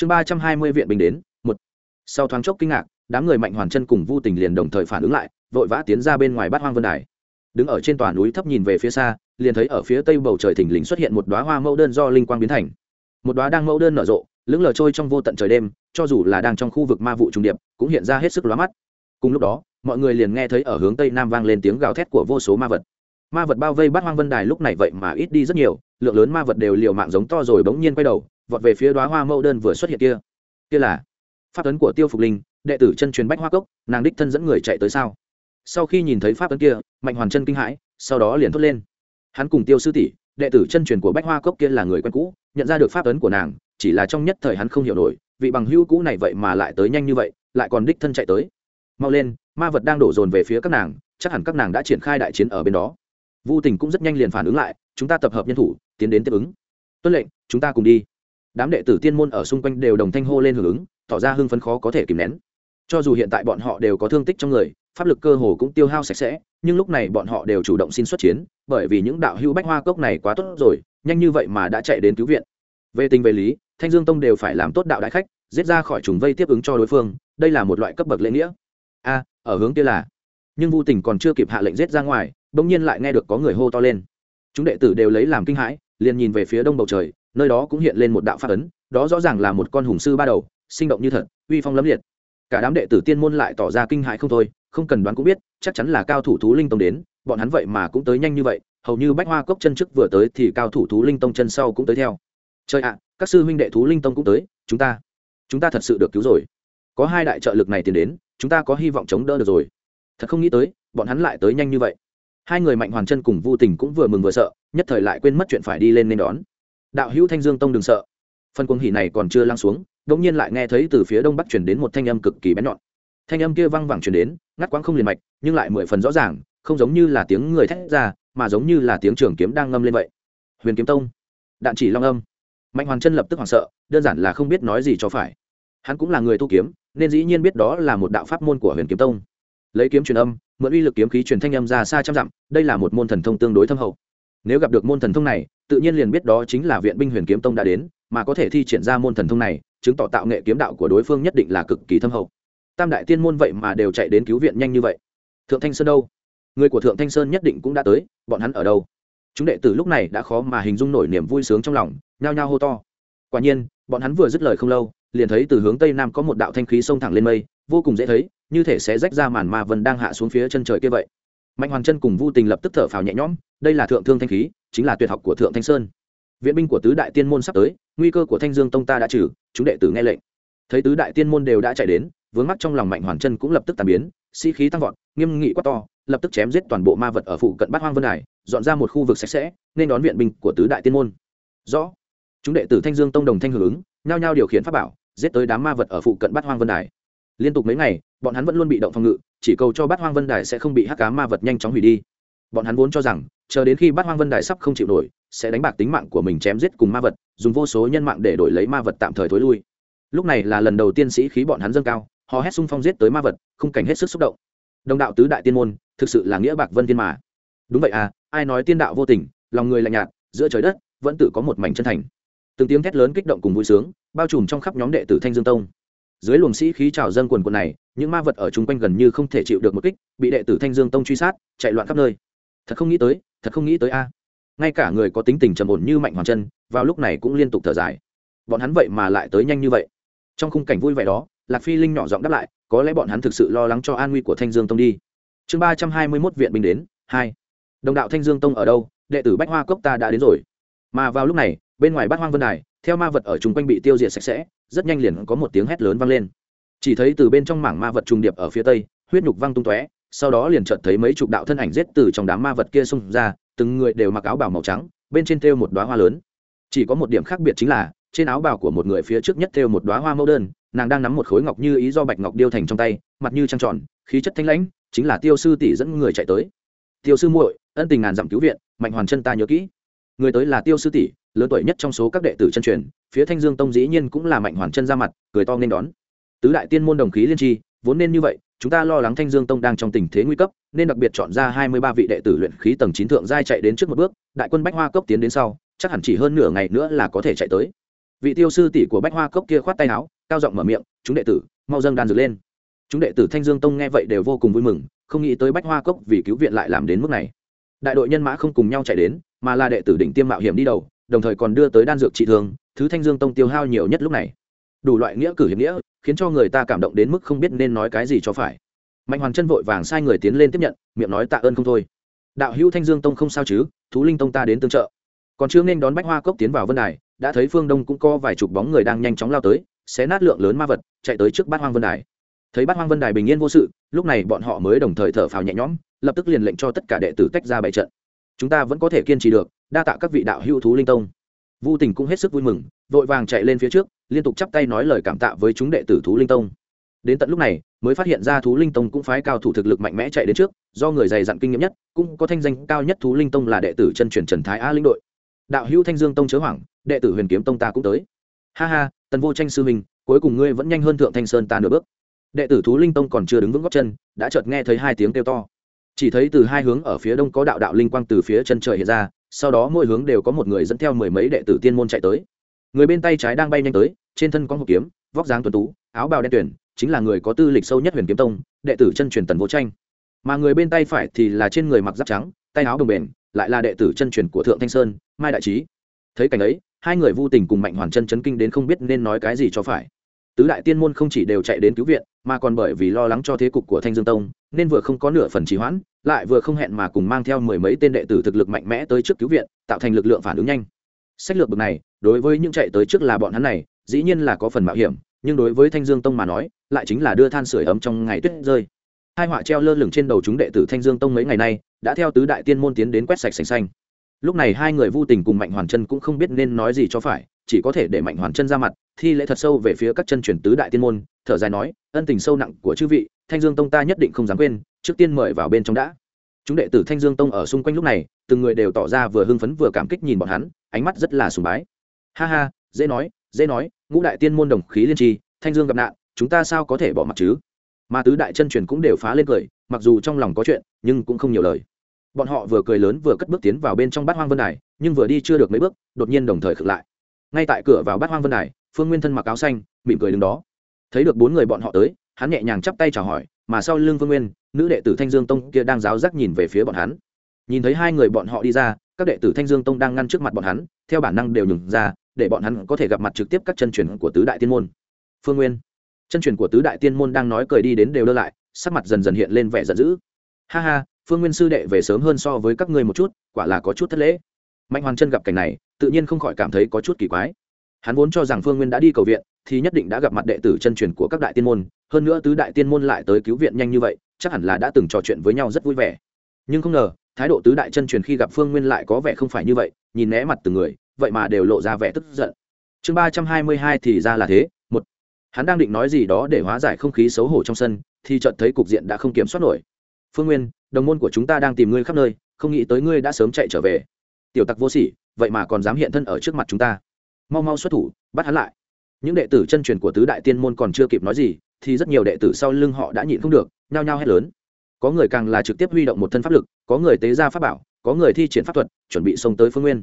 chương ba trăm hai mươi viện binh đến, một. Sau thoáng chốc kinh ngạc, đám người mạnh hoàn chân cùng vu tình liền đồng thời phản ứng lại, vội vã tiến ra bên ngoài bát hoang vân đài. Đứng ở trên tòa núi thấp nhìn về phía xa, liền thấy ở phía tây bầu trời thình lình xuất hiện một đoá hoa mẫu đơn do linh quang biến thành. Một đoá đang mẫu đơn nở rộ, lững lờ trôi trong vô tận trời đêm, cho dù là đang trong khu vực ma vụ trung điệp, cũng hiện ra hết sức lóa mắt. Cùng lúc đó, mọi người liền nghe thấy ở hướng tây nam vang lên tiếng gào thét của vô số ma vật. Ma vật bao vây bát hoang vân đài lúc này vậy mà ít đi rất nhiều, lượng lớn ma vật đều liều mạng giống to rồi bỗng nhiên quay đầu vọt về phía đoá hoa mẫu đơn vừa xuất hiện kia. Kia là pháp ấn của tiêu phục linh, đệ tử chân truyền bách hoa cốc, nàng đích thân dẫn người chạy tới sao? Sau khi nhìn thấy pháp ấn kia, mạnh hoàn chân kinh hãi, sau đó liền thốt lên. Hắn cùng tiêu sư tỷ, đệ tử chân truyền của bách hoa cốc kia là người quen cũ, nhận ra được pháp ấn của nàng, chỉ là trong nhất thời hắn không hiểu nổi, vị bằng hữu cũ này vậy mà lại tới nhanh như vậy, lại còn đích thân chạy tới. Mau lên, ma vật đang đổ dồn về phía các nàng, chắc hẳn các nàng đã triển khai đại chiến ở bên đó. Vu tình cũng rất nhanh liền phản ứng lại, chúng ta tập hợp nhân thủ, tiến đến tiếp ứng. Tuân lệnh, chúng ta cùng đi đám đệ tử tiên môn ở xung quanh đều đồng thanh hô lên hưởng ứng, tỏ ra hưng phấn khó có thể kìm nén. Cho dù hiện tại bọn họ đều có thương tích trong người, pháp lực cơ hồ cũng tiêu hao sạch sẽ, nhưng lúc này bọn họ đều chủ động xin xuất chiến, bởi vì những đạo hữu bách hoa cốc này quá tốt rồi, nhanh như vậy mà đã chạy đến cứu viện. Về tình về lý, thanh dương tông đều phải làm tốt đạo đại khách, giết ra khỏi trùng vây tiếp ứng cho đối phương, đây là một loại cấp bậc lễ nghĩa. A, ở hướng kia là. Nhưng vu tình còn chưa kịp hạ lệnh giết ra ngoài, bỗng nhiên lại nghe được có người hô to lên. Chúng đệ tử đều lấy làm kinh hãi, liền nhìn về phía đông bầu trời nơi đó cũng hiện lên một đạo pháp ấn, đó rõ ràng là một con hùng sư ba đầu, sinh động như thật, uy phong lẫm liệt. Cả đám đệ tử tiên môn lại tỏ ra kinh hãi không thôi, không cần đoán cũng biết, chắc chắn là cao thủ thú linh tông đến, bọn hắn vậy mà cũng tới nhanh như vậy, hầu như bách hoa cốc chân trước vừa tới thì cao thủ thú linh tông chân sau cũng tới theo. Trời ạ, các sư huynh đệ thú linh tông cũng tới, chúng ta chúng ta thật sự được cứu rồi. Có hai đại trợ lực này tiến đến, chúng ta có hy vọng chống đỡ được rồi. Thật không nghĩ tới, bọn hắn lại tới nhanh như vậy. Hai người mạnh hoàn chân cùng vô tình cũng vừa mừng vừa sợ, nhất thời lại quên mất chuyện phải đi lên nên đón đạo hữu thanh dương tông đừng sợ. Phần cuồng hỉ này còn chưa lăng xuống đống nhiên lại nghe thấy từ phía đông bắc chuyển đến một thanh âm cực kỳ bén nhọn. Thanh âm kia văng vẳng chuyển đến, ngắt quãng không liền mạch, nhưng lại mười phần rõ ràng, không giống như là tiếng người thét ra, mà giống như là tiếng trường kiếm đang ngâm lên vậy. Huyền kiếm tông, đạn chỉ long âm. Mạnh hoàng chân lập tức hoảng sợ, đơn giản là không biết nói gì cho phải. Hắn cũng là người tu kiếm, nên dĩ nhiên biết đó là một đạo pháp môn của huyền kiếm tông. Lấy kiếm truyền âm, mượn uy lực kiếm khí truyền thanh âm ra xa trăm dặm, đây là một môn thần thông tương đối thâm hậu nếu gặp được môn thần thông này, tự nhiên liền biết đó chính là viện binh huyền kiếm tông đã đến, mà có thể thi triển ra môn thần thông này, chứng tỏ tạo nghệ kiếm đạo của đối phương nhất định là cực kỳ thâm hậu. Tam đại tiên môn vậy mà đều chạy đến cứu viện nhanh như vậy. Thượng thanh sơn đâu? Người của thượng thanh sơn nhất định cũng đã tới, bọn hắn ở đâu? Chúng đệ tử lúc này đã khó mà hình dung nổi niềm vui sướng trong lòng, nhao nhao hô to. Quả nhiên, bọn hắn vừa dứt lời không lâu, liền thấy từ hướng tây nam có một đạo thanh khí xông thẳng lên mây, vô cùng dễ thấy, như thể sẽ rách ra màn ma vân đang hạ xuống phía chân trời kia vậy mạnh hoàng chân cùng vu tình lập tức thở phào nhẹ nhõm, đây là thượng thương thanh khí, chính là tuyệt học của thượng thanh sơn. Viện binh của tứ đại tiên môn sắp tới, nguy cơ của thanh dương tông ta đã trừ, chúng đệ tử nghe lệnh. Thấy tứ đại tiên môn đều đã chạy đến, vướng mắt trong lòng mạnh hoàn chân cũng lập tức tàn biến, sĩ、si、khí tăng vọt, nghiêm nghị quát to, lập tức chém giết toàn bộ ma vật ở phụ cận bát hoang vân đài, dọn ra một khu vực sạch sẽ, nên đón viện binh của tứ đại tiên môn. Rõ. Chúng đệ tử thanh dương tông đồng thanh hưởng ứng, nhao nhao điều khiển pháp bảo, giết tới đám ma vật ở phụ cận bát hoang vân đài. Liên tục mấy ngày bọn hắn vẫn luôn bị động phòng ngự, chỉ cầu cho bát hoang vân đài sẽ không bị hắc cá ma vật nhanh chóng hủy đi. Bọn hắn vốn cho rằng, chờ đến khi bát hoang vân đài sắp không chịu nổi, sẽ đánh bạc tính mạng của mình chém giết cùng ma vật, dùng vô số nhân mạng để đổi lấy ma vật tạm thời thối lui. Lúc này là lần đầu tiên sĩ khí bọn hắn dâng cao họ hét xung phong giết tới ma vật, không cảnh hết sức xúc động. Đồng đạo tứ đại tiên môn, thực sự là nghĩa bạc vân tiên mà. Đúng vậy à ai nói tiên đạo vô tình, lòng người lạnh nhạt, giữa trời đất, vẫn tự có một mảnh chân thành. Từng tiếng thét lớn kích động cùng vui sướng, bao trùm trong khắp nhóm đệ tử thanh dương tông dưới luồng sĩ khí trào dân quần quần này, những ma vật ở chung quanh gần như không thể chịu được một kích, bị đệ tử thanh dương tông truy sát, chạy loạn khắp nơi. Thật không nghĩ tới, thật không nghĩ tới a. Ngay cả người có tính tình trầm ổn như mạnh hoàng chân, vào lúc này cũng liên tục thở dài. Bọn hắn vậy mà lại tới nhanh như vậy. Trong khung cảnh vui vẻ đó, lạc phi linh nhỏ giọng đáp lại, có lẽ bọn hắn thực sự lo lắng cho an nguy của thanh dương tông đi. Chương ba trăm hai mươi mốt viện binh đến, hai. Đồng đạo thanh dương tông ở đâu, đệ tử bách hoa cốc ta đã đến rồi. Mà vào lúc này, bên ngoài bát hoang vân đài theo ma vật ở chung quanh bị tiêu diệt sạch sẽ, rất nhanh liền có một tiếng hét lớn vang lên. Chỉ thấy từ bên trong mảng ma vật trùng điệp ở phía tây, huyết nhục văng tung tóe, sau đó liền chợt thấy mấy chục đạo thân ảnh giết từ trong đám ma vật kia xông ra, từng người đều mặc áo bào màu trắng, bên trên thêu một đoá hoa lớn. Chỉ có một điểm khác biệt chính là, trên áo bào của một người phía trước nhất thêu một đoá hoa mẫu đơn, nàng đang nắm một khối ngọc như ý do bạch ngọc điêu thành trong tay, mặt như trăng tròn, khí chất thanh lãnh, chính là tiêu sư tỷ dẫn người chạy tới. Tiêu sư muội, ân tình ngàn dặm cứu viện, mạnh hoàn chân ta nhớ kỹ. Người tới là tiêu sư tỷ lớn tuổi nhất trong số các đệ tử chân truyền, phía thanh dương tông dĩ nhiên cũng là mạnh hoàn chân ra mặt, cười to nên đón. Tứ đại tiên môn đồng khí liên tri, vốn nên như vậy, chúng ta lo lắng thanh dương tông đang trong tình thế nguy cấp, nên đặc biệt chọn ra hai mươi ba vị đệ tử luyện khí tầng chín thượng giai chạy đến trước một bước, đại quân bách hoa cốc tiến đến sau, chắc hẳn chỉ hơn nửa ngày nữa là có thể chạy tới. Vị tiêu sư tỷ của bách hoa cốc kia khoát tay áo, cao giọng mở miệng, chúng đệ tử, mau dâng đan dược lên. Chúng đệ tử thanh dương tông nghe vậy đều vô cùng vui mừng, không nghĩ tới bách hoa cốc vì cứu viện lại làm đến mức này. Đại đội nhân mã không cùng nhau chạy đến, mà là đệ tử đỉnh tiêm mạo hiểm đi đầu đồng thời còn đưa tới đan dược trị thương thứ thanh dương tông tiêu hao nhiều nhất lúc này. Đủ loại nghĩa cử hiệp nghĩa, khiến cho người ta cảm động đến mức không biết nên nói cái gì cho phải. Mạnh hoàng chân vội vàng sai người tiến lên tiếp nhận, miệng nói tạ ơn không thôi. Đạo hữu thanh dương tông không sao chứ, thú linh tông ta đến tương trợ. Còn chưa nên đón bách hoa cốc tiến vào vân đài, đã thấy phương đông cũng có vài chục bóng người đang nhanh chóng lao tới, xé nát lượng lớn ma vật, chạy tới trước bát hoang vân đài. Thấy bát hoang vân đài bình yên vô sự, lúc này bọn họ mới đồng thời thở phào nhẹ nhõm, lập tức liền lệnh cho tất cả đệ tử tách ra bảy trận chúng ta vẫn có thể kiên trì được, đa tạ các vị đạo hữu thú linh tông. Vu tình cũng hết sức vui mừng, vội vàng chạy lên phía trước, liên tục chắp tay nói lời cảm tạ với chúng đệ tử thú linh tông. Đến tận lúc này, mới phát hiện ra thú linh tông cũng phái cao thủ thực lực mạnh mẽ chạy đến trước, do người dày dặn kinh nghiệm nhất, cũng có thanh danh cao nhất thú linh tông là đệ tử chân truyền trần thái a linh đội. Đạo hữu thanh dương tông chớ hoảng, đệ tử huyền kiếm tông ta cũng tới. Ha ha, tần vô tranh sư minh cuối cùng ngươi vẫn nhanh hơn thượng thanh sơn ta nửa bước. Đệ tử thú linh tông còn chưa đứng vững góc chân, đã chợt nghe thấy hai tiếng kêu to chỉ thấy từ hai hướng ở phía đông có đạo đạo linh quang từ phía chân trời hiện ra, sau đó mỗi hướng đều có một người dẫn theo mười mấy đệ tử tiên môn chạy tới. Người bên tay trái đang bay nhanh tới, trên thân có hộp kiếm, vóc dáng tuấn tú, áo bào đen tuyển, chính là người có tư lịch sâu nhất huyền kiếm tông, đệ tử chân truyền tần vô tranh. Mà người bên tay phải thì là trên người mặc giáp trắng, tay áo đồng bền, lại là đệ tử chân truyền của thượng thanh sơn, mai đại trí. Thấy cảnh ấy, hai người vô tình cùng mạnh hoàn chân chấn kinh đến không biết nên nói cái gì cho phải tứ đại tiên môn không chỉ đều chạy đến cứu viện, mà còn bởi vì lo lắng cho thế cục của thanh dương tông, nên vừa không có nửa phần trì hoãn, lại vừa không hẹn mà cùng mang theo mười mấy tên đệ tử thực lực mạnh mẽ tới trước cứu viện, tạo thành lực lượng phản ứng nhanh. Sách lược bực này, đối với những chạy tới trước là bọn hắn này, dĩ nhiên là có phần mạo hiểm, nhưng đối với thanh dương tông mà nói, lại chính là đưa than sửa ấm trong ngày tuyết rơi. Hai họa treo lơ lửng trên đầu chúng đệ tử thanh dương tông mấy ngày nay, đã theo tứ đại tiên môn tiến đến quét sạch sành xanh. Lúc này hai người vô tình cùng mạnh hoàn chân cũng không biết nên nói gì cho phải chỉ có thể để mạnh hoàn chân ra mặt, thi lễ thật sâu về phía các chân truyền tứ đại tiên môn, thở dài nói, ân tình sâu nặng của chư vị, thanh dương tông ta nhất định không dám quên, trước tiên mời vào bên trong đã. Chúng đệ tử thanh dương tông ở xung quanh lúc này, từng người đều tỏ ra vừa hưng phấn vừa cảm kích nhìn bọn hắn, ánh mắt rất là sùng bái. Ha ha, dễ nói dễ nói, ngũ đại tiên môn đồng khí liên tri, thanh dương gặp nạn, chúng ta sao có thể bỏ mặt chứ? Mà tứ đại chân truyền cũng đều phá lên cười, mặc dù trong lòng có chuyện, nhưng cũng không nhiều lời. Bọn họ vừa cười lớn vừa cất bước tiến vào bên trong bát hoang vân đài, nhưng vừa đi chưa được mấy bước, đột nhiên đồng thời khựng lại ngay tại cửa vào bát hoang vân đài, phương nguyên thân mặc áo xanh, mỉm cười đứng đó. Thấy được bốn người bọn họ tới, hắn nhẹ nhàng chắp tay chào hỏi, mà sau lưng phương nguyên, nữ đệ tử thanh dương tông kia đang giáo giác nhìn về phía bọn hắn. Nhìn thấy hai người bọn họ đi ra, các đệ tử thanh dương tông đang ngăn trước mặt bọn hắn, theo bản năng đều nhường ra, để bọn hắn có thể gặp mặt trực tiếp các chân truyền của tứ đại tiên môn. Phương nguyên, chân truyền của tứ đại tiên môn đang nói cười đi đến đều đơ lại, sắc mặt dần dần hiện lên vẻ giận dữ. Ha ha, phương nguyên sư đệ về sớm hơn so với các ngươi một chút, quả là có chút thất lễ mạnh hoàng chân gặp cảnh này, tự nhiên không khỏi cảm thấy có chút kỳ quái. Hắn vốn cho rằng phương nguyên đã đi cầu viện, thì nhất định đã gặp mặt đệ tử chân truyền của các đại tiên môn, hơn nữa tứ đại tiên môn lại tới cứu viện nhanh như vậy, chắc hẳn là đã từng trò chuyện với nhau rất vui vẻ. Nhưng không ngờ, thái độ tứ đại chân truyền khi gặp phương nguyên lại có vẻ không phải như vậy, nhìn né mặt từng người, vậy mà đều lộ ra vẻ tức giận. Chương ba trăm hai mươi hai thì ra là thế, một. Hắn đang định nói gì đó để hóa giải không khí xấu hổ trong sân, thì chợt thấy cục diện đã không kiểm soát nổi. Phương nguyên, đồng môn của chúng ta đang tìm ngươi khắp nơi, không nghĩ tới ngươi đã sớm chạy trở về tiểu tặc vô sỉ, vậy mà còn dám hiện thân ở trước mặt chúng ta. Mau mau xuất thủ, bắt hắn lại. Những đệ tử chân truyền của tứ đại tiên môn còn chưa kịp nói gì, thì rất nhiều đệ tử sau lưng họ đã nhịn không được, nhao nhao hét lớn. Có người càng là trực tiếp huy động một thân pháp lực, có người tế ra pháp bảo, có người thi triển pháp thuật, chuẩn bị xông tới phương nguyên.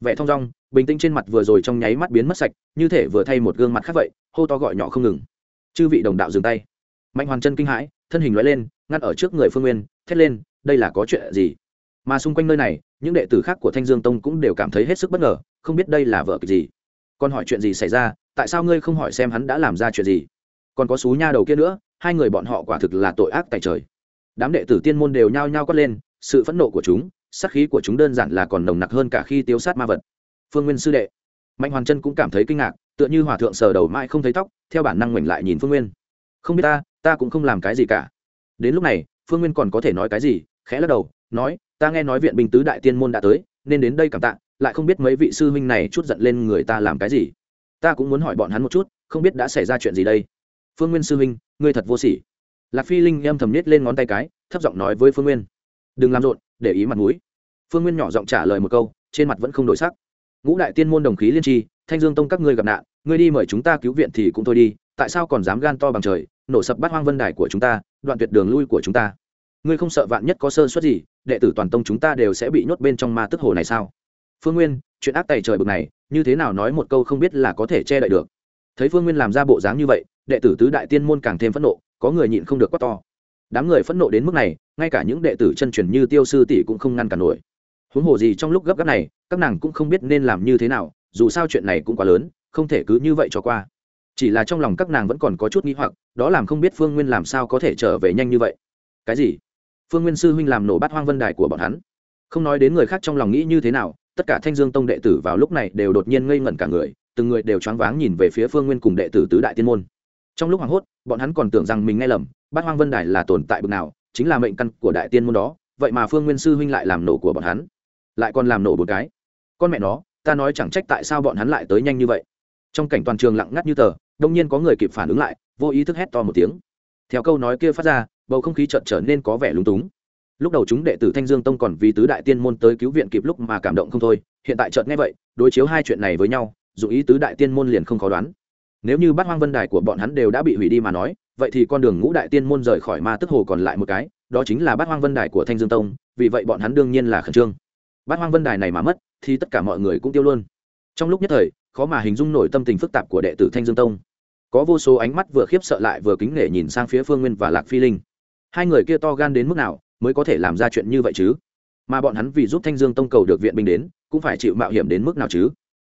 Vẻ thong dong, bình tĩnh trên mặt vừa rồi trong nháy mắt biến mất sạch, như thể vừa thay một gương mặt khác vậy, hô to gọi nhỏ không ngừng. Chư vị đồng đạo dừng tay. Mạnh hoàn chân kinh hãi, thân hình loại lên, ngăn ở trước người phương nguyên, thét lên, đây là có chuyện gì? Mà xung quanh nơi này, những đệ tử khác của thanh dương tông cũng đều cảm thấy hết sức bất ngờ, không biết đây là vợ kịch gì. Còn hỏi chuyện gì xảy ra, tại sao ngươi không hỏi xem hắn đã làm ra chuyện gì? Còn có xú nha đầu kia nữa, hai người bọn họ quả thực là tội ác tại trời. Đám đệ tử tiên môn đều nhao nhao quát lên, sự phẫn nộ của chúng, sát khí của chúng đơn giản là còn nồng nặc hơn cả khi tiêu sát ma vật. Phương nguyên sư đệ. Mạnh hoàn chân cũng cảm thấy kinh ngạc, tựa như hòa thượng sờ đầu mãi không thấy tóc, theo bản năng ngoảnh lại nhìn phương nguyên. Không biết ta ta cũng không làm cái gì cả. Đến lúc này, phương nguyên còn có thể nói cái gì, khẽ lắc đầu, nói ta nghe nói viện binh tứ đại tiên môn đã tới, nên đến đây cảm tạ, lại không biết mấy vị sư huynh này chút giận lên người ta làm cái gì. Ta cũng muốn hỏi bọn hắn một chút, không biết đã xảy ra chuyện gì đây. Phương nguyên sư huynh, ngươi thật vô sỉ. Lạc phi linh âm thầm nết lên ngón tay cái, thấp giọng nói với phương nguyên. Đừng làm rộn, để ý mặt mũi. Phương nguyên nhỏ giọng trả lời một câu, trên mặt vẫn không đổi sắc. Ngũ đại tiên môn đồng khí liên tri, thanh dương tông các ngươi gặp nạn, ngươi đi mời chúng ta cứu viện thì cũng thôi đi, tại sao còn dám gan to bằng trời, nổ sập bát hoang vân đài của chúng ta, đoạn tuyệt đường lui của chúng ta. Ngươi không sợ vạn nhất có sơ suất gì đệ tử toàn tông chúng ta đều sẽ bị nhốt bên trong ma tức hồ này sao? Phương nguyên, chuyện ác tày trời bực này, như thế nào nói một câu không biết là có thể che đậy được? Thấy phương nguyên làm ra bộ dáng như vậy, đệ tử tứ đại tiên môn càng thêm phẫn nộ, có người nhịn không được quát to. Đám người phẫn nộ đến mức này, ngay cả những đệ tử chân truyền như tiêu sư tỷ cũng không ngăn cản nổi. Huống hồ gì trong lúc gấp gáp này, các nàng cũng không biết nên làm như thế nào, dù sao chuyện này cũng quá lớn, không thể cứ như vậy cho qua. Chỉ là trong lòng các nàng vẫn còn có chút nghi hoặc, đó làm không biết phương nguyên làm sao có thể trở về nhanh như vậy. Cái gì? Phương nguyên sư huynh làm nổ bát hoang vân đài của bọn hắn. Không nói đến người khác trong lòng nghĩ như thế nào, tất cả thanh dương tông đệ tử vào lúc này đều đột nhiên ngây ngẩn cả người, từng người đều choáng váng nhìn về phía phương nguyên cùng đệ tử tứ đại tiên môn. Trong lúc hoảng hốt, bọn hắn còn tưởng rằng mình nghe lầm, bát hoang vân đài là tồn tại bực nào, chính là mệnh căn của đại tiên môn đó, vậy mà phương nguyên sư huynh lại làm nổ của bọn hắn, lại còn làm nổ một cái. Con mẹ nó, ta nói chẳng trách tại sao bọn hắn lại tới nhanh như vậy. Trong cảnh toàn trường lặng ngắt như tờ, đông nhiên có người kịp phản ứng lại, vô ý thức hét to một tiếng. Theo câu nói kia phát ra bầu không khí chợt trở nên có vẻ lúng túng. Lúc đầu chúng đệ tử thanh dương tông còn vì tứ đại tiên môn tới cứu viện kịp lúc mà cảm động không thôi, hiện tại chợt nghe vậy, đối chiếu hai chuyện này với nhau, dù ý tứ đại tiên môn liền không khó đoán. Nếu như bát hoang vân đài của bọn hắn đều đã bị hủy đi mà nói, vậy thì con đường ngũ đại tiên môn rời khỏi ma tức hồ còn lại một cái, đó chính là bát hoang vân đài của thanh dương tông, vì vậy bọn hắn đương nhiên là khẩn trương. Bát hoang vân đài này mà mất, thì tất cả mọi người cũng tiêu luôn. Trong lúc nhất thời, khó mà hình dung nổi tâm tình phức tạp của đệ tử thanh dương tông. Có vô số ánh mắt vừa khiếp sợ lại vừa kính nể nhìn sang phía phương nguyên và lạc phi linh hai người kia to gan đến mức nào, mới có thể làm ra chuyện như vậy chứ? Mà bọn hắn vì giúp thanh dương tông cầu được viện binh đến, cũng phải chịu mạo hiểm đến mức nào chứ?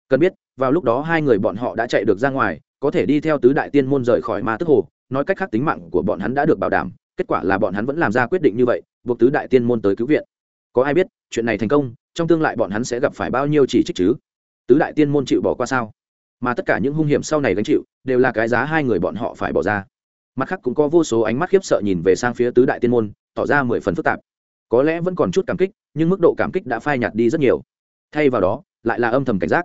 Cần biết, vào lúc đó hai người bọn họ đã chạy được ra ngoài, có thể đi theo tứ đại tiên môn rời khỏi ma tức hồ, nói cách khác tính mạng của bọn hắn đã được bảo đảm, kết quả là bọn hắn vẫn làm ra quyết định như vậy, buộc tứ đại tiên môn tới cứu viện. Có ai biết, chuyện này thành công, trong tương lai bọn hắn sẽ gặp phải bao nhiêu chỉ trích chứ? Tứ đại tiên môn chịu bỏ qua sao? Mà tất cả những hung hiểm sau này gánh chịu, đều là cái giá hai người bọn họ phải bỏ ra mặt khác cũng có vô số ánh mắt khiếp sợ nhìn về sang phía tứ đại tiên môn, tỏ ra mười phần phức tạp. Có lẽ vẫn còn chút cảm kích, nhưng mức độ cảm kích đã phai nhạt đi rất nhiều. Thay vào đó, lại là âm thầm cảnh giác.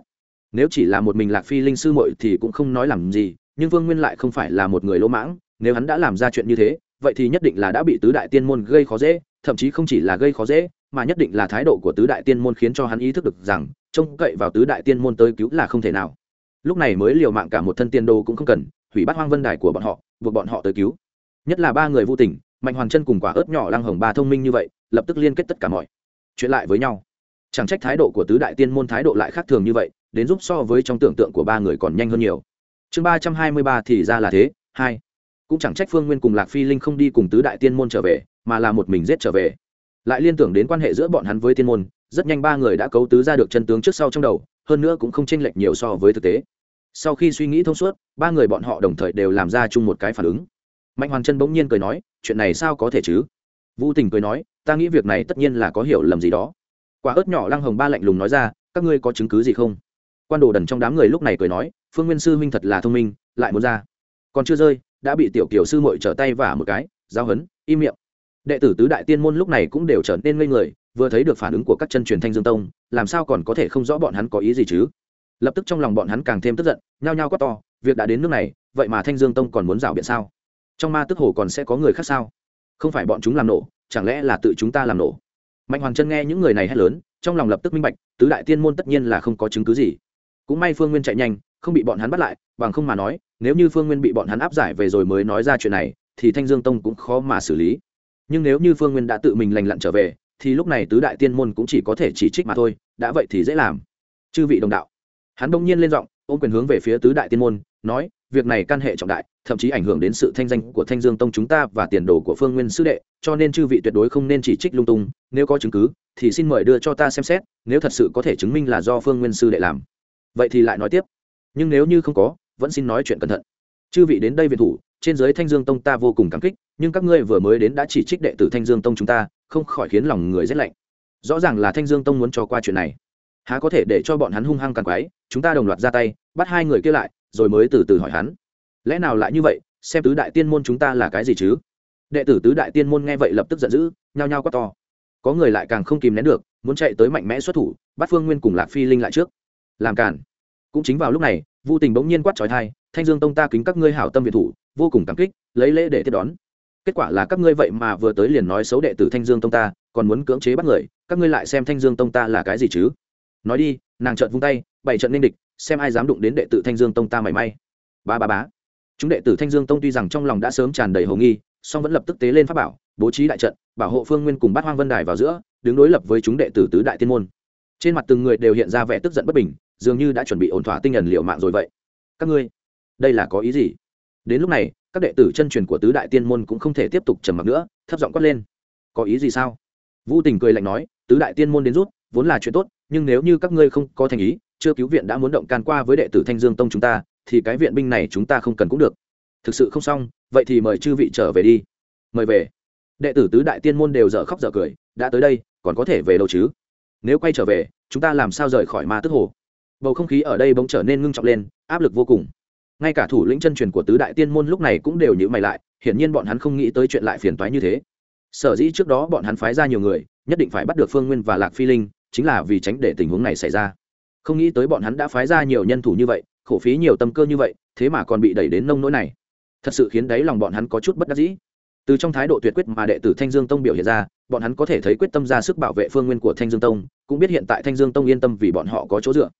Nếu chỉ là một mình lạc phi linh sư muội thì cũng không nói làm gì, nhưng vương nguyên lại không phải là một người lỗ mãng, nếu hắn đã làm ra chuyện như thế, vậy thì nhất định là đã bị tứ đại tiên môn gây khó dễ, thậm chí không chỉ là gây khó dễ, mà nhất định là thái độ của tứ đại tiên môn khiến cho hắn ý thức được rằng, trông cậy vào tứ đại tiên môn tới cứu là không thể nào. Lúc này mới liều mạng cả một thân tiên đồ cũng không cần hủy bắt hoang vân đài của bọn họ, buộc bọn họ tới cứu. Nhất là ba người vô tình mạnh hoàng chân cùng quả ớt nhỏ lăng hồng ba thông minh như vậy, lập tức liên kết tất cả mọi chuyện lại với nhau. Chẳng trách thái độ của tứ đại tiên môn thái độ lại khác thường như vậy, đến giúp so với trong tưởng tượng của ba người còn nhanh hơn nhiều. Chương ba trăm hai mươi ba thì ra là thế, hai. Cũng chẳng trách phương nguyên cùng lạc phi linh không đi cùng tứ đại tiên môn trở về, mà là một mình giết trở về. Lại liên tưởng đến quan hệ giữa bọn hắn với tiên môn, rất nhanh ba người đã cấu tứ ra được chân tướng trước sau trong đầu, hơn nữa cũng không chênh lệch nhiều so với thực tế sau khi suy nghĩ thông suốt, ba người bọn họ đồng thời đều làm ra chung một cái phản ứng. Mạnh hoàn chân bỗng nhiên cười nói, chuyện này sao có thể chứ? Vũ tình cười nói, ta nghĩ việc này tất nhiên là có hiểu lầm gì đó. Quả ớt nhỏ lăng hồng ba lạnh lùng nói ra, các ngươi có chứng cứ gì không? Quan đồ đần trong đám người lúc này cười nói, phương nguyên sư huynh thật là thông minh, lại muốn ra. Còn chưa rơi, đã bị tiểu kiều sư mội trở tay vả một cái giao hấn im miệng. Đệ tử tứ đại tiên môn lúc này cũng đều trở nên ngây người, vừa thấy được phản ứng của các chân truyền thanh dương tông, làm sao còn có thể không rõ bọn hắn có ý gì chứ? Lập tức trong lòng bọn hắn càng thêm tức giận, nhao nhao quát to, việc đã đến nước này, vậy mà thanh dương tông còn muốn rảo biện sao? Trong ma tức hồ còn sẽ có người khác sao? Không phải bọn chúng làm nổ, chẳng lẽ là tự chúng ta làm nổ? Mạnh hoàng chân nghe những người này hét lớn, trong lòng lập tức minh bạch, tứ đại tiên môn tất nhiên là không có chứng cứ gì. Cũng may phương nguyên chạy nhanh, không bị bọn hắn bắt lại, bằng không mà nói, nếu như phương nguyên bị bọn hắn áp giải về rồi mới nói ra chuyện này, thì thanh dương tông cũng khó mà xử lý. Nhưng nếu như phương nguyên đã tự mình lành lặn trở về, thì lúc này tứ đại tiên môn cũng chỉ có thể chỉ trích mà thôi, đã vậy thì dễ làm. Chư vị đồng đạo hắn đông nhiên lên giọng, ôm quyền hướng về phía tứ đại tiên môn, nói, việc này căn hệ trọng đại, thậm chí ảnh hưởng đến sự thanh danh của thanh dương tông chúng ta và tiền đồ của phương nguyên sư đệ, cho nên chư vị tuyệt đối không nên chỉ trích lung tung, nếu có chứng cứ, thì xin mời đưa cho ta xem xét, nếu thật sự có thể chứng minh là do phương nguyên sư đệ làm. Vậy thì lại nói tiếp, nhưng nếu như không có, vẫn xin nói chuyện cẩn thận. Chư vị đến đây viện thủ, trên giới thanh dương tông ta vô cùng cảm kích, nhưng các ngươi vừa mới đến đã chỉ trích đệ tử thanh dương tông chúng ta, không khỏi khiến lòng người rét lạnh. Rõ ràng là thanh dương tông muốn cho qua chuyện này há có thể để cho bọn hắn hung hăng càng quái, chúng ta đồng loạt ra tay, bắt hai người kia lại, rồi mới từ từ hỏi hắn. Lẽ nào lại như vậy, xem tứ đại tiên môn chúng ta là cái gì chứ? Đệ tử tứ đại tiên môn nghe vậy lập tức giận dữ, nhao nhao quát to. Có người lại càng không kìm nén được, muốn chạy tới mạnh mẽ xuất thủ, bắt phương nguyên cùng lạc phi linh lại trước. Làm cản cũng chính vào lúc này, vu tình bỗng nhiên quát trói thai thanh dương tông ta kính các ngươi hảo tâm việt thủ, vô cùng cảm kích, lấy lễ để tiếp đón. Kết quả là các ngươi vậy mà vừa tới liền nói xấu đệ tử thanh dương tông ta, còn muốn cưỡng chế bắt người, các ngươi lại xem thanh dương tông ta là cái gì chứ? Nói đi, nàng trợn vung tay, bảy trận nên địch, xem ai dám đụng đến đệ tử thanh dương tông ta mảy may. Ba ba bá chúng đệ tử thanh dương tông tuy rằng trong lòng đã sớm tràn đầy hồ nghi, song vẫn lập tức tế lên pháp bảo, bố trí đại trận, bảo hộ phương nguyên cùng bát hoang vân đài vào giữa, đứng đối lập với chúng đệ tử tứ đại tiên môn. Trên mặt từng người đều hiện ra vẻ tức giận bất bình, dường như đã chuẩn bị ổn thỏa tinh thần liệu mạng rồi vậy. Các ngươi, đây là có ý gì? Đến lúc này, các đệ tử chân truyền của tứ đại tiên môn cũng không thể tiếp tục trầm mặc nữa, thấp giọng quát lên. Có ý gì sao? Vũ tình cười lạnh nói, tứ đại tiên môn đến rút, vốn là chuyện tốt nhưng nếu như các ngươi không có thành ý, chưa cứu viện đã muốn động can qua với đệ tử thanh dương tông chúng ta, thì cái viện binh này chúng ta không cần cũng được. Thực sự không xong, vậy thì mời chư vị trở về đi. Mời về. Đệ tử tứ đại tiên môn đều dở khóc dở cười, đã tới đây, còn có thể về đâu chứ? Nếu quay trở về, chúng ta làm sao rời khỏi ma tức hồ? Bầu không khí ở đây bỗng trở nên ngưng trọng lên, áp lực vô cùng. Ngay cả thủ lĩnh chân truyền của tứ đại tiên môn lúc này cũng đều nhữ mày lại, hiển nhiên bọn hắn không nghĩ tới chuyện lại phiền toái như thế. Sở dĩ trước đó bọn hắn phái ra nhiều người, nhất định phải bắt được phương nguyên và lạc phi linh chính là vì tránh để tình huống này xảy ra. Không nghĩ tới bọn hắn đã phái ra nhiều nhân thủ như vậy, khổ phí nhiều tâm cơ như vậy, thế mà còn bị đẩy đến nông nỗi này. Thật sự khiến đáy lòng bọn hắn có chút bất đắc dĩ. Từ trong thái độ tuyệt quyết mà đệ tử thanh dương tông biểu hiện ra, bọn hắn có thể thấy quyết tâm ra sức bảo vệ phương nguyên của thanh dương tông, cũng biết hiện tại thanh dương tông yên tâm vì bọn họ có chỗ dựa.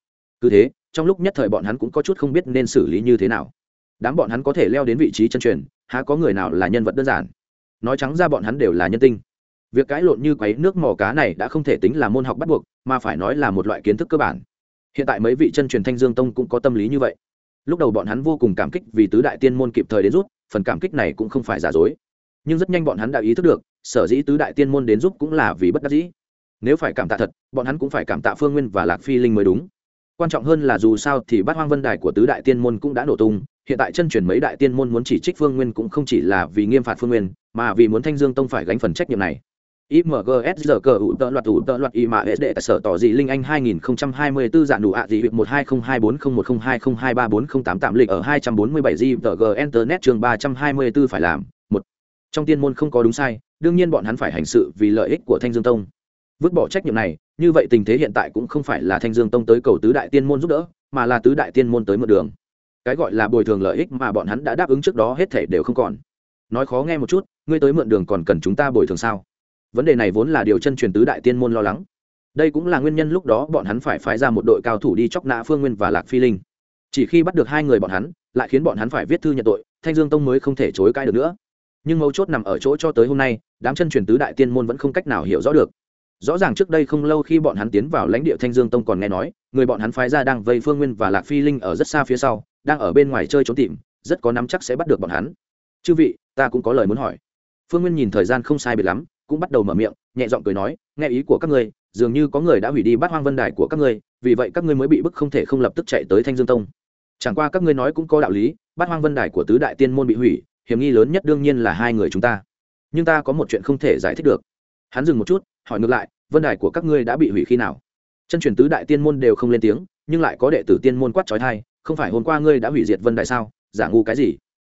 Cứ thế, trong lúc nhất thời bọn hắn cũng có chút không biết nên xử lý như thế nào. Đám bọn hắn có thể leo đến vị trí chân truyền, há có người nào là nhân vật đơn giản. Nói trắng ra bọn hắn đều là nhân tinh việc cãi lộn như quấy nước mò cá này đã không thể tính là môn học bắt buộc, mà phải nói là một loại kiến thức cơ bản. Hiện tại mấy vị chân truyền thanh dương tông cũng có tâm lý như vậy. Lúc đầu bọn hắn vô cùng cảm kích vì tứ đại tiên môn kịp thời đến rút phần cảm kích này cũng không phải giả dối. Nhưng rất nhanh bọn hắn đã ý thức được, sở dĩ tứ đại tiên môn đến giúp cũng là vì bất đắc dĩ. Nếu phải cảm tạ thật, bọn hắn cũng phải cảm tạ phương nguyên và lạc phi linh mới đúng. Quan trọng hơn là dù sao thì bát hoang vân đài của tứ đại tiên môn cũng đã nổ tung, hiện tại chân truyền mấy đại tiên môn muốn chỉ trích phương nguyên cũng không chỉ là vì nghiêm phạt phương nguyên, mà vì muốn thanh dương tông phải gánh phần trách nhiệm này. IMGS giờ cờ ủ tợ loạt ủ tợ loạt y mạ SD sở tỏ dị linh anh 2024 dạng đủ ạ dị việc 120240102023408 tạm lịch ở 247 G tờ G Internet chương 324 phải làm. một Trong tiên môn không có đúng sai, đương nhiên bọn hắn phải hành sự vì lợi ích của Thanh Dương Tông. Vứt bỏ trách nhiệm này, như vậy tình thế hiện tại cũng không phải là Thanh Dương Tông tới cầu tứ đại tiên môn giúp đỡ, mà là tứ đại tiên môn tới một đường. Cái gọi là bồi thường lợi ích mà bọn hắn đã đáp ứng trước đó hết thảy đều không còn. Nói khó nghe một chút, ngươi tới mượn đường còn cần chúng ta bồi thường sao? Vấn đề này vốn là điều chân truyền tứ đại tiên môn lo lắng. Đây cũng là nguyên nhân lúc đó bọn hắn phải phái ra một đội cao thủ đi chóc nã phương nguyên và lạc phi linh. Chỉ khi bắt được hai người bọn hắn, lại khiến bọn hắn phải viết thư nhận tội, thanh dương tông mới không thể chối cãi được nữa. Nhưng mấu chốt nằm ở chỗ cho tới hôm nay, đám chân truyền tứ đại tiên môn vẫn không cách nào hiểu rõ được. Rõ ràng trước đây không lâu khi bọn hắn tiến vào lãnh địa thanh dương tông còn nghe nói, người bọn hắn phái ra đang vây phương nguyên và lạc phi linh ở rất xa phía sau, đang ở bên ngoài chơi trốn tìm, rất có nắm chắc sẽ bắt được bọn hắn. Chư vị, ta cũng có lời muốn hỏi. Phương nguyên nhìn thời gian không sai biệt lắm cũng bắt đầu mở miệng, nhẹ giọng cười nói, nghe ý của các ngươi, dường như có người đã hủy đi bát hoang vân đài của các ngươi, vì vậy các ngươi mới bị bức không thể không lập tức chạy tới thanh dương tông. Chẳng qua các ngươi nói cũng có đạo lý, bát hoang vân đài của tứ đại tiên môn bị hủy, hiểm nghi lớn nhất đương nhiên là hai người chúng ta. Nhưng ta có một chuyện không thể giải thích được. Hắn dừng một chút, hỏi ngược lại, vân đài của các ngươi đã bị hủy khi nào? Chân truyền tứ đại tiên môn đều không lên tiếng, nhưng lại có đệ tử tiên môn quát trói thai, không phải hôm qua ngươi đã hủy diệt vân đài sao? Giả ngu cái gì?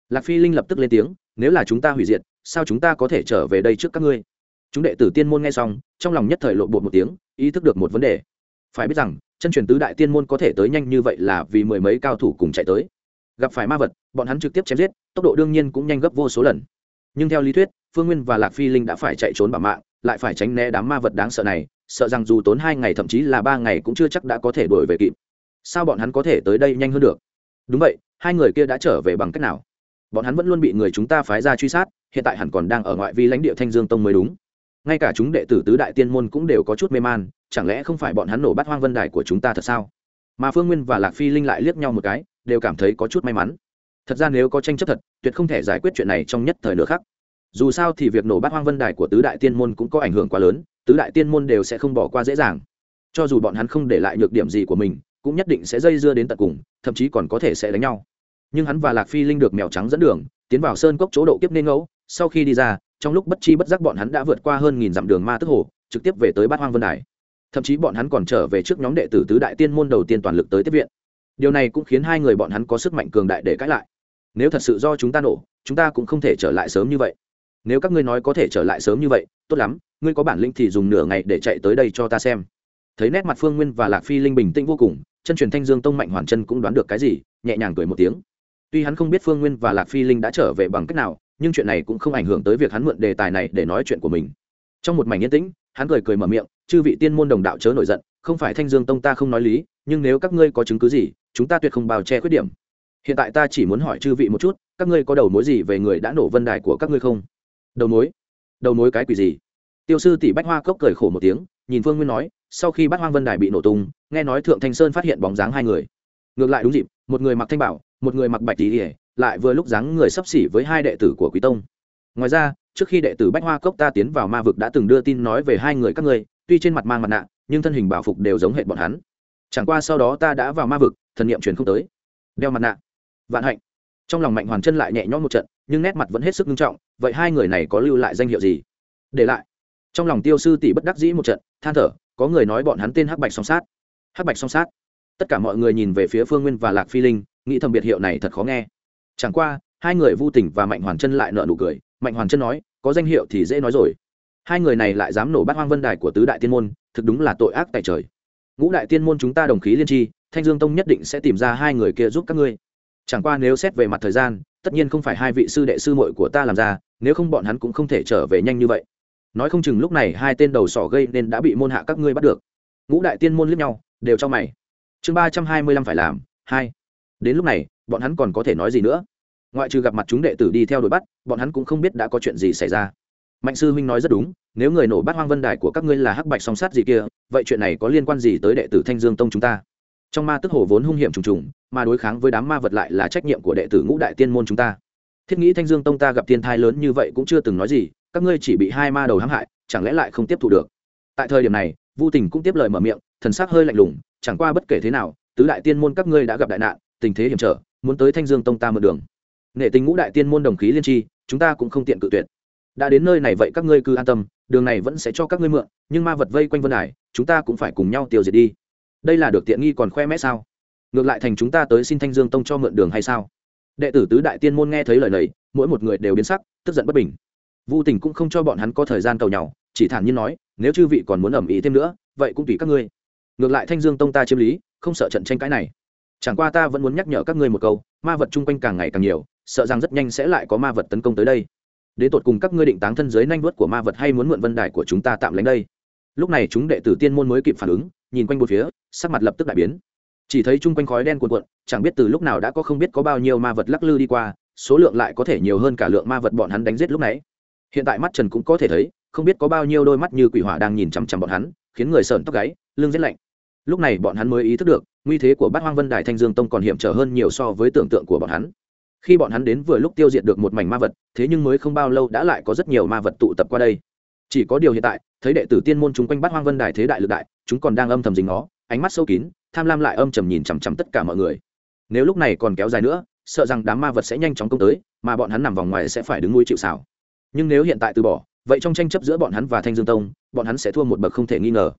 Lạc phi linh lập tức lên tiếng, nếu là chúng ta hủy diệt, sao chúng ta có thể trở về đây trước các ngươi? Chúng đệ tử tiên môn nghe xong, trong lòng nhất thời lộ bột một tiếng, ý thức được một vấn đề. Phải biết rằng, chân truyền tứ đại tiên môn có thể tới nhanh như vậy là vì mười mấy cao thủ cùng chạy tới. Gặp phải ma vật, bọn hắn trực tiếp chém giết, tốc độ đương nhiên cũng nhanh gấp vô số lần. Nhưng theo lý thuyết, phương nguyên và lạc phi linh đã phải chạy trốn bảo mạng, lại phải tránh né đám ma vật đáng sợ này, sợ rằng dù tốn hai ngày thậm chí là ba ngày cũng chưa chắc đã có thể đuổi về kịp. Sao bọn hắn có thể tới đây nhanh hơn được? Đúng vậy, hai người kia đã trở về bằng cách nào? Bọn hắn vẫn luôn bị người chúng ta phái ra truy sát, hiện tại hẳn còn đang ở ngoại vi lãnh địa thanh dương tông mới đúng ngay cả chúng đệ tử tứ đại tiên môn cũng đều có chút mê man, chẳng lẽ không phải bọn hắn nổ bắt hoang vân đài của chúng ta thật sao? Mà phương nguyên và lạc phi linh lại liếc nhau một cái, đều cảm thấy có chút may mắn. Thật ra nếu có tranh chấp thật, tuyệt không thể giải quyết chuyện này trong nhất thời nữa khác dù sao thì việc nổ bát hoang vân đài của tứ đại tiên môn cũng có ảnh hưởng quá lớn, tứ đại tiên môn đều sẽ không bỏ qua dễ dàng. Cho dù bọn hắn không để lại nhược điểm gì của mình, cũng nhất định sẽ dây dưa đến tận cùng, thậm chí còn có thể sẽ đánh nhau. Nhưng hắn và lạc phi linh được mèo trắng dẫn đường, tiến vào sơn cốc chỗ độ kiếp nên ngẫu, sau khi đi ra trong lúc bất chi bất giác bọn hắn đã vượt qua hơn nghìn dặm đường ma tức hồ, trực tiếp về tới bát hoang vân đài. Thậm chí bọn hắn còn trở về trước nhóm đệ tử tứ đại tiên môn đầu tiên toàn lực tới tiếp viện. Điều này cũng khiến hai người bọn hắn có sức mạnh cường đại để cãi lại. Nếu thật sự do chúng ta nổ, chúng ta cũng không thể trở lại sớm như vậy. Nếu các ngươi nói có thể trở lại sớm như vậy, tốt lắm, ngươi có bản lĩnh thì dùng nửa ngày để chạy tới đây cho ta xem. Thấy nét mặt phương nguyên và lạc phi linh bình tĩnh vô cùng, chân truyền thanh dương tông mạnh hoàn chân cũng đoán được cái gì, nhẹ nhàng cười một tiếng. Tuy hắn không biết phương nguyên và lạc phi linh đã trở về bằng cách nào nhưng chuyện này cũng không ảnh hưởng tới việc hắn mượn đề tài này để nói chuyện của mình. Trong một mảnh yên tĩnh, hắn cười cười mở miệng, chư vị tiên môn đồng đạo chớ nổi giận, không phải thanh dương tông ta không nói lý, nhưng nếu các ngươi có chứng cứ gì, chúng ta tuyệt không bào che khuyết điểm. Hiện tại ta chỉ muốn hỏi chư vị một chút, các ngươi có đầu mối gì về người đã nổ vân đài của các ngươi không? Đầu mối? Đầu mối cái quỷ gì? Tiêu sư tỷ bách hoa cốc cười khổ một tiếng, nhìn phương nguyên nói, sau khi bắt hoang vân đài bị nổ tung, nghe nói thượng thanh sơn phát hiện bóng dáng hai người. Ngược lại đúng dịp, một người mặc thanh bảo, một người mặc bạch tỉ ỉa lại vừa lúc dáng người sắp xỉ với hai đệ tử của quý tông. Ngoài ra, trước khi đệ tử bách hoa cốc ta tiến vào ma vực đã từng đưa tin nói về hai người các ngươi, tuy trên mặt mang mặt nạ, nhưng thân hình bảo phục đều giống hệ bọn hắn. Chẳng qua sau đó ta đã vào ma vực, thần niệm truyền không tới. Đeo mặt nạ. Vạn hạnh. Trong lòng mạnh hoàn chân lại nhẹ nhõm một trận, nhưng nét mặt vẫn hết sức nghiêm trọng, vậy hai người này có lưu lại danh hiệu gì? Để lại. Trong lòng tiêu sư tỷ bất đắc dĩ một trận, than thở, có người nói bọn hắn tên hắc bạch song sát. Hắc bạch song sát. Tất cả mọi người nhìn về phía phương nguyên và lạc phi linh, nghĩ thầm biệt hiệu này thật khó nghe chẳng qua, hai người vu tỉnh và mạnh hoàn chân lại nợ nụ cười. Mạnh hoàn chân nói, có danh hiệu thì dễ nói rồi. Hai người này lại dám nổ bát hoang vân đài của tứ đại tiên môn, thực đúng là tội ác tại trời. Ngũ đại tiên môn chúng ta đồng khí liên tri, thanh dương tông nhất định sẽ tìm ra hai người kia giúp các ngươi. Chẳng qua nếu xét về mặt thời gian, tất nhiên không phải hai vị sư đệ sư muội của ta làm ra, nếu không bọn hắn cũng không thể trở về nhanh như vậy. Nói không chừng lúc này hai tên đầu sỏ gây nên đã bị môn hạ các ngươi bắt được. Ngũ đại tiên môn liếc nhau, đều cho mày. Chương ba trăm hai mươi lăm phải làm, hai đến lúc này, bọn hắn còn có thể nói gì nữa? Ngoại trừ gặp mặt chúng đệ tử đi theo đuổi bắt, bọn hắn cũng không biết đã có chuyện gì xảy ra. Mạnh sư huynh nói rất đúng, nếu người nổ bắt hoang vân đài của các ngươi là hắc bạch song sát gì kia, vậy chuyện này có liên quan gì tới đệ tử thanh dương tông chúng ta? Trong ma tức hồ vốn hung hiểm trùng trùng, mà đối kháng với đám ma vật lại là trách nhiệm của đệ tử ngũ đại tiên môn chúng ta. Thiết nghĩ thanh dương tông ta gặp thiên thai lớn như vậy cũng chưa từng nói gì, các ngươi chỉ bị hai ma đầu hãm hại, chẳng lẽ lại không tiếp thu được? Tại thời điểm này, vu tình cũng tiếp lời mở miệng, thần sắc hơi lạnh lùng, chẳng qua bất kể thế nào, tứ đại tiên môn các ngươi đã gặp đại nạn tình thế hiểm trở, muốn tới thanh dương tông ta mượn đường. Nghệ tình ngũ đại tiên môn đồng khí liên tri, chúng ta cũng không tiện cự tuyệt. Đã đến nơi này vậy các ngươi cứ an tâm, đường này vẫn sẽ cho các ngươi mượn, nhưng ma vật vây quanh vân đài, chúng ta cũng phải cùng nhau tiêu diệt đi. Đây là được tiện nghi còn khoe mẽ sao? Ngược lại thành chúng ta tới xin thanh dương tông cho mượn đường hay sao? Đệ tử tứ đại tiên môn nghe thấy lời này, mỗi một người đều biến sắc, tức giận bất bình. Vu tình cũng không cho bọn hắn có thời gian cầu nhau, chỉ thản nhiên nói, nếu chư vị còn muốn ẩm ý thêm nữa, vậy cũng tùy các ngươi. Ngược lại thanh dương tông ta chiếm lý, không sợ trận tranh cãi này chẳng qua ta vẫn muốn nhắc nhở các ngươi một câu, ma vật chung quanh càng ngày càng nhiều, sợ rằng rất nhanh sẽ lại có ma vật tấn công tới đây. Đến tột cùng các ngươi định táng thân dưới nanh vuốt của ma vật hay muốn mượn vân đài của chúng ta tạm lánh đây? Lúc này chúng đệ tử tiên môn mới kịp phản ứng, nhìn quanh một phía, sắc mặt lập tức đại biến. Chỉ thấy chung quanh khói đen cuồn cuộn, chẳng biết từ lúc nào đã có không biết có bao nhiêu ma vật lắc lư đi qua, số lượng lại có thể nhiều hơn cả lượng ma vật bọn hắn đánh giết lúc nãy. Hiện tại mắt trần cũng có thể thấy, không biết có bao nhiêu đôi mắt như quỷ hỏa đang nhìn chằm chằm bọn hắn, khiến người sợn tóc gáy, lưng rét lạnh lúc này bọn hắn mới ý thức được, nguy thế của bát hoang vân đài thanh dương tông còn hiểm trở hơn nhiều so với tưởng tượng của bọn hắn. Khi bọn hắn đến vừa lúc tiêu diệt được một mảnh ma vật, thế nhưng mới không bao lâu đã lại có rất nhiều ma vật tụ tập qua đây. Chỉ có điều hiện tại, thấy đệ tử tiên môn chúng quanh bát hoang vân đài thế đại lực đại, chúng còn đang âm thầm dính nó ánh mắt sâu kín, tham lam lại âm trầm nhìn chằm chằm tất cả mọi người. Nếu lúc này còn kéo dài nữa, sợ rằng đám ma vật sẽ nhanh chóng công tới, mà bọn hắn nằm vòng ngoài sẽ phải đứng nuôi chịu xảo nhưng nếu hiện tại từ bỏ, vậy trong tranh chấp giữa bọn hắn và thanh dương tông, bọn hắn sẽ thua một bậc không thể nghi ngờ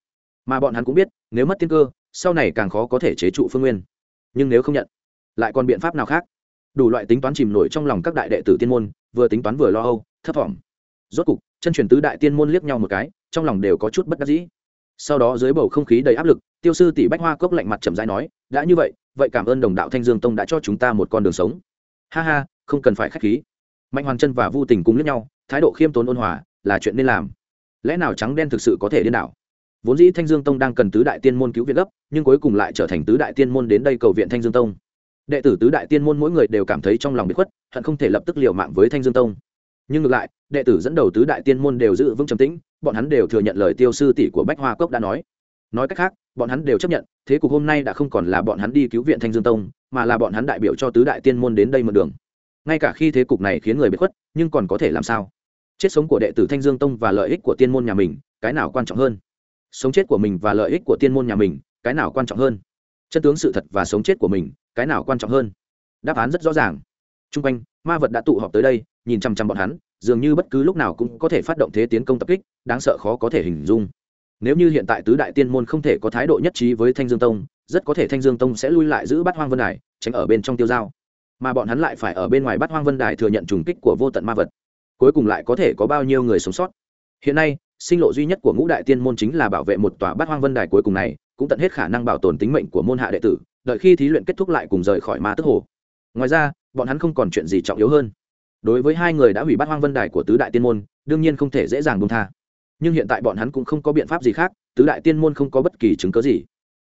mà bọn hắn cũng biết, nếu mất tiên cơ, sau này càng khó có thể chế trụ phương nguyên. Nhưng nếu không nhận, lại còn biện pháp nào khác? Đủ loại tính toán chìm nổi trong lòng các đại đệ tử tiên môn, vừa tính toán vừa lo âu, thấp thỏm rốt cục, chân truyền tứ đại tiên môn liếc nhau một cái, trong lòng đều có chút bất đắc dĩ. Sau đó dưới bầu không khí đầy áp lực, tiêu sư tỷ bách hoa cốc lạnh mặt chậm rãi nói, đã như vậy vậy cảm ơn đồng đạo thanh dương tông đã cho chúng ta một con đường sống. Ha ha, không cần phải k h á c h khí. Mạnh hoàng chân và vu tình cùng liếc nhau, thái độ khiêm tốn ôn hòa, là chuyện nên làm. Lẽ nào trắng đen thực sự có thể điên đảo? Vốn dĩ thanh dương tông đang cần tứ đại tiên môn cứu viện gấp, nhưng cuối cùng lại trở thành tứ đại tiên môn đến đây cầu viện thanh dương tông. Đệ tử tứ đại tiên môn mỗi người đều cảm thấy trong lòng bị khuất, hận không thể lập tức liều mạng với thanh dương tông. Nhưng ngược lại, đệ tử dẫn đầu tứ đại tiên môn đều giữ vững trầm tĩnh, bọn hắn đều thừa nhận lời tiêu sư tỷ của bách hoa cốc đã nói. Nói cách khác, bọn hắn đều chấp nhận, thế cục hôm nay đã không còn là bọn hắn đi cứu viện thanh dương tông, mà là bọn hắn đại biểu cho tứ đại tiên môn đến đây một đường. Ngay cả khi thế cục này khiến người bị khuất, nhưng còn có thể làm sao? Chết sống của đệ tử thanh dương tông và lợi ích của tiên môn nhà mình, cái nào quan trọng hơn? Sống chết của mình và lợi ích của tiên môn nhà mình, cái nào quan trọng hơn? Chân tướng sự thật và sống chết của mình, cái nào quan trọng hơn? Đáp án rất rõ ràng. T r u n g quanh, ma vật đã tụ họp tới đây, nhìn chăm chăm bọn hắn, dường như bất cứ lúc nào cũng có thể phát động thế tiến công tập kích, đáng sợ khó có thể hình dung. Nếu như hiện tại tứ đại tiên môn không thể có thái độ nhất trí với thanh dương tông, rất có thể thanh dương tông sẽ lui lại giữ Bát hoang vân đài, tránh ở bên trong tiêu dao mà bọn hắn lại phải ở bên ngoài Bát hoang vân đài thừa nhận trùng kích của vô tận ma vật. Cuối cùng lại có thể có bao nhiêu người sống sót? Hiện nay sinh lộ duy nhất của ngũ đại tiên môn chính là bảo vệ một tòa bát hoang vân đài cuối cùng này, cũng tận hết khả năng bảo tồn tính mệnh của môn hạ đệ tử, đợi khi thí luyện kết thúc lại cùng rời khỏi ma tức hồ. Ngoài ra, bọn hắn không còn chuyện gì trọng yếu hơn. Đối với hai người đã hủy bát hoang vân đài của tứ đại tiên môn, đương nhiên không thể dễ dàng buông tha. Nhưng hiện tại bọn hắn cũng không có biện pháp gì khác, tứ đại tiên môn không có bất kỳ chứng cứ gì.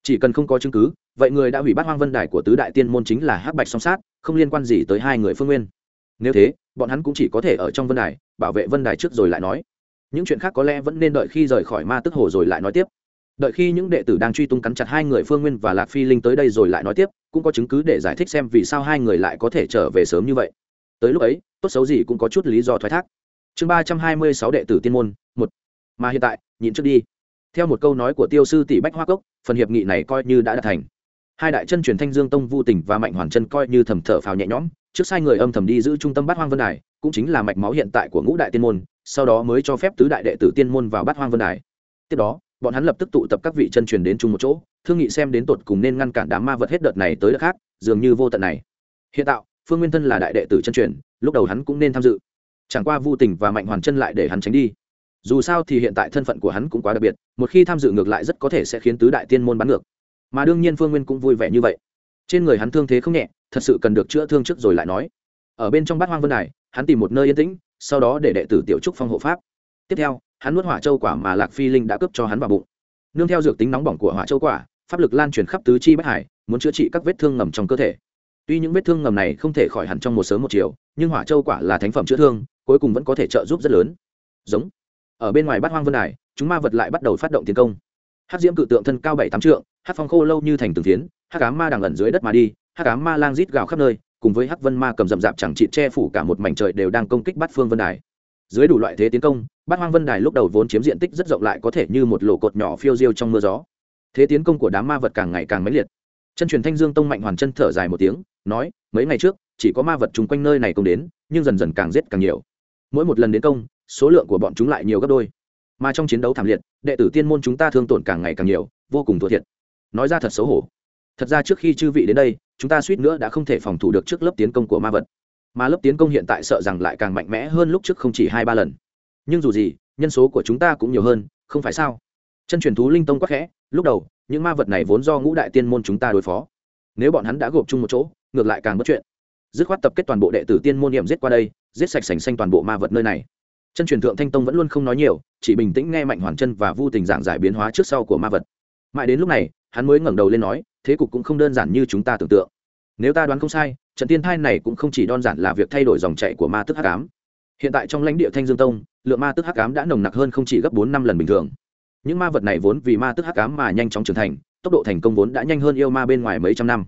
Chỉ cần không có chứng cứ, vậy người đã hủy bát hoang vân đài của tứ đại tiên môn chính là hắc bạch song sát, không liên quan gì tới hai người phương nguyên. Nếu thế, bọn hắn cũng chỉ có thể ở trong vân đài, bảo vệ vân đài trước rồi lại nói những chuyện khác có lẽ vẫn nên đợi khi rời khỏi ma tức hồ rồi lại nói tiếp. Đợi khi những đệ tử đang truy tung cắn chặt hai người phương nguyên và lạc phi linh tới đây rồi lại nói tiếp, cũng có chứng cứ để giải thích xem vì sao hai người lại có thể trở về sớm như vậy. Tới lúc ấy, tốt xấu gì cũng có chút lý do thoái thác. Chương ba trăm hai mươi sáu đệ tử tiên môn, một. Mà hiện tại, nhịn trước đi. Theo một câu nói của tiêu sư tỷ bách hoa cốc, phần hiệp nghị này coi như đã đạt thành. Hai đại chân truyền thanh dương tông vu tỉnh và mạnh hoàn chân coi như thầm thở phào nhẹ nhõm trước sai người âm thầm đi giữ trung tâm bát hoang vân đài, cũng chính là mạch máu hiện tại của ngũ đại tiên môn, sau đó mới cho phép tứ đại đệ tử tiên môn vào bát hoang vân đài. Tiếp đó, bọn hắn lập tức tụ tập các vị chân truyền đến chung một chỗ, thương nghị xem đến tột cùng nên ngăn cản đám ma vật hết đợt này tới đợt khác, dường như vô tận này. Hiện tạo, phương nguyên thân là đại đệ tử chân truyền, lúc đầu hắn cũng nên tham dự. Chẳng qua vu tình và mạnh hoàn chân lại để hắn tránh đi. Dù sao thì hiện tại thân phận của hắn cũng quá đặc biệt, một khi tham dự ngược lại rất có thể sẽ khiến tứ đại tiên môn bắn ngược. Mà đương nhiên phương nguyên cũng vui vẻ như vậy. Trên người hắn thương thế không nhẹ thật sự cần được chữa thương trước rồi lại nói. Ở bên trong bát hoang vân đài, hắn tìm một nơi yên tĩnh, sau đó để đệ tử tiểu trúc phong hộ pháp. Tiếp theo, hắn nuốt hỏa châu quả mà lạc phi linh đã cướp cho hắn vào bụng. Nương theo dược tính nóng bỏng của hỏa châu quả, pháp lực lan truyền khắp tứ chi bất hải, muốn chữa trị các vết thương ngầm trong cơ thể. Tuy những vết thương ngầm này không thể khỏi hẳn trong một sớm một chiều, nhưng hỏa châu quả là thánh phẩm chữa thương, cuối cùng vẫn có thể trợ giúp rất lớn. Giống. Ở bên ngoài bát hoang vân đài, chúng ma vật lại bắt đầu phát động tiến công. Hát diễm cự tượng thân cao bảy tám trượng hát phong khô lâu như thành từng thiến hát cá ma đang ẩn dưới đất mà đi hát ám ma lang rít gào khắp nơi, cùng với hắc vân ma cầm rậm rạp chẳng trị che phủ cả một mảnh trời đều đang công kích Bát phương vân đài. Dưới đủ loại thế tiến công bát hoang vân đài lúc đầu vốn chiếm diện tích rất rộng lại có thể như một lỗ cột nhỏ phiêu diêu trong mưa gió. Thế tiến công của đám ma vật càng ngày càng mãnh liệt. Chân truyền thanh dương tông mạnh hoàn chân thở dài một tiếng, nói, mấy ngày trước, chỉ có ma vật chung quanh nơi này công đến, nhưng dần dần càng giết càng nhiều. Mỗi một lần đến công, số lượng của bọn chúng lại nhiều gấp đôi. Mà trong chiến đấu thảm liệt, đệ tử tiên môn chúng ta thương tổn càng ngày càng nhiều, vô cùng thua thiệt. Nói ra thật xấu hổ. Thật ra trước khi chư vị đến đây chúng ta suýt nữa đã không thể phòng thủ được trước lớp tiến công của ma vật. Mà lớp tiến công hiện tại sợ rằng lại càng mạnh mẽ hơn lúc trước không chỉ hai ba lần. Nhưng dù gì, nhân số của chúng ta cũng nhiều hơn, không phải sao? Chân truyền thú linh tông quắc khẽ, lúc đầu, những ma vật này vốn do ngũ đại tiên môn chúng ta đối phó. Nếu bọn hắn đã gộp chung một chỗ, ngược lại càng bất chuyện. Dứt khoát tập kết toàn bộ đệ tử tiên môn niệm giết qua đây, giết sạch sành xanh toàn bộ ma vật nơi này. Chân truyền thượng thanh tông vẫn luôn không nói nhiều, chỉ bình tĩnh nghe mạnh hoàn chân và vu tình giảng giải biến hóa trước sau của ma vật. Mãi đến lúc này, hắn mới ngẩng đầu lên nói thế cục cũng không đơn giản như chúng ta tưởng tượng. Nếu ta đoán không sai, trận tiên thai này cũng không chỉ đơn giản là việc thay đổi dòng chạy của ma tức hắc ám. Hiện tại trong lãnh địa thanh dương tông, lượng ma tức hắc ám đã nồng nặc hơn không chỉ gấp bốn năm lần bình thường. Những ma vật này vốn vì ma tức hắc ám mà nhanh chóng trưởng thành, tốc độ thành công vốn đã nhanh hơn yêu ma bên ngoài mấy trăm năm.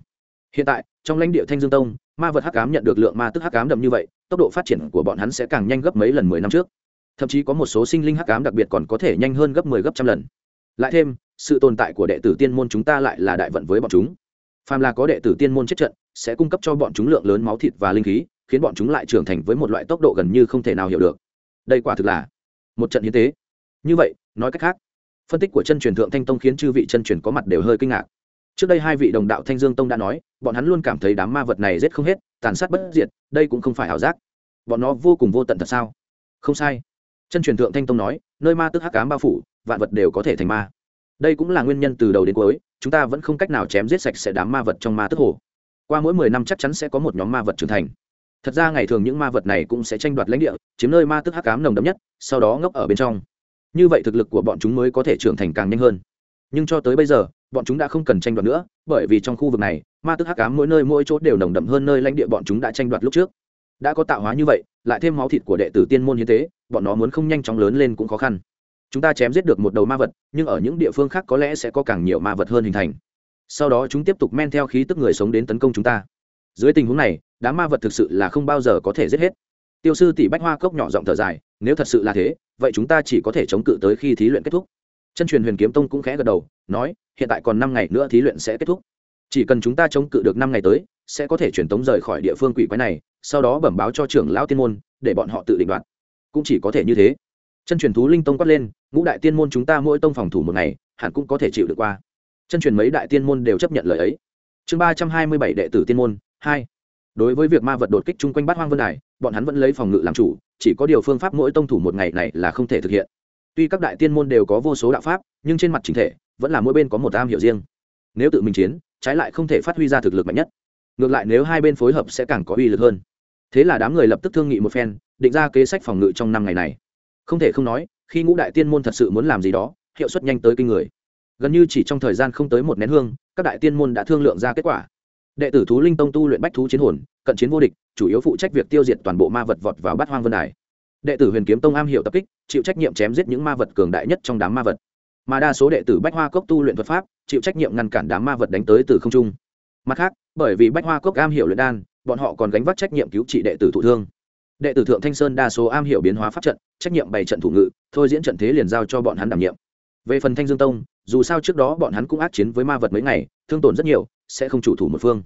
Hiện tại, trong lãnh địa thanh dương tông, ma vật hắc ám nhận được lượng ma tức hắc ám đậm như vậy, tốc độ phát triển của bọn hắn sẽ càng nhanh gấp mấy lần mười năm trước. Thậm chí có một số sinh linh hắc ám đặc biệt còn có thể nhanh hơn gấp mười 10 gấp trăm lần lại thêm, sự tồn tại của đệ tử tiên môn chúng ta lại là đại vận với bọn chúng. Phàm là có đệ tử tiên môn chết trận, sẽ cung cấp cho bọn chúng lượng lớn máu thịt và linh khí, khiến bọn chúng lại trưởng thành với một loại tốc độ gần như không thể nào hiểu được. Đây quả thực là một trận hiến tế. Như vậy, nói cách khác, phân tích của chân truyền thượng thanh tông khiến chư vị chân truyền có mặt đều hơi kinh ngạc. Trước đây hai vị đồng đạo thanh dương tông đã nói, bọn hắn luôn cảm thấy đám ma vật này rét không hết, tàn sát bất diệt, đây cũng không phải ảo giác. Bọn nó vô cùng vô tận thật sao? Không sai. Chân truyền thượng thanh tông nói, nơi ma tức hắc cám bao phủ vạn vật đều có thể thành ma. Đây cũng là nguyên nhân từ đầu đến cuối, chúng ta vẫn không cách nào chém giết sạch sẽ đám ma vật trong ma tức hồ. Qua mỗi mười năm chắc chắn sẽ có một nhóm ma vật trưởng thành. Thật ra ngày thường những ma vật này cũng sẽ tranh đoạt lãnh địa, chiếm nơi ma tức hắc cám nồng đậm nhất, sau đó ngốc ở bên trong. Như vậy thực lực của bọn chúng mới có thể trưởng thành càng nhanh hơn. Nhưng cho tới bây giờ, bọn chúng đã không cần tranh đoạt nữa, bởi vì trong khu vực này, ma tức hắc cám mỗi nơi mỗi chỗ đều nồng đậm hơn nơi lãnh địa bọn chúng đã tranh đoạt lúc trước. Đã có tạo hóa như vậy, lại thêm máu thịt của đệ tử tiên môn hiến tế, bọn nó muốn không nhanh chóng lớn lên cũng khó khăn chúng ta chém giết được một đầu ma vật, nhưng ở những địa phương khác có lẽ sẽ có càng nhiều ma vật hơn hình thành. Sau đó chúng tiếp tục men theo khí tức người sống đến tấn công chúng ta. Dưới tình huống này, đám ma vật thực sự là không bao giờ có thể giết hết. Tiêu sư tỷ bách hoa cốc nhỏ giọng thở dài, nếu thật sự là thế, vậy chúng ta chỉ có thể chống cự tới khi thí luyện kết thúc. Chân truyền huyền kiếm tông cũng khẽ gật đầu, nói, hiện tại còn năm ngày nữa thí luyện sẽ kết thúc. Chỉ cần chúng ta chống cự được năm ngày tới, sẽ có thể truyền tống rời khỏi địa phương quỷ quái này, sau đó bẩm báo cho trưởng lão tiên môn, để bọn họ tự định đoạt. Cũng chỉ có thể như thế. Chân truyền thú linh tông quát lên ngũ đại tiên môn chúng ta mỗi tông phòng thủ một ngày, hẳn cũng có thể chịu được qua. Chân truyền mấy đại tiên môn đều chấp nhận lời ấy. Chương ba trăm hai mươi bảy đệ tử tiên môn, hai. Đối với việc ma vật đột kích chung quanh bát hoang vân đài, bọn hắn vẫn lấy phòng ngự làm chủ, chỉ có điều phương pháp mỗi tông thủ một ngày này là không thể thực hiện. Tuy các đại tiên môn đều có vô số đạo pháp, nhưng trên mặt chính thể, vẫn là mỗi bên có một am hiểu riêng. Nếu tự mình chiến, trái lại không thể phát huy ra thực lực mạnh nhất. Ngược lại nếu hai bên phối hợp sẽ càng có uy lực hơn. Thế là đám người lập tức thương nghị một phen, định ra kế sách phòng ngự trong năm ngày này. Không thể không nói khi ngũ đại tiên môn thật sự muốn làm gì đó, hiệu suất nhanh tới kinh người. Gần như chỉ trong thời gian không tới một nén hương, các đại tiên môn đã thương lượng ra kết quả. Đệ tử thú linh tông tu luyện bách thú chiến hồn, cận chiến vô địch, chủ yếu phụ trách việc tiêu diệt toàn bộ ma vật vọt vào bát hoang vân đài. Đệ tử huyền kiếm tông am hiểu tập kích, chịu trách nhiệm chém giết những ma vật cường đại nhất trong đám ma vật. Mà đa số đệ tử bách hoa cốc tu luyện thuật pháp, chịu trách nhiệm ngăn cản đám ma vật đánh tới từ không trung. Mặt khác, bởi vì bách hoa cốc am hiểu luyện đan, bọn họ còn gánh vác trách nhiệm cứu trị đệ tử thụ thương đệ tử thượng thanh sơn đa số am hiểu biến hóa pháp trận, trách nhiệm bày trận thủ ngự, thôi diễn trận thế liền giao cho bọn hắn đảm nhiệm. Về phần thanh dương tông, dù sao trước đó bọn hắn cũng ác chiến với ma vật mấy ngày, thương tổn rất nhiều, sẽ không chủ thủ một phương.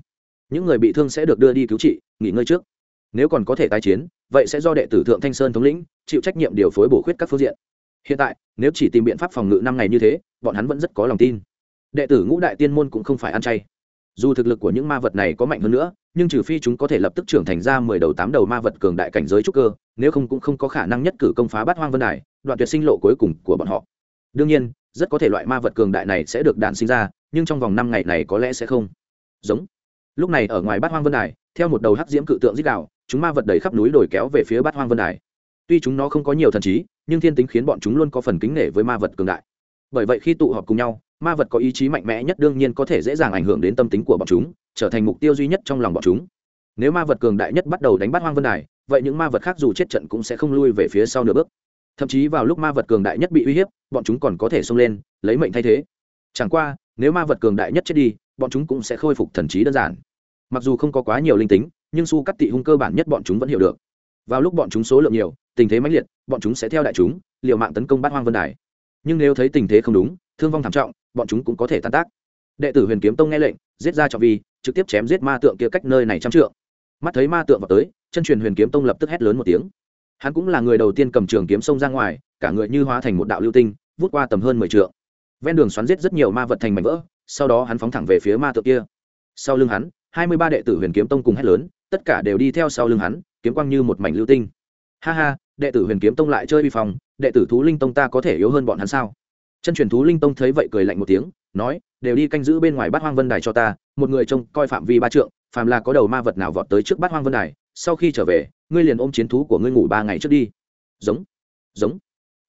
Những người bị thương sẽ được đưa đi cứu trị, nghỉ ngơi trước. Nếu còn có thể tái chiến, vậy sẽ do đệ tử thượng thanh sơn thống lĩnh, chịu trách nhiệm điều phối bổ khuyết các phương diện. Hiện tại, nếu chỉ tìm biện pháp phòng ngự năm ngày như thế, bọn hắn vẫn rất có lòng tin. Đệ tử ngũ đại tiên môn cũng không phải ăn chay dù thực lực của những ma vật này có mạnh hơn nữa, nhưng trừ phi chúng có thể lập tức trưởng thành ra mười đầu tám đầu ma vật cường đại cảnh giới trúc cơ, nếu không cũng không có khả năng nhất cử công phá bát hoang vân đài, đoạn tuyệt sinh lộ cuối cùng của bọn họ. Đương nhiên, rất có thể loại ma vật cường đại này sẽ được đạn sinh ra, nhưng trong vòng năm ngày này có lẽ sẽ không. Giống. Lúc này ở ngoài bát hoang vân đài, theo một đầu hắc diễm cự tượng dích đạo chúng ma vật đầy khắp núi đồi kéo về phía bát hoang vân đài. Tuy chúng nó không có nhiều thần trí, nhưng thiên tính khiến bọn chúng luôn có phần kính nể với ma vật cường đại. Bởi vậy khi tụ họp cùng nhau ma vật có ý chí mạnh mẽ nhất đương nhiên có thể dễ dàng ảnh hưởng đến tâm tính của bọn chúng, trở thành mục tiêu duy nhất trong lòng bọn chúng. Nếu ma vật cường đại nhất bắt đầu đánh bắt hoang vân đài, vậy những ma vật khác dù chết trận cũng sẽ không lui về phía sau nửa bước. Thậm chí vào lúc ma vật cường đại nhất bị uy hiếp, bọn chúng còn có thể xông lên, lấy mệnh thay thế. Chẳng qua, nếu ma vật cường đại nhất chết đi, bọn chúng cũng sẽ khôi phục thần trí đơn giản. Mặc dù không có quá nhiều linh tính, nhưng su cắt tị hung cơ bản nhất bọn chúng vẫn hiểu được. Vào lúc bọn chúng số lượng nhiều, tình thế mãnh liệt, bọn chúng sẽ theo đại chúng, liều mạng tấn công bắt hoang vân đài nhưng nếu thấy tình thế không đúng, thương vong thảm trọng, bọn chúng cũng có thể tan tác. Đệ tử huyền kiếm tông nghe lệnh, giết ra trọng vi, trực tiếp chém giết ma tượng kia cách nơi này trăm trượng. Mắt thấy ma tượng vào tới, chân truyền huyền kiếm tông lập tức hét lớn một tiếng. Hắn cũng là người đầu tiên cầm trường kiếm sông ra ngoài, cả người như hóa thành một đạo lưu tinh, vút qua tầm hơn mười trượng. Ven đường xoắn giết rất nhiều ma vật thành mảnh vỡ, sau đó hắn phóng thẳng về phía ma tượng kia. Sau lưng hắn, hai mươi ba đệ tử huyền kiếm tông cùng hét lớn, tất cả đều đi theo sau lưng hắn, kiếm quang như một mảnh lưu tinh. Ha ha đệ tử huyền kiếm tông lại chơi vi phòng đệ tử thú linh tông ta có thể yếu hơn bọn hắn sao? Chân truyền thú linh tông thấy vậy cười lạnh một tiếng, nói, đều đi canh giữ bên ngoài bát hoang vân đài cho ta, một người trông coi phạm vi ba trượng, phàm là có đầu ma vật nào vọt tới trước bát hoang vân đài, sau khi trở về, ngươi liền ôm chiến thú của ngươi ngủ ba ngày trước đi. Giống giống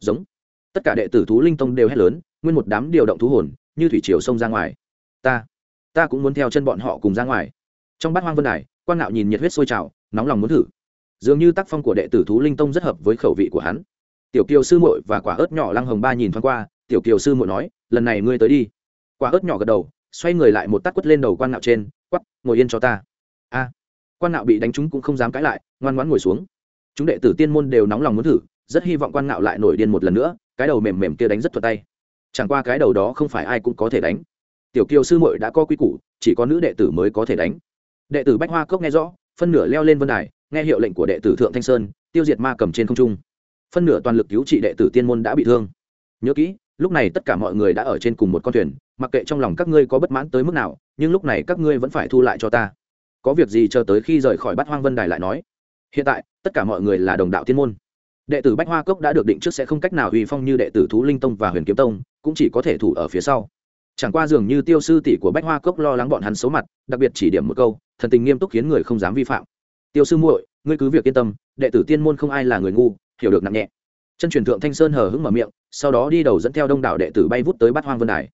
giống. Tất cả đệ tử thú linh tông đều hét lớn, nguyên một đám điều động thú hồn, như thủy triều xông ra ngoài. Ta ta cũng muốn theo chân bọn họ cùng ra ngoài. Trong bát hoang vân đài quan ngạo nhìn nhiệt huyết sôi trào, nóng lòng muốn thử dường như tác phong của đệ tử thú linh tông rất hợp với khẩu vị của hắn. Tiểu kiều sư muội và quả ớt nhỏ lăng hồng ba nhìn thoáng qua, tiểu kiều sư muội nói, lần này ngươi tới đi. Quả ớt nhỏ gật đầu, xoay người lại một tát quất lên đầu quan ngạo trên quắp ngồi yên cho ta. A. Quan ngạo bị đánh trúng cũng không dám cãi lại, ngoan ngoãn ngồi xuống. Chúng đệ tử tiên môn đều nóng lòng muốn thử, rất hy vọng quan ngạo lại nổi điên một lần nữa, cái đầu mềm mềm kia đánh rất thuật tay. Chẳng qua cái đầu đó không phải ai cũng có thể đánh. Tiểu kiều sư muội đã có quy củ, chỉ có nữ đệ tử mới có thể đánh. Đệ tử bách hoa cốc nghe rõ, phân nửa leo lên vân đài nghe hiệu lệnh của đệ tử thượng thanh sơn, tiêu diệt ma cầm trên không trung. Phân nửa toàn lực cứu trị đệ tử tiên môn đã bị thương. Nhớ kỹ, lúc này tất cả mọi người đã ở trên cùng một con thuyền, mặc kệ trong lòng các ngươi có bất mãn tới mức nào, nhưng lúc này các ngươi vẫn phải thu lại cho ta. Có việc gì chờ tới khi rời khỏi bát hoang vân đài lại nói. Hiện tại, tất cả mọi người là đồng đạo tiên môn. Đệ tử bách hoa cốc đã được định trước sẽ không cách nào uy phong như đệ tử thú linh tông và huyền kiếm tông, cũng chỉ có thể thủ ở phía sau. Chẳng qua dường như tiêu sư tỷ của bách hoa cốc lo lắng bọn hắn xấu mặt, đặc biệt chỉ điểm một câu, thần tình nghiêm túc khiến người không dám vi phạm tiêu sư muội, ngươi cứ việc yên tâm, đệ tử tiên môn không ai là người ngu, hiểu được nặng nhẹ. Chân truyền thượng thanh sơn hờ hững mở miệng, sau đó đi đầu dẫn theo đông đảo đệ tử bay vút tới bát hoang vân đài.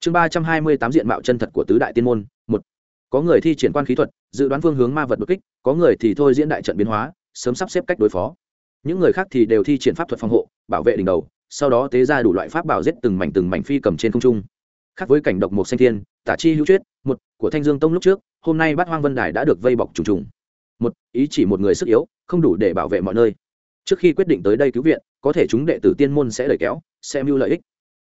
Chương ba trăm hai mươi tám diện mạo chân thật của tứ đại tiên môn, một. Có người thi triển quan khí thuật, dự đoán phương hướng ma vật đột kích, có người thì thôi diễn đại trận biến hóa, sớm sắp xếp cách đối phó. Những người khác thì đều thi triển pháp thuật phòng hộ, bảo vệ đỉnh đầu, sau đó tế ra đủ loại pháp bảo giết từng mảnh từng mảnh phi cầm trên không trung. Khác với cảnh độc một xanh thiên, tả chi hữu chuyết một, của thanh dương tông lúc trước, hôm nay bát hoang vân đài đã được vây bọc trùng trùng một, ý chỉ một người sức yếu, không đủ để bảo vệ mọi nơi. Trước khi quyết định tới đây cứu viện, có thể chúng đệ tử tiên môn sẽ lời kéo, sẽ mưu lợi ích.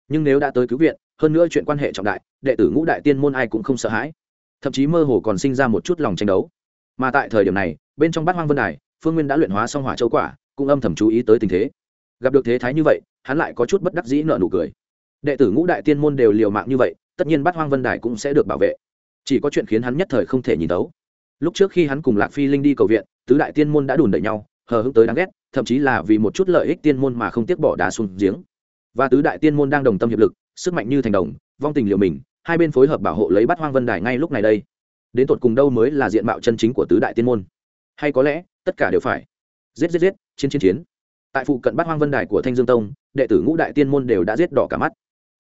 Nhưng nếu đã tới cứu viện, hơn nữa chuyện quan hệ trọng đại, đệ tử ngũ đại tiên môn ai cũng không sợ hãi. Thậm chí mơ hồ còn sinh ra một chút lòng tranh đấu. Mà tại thời điểm này, bên trong bát hoang vân đài, phương nguyên đã luyện hóa xong hỏa châu quả, cũng âm thầm chú ý tới tình thế. Gặp được thế thái như vậy, hắn lại có chút bất đắc dĩ nợ nụ cười. Đệ tử ngũ đại tiên môn đều liều mạng như vậy, tất nhiên bát hoang vân đài cũng sẽ được bảo vệ. Chỉ có chuyện khiến hắn nhất thời không thể nhìn tấu lúc trước khi hắn cùng lạc phi linh đi cầu viện, tứ đại tiên môn đã đùn đẩy nhau, hờ hững tới đáng ghét, thậm chí là vì một chút lợi ích tiên môn mà không tiếc bỏ đá xuống giếng. Và tứ đại tiên môn đang đồng tâm hiệp lực, sức mạnh như thành đồng, vong tình liệu mình, hai bên phối hợp bảo hộ lấy bắt hoang vân đài ngay lúc này đây. Đến tột cùng đâu mới là diện mạo chân chính của tứ đại tiên môn? Hay có lẽ, tất cả đều phải. Giết giết giết, chiến chiến chiến. Tại phụ cận bắt hoang vân đài của thanh dương tông, đệ tử ngũ đại tiên môn đều đã giết đỏ cả mắt.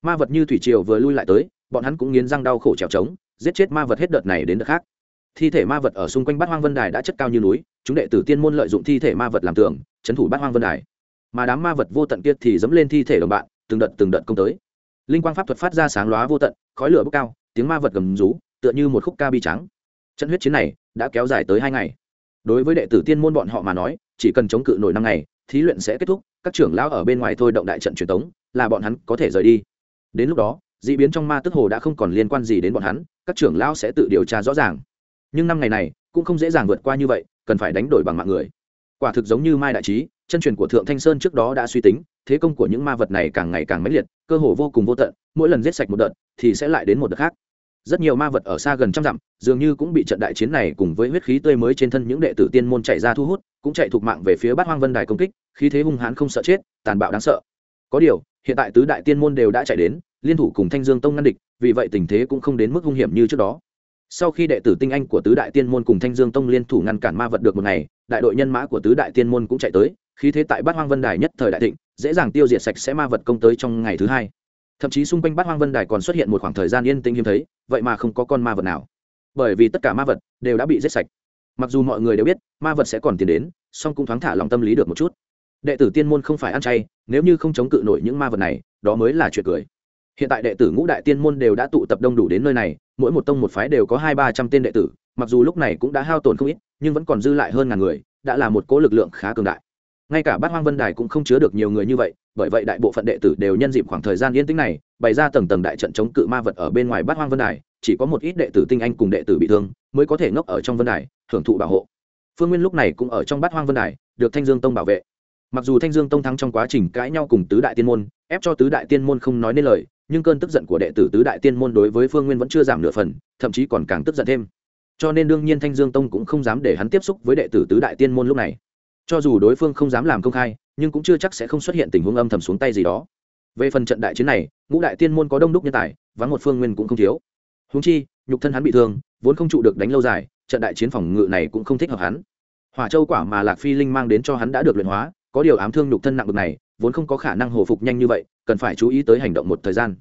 Ma vật như thủy triều vừa lui lại tới, bọn hắn cũng nghiến răng đau khổ trèo trống, giết chết ma vật hết đợt này đến đợt khác thi thể ma vật ở xung quanh bát hoang vân đài đã chất cao như núi, chúng đệ tử tiên môn lợi dụng thi thể ma vật làm tường trấn thủ bát hoang vân đài. Mà đám ma vật vô tận kia thì dẫm lên thi thể đồng bạn, từng đợt từng đợt công tới. Linh quang pháp thuật phát ra sáng lóa vô tận, khói lửa bốc cao, tiếng ma vật gầm rú, tựa như một khúc ca bi trắng. Trận huyết chiến này đã kéo dài tới hai ngày. Đối với đệ tử tiên môn bọn họ mà nói, chỉ cần chống cự nổi năm ngày, thí luyện sẽ kết thúc, các trưởng lão ở bên ngoài thôi động đại trận truyền tống, là bọn hắn có thể rời đi. Đến lúc đó d ị biến trong ma tức hồ đã không còn liên quan gì đến bọn hắn, các trưởng lão sẽ tự điều tra rõ ràng nhưng năm ngày này, cũng không dễ dàng vượt qua như vậy, cần phải đánh đổi bằng mạng người. Quả thực giống như mai đại trí, chân truyền của thượng thanh sơn trước đó đã suy tính, thế công của những ma vật này càng ngày càng mãnh liệt, cơ hồ vô cùng vô tận, mỗi lần giết sạch một đợt, thì sẽ lại đến một đợt khác. Rất nhiều ma vật ở xa gần trăm dặm, dường như cũng bị trận đại chiến này cùng với huyết khí tươi mới trên thân những đệ tử tiên môn chạy ra thu hút, cũng chạy thuộc mạng về phía bát hoang vân đài công kích, khí thế hung hãn không sợ chết, tàn bạo đáng sợ. Có điều, hiện tại tứ đại tiên môn đều đã chạy đến, liên thủ cùng thanh dương tông ngăn địch, vì vậy tình thế cũng không đến mức hung hiểm như trước đó sau khi đệ tử tinh anh của tứ đại tiên môn cùng thanh dương tông liên thủ ngăn cản ma vật được một ngày, đại đội nhân mã của tứ đại tiên môn cũng chạy tới, khí thế tại bát hoang vân đài nhất thời đại thịnh, dễ dàng tiêu diệt sạch sẽ ma vật công tới trong ngày thứ hai. Thậm chí xung quanh bát hoang vân đài còn xuất hiện một khoảng thời gian yên tĩnh hiếm thấy, vậy mà không có con ma vật nào. Bởi vì tất cả ma vật đều đã bị giết sạch. Mặc dù mọi người đều biết, ma vật sẽ còn tiến đến, song cũng thoáng thả lòng tâm lý được một chút. Đệ tử tiên môn không phải ăn chay, nếu như không chống cự nổi những ma vật này, đó mới là chuyện cười hiện tại đệ tử ngũ đại tiên môn đều đã tụ tập đông đủ đến nơi này, mỗi một tông một phái đều có hai ba trăm tên đệ tử, mặc dù lúc này cũng đã hao tổn không ít, nhưng vẫn còn dư lại hơn ngàn người, đã là một cố lực lượng khá cường đại. Ngay cả bát hoang vân đài cũng không chứa được nhiều người như vậy, bởi vậy đại bộ phận đệ tử đều nhân dịp khoảng thời gian yên tĩnh này, bày ra tầng tầng đại trận chống cự ma vật ở bên ngoài bát hoang vân đài, chỉ có một ít đệ tử tinh anh cùng đệ tử bị thương mới có thể ngốc ở trong vân đài, hưởng thụ bảo hộ. Phương nguyên lúc này cũng ở trong bát hoang vân đài, được thanh dương tông bảo vệ. Mặc dù thanh dương tông thắng trong quá trình cãi nhau cùng tứ đại tiên môn, ép cho tứ đại tiên môn không nói nên lời nhưng cơn tức giận của đệ tử tứ đại tiên môn đối với phương nguyên vẫn chưa giảm nửa phần, thậm chí còn càng tức giận thêm. Cho nên đương nhiên thanh dương tông cũng không dám để hắn tiếp xúc với đệ tử tứ đại tiên môn lúc này. Cho dù đối phương không dám làm công khai, nhưng cũng chưa chắc sẽ không xuất hiện tình huống âm thầm xuống tay gì đó. Về phần trận đại chiến này, ngũ đại tiên môn có đông đúc nhân tài, vắng một phương nguyên cũng không thiếu. Húng chi, nhục thân hắn bị thương, vốn không trụ được đánh lâu dài, trận đại chiến phòng ngự này cũng không thích hợp hắn. Hỏa châu quả mà lạc phi linh mang đến cho hắn đã được luyện hóa, có điều ám thương nhục thân nặng bực này vốn không có khả năng hồi phục nhanh như vậy, cần phải chú ý tới hành động một thời gian.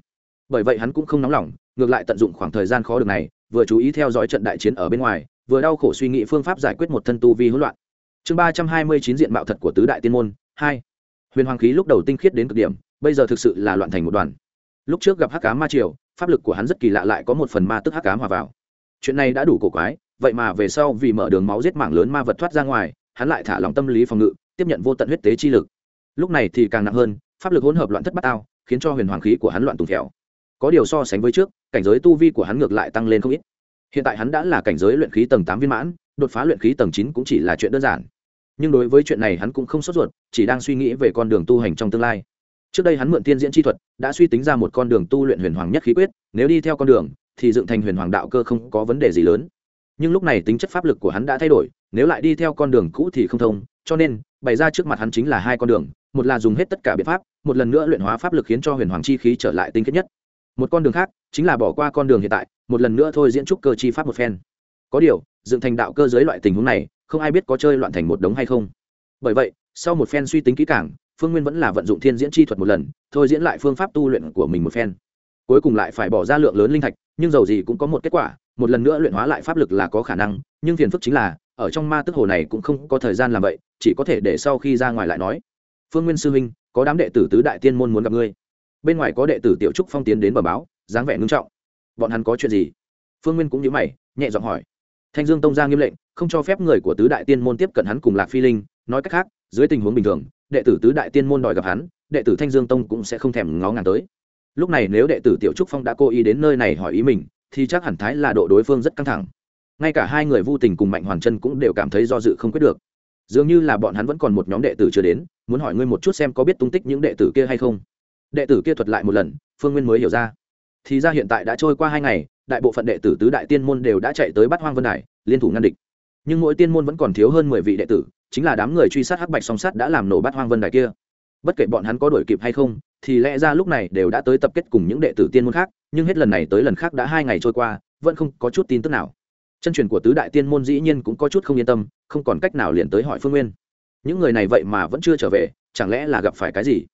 Bởi vậy hắn cũng không nóng lòng, ngược lại tận dụng khoảng thời gian khó được này, vừa chú ý theo dõi trận đại chiến ở bên ngoài, vừa đau khổ suy nghĩ phương pháp giải quyết một thân tu vi hỗn loạn. Chương ba trăm hai mươi chín diện mạo thật của tứ đại tiên môn, hai. Huyền hoàng khí lúc đầu tinh khiết đến cực điểm, bây giờ thực sự là loạn thành một đoàn. Lúc trước gặp hắc cá ma triều, pháp lực của hắn rất kỳ lạ lại có một phần ma tức hắc cá hòa vào. Chuyện này đã đủ cổ quái, vậy mà về sau vì mở đường máu giết mảng lớn ma vật thoát ra ngoài, hắn lại thả lòng tâm lý phòng ngự, tiếp nhận vô tận huyết tế chi lực lúc này thì càng nặng hơn, pháp lực hỗn hợp loạn thất bát ao, khiến cho huyền hoàng khí của hắn loạn tùng khéo có điều so sánh với trước, cảnh giới tu vi của hắn ngược lại tăng lên không ít. Hiện tại hắn đã là cảnh giới luyện khí tầng tám viên mãn, đột phá luyện khí tầng chín cũng chỉ là chuyện đơn giản. Nhưng đối với chuyện này hắn cũng không sốt ruột, chỉ đang suy nghĩ về con đường tu hành trong tương lai. Trước đây hắn mượn tiên diễn chi thuật, đã suy tính ra một con đường tu luyện huyền hoàng nhất khí quyết, nếu đi theo con đường, thì dựng thành huyền hoàng đạo cơ không có vấn đề gì lớn. Nhưng lúc này tính chất pháp lực của hắn đã thay đổi, nếu lại đi theo con đường cũ thì không thông, cho nên bày ra trước mặt hắn chính là hai con đường một là dùng hết tất cả biện pháp, một lần nữa luyện hóa pháp lực khiến cho huyền hoàng chi khí trở lại tinh kết nhất. Một con đường khác, chính là bỏ qua con đường hiện tại, một lần nữa thôi diễn trúc cơ chi pháp một phen. Có điều, dựng thành đạo cơ giới loại tình huống này, không ai biết có chơi loạn thành một đống hay không. Bởi vậy, sau một phen suy tính kỹ càng, phương nguyên vẫn là vận dụng thiên diễn chi thuật một lần, thôi diễn lại phương pháp tu luyện của mình một phen. Cuối cùng lại phải bỏ ra lượng lớn linh thạch, nhưng dầu gì cũng có một kết quả, một lần nữa luyện hóa lại pháp lực là có khả năng, nhưng phiền phức chính là, ở trong ma tức hồ này cũng không có thời gian làm vậy, chỉ có thể để sau khi ra ngoài lại nói phương nguyên sư huynh, có đám đệ tử tứ đại tiên môn muốn gặp ngươi. Bên ngoài có đệ tử tiểu trúc phong tiến đến bờ báo, dáng vẻ ngưng trọng. Bọn hắn có chuyện gì? Phương nguyên cũng nhớ mày, nhẹ giọng hỏi. Thanh dương tông ra nghiêm lệnh, không cho phép người của tứ đại tiên môn tiếp cận hắn cùng lạc phi linh. Nói cách khác, dưới tình huống bình thường, đệ tử tứ đại tiên môn đòi gặp hắn, đệ tử thanh dương tông cũng sẽ không thèm ngó ngàng tới. Lúc này nếu đệ tử tiểu trúc phong đã cố ý đến nơi này hỏi ý mình, thì chắc hẳn thái là độ đối phương rất căng thẳng. Ngay cả hai người vô tình cùng mạnh hoàn chân cũng đều cảm thấy do dự không quyết được dường như là bọn hắn vẫn còn một nhóm đệ tử chưa đến, muốn hỏi ngươi một chút xem có biết tung tích những đệ tử kia hay không. Đệ tử kia thuật lại một lần, phương nguyên mới hiểu ra. Thì ra hiện tại đã trôi qua hai ngày, đại bộ phận đệ tử tứ đại tiên môn đều đã chạy tới bắt hoang vân đài, liên thủ ngăn địch. Nhưng mỗi tiên môn vẫn còn thiếu hơn mười vị đệ tử, chính là đám người truy sát hắc bạch song sát đã làm nổ bắt hoang vân đài kia. Bất kể bọn hắn có đuổi kịp hay không, thì lẽ ra lúc này đều đã tới tập kết cùng những đệ tử tiên môn khác, nhưng hết lần này tới lần khác đã hai ngày trôi qua, vẫn không có chút tin tức nào chân truyền của tứ đại tiên môn dĩ nhiên cũng có chút không yên tâm, không còn cách nào liền tới hỏi phương nguyên. Những người này vậy mà vẫn chưa trở về, chẳng lẽ là gặp phải cái gì?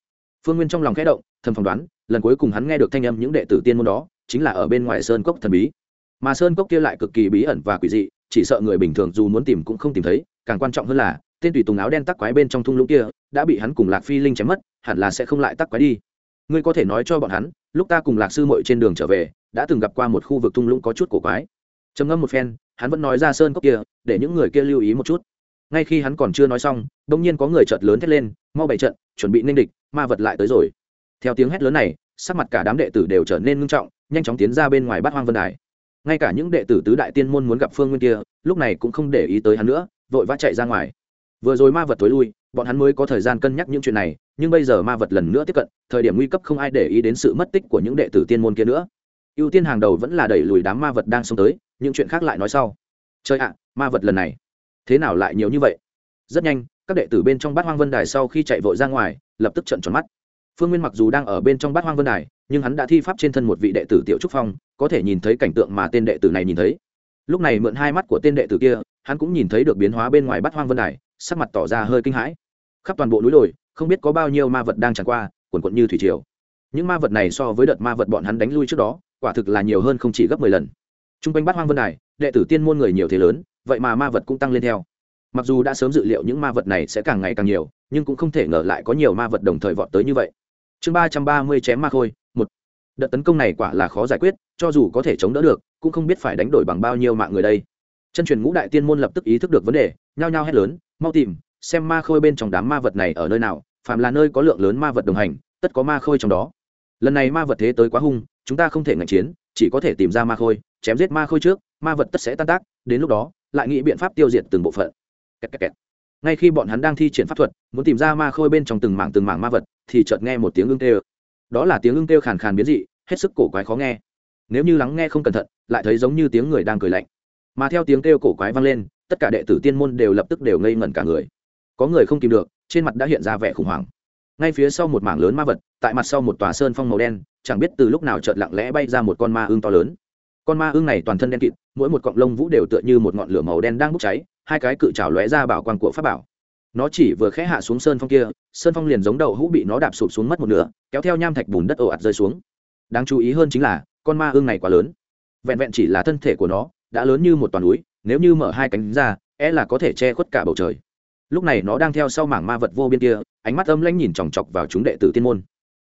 Phương nguyên trong lòng khẽ động, thầm phỏng đoán, lần cuối cùng hắn nghe được thanh âm những đệ tử tiên môn đó, chính là ở bên ngoài sơn cốc thần bí. Mà sơn cốc kia lại cực kỳ bí ẩn và quỷ dị, chỉ sợ người bình thường dù muốn tìm cũng không tìm thấy, càng quan trọng hơn là, tên tùy tùng áo đen tắc quái bên trong thung lũng kia, đã bị hắn cùng lạc phi linh chém mất, hẳn là sẽ không lại tắc quái đi. Ngươi có thể nói cho bọn hắn, lúc ta cùng lạc sư mội trên đường trở về, đã từng gặp qua một khu vực thung lũng có chút cổ quái trầm ngâm một phen, hắn vẫn nói ra sơn cốc kia, để những người kia lưu ý một chút. Ngay khi hắn còn chưa nói xong đ ỗ n g nhiên có người chợt lớn thét lên, mau bày trận, chuẩn bị ninh địch, ma vật lại tới rồi. Theo tiếng hét lớn này, sắc mặt cả đám đệ tử đều trở nên ngưng trọng, nhanh chóng tiến ra bên ngoài bát hoang vân đài. Ngay cả những đệ tử tứ đại tiên môn muốn gặp phương nguyên kia, lúc này cũng không để ý tới hắn nữa, vội vã chạy ra ngoài. Vừa rồi ma vật tối lui, bọn hắn mới có thời gian cân nhắc những chuyện này, nhưng bây giờ ma vật lần nữa tiếp cận, thời điểm nguy cấp không ai để ý đến sự mất tích của những đệ tử tiên môn kia nữa. Ưu tiên hàng đầu vẫn là đẩy lùi đám ma vật đang xông tới những chuyện khác lại nói sau. Chơi ạ, ma vật lần này, thế nào lại nhiều như vậy? Rất nhanh, các đệ tử bên trong bát hoang vân đài sau khi chạy vội ra ngoài, lập tức trận tròn mắt. Phương nguyên mặc dù đang ở bên trong bát hoang vân đài, nhưng hắn đã thi pháp trên thân một vị đệ tử tiểu trúc phong, có thể nhìn thấy cảnh tượng mà tên đệ tử này nhìn thấy. Lúc này mượn hai mắt của tên đệ tử kia, hắn cũng nhìn thấy được biến hóa bên ngoài bát hoang vân đài, sắc mặt tỏ ra hơi kinh hãi. Khắp toàn bộ núi đồi, không biết có bao nhiêu ma vật đang tràn qua, quần quận như thủy triều. Những ma vật này so với đợt ma vật bọn hắn đánh lui trước đó, quả thực là nhiều hơn không chỉ gấp mười lần t r u n g quanh bát hoang vân đài, đệ tử tiên môn người nhiều thế lớn, vậy mà ma vật cũng tăng lên theo. Mặc dù đã sớm dự liệu những ma vật này sẽ càng ngày càng nhiều, nhưng cũng không thể ngờ lại có nhiều ma vật đồng thời vọt tới như vậy. Chương ba trăm ba mươi chém ma khôi, một. Đợt tấn công này quả là khó giải quyết, cho dù có thể chống đỡ được, cũng không biết phải đánh đổi bằng bao nhiêu mạng người đây. Chân truyền ngũ đại tiên môn lập tức ý thức được vấn đề, nhao nhao hét lớn, mau tìm, xem ma khôi bên trong đám ma vật này ở nơi nào, phàm là nơi có lượng lớn ma vật đồng hành, tất có ma khôi trong đó. Lần này ma vật thế tới quá hung, chúng ta không thể ngạch chiến chỉ có thể tìm ra ma khôi, chém giết ma khôi trước, ma vật tất sẽ tan tác, đến lúc đó, lại nghĩ biện pháp tiêu diệt từng bộ phận. Kẹt kẹt kẹt. ngay khi bọn hắn đang thi triển pháp thuật, muốn tìm ra ma khôi bên trong từng mảng từng mảng ma vật, thì chợt nghe một tiếng ưng kêu. Đó là tiếng ưng kêu khàn khàn biến dị, hết sức cổ quái khó nghe. Nếu như lắng nghe không cẩn thận, lại thấy giống như tiếng người đang cười lạnh. Mà theo tiếng kêu cổ quái vang lên, tất cả đệ tử tiên môn đều lập tức đều ngây ngẩn cả người. Có người không kìm được, trên mặt đã hiện ra vẻ khủng hoảng ngay phía sau một mảng lớn ma vật, tại mặt sau một tòa sơn phong màu đen, chẳng biết từ lúc nào chợt lặng lẽ bay ra một con ma ương to lớn. Con ma ương này toàn thân đen kịt, mỗi một cọng lông vũ đều tựa như một ngọn lửa màu đen đang bốc cháy, hai cái cự trào lóe ra bảo quan của pháp bảo. Nó chỉ vừa khẽ hạ xuống sơn phong kia, sơn phong liền giống đầu hũ bị nó đạp sụp xuống mất một nửa, kéo theo nham thạch bùn đất ồ ạt rơi xuống. Đáng chú ý hơn chính là, con ma ương này quá lớn. Vẹn vẹn chỉ là thân thể của nó, đã lớn như một toàn núi, nếu như mở hai cánh ra e là có thể che khuất cả bầu trời. Lúc này nó đang theo sau mảng ma vật vô biên kia ánh mắt âm lãnh nhìn chòng chọc vào chúng đệ tử tiên môn.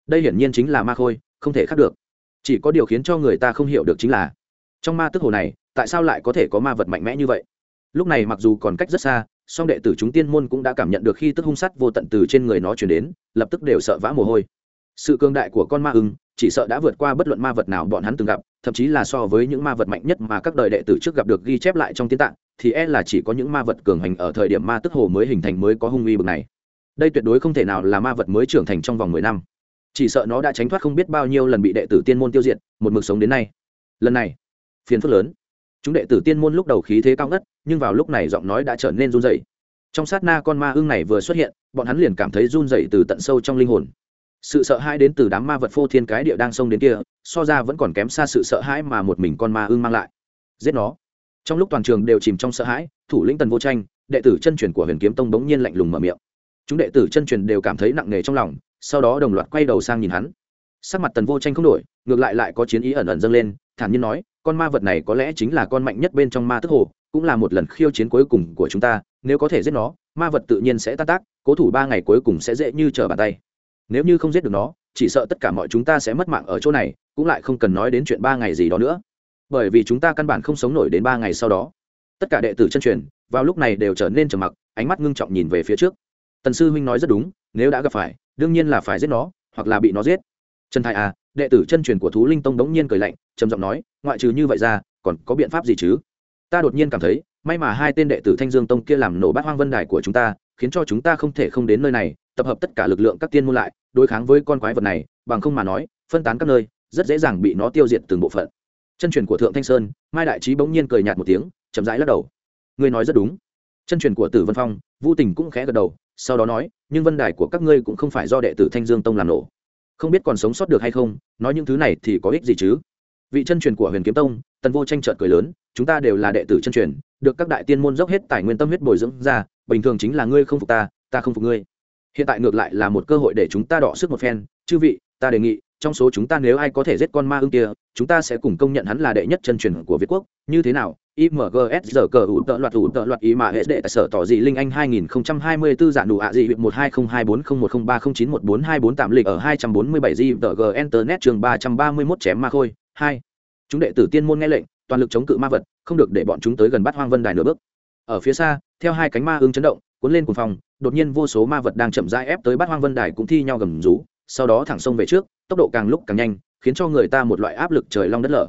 Đây hiển nhiên chính là ma khôi, không thể khác được. Chỉ có điều khiến cho người ta không hiểu được chính là, trong ma tức hồ này, tại sao lại có thể có ma vật mạnh mẽ như vậy? Lúc này mặc dù còn cách rất xa, song đệ tử chúng tiên môn cũng đã cảm nhận được khi tức hung sắt vô tận từ trên người nó chuyển đến, lập tức đều sợ vã mồ hôi. Sự cương đại của con ma ưng, chỉ sợ đã vượt qua bất luận ma vật nào bọn hắn từng gặp, thậm chí là so với những ma vật mạnh nhất mà các đời đệ tử trước gặp được ghi chép lại trong tiên tạng, thì e là chỉ có những ma vật cường hành ở thời điểm ma tức hồ mới hình thành mới có hung uy bực này đây tuyệt đối không thể nào là ma vật mới trưởng thành trong vòng mười năm. Chỉ sợ nó đã tránh thoát không biết bao nhiêu lần bị đệ tử tiên môn tiêu diệt, một mực sống đến nay. Lần này, phiền phức lớn. Chúng đệ tử tiên môn lúc đầu khí thế cao ngất, nhưng vào lúc này giọng nói đã trở nên run rẩy. trong sát na con ma ưng này vừa xuất hiện, bọn hắn liền cảm thấy run rẩy từ tận sâu trong linh hồn. Sự sợ hãi đến từ đám ma vật phô thiên cái địa đang xông đến kia, so ra vẫn còn kém xa sự sợ hãi mà một mình con ma ưng mang lại. Giết nó. Trong lúc toàn trường đều chìm trong sợ hãi, thủ lĩnh tần vô tranh, đệ tử chân truyền của huyền kiếm tông bỗng nhiên lạnh lùng mở miệng chúng đệ tử chân truyền đều cảm thấy nặng nề trong lòng, sau đó đồng loạt quay đầu sang nhìn hắn. Sắc mặt tần vô tranh không đổi, ngược lại lại có chiến ý ẩn ẩn dâng lên, thản nhiên nói, con ma vật này có lẽ chính là con mạnh nhất bên trong ma tức hồ, cũng là một lần khiêu chiến cuối cùng của chúng ta, nếu có thể giết nó, ma vật tự nhiên sẽ tan tác, cố thủ ba ngày cuối cùng sẽ dễ như trở bàn tay. Nếu như không giết được nó, chỉ sợ tất cả mọi chúng ta sẽ mất mạng ở chỗ này, cũng lại không cần nói đến chuyện ba ngày gì đó nữa. Bởi vì chúng ta căn bản không sống nổi đến ba ngày sau đó. Tất cả đệ tử chân truyền, vào lúc này đều trở nên trầm mặc, ánh mắt ngưng trọng nhìn về phía trước tần sư huynh nói rất đúng, nếu đã gặp phải, đương nhiên là phải giết nó, hoặc là bị nó giết. Trần thái à đệ tử chân truyền của thú linh tông đống nhiên cười lạnh, trầm giọng nói, ngoại trừ như vậy ra, còn có biện pháp gì chứ? Ta đột nhiên cảm thấy, may mà hai tên đệ tử thanh dương tông kia làm nổ bát hoang vân đài của chúng ta, khiến cho chúng ta không thể không đến nơi này, tập hợp tất cả lực lượng các tiên môn lại, đối kháng với con quái vật này, bằng không mà nói, phân tán các nơi, rất dễ dàng bị nó tiêu diệt từng bộ phận. Chân truyền của thượng thanh sơn, mai đại trí bỗng nhiên cười nhạt một tiếng, chậm rãi lắc đầu. Ngươi nói rất đúng. Chân truyền của tử vân phong, vu tình cũng khẽ gật đầu sau đó nói, nhưng vân đài của các ngươi cũng không phải do đệ tử thanh dương tông làm nổ. Không biết còn sống sót được hay không, nói những thứ này thì có ích gì chứ? Vị chân truyền của huyền kiếm tông, tần vô tranh trợt cười lớn, chúng ta đều là đệ tử chân truyền, được các đại tiên môn dốc hết tài nguyên tâm huyết bồi dưỡng ra, bình thường chính là ngươi không phục ta ta không phục ngươi. Hiện tại ngược lại là một cơ hội để chúng ta đọ sức một phen. Chư vị, ta đề nghị, trong số chúng ta nếu ai có thể giết con ma ưng kia, chúng ta sẽ cùng công nhận hắn là đệ nhất chân truyền của việt quốc. Như thế nào imgs giờ cờ hữu tợ loạt ủ tợ loạt ý mà hệ đệ tại sở tỏ dị linh anh 2024 giả đủ ạ dị huyện 1202401030919424 tạm lịch ở 247 di tờ g internet trường 331 chém ma khôi. 2. chúng đệ tử tiên môn nghe lệnh, toàn lực chống cự ma vật, không được để bọn chúng tới gần bắt hoang vân đài nửa bước. Ở phía xa, theo hai cánh ma ương chấn động, cuốn lên cùng phòng đột nhiên vô số ma vật đang chậm rãi ép tới bắt hoang vân đài cũng thi nhau gầm rú, sau đó thẳng sông về trước, tốc độ càng lúc càng nhanh, khiến cho người ta một loại áp lực trời long đất lở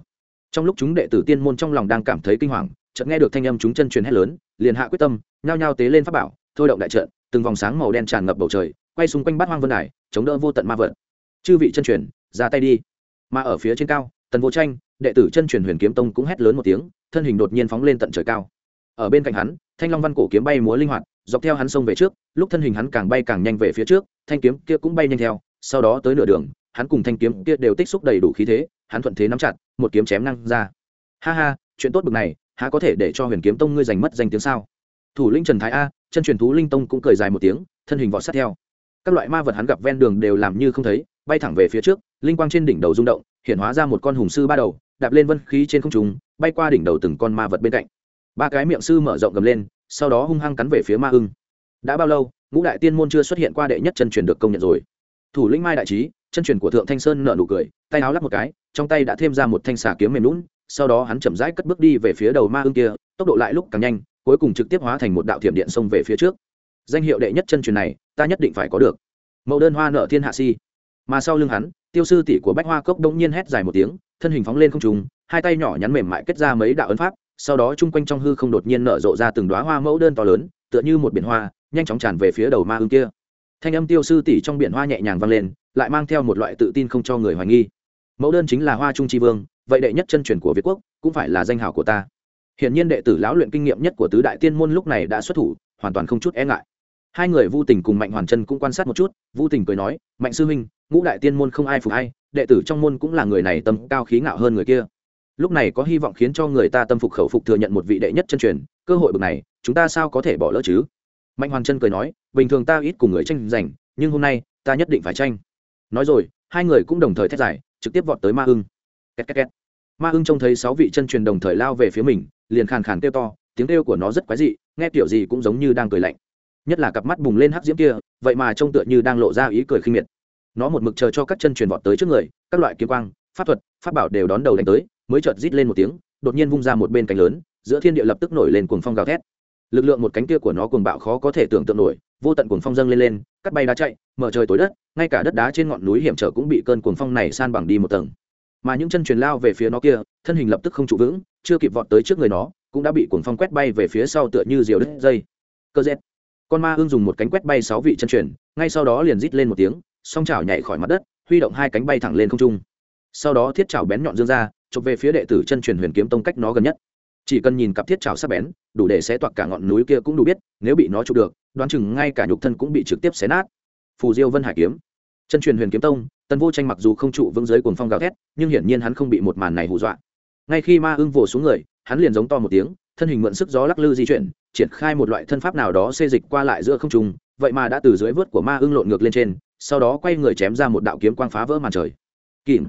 trong lúc chúng đệ tử tiên môn trong lòng đang cảm thấy kinh hoàng, chợt nghe được thanh âm chúng chân truyền hét lớn, liền hạ quyết tâm, nhao nhao tế lên pháp bảo, thôi động đại trận, từng vòng sáng màu đen tràn ngập bầu trời, quay xung quanh bát hoang vân đài, chống đỡ vô tận ma vật chư vị chân truyền, ra tay đi. Mà ở phía trên cao, tần vô tranh, đệ tử chân truyền huyền kiếm tông cũng hét lớn một tiếng, thân hình đột nhiên phóng lên tận trời cao. Ở bên cạnh hắn, thanh long văn cổ kiếm bay múa linh hoạt, dọc theo hắn sông về trước, lúc thân hình hắn càng bay càng nhanh về phía trước, thanh kiếm kia cũng bay nhanh theo, sau đó tới nửa đường, hắn cùng thanh kiếm kia đều tích xúc đầy đủ khí thế hắn thuận thế nắm chặt, một kiếm chém năng ra. Ha ha, chuyện tốt bực này, há có thể để cho huyền kiếm tông ngươi giành mất danh tiếng sao? Thủ linh trần thái a, chân truyền thú linh tông cũng cười dài một tiếng, thân hình vọt sát theo. Các loại ma vật hắn gặp ven đường đều làm như không thấy, bay thẳng về phía trước, linh quang trên đỉnh đầu rung động, hiện hóa ra một con hùng sư ba đầu, đạp lên vân khí trên không trung, bay qua đỉnh đầu từng con ma vật bên cạnh. Ba cái miệng sư mở rộng gầm lên, sau đó hung hăng cắn về phía ma ưng. Đã bao lâu, ngũ đại tiên môn chưa xuất hiện qua đệ nhất chân truyền được công nhận rồi. Thủ lĩnh mai đại trí chân truyền của thượng thanh sơn nở nụ cười, tay áo lắp một cái, trong tay đã thêm ra một thanh xà kiếm mềm lún sau đó hắn chậm rãi cất bước đi về phía đầu ma ưng kia, tốc độ lại lúc càng nhanh, cuối cùng trực tiếp hóa thành một đạo thiểm điện xông về phía trước. Danh hiệu đệ nhất chân truyền này, ta nhất định phải có được. Mẫu đơn hoa nợ thiên hạ si. Mà sau lưng hắn, tiêu sư tỷ của bách hoa cốc đông nhiên hét dài một tiếng, thân hình phóng lên không trùng hai tay nhỏ nhắn mềm mại kết ra mấy đạo ấn pháp, sau đó chung quanh trong hư không đột nhiên nở rộ ra từng đoá hoa mẫu đơn to lớn, tựa như một biển hoa, nhanh chóng tràn về phía đầu ma ưng kia thanh âm tiêu sư tỷ trong biển hoa nhẹ nhàng vang lên, lại mang theo một loại tự tin không cho người hoài nghi. Mẫu đơn chính là hoa trung tri vương, vậy đệ nhất chân truyền của việt quốc, cũng phải là danh hào của ta. Hiện nhiên đệ tử lão luyện kinh nghiệm nhất của tứ đại tiên môn lúc này đã xuất thủ, hoàn toàn không chút e ngại. Hai người vu tình cùng mạnh hoàn chân cũng quan sát một chút, vu tình cười nói, mạnh sư huynh, ngũ đại tiên môn không ai phục hay đệ tử trong môn cũng là người này tâm cao khí ngạo hơn người kia. Lúc này có hy vọng khiến cho người ta tâm phục khẩu phục thừa nhận một vị đệ nhất chân truyền, cơ hội bực này, chúng ta sao có thể bỏ lỡ chứ? Mạnh hoàn chân cười nói, bình thường ta ít cùng người tranh giành, nhưng hôm nay, ta nhất định phải tranh. Nói rồi, hai người cũng đồng thời thét giải trực tiếp vọt tới ma ưng. Két két két. ma ưng trông thấy sáu vị chân truyền đồng thời lao về phía mình, liền khàn khàn kêu to, tiếng kêu của nó rất quái dị, nghe kiểu gì cũng giống như đang cười lạnh. Nhất là cặp mắt bùng lên hắc diễm kia, vậy mà trông tựa như đang lộ ra ý cười khinh miệt. Nó một mực chờ cho các chân truyền vọt tới trước người, các loại kiếm quang, pháp thuật, pháp bảo đều đón đầu đánh tới, mới chợt rít lên một tiếng, đột nhiên vung ra một bên cánh lớn, giữa thiên địa lập tức nổi lên cuồng phong gào thét lực lượng một cánh kia của nó cuồng bạo khó có thể tưởng tượng nổi, vô tận cuồng phong dâng lên lên, cắt bay đá chạy, mở trời tối đất, ngay cả đất đá trên ngọn núi hiểm trở cũng bị cơn cuồng phong này san bằng đi một tầng. Mà những chân truyền lao về phía nó kia, thân hình lập tức không trụ vững, chưa kịp vọt tới trước người nó, cũng đã bị cuồng phong quét bay về phía sau tựa như diều đứt dây. Cơ dẹt con ma hương dùng một cánh quét bay sáu vị chân truyền, ngay sau đó liền rít lên một tiếng, song chảo nhảy khỏi mặt đất, huy động hai cánh bay thẳng lên không trung. Sau đó thiết chảo bén nhọn dương ra, chụp về phía đệ tử chân truyền huyền kiếm tông cách nó gần nhất chỉ cần nhìn cặp thiết trào sắc bén, đủ để xé toạc cả ngọn núi kia cũng đủ biết, nếu bị nó chụp được, đoán chừng ngay cả nhục thân cũng bị trực tiếp xé nát. Phù diêu vân hải kiếm. Chân truyền huyền kiếm tông, tần vô tranh mặc dù không trụ vững giới cuồng phong gào thét, nhưng hiển nhiên hắn không bị một màn này hù dọa. Ngay khi ma ưng vồ xuống người, hắn liền giống to một tiếng, thân hình mượn sức gió lắc lư di chuyển, triển khai một loại thân pháp nào đó xê dịch qua lại giữa không trung, vậy mà đã từ dưới vớt của ma ưng lộn ngược lên trên, sau đó quay người chém ra một đạo kiếm quang phá vỡ màn trời. Kìm.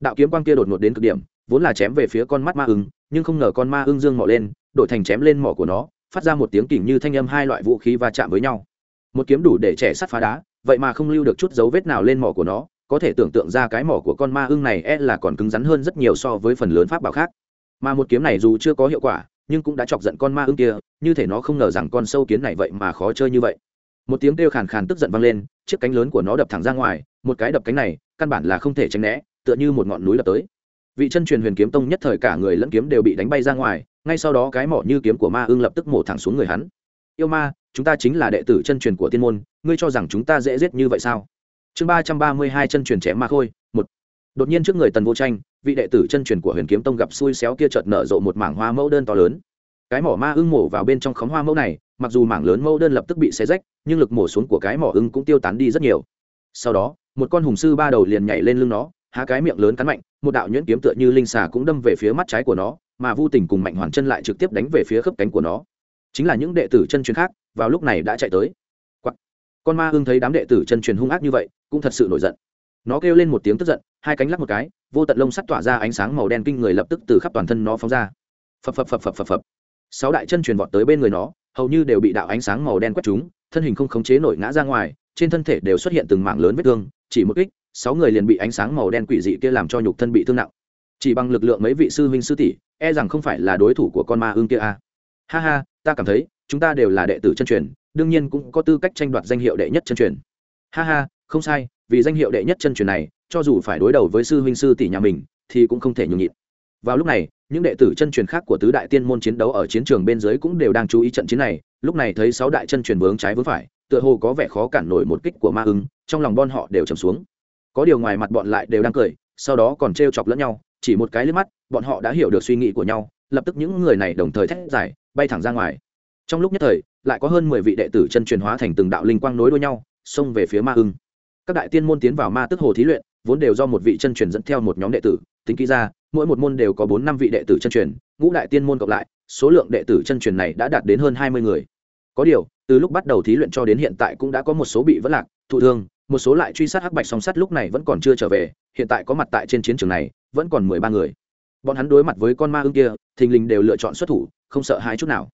Đạo kiếm quang kia đột ngột đến cực điểm, vốn là chém về phía con mắt ma ưng nhưng không ngờ con ma ưng dương mỏ lên, đổi thành chém lên mỏ của nó, phát ra một tiếng kỉnh như thanh âm hai loại vũ khí va chạm với nhau. Một kiếm đủ để trẻ sắt phá đá, vậy mà không lưu được chút dấu vết nào lên mỏ của nó, có thể tưởng tượng ra cái mỏ của con ma ưng này e là còn cứng rắn hơn rất nhiều so với phần lớn pháp bảo khác. Mà một kiếm này dù chưa có hiệu quả, nhưng cũng đã chọc giận con ma ưng kia, như thể nó không ngờ rằng con sâu kiến này vậy mà khó chơi như vậy. Một tiếng kêu khàn khàn tức giận vang lên, chiếc cánh lớn của nó đập thẳng ra ngoài, một cái đập cánh này, căn bản là không thể tránh né, tựa như một ngọn núi đập tới vị chân truyền huyền kiếm tông nhất thời cả người lẫn kiếm đều bị đánh bay ra ngoài, ngay sau đó cái mỏ như kiếm của ma ưng lập tức mổ thẳng xuống người hắn. Yêu ma, chúng ta chính là đệ tử chân truyền của tiên môn, ngươi cho rằng chúng ta dễ giết như vậy sao? Chương ba trăm ba mươi hai chân truyền chém ma khôi, một. Đột nhiên trước người tần vô tranh, vị đệ tử chân truyền của huyền kiếm tông gặp xui xéo kia chợt nở rộ một mảng hoa mẫu đơn to lớn. Cái mỏ ma ưng mổ vào bên trong khóm hoa mẫu này, mặc dù mảng lớn mẫu đơn lập tức bị xé rách, nhưng lực mổ xuống của cái mỏ ưng cũng tiêu tán đi rất nhiều. Sau đó, một con hùng sư ba đầu liền nhảy lên lưng nó, há cái miệng lớn cắn mạnh một đạo nhuyễn kiếm tựa như linh xà cũng đâm về phía mắt trái của nó, mà vu tình cùng mạnh hoàn chân lại trực tiếp đánh về phía khớp cánh của nó. Chính là những đệ tử chân truyền khác, vào lúc này đã chạy tới. Quạt. con ma hưng thấy đám đệ tử chân truyền hung ác như vậy, cũng thật sự nổi giận. Nó kêu lên một tiếng tức giận, hai cánh lắc một cái, vô tận lông sắt tỏa ra ánh sáng màu đen kinh người lập tức từ khắp toàn thân nó phóng ra. Phập phập phập phập phập phập. Sáu đại chân truyền vọt tới bên người nó, hầu như đều bị đạo ánh sáng màu đen quét chúng thân hình không khống chế nổi ngã ra ngoài, trên thân thể đều xuất hiện từng mảng lớn vết thương, chỉ một kích sáu người liền bị ánh sáng màu đen quỷ dị kia làm cho nhục thân bị thương nặng. Chỉ bằng lực lượng mấy vị sư huynh sư tỷ e rằng không phải là đối thủ của con ma ương kia a. À. ha ha, ta cảm thấy, chúng ta đều là đệ tử chân truyền, đương nhiên cũng có tư cách tranh đoạt danh hiệu đệ nhất chân truyền. Ha ha, không sai, vì danh hiệu đệ nhất chân truyền này, cho dù phải đối đầu với sư huynh sư tỷ nhà mình, thì cũng không thể nhường nhịn. Vào lúc này, những đệ tử chân truyền khác của tứ đại tiên môn chiến đấu ở chiến trường bên dưới cũng đều đang chú ý trận chiến này, lúc này thấy sáu đại chân truyền vướng trái vướng phải, tựa hồ có vẻ khó cản nổi một kích của ma ưng, trong lòng bọn họ đều trầm xuống có điều ngoài mặt bọn lại đều đang cười, sau đó còn trêu chọc lẫn nhau, chỉ một cái liếc mắt, bọn họ đã hiểu được suy nghĩ của nhau, lập tức những người này đồng thời thét giải bay thẳng ra ngoài. Trong lúc nhất thời, lại có hơn mười vị đệ tử chân truyền hóa thành từng đạo linh quang nối đuôi nhau, xông về phía ma ưng. Các đại tiên môn tiến vào ma tức hồ thí luyện, vốn đều do một vị chân truyền dẫn theo một nhóm đệ tử, tính kỹ ra, mỗi một môn đều có bốn năm vị đệ tử chân truyền, ngũ đại tiên môn cộng lại, số lượng đệ tử chân truyền này đã đạt đến hơn hai mươi người. Có điều, từ lúc bắt đầu thí luyện cho đến hiện tại cũng đã có một số bị vất lạc, thụ thương một số lại truy sát hắc bạch song sắt lúc này vẫn còn chưa trở về, hiện tại có mặt tại trên chiến trường này, vẫn còn mười ba người. Bọn hắn đối mặt với con ma ưng kia, thình lình đều lựa chọn xuất thủ, không sợ hai chút nào.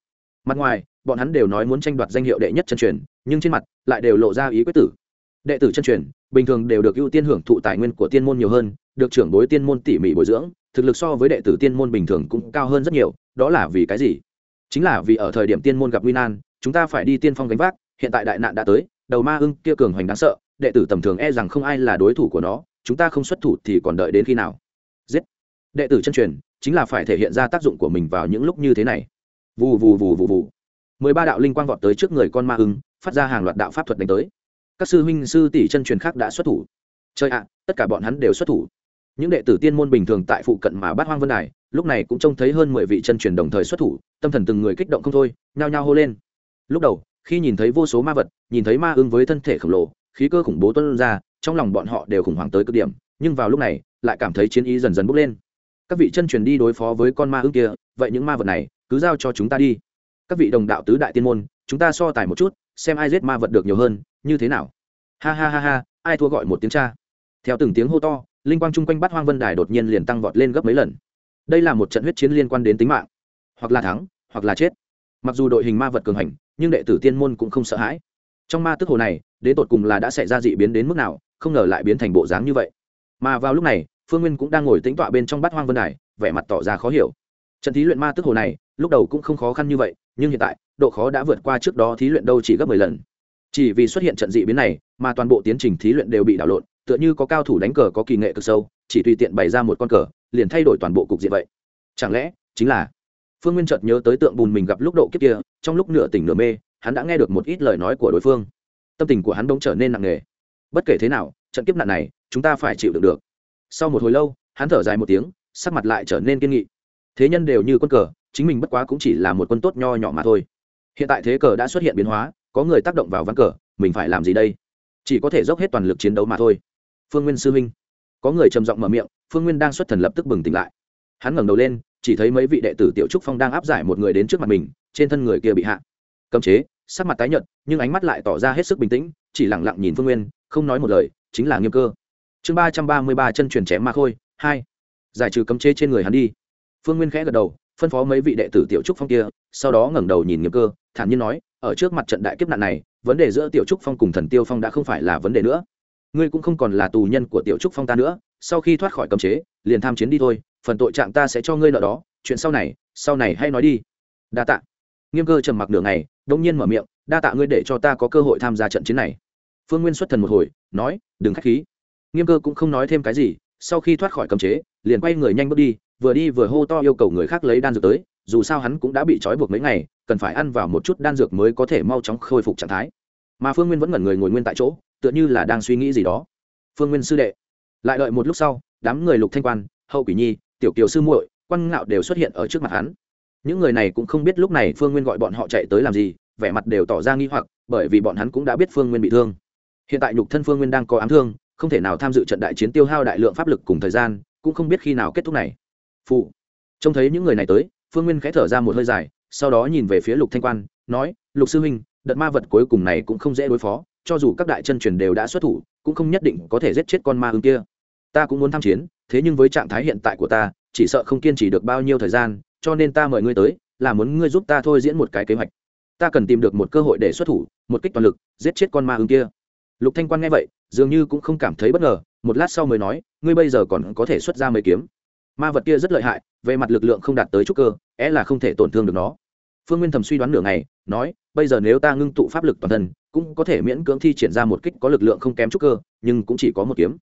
Mặt ngoài, bọn hắn đều nói muốn tranh đoạt danh hiệu đệ nhất chân truyền, nhưng trên mặt lại đều lộ ra ý quyết tử. Đệ tử chân truyền, bình thường đều được ưu tiên hưởng thụ tài nguyên của tiên môn nhiều hơn, được trưởng bối tiên môn tỉ mỉ bồi dưỡng, thực lực so với đệ tử tiên môn bình thường cũng cao hơn rất nhiều, đó là vì cái gì? Chính là vì ở thời điểm tiên môn gặp nguy nan, chúng ta phải đi tiên phong gánh vác, hiện tại đại nạn đã tới, đầu ma ưng kia cường hoành đáng sợ đệ tử tầm thường e rằng không ai là đối thủ của nó, chúng ta không xuất thủ thì còn đợi đến khi nào? Giết. Đệ tử chân truyền, chính là phải thể hiện ra tác dụng của mình vào những lúc như thế này. Vù vù vù vù vù. Mười ba đạo linh quang vọt tới trước người con ma ưng, phát ra hàng loạt đạo pháp thuật đánh tới. Các sư huynh, sư tỷ chân truyền khác đã xuất thủ. Chơi ạ, tất cả bọn hắn đều xuất thủ. Những đệ tử tiên môn bình thường tại phụ cận mà bát hoang vân đài, lúc này cũng trông thấy hơn mười vị chân truyền đồng thời xuất thủ, tâm thần từng người kích động không thôi, nhao nhao hô lên. Lúc đầu, khi nhìn thấy vô số ma vật, nhìn thấy ma ưng với thân thể khổng lồ khí cơ khủng bố tuân ra, trong lòng bọn họ đều khủng hoảng tới cực điểm, nhưng vào lúc này, lại cảm thấy chiến ý dần dần bốc lên. Các vị chân truyền đi đối phó với con ma ưng kia, vậy những ma vật này, cứ giao cho chúng ta đi. Các vị đồng đạo tứ đại tiên môn, chúng ta so tài một chút, xem ai giết ma vật được nhiều hơn, như thế nào? Ha ha ha ha, ai thua gọi một tiếng cha. Theo từng tiếng hô to, linh quang chung quanh bắt hoang vân đài đột nhiên liền tăng vọt lên gấp mấy lần. Đây là một trận huyết chiến liên quan đến tính mạng. Hoặc là thắng, hoặc là chết. Mặc dù đội hình ma vật cường hành, nhưng đệ tử tiên môn cũng không sợ hãi. Trong ma tức hồ này đến tột cùng là đã xảy ra dị biến đến mức nào, không ngờ lại biến thành bộ dáng như vậy. Mà vào lúc này, phương nguyên cũng đang ngồi tính tọa bên trong bát hoang vân đài, vẻ mặt tỏ ra khó hiểu. Trận thí luyện ma tức hồ này, lúc đầu cũng không khó khăn như vậy, nhưng hiện tại, độ khó đã vượt qua trước đó thí luyện đâu chỉ gấp mười lần. Chỉ vì xuất hiện trận dị biến này, mà toàn bộ tiến trình thí luyện đều bị đảo lộn, tựa như có cao thủ đánh cờ có kỳ nghệ cực sâu, chỉ tùy tiện bày ra một con cờ, liền thay đổi toàn bộ cục diện vậy. Chẳng lẽ, chính là phương nguyên chợt nhớ tới tượng bùn mình gặp lúc độ kiếp kia, trong lúc nửa tỉnh nửa mê, hắn đã nghe được một ít lời nói của đối phương tâm tình của hắn bỗng trở nên nặng nề. Bất kể thế nào, trận kiếp nạn này, chúng ta phải chịu được được. Sau một hồi lâu, hắn thở dài một tiếng, sắc mặt lại trở nên kiên nghị. Thế nhân đều như quân cờ, chính mình bất quá cũng chỉ là một quân tốt nho nhỏ mà thôi. Hiện tại thế cờ đã xuất hiện biến hóa, có người tác động vào ván cờ, mình phải làm gì đây? Chỉ có thể dốc hết toàn lực chiến đấu mà thôi. Phương nguyên sư huynh. Có người trầm giọng mở miệng, phương nguyên đang xuất thần lập tức bừng tỉnh lại. Hắn ngẩng đầu lên, chỉ thấy mấy vị đệ tử tiểu trúc phong đang áp giải một người đến trước mặt mình, trên thân người kia bị hạ. Cấm chế sắc mặt tái nhợt, nhưng ánh mắt lại tỏ ra hết sức bình tĩnh, chỉ lẳng lặng nhìn phương nguyên, không nói một lời, chính là nghiêm cơ. Chương ba trăm ba mươi ba chân truyền chém ma khôi, hai. Giải trừ cấm chế trên người hắn đi. Phương nguyên khẽ gật đầu, phân phó mấy vị đệ tử tiểu trúc phong kia, sau đó ngẩng đầu nhìn nghiêm cơ, thản nhiên nói, ở trước mặt trận đại kiếp nạn này, vấn đề giữa tiểu trúc phong cùng thần tiêu phong đã không phải là vấn đề nữa. Ngươi cũng không còn là tù nhân của tiểu trúc phong ta nữa, sau khi thoát khỏi cấm chế, liền tham chiến đi thôi, phần tội trạng ta sẽ cho ngươi nợ đó, chuyện sau này sau này hay nói đi. Đa tạ. Nghiêm cơ trầm mặc nửa ngày đông nhiên mở miệng, đa tạ ngươi để cho ta có cơ hội tham gia trận chiến này. Phương nguyên xuất thần một hồi, nói, đừng k h á c h khí. Nghiêm cơ cũng không nói thêm cái gì, sau khi thoát khỏi cấm chế, liền quay người nhanh bước đi, vừa đi vừa hô to yêu cầu người khác lấy đan dược tới, dù sao hắn cũng đã bị trói buộc mấy ngày, cần phải ăn vào một chút đan dược mới có thể mau chóng khôi phục trạng thái. Mà phương nguyên vẫn ngẩn người ngồi nguyên tại chỗ, tựa như là đang suy nghĩ gì đó. Phương nguyên sư đệ, lại đợi một lúc sau, đám người lục thanh quan, hậu quỷ nhi, tiểu kiều sư muội, quan ngạo đều xuất hiện ở trước mặt hắn những người này cũng không biết lúc này phương nguyên gọi bọn họ chạy tới làm gì, vẻ mặt đều tỏ ra nghi hoặc, bởi vì bọn hắn cũng đã biết phương nguyên bị thương. Hiện tại nhục thân phương nguyên đang có ám thương, không thể nào tham dự trận đại chiến tiêu hao đại lượng pháp lực cùng thời gian, cũng không biết khi nào kết thúc này. Phụ. Trông thấy những người này tới, phương nguyên khẽ thở ra một hơi dài, sau đó nhìn về phía lục thanh quan, nói, lục sư huynh, đợt ma vật cuối cùng này cũng không dễ đối phó, cho dù các đại chân truyền đều đã xuất thủ, cũng không nhất định có thể giết chết con ma ưng kia. Ta cũng muốn tham chiến, thế nhưng với trạng thái hiện tại của ta, chỉ sợ không kiên trì được bao nhiêu thời gian cho nên ta mời ngươi tới, là muốn ngươi giúp ta thôi diễn một cái kế hoạch. Ta cần tìm được một cơ hội để xuất thủ, một kích toàn lực, giết chết con ma ưng kia. Lục thanh quan nghe vậy, dường như cũng không cảm thấy bất ngờ, một lát sau mới nói, ngươi bây giờ còn có thể xuất ra mấy kiếm? Ma vật kia rất lợi hại, về mặt lực lượng không đạt tới chút cơ, é là không thể tổn thương được nó. Phương nguyên thầm suy đoán nửa ngày, nói, bây giờ nếu ta ngưng tụ pháp lực toàn thân, cũng có thể miễn cưỡng thi triển ra một kích có lực lượng không kém chút cơ, nhưng cũng chỉ có một kiếm.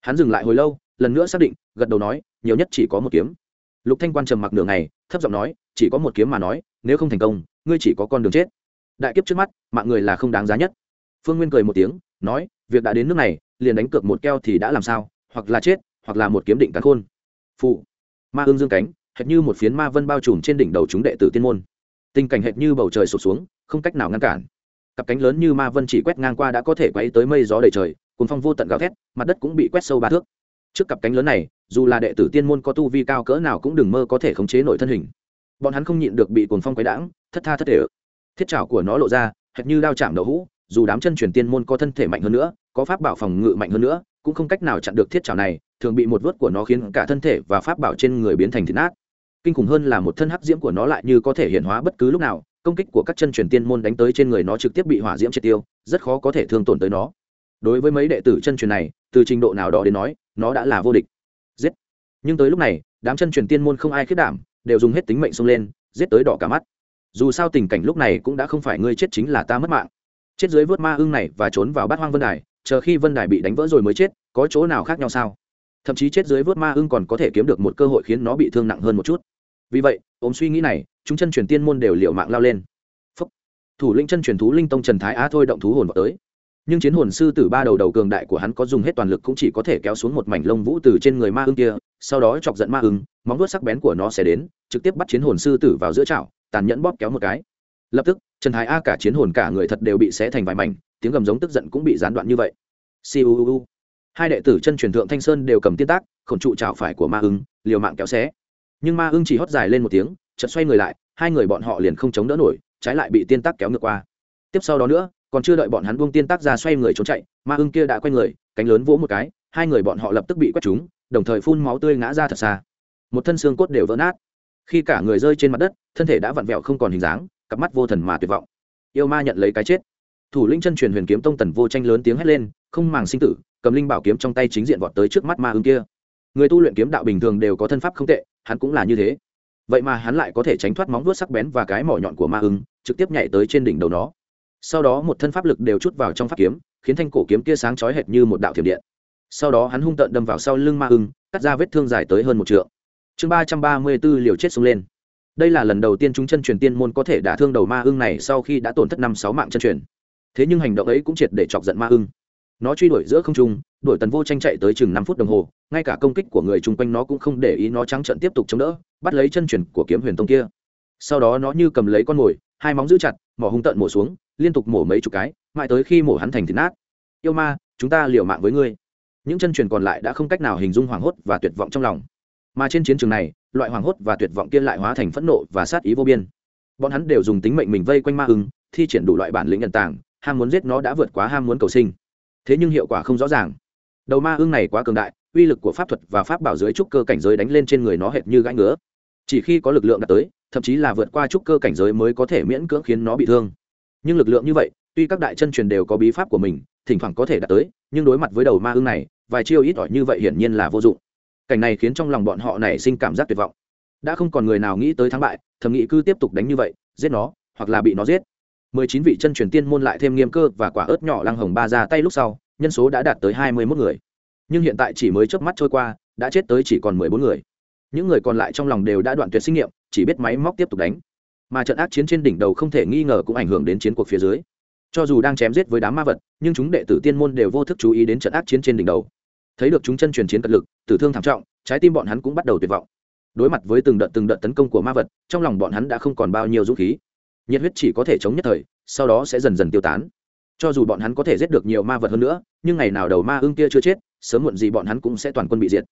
Hắn dừng lại hồi lâu, lần nữa xác định, gật đầu nói, nhiều nhất chỉ có một kiếm lục thanh quan trầm mặc nửa ngày, thấp giọng nói, chỉ có một kiếm mà nói, nếu không thành công, ngươi chỉ có con đường chết. Đại kiếp trước mắt, mạng người là không đáng giá nhất. Phương nguyên cười một tiếng, nói, việc đã đến nước này, liền đánh cược một keo thì đã làm sao, hoặc là chết, hoặc là một kiếm định cắn khôn. Phụ. Ma ương dương cánh, hệt như một phiến ma vân bao trùm trên đỉnh đầu chúng đệ tử tiên môn. Tình cảnh hệt như bầu trời sụp xuống, không cách nào ngăn cản. Cặp cánh lớn như ma vân chỉ quét ngang qua đã có thể quay tới mây gió đầy trời cùng phong vô tận gào thét, mặt đất cũng bị quét sâu ba thước trước cặp cánh lớn này, dù là đệ tử tiên môn có tu vi cao cỡ nào cũng đừng mơ có thể khống chế nội thân hình. Bọn hắn không nhịn được bị cồn phong quấy đãng, thất tha thất thể. Thiết trào của nó lộ ra, hệt như đao chạm đậu hũ, dù đám chân truyền tiên môn có thân thể mạnh hơn nữa, có pháp bảo phòng ngự mạnh hơn nữa, cũng không cách nào chặn được thiết trào này, thường bị một vớt của nó khiến cả thân thể và pháp bảo trên người biến thành thịt nát. Kinh khủng hơn là một thân hắc diễm của nó lại như có thể hiện hóa bất cứ lúc nào, công kích của các chân truyền tiên môn đánh tới trên người nó trực tiếp bị hỏa diễm triệt tiêu, rất khó có thể thương tổn tới nó. Đối với mấy đệ tử chân truyền này, từ trình độ nào đó đến nói nó đã là vô địch. Giết. Nhưng tới lúc này, đám chân truyền tiên môn không ai khiết đảm, đều dùng hết tính mệnh xông lên, giết tới đỏ cả mắt. Dù sao tình cảnh lúc này cũng đã không phải ngươi chết chính là ta mất mạng. Chết dưới vớt ma ưng này và trốn vào bát hoang vân đài, chờ khi vân đài bị đánh vỡ rồi mới chết, có chỗ nào khác nhau sao? Thậm chí chết dưới vớt ma ưng còn có thể kiếm được một cơ hội khiến nó bị thương nặng hơn một chút. Vì vậy, ôm suy nghĩ này, chúng chân truyền tiên môn đều liệu mạng lao lên. Phúc. thủ lĩnh chân truyền thú linh tông trần thái á thôi động thú hồn vào tới nhưng chiến hồn sư tử ba đầu đầu cường đại của hắn có dùng hết toàn lực cũng chỉ có thể kéo xuống một mảnh lông vũ từ trên người ma ưng kia, sau đó chọc giận ma ưng, móng vuốt sắc bén của nó sẽ đến, trực tiếp bắt chiến hồn sư tử vào giữa chảo, tàn nhẫn bóp kéo một cái. Lập tức, trần thái a cả chiến hồn cả người thật đều bị xé thành vài mảnh, tiếng gầm giống tức giận cũng bị gián đoạn như vậy. Siêu hai đệ tử chân truyền thượng thanh sơn đều cầm tiên tác, khổn trụ chảo phải của ma ưng, liều mạng kéo xé. Nhưng ma ưng chỉ hót dài lên một tiếng, chợt xoay người lại, hai người bọn họ liền không chống đỡ nổi, trái lại bị tiên tác kéo ngược qua. Tiếp sau đó nữa còn chưa đợi bọn hắn buông tiên tác ra xoay người trốn chạy, ma ưng kia đã quay người, cánh lớn vỗ một cái, hai người bọn họ lập tức bị quét trúng đồng thời phun máu tươi ngã ra thật xa. Một thân xương cốt đều vỡ nát. Khi cả người rơi trên mặt đất, thân thể đã vặn vẹo không còn hình dáng, cặp mắt vô thần mà tuyệt vọng. Yêu ma nhận lấy cái chết. Thủ lĩnh chân truyền huyền kiếm tông tần vô tranh lớn tiếng hét lên, không màng sinh tử, cầm linh bảo kiếm trong tay chính diện vọt tới trước mắt ma ưng kia. Người tu luyện kiếm đạo bình thường đều có thân pháp không tệ, hắn cũng là như thế. Vậy mà hắn lại có thể tránh thoát móng vuốt sắc bén và cái mỏ nhọn của ma ưng, trực tiếp nhảy tới trên đỉnh đầu nó sau đó một thân pháp lực đều chút vào trong pháp kiếm, khiến thanh cổ kiếm kia sáng chói hệt như một đạo thiểm điện. Sau đó hắn hung tợn đâm vào sau lưng ma ưng, cắt ra vết thương dài tới hơn một t chương ba trăm ba mươi b ố liều chết xuống lên. Đây là lần đầu tiên chúng chân truyền tiên môn có thể đả thương đầu ma ưng này sau khi đã tổn thất năm sáu mạng chân truyền. Thế nhưng hành động ấy cũng triệt để chọc giận ma ưng. Nó truy đuổi giữa không trung, đuổi tần vô tranh chạy tới chừng năm phút đồng hồ, ngay cả công kích của người chung quanh nó cũng không để ý nó trắng trận tiếp tục chống đỡ, bắt lấy chân truyền của kiếm huyền tông kia. Sau đó nó như cầm lấy con mồi, hai móng giữ chặt, mỏ hung tợn mổ xuống liên tục mổ mấy chục cái, mãi tới khi mổ hắn thành thịt nát. Yêu ma, chúng ta liều mạng với ngươi. Những chân truyền còn lại đã không cách nào hình dung hoảng hốt và tuyệt vọng trong lòng. Mà trên chiến trường này, loại hoảng hốt và tuyệt vọng kia lại hóa thành phẫn nộ và sát ý vô biên. Bọn hắn đều dùng tính mệnh mình vây quanh ma hưng thi triển đủ loại bản lĩnh nhận tàng, ham muốn giết nó đã vượt quá ham muốn cầu sinh. Thế nhưng hiệu quả không rõ ràng. Đầu ma ưng này quá cường đại, uy lực của pháp thuật và pháp bảo dưới trúc cơ cảnh giới đánh lên trên người nó hệt như gãi ngứa. Chỉ khi có lực lượng đạt tới, thậm chí là vượt qua trúc cơ cảnh giới mới có thể miễn cưỡng khiến nó bị thương nhưng lực lượng như vậy, tuy các đại chân truyền đều có bí pháp của mình, thỉnh thoảng có thể đạt tới, nhưng đối mặt với đầu ma ưng này, vài chiêu ít ỏi như vậy hiển nhiên là vô dụng. Cảnh này khiến trong lòng bọn họ nảy sinh cảm giác tuyệt vọng. Đã không còn người nào nghĩ tới thắng bại, thầm nghĩ cứ tiếp tục đánh như vậy, giết nó, hoặc là bị nó giết. Mười chín vị chân truyền tiên môn lại thêm nghiêm cơ và quả ớt nhỏ lăng hồng ba ra tay lúc sau, nhân số đã đạt tới hai mươi mốt người. Nhưng hiện tại chỉ mới chớp mắt trôi qua, đã chết tới chỉ còn mười bốn người. Những người còn lại trong lòng đều đã đoạn tuyệt sinh nghiệm, chỉ biết máy móc tiếp tục đánh mà trận ác chiến trên đỉnh đầu không thể nghi ngờ cũng ảnh hưởng đến chiến cuộc phía dưới. Cho dù đang chém giết với đám ma vật, nhưng chúng đệ tử tiên môn đều vô thức chú ý đến trận ác chiến trên đỉnh đầu. Thấy được chúng chân truyền chiến cật lực, tử thương thảm trọng, trái tim bọn hắn cũng bắt đầu tuyệt vọng. Đối mặt với từng đợt từng đợt tấn công của ma vật, trong lòng bọn hắn đã không còn bao nhiêu dũng khí. Nhiệt huyết chỉ có thể chống nhất thời, sau đó sẽ dần dần tiêu tán. Cho dù bọn hắn có thể giết được nhiều ma vật hơn nữa, nhưng ngày nào đầu ma ưng kia chưa chết, sớm muộn gì bọn hắn cũng sẽ toàn quân bị diệt.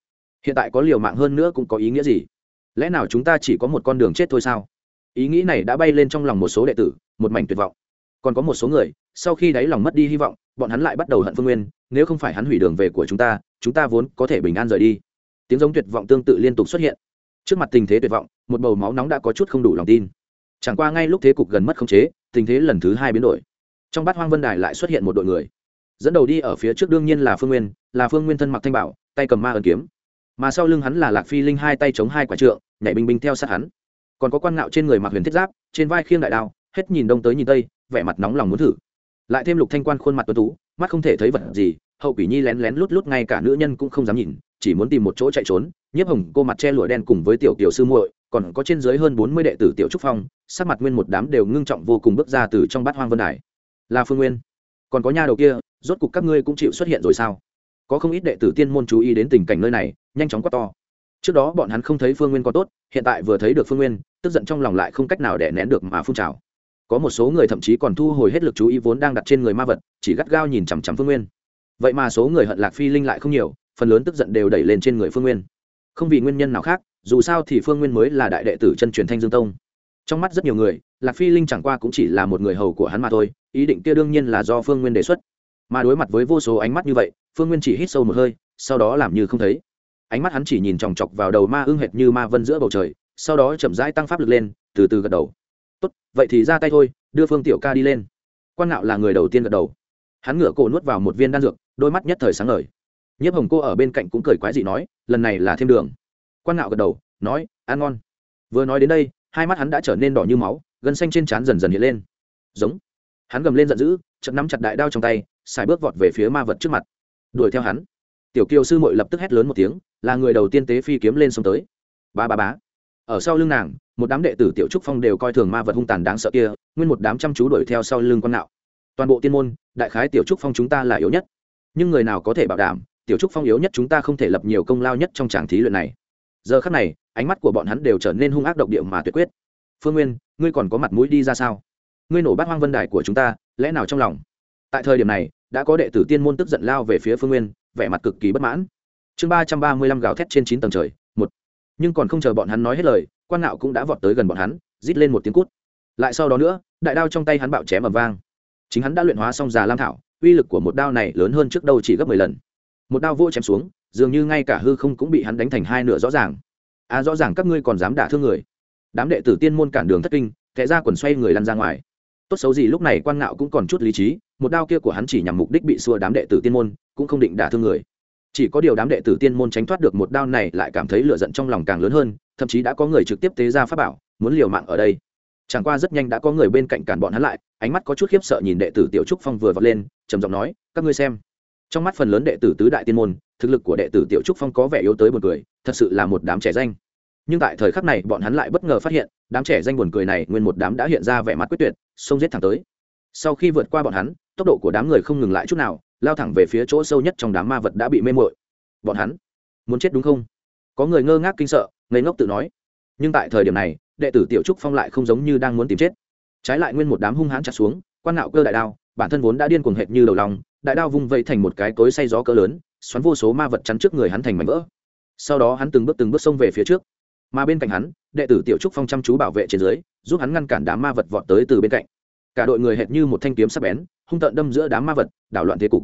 Hiện tại có liều mạng hơn nữa cũng có ý nghĩa gì? Lẽ nào chúng ta chỉ có một con đường chết thôi sao? Ý nghĩ này đã bay lên trong lòng một số đệ tử, một mảnh tuyệt vọng. Còn có một số người, sau khi đáy lòng mất đi hy vọng, bọn hắn lại bắt đầu hận phương nguyên, nếu không phải hắn hủy đường về của chúng ta chúng ta vốn có thể bình an rời đi. Tiếng giống tuyệt vọng tương tự liên tục xuất hiện. Trước mặt tình thế tuyệt vọng, một bầu máu nóng đã có chút không đủ lòng tin. Chẳng qua ngay lúc thế cục gần mất khống chế, tình thế lần thứ hai biến đổi. Trong bát hoang vân đài lại xuất hiện một đội người. Dẫn đầu đi ở phía trước đương nhiên là phương nguyên, là phương nguyên thân mặc thanh bảo, tay cầm ma ẩn kiếm. Mà sau lưng hắn là lạc phi linh hai tay chống hai quả trượng, nhảy binh binh theo sát hắn còn có quan ngạo trên người mặc huyền thiết giáp, trên vai khiêng đại đao, hết nhìn đông tới nhìn tây, vẻ mặt nóng lòng muốn thử. Lại thêm lục thanh quan khuôn mặt tuấn tú, mắt không thể thấy vật gì, hậu quỷ nhi lén lén lút lút ngay cả nữ nhân cũng không dám nhìn, chỉ muốn tìm một chỗ chạy trốn. Nhiếp hồng, cô mặt che lụa đen cùng với tiểu tiểu sư muội, còn có trên dưới hơn bốn mươi đệ tử tiểu trúc phong, sắc mặt nguyên một đám đều ngưng trọng vô cùng bước ra từ trong bát hoang vân đài. Là phương nguyên, còn có nha đầu kia, rốt cục các ngươi cũng chịu xuất hiện rồi sao? Có không ít đệ tử tiên môn chú ý đến tình cảnh nơi này, nhanh chóng quát to. Trước đó bọn hắn không thấy phương nguyên có tốt, hiện tại vừa thấy được phương nguyên tức giận trong lòng lại không cách nào để nén được mà phun trào. Có một số người thậm chí còn thu hồi hết lực chú ý vốn đang đặt trên người ma vật, chỉ gắt gao nhìn chằm chằm phương nguyên. Vậy mà số người hận lạc phi linh lại không nhiều, phần lớn tức giận đều đẩy lên trên người phương nguyên. Không vì nguyên nhân nào khác, dù sao thì phương nguyên mới là đại đệ tử chân truyền thanh dương tông. Trong mắt rất nhiều người, lạc phi linh chẳng qua cũng chỉ là một người hầu của hắn mà thôi, ý định kia đương nhiên là do phương nguyên đề xuất. Mà đối mặt với vô số ánh mắt như vậy, phương nguyên chỉ hít sâu một hơi, sau đó làm như không thấy. Ánh mắt hắn chỉ nhìn chòng chọc vào đầu ma ưng hệt như ma vân giữa bầu trời sau đó chậm rãi tăng pháp lực lên, từ từ gật đầu. Tốt, vậy thì ra tay thôi, đưa phương tiểu ca đi lên. Quan ngạo là người đầu tiên gật đầu. Hắn ngửa cổ nuốt vào một viên đan dược, đôi mắt nhất thời sáng ngời. Nhiếp hồng cô ở bên cạnh cũng cười quái dị nói, lần này là thêm đường. Quan ngạo gật đầu, nói, ăn ngon. Vừa nói đến đây, hai mắt hắn đã trở nên đỏ như máu, gân xanh trên trán dần dần hiện lên. Giống. Hắn gầm lên giận dữ chật nắm chặt đại đao trong tay, xài bước vọt về phía ma vật trước mặt. Đuổi theo hắn. Tiểu kiều sư mội lập tức hét lớn một tiếng, là người đầu tiên tế phi kiếm lên sông tới. Ba ba bá ở sau lưng nàng, một đám đệ tử tiểu trúc phong đều coi thường ma vật hung tàn đáng sợ kia, nguyên một đám chăm chú đuổi theo sau lưng con nạo. Toàn bộ tiên môn, đại khái tiểu trúc phong chúng ta là yếu nhất. Nhưng người nào có thể bảo đảm, tiểu trúc phong yếu nhất chúng ta không thể lập nhiều công lao nhất trong tràng thí luyện này. Giờ khắc này, ánh mắt của bọn hắn đều trở nên hung ác độc địa mà tuyệt quyết. Phương nguyên, ngươi còn có mặt mũi đi ra sao? Ngươi nổ bát hoang vân đài của chúng ta, lẽ nào trong lòng? Tại thời điểm này, đã có đệ tử tiên môn tức giận lao về phía phương nguyên, vẻ mặt cực kỳ bất mãn. Chương ba trăm ba mươi lăm gào thét trên chín tầng trời nhưng còn không chờ bọn hắn nói hết lời, quan nạo cũng đã vọt tới gần bọn hắn, rít lên một tiếng cút. Lại sau đó nữa, đại đao trong tay hắn bạo chém ầm vang. Chính hắn đã luyện hóa xong già lam thảo, uy lực của một đao này lớn hơn trước đâu chỉ gấp mười lần. Một đao vô chém xuống, dường như ngay cả hư không cũng bị hắn đánh thành hai nửa rõ ràng. À rõ ràng các ngươi còn dám đả thương người. Đám đệ tử tiên môn cản đường thất kinh thẹ ra quần xoay người lăn ra ngoài. Tốt xấu gì lúc này quan ngạo cũng còn chút lý trí, một đao kia của hắn chỉ nhằm mục đích bị xua đám đệ tử tiên môn, cũng không định đả thương người chỉ có điều đám đệ tử tiên môn tránh thoát được một đao này lại cảm thấy lửa giận trong lòng càng lớn hơn, thậm chí đã có người trực tiếp tế ra pháp bảo, muốn liều mạng ở đây. Chẳng qua rất nhanh đã có người bên cạnh cản bọn hắn lại, ánh mắt có chút khiếp sợ nhìn đệ tử tiểu trúc phong vừa vọt lên, trầm giọng nói, các ngươi xem. Trong mắt phần lớn đệ tử tứ đại tiên môn, thực lực của đệ tử tiểu trúc phong có vẻ yếu tới buồn cười, thật sự là một đám trẻ danh. Nhưng tại thời khắc này bọn hắn lại bất ngờ phát hiện, đám trẻ danh buồn cười này nguyên một đám đã hiện ra vẻ mặt quyết tuyệt, xông giết thẳng tới. Sau khi vượt qua bọn hắn, tốc độ của đám người không ngừng lại chút nào lao thẳng về phía chỗ sâu nhất trong đám ma vật đã bị mê mội bọn hắn muốn chết đúng không? Có người ngơ ngác kinh sợ, ngây ngốc tự nói. Nhưng tại thời điểm này, đệ tử tiểu trúc phong lại không giống như đang muốn tìm chết. Trái lại nguyên một đám hung hãn chặt xuống, quan nạo cơ đại đao, bản thân vốn đã điên cuồng hệt như đầu lòng, đại đao vung vây thành một cái cối say gió cỡ lớn, xoắn vô số ma vật chắn trước người hắn thành mảnh vỡ. Sau đó hắn từng bước từng bước xông về phía trước. Mà bên cạnh hắn, đệ tử tiểu trúc phong chăm chú bảo vệ trên dưới, giúp hắn ngăn cản đám ma vật vọt tới từ bên cạnh. Cả đội người hệt như một thanh kiếm sắc bén hung tợn đâm giữa đám ma vật, đảo loạn thế cục.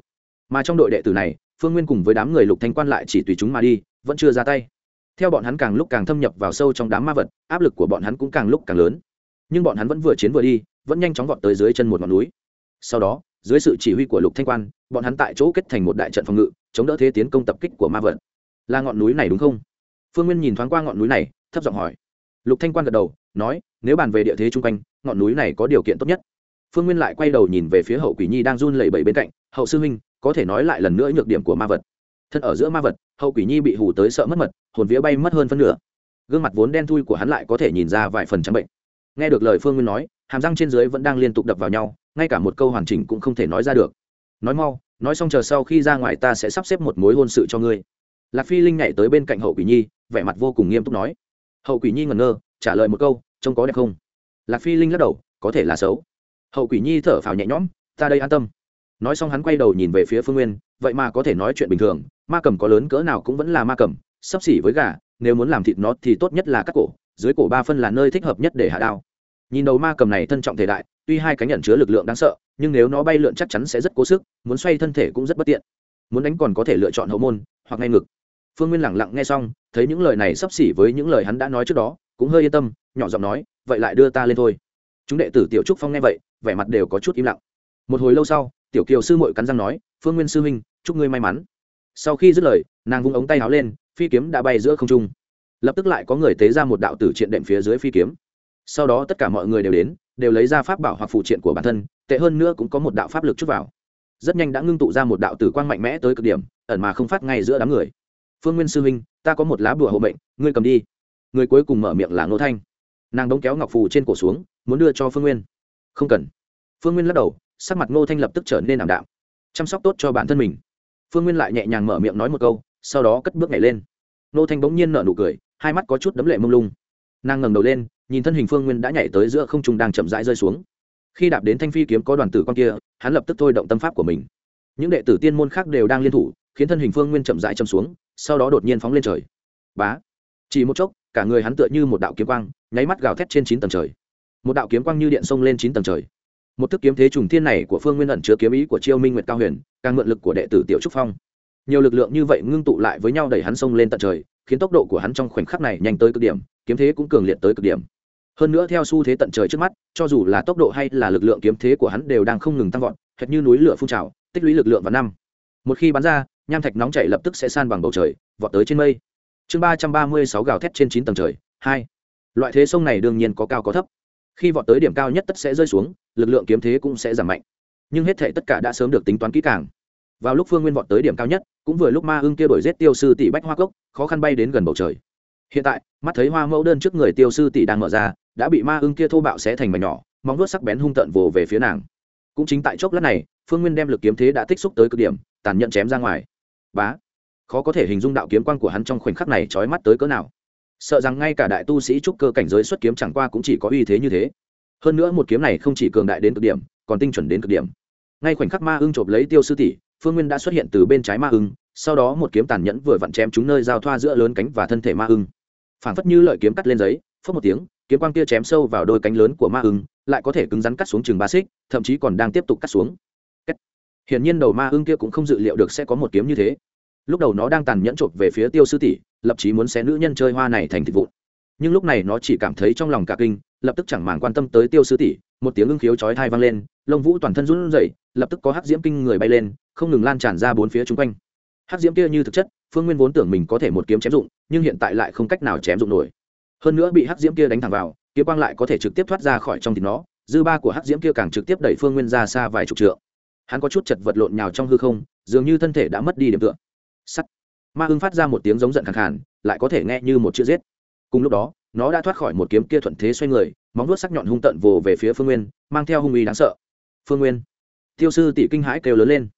Mà trong đội đệ tử này, phương nguyên cùng với đám người lục thanh quan lại chỉ tùy chúng mà đi, vẫn chưa ra tay. Theo bọn hắn càng lúc càng thâm nhập vào sâu trong đám ma vật, áp lực của bọn hắn cũng càng lúc càng lớn. Nhưng bọn hắn vẫn vừa chiến vừa đi, vẫn nhanh chóng vọt tới dưới chân một ngọn núi. Sau đó, dưới sự chỉ huy của lục thanh quan, bọn hắn tại chỗ kết thành một đại trận phòng ngự, chống đỡ thế tiến công tập kích của ma vật. Là ngọn núi này đúng không? Phương nguyên nhìn thoáng qua ngọn núi này, thấp giọng hỏi. Lục thanh quan gật đầu, nói, nếu bàn về địa thế chung quanh, ngọn núi này có điều kiện tốt nhất phương nguyên lại quay đầu nhìn về phía hậu quỷ nhi đang run lẩy bẩy bên cạnh, hậu sư huynh, có thể nói lại lần nữa nhược điểm của ma vật. Thân ở giữa ma vật, hậu quỷ nhi bị hù tới sợ mất mật, hồn vía bay mất hơn phân nửa. Gương mặt vốn đen thui của hắn lại có thể nhìn ra vài phần trắng bệnh. Nghe được lời phương nguyên nói, hàm răng trên dưới vẫn đang liên tục đập vào nhau, ngay cả một câu hoàn chỉnh cũng không thể nói ra được. Nói mau, nói xong chờ sau khi ra ngoài ta sẽ sắp xếp một mối hôn sự cho ngươi. Lạc phi linh nhảy tới bên cạnh hậu quỷ nhi, vẻ mặt vô cùng nghiêm túc nói. Hậu quỷ nhi ngẩn ngơ, trả lời một câu, trông có đẹp không? Lạc phi linh lắc đầu, có thể là xấu hậu quỷ nhi thở phào nhẹ nhõm, ta đây an tâm. Nói xong hắn quay đầu nhìn về phía phương nguyên, vậy mà có thể nói chuyện bình thường, ma cầm có lớn cỡ nào cũng vẫn là ma cầm, sắp xỉ với gà, nếu muốn làm thịt nó thì tốt nhất là cắt cổ, dưới cổ ba phân là nơi thích hợp nhất để hạ đao. Nhìn đầu ma cầm này thân trọng thể đại, tuy hai cánh nhận chứa lực lượng đáng sợ, nhưng nếu nó bay lượn chắc chắn sẽ rất cố sức, muốn xoay thân thể cũng rất bất tiện. Muốn đánh còn có thể lựa chọn hậu môn, hoặc ngay ngực. Phương nguyên lẳng lặng nghe xong, thấy những lời này sắp xỉ với những lời hắn đã nói trước đó, cũng hơi yên tâm, nhỏ giọng nói, vậy lại đưa ta lên thôi. Chúng đệ tử tiểu trúc phong nghe vậy vẻ mặt đều có chút im lặng. Một hồi lâu sau, tiểu kiều sư mội cắn răng nói, phương nguyên sư huynh, chúc ngươi may mắn. Sau khi dứt lời, nàng vung ống tay áo lên, phi kiếm đã bay giữa không trung. Lập tức lại có người tế ra một đạo tử triện đệm phía dưới phi kiếm. Sau đó tất cả mọi người đều đến, đều lấy ra pháp bảo hoặc phụ triện của bản thân, tệ hơn nữa cũng có một đạo pháp lực chút vào. Rất nhanh đã ngưng tụ ra một đạo tử quang mạnh mẽ tới cực điểm, ẩn mà không phát ngay giữa đám người. Phương nguyên sư huynh, ta có một lá bùa hộ mệnh, ngươi cầm đi. Người cuối cùng mở miệng là ngô thanh. Nàng đống kéo ngọc phù trên cổ xuống, muốn đưa cho phương nguyên không cần. Phương nguyên lắc đầu, sắc mặt ngô thanh lập tức trở nên ảm đạm. Chăm sóc tốt cho bản thân mình. Phương nguyên lại nhẹ nhàng mở miệng nói một câu, sau đó cất bước nhảy lên. Ngô thanh bỗng nhiên nở nụ cười, hai mắt có chút đấm lệ mông lung. Nàng ngẩng đầu lên, nhìn thân hình phương nguyên đã nhảy tới giữa không trung đang chậm rãi rơi xuống. Khi đạp đến thanh phi kiếm có đoàn tử con kia, hắn lập tức thôi động tâm pháp của mình. Những đệ tử tiên môn khác đều đang liên thủ, khiến thân hình phương nguyên chậm rãi châm xuống, sau đó đột nhiên phóng lên trời. Bá! Chỉ một chốc, cả người hắn tựa như một đạo kiếm quang, nháy mắt gào thét trên chín tầng trời một đạo kiếm quang như điện sông lên chín tầng trời. Một thức kiếm thế trùng thiên này của phương nguyên ẩn chứa kiếm ý của chiêu minh nguyệt cao huyền, càng mượn lực của đệ tử tiểu trúc phong. Nhiều lực lượng như vậy ngưng tụ lại với nhau đẩy hắn sông lên tận trời, khiến tốc độ của hắn trong khoảnh khắc này nhanh tới cực điểm, kiếm thế cũng cường liệt tới cực điểm. Hơn nữa theo xu thế tận trời trước mắt, cho dù là tốc độ hay là lực lượng kiếm thế của hắn đều đang không ngừng tăng vọt, hệt như núi lửa phun trào, tích lũy lực lượng vào năm. Một khi bắn ra, nham thạch nóng chảy lập tức sẽ san bằng bầu trời, vọt tới trên mây. Chương ba trăm ba mươi sáu gào thét trên chín tầng trời, hai. Loại thế sông này đương nhiên có cao có thấp khi vọt tới điểm cao nhất tất sẽ rơi xuống, lực lượng kiếm thế cũng sẽ giảm mạnh. Nhưng hết thể tất cả đã sớm được tính toán kỹ càng. Vào lúc phương nguyên vọt tới điểm cao nhất, cũng vừa lúc ma ưng kia đổi giết tiêu sư tỷ bách hoa cốc, khó khăn bay đến gần bầu trời. Hiện tại, mắt thấy hoa mẫu đơn trước người tiêu sư tỷ đang mở ra, đã bị ma ưng kia thô bạo xé thành mảnh nhỏ, móng vuốt sắc bén hung tợn vồ về phía nàng. Cũng chính tại chốc lát này, phương nguyên đem lực kiếm thế đã tích xúc tới cực điểm, tàn nhẫn chém ra ngoài. Bá! Khó có thể hình dung đạo kiếm quan của hắn trong khoảnh khắc này trói mắt tới cỡ nào sợ rằng ngay cả đại tu sĩ trúc cơ cảnh giới xuất kiếm chẳng qua cũng chỉ có uy thế như thế. Hơn nữa một kiếm này không chỉ cường đại đến cực điểm, còn tinh chuẩn đến cực điểm. Ngay khoảnh khắc ma ưng chộp lấy tiêu sư tỷ, phương nguyên đã xuất hiện từ bên trái ma ưng, sau đó một kiếm tàn nhẫn vừa vặn chém chúng nơi giao thoa giữa lớn cánh và thân thể ma ưng. Phảng phất như lợi kiếm cắt lên giấy phất một tiếng, kiếm quang kia chém sâu vào đôi cánh lớn của ma ưng, lại có thể cứng rắn cắt xuống chừng ba xích, thậm chí còn đang tiếp tục cắt xuống. Hiển nhiên đầu ma ưng kia cũng không dự liệu được sẽ có một kiếm như thế lúc đầu nó đang tàn nhẫn chộp về phía tiêu sư tỷ, lập chí muốn xé nữ nhân chơi hoa này thành thịt vụn. Nhưng lúc này nó chỉ cảm thấy trong lòng cả kinh, lập tức chẳng màng quan tâm tới tiêu sư tỷ, một tiếng ưng khiếu chói thai vang lên, lông vũ toàn thân run rẩy, lập tức có hắc diễm kinh người bay lên, không ngừng lan tràn ra bốn phía chung quanh. Hắc diễm kia như thực chất, phương nguyên vốn tưởng mình có thể một kiếm chém dụng, nhưng hiện tại lại không cách nào chém dụng nổi. Hơn nữa bị hắc diễm kia đánh thẳng vào kiếm quang lại có thể trực tiếp thoát ra khỏi trong thịt nó, dư ba của hắc diễm kia càng trực tiếp đẩy phương nguyên ra xa vài chục trượng. Hắn có chút chật vật lộn nhào trong hư không, dường như thân thể đã mất đi điểm tựa sắt. Ma ưng phát ra một tiếng giống giận khẳng khàn, lại có thể nghe như một chữ giết. Cùng lúc đó, nó đã thoát khỏi một kiếm kia thuận thế xoay người, móng vuốt sắc nhọn hung tận vồ về phía phương nguyên, mang theo hung uy đáng sợ. Phương nguyên. Tiêu sư tỷ kinh hãi kêu lớn lên.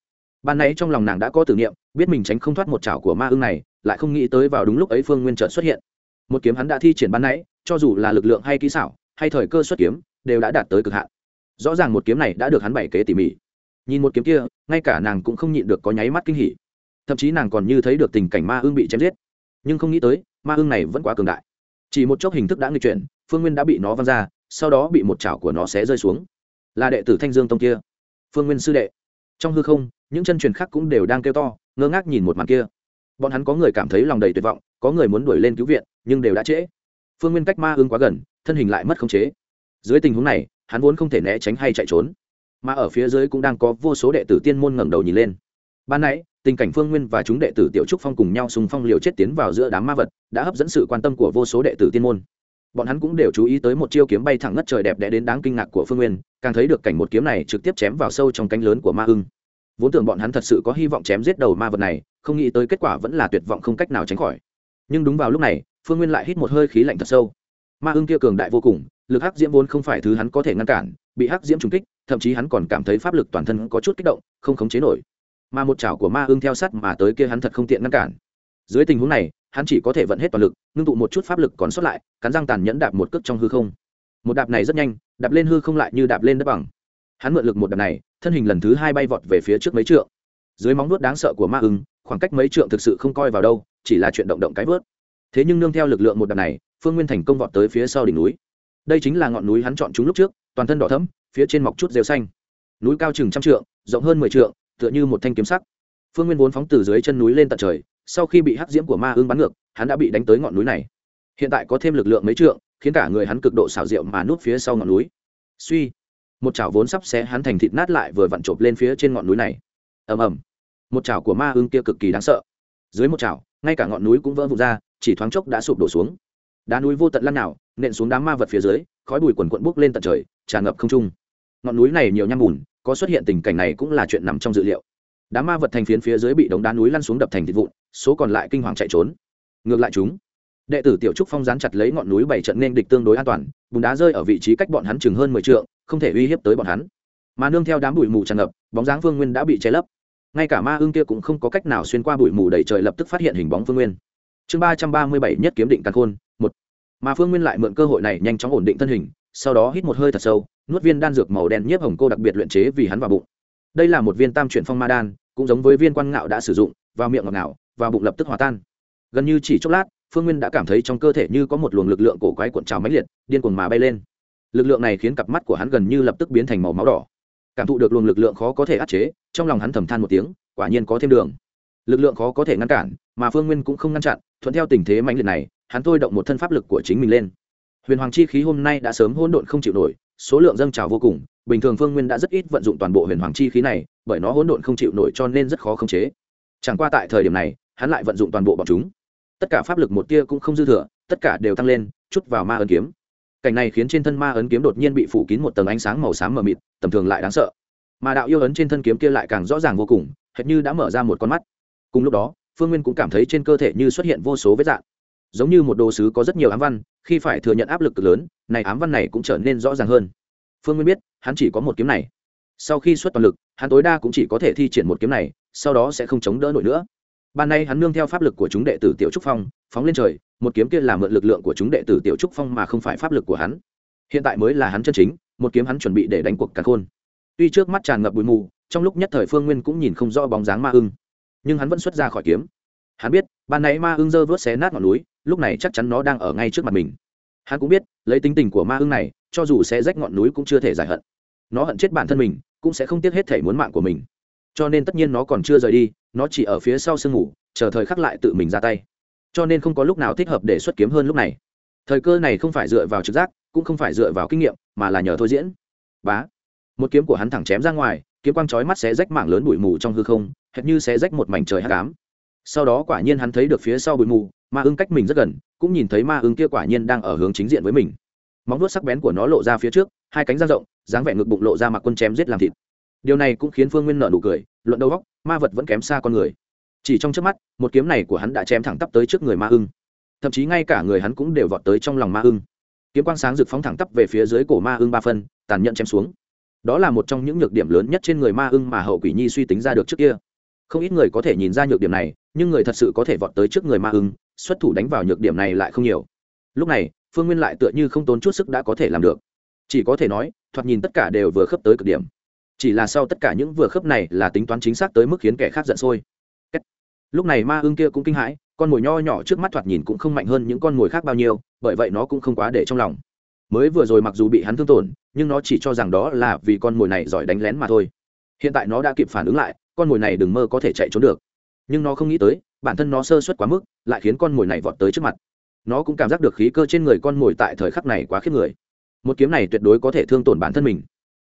Ban nãy trong lòng nàng đã có tử niệm, biết mình tránh không thoát một chảo của ma ưng này, lại không nghĩ tới vào đúng lúc ấy phương nguyên trợn xuất hiện. Một kiếm hắn đã thi triển ban nãy, cho dù là lực lượng hay kỹ xảo, hay thời cơ xuất kiếm, đều đã đạt tới cực hạn. Rõ ràng một kiếm này đã được hắn bày kế tỉ mỉ. Nhìn một kiếm kia, ngay cả nàng cũng không nhịn được có nháy mắt kinh hỉ thậm chí nàng còn như thấy được tình cảnh ma ưng bị chém giết. Nhưng không nghĩ tới, ma ưng này vẫn quá cường đại. Chỉ một chốc hình thức đã nghịch chuyển, phương nguyên đã bị nó văng ra, sau đó bị một chảo của nó xé rơi xuống. Là đệ tử thanh dương tông kia. Phương nguyên sư đệ. Trong hư không, những chân truyền khác cũng đều đang kêu to, ngơ ngác nhìn một màn kia. Bọn hắn có người cảm thấy lòng đầy tuyệt vọng, có người muốn đuổi lên cứu viện, nhưng đều đã trễ. Phương nguyên cách ma ưng quá gần, thân hình lại mất khống chế. Dưới tình huống này, hắn vốn không thể né tránh hay chạy trốn. Mà ở phía dưới cũng đang có vô số đệ tử tiên môn ngẩng đầu nhìn lên. Ban nãy tình cảnh phương nguyên và chúng đệ tử tiểu trúc phong cùng nhau sùng phong liều chết tiến vào giữa đám ma vật, đã hấp dẫn sự quan tâm của vô số đệ tử tiên môn. Bọn hắn cũng đều chú ý tới một chiêu kiếm bay thẳng ngất trời đẹp đẽ đến đáng kinh ngạc của phương nguyên, càng thấy được cảnh một kiếm này trực tiếp chém vào sâu trong cánh lớn của ma ưng. Vốn tưởng bọn hắn thật sự có hy vọng chém giết đầu ma vật này, không nghĩ tới kết quả vẫn là tuyệt vọng không cách nào tránh khỏi. Nhưng đúng vào lúc này, phương nguyên lại hít một hơi khí lạnh thật sâu. Ma ưng kia cường đại vô cùng, lực hắc diễm vốn không phải thứ hắn có thể ngăn cản, bị hắc diễm trùng kích, thậm chí hắn còn cảm thấy pháp lực toàn thân có chút kích động, không khống chế nổi mà một chảo của ma ưng theo sắt mà tới kia hắn thật không tiện ngăn cản. Dưới tình huống này, hắn chỉ có thể vận hết toàn lực, ngưng tụ một chút pháp lực còn sót lại, cắn răng tàn nhẫn đạp một cước trong hư không. Một đạp này rất nhanh, đạp lên hư không lại như đạp lên đất bằng. Hắn mượn lực một đạp này, thân hình lần thứ hai bay vọt về phía trước mấy trượng. Dưới móng nuốt đáng sợ của ma ưng, khoảng cách mấy trượng thực sự không coi vào đâu, chỉ là chuyện động động cái vớt. Thế nhưng nương theo lực lượng một đạp này, phương nguyên thành công vọt tới phía sau đỉnh núi. Đây chính là ngọn núi hắn chọn chúng lúc trước, toàn thân đỏ thấm phía trên mọc chút rêu xanh. Núi cao chừng trăm trượng, rộng hơn mười trượng tựa như một thanh kiếm sắc. Phương nguyên vốn phóng từ dưới chân núi lên tận trời, sau khi bị hắc diễm của ma ương bắn ngược, hắn đã bị đánh tới ngọn núi này. Hiện tại có thêm lực lượng mấy trượng, khiến cả người hắn cực độ xảo diệu mà núp phía sau ngọn núi. Suy, một chảo vốn sắp xé hắn thành thịt nát lại vừa vặn chộp lên phía trên ngọn núi này. Ầm ầm, một chảo của ma ương kia cực kỳ đáng sợ. Dưới một chảo, ngay cả ngọn núi cũng vỡ vụn ra, chỉ thoáng chốc đã sụp đổ xuống. Đá núi vô tận lăn nào nện xuống đám ma vật phía dưới, khói bụi quần quận bốc lên tận trời, tràn ngập không trung. Ngọn núi này nhiều nham bùn có xuất hiện tình cảnh này cũng là chuyện nằm trong dự liệu. Đám ma vật thành phiến phía dưới bị đống đá núi lăn xuống đập thành thịt vụn, số còn lại kinh hoàng chạy trốn. Ngược lại chúng, đệ tử tiểu trúc phong dán chặt lấy ngọn núi bảy trận nên địch tương đối an toàn, bùn đá rơi ở vị trí cách bọn hắn chừng hơn mười t không thể uy hiếp tới bọn hắn. Mà nương theo đám bụi mù tràn ngập, bóng dáng vương nguyên đã bị che lấp. Ngay cả ma ương kia cũng không có cách nào xuyên qua bụi mù đầy trời lập tức phát hiện hình bóng phương nguyên. Chương ba trăm ba mươi bảy nhất kiếm định căn khôn, một. Mà phương nguyên lại mượn cơ hội này nhanh chóng ổn định thân hình sau đó hít một hơi thật sâu, nuốt viên đan dược màu đen nhiếp hồng cô đặc biệt luyện chế vì hắn vào bụng. Đây là một viên tam chuyển phong ma đan, cũng giống với viên quan ngạo đã sử dụng, vào miệng ngọt ngào, vào bụng lập tức hòa tan. Gần như chỉ chốc lát, phương nguyên đã cảm thấy trong cơ thể như có một luồng lực lượng cổ quái cuộn trào mãnh liệt, điên cuồng mà bay lên. Lực lượng này khiến cặp mắt của hắn gần như lập tức biến thành màu máu đỏ. Cảm thụ được luồng lực lượng khó có thể áp chế, trong lòng hắn thầm than một tiếng, quả nhiên có thêm đường. Lực lượng khó có thể ngăn cản, mà phương nguyên cũng không ngăn chặn, thuận theo tình thế mãnh liệt này, hắn thôi động một thân pháp lực của chính mình lên huyền hoàng chi khí hôm nay đã sớm hỗn độn không chịu nổi, số lượng dâng trào vô cùng, bình thường phương nguyên đã rất ít vận dụng toàn bộ huyền hoàng chi khí này, bởi nó hỗn độn không chịu nổi cho nên rất khó khống chế. Chẳng qua tại thời điểm này, hắn lại vận dụng toàn bộ bọn chúng. Tất cả pháp lực một tia cũng không dư thừa, tất cả đều tăng lên, chút vào ma ấn kiếm. Cảnh này khiến trên thân ma ấn kiếm đột nhiên bị phủ kín một tầng ánh sáng màu xám mờ mịt, tầm thường lại đáng sợ. Mà đạo yêu ấn trên thân kiếm kia lại càng rõ ràng vô cùng, hệt như đã mở ra một con mắt. Cùng lúc đó, phương nguyên cũng cảm thấy trên cơ thể như xuất hiện vô số vết dạng giống như một đồ sứ có rất nhiều ám văn, khi phải thừa nhận áp lực cực lớn, này ám văn này cũng trở nên rõ ràng hơn. Phương nguyên biết, hắn chỉ có một kiếm này. Sau khi xuất toàn lực, hắn tối đa cũng chỉ có thể thi triển một kiếm này, sau đó sẽ không chống đỡ nổi nữa. Ban nay hắn nương theo pháp lực của chúng đệ tử tiểu trúc phong, phóng lên trời, một kiếm kia là mượn lực lượng của chúng đệ tử tiểu trúc phong mà không phải pháp lực của hắn. Hiện tại mới là hắn chân chính, một kiếm hắn chuẩn bị để đánh cuộc cả khôn. Tuy trước mắt tràn ngập bụi mù, trong lúc nhất thời phương nguyên cũng nhìn không rõ bóng dáng ma ưng. Nhưng hắn vẫn xuất ra khỏi kiếm. Hắn biết, ban nãy ma ưng dơ vớt xé nát ngọn núi lúc này chắc chắn nó đang ở ngay trước mặt mình. Hắn cũng biết, lấy tính tình của ma ưng này, cho dù sẽ rách ngọn núi cũng chưa thể giải hận. Nó hận chết bản thân mình, cũng sẽ không tiếc hết thể muốn mạng của mình. Cho nên tất nhiên nó còn chưa rời đi, nó chỉ ở phía sau sương ngủ chờ thời khắc lại tự mình ra tay. Cho nên không có lúc nào thích hợp để xuất kiếm hơn lúc này. Thời cơ này không phải dựa vào trực giác, cũng không phải dựa vào kinh nghiệm, mà là nhờ thôi diễn. Bá! Một kiếm của hắn thẳng chém ra ngoài, kiếm quang chói mắt sẽ rách mảng lớn bụi mù trong hư không, hệt như sẽ rách một mảnh trời hát cám sau đó quả nhiên hắn thấy được phía sau bụi mù ma ưng cách mình rất gần, cũng nhìn thấy ma ưng kia quả nhiên đang ở hướng chính diện với mình. Móng vuốt sắc bén của nó lộ ra phía trước, hai cánh ra rộng, dáng vẻ ngực bụng lộ ra mặc quân chém giết làm thịt. Điều này cũng khiến phương nguyên nợ nụ cười, luận đầu góc, ma vật vẫn kém xa con người. Chỉ trong trước mắt, một kiếm này của hắn đã chém thẳng tắp tới trước người ma ưng. Thậm chí ngay cả người hắn cũng đều vọt tới trong lòng ma ưng. Kiếm quang sáng rực phóng thẳng tắp về phía dưới cổ ma ưng ba phân, tàn nhẫn chém xuống. Đó là một trong những nhược điểm lớn nhất trên người ma ưng mà hậu quỷ nhi suy tính ra được trước kia. Không ít người có thể nhìn ra nhược điểm này, nhưng người thật sự có thể vọt tới trước người ma ưng xuất thủ đánh vào nhược điểm này lại không nhiều. Lúc này, phương nguyên lại tựa như không tốn chút sức đã có thể làm được. Chỉ có thể nói, thoạt nhìn tất cả đều vừa khớp tới cực điểm. Chỉ là sau tất cả những vừa khớp này là tính toán chính xác tới mức khiến kẻ khác giận sôi. Lúc này ma ưng kia cũng kinh hãi, con mồi nho nhỏ trước mắt thoạt nhìn cũng không mạnh hơn những con mồi khác bao nhiêu, bởi vậy nó cũng không quá để trong lòng. Mới vừa rồi mặc dù bị hắn thương tổn, nhưng nó chỉ cho rằng đó là vì con mồi này giỏi đánh lén mà thôi. Hiện tại nó đã kịp phản ứng lại, con mồi này đừng mơ có thể chạy trốn được. Nhưng nó không nghĩ tới bản thân nó sơ suất quá mức, lại khiến con mồi này vọt tới trước mặt. Nó cũng cảm giác được khí cơ trên người con mồi tại thời khắc này quá khiếp người. Một kiếm này tuyệt đối có thể thương tổn bản thân mình.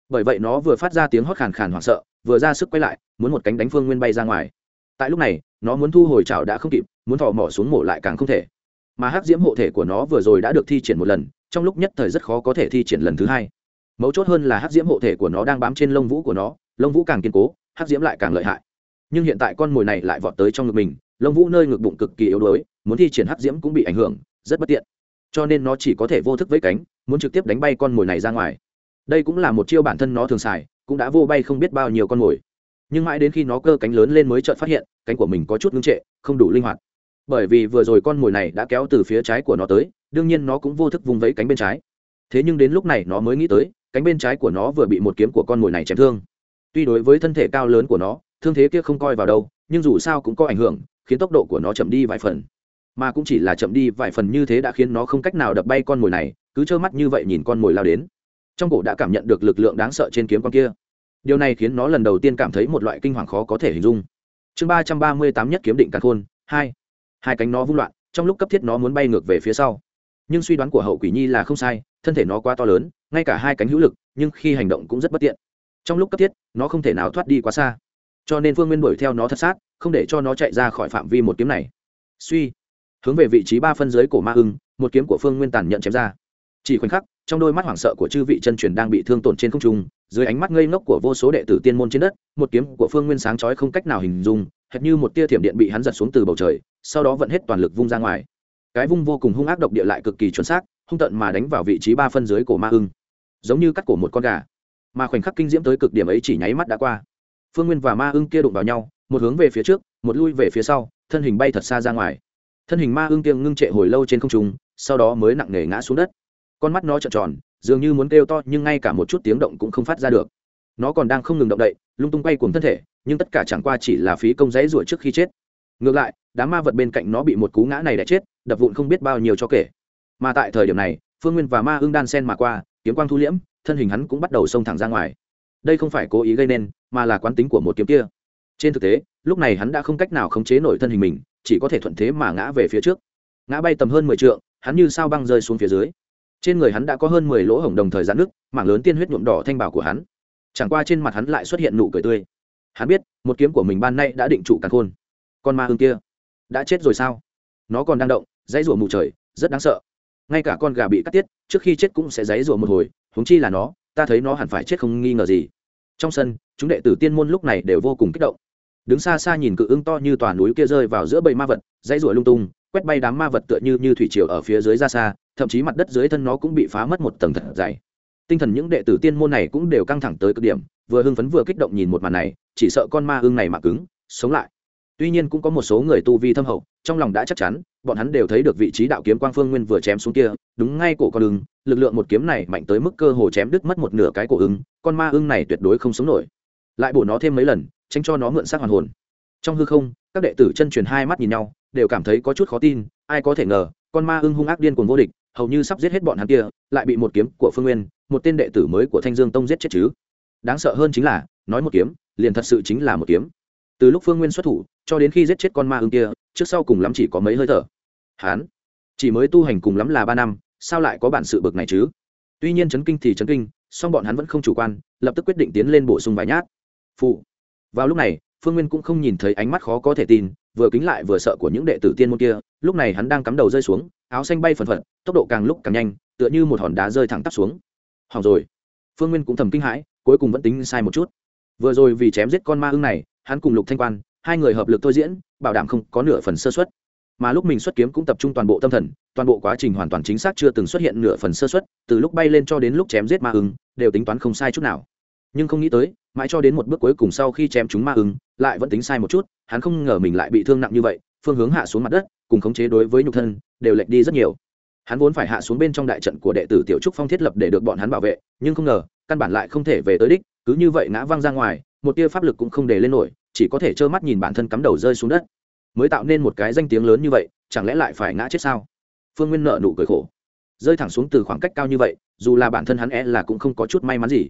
Bởi vậy nó vừa phát ra tiếng hót khàn khàn hoảng sợ, vừa ra sức quay lại, muốn một cánh đánh phương nguyên bay ra ngoài. Tại lúc này, nó muốn thu hồi chảo đã không kịp, muốn thò mỏ xuống mổ lại càng không thể. Mà hắc diễm hộ thể của nó vừa rồi đã được thi triển một lần, trong lúc nhất thời rất khó có thể thi triển lần thứ hai. Mấu chốt hơn là hắc diễm hộ thể của nó đang bám trên lông vũ của nó, lông vũ càng kiên cố, hắc diễm lại càng lợi hại. Nhưng hiện tại con mồi này lại vọt tới trong ngực mình lông vũ nơi ngực bụng cực kỳ yếu đuối, muốn thi triển hắc diễm cũng bị ảnh hưởng, rất bất tiện. Cho nên nó chỉ có thể vô thức với cánh, muốn trực tiếp đánh bay con mồi này ra ngoài. Đây cũng là một chiêu bản thân nó thường xài, cũng đã vô bay không biết bao nhiêu con mồi. Nhưng mãi đến khi nó cơ cánh lớn lên mới chợt phát hiện, cánh của mình có chút ngưng trệ, không đủ linh hoạt. Bởi vì vừa rồi con mồi này đã kéo từ phía trái của nó tới, đương nhiên nó cũng vô thức vùng vẫy cánh bên trái. Thế nhưng đến lúc này nó mới nghĩ tới, cánh bên trái của nó vừa bị một kiếm của con mồi này chém thương. Tuy đối với thân thể cao lớn của nó, thương thế kia không coi vào đâu, nhưng dù sao cũng có ảnh hưởng khiến tốc độ của nó chậm đi vài phần. Mà cũng chỉ là chậm đi vài phần như thế đã khiến nó không cách nào đập bay con mồi này, cứ trơ mắt như vậy nhìn con mồi lao đến. Trong cổ đã cảm nhận được lực lượng đáng sợ trên kiếm con kia. Điều này khiến nó lần đầu tiên cảm thấy một loại kinh hoàng khó có thể hình dung. Chương ba trăm ba mươi tám nhất kiếm định càn khôn, hai. Hai cánh nó vung loạn, trong lúc cấp thiết nó muốn bay ngược về phía sau. Nhưng suy đoán của hậu quỷ nhi là không sai, thân thể nó quá to lớn, ngay cả hai cánh hữu lực, nhưng khi hành động cũng rất bất tiện. Trong lúc cấp thiết, nó không thể nào thoát đi quá xa. Cho nên phương nguyên đuổi theo nó thật sát không để cho nó chạy ra khỏi phạm vi một kiếm này. Suy, hướng về vị trí ba phân giới cổ ma ưng một kiếm của phương nguyên tàn nhận chém ra. Chỉ khoảnh khắc, trong đôi mắt hoảng sợ của chư vị chân truyền đang bị thương tổn trên không trung, dưới ánh mắt ngây ngốc của vô số đệ tử tiên môn trên đất, một kiếm của phương nguyên sáng chói không cách nào hình dung, hệt như một tia thiểm điện bị hắn giật xuống từ bầu trời, sau đó vẫn hết toàn lực vung ra ngoài. Cái vung vô cùng hung ác độc địa lại cực kỳ chuẩn xác, hung tận mà đánh vào vị trí ba phân dưới cổ ma ưng giống như cắt cổ một con gà. Mà khoảnh khắc kinh diễm tới cực điểm ấy chỉ nháy mắt đã qua. Phương nguyên và ma ưng kia đụng vào nhau một hướng về phía trước, một lui về phía sau, thân hình bay thật xa ra ngoài. Thân hình ma ưng tiêng ngưng trệ hồi lâu trên không trung, sau đó mới nặng nề ngã xuống đất. Con mắt nó trợn tròn, dường như muốn kêu to nhưng ngay cả một chút tiếng động cũng không phát ra được. Nó còn đang không ngừng động đậy, lung tung quay cuồng thân thể, nhưng tất cả chẳng qua chỉ là phí công dãy ruổi trước khi chết. Ngược lại, đám ma vật bên cạnh nó bị một cú ngã này đã chết, đập vụn không biết bao nhiêu cho kể. Mà tại thời điểm này, phương nguyên và ma ưng đan sen mà qua, kiếm quang thu liễm, thân hình hắn cũng bắt đầu xông thẳng ra ngoài. Đây không phải cố ý gây nên, mà là quán tính của một kiếm kia trên thực tế, lúc này hắn đã không cách nào khống chế nổi thân hình mình, chỉ có thể thuận thế mà ngã về phía trước. Ngã bay tầm hơn mười t hắn như sao băng rơi xuống phía dưới. Trên người hắn đã có hơn mười lỗ hổng đồng thời giãn nước mảng lớn tiên huyết nhuộm đỏ thanh bảo của hắn. Chẳng qua trên mặt hắn lại xuất hiện nụ cười tươi. Hắn biết, một kiếm của mình ban nay đã định trụ càn khôn. Con ma hương kia, đã chết rồi sao? Nó còn đang động, dãy rủa mù trời, rất đáng sợ. Ngay cả con gà bị cắt tiết, trước khi chết cũng sẽ dãy rủa một hồi, huống chi là nó, ta thấy nó hẳn phải chết không nghi ngờ gì. Trong sân, chúng đệ tử tiên môn lúc này đều vô cùng kích động đứng xa xa nhìn cự ưng to như tòa núi kia rơi vào giữa bầy ma vật, dãy rủa lung tung, quét bay đám ma vật tựa như như thủy triều ở phía dưới ra xa, thậm chí mặt đất dưới thân nó cũng bị phá mất một tầng thật dày. Tinh thần những đệ tử tiên môn này cũng đều căng thẳng tới cực điểm, vừa hưng phấn vừa kích động nhìn một màn này, chỉ sợ con ma ưng này mà cứng, sống lại. Tuy nhiên cũng có một số người tu vi thâm hậu, trong lòng đã chắc chắn, bọn hắn đều thấy được vị trí đạo kiếm quang phương nguyên vừa chém xuống kia, đúng ngay cổ con ưng, lực lượng một kiếm này mạnh tới mức cơ hồ chém đứt mất một nửa cái cổ ưng, con ma ưng này tuyệt đối không sống nổi. Lại bổ nó thêm mấy lần tránh cho nó mượn xác hoàn hồn. Trong hư không, các đệ tử chân truyền hai mắt nhìn nhau, đều cảm thấy có chút khó tin, ai có thể ngờ, con ma ưng hung ác điên cuồng vô địch, hầu như sắp giết hết bọn hắn kia, lại bị một kiếm của phương nguyên, một tên đệ tử mới của thanh dương tông giết chết chứ. Đáng sợ hơn chính là, nói một kiếm, liền thật sự chính là một kiếm. Từ lúc phương nguyên xuất thủ, cho đến khi giết chết con ma ưng kia, trước sau cùng lắm chỉ có mấy hơi thở. Hán, chỉ mới tu hành cùng lắm là ba năm, sao lại có bản sự bực này chứ? Tuy nhiên chấn kinh thì chấn kinh, song bọn hắn vẫn không chủ quan, lập tức quyết định tiến lên bổ sung vài nhát. Phụ vào lúc này, phương nguyên cũng không nhìn thấy ánh mắt khó có thể tin, vừa kính lại vừa sợ của những đệ tử tiên môn kia, lúc này hắn đang cắm đầu rơi xuống, áo xanh bay phần phật, tốc độ càng lúc càng nhanh, tựa như một hòn đá rơi thẳng tắp xuống. Hỏng rồi. Phương nguyên cũng thầm kinh hãi, cuối cùng vẫn tính sai một chút. Vừa rồi vì chém giết con ma ưng này, hắn cùng lục thanh quan, hai người hợp lực thôi diễn, bảo đảm không có nửa phần sơ xuất mà lúc mình xuất kiếm cũng tập trung toàn bộ tâm thần, toàn bộ quá trình hoàn toàn chính xác chưa từng xuất hiện nửa phần sơ xuất từ lúc bay lên cho đến lúc chém giết ma ưng, đều tính toán không sai chút nào nhưng không nghĩ tới mãi cho đến một bước cuối cùng sau khi chém chúng ma ứng, lại vẫn tính sai một chút hắn không ngờ mình lại bị thương nặng như vậy phương hướng hạ xuống mặt đất cùng khống chế đối với nhục thân đều lệch đi rất nhiều. Hắn vốn phải hạ xuống bên trong đại trận của đệ tử tiểu trúc phong thiết lập để được bọn hắn bảo vệ nhưng không ngờ căn bản lại không thể về tới đích cứ như vậy ngã văng ra ngoài một tia pháp lực cũng không để lên nổi chỉ có thể trơ mắt nhìn bản thân cắm đầu rơi xuống đất. Mới tạo nên một cái danh tiếng lớn như vậy chẳng lẽ lại phải ngã chết sao? Phương nguyên nợ nụ cười khổ. Rơi thẳng xuống từ khoảng cách cao như vậy dù là bản thân hắn e là cũng không có chút may mắn gì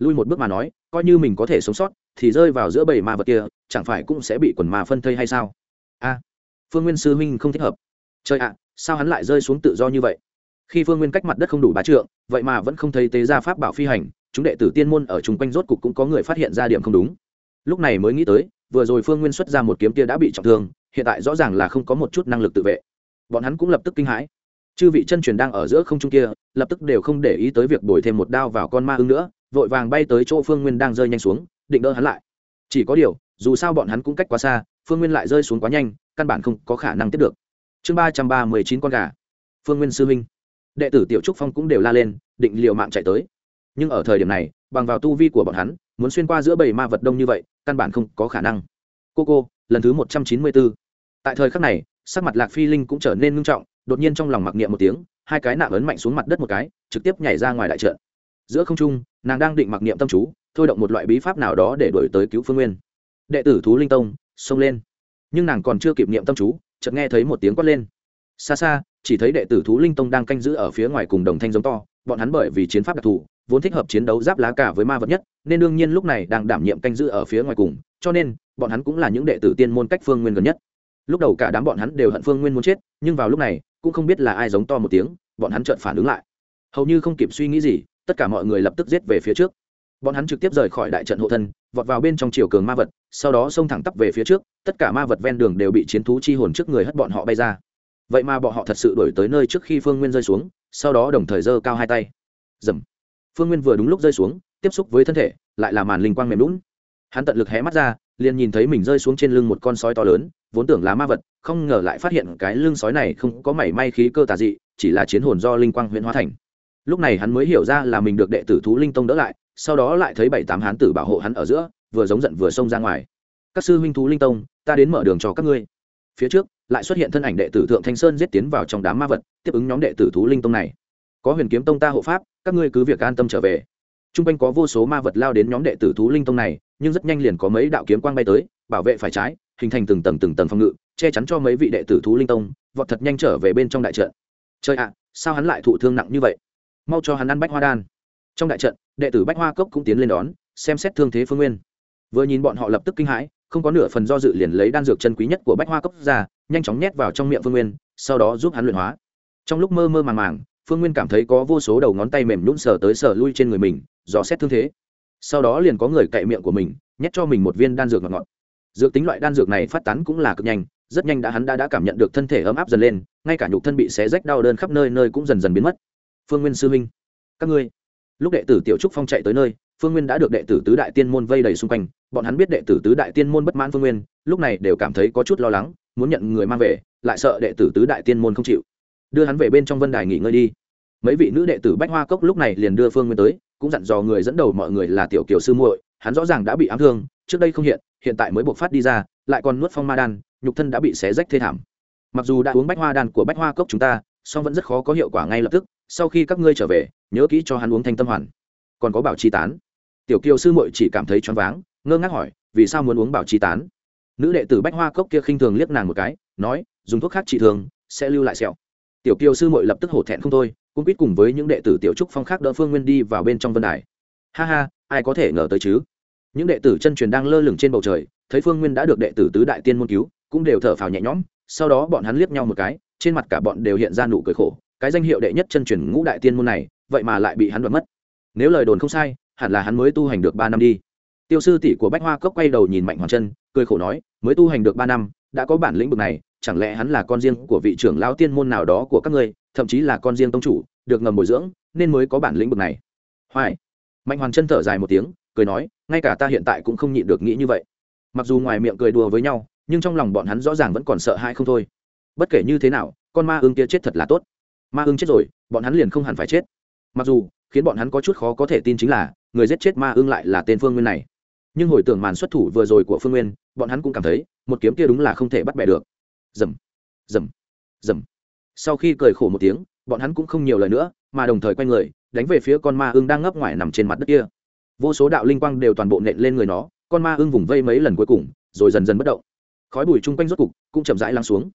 lui một bước mà nói, coi như mình có thể sống sót, thì rơi vào giữa bầy ma vật kia, chẳng phải cũng sẽ bị quần ma phân thây hay sao? A, phương nguyên sư huynh không thích hợp. Trời ạ, sao hắn lại rơi xuống tự do như vậy? Khi phương nguyên cách mặt đất không đủ bá trượng, vậy mà vẫn không thấy tế gia pháp bảo phi hành, chúng đệ tử tiên môn ở chung quanh rốt cục cũng có người phát hiện ra điểm không đúng. Lúc này mới nghĩ tới, vừa rồi phương nguyên xuất ra một kiếm kia đã bị trọng thương, hiện tại rõ ràng là không có một chút năng lực tự vệ. Bọn hắn cũng lập tức kinh hãi. Chư vị chân truyền đang ở giữa không trung kia, lập tức đều không để ý tới việc đổi thêm một đao vào con ma ưng nữa vội vàng bay tới chỗ phương nguyên đang rơi nhanh xuống, định đỡ hắn lại. Chỉ có điều, dù sao bọn hắn cũng cách quá xa, phương nguyên lại rơi xuống quá nhanh, căn bản không có khả năng tiếp được. Chương ba trăm ba mươi chín con gà. Phương nguyên sư huynh. Đệ tử tiểu trúc phong cũng đều la lên, định liều mạng chạy tới. Nhưng ở thời điểm này, bằng vào tu vi của bọn hắn, muốn xuyên qua giữa bầy ma vật đông như vậy, căn bản không có khả năng. Cô cô, lần thứ một trăm chín mươi bốn. Tại thời khắc này, sắc mặt lạc phi linh cũng trở nên ngưng trọng, đột nhiên trong lòng mặc niệm một tiếng, hai cái nạng ấn mạnh xuống mặt đất một cái, trực tiếp nhảy ra ngoài đại trận giữa không trung, nàng đang định mặc niệm tâm chú, thôi động một loại bí pháp nào đó để đổi tới cứu phương nguyên. Đệ tử thú linh tông, xông lên. Nhưng nàng còn chưa kịp niệm tâm chú, chợt nghe thấy một tiếng quát lên. Xa xa, chỉ thấy đệ tử thú linh tông đang canh giữ ở phía ngoài cùng đồng thanh giống to, bọn hắn bởi vì chiến pháp đặc thù, vốn thích hợp chiến đấu giáp lá cả với ma vật nhất, nên đương nhiên lúc này đang đảm nhiệm canh giữ ở phía ngoài cùng, cho nên, bọn hắn cũng là những đệ tử tiên môn cách phương nguyên gần nhất. Lúc đầu cả đám bọn hắn đều hận phương nguyên muốn chết, nhưng vào lúc này, cũng không biết là ai giống to một tiếng, bọn hắn chợt phản ứng lại. Hầu như không kịp suy nghĩ gì tất cả mọi người lập tức giết về phía trước. Bọn hắn trực tiếp rời khỏi đại trận hộ thân, vọt vào bên trong chiều cường ma vật, sau đó xông thẳng tắp về phía trước, tất cả ma vật ven đường đều bị chiến thú chi hồn trước người hất bọn họ bay ra. Vậy mà bọn họ thật sự đổi tới nơi trước khi phương nguyên rơi xuống, sau đó đồng thời giơ cao hai tay. Dầm. Phương nguyên vừa đúng lúc rơi xuống, tiếp xúc với thân thể, lại là màn linh quang mềm lún hắn tận lực hé mắt ra, liền nhìn thấy mình rơi xuống trên lưng một con sói to lớn, vốn tưởng là ma vật, không ngờ lại phát hiện cái lưng sói này không có mảy may khí cơ tà dị, chỉ là chiến hồn do linh quang huyễn hóa thành lúc này hắn mới hiểu ra là mình được đệ tử thú linh tông đỡ lại, sau đó lại thấy bảy tám hán tử bảo hộ hắn ở giữa, vừa giống giận vừa xông ra ngoài. Các sư huynh thú linh tông, ta đến mở đường cho các ngươi. Phía trước, lại xuất hiện thân ảnh đệ tử thượng thanh sơn giết tiến vào trong đám ma vật, tiếp ứng nhóm đệ tử thú linh tông này. Có huyền kiếm tông ta hộ pháp, các ngươi cứ việc an tâm trở về. T r u n g quanh có vô số ma vật lao đến nhóm đệ tử thú linh tông này, nhưng rất nhanh liền có mấy đạo kiếm quang bay tới, bảo vệ phải trái, hình thành từng tầng từng tầng phòng ngự, che chắn cho mấy vị đệ tử thú linh tông, vọt thật nhanh trở về bên trong đại trận. Trời ạ, sao hắn lại thụ thương nặng như vậy? Mau cho hắn ăn bách hoa đan. Trong đại trận, đệ tử bách hoa cốc cũng tiến lên đón, xem xét thương thế phương nguyên. Vừa nhìn bọn họ lập tức kinh hãi, không có nửa phần do dự liền lấy đan dược chân quý nhất của bách hoa cốc ra, nhanh chóng nhét vào trong miệng phương nguyên, sau đó giúp hắn luyện hóa. Trong lúc mơ mơ màng màng, phương nguyên cảm thấy có vô số đầu ngón tay mềm nhún sờ tới sờ lui trên người mình, dò xét thương thế. Sau đó liền có người cậy miệng của mình, nhét cho mình một viên đan dược ngọt ngọt. Dược tính loại đan dược này phát tán cũng là cực nhanh, rất nhanh đã hắn đã đã cảm nhận được thân thể ấm áp dần lên, ngay cả nhục thân bị xé rách đau đơn khắp nơi nơi cũng dần dần biến mất phương nguyên sư huynh. Các ngươi. Lúc đệ tử tiểu trúc phong chạy tới nơi, phương nguyên đã được đệ tử tứ đại tiên môn vây đầy xung quanh. Bọn hắn biết đệ tử tứ đại tiên môn bất mãn phương nguyên, lúc này đều cảm thấy có chút lo lắng, muốn nhận người mang về, lại sợ đệ tử tứ đại tiên môn không chịu. Đưa hắn về bên trong vân đài nghỉ ngơi đi. Mấy vị nữ đệ tử bách hoa cốc lúc này liền đưa phương nguyên tới, cũng dặn dò người dẫn đầu mọi người là tiểu kiều sư muội, hắn rõ ràng đã bị ám thương, trước đây không hiện hiện tại mới buộc phát đi ra, lại còn nuốt phong ma đan, nhục thân đã bị xé rách thê thảm. Mặc dù đã uống bách hoa đan của bách hoa cốc chúng ta song vẫn rất khó có hiệu quả ngay lập tức, sau khi các ngươi trở về, nhớ kỹ cho hắn uống thanh tâm hoàn. Còn có bảo chi tán. Tiểu kiều sư muội chỉ cảm thấy choáng váng, ngơ ngác hỏi, vì sao muốn uống bảo chi tán? Nữ đệ tử bách hoa cốc kia khinh thường liếc nàng một cái, nói, dùng thuốc khác trị thường, sẽ lưu lại sẹo. Tiểu kiều sư muội lập tức hổ thẹn không thôi, cũng biết cùng với những đệ tử tiểu trúc phong khác đỡ phương nguyên đi vào bên trong vân đài. Ha ha, ai có thể ngờ tới chứ? Những đệ tử chân truyền đang lơ lửng trên bầu trời, thấy phương nguyên đã được đệ tử tứ đại tiên môn cứu, cũng đều thở phào nhẹ nhõm, sau đó bọn hắn liếc nhau một cái trên mặt cả bọn đều hiện ra nụ cười khổ, cái danh hiệu đệ nhất chân truyền ngũ đại tiên môn này, vậy mà lại bị hắn đoạt mất. Nếu lời đồn không sai, hẳn là hắn mới tu hành được ba năm đi. Tiêu sư tỷ của bách hoa cốc quay đầu nhìn mạnh hoàng chân cười khổ nói, mới tu hành được ba năm, đã có bản lĩnh vực này, chẳng lẽ hắn là con riêng của vị trưởng lão tiên môn nào đó của các ngươi, thậm chí là con riêng tông chủ, được ngầm bồi dưỡng, nên mới có bản lĩnh vực này? Hoài. Mạnh hoàng chân thở dài một tiếng, cười nói, ngay cả ta hiện tại cũng không nhịn được nghĩ như vậy. Mặc dù ngoài miệng cười đùa với nhau, nhưng trong lòng bọn hắn rõ ràng vẫn còn sợ hãi không thôi bất kể như thế nào, con ma ưng kia chết thật là tốt. Ma ưng chết rồi, bọn hắn liền không hẳn phải chết. Mặc dù, khiến bọn hắn có chút khó có thể tin chính là, người giết chết ma ưng lại là tên phương nguyên này. Nhưng hồi tưởng màn xuất thủ vừa rồi của phương nguyên, bọn hắn cũng cảm thấy, một kiếm kia đúng là không thể bắt bẻ được. Dầm dầm dầm. Sau khi cười khổ một tiếng, bọn hắn cũng không nhiều lời nữa, mà đồng thời quay người, đánh về phía con ma ưng đang ngấp ngoài nằm trên mặt đất kia. Vô số đạo linh quang đều toàn bộ nện lên người nó, con ma ưng vùng vây mấy lần cuối cùng, rồi dần dần bất động. Khói bụi chung quanh rốt cục cũng chậm rãi lắng xuống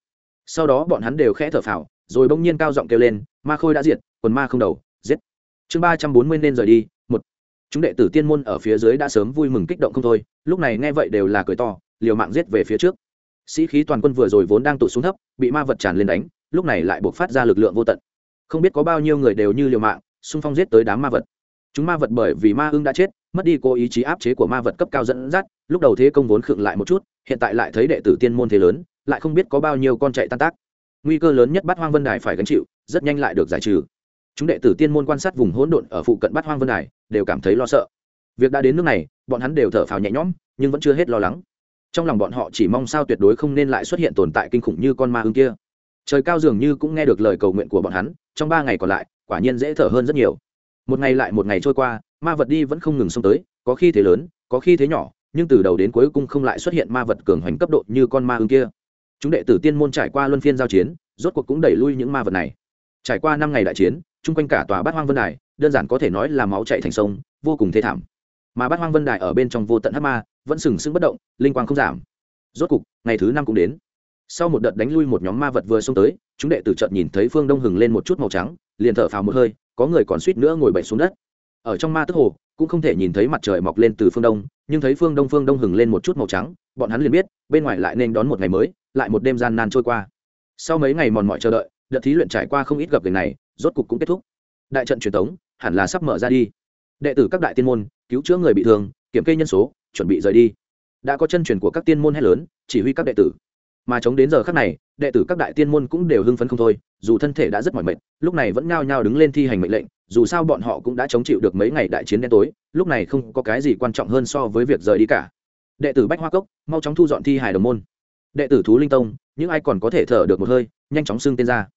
sau đó bọn hắn đều khẽ thở phào, rồi bỗng nhiên cao giọng kêu lên, ma khôi đã diệt, quần ma không đầu, giết. Chương ba trăm bốn mươi nên rời đi, một. Chúng đệ tử tiên môn ở phía dưới đã sớm vui mừng kích động không thôi, lúc này nghe vậy đều là cười to, liều mạng giết về phía trước. Sĩ khí toàn quân vừa rồi vốn đang tụt xuống thấp, bị ma vật tràn lên đánh, lúc này lại buộc phát ra lực lượng vô tận. Không biết có bao nhiêu người đều như liều mạng, xung phong giết tới đám ma vật. Chúng ma vật bởi vì ma ưng đã chết, mất đi cố ý chí áp chế của ma vật cấp cao dẫn dắt, lúc đầu thế công vốn khựng lại một chút, hiện tại lại thấy đệ tử tiên môn thế lớn lại không biết có bao nhiêu con chạy tan tác. Nguy cơ lớn nhất bắt hoang vân đài phải gánh chịu, rất nhanh lại được giải trừ. Chúng đệ tử tiên môn quan sát vùng hỗn độn ở phụ cận bắt hoang vân đài, đều cảm thấy lo sợ. Việc đã đến nước này, bọn hắn đều thở phào nhẹ nhõm, nhưng vẫn chưa hết lo lắng. Trong lòng bọn họ chỉ mong sao tuyệt đối không nên lại xuất hiện tồn tại kinh khủng như con ma ưng kia. Trời cao dường như cũng nghe được lời cầu nguyện của bọn hắn, trong ba ngày còn lại, quả nhiên dễ thở hơn rất nhiều. Một ngày lại một ngày trôi qua, ma vật đi vẫn không ngừng xông tới, có khi thế lớn, có khi thế nhỏ, nhưng từ đầu đến cuối cùng không lại xuất hiện ma vật cường hoành cấp độ như con ma ưng kia chúng đệ tử tiên môn trải qua luân phiên giao chiến, rốt cuộc cũng đẩy lui những ma vật này. Trải qua năm ngày đại chiến, chung quanh cả tòa bát hoang vân đài, đơn giản có thể nói là máu chạy thành sông, vô cùng thê thảm. Mà bát hoang vân đài ở bên trong vô tận hát ma, vẫn sừng sững bất động, linh quang không giảm. Rốt cục, ngày thứ năm cũng đến. Sau một đợt đánh lui một nhóm ma vật vừa xông tới, chúng đệ tử chợt nhìn thấy phương đông hừng lên một chút màu trắng, liền thở phào một hơi, có người còn suýt nữa ngồi bậy xuống đất. Ở trong ma tức hồ, cũng không thể nhìn thấy mặt trời mọc lên từ phương đông, nhưng thấy phương đông phương đông hừng lên một chút màu trắng, bọn hắn liền biết, bên ngoài lại nên đón một ngày mới lại một đêm gian nan trôi qua. Sau mấy ngày mòn mỏi chờ đợi, đợt thí luyện trải qua không ít gặp việc này, rốt cục cũng kết thúc. Đại trận truyền thống hẳn là sắp mở ra đi. Đệ tử các đại tiên môn, cứu chữa người bị thương, kiểm kê nhân số, chuẩn bị rời đi. Đã có chân truyền của các tiên môn hay lớn, chỉ huy các đệ tử. Mà chống đến giờ khác này, đệ tử các đại tiên môn cũng đều hưng phấn không thôi, dù thân thể đã rất mỏi mệt, lúc này vẫn nhao nhao đứng lên thi hành mệnh lệnh, dù sao bọn họ cũng đã chống chịu được mấy ngày đại chiến đen tối, lúc này không có cái gì quan trọng hơn so với việc rời đi cả. Đệ tử bách hoa cốc, mau chóng thu dọn thi hài đồng môn đệ tử thú linh tông, những ai còn có thể thở được một hơi, nhanh chóng xưng tên ra.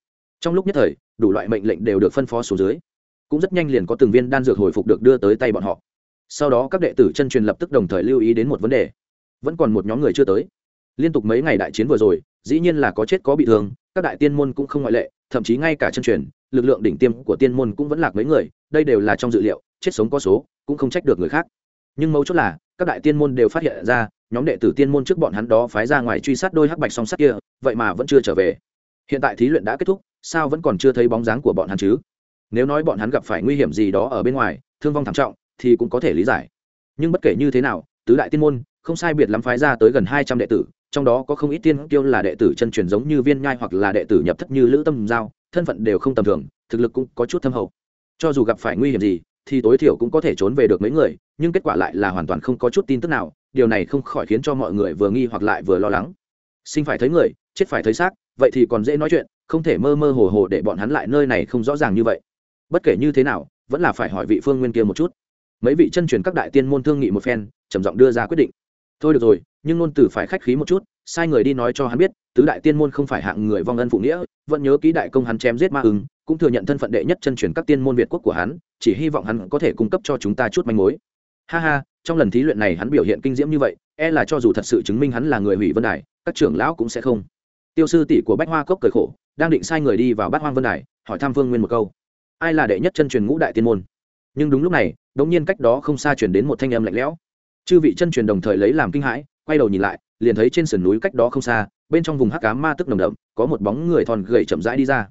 Trong lúc nhất thời, đủ loại mệnh lệnh đều được phân phó xuống dưới. Cũng rất nhanh liền có từng viên đan dược hồi phục được đưa tới tay bọn họ. Sau đó các đệ tử chân truyền lập tức đồng thời lưu ý đến một vấn đề. Vẫn còn một nhóm người chưa tới. Liên tục mấy ngày đại chiến vừa rồi, dĩ nhiên là có chết có bị thương, các đại tiên môn cũng không ngoại lệ, thậm chí ngay cả chân truyền, lực lượng đỉnh tiêm của tiên môn cũng vẫn lạc mấy người, đây đều là trong dự liệu, chết sống có số, cũng không trách được người khác. Nhưng mấu chốt là, các đại tiên môn đều phát hiện ra nhóm đệ tử tiên môn trước bọn hắn đó phái ra ngoài truy sát đôi hắc bạch song sắt kia, vậy mà vẫn chưa trở về. Hiện tại thí luyện đã kết thúc, sao vẫn còn chưa thấy bóng dáng của bọn hắn chứ? Nếu nói bọn hắn gặp phải nguy hiểm gì đó ở bên ngoài, thương vong thảm trọng, thì cũng có thể lý giải. Nhưng bất kể như thế nào, tứ đại tiên môn, không sai biệt lắm phái ra tới gần hai trăm đệ tử, trong đó có không ít tiên kiêu là đệ tử chân truyền giống như viên nhai hoặc là đệ tử nhập thất như lữ tâm giao, thân phận đều không tầm thường, thực lực cũng có chút thâm hậu. Cho dù gặp phải nguy hiểm gì thì tối thiểu cũng có thể trốn về được mấy người, nhưng kết quả lại là hoàn toàn không có chút tin tức nào, điều này không khỏi khiến cho mọi người vừa nghi hoặc lại vừa lo lắng. Sinh phải thấy người, chết phải thấy xác, vậy thì còn dễ nói chuyện, không thể mơ mơ hồ hồ để bọn hắn lại nơi này không rõ ràng như vậy. Bất kể như thế nào, vẫn là phải hỏi vị phương nguyên kia một chút. Mấy vị chân truyền các đại tiên môn thương nghị một phen, trầm giọng đưa ra quyết định. Thôi được rồi, nhưng ngôn từ phải khách khí một chút, sai người đi nói cho hắn biết, tứ đại tiên môn không phải hạng người vong ân phụ nghĩa, vẫn nhớ ký đại công hắn chém giết ma ứng cũng thừa nhận thân phận đệ nhất chân truyền các tiên môn việt quốc của hắn, chỉ hy vọng hắn có thể cung cấp cho chúng ta chút manh mối. Ha ha, trong lần thí luyện này hắn biểu hiện kinh diễm như vậy e là cho dù thật sự chứng minh hắn là người hủy vân đài, các trưởng lão cũng sẽ không. Tiêu sư tỷ của bách hoa cốc cười khổ, đang định sai người đi vào bát hoang vân đài, hỏi thăm vương nguyên một câu. Ai là đệ nhất chân truyền ngũ đại tiên môn? Nhưng đúng lúc này, đống nhiên cách đó không xa truyền đến một thanh âm lạnh lẽo. Chư vị chân truyền đồng thời lấy làm kinh hãi, quay đầu nhìn lại, liền thấy trên sườn núi cách đó không xa, bên trong vùng hắc cá ma tức nồng đậm, có một bóng người thon gầy chậm rãi đi ra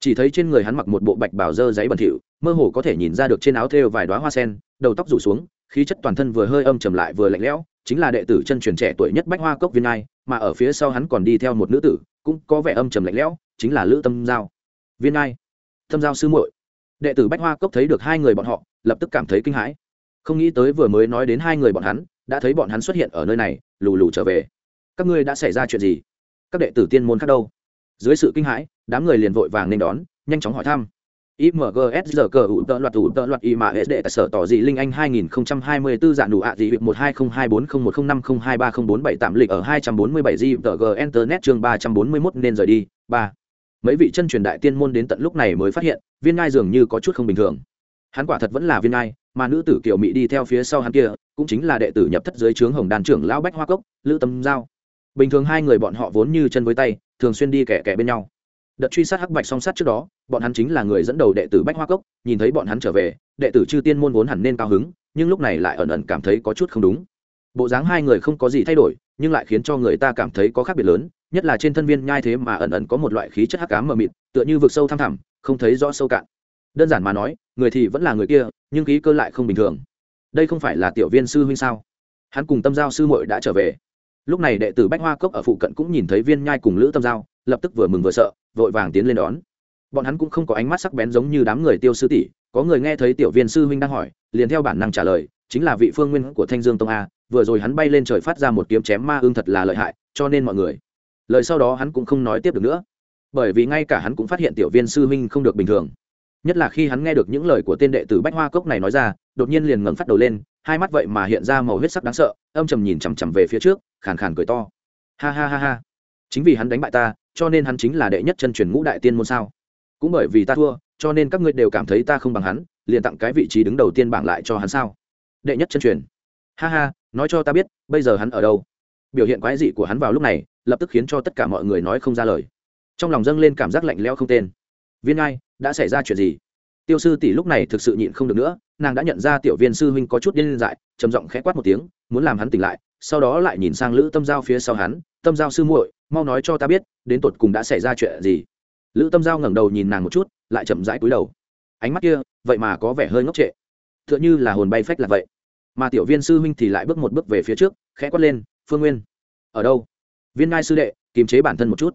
chỉ thấy trên người hắn mặc một bộ bạch bảo dơ giấy bẩn thỉu, mơ hồ có thể nhìn ra được trên áo thêu vài đoá hoa sen, đầu tóc rủ xuống, khí chất toàn thân vừa hơi âm trầm lại vừa lạnh lẽo, chính là đệ tử chân truyền trẻ tuổi nhất bách hoa cốc viên ai mà ở phía sau hắn còn đi theo một nữ tử, cũng có vẻ âm trầm lạnh lẽo, chính là lữ tâm giao. Viên ai tâm giao sư muội. Đệ tử bách hoa cốc thấy được hai người bọn họ, lập tức cảm thấy kinh hãi. Không nghĩ tới vừa mới nói đến hai người bọn hắn, đã thấy bọn hắn xuất hiện ở nơi này, lù lù trở về. Các ngươi đã xảy ra chuyện gì? Các đệ tử tiên môn khác đâu? Dưới sự kinh hãi đám người liền vội vàng nên đón nhanh chóng hỏi thăm IMGS giờ cờ hữu tợ loạt thủ tợ loạt y mà SD tại sở tỏ dị linh anh 2024 dạng đủ ạ dị việc 12024010502304 tạm lịch ở 247 G tờ G Internet chương 341 nên rời đi. 3. Mấy vị chân truyền đại tiên môn đến tận lúc này mới phát hiện, viên ngai dường như có chút không bình thường. Hắn quả thật vẫn là viên ngai, mà nữ tử kiều mỹ đi theo phía sau hắn kia, cũng chính là đệ tử nhập thất dưới trướng Hồng Đàn trưởng lão Bách Hoa Cốc, Lữ Tâm Giao. Bình thường hai người bọn họ vốn như chân với tay, thường xuyên đi kẻ kẻ bên nhau. Đợt truy sát hắc bạch song sát trước đó bọn hắn chính là người dẫn đầu đệ tử bách hoa cốc nhìn thấy bọn hắn trở về đệ tử chư tiên môn vốn hẳn nên cao hứng nhưng lúc này lại ẩn ẩn cảm thấy có chút không đúng. Bộ dáng hai người không có gì thay đổi nhưng lại khiến cho người ta cảm thấy có khác biệt lớn nhất là trên thân viên nhai thế mà ẩn ẩn có một loại khí chất hắc ám mờ mịt tựa như vực sâu thăm thẳm không thấy rõ sâu cạn. Đơn giản mà nói người thì vẫn là người kia nhưng khí cơ lại không bình thường. Đây không phải là tiểu viên sư huynh sao? Hắn cùng tâm giao sư muội đã trở về lúc này đệ tử bách hoa cốc ở phụ cận cũng nhìn thấy viên nhai cùng lữ tâm giao, lập tức vừa mừng vừa sợ, vội vàng tiến lên đón. Bọn hắn cũng không có ánh mắt sắc bén giống như đám người tiêu sư tỷ, có người nghe thấy tiểu viên sư huynh đang hỏi, liền theo bản năng trả lời, chính là vị phương nguyên của thanh dương tông a, vừa rồi hắn bay lên trời phát ra một kiếm chém ma ương thật là lợi hại, cho nên mọi người. Lời sau đó hắn cũng không nói tiếp được nữa. Bởi vì ngay cả hắn cũng phát hiện tiểu viên sư huynh không được bình thường. Nhất là khi hắn nghe được những lời của tên đệ tử bách hoa cốc này nói ra, đột nhiên liền ngẩng phát đầu lên, hai mắt vậy mà hiện ra màu huyết sắc đáng sợ, âm trầm nhìn chằm chằm về phía trước khàn khàn cười to. Ha ha ha ha. Chính vì hắn đánh bại ta, cho nên hắn chính là đệ nhất chân truyền ngũ đại tiên môn sao? Cũng bởi vì ta thua, cho nên các ngươi đều cảm thấy ta không bằng hắn, liền tặng cái vị trí đứng đầu tiên bảng lại cho hắn sao? Đệ nhất chân truyền. Ha ha, nói cho ta biết, bây giờ hắn ở đâu? Biểu hiện quái dị của hắn vào lúc này, lập tức khiến cho tất cả mọi người nói không ra lời. Trong lòng dâng lên cảm giác lạnh lẽo không tên. Viên ai đã xảy ra chuyện gì? Tiêu sư tỷ lúc này thực sự nhịn không được nữa, nàng đã nhận ra tiểu viên sư huynh có chút điên dại, trầm giọng khẽ quát một tiếng, muốn làm hắn tỉnh lại sau đó lại nhìn sang lữ tâm giao phía sau hắn, tâm giao sư muội, mau nói cho ta biết, đến tột cùng đã xảy ra chuyện gì? Lữ tâm giao ngẩng đầu nhìn nàng một chút, lại chậm rãi cúi đầu. Ánh mắt kia, vậy mà có vẻ hơi ngốc trệ. T h ư ợ n h ư là hồn bay phách là vậy. Mà tiểu viên sư huynh thì lại bước một bước về phía trước, khẽ quát lên, phương nguyên, ở đâu? Viên ngai sư đệ, kiềm chế bản thân một chút.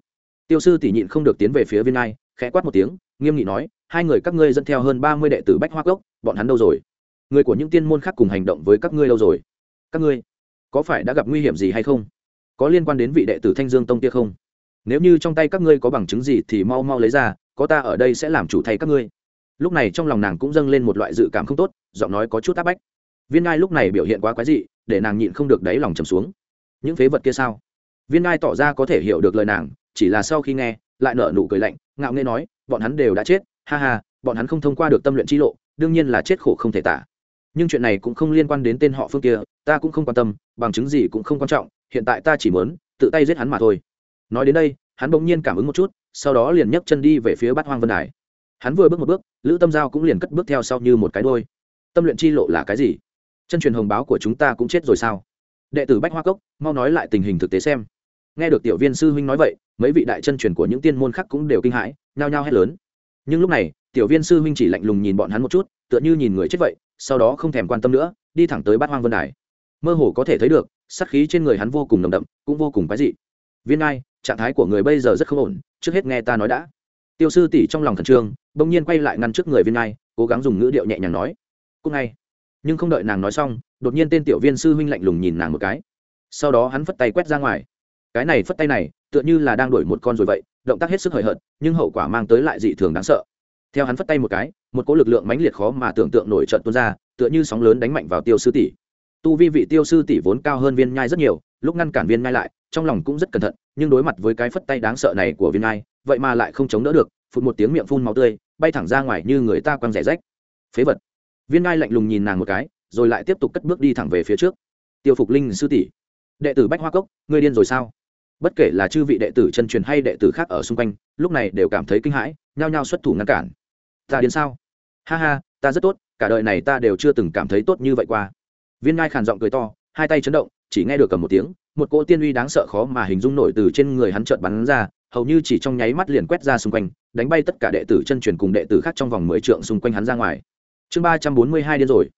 Tiêu sư tỉ nhịn không được tiến về phía viên ai khẽ quát một tiếng, nghiêm nghị nói, hai người các ngươi dẫn theo hơn ba mươi đệ tử bách hoa cốc, bọn hắn đâu rồi? Người của những tiên môn khác cùng hành động với các ngươi đâu rồi? Các ngươi có phải đã gặp nguy hiểm gì hay không? Có liên quan đến vị đệ tử thanh dương tông kia không? Nếu như trong tay các ngươi có bằng chứng gì thì mau mau lấy ra, có ta ở đây sẽ làm chủ thay các ngươi. Lúc này trong lòng nàng cũng dâng lên một loại dự cảm không tốt, giọng nói có chút áp bách. Viên ngai lúc này biểu hiện quá quái dị, để nàng nhịn không được đáy lòng trầm xuống. Những phế vật kia sao? Viên ngai tỏ ra có thể hiểu được lời nàng, chỉ là sau khi nghe, lại nở nụ cười lạnh, ngạo nghê nói, bọn hắn đều đã chết, ha ha, bọn hắn không thông qua được tâm luyện chi lộ, đương nhiên là chết khổ không thể tả nhưng chuyện này cũng không liên quan đến tên họ phương kia, ta cũng không quan tâm, bằng chứng gì cũng không quan trọng, hiện tại ta chỉ muốn, tự tay giết hắn mà thôi. Nói đến đây, hắn bỗng nhiên cảm ứng một chút, sau đó liền nhấc chân đi về phía bát hoang vân đài. Hắn vừa bước một bước, lữ tâm giao cũng liền cất bước theo sau như một cái đôi tâm luyện chi lộ là cái gì? Chân truyền hồng báo của chúng ta cũng chết rồi sao? Đệ tử bách hoa cốc, mau nói lại tình hình thực tế xem. Nghe được tiểu viên sư huynh nói vậy, mấy vị đại chân truyền của những tiên môn khác cũng đều kinh hãi, nhao nhao hét lớn. Nhưng lúc này tiểu viên sư huynh chỉ lạnh lùng nhìn bọn hắn một chút, tựa như nhìn người chết vậy, sau đó không thèm quan tâm nữa, đi thẳng tới bát hoang vân đài. Mơ hồ có thể thấy được sắc khí trên người hắn vô cùng nồng đậm, cũng vô cùng quái dị. Viên ai trạng thái của người bây giờ rất không ổn, trước hết nghe ta nói đã. Tiêu sư tỷ trong lòng thần trương, bỗng nhiên quay lại ngăn trước người viên ai cố gắng dùng ngữ điệu nhẹ nhàng nói cúc ngay. Nhưng không đợi nàng nói xong, đột nhiên tên tiểu viên sư huynh lạnh lùng nhìn nàng một cái. Sau đó hắn phất tay quét ra ngoài. Cái này phất tay này, tựa như là đang đuổi một con rồi vậy, động tác hết sức hời hợt, nhưng hậu quả mang tới lại dị thường đáng sợ theo hắn phất tay một cái, một cỗ lực lượng mãnh liệt khó mà tưởng tượng nổi trận tuôn ra, tựa như sóng lớn đánh mạnh vào tiêu sư tỷ. Tu vi vị tiêu sư tỷ vốn cao hơn viên nhai rất nhiều, lúc ngăn cản viên nhai lại, trong lòng cũng rất cẩn thận, nhưng đối mặt với cái phất tay đáng sợ này của viên nhai, vậy mà lại không chống đỡ được, phụt một tiếng miệng phun máu tươi, bay thẳng ra ngoài như người ta quăng rẻ rách. Phế vật. Viên nhai lạnh lùng nhìn nàng một cái, rồi lại tiếp tục cất bước đi thẳng về phía trước. Tiêu phục linh sư tỷ. Đệ tử bách hoa cốc, ngươi điên rồi sao? Bất kể là chư vị đệ tử chân truyền hay đệ tử khác ở xung quanh, lúc này đều cảm thấy kinh hãi, nhao nhao xuất thủ ngăn cản ta điên sao? Ha ha, ta rất tốt, cả đời này ta đều chưa từng cảm thấy tốt như vậy qua. Viên ngai khàn giọng cười to, hai tay chấn động, chỉ nghe được cầm một tiếng, một cỗ tiên uy đáng sợ khó mà hình dung nổi từ trên người hắn trợn bắn ra, hầu như chỉ trong nháy mắt liền quét ra xung quanh, đánh bay tất cả đệ tử chân truyền cùng đệ tử khác trong vòng mười trượng xung quanh hắn ra ngoài. Chương ba trăm bốn mươi hai điên rồi.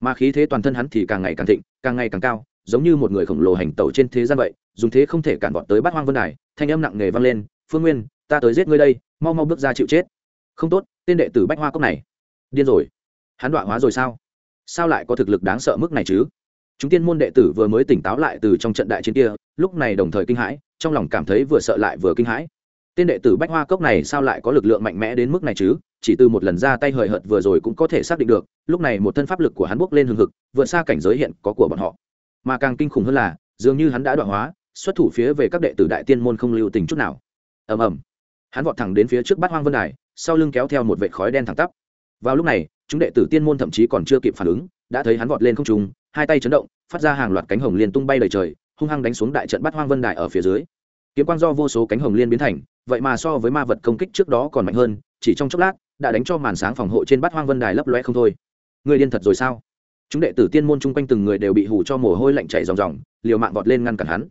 Mà khí thế toàn thân hắn thì càng ngày càng thịnh, càng ngày càng cao, giống như một người khổng lồ hành tẩu trên thế gian vậy, dùng thế không thể cản vọt tới bát hoang vân đài, thanh âm nặng nề vang lên, phương nguyên, ta tới giết ngươi đây, mau mau bước ra chịu chết không tốt, tên đệ tử bách hoa cốc này. Điên rồi. Hắn đọa hóa rồi sao? Sao lại có thực lực đáng sợ mức này chứ? Chúng tiên môn đệ tử vừa mới tỉnh táo lại từ trong trận đại chiến kia, lúc này đồng thời kinh hãi, trong lòng cảm thấy vừa sợ lại vừa kinh hãi. Tên đệ tử bách hoa cốc này sao lại có lực lượng mạnh mẽ đến mức này chứ? Chỉ từ một lần ra tay hời hợt vừa rồi cũng có thể xác định được, lúc này một thân pháp lực của hắn bốc lên hừng hực, vượt xa cảnh giới hiện có của bọn họ. Mà càng kinh khủng hơn là, dường như hắn đã đoạn hóa, xuất thủ phía về các đệ tử đại tiên môn không lưu tình chút nào. Ầm ầm. Hắn vọt thẳng đến phía trước bát hoang vân đài sau lưng kéo theo một vệt khói đen thẳng tắp. Vào lúc này, chúng đệ tử tiên môn thậm chí còn chưa kịp phản ứng, đã thấy hắn vọt lên không trung, hai tay chấn động, phát ra hàng loạt cánh hồng liên tung bay đầy trời, hung hăng đánh xuống đại trận bát hoang vân đài ở phía dưới. Kiếm quang do vô số cánh hồng liên biến thành, vậy mà so với ma vật công kích trước đó còn mạnh hơn, chỉ trong chốc lát, đã đánh cho màn sáng phòng hộ trên bát hoang vân đài lấp loe không thôi. Người điên thật rồi sao? Chúng đệ tử tiên môn chung quanh từng người đều bị hù cho mồ hôi lạnh chảy ròng ròng, liều mạng vọt lên ngăn cản hắn.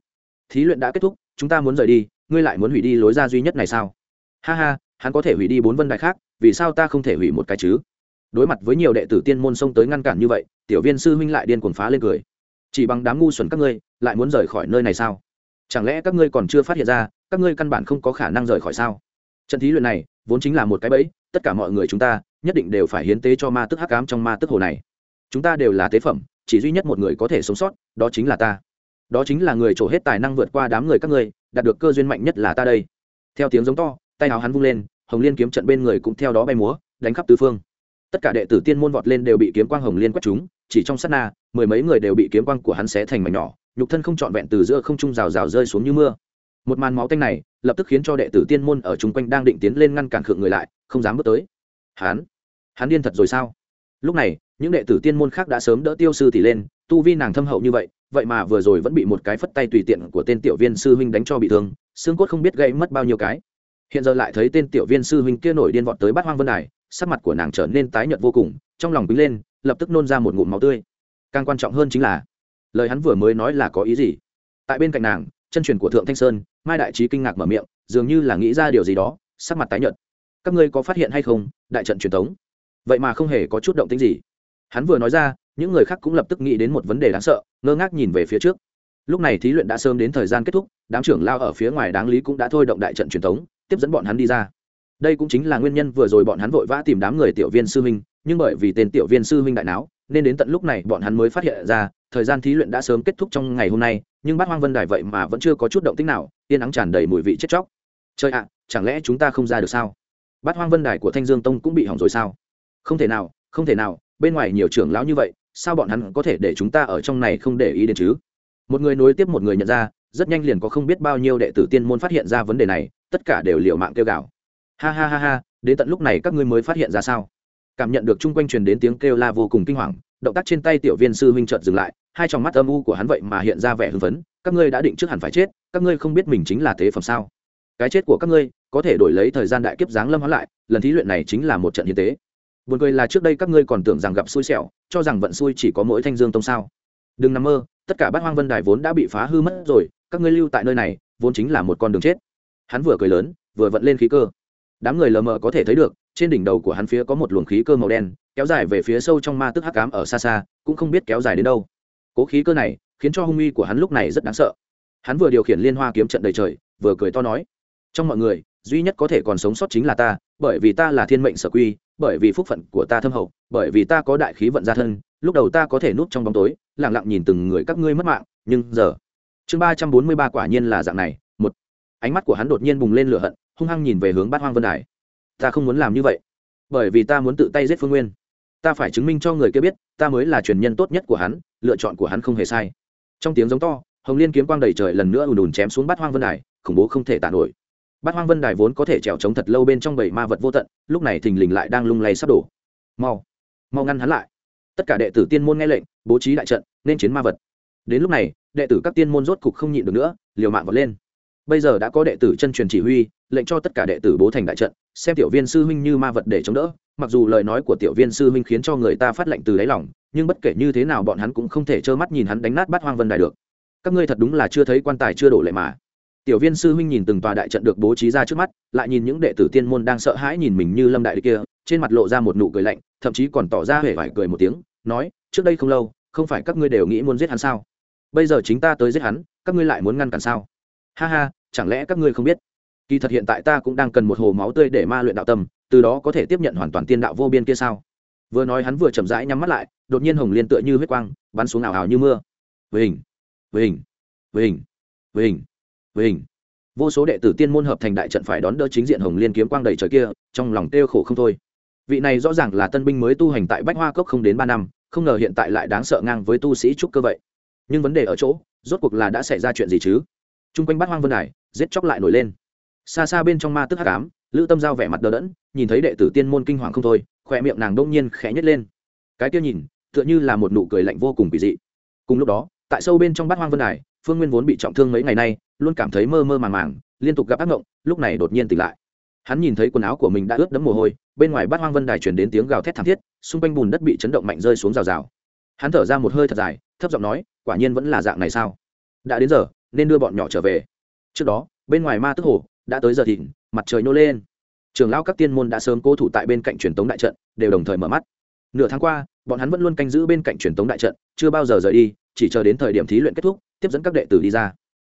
Thí luyện đã kết thúc, chúng ta muốn rời đi, ngươi lại muốn hủy đi lối ra duy nhất này sao? Ha ha hắn có thể hủy đi bốn vân đài khác, vì sao ta không thể hủy một cái chứ? Đối mặt với nhiều đệ tử tiên môn xông tới ngăn cản như vậy, tiểu viên sư huynh lại điên cuồng phá lên cười. Chỉ bằng đám ngu xuẩn các ngươi, lại muốn rời khỏi nơi này sao? Chẳng lẽ các ngươi còn chưa phát hiện ra, các ngươi căn bản không có khả năng rời khỏi sao? Trận thí luyện này, vốn chính là một cái bẫy, tất cả mọi người chúng ta, nhất định đều phải hiến tế cho ma tức hắc cám trong ma tức hồ này. Chúng ta đều là tế phẩm, chỉ duy nhất một người có thể sống sót, đó chính là ta. Đó chính là người trổ hết tài năng vượt qua đám người các ngươi, đạt được cơ duyên mạnh nhất là ta đây. Theo tiếng giống to tay áo hắn vung lên, hồng liên kiếm trận bên người cũng theo đó bay múa, đánh khắp tứ phương. Tất cả đệ tử tiên môn vọt lên đều bị kiếm quang hồng liên quét chúng chỉ trong sát na, mười mấy người đều bị kiếm quang của hắn xé thành mảnh nhỏ, nhục thân không trọn vẹn từ giữa không trung rào rào rơi xuống như mưa. Một màn máu tanh này, lập tức khiến cho đệ tử tiên môn ở chung quanh đang định tiến lên ngăn cản khượng người lại, không dám bước tới. Hắn? Hắn điên thật rồi sao? Lúc này, những đệ tử tiên môn khác đã sớm đỡ tiêu sư tỷ lên, tu vi nàng thâm hậu như vậy vậy mà vừa rồi vẫn bị một cái phất tay tùy tiện của tên tiểu viên sư huynh đánh cho bị thương, xương cốt không biết gãy mất bao nhiêu cái hiện giờ lại thấy tên tiểu viên sư huynh kia nổi điên vọt tới bắt hoang vân đài, sắc mặt của nàng trở nên tái nhợt vô cùng, trong lòng bính lên, lập tức nôn ra một ngụm máu tươi. Càng quan trọng hơn chính là, lời hắn vừa mới nói là có ý gì? Tại bên cạnh nàng, chân truyền của thượng thanh sơn, mai đại trí kinh ngạc mở miệng, dường như là nghĩ ra điều gì đó, sắc mặt tái nhợt. Các ngươi có phát hiện hay không, đại trận truyền thống? Vậy mà không hề có chút động tính gì. Hắn vừa nói ra, những người khác cũng lập tức nghĩ đến một vấn đề đáng sợ, ngơ ngác nhìn về phía trước. Lúc này thí luyện đã sớm đến thời gian kết thúc, đám trưởng lao ở phía ngoài đáng lý cũng đã thôi động đại trận truyền thống tiếp dẫn bọn hắn đi ra. Đây cũng chính là nguyên nhân vừa rồi bọn hắn vội vã tìm đám người tiểu viên sư huynh, nhưng bởi vì tên tiểu viên sư huynh đại não nên đến tận lúc này bọn hắn mới phát hiện ra, thời gian thí luyện đã sớm kết thúc trong ngày hôm nay, nhưng bát hoang vân đài vậy mà vẫn chưa có chút động tích nào, yên ắng tràn đầy mùi vị chết chóc. Trời ạ, chẳng lẽ chúng ta không ra được sao? Bát hoang vân đài của thanh dương tông cũng bị hỏng rồi sao? Không thể nào, không thể nào, bên ngoài nhiều trưởng lão như vậy, sao bọn hắn có thể để chúng ta ở trong này không để ý đến chứ? Một người nối tiếp một người nhận ra, rất nhanh liền có không biết bao nhiêu đệ tử tiên môn phát hiện ra vấn đề này tất cả đều liều mạng kêu gào. Ha ha ha ha, đến tận lúc này các ngươi mới phát hiện ra sao? Cảm nhận được chung quanh truyền đến tiếng kêu la vô cùng kinh hoàng, động tác trên tay tiểu viên sư huynh trợt dừng lại, hai tròng mắt âm u của hắn vậy mà hiện ra vẻ hưng phấn, các ngươi đã định trước hẳn phải chết, các ngươi không biết mình chính là tế phẩm sao? Cái chết của các ngươi có thể đổi lấy thời gian đại kiếp giáng lâm hóa lại, lần thí luyện này chính là một trận hiến tế. Buồn cười là trước đây các ngươi còn tưởng rằng gặp xui xẻo, cho rằng vận xui chỉ có mỗi thanh dương tông sao? Đừng nằm mơ, tất cả bát hoang vân đài vốn đã bị phá hư mất rồi, các ngươi lưu tại nơi này, vốn chính là một con đường chết hắn vừa cười lớn, vừa vận lên khí cơ. Đám người lờ mờ có thể thấy được, trên đỉnh đầu của hắn phía có một luồng khí cơ màu đen, kéo dài về phía sâu trong ma tức hắc cám ở xa xa, cũng không biết kéo dài đến đâu. Cố khí cơ này, khiến cho hung uy của hắn lúc này rất đáng sợ. Hắn vừa điều khiển liên hoa kiếm trận đầy trời, vừa cười to nói, trong mọi người, duy nhất có thể còn sống sót chính là ta, bởi vì ta là thiên mệnh sở quy, bởi vì phúc phận của ta thâm hậu, bởi vì ta có đại khí vận gia thân, lúc đầu ta có thể núp trong bóng tối lẳng lặng nhìn từng người các ngươi mất mạng, nhưng giờ chương ba trăm bốn mươi ba quả nhiên là dạng này ánh mắt của hắn đột nhiên bùng lên lửa hận, hung hăng nhìn về hướng bát hoang vân đài. Ta không muốn làm như vậy, bởi vì ta muốn tự tay giết phương nguyên. Ta phải chứng minh cho người kia biết, ta mới là truyền nhân tốt nhất của hắn, lựa chọn của hắn không hề sai. Trong tiếng giống to, hồng liên kiếm quang đầy trời lần nữa ùn ùn chém xuống bát hoang vân đài, khủng bố không thể tàn nổi. Bát hoang vân đài vốn có thể trèo trống thật lâu bên trong bảy ma vật vô tận, lúc này thình lình lại đang lung lay sắp đổ. Mau mau ngăn hắn lại. Tất cả đệ tử tiên môn nghe lệnh, bố trí đại trận, nên chiến ma vật. Đến lúc này, đệ tử các tiên môn rốt cục không nhịn được nữa, liều mạng vọt lên bây giờ đã có đệ tử chân truyền chỉ huy, lệnh cho tất cả đệ tử bố thành đại trận, xem tiểu viên sư huynh như ma vật để chống đỡ. Mặc dù lời nói của tiểu viên sư huynh khiến cho người ta phát lệnh từ đáy lòng, nhưng bất kể như thế nào bọn hắn cũng không thể trơ mắt nhìn hắn đánh nát bát hoang vân đài được. Các ngươi thật đúng là chưa thấy quan tài chưa đổ lệ mà. Tiểu viên sư huynh nhìn từng tòa đại trận được bố trí ra trước mắt, lại nhìn những đệ tử tiên môn đang sợ hãi nhìn mình như lâm đại kia, trên mặt lộ ra một nụ cười lạnh, thậm chí còn tỏ ra hề vải cười một tiếng, nói, trước đây không lâu, không phải các ngươi đều nghĩ muốn giết hắn sao? Bây giờ chính ta tới giết hắn, các ngươi lại muốn ngăn cản sao? Ha ha, chẳng lẽ các ngươi không biết? Kỳ thật hiện tại ta cũng đang cần một hồ máu tươi để ma luyện đạo tâm, từ đó có thể tiếp nhận hoàn toàn tiên đạo vô biên kia sao? Vừa nói hắn vừa chậm rãi nhắm mắt lại, đột nhiên hồng liên tựa như huyết quang, bắn xuống ảo ảo như mưa. Với hình với hình với hình với hình với hình vô số đệ tử tiên môn hợp thành đại trận phải đón đỡ chính diện hồng liên kiếm quang đầy trời kia, trong lòng kêu khổ không thôi. Vị này rõ ràng là tân binh mới tu hành tại bách hoa cốc không đến ba năm, không ngờ hiện tại lại đáng sợ ngang với tu sĩ trúc cơ vậy. Nhưng vấn đề ở chỗ, rốt cuộc là đã xảy ra chuyện gì chứ? Chung quanh bát hoang vân đài, giết chóc lại nổi lên. Xa xa bên trong ma tức hắc ám, lữ tâm giao vẻ mặt đờ đẫn, nhìn thấy đệ tử tiên môn kinh hoàng không thôi khỏe miệng nàng đông nhiên khẽ nhét lên. Cái kia nhìn, tựa như là một nụ cười lạnh vô cùng kỳ dị. Cùng lúc đó, tại sâu bên trong bát hoang vân đài, phương nguyên vốn bị trọng thương mấy ngày nay, luôn cảm thấy mơ mơ màng màng, liên tục gặp ác mộng lúc này đột nhiên tỉnh lại. Hắn nhìn thấy quần áo của mình đã ướt đẫm mồ hôi, bên ngoài bát hoang vân đài chuyển đến tiếng gào thét thảm thiết, xung quanh bùn đất bị chấn động mạnh rơi xuống rào rào. Hắn thở ra một hơi thật dài, thấp giọng nói, quả nhiên vẫn là dạng này sao? Đã đến giờ nên đưa bọn nhỏ trở về. Trước đó, bên ngoài ma tức hồ đã tới giờ thịnh, mặt trời nô lên. Trường Lão các tiên môn đã sớm cố thủ tại bên cạnh truyền tống đại trận, đều đồng thời mở mắt. Nửa tháng qua, bọn hắn vẫn luôn canh giữ bên cạnh truyền tống đại trận, chưa bao giờ rời đi, chỉ chờ đến thời điểm thí luyện kết thúc, tiếp dẫn các đệ tử đi ra.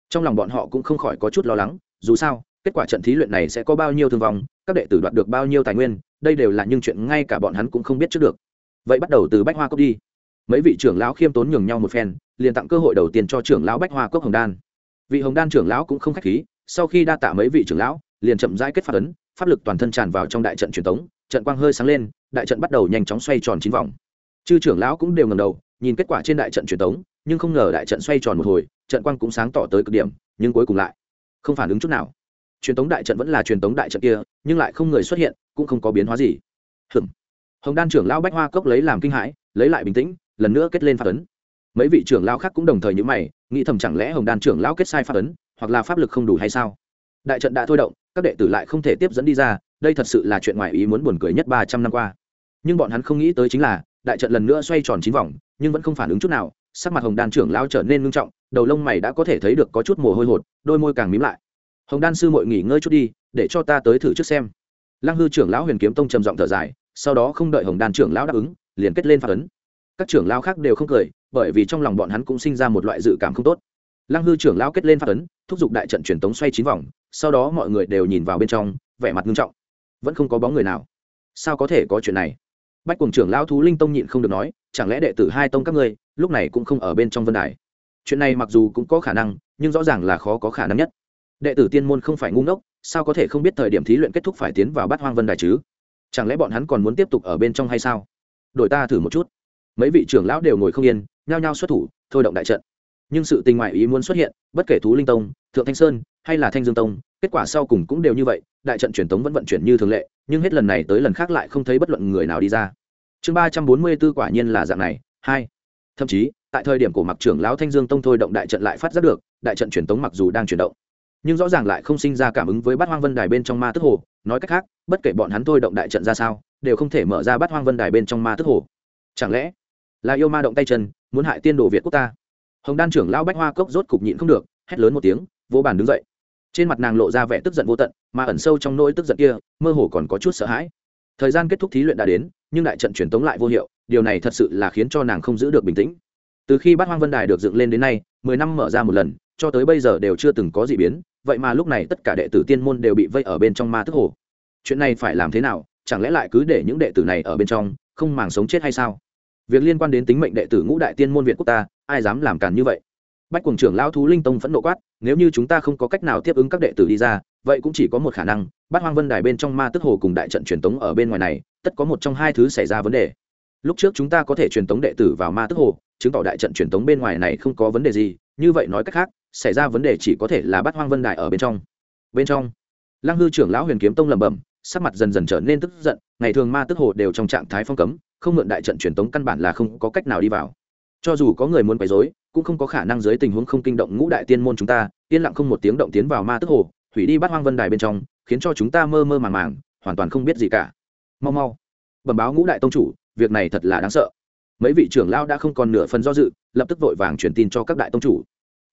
Trong lòng bọn họ cũng không khỏi có chút lo lắng, dù sao, kết quả trận thí luyện này sẽ có bao nhiêu thương vong, các đệ tử đoạt được bao nhiêu tài nguyên, đây đều là những chuyện ngay cả bọn hắn cũng không biết trước được. Vậy bắt đầu từ bách hoa cốc đi. Mấy vị trưởng lão khiêm tốn nhường nhau một phen, liền tặng cơ hội đầu tiên cho trưởng lão bách hoa cốc hồng đan vị hồng đan trưởng lão cũng không k h á c h khí, sau khi đa tạ mấy vị trưởng lão, liền chậm rãi kết phát ấn, pháp lực toàn thân tràn vào trong đại trận truyền thống trận quang hơi sáng lên, đại trận bắt đầu nhanh chóng xoay tròn chín vòng. Chư trưởng lão cũng đều ngầm đầu, nhìn kết quả trên đại trận truyền thống nhưng không ngờ đại trận xoay tròn một hồi, trận quang cũng sáng tỏ tới cực điểm, nhưng cuối cùng lại không phản ứng chút nào. Truyền tống đại trận vẫn là truyền tống đại trận kia, nhưng lại không người xuất hiện, cũng không có biến hóa gì. Hừm hồng đan trưởng lão bách hoa cốc lấy làm kinh hãi, lấy lại bình tĩnh, lần nữa kết lên phát ấn. Mấy vị trưởng lão khác cũng đồng thời nhữ mày nghĩ thầm chẳng lẽ hồng đan trưởng lão kết sai pháp ấn, hoặc là pháp lực không đủ hay sao? Đại trận đã thôi động, các đệ tử lại không thể tiếp dẫn đi ra, đây thật sự là chuyện ngoài ý muốn buồn cười nhất ba trăm năm qua. Nhưng bọn hắn không nghĩ tới chính là, đại trận lần nữa xoay tròn chín vòng, nhưng vẫn không phản ứng chút nào, sắc mặt hồng đan trưởng lão trở nên ngưng trọng, đầu lông mày đã có thể thấy được có chút mồ hôi hột, đôi môi càng mím lại. Hồng đan sư mội nghỉ ngơi chút đi, để cho ta tới thử trước xem. Lăng hư trưởng lão huyền kiếm tông trầm giọng thở dài, sau đó không đợi hồng đan trưởng lão đáp ứng, liền kết lên phạt ấn các trưởng lão khác đều không cười, bởi vì trong lòng bọn hắn cũng sinh ra một loại dự cảm không tốt. Lăng hư trưởng lão kết lên phát ấn, thúc giục đại trận truyền tống xoay chín vòng, sau đó mọi người đều nhìn vào bên trong, vẻ mặt nghiêm trọng. Vẫn không có bóng người nào. Sao có thể có chuyện này? Bách cùng trưởng lão thú linh tông nhịn không được nói, chẳng lẽ đệ tử hai tông các ngươi, lúc này cũng không ở bên trong vân đài? Chuyện này mặc dù cũng có khả năng, nhưng rõ ràng là khó có khả năng nhất. Đệ tử tiên môn không phải ngu ngốc, sao có thể không biết thời điểm thí luyện kết thúc phải tiến vào bát hoang vân đài chứ? Chẳng lẽ bọn hắn còn muốn tiếp tục ở bên trong hay sao? Đổi ta thử một chút mấy vị trưởng lão đều ngồi không yên, nhao nhao xuất thủ, thôi động đại trận. Nhưng sự tình ngoại ý muốn xuất hiện, bất kể thú linh tông, thượng thanh sơn, hay là thanh dương tông, kết quả sau cùng cũng đều như vậy, đại trận truyền tống vẫn vận chuyển như thường lệ, nhưng hết lần này tới lần khác lại không thấy bất luận người nào đi ra. Chương ba trăm bốn mươi b ố quả nhiên là dạng này, hai. Thậm chí, tại thời điểm của mặc trưởng lão thanh dương tông thôi động đại trận lại phát giác được, đại trận truyền tống mặc dù đang chuyển động, nhưng rõ ràng lại không sinh ra cảm ứng với bát hoang vân đài bên trong ma tức hồ. Nói cách khác, bất kể bọn hắn thôi động đại trận ra sao, đều không thể mở ra bát hoang vân đài bên trong ma tức hồ. Chẳng lẽ là yêu ma động tay chân, muốn hại tiên đồ việt quốc ta. Hồng đan trưởng lão bách hoa cốc rốt cục nhịn không được, hét lớn một tiếng, vô bàn đứng dậy. Trên mặt nàng lộ ra vẻ tức giận vô tận, mà ẩn sâu trong nỗi tức giận kia, mơ hồ còn có chút sợ hãi. Thời gian kết thúc thí luyện đã đến, nhưng đại trận truyền tống lại vô hiệu, điều này thật sự là khiến cho nàng không giữ được bình tĩnh. Từ khi bát hoang vân đài được dựng lên đến nay, mười năm mở ra một lần, cho tới bây giờ đều chưa từng có gì biến, vậy mà lúc này tất cả đệ tử tiên môn đều bị vây ở bên trong ma tức hồ. Chuyện này phải làm thế nào, chẳng lẽ lại cứ để những đệ tử này ở bên trong, không màng sống chết hay sao? Việc liên quan đến tính mệnh đệ tử ngũ đại tiên môn viện quốc ta, ai dám làm càn như vậy? Bách quần trưởng lão thú linh tông phẫn nộ quát, nếu như chúng ta không có cách nào tiếp ứng các đệ tử đi ra, vậy cũng chỉ có một khả năng bắt hoang vân đài bên trong ma tức hồ cùng đại trận truyền tống ở bên ngoài này, tất có một trong hai thứ xảy ra vấn đề. Lúc trước chúng ta có thể truyền tống đệ tử vào ma tức hồ, chứng tỏ đại trận truyền tống bên ngoài này không có vấn đề gì, như vậy nói cách khác, xảy ra vấn đề chỉ có thể là bắt hoang vân đài ở bên trong. Bên trong, lăng hư trưởng lão huyền kiếm tông lẩm bẩm, sắc mặt dần dần trở nên tức giận, ngày thường ma tức hồ đều trong trạng thái phong cấm không mượn đại trận truyền tống căn bản là không có cách nào đi vào. Cho dù có người muốn quấy rối, cũng không có khả năng dưới tình huống không kinh động ngũ đại tiên môn chúng ta, yên lặng không một tiếng động tiến vào ma tức hồ, hủy đi bắt hoang vân đài bên trong, khiến cho chúng ta mơ mơ màng màng, hoàn toàn không biết gì cả. Mau mau. Bẩm báo ngũ đại tông chủ, việc này thật là đáng sợ. Mấy vị trưởng lao đã không còn nửa phần do dự, lập tức vội vàng truyền tin cho các đại tông chủ.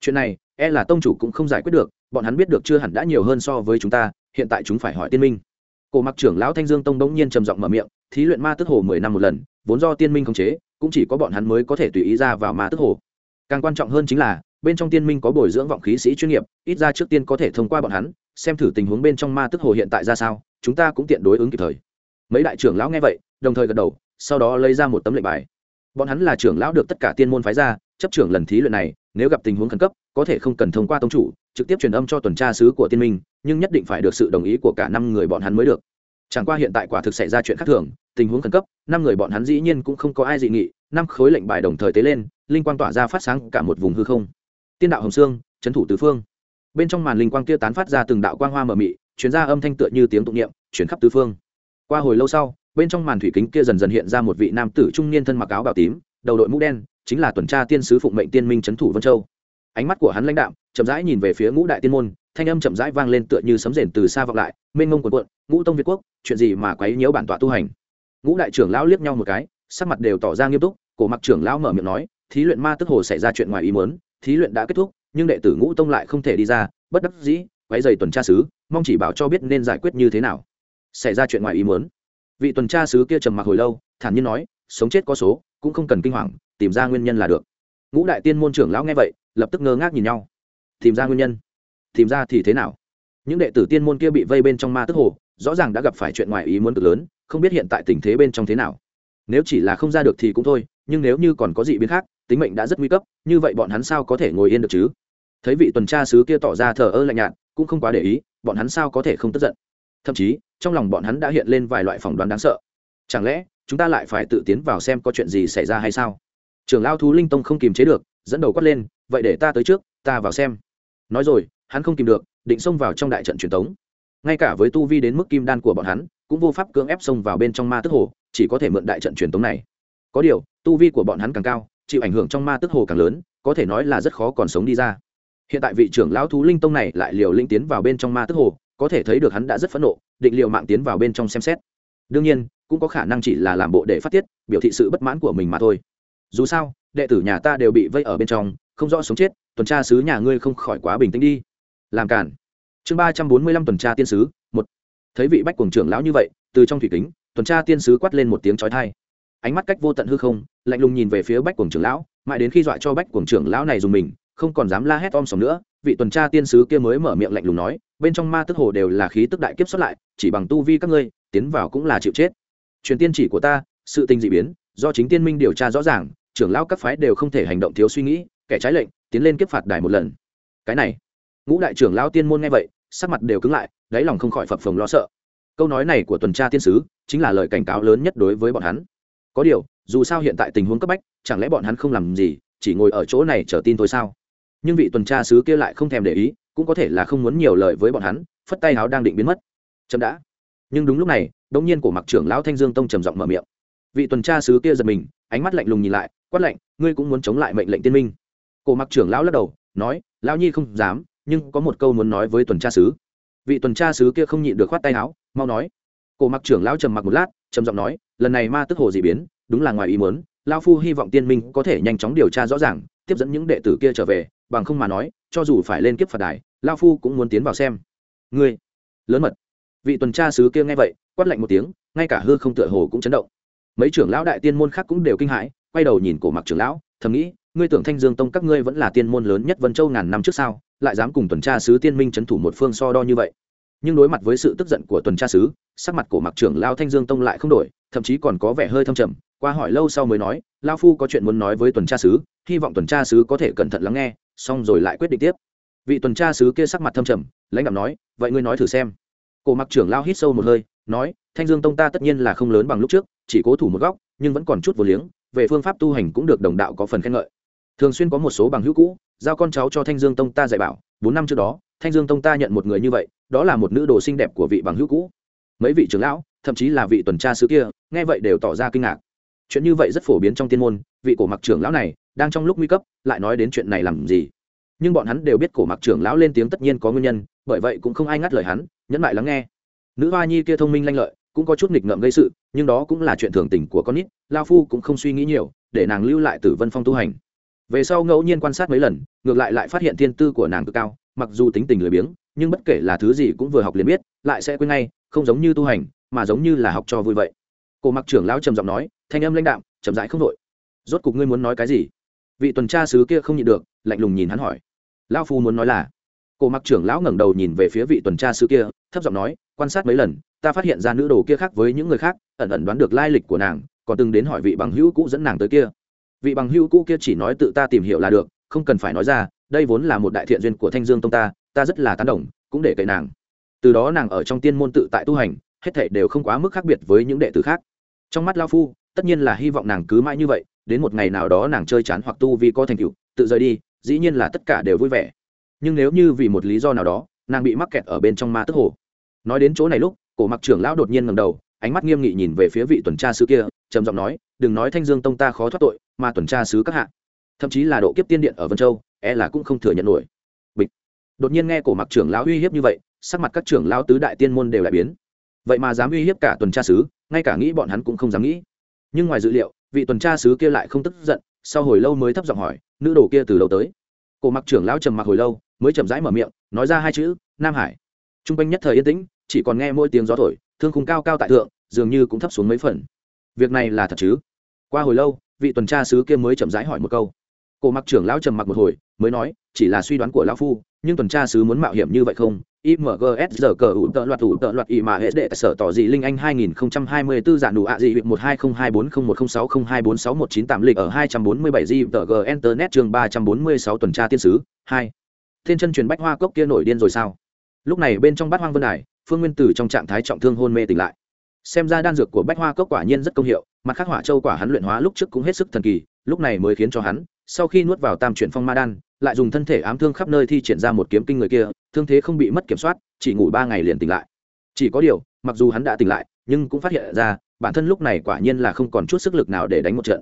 Chuyện này e là tông chủ cũng không giải quyết được, bọn hắn biết được chưa hẳn đã nhiều hơn so với chúng ta, hiện tại chúng phải hỏi tiên minh cổ mặc trưởng lão thanh dương tông đống nhiên trầm giọng mở miệng, thí luyện ma tức hồ mười năm một lần, vốn do tiên minh khống chế, cũng chỉ có bọn hắn mới có thể tùy ý ra vào ma tức hồ. Càng quan trọng hơn chính là, bên trong tiên minh có bồi dưỡng vọng khí sĩ chuyên nghiệp, ít ra trước tiên có thể thông qua bọn hắn, xem thử tình huống bên trong ma tức hồ hiện tại ra sao, chúng ta cũng tiện đối ứng kịp thời. Mấy đại trưởng lão nghe vậy, đồng thời gật đầu, sau đó lấy ra một tấm lệnh bài. Bọn hắn là trưởng lão được tất cả tiên môn phái ra, chấp trưởng lần thí luyện này nếu gặp tình huống khẩn cấp, có thể không cần thông qua tông chủ, trực tiếp truyền âm cho tuần tra sứ của tiên minh, nhưng nhất định phải được sự đồng ý của cả năm người bọn hắn mới được. Chẳng qua hiện tại quả thực xảy ra chuyện khác thường, tình huống khẩn cấp, năm người bọn hắn dĩ nhiên cũng không có ai dị nghị, năm khối lệnh bài đồng thời tế lên, linh quang tỏa ra phát sáng cả một vùng hư không. Tiên đạo hồng sương trấn thủ tứ phương. Bên trong màn linh quang kia tán phát ra từng đạo quang hoa mờ mị chuyển ra âm thanh tựa như tiếng tụng niệm, chuyển khắp tứ phương. Qua hồi lâu sau, bên trong màn thủy kính kia dần dần hiện ra một vị nam tử trung niên thân mặc áo bào tím đầu đội mũ đen, chính là tuần tra tiên sứ phụng mệnh tiên minh trấn thủ vân châu. Ánh mắt của hắn lãnh đạo chậm rãi nhìn về phía ngũ đại tiên môn, thanh âm chậm rãi vang lên tựa như sấm rền từ xa vọng lại, mênh mông quần quận ngũ tông việt quốc, chuyện gì mà quấy nhiễu bản tọa tu hành? Ngũ đại trưởng lão liếc nhau một cái, sắc mặt đều tỏ ra nghiêm túc, cổ mặc trưởng lão mở miệng nói, thí luyện ma tức hồ xảy ra chuyện ngoài ý muốn, thí luyện đã kết thúc, nhưng đệ tử ngũ tông lại không thể đi ra, bất đắc dĩ, quấy giày tuần tra sứ, mong chỉ bảo cho biết nên giải quyết như thế nào. Xảy ra chuyện ngoài ý muốn. Vị tuần tra sứ kia trầm mặc hồi lâu, thản nhiên nói, sống chết có số cũng không cần kinh hoàng, tìm ra nguyên nhân là được. Ngũ đại tiên môn trưởng lão nghe vậy, lập tức ngơ ngác nhìn nhau. Tìm ra nguyên nhân? Tìm ra thì thế nào? Những đệ tử tiên môn kia bị vây bên trong ma tức hồ, rõ ràng đã gặp phải chuyện ngoài ý muốn cực lớn, không biết hiện tại tình thế bên trong thế nào. Nếu chỉ là không ra được thì cũng thôi, nhưng nếu như còn có gì biến khác, tính mệnh đã rất nguy cấp, như vậy bọn hắn sao có thể ngồi yên được chứ? Thấy vị tuần tra sứ kia tỏ ra thờ ơ lạnh nhạt, cũng không quá để ý, bọn hắn sao có thể không tức giận? Thậm chí, trong lòng bọn hắn đã hiện lên vài loại phỏng đoán đáng sợ. Chẳng lẽ chúng ta lại phải tự tiến vào xem có chuyện gì xảy ra hay sao? Trưởng lao thú linh tông không kìm chế được, dẫn đầu quát lên, vậy để ta tới trước, ta vào xem. Nói rồi, hắn không kìm được, định xông vào trong đại trận truyền thống ngay cả với tu vi đến mức kim đan của bọn hắn, cũng vô pháp cưỡng ép xông vào bên trong ma tức hồ, chỉ có thể mượn đại trận truyền thống này. Có điều, tu vi của bọn hắn càng cao, chịu ảnh hưởng trong ma tức hồ càng lớn, có thể nói là rất khó còn sống đi ra. Hiện tại vị trưởng lão thú linh tông này lại liều linh tiến vào bên trong ma tức hồ, có thể thấy được hắn đã rất phẫn nộ, định liều mạng tiến vào bên trong xem xét đương nhiên, cũng có khả năng chỉ là làm bộ để phát tiết, biểu thị sự bất mãn của mình mà thôi. Dù sao, đệ tử nhà ta đều bị vây ở bên trong, không rõ sống chết, tuần tra sứ nhà ngươi không khỏi quá bình tĩnh đi. Làm cản chương ba trăm bốn mươi lăm tuần tra tiên sứ, một. Thấy vị bách quần trưởng lão như vậy, từ trong thủy kính, tuần tra tiên sứ quát lên một tiếng trói thai ánh mắt cách vô tận hư không, lạnh lùng nhìn về phía bách quần trưởng lão, mãi đến khi dọa cho bách quần trưởng lão này dùng mình không còn dám la hét om sòm nữa, vị tuần tra tiên sứ kia mới mở miệng lạnh lùng nói, bên trong ma tức hồ đều là khí tức đại kiếp xuất lại, chỉ bằng tu vi các ngươi, tiến vào cũng là chịu chết. Truyền tiên chỉ của ta, sự tình dị biến, do chính tiên minh điều tra rõ ràng, trưởng lão các phái đều không thể hành động thiếu suy nghĩ, kẻ trái lệnh, tiến lên kiếp phạt đài một lần. Cái này, ngũ đại trưởng lão tiên môn nghe vậy, sắc mặt đều cứng lại, đáy lòng không khỏi phập phồng lo sợ. Câu nói này của tuần tra tiên sứ, chính là lời cảnh cáo lớn nhất đối với bọn hắn. Có điều, dù sao hiện tại tình huống cấp bách, chẳng lẽ bọn hắn không làm gì, chỉ ngồi ở chỗ này chờ tin thôi sao? Nhưng vị tuần tra sứ kia lại không thèm để ý, cũng có thể là không muốn nhiều lời với bọn hắn, phất tay áo đang định biến mất. Chậm đã. Nhưng đúng lúc này, đống nhiên của mặc trưởng lão thanh dương tông trầm giọng mở miệng. Vị tuần tra sứ kia giật mình, ánh mắt lạnh lùng nhìn lại, quát lạnh, ngươi cũng muốn chống lại mệnh lệnh tiên minh? Cổ mặc trưởng lão lắc đầu, nói, lão nhi không dám, nhưng có một câu muốn nói với tuần tra sứ vị tuần tra sứ kia không nhịn được khoát tay áo, mau nói. Cổ mặc trưởng lão trầm mặc một lát, trầm giọng nói, lần này ma tức hồ dị biến, đúng là ngoài ý muốn, lão phu hy vọng tiên minh có thể nhanh chóng điều tra rõ ràng, tiếp dẫn những đệ tử kia trở về bằng không mà nói, cho dù phải lên kiếp phạt đài, lao phu cũng muốn tiến vào xem. Ngươi, lớn mật. Vị tuần tra sứ kia nghe vậy, quát lạnh một tiếng, ngay cả hư không tựa hồ cũng chấn động. Mấy trưởng lão đại tiên môn khác cũng đều kinh hãi, quay đầu nhìn cổ mặc trưởng lão, thầm nghĩ, ngươi tưởng thanh dương tông các ngươi vẫn là tiên môn lớn nhất vân châu ngàn năm trước sao, lại dám cùng tuần tra sứ tiên minh trấn thủ một phương so đo như vậy. Nhưng đối mặt với sự tức giận của tuần tra sứ, sắc mặt của mặc trưởng lao thanh dương tông lại không đổi, thậm chí còn có vẻ hơi thâm trầm, qua hỏi lâu sau mới nói, lao phu có chuyện muốn nói với tuần tra sứ, hy vọng tuần tra sứ có thể cẩn thận lắng nghe xong rồi lại quyết định tiếp. Vị tuần tra sứ kia sắc mặt thâm trầm, lãnh đạo nói, vậy ngươi nói thử xem. Cổ mặc trưởng lao hít sâu một hơi, nói, thanh dương tông ta tất nhiên là không lớn bằng lúc trước, chỉ cố thủ một góc, nhưng vẫn còn chút vô liếng, về phương pháp tu hành cũng được đồng đạo có phần khen ngợi. Thường xuyên có một số bằng hữu cũ, giao con cháu cho thanh dương tông ta dạy bảo, bốn năm trước đó, thanh dương tông ta nhận một người như vậy, đó là một nữ đồ xinh đẹp của vị bằng hữu cũ. Mấy vị trưởng lão, thậm chí là vị tuần tra sứ kia, nghe vậy đều tỏ ra kinh ngạc. Chuyện như vậy rất phổ biến trong tiên môn, vị cổ mặc trưởng lão này đang trong lúc nguy cấp, lại nói đến chuyện này làm gì. Nhưng bọn hắn đều biết cổ mặc trưởng lão lên tiếng tất nhiên có nguyên nhân, bởi vậy cũng không ai ngắt lời hắn, nhẫn lại lắng nghe. Nữ hoa nhi kia thông minh lanh lợi, cũng có chút nghịch ngợm gây sự, nhưng đó cũng là chuyện thường tình của con nít, lao phu cũng không suy nghĩ nhiều, để nàng lưu lại tử vân phong tu hành. Về sau ngẫu nhiên quan sát mấy lần, ngược lại lại phát hiện thiên tư của nàng cực cao, mặc dù tính tình lười biếng, nhưng bất kể là thứ gì cũng vừa học liền biết, lại sẽ quên ngay, không giống như tu hành, mà giống như là học cho vui vậy. Cổ mặc trưởng lão trầm giọng nói, thanh âm lãnh đạm, chậm rãi không đội rốt cục ngươi muốn nói cái gì? Vị tuần tra sứ kia không nhịn được, lạnh lùng nhìn hắn hỏi. Lão phu muốn nói là? Cổ mặc trưởng lão ngẩng đầu nhìn về phía vị tuần tra sứ kia, thấp giọng nói, quan sát mấy lần, ta phát hiện ra nữ đồ kia khác với những người khác, ẩn ẩn đoán được lai lịch của nàng, còn từng đến hỏi vị bằng hữu cũ dẫn nàng tới kia. Vị bằng hữu cũ kia chỉ nói tự ta tìm hiểu là được, không cần phải nói ra, đây vốn là một đại thiện duyên của thanh dương tông ta ta rất là tán đồng, cũng để cậy nàng. Từ đó nàng ở trong tiên môn tự tại tu hành, hết thảy đều không quá mức khác biệt với những đệ tử khác. Trong mắt lao phu, tất nhiên là hy vọng nàng cứ mãi như vậy đến một ngày nào đó nàng chơi chán hoặc tu vì có thành tựu, tự rời đi, dĩ nhiên là tất cả đều vui vẻ. Nhưng nếu như vì một lý do nào đó, nàng bị mắc kẹt ở bên trong ma tức hồ. Nói đến chỗ này lúc, cổ mặc trưởng lão đột nhiên ngầm đầu, ánh mắt nghiêm nghị nhìn về phía vị tuần tra sứ kia, trầm giọng nói, đừng nói thanh dương tông ta khó thoát tội, mà tuần tra sứ các hạ. Thậm chí là độ kiếp tiên điện ở vân châu e là cũng không thừa nhận nổi. Bịch. Đột nhiên nghe cổ mặc trưởng lão uy hiếp như vậy, sắc mặt các trưởng lão tứ đại tiên môn đều lại biến. Vậy mà dám uy hiếp cả tuần tra sứ, ngay cả nghĩ bọn hắn cũng không dám nghĩ. Nhưng ngoài dự liệu vị tuần tra sứ kia lại không tức giận, sau hồi lâu mới thấp giọng hỏi, nữ đồ kia từ lâu tới? Cổ mặc trưởng lão trầm mặc hồi lâu, mới chậm rãi mở miệng, nói ra hai chữ, nam hải. T r u n g quanh nhất thời yên tĩnh, chỉ còn nghe mỗi tiếng gió thổi, thương khung cao cao tại thượng, dường như cũng thấp xuống mấy phần. Việc này là thật chứ? Qua hồi lâu, vị tuần tra sứ kia mới chậm rãi hỏi một câu. Cổ mặc trưởng lão trầm mặc một hồi, mới nói, chỉ là suy đoán của lão phu, nhưng tuần tra sứ muốn mạo hiểm như vậy không imgs giờ cờ ủ tợ loạt ủ tợ loạt ý mà hệ đệ sở tỏ dị linh anh 2024 giả đủ ạ dị một hai lịch ở 247 g tờ g internet trường 346 tuần tra tiên sứ 2 thiên chân truyền bách hoa cốc kia nổi điên rồi sao? Lúc này bên trong bát hoang vân đài, phương nguyên tử trong trạng thái trọng thương hôn mê tỉnh lại. Xem ra đan dược của bách hoa cốc quả nhiên rất công hiệu, mặt khác hỏa châu quả hắn luyện hóa lúc trước cũng hết sức thần kỳ, lúc này mới khiến cho hắn, sau khi nuốt vào tam chuyển phong ma đan lại dùng thân thể ám thương khắp nơi thi triển ra một kiếm kinh người kia, thương thế không bị mất kiểm soát, chỉ ngủ ba ngày liền tỉnh lại. Chỉ có điều, mặc dù hắn đã tỉnh lại, nhưng cũng phát hiện ra, bản thân lúc này quả nhiên là không còn chút sức lực nào để đánh một trận.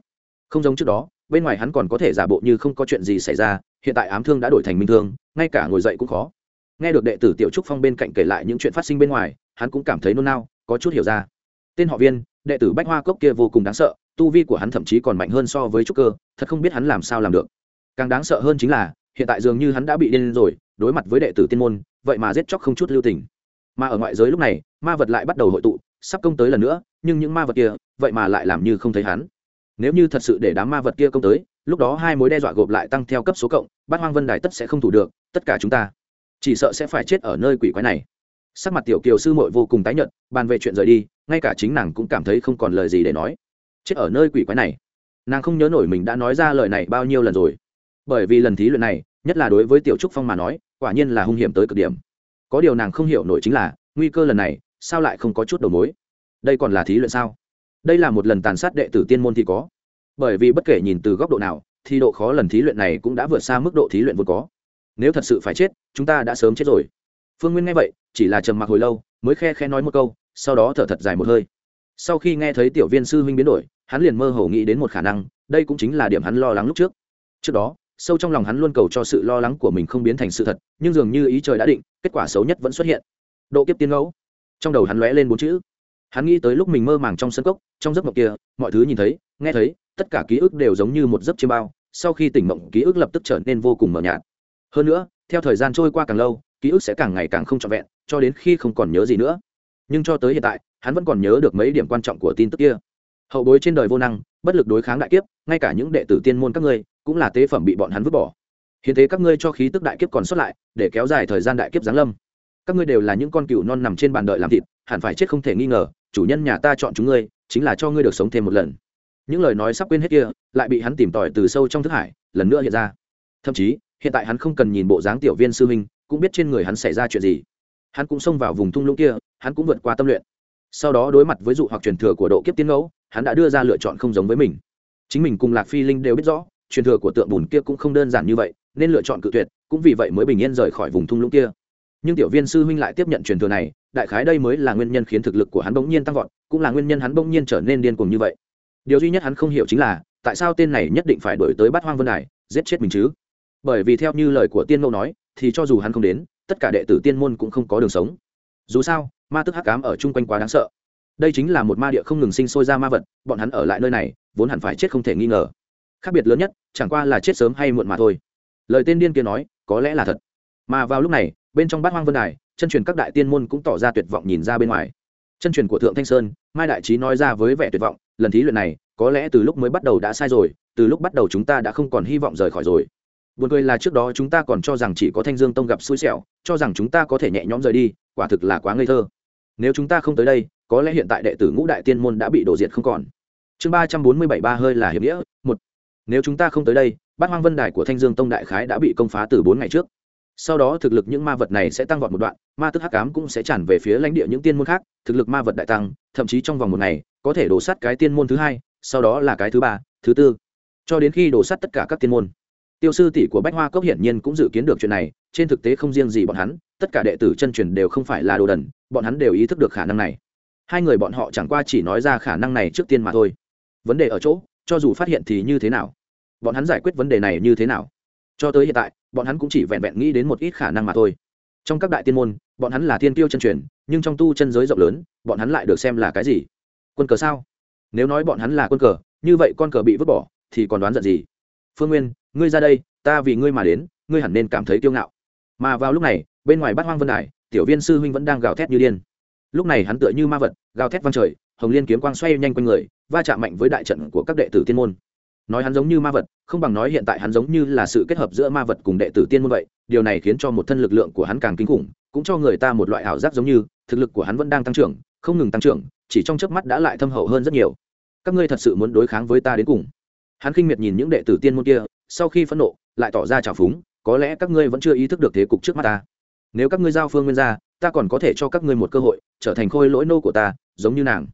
Không giống trước đó, bên ngoài hắn còn có thể giả bộ như không có chuyện gì xảy ra, hiện tại ám thương đã đổi thành minh thương, ngay cả ngồi dậy cũng khó. Nghe được đệ tử tiểu trúc phong bên cạnh kể lại những chuyện phát sinh bên ngoài, hắn cũng cảm thấy nôn nao, có chút hiểu ra. Tên họ viên, đệ tử bách hoa cốc kia vô cùng đáng sợ, tu vi của hắn thậm chí còn mạnh hơn so với trúc cơ, thật không biết hắn làm sao làm được càng đáng sợ hơn chính là, hiện tại dường như hắn đã bị điên rồi, đối mặt với đệ tử tiên môn, vậy mà giết chóc không chút lưu tình. Mà ở ngoại giới lúc này, ma vật lại bắt đầu hội tụ, sắp công tới lần nữa, nhưng những ma vật kia, vậy mà lại làm như không thấy hắn. Nếu như thật sự để đám ma vật kia công tới, lúc đó hai mối đe dọa gộp lại tăng theo cấp số cộng, bát hoang vân đài tất sẽ không thủ được, tất cả chúng ta chỉ sợ sẽ phải chết ở nơi quỷ quái này. Sắc mặt tiểu kiều sư mội vô cùng tái nhợt, bàn về chuyện rời đi, ngay cả chính nàng cũng cảm thấy không còn lời gì để nói. Chết ở nơi quỷ quái này. Nàng không nhớ nổi mình đã nói ra lời này bao nhiêu lần rồi bởi vì lần thí luyện này, nhất là đối với tiểu trúc phong mà nói, quả nhiên là hung hiểm tới cực điểm. Có điều nàng không hiểu nổi chính là, nguy cơ lần này, sao lại không có chút đầu mối? Đây còn là thí luyện sao? Đây là một lần tàn sát đệ tử tiên môn thì có. Bởi vì bất kể nhìn từ góc độ nào, thì độ khó lần thí luyện này cũng đã vượt xa mức độ thí luyện vốn có. Nếu thật sự phải chết, chúng ta đã sớm chết rồi. Phương nguyên nghe vậy, chỉ là trầm mặc hồi lâu, mới khe khe nói một câu, sau đó thở thật dài một hơi. Sau khi nghe thấy tiểu viên sư huynh biến đổi, hắn liền mơ hồ nghĩ đến một khả năng, đây cũng chính là điểm hắn lo lắng lúc trước. Trước đó sâu trong lòng hắn luôn cầu cho sự lo lắng của mình không biến thành sự thật, nhưng dường như ý trời đã định, kết quả xấu nhất vẫn xuất hiện. Độ kiếp tiên ngẫu. Trong đầu hắn lóe lên bốn chữ. Hắn nghĩ tới lúc mình mơ màng trong sân cốc, trong giấc mộng kia, mọi thứ nhìn thấy, nghe thấy, tất cả ký ức đều giống như một giấc chiêm bao, sau khi tỉnh mộng, ký ức lập tức trở nên vô cùng mờ nhạt. Hơn nữa, theo thời gian trôi qua càng lâu, ký ức sẽ càng ngày càng không trọn vẹn, cho đến khi không còn nhớ gì nữa. Nhưng cho tới hiện tại, hắn vẫn còn nhớ được mấy điểm quan trọng của tin tức kia. Hậu bối trên đời vô năng, bất lực đối kháng đại kiếp, ngay cả những đệ tử tiên môn các ngươi cũng là tế phẩm bị bọn hắn vứt bỏ. Hiến thế các ngươi cho khí tức đại kiếp còn xuất lại, để kéo dài thời gian đại kiếp giáng lâm. Các ngươi đều là những con cừu non nằm trên bàn đợi làm thịt, hẳn phải chết không thể nghi ngờ, chủ nhân nhà ta chọn chúng ngươi, chính là cho ngươi được sống thêm một lần. Những lời nói sắp quên hết kia, lại bị hắn tìm tòi từ sâu trong thức hải, lần nữa hiện ra. Thậm chí, hiện tại hắn không cần nhìn bộ dáng tiểu viên sư huynh, cũng biết trên người hắn xảy ra chuyện gì. Hắn cũng xông vào vùng thung lũng kia, hắn cũng vượt qua tâm luyện. Sau đó đối mặt với dụ hoặc truyền thừa của độ kiếp tiến ngẫu, hắn đã đưa ra lựa chọn không giống với mình. Chính mình cùng lạc phi linh đều biết rõ truyền thừa của tượng bùn kia cũng không đơn giản như vậy, nên lựa chọn cự tuyệt, cũng vì vậy mới bình yên rời khỏi vùng thung lũng kia. Nhưng tiểu viên sư huynh lại tiếp nhận truyền thừa này, đại khái đây mới là nguyên nhân khiến thực lực của hắn bỗng nhiên tăng vọt, cũng là nguyên nhân hắn bỗng nhiên trở nên điên cuồng như vậy. Điều duy nhất hắn không hiểu chính là, tại sao tên này nhất định phải đổi tới bát hoang vân đài, giết chết mình chứ? Bởi vì theo như lời của tiên mẫu nói, thì cho dù hắn không đến, tất cả đệ tử tiên môn cũng không có đường sống. Dù sao, ma tức hắc cám ở chung quanh quá đáng sợ. Đây chính là một ma địa không ngừng sinh sôi ra ma vật, bọn hắn ở lại nơi này, vốn hẳn phải chết không thể nghi ngờ khác biệt lớn nhất, chẳng qua là chết sớm hay muộn mà thôi. Lời tên điên kia nói, có lẽ là thật. Mà vào lúc này, bên trong bát hoang vân đài, chân truyền các đại tiên môn cũng tỏ ra tuyệt vọng nhìn ra bên ngoài. Chân truyền của thượng thanh sơn, mai đại trí nói ra với vẻ tuyệt vọng, lần thí luyện này, có lẽ từ lúc mới bắt đầu đã sai rồi, từ lúc bắt đầu chúng ta đã không còn hy vọng rời khỏi rồi. Buồn cười là trước đó chúng ta còn cho rằng chỉ có thanh dương tông gặp xui xẻo, cho rằng chúng ta có thể nhẹ nhõm rời đi, quả thực là quá ngây thơ. Nếu chúng ta không tới đây, có lẽ hiện tại đệ tử ngũ đại tiên môn đã bị đổ diệt không còn. Chương ba trăm bốn mươi bảy ba hơi là hiệp nghĩa, một nếu chúng ta không tới đây, bát hoang vân đài của thanh dương tông đại khái đã bị công phá từ bốn ngày trước. Sau đó thực lực những ma vật này sẽ tăng vọt một đoạn, ma tức hắc cám cũng sẽ tràn về phía lãnh địa những tiên môn khác, thực lực ma vật đại tăng, thậm chí trong vòng một ngày, có thể đổ sát cái tiên môn thứ hai, sau đó là cái thứ ba, thứ tư. Cho đến khi đổ sát tất cả các tiên môn, tiêu sư tỷ của bách hoa cốc hiển nhiên cũng dự kiến được chuyện này, trên thực tế không riêng gì bọn hắn, tất cả đệ tử chân truyền đều không phải là đồ đần, bọn hắn đều ý thức được khả năng này. Hai người bọn họ chẳng qua chỉ nói ra khả năng này trước tiên mà thôi. Vấn đề ở chỗ cho dù phát hiện thì như thế nào? Bọn hắn giải quyết vấn đề này như thế nào? Cho tới hiện tại, bọn hắn cũng chỉ vẹn vẹn nghĩ đến một ít khả năng mà thôi. Trong các đại tiên môn, bọn hắn là thiên tiêu chân truyền, nhưng trong tu chân giới rộng lớn, bọn hắn lại được xem là cái gì? Quân cờ sao? Nếu nói bọn hắn là quân cờ, như vậy con cờ bị vứt bỏ, thì còn đoán giận gì? Phương nguyên, ngươi ra đây, ta vì ngươi mà đến, ngươi hẳn nên cảm thấy kiêu ngạo. Mà vào lúc này, bên ngoài bát hoang vân đài, tiểu viên sư huynh vẫn đang gào thét như điên. Lúc này hắn tựa như ma vật, gào thét văng trời hồng liên kiếm quang xoay nhanh quanh người, va chạm mạnh với đại trận của các đệ tử tiên môn. Nói hắn giống như ma vật, không bằng nói hiện tại hắn giống như là sự kết hợp giữa ma vật cùng đệ tử tiên môn vậy, điều này khiến cho một thân lực lượng của hắn càng kinh khủng, cũng cho người ta một loại ảo giác giống như, thực lực của hắn vẫn đang tăng trưởng, không ngừng tăng trưởng, chỉ trong chớp mắt đã lại thâm hậu hơn rất nhiều. Các ngươi thật sự muốn đối kháng với ta đến cùng? Hắn khinh miệt nhìn những đệ tử tiên môn kia, sau khi phẫn nộ, lại tỏ ra trào phúng, có lẽ các ngươi vẫn chưa ý thức được thế cục trước mắt ta. Nếu các ngươi giao phương nguyên ra, ta còn có thể cho các ngươi một cơ hội, trở thành khôi lỗi nô của ta, giống như nàng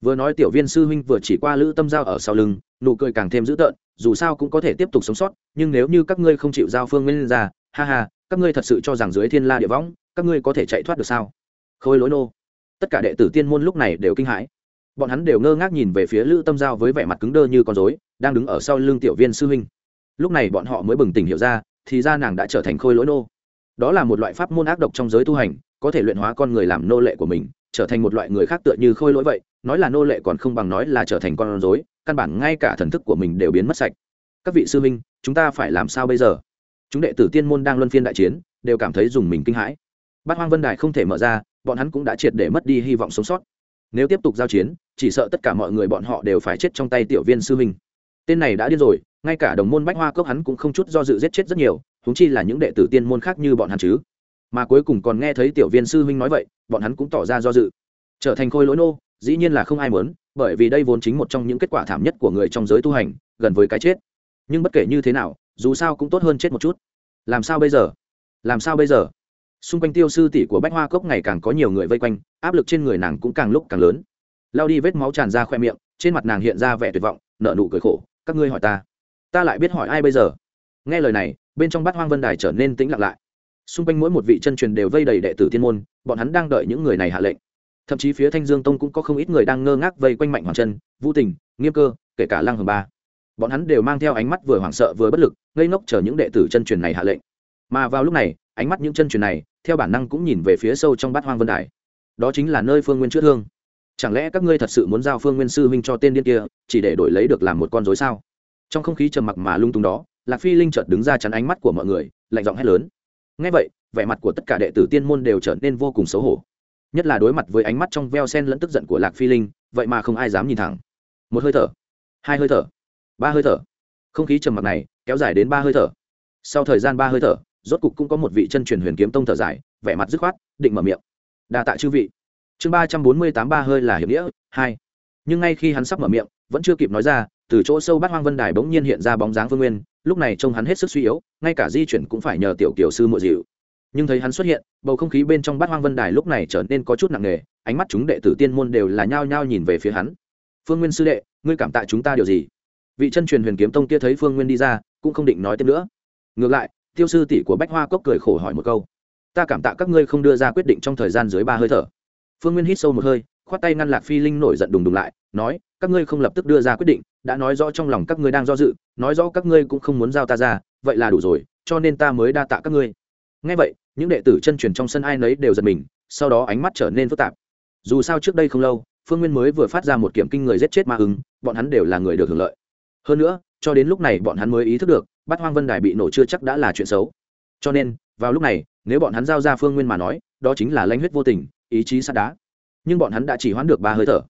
vừa nói tiểu viên sư huynh vừa chỉ qua lữ tâm giao ở sau lưng, nụ cười càng thêm dữ tợn, dù sao cũng có thể tiếp tục sống sót, nhưng nếu như các ngươi không chịu giao phương nguyên ra, ha ha, các ngươi thật sự cho rằng dưới thiên la địa võng, các ngươi có thể chạy thoát được sao? Khôi lỗi nô. Tất cả đệ tử tiên môn lúc này đều kinh hãi. Bọn hắn đều ngơ ngác nhìn về phía lữ tâm giao với vẻ mặt cứng đơ như con dối đang đứng ở sau lưng tiểu viên sư huynh. Lúc này bọn họ mới bừng tỉnh hiểu ra, thì ra nàng đã trở thành khôi lỗi nô. Đó là một loại pháp môn ác độc trong giới tu hành, có thể luyện hóa con người làm nô lệ của mình trở thành một loại người khác tựa như khôi lỗi vậy, nói là nô lệ còn không bằng nói là trở thành con rối, căn bản ngay cả thần thức của mình đều biến mất sạch. Các vị sư minh chúng ta phải làm sao bây giờ? Chúng đệ tử tiên môn đang luân phiên đại chiến, đều cảm thấy dùng mình kinh hãi. Bát hoang vân đài không thể mở ra, bọn hắn cũng đã triệt để mất đi hy vọng sống sót. Nếu tiếp tục giao chiến, chỉ sợ tất cả mọi người bọn họ đều phải chết trong tay tiểu viên sư minh tên này đã điên rồi, ngay cả đồng môn bách hoa cốc hắn cũng không chút do dự giết chết rất nhiều húng chi là những đệ tử tiên môn khác như bọn hắn chứ mà cuối cùng còn nghe thấy tiểu viên sư huynh nói vậy, bọn hắn cũng tỏ ra do dự. Trở thành khôi lỗi nô, dĩ nhiên là không ai muốn, bởi vì đây vốn chính một trong những kết quả thảm nhất của người trong giới tu hành, gần với cái chết. Nhưng bất kể như thế nào, dù sao cũng tốt hơn chết một chút. Làm sao bây giờ? Làm sao bây giờ? Xung quanh tiêu sư tỷ của bách hoa cốc ngày càng có nhiều người vây quanh, áp lực trên người nàng cũng càng lúc càng lớn. Lao đi vết máu tràn ra khoe miệng, trên mặt nàng hiện ra vẻ tuyệt vọng nợ nụ cười khổ. Các ngươi hỏi ta ta lại biết hỏi ai bây giờ? Nghe lời này, bên trong bát hoang vân đài trở nên tĩnh lặng lại xung quanh mỗi một vị chân truyền đều vây đầy đệ tử thiên môn, bọn hắn đang đợi những người này hạ lệnh. Thậm chí phía thanh dương tông cũng có không ít người đang ngơ ngác vây quanh mạnh hoàng chân vũ tình, nghiêm cơ, kể cả lăng hồng ba. Bọn hắn đều mang theo ánh mắt vừa hoảng sợ vừa bất lực, ngây ngốc chờ những đệ tử chân truyền này hạ lệnh. Mà vào lúc này, ánh mắt những chân truyền này, theo bản năng cũng nhìn về phía sâu trong bát hoang vân đài. Đó chính là nơi phương nguyên chữa thương. Chẳng lẽ các ngươi thật sự muốn giao phương nguyên sư huynh cho tên điên kia, chỉ để đổi lấy được làm một con dối sao? Trong không khí trầm mặc mà lung tung đó, lạc phi linh chợt đứng ra chắn ánh mắt của mọi người, lạnh giọng hét lớn ngay vậy, vẻ mặt của tất cả đệ tử tiên môn đều trở nên vô cùng xấu hổ. Nhất là đối mặt với ánh mắt trong veo sen lẫn tức giận của lạc phi linh, vậy mà không ai dám nhìn thẳng. Một hơi thở, hai hơi thở, ba hơi thở. Không khí trầm mặc này kéo dài đến ba hơi thở. Sau thời gian ba hơi thở, rốt cục cũng có một vị chân truyền huyền kiếm tông thở dài, vẻ mặt dứt khoát, định mở miệng. Đa tạ chư vị. Chương ba trăm bốn mươi tám ba hơi là hiệp nghĩa, hai. Nhưng ngay khi hắn sắp mở miệng, vẫn chưa kịp nói ra, từ chỗ sâu bát hoang vân đài bỗng nhiên hiện ra bóng dáng phương nguyên lúc này trông hắn hết sức suy yếu, ngay cả di chuyển cũng phải nhờ tiểu kiều sư mộ dịu. Nhưng thấy hắn xuất hiện, bầu không khí bên trong bát hoang vân đài lúc này trở nên có chút nặng nề, ánh mắt chúng đệ tử tiên môn đều là nhao nhao nhìn về phía hắn. Phương nguyên sư đệ, ngươi cảm tạ chúng ta điều gì? Vị chân truyền huyền kiếm tông kia thấy phương nguyên đi ra, cũng không định nói tiếp nữa. Ngược lại, tiêu sư tỷ của bách hoa cốc cười khổ hỏi một câu. Ta cảm tạ các ngươi không đưa ra quyết định trong thời gian dưới ba hơi thở. Phương nguyên hít sâu một hơi, khoát tay ngăn lạc phi linh nổi giận đùng đùng lại, nói, các ngươi không lập tức đưa ra quyết định đã nói rõ trong lòng các ngươi đang do dự, nói rõ các ngươi cũng không muốn giao ta ra, vậy là đủ rồi, cho nên ta mới đa tạ các ngươi. Ngay vậy, những đệ tử chân truyền trong sân ai nấy đều giật mình, sau đó ánh mắt trở nên phức tạp. Dù sao trước đây không lâu, phương nguyên mới vừa phát ra một kiểm kinh người giết chết ma ứng bọn hắn đều là người được hưởng lợi. Hơn nữa, cho đến lúc này bọn hắn mới ý thức được bắt hoang vân đài bị nổ chưa chắc đã là chuyện xấu. Cho nên, vào lúc này, nếu bọn hắn giao ra phương nguyên mà nói, đó chính là lanh huyết vô tình, ý chí sắt đá. Nhưng bọn hắn đã chỉ hoãn được ba hơi thở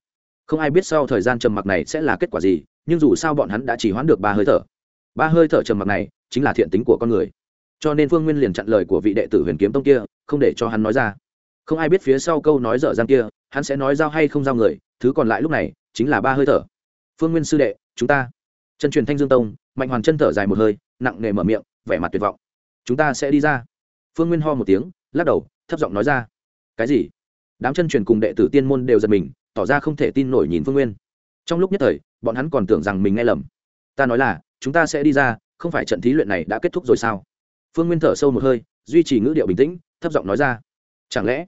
không ai biết sau thời gian trầm mặc này sẽ là kết quả gì, nhưng dù sao bọn hắn đã chỉ hoãn được ba hơi thở. Ba hơi thở trầm mặc này chính là thiện tính của con người. Cho nên phương nguyên liền chặn lời của vị đệ tử huyền kiếm tông kia, không để cho hắn nói ra. Không ai biết phía sau câu nói dở dang kia, hắn sẽ nói giao hay không giao người, thứ còn lại lúc này chính là ba hơi thở. Phương nguyên sư đệ, chúng ta. Chân truyền thanh dương tông, mạnh hoàn chân thở dài một hơi, nặng nề mở miệng, vẻ mặt tuyệt vọng. Chúng ta sẽ đi ra. Phương nguyên ho một tiếng, lắc đầu, thấp giọng nói ra. Cái gì? Đám chân truyền cùng đệ tử tiên môn đều giật mình tỏ ra không thể tin nổi nhìn phương nguyên. Trong lúc nhất thời, bọn hắn còn tưởng rằng mình nghe lầm. Ta nói là, chúng ta sẽ đi ra, không phải trận thí luyện này đã kết thúc rồi sao? Phương nguyên thở sâu một hơi, duy trì ngữ điệu bình tĩnh, thấp giọng nói ra. Chẳng lẽ,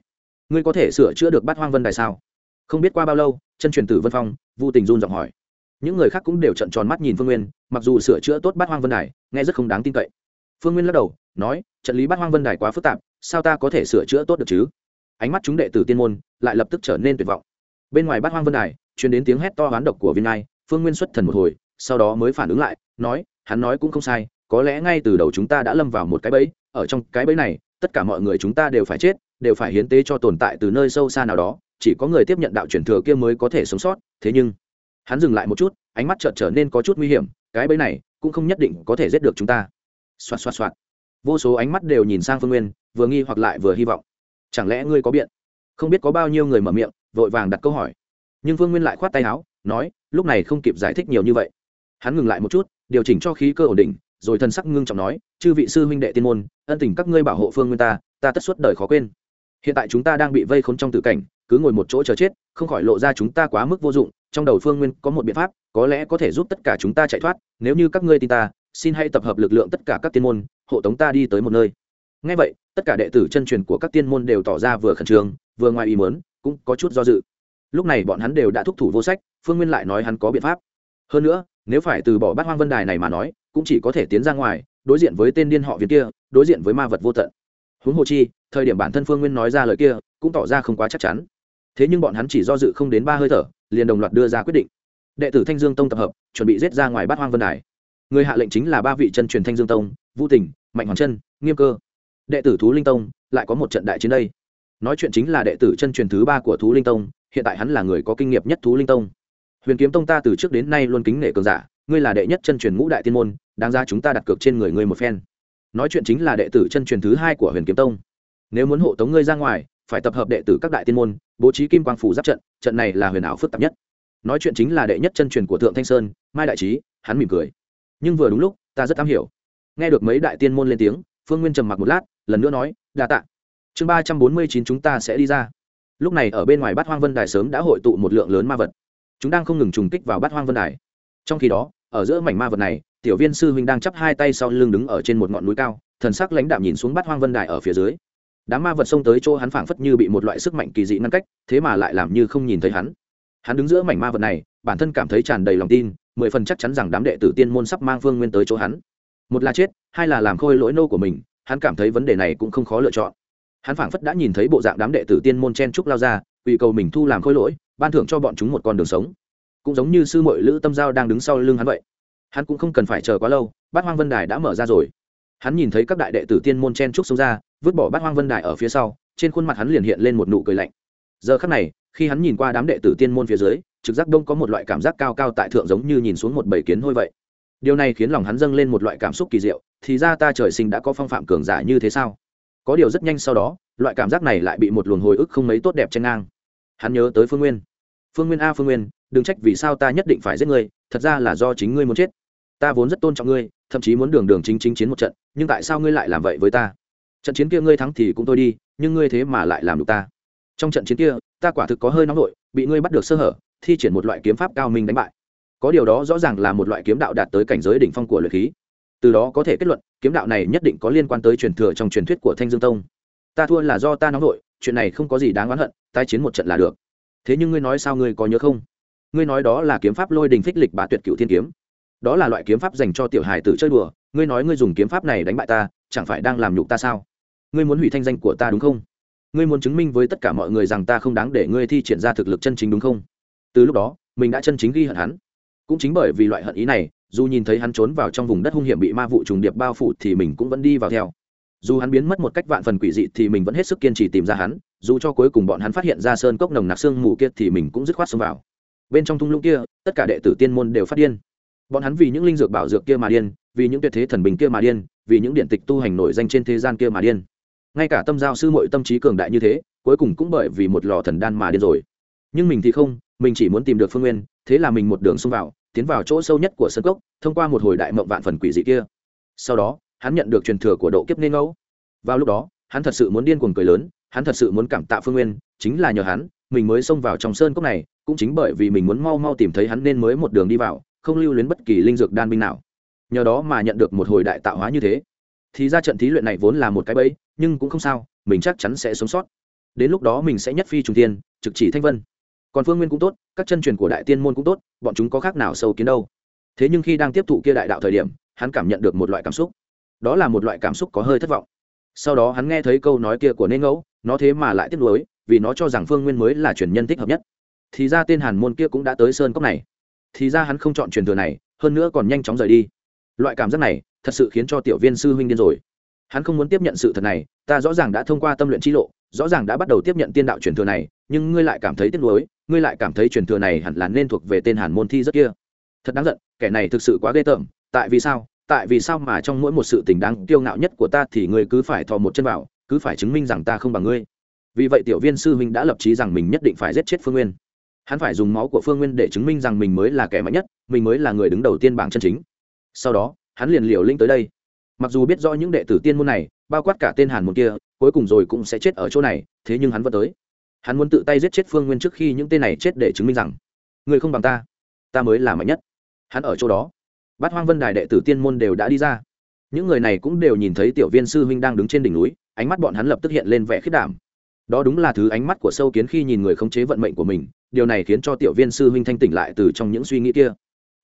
ngươi có thể sửa chữa được bát hoang vân đài sao? Không biết qua bao lâu, chân truyền tử vân phong vô tình run giọng hỏi. Những người khác cũng đều trận tròn mắt nhìn phương nguyên, mặc dù sửa chữa tốt bát hoang vân đài, nghe rất không đáng tin cậy. Phương nguyên lắc đầu, nói, trận lý bát hoang vân đài quá phức tạp, sao ta có thể sửa chữa tốt được chứ? Ánh mắt chúng đệ tử tiên môn lại lập tức trở nên tuyệt vọng bên ngoài bát hoang vân đài, truyền đến tiếng hét to hoán độc của viên ngai, phương nguyên xuất thần một hồi, sau đó mới phản ứng lại, nói, hắn nói cũng không sai, có lẽ ngay từ đầu chúng ta đã lâm vào một cái bẫy, ở trong cái bẫy này, tất cả mọi người chúng ta đều phải chết, đều phải hiến tế cho tồn tại từ nơi sâu xa nào đó, chỉ có người tiếp nhận đạo truyền thừa kia mới có thể sống sót, thế nhưng, hắn dừng lại một chút, ánh mắt chợt trở nên có chút nguy hiểm, cái bẫy này cũng không nhất định có thể giết được chúng ta. Xoạt xoạt xoạt. Vô số ánh mắt đều nhìn sang phương nguyên, vừa nghi hoặc lại vừa hy vọng. Chẳng lẽ ngươi có biện? Không biết có bao nhiêu người mở miệng vội vàng đặt câu hỏi. Nhưng Vương nguyên lại khoát tay áo, nói, lúc này không kịp giải thích nhiều như vậy. Hắn ngừng lại một chút, điều chỉnh cho khí cơ ổn định, rồi thân sắc ngưng trọng nói, chư vị sư huynh đệ tiên môn, ân tình các ngươi bảo hộ phương nguyên ta ta tất suốt đời khó quên. Hiện tại chúng ta đang bị vây khốn trong tử cảnh, cứ ngồi một chỗ chờ chết, không khỏi lộ ra chúng ta quá mức vô dụng, trong đầu phương nguyên có một biện pháp, có lẽ có thể giúp tất cả chúng ta chạy thoát, nếu như các ngươi tin ta, xin hãy tập hợp lực lượng tất cả các tiên môn, hộ tống ta đi tới một nơi. Ngay vậy, tất cả đệ tử chân truyền của các tiên môn đều tỏ ra vừa khẩn trương, vừa ngoài ý mớn cũng có chút do dự. Lúc này bọn hắn đều đã thúc thủ vô sách, phương nguyên lại nói hắn có biện pháp. Hơn nữa, nếu phải từ bỏ bát hoang vân đài này mà nói, cũng chỉ có thể tiến ra ngoài, đối diện với tên điên họ việt kia, đối diện với ma vật vô tận. Huống hồ chi, thời điểm bản thân phương nguyên nói ra lời kia, cũng tỏ ra không quá chắc chắn. Thế nhưng bọn hắn chỉ do dự không đến ba hơi thở, liền đồng loạt đưa ra quyết định. Đệ tử thanh dương tông tập hợp, chuẩn bị giết ra ngoài bát hoang vân đài. Người hạ lệnh chính là ba vị chân truyền thanh dương tông, vũ tình, mạnh hoàng chân, nghiêm cơ. Đệ tử thú linh tông, lại có một trận đại chiến đây nói chuyện chính là đệ tử chân truyền thứ ba của thú linh tông, hiện tại hắn là người có kinh nghiệm nhất thú linh tông. Huyền kiếm tông ta từ trước đến nay luôn kính nể cường giả, ngươi là đệ nhất chân truyền ngũ đại tiên môn, đáng ra chúng ta đặt cược trên người ngươi một phen. Nói chuyện chính là đệ tử chân truyền thứ hai của huyền kiếm tông. Nếu muốn hộ tống ngươi ra ngoài, phải tập hợp đệ tử các đại tiên môn, bố trí kim quang phủ giáp trận trận này là huyền ảo phức tạp nhất. Nói chuyện chính là đệ nhất chân truyền của thượng thanh sơn, mai đại trí, hắn mỉm cười. Nhưng vừa đúng lúc, ta rất am hiểu. Nghe được mấy đại tiên môn lên tiếng, phương nguyên trầm mặc một lát, lần nữa nói, đa tạ chương ba trăm bốn mươi chín chúng ta sẽ đi ra. Lúc này ở bên ngoài bát hoang vân đài sớm đã hội tụ một lượng lớn ma vật. Chúng đang không ngừng trùng kích vào bát hoang vân đài. Trong khi đó, ở giữa mảnh ma vật này, tiểu viên sư huynh đang chắp hai tay sau lưng đứng ở trên một ngọn núi cao, thần sắc lãnh đạm nhìn xuống bát hoang vân đài ở phía dưới. Đám ma vật xông tới chỗ hắn phảng phất như bị một loại sức mạnh kỳ dị ngăn cách, thế mà lại làm như không nhìn thấy hắn. Hắn đứng giữa mảnh ma vật này, bản thân cảm thấy tràn đầy lòng tin, mười phần chắc chắn rằng đám đệ tử tiên môn sắp mang phương nguyên tới chỗ hắn. Một là chết, hai là làm khôi lỗi nô của mình, hắn cảm thấy vấn đề này cũng không khó lựa chọn hắn phảng phất đã nhìn thấy bộ dạng đám đệ tử tiên môn chen trúc lao ra ủy cầu mình thu làm khôi lỗi, ban thưởng cho bọn chúng một con đường sống. Cũng giống như sư mội lữ tâm giao đang đứng sau lưng hắn vậy. Hắn cũng không cần phải chờ quá lâu, bát hoang vân đài đã mở ra rồi. Hắn nhìn thấy các đại đệ tử tiên môn chen trúc xông ra, vứt bỏ bát hoang vân đài ở phía sau, trên khuôn mặt hắn liền hiện lên một nụ cười lạnh. Giờ khắc này, khi hắn nhìn qua đám đệ tử tiên môn phía dưới, trực giác đông có một loại cảm giác cao cao tại thượng giống như nhìn xuống một bầy kiến hôi vậy. Điều này khiến lòng hắn dâng lên một loại cảm xúc kỳ diệu, thì ra ta trời sinh đã có phong phạm cường giả như thế sao? Có điều rất nhanh sau đó, loại cảm giác này lại bị một luồng hồi ức không mấy tốt đẹp trên ngang. Hắn nhớ tới phương nguyên. Phương nguyên a, phương nguyên, đừng trách vì sao ta nhất định phải giết ngươi, thật ra là do chính ngươi muốn chết. Ta vốn rất tôn trọng ngươi, thậm chí muốn đường đường chính chính chiến một trận, nhưng tại sao ngươi lại làm vậy với ta? Trận chiến kia ngươi thắng thì cũng thôi đi, nhưng ngươi thế mà lại làm được ta. Trong trận chiến kia, ta quả thực có hơi nóng vội bị ngươi bắt được sơ hở, thi triển một loại kiếm pháp cao minh đánh bại. Có điều đó rõ ràng là một loại kiếm đạo đạt tới cảnh giới đỉnh phong của luyện khí từ đó có thể kết luận, kiếm đạo này nhất định có liên quan tới truyền thừa trong truyền thuyết của thanh dương tông. Ta thua là do ta nóng vội chuyện này không có gì đáng oán hận, tái chiến một trận là được. Thế nhưng ngươi nói sao ngươi có nhớ không? Ngươi nói đó là kiếm pháp lôi đình phích lịch bá tuyệt cựu thiên kiếm. Đó là loại kiếm pháp dành cho tiểu hài tử chơi đùa, ngươi nói ngươi dùng kiếm pháp này đánh bại ta, chẳng phải đang làm nhục ta sao? Ngươi muốn hủy thanh danh của ta đúng không? Ngươi muốn chứng minh với tất cả mọi người rằng ta không đáng để ngươi thi triển ra thực lực chân chính đúng không? Từ lúc đó, mình đã chân chính ghi hận hắn. Cũng chính bởi vì loại hận ý này dù nhìn thấy hắn trốn vào trong vùng đất hung hiểm bị ma vụ trùng điệp bao phủ thì mình cũng vẫn đi vào theo. Dù hắn biến mất một cách vạn phần quỷ dị thì mình vẫn hết sức kiên trì tìm ra hắn, dù cho cuối cùng bọn hắn phát hiện ra sơn cốc nồng nặc xương mù kia thì mình cũng dứt khoát xông vào. Bên trong thung lũng kia, tất cả đệ tử tiên môn đều phát điên. Bọn hắn vì những linh dược bảo dược kia mà điên, vì những tuyệt thế thần bình kia mà điên, vì những điện tịch tu hành nổi danh trên thế gian kia mà điên. Ngay cả tâm giao sư mội tâm trí cường đại như thế, cuối cùng cũng bởi vì một lò thần đan mà điên rồi. Nhưng mình thì không, mình chỉ muốn tìm được phương nguyên, thế là mình một đường xông vào tiến vào chỗ sâu nhất của sân cốc, thông qua một hồi đại mộng vạn phần quỷ dị kia. Sau đó, hắn nhận được truyền thừa của độ kiếp nên ngẫu. Vào lúc đó, hắn thật sự muốn điên cuồng cười lớn, hắn thật sự muốn cảm tạ phương nguyên, chính là nhờ hắn, mình mới xông vào trong sơn cốc này, cũng chính bởi vì mình muốn mau mau tìm thấy hắn nên mới một đường đi vào, không lưu luyến bất kỳ linh dược đan binh nào. Nhờ đó mà nhận được một hồi đại tạo hóa như thế. Thì ra trận thí luyện này vốn là một cái bẫy, nhưng cũng không sao, mình chắc chắn sẽ sống sót. Đến lúc đó mình sẽ nhất phi trùng tiên trực chỉ thanh vân còn phương nguyên cũng tốt, các chân truyền của đại tiên môn cũng tốt, bọn chúng có khác nào sâu kiến đâu. Thế nhưng khi đang tiếp thụ kia đại đạo thời điểm, hắn cảm nhận được một loại cảm xúc. Đó là một loại cảm xúc có hơi thất vọng. Sau đó hắn nghe thấy câu nói kia của nên ngẫu, nó thế mà lại tiếc nuối, vì nó cho rằng phương nguyên mới là truyền nhân thích hợp nhất. Thì ra tên hàn môn kia cũng đã tới sơn cốc này. Thì ra hắn không chọn truyền thừa này, hơn nữa còn nhanh chóng rời đi. Loại cảm giác này, thật sự khiến cho tiểu viên sư huynh điên rồi. Hắn không muốn tiếp nhận sự thật này, ta rõ ràng đã thông qua tâm luyện chi lộ, rõ ràng đã bắt đầu tiếp nhận tiên đạo truyền thừa này, nhưng ngươi lại cảm thấy tiếc nuối ngươi lại cảm thấy truyền thừa này hẳn là nên thuộc về tên hàn môn thi rất kia. Thật đáng giận, kẻ này thực sự quá ghê tởm, tại vì sao? Tại vì sao mà trong mỗi một sự tình đáng kiêu ngạo nhất của ta thì ngươi cứ phải thò một chân vào, cứ phải chứng minh rằng ta không bằng ngươi? Vì vậy tiểu viên sư huynh đã lập trí rằng mình nhất định phải giết chết phương nguyên. Hắn phải dùng máu của phương nguyên để chứng minh rằng mình mới là kẻ mạnh nhất, mình mới là người đứng đầu tiên bảng chân chính. Sau đó, hắn liền liều linh tới đây. Mặc dù biết rõ những đệ tử tiên môn này, bao quát cả tên hàn môn kia, cuối cùng rồi cũng sẽ chết ở chỗ này, thế nhưng hắn vẫn tới hắn muốn tự tay giết chết phương nguyên trước khi những tên này chết để chứng minh rằng, người không bằng ta ta mới là mạnh nhất. Hắn ở chỗ đó, bát hoang vân đài đệ tử tiên môn đều đã đi ra. Những người này cũng đều nhìn thấy tiểu viên sư huynh đang đứng trên đỉnh núi, ánh mắt bọn hắn lập tức hiện lên vẻ khiết đảm. Đó đúng là thứ ánh mắt của sâu kiến khi nhìn người khống chế vận mệnh của mình, điều này khiến cho tiểu viên sư huynh thanh tỉnh lại từ trong những suy nghĩ kia.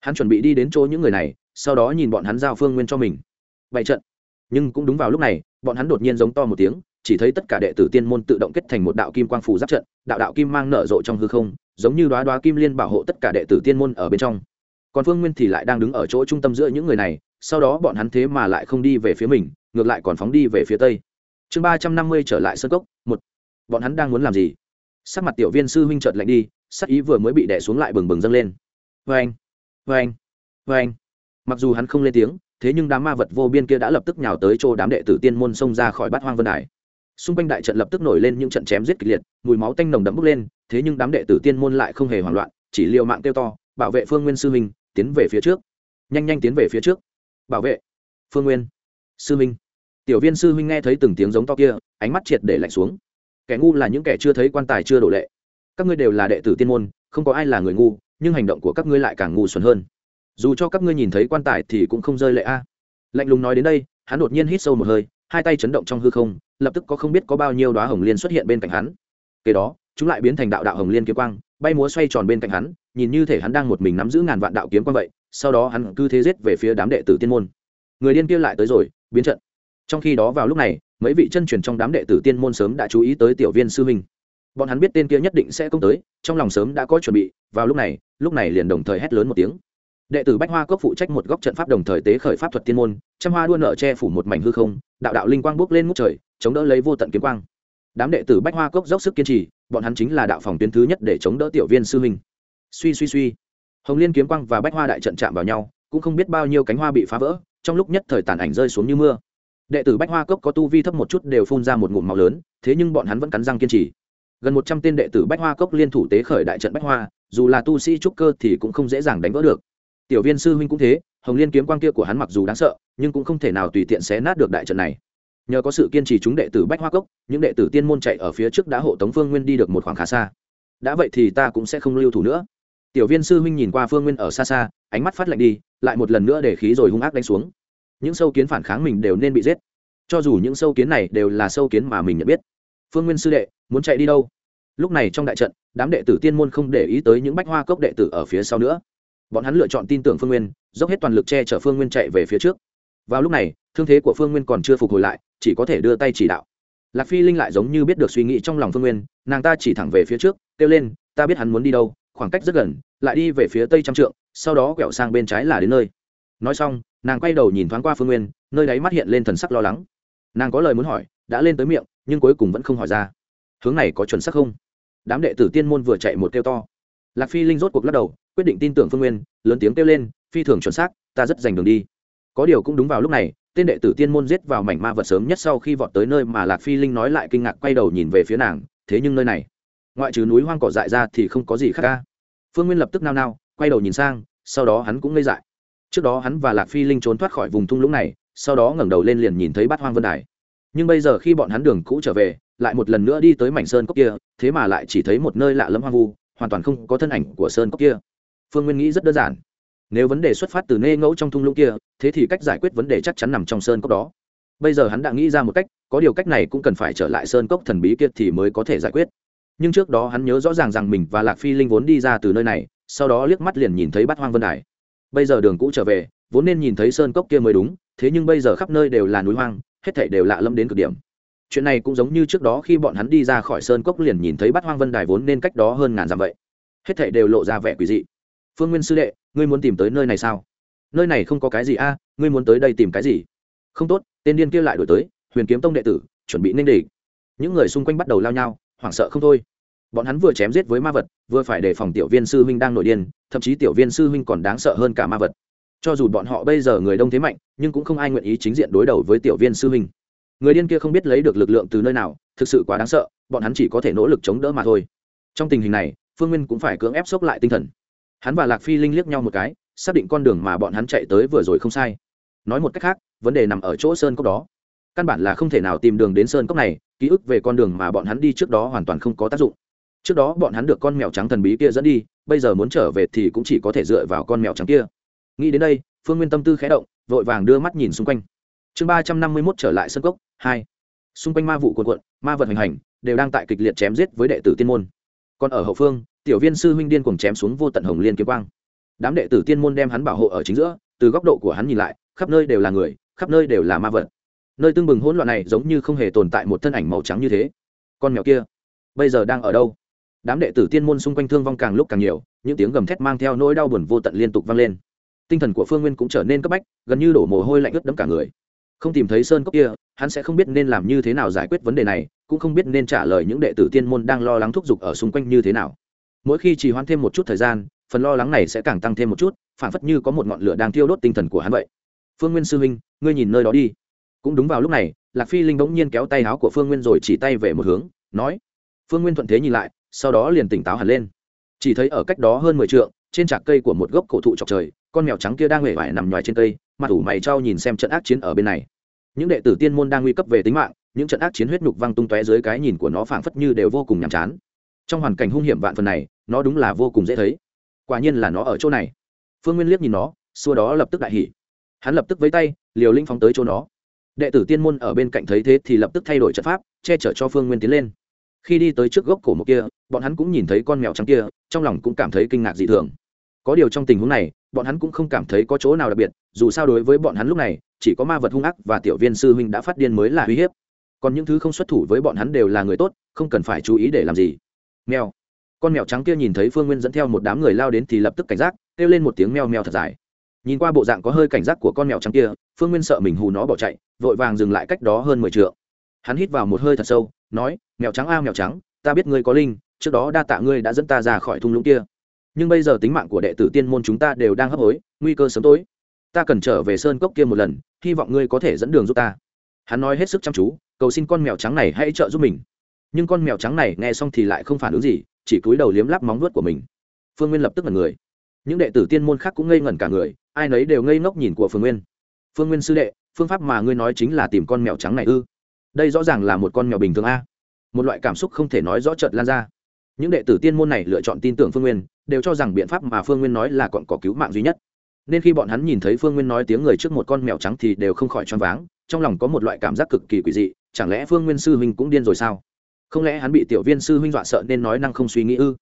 Hắn chuẩn bị đi đến chỗ những người này, sau đó nhìn bọn hắn giao phương nguyên cho mình. Bày trận. Nhưng cũng đúng vào lúc này, bọn hắn đột nhiên giống to một tiếng chỉ thấy tất cả đệ tử tiên môn tự động kết thành một đạo kim quang phù giáp trận, đạo đạo kim mang nở rộ trong hư không, giống như đoá đoá kim liên bảo hộ tất cả đệ tử tiên môn ở bên trong. Còn phương nguyên thì lại đang đứng ở chỗ trung tâm giữa những người này, sau đó bọn hắn thế mà lại không đi về phía mình, ngược lại còn phóng đi về phía tây. Chương ba trăm năm mươi trở lại sân cốc, một. Bọn hắn đang muốn làm gì? Sắc mặt tiểu viên sư huynh trợt lạnh đi, sắc ý vừa mới bị đẻ xuống lại bừng bừng dâng lên. Vê anh vê anh vê anh. Mặc dù hắn không lên tiếng, thế nhưng đám ma vật vô biên kia đã lập tức nhào tới chỗ đám đệ tử tiên môn xông ra khỏi bát hoang vân đài xung quanh đại trận lập tức nổi lên những trận chém giết kịch liệt, mùi máu tanh nồng đậm bốc lên, thế nhưng đám đệ tử tiên môn lại không hề hoảng loạn, chỉ l i ề u mạng kêu to, bảo vệ phương nguyên sư minh tiến về phía trước. Nhanh nhanh tiến về phía trước. Bảo vệ phương nguyên sư minh tiểu viên sư minh nghe thấy từng tiếng giống to kia, ánh mắt triệt để lạnh xuống. Kẻ ngu là những kẻ chưa thấy quan tài chưa đổ lệ. Các ngươi đều là đệ tử tiên môn, không có ai là người ngu, nhưng hành động của các ngươi lại càng ngu xuẩn hơn. Dù cho các ngươi nhìn thấy quan tài thì cũng không rơi lệ a. Lạnh lùng nói đến đây, hắn đột nhiên hít sâu một hơi hai tay chấn động trong hư không, lập tức có không biết có bao nhiêu đoá hồng liên xuất hiện bên cạnh hắn. Kế đó, chúng lại biến thành đạo đạo hồng liên kiếm quang, bay múa xoay tròn bên cạnh hắn, nhìn như thể hắn đang một mình nắm giữ ngàn vạn đạo kiếm quang vậy, sau đó hắn cứ thế giết về phía đám đệ tử tiên môn. Người điên kia lại tới rồi, biến trận. Trong khi đó vào lúc này, mấy vị chân truyền trong đám đệ tử tiên môn sớm đã chú ý tới tiểu viên sư huynh. Bọn hắn biết tên kia nhất định sẽ công tới, trong lòng sớm đã có chuẩn bị, vào lúc này lúc này liền đồng thời hét lớn một tiếng đệ tử bách hoa cốc phụ trách một góc trận pháp đồng thời tế khởi pháp thuật tiên môn, trăm hoa đua nợ che phủ một mảnh hư không, đạo đạo linh quang bốc lên ngút trời, chống đỡ lấy vô tận kiếm quang. Đám đệ tử bách hoa cốc dốc sức kiên trì, bọn hắn chính là đạo phòng tuyến thứ nhất để chống đỡ tiểu viên sư huynh. Suy suy suy. Hồng liên kiếm quang và bách hoa đại trận chạm vào nhau, cũng không biết bao nhiêu cánh hoa bị phá vỡ, trong lúc nhất thời tàn ảnh rơi xuống như mưa. Đệ tử bách hoa cốc có tu vi thấp một chút đều phun ra một ngụm màu lớn, thế nhưng bọn hắn vẫn cắn răng kiên trì. Gần một trăm tên đệ tử bách hoa cốc liên thủ tế khởi đại trận bách hoa, dù là tu sĩ trúc cơ thì cũng không dễ dàng đánh vỡ được tiểu viên sư huynh cũng thế, hồng liên kiếm quang kia của hắn mặc dù đáng sợ, nhưng cũng không thể nào tùy tiện xé nát được đại trận này. Nhờ có sự kiên trì chúng đệ tử bách hoa cốc, những đệ tử tiên môn chạy ở phía trước đã hộ tống phương nguyên đi được một khoảng khá xa. Đã vậy thì ta cũng sẽ không lưu thủ nữa. Tiểu viên sư huynh nhìn qua phương nguyên ở xa xa, ánh mắt phát lạnh đi, lại một lần nữa để khí rồi hung ác đánh xuống. Những sâu kiến phản kháng mình đều nên bị giết. Cho dù những sâu kiến này đều là sâu kiến mà mình nhận biết. Phương nguyên sư đệ, muốn chạy đi đâu? Lúc này trong đại trận, đám đệ tử tiên môn không để ý tới những bách hoa cốc đệ tử ở phía sau nữa bọn hắn lựa chọn tin tưởng phương nguyên, dốc hết toàn lực che chở phương nguyên chạy về phía trước. Vào lúc này, thương thế của phương nguyên còn chưa phục hồi lại, chỉ có thể đưa tay chỉ đạo. Lạc phi linh lại giống như biết được suy nghĩ trong lòng phương nguyên, nàng ta chỉ thẳng về phía trước, kêu lên, ta biết hắn muốn đi đâu, khoảng cách rất gần, lại đi về phía tây trăm trượng, sau đó quẹo sang bên trái là đến nơi. Nói xong, nàng quay đầu nhìn thoáng qua phương nguyên, nơi đáy mắt hiện lên thần sắc lo lắng. Nàng có lời muốn hỏi, đã lên tới miệng, nhưng cuối cùng vẫn không hỏi ra. Hướng này có chuẩn xác không? Đám đệ tử tiên môn vừa chạy một kêu to. Lạc phi linh rốt cuộc lắc đầu quyết định tin tưởng phương nguyên, lớn tiếng kêu lên, phi thường chuẩn xác, ta rất giành đường đi. Có điều cũng đúng vào lúc này, tên đệ tử tiên môn giết vào mảnh ma vật sớm nhất sau khi vọt tới nơi mà lạc phi linh nói lại kinh ngạc quay đầu nhìn về phía nàng, thế nhưng nơi này, ngoại trừ núi hoang cỏ dại ra thì không có gì khác ca phương nguyên lập tức nao nao, quay đầu nhìn sang, sau đó hắn cũng ngây dại. Trước đó hắn và lạc phi linh trốn thoát khỏi vùng thung lũng này, sau đó ngẩng đầu lên liền nhìn thấy bát hoang vân đài. Nhưng bây giờ khi bọn hắn đường cũ trở về, lại một lần nữa đi tới mảnh sơn cốc kia, thế mà lại chỉ thấy một nơi lạ lẫm hoang vu, hoàn toàn không có thân ảnh của sơn cốc kia phương nguyên nghĩ rất đơn giản. Nếu vấn đề xuất phát từ nê ngẫu trong thung lũng kia, thế thì cách giải quyết vấn đề chắc chắn nằm trong sơn cốc đó. Bây giờ hắn đã nghĩ ra một cách, có điều cách này cũng cần phải trở lại sơn cốc thần bí kia thì mới có thể giải quyết. Nhưng trước đó hắn nhớ rõ ràng rằng mình và lạc phi linh vốn đi ra từ nơi này, sau đó liếc mắt liền nhìn thấy bát hoang vân đài. Bây giờ đường cũ trở về, vốn nên nhìn thấy sơn cốc kia mới đúng, thế nhưng bây giờ khắp nơi đều là núi hoang, hết thảy đều lạ lẫm đến cực điểm. Chuyện này cũng giống như trước đó khi bọn hắn đi ra khỏi sơn cốc liền nhìn thấy bát hoang vân đài vốn nên cách đó hơn ngàn dặm vậy. Hết thảy đều lộ ra vẻ quỷ dị phương nguyên sư đệ, ngươi muốn tìm tới nơi này sao? Nơi này không có cái gì a, ngươi muốn tới đây tìm cái gì? Không tốt, tên điên kia lại đổi tới, huyền kiếm tông đệ tử, chuẩn bị ninh địch. Những người xung quanh bắt đầu lao nhau, hoảng sợ không thôi. Bọn hắn vừa chém giết với ma vật, vừa phải đề phòng tiểu viên sư huynh đang nổi điên, thậm chí tiểu viên sư huynh còn đáng sợ hơn cả ma vật. Cho dù bọn họ bây giờ người đông thế mạnh, nhưng cũng không ai nguyện ý chính diện đối đầu với tiểu viên sư huynh. Người điên kia không biết lấy được lực lượng từ nơi nào, thực sự quá đáng sợ, bọn hắn chỉ có thể nỗ lực chống đỡ mà thôi. Trong tình hình này, phương nguyên cũng phải cưỡng ép sốc lại tinh thần hắn và lạc phi linh liếc nhau một cái xác định con đường mà bọn hắn chạy tới vừa rồi không sai. Nói một cách khác vấn đề nằm ở chỗ sơn cốc đó. Căn bản là không thể nào tìm đường đến sơn cốc này ký ức về con đường mà bọn hắn đi trước đó hoàn toàn không có tác dụng. Trước đó bọn hắn được con mèo trắng thần bí kia dẫn đi bây giờ muốn trở về thì cũng chỉ có thể dựa vào con mèo trắng kia. Nghĩ đến đây phương nguyên tâm tư khé động vội vàng đưa mắt nhìn xung quanh. Chương ba trăm năm mươi mốt trở lại sân cốc hai. Xung quanh ma vụ cuộn cuộn, ma vật hành hành đều đang tại kịch liệt chém giết với đệ tử tiên môn. Còn ở hậu phương tiểu viên sư huynh điên cuồng chém xuống vô tận hồng liên kiếm quang. Đám đệ tử tiên môn đem hắn bảo hộ ở chính giữa, từ góc độ của hắn nhìn lại, khắp nơi đều là người, khắp nơi đều là ma vật. Nơi tương bừng hỗn loạn này giống như không hề tồn tại một thân ảnh màu trắng như thế. Con mèo kia, bây giờ đang ở đâu? Đám đệ tử tiên môn xung quanh thương vong càng lúc càng nhiều, những tiếng gầm thét mang theo nỗi đau buồn vô tận liên tục vang lên. Tinh thần của phương nguyên cũng trở nên cấp bách, gần như đổ mồ hôi lạnh ướt đẫm cả người. Không tìm thấy sơn cốc kia, hắn sẽ không biết nên làm như thế nào giải quyết vấn đề này, cũng không biết nên trả lời những đệ tử tiên môn đang lo lắng thúc giục ở xung quanh như thế nào mỗi khi trì hoãn thêm một chút thời gian phần lo lắng này sẽ càng tăng thêm một chút phản phất như có một ngọn lửa đang thiêu đốt tinh thần của hắn vậy. Phương nguyên sư huynh ngươi nhìn nơi đó đi. Cũng đúng vào lúc này lạc phi linh bỗng nhiên kéo tay áo của phương nguyên rồi chỉ tay về một hướng nói. Phương nguyên thuận thế nhìn lại sau đó liền tỉnh táo hẳn lên. Chỉ thấy ở cách đó hơn mười trượng, trên trạc cây của một gốc cổ thụ chọc trời con mèo trắng kia đang hể vải nằm ngoài trên cây mặt ủ mày trao nhìn xem trận ác chiến ở bên này. Những đệ tử tiên môn đang nguy cấp về tính mạng những trận ác chiến huyết nhục văng tung tóe dưới cái nhìn của nó phảng phất như đều vô cùng nhàm chán. Trong hoàn cảnh hung hiểm vạn phần này nó đúng là vô cùng dễ thấy. Quả nhiên là nó ở chỗ này. Phương nguyên liếc nhìn nó, xua đó lập tức đại hỉ. Hắn lập tức với tay, liều linh phóng tới chỗ nó. Đệ tử tiên môn ở bên cạnh thấy thế thì lập tức thay đổi trận pháp, che chở cho phương nguyên tiến lên. Khi đi tới trước gốc cổ một kia, bọn hắn cũng nhìn thấy con mèo trắng kia, trong lòng cũng cảm thấy kinh ngạc dị thường. Có điều trong tình huống này, bọn hắn cũng không cảm thấy có chỗ nào đặc biệt, dù sao đối với bọn hắn lúc này, chỉ có ma vật hung ác và tiểu viên sư huynh đã phát điên mới là uy hiếp. Còn những thứ không xuất thủ với bọn hắn đều là người tốt, không cần phải chú ý để làm gì. Mèo con mèo trắng kia nhìn thấy phương nguyên dẫn theo một đám người lao đến thì lập tức cảnh giác, kêu lên một tiếng meo meo thật dài. Nhìn qua bộ dạng có hơi cảnh giác của con mèo trắng kia, phương nguyên sợ mình hù nó bỏ chạy, vội vàng dừng lại cách đó hơn mười t hắn hít vào một hơi thật sâu, nói, mèo trắng a, mèo trắng, ta biết ngươi có linh, trước đó đa tạ ngươi đã dẫn ta ra khỏi thung lũng kia. Nhưng bây giờ tính mạng của đệ tử tiên môn chúng ta đều đang hấp hối, nguy cơ sớm tối. Ta cần trở về sơn cốc kia một lần, hy vọng ngươi có thể dẫn đường giúp ta. Hắn nói hết sức chăm chú, cầu xin con mèo trắng này hãy trợ giúp mình. Nhưng con mèo trắng này nghe xong thì lại không phản ứng gì chỉ cúi đầu liếm lắp móng vuốt của mình. Phương nguyên lập tức là người. Những đệ tử tiên môn khác cũng ngây ngẩn cả người, ai nấy đều ngây ngốc nhìn của phương nguyên. Phương nguyên sư đệ, phương pháp mà ngươi nói chính là tìm con mèo trắng này ư? Đây rõ ràng là một con mèo bình thường a. Một loại cảm xúc không thể nói rõ trợt lan ra. Những đệ tử tiên môn này lựa chọn tin tưởng phương nguyên, đều cho rằng biện pháp mà phương nguyên nói là còn có cứu mạng duy nhất. Nên khi bọn hắn nhìn thấy phương nguyên nói tiếng người trước một con mèo trắng thì đều không khỏi choáng váng, trong lòng có một loại cảm giác cực kỳ quỷ dị, chẳng lẽ phương nguyên sư huynh cũng điên rồi sao? Không lẽ hắn bị tiểu viên sư huynh dọa sợ nên nói năng không suy nghĩ ư?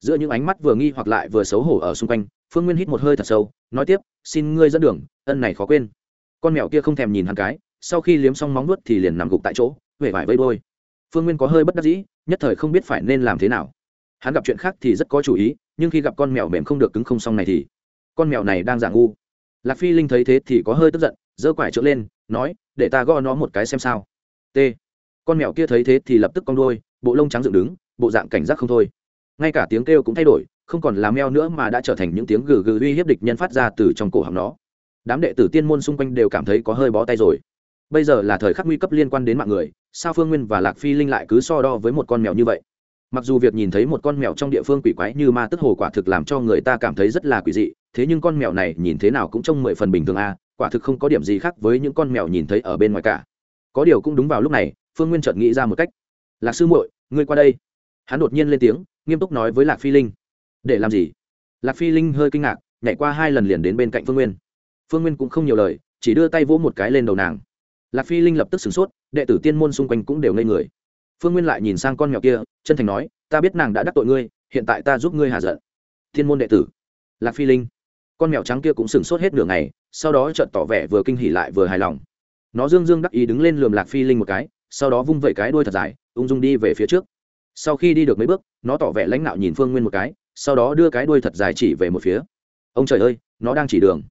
Giữa những ánh mắt vừa nghi hoặc lại vừa xấu hổ ở xung quanh, phương nguyên hít một hơi thật sâu, nói tiếp, xin ngươi dẫn đường, ân này khó quên. Con mèo kia không thèm nhìn hắn cái, sau khi liếm xong móng nuốt thì liền nằm gục tại chỗ huệ vải vây đôi phương nguyên có hơi bất đắc dĩ, nhất thời không biết phải nên làm thế nào. Hắn gặp chuyện khác thì rất có chủ ý, nhưng khi gặp con mèo mềm không được cứng không xong này thì con mèo này đang giả ngu. Lạc phi linh thấy thế thì có hơi tức giận, giơ quải trượng lên, nói, để ta gõ nó một cái xem sao. T con mèo kia thấy thế thì lập tức cong đôi bộ lông trắng dựng đứng bộ dạng cảnh giác không thôi. Ngay cả tiếng kêu cũng thay đổi không còn là meo nữa mà đã trở thành những tiếng gừ gừ uy hiếp địch nhân phát ra từ trong cổ họng nó. Đám đệ tử tiên môn xung quanh đều cảm thấy có hơi bó tay rồi. Bây giờ là thời khắc nguy cấp liên quan đến mạng người sao phương nguyên và lạc phi linh lại cứ so đo với một con mèo như vậy? Mặc dù việc nhìn thấy một con mèo trong địa phương quỷ quái như ma tức hồ quả thực làm cho người ta cảm thấy rất là quỷ dị thế nhưng con mèo này nhìn thế nào cũng trông mười phần bình thường a à, quả thực không có điểm gì khác với những con mèo nhìn thấy ở bên ngoài cả. Có điều cũng đúng vào lúc này phương nguyên chợt nghĩ ra một cách. Lạc sư muội, ngươi qua đây. Hắn đột nhiên lên tiếng, nghiêm túc nói với lạc phi linh. Để làm gì? Lạc phi linh hơi kinh ngạc, nhảy qua hai lần liền đến bên cạnh phương nguyên. Phương nguyên cũng không nhiều lời, chỉ đưa tay vỗ một cái lên đầu nàng. Lạc phi linh lập tức sửng sốt, đệ tử tiên môn xung quanh cũng đều ngây người. Phương nguyên lại nhìn sang con mèo kia, chân thành nói, ta biết nàng đã đắc tội ngươi, hiện tại ta giúp ngươi hạ giận. Thiên môn đệ tử. Lạc phi linh. Con mèo trắng kia cũng sửng sốt hết nửa ngày, sau đó trợn tỏ vẻ vừa kinh hỉ lại vừa hài lòng. Nó dương dương đắc ý đứng lên lườm lạc phi linh một cái sau đó vung vẩy cái đuôi thật dài, ung dung đi về phía trước. Sau khi đi được mấy bước, nó tỏ vẻ lãnh nạo nhìn phương nguyên một cái, sau đó đưa cái đuôi thật dài chỉ về một phía. Ông trời ơi, nó đang chỉ đường.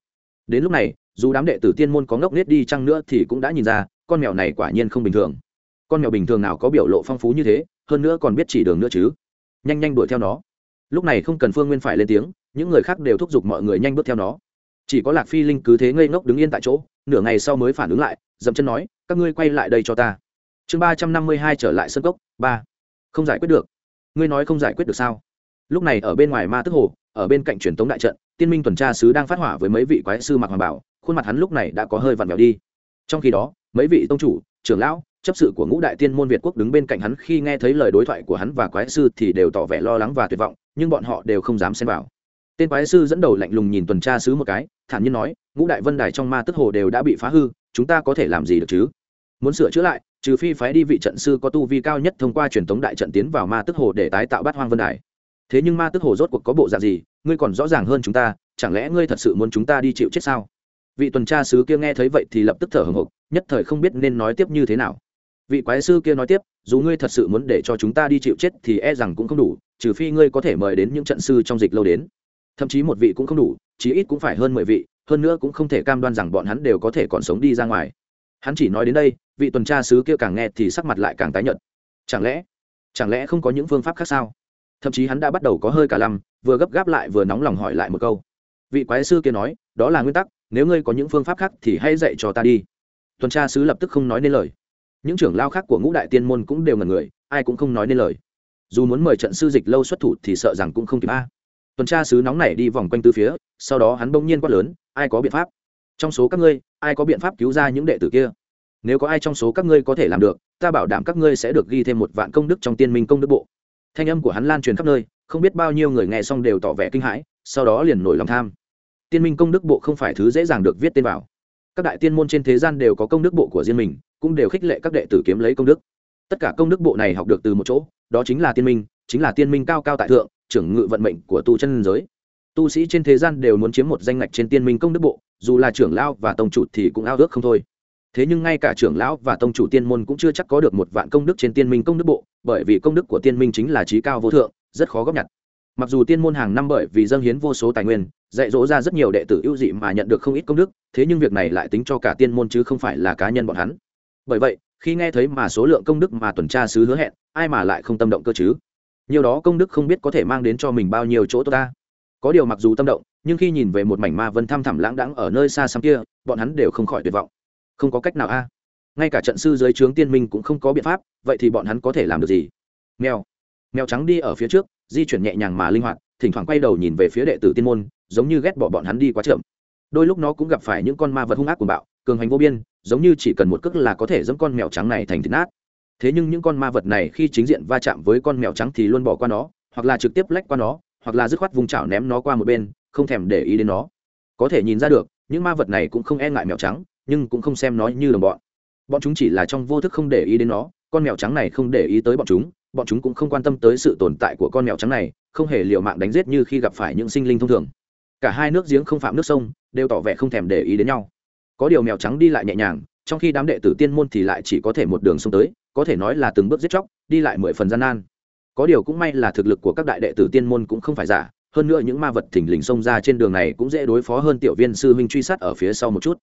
Đến lúc này, dù đám đệ tử tiên môn có ngốc nết đi chăng nữa thì cũng đã nhìn ra, con mèo này quả nhiên không bình thường. Con mèo bình thường nào có biểu lộ phong phú như thế, hơn nữa còn biết chỉ đường nữa chứ. Nhanh nhanh đuổi theo nó. Lúc này không cần phương nguyên phải lên tiếng, những người khác đều thúc giục mọi người nhanh bước theo nó. Chỉ có lạc phi linh cứ thế ngây ngốc đứng yên tại chỗ, nửa ngày sau mới phản ứng lại, dậm chân nói, các ngươi quay lại đây cho ta chương ba trăm năm mươi hai trở lại sân cốc, ba. Không giải quyết được. Ngươi nói không giải quyết được sao? Lúc này ở bên ngoài ma tức hồ, ở bên cạnh truyền tống đại trận, tiên minh tuần tra sứ đang phát hỏa với mấy vị quái sư mặc hoàng bảo, khuôn mặt hắn lúc này đã có hơi vặn vẹo đi. Trong khi đó, mấy vị tông chủ, trưởng lão, chấp sự của ngũ đại tiên môn việt quốc đứng bên cạnh hắn khi nghe thấy lời đối thoại của hắn và quái sư thì đều tỏ vẻ lo lắng và tuyệt vọng, nhưng bọn họ đều không dám xen vào. Tên quái sư dẫn đầu lạnh lùng nhìn tuần tra sứ một cái, thản nhiên nói, ngũ đại vân đài trong ma tức hồ đều đã bị phá hư, chúng ta có thể làm gì được chứ? Muốn sửa chữa lại trừ phi phái đi vị trận sư có tu vi cao nhất thông qua truyền thống đại trận tiến vào ma tức hồ để tái tạo bát hoang vân đài. Thế nhưng ma tức hồ rốt cuộc có bộ dạng gì, ngươi còn rõ ràng hơn chúng ta, chẳng lẽ ngươi thật sự muốn chúng ta đi chịu chết sao? Vị tuần tra sứ kia nghe thấy vậy thì lập tức thở hồng hộc, nhất thời không biết nên nói tiếp như thế nào. Vị quái sư kia nói tiếp, dù ngươi thật sự muốn để cho chúng ta đi chịu chết thì e rằng cũng không đủ, trừ phi ngươi có thể mời đến những trận sư trong dịch lâu đến. Thậm chí một vị cũng không đủ, chí ít cũng phải hơn mười vị, hơn nữa cũng không thể cam đoan rằng bọn hắn đều có thể còn sống đi ra ngoài. Hắn chỉ nói đến đây vị tuần tra sứ kia càng nghe thì sắc mặt lại càng tái nhợt. Chẳng lẽ chẳng lẽ không có những phương pháp khác sao? Thậm chí hắn đã bắt đầu có hơi cả lăm, vừa gấp gáp lại vừa nóng lòng hỏi lại một câu. Vị quái sư kia nói, đó là nguyên tắc, nếu ngươi có những phương pháp khác thì hãy dạy cho ta đi. Tuần tra sứ lập tức không nói nên lời. Những trưởng lao khác của ngũ đại tiên môn cũng đều ngần người, ai cũng không nói nên lời. Dù muốn mời trận sư dịch lâu xuất thủ thì sợ rằng cũng không kịp a. Tuần tra sứ nóng nảy đi vòng quanh từ phía, sau đó hắn bỗng nhiên quát lớn, ai có biện pháp? Trong số các ngươi, ai có biện pháp cứu ra những đệ tử kia? Nếu có ai trong số các ngươi có thể làm được, ta bảo đảm các ngươi sẽ được ghi thêm một vạn công đức trong tiên minh công đức bộ. Thanh âm của hắn lan truyền khắp nơi, không biết bao nhiêu người nghe xong đều tỏ vẻ kinh hãi, sau đó liền nổi lòng tham. Tiên minh công đức bộ không phải thứ dễ dàng được viết tên vào. Các đại tiên môn trên thế gian đều có công đức bộ của riêng mình, cũng đều khích lệ các đệ tử kiếm lấy công đức. Tất cả công đức bộ này học được từ một chỗ, đó chính là tiên minh, chính là tiên minh cao cao tại thượng, trưởng ngự vận mệnh của tu chân giới. Tu sĩ trên thế gian đều muốn chiếm một danh ngạch trên tiên minh công đức bộ, dù là trưởng lao và tông chủ thì cũng ao ước không thôi thế nhưng ngay cả trưởng lão và tông chủ tiên môn cũng chưa chắc có được một vạn công đức trên tiên minh công đức bộ, bởi vì công đức của tiên minh chính là trí cao vô thượng, rất khó góp nhặt. Mặc dù tiên môn hàng năm bởi vì dâng hiến vô số tài nguyên, dạy dỗ ra rất nhiều đệ tử ưu dị mà nhận được không ít công đức, thế nhưng việc này lại tính cho cả tiên môn chứ không phải là cá nhân bọn hắn. Bởi vậy, khi nghe thấy mà số lượng công đức mà tuần tra sứ hứa hẹn, ai mà lại không tâm động cơ chứ? Nhiều đó công đức không biết có thể mang đến cho mình bao nhiêu chỗ tốt ta. Có điều mặc dù tâm động, nhưng khi nhìn về một mảnh ma vân thăm thẳm lãng đãng ở nơi xa xăm kia, bọn hắn đều không khỏi tuyệt vọng không có cách nào a. Ngay cả trận sư dưới trướng tiên minh cũng không có biện pháp, vậy thì bọn hắn có thể làm được gì? Mèo. Mèo trắng đi ở phía trước, di chuyển nhẹ nhàng mà linh hoạt, thỉnh thoảng quay đầu nhìn về phía đệ tử tiên môn, giống như ghét bỏ bọn hắn đi quá chậm. Đôi lúc nó cũng gặp phải những con ma vật hung ác của bạo, cường hành vô biên, giống như chỉ cần một cước là có thể dẫm con mèo trắng này thành thịt nát. Thế nhưng những con ma vật này khi chính diện va chạm với con mèo trắng thì luôn bỏ qua nó, hoặc là trực tiếp lách qua nó, hoặc là dứt khoát vùng chảo ném nó qua một bên, không thèm để ý đến nó. Có thể nhìn ra được, những ma vật này cũng không e ngại mèo trắng nhưng cũng không xem nó như đồng bọn. Bọn chúng chỉ là trong vô thức không để ý đến nó, con mèo trắng này không để ý tới bọn chúng bọn chúng cũng không quan tâm tới sự tồn tại của con mèo trắng này, không hề liều mạng đánh giết như khi gặp phải những sinh linh thông thường. Cả hai nước giếng không phạm nước sông, đều tỏ vẻ không thèm để ý đến nhau. Có điều mèo trắng đi lại nhẹ nhàng, trong khi đám đệ tử tiên môn thì lại chỉ có thể một đường sông tới, có thể nói là từng bước giết chóc, đi lại mười phần gian nan. Có điều cũng may là thực lực của các đại đệ tử tiên môn cũng không phải giả, hơn nữa những ma vật thình lình xông ra trên đường này cũng dễ đối phó hơn tiểu viên sư huynh truy sát ở phía sau một chút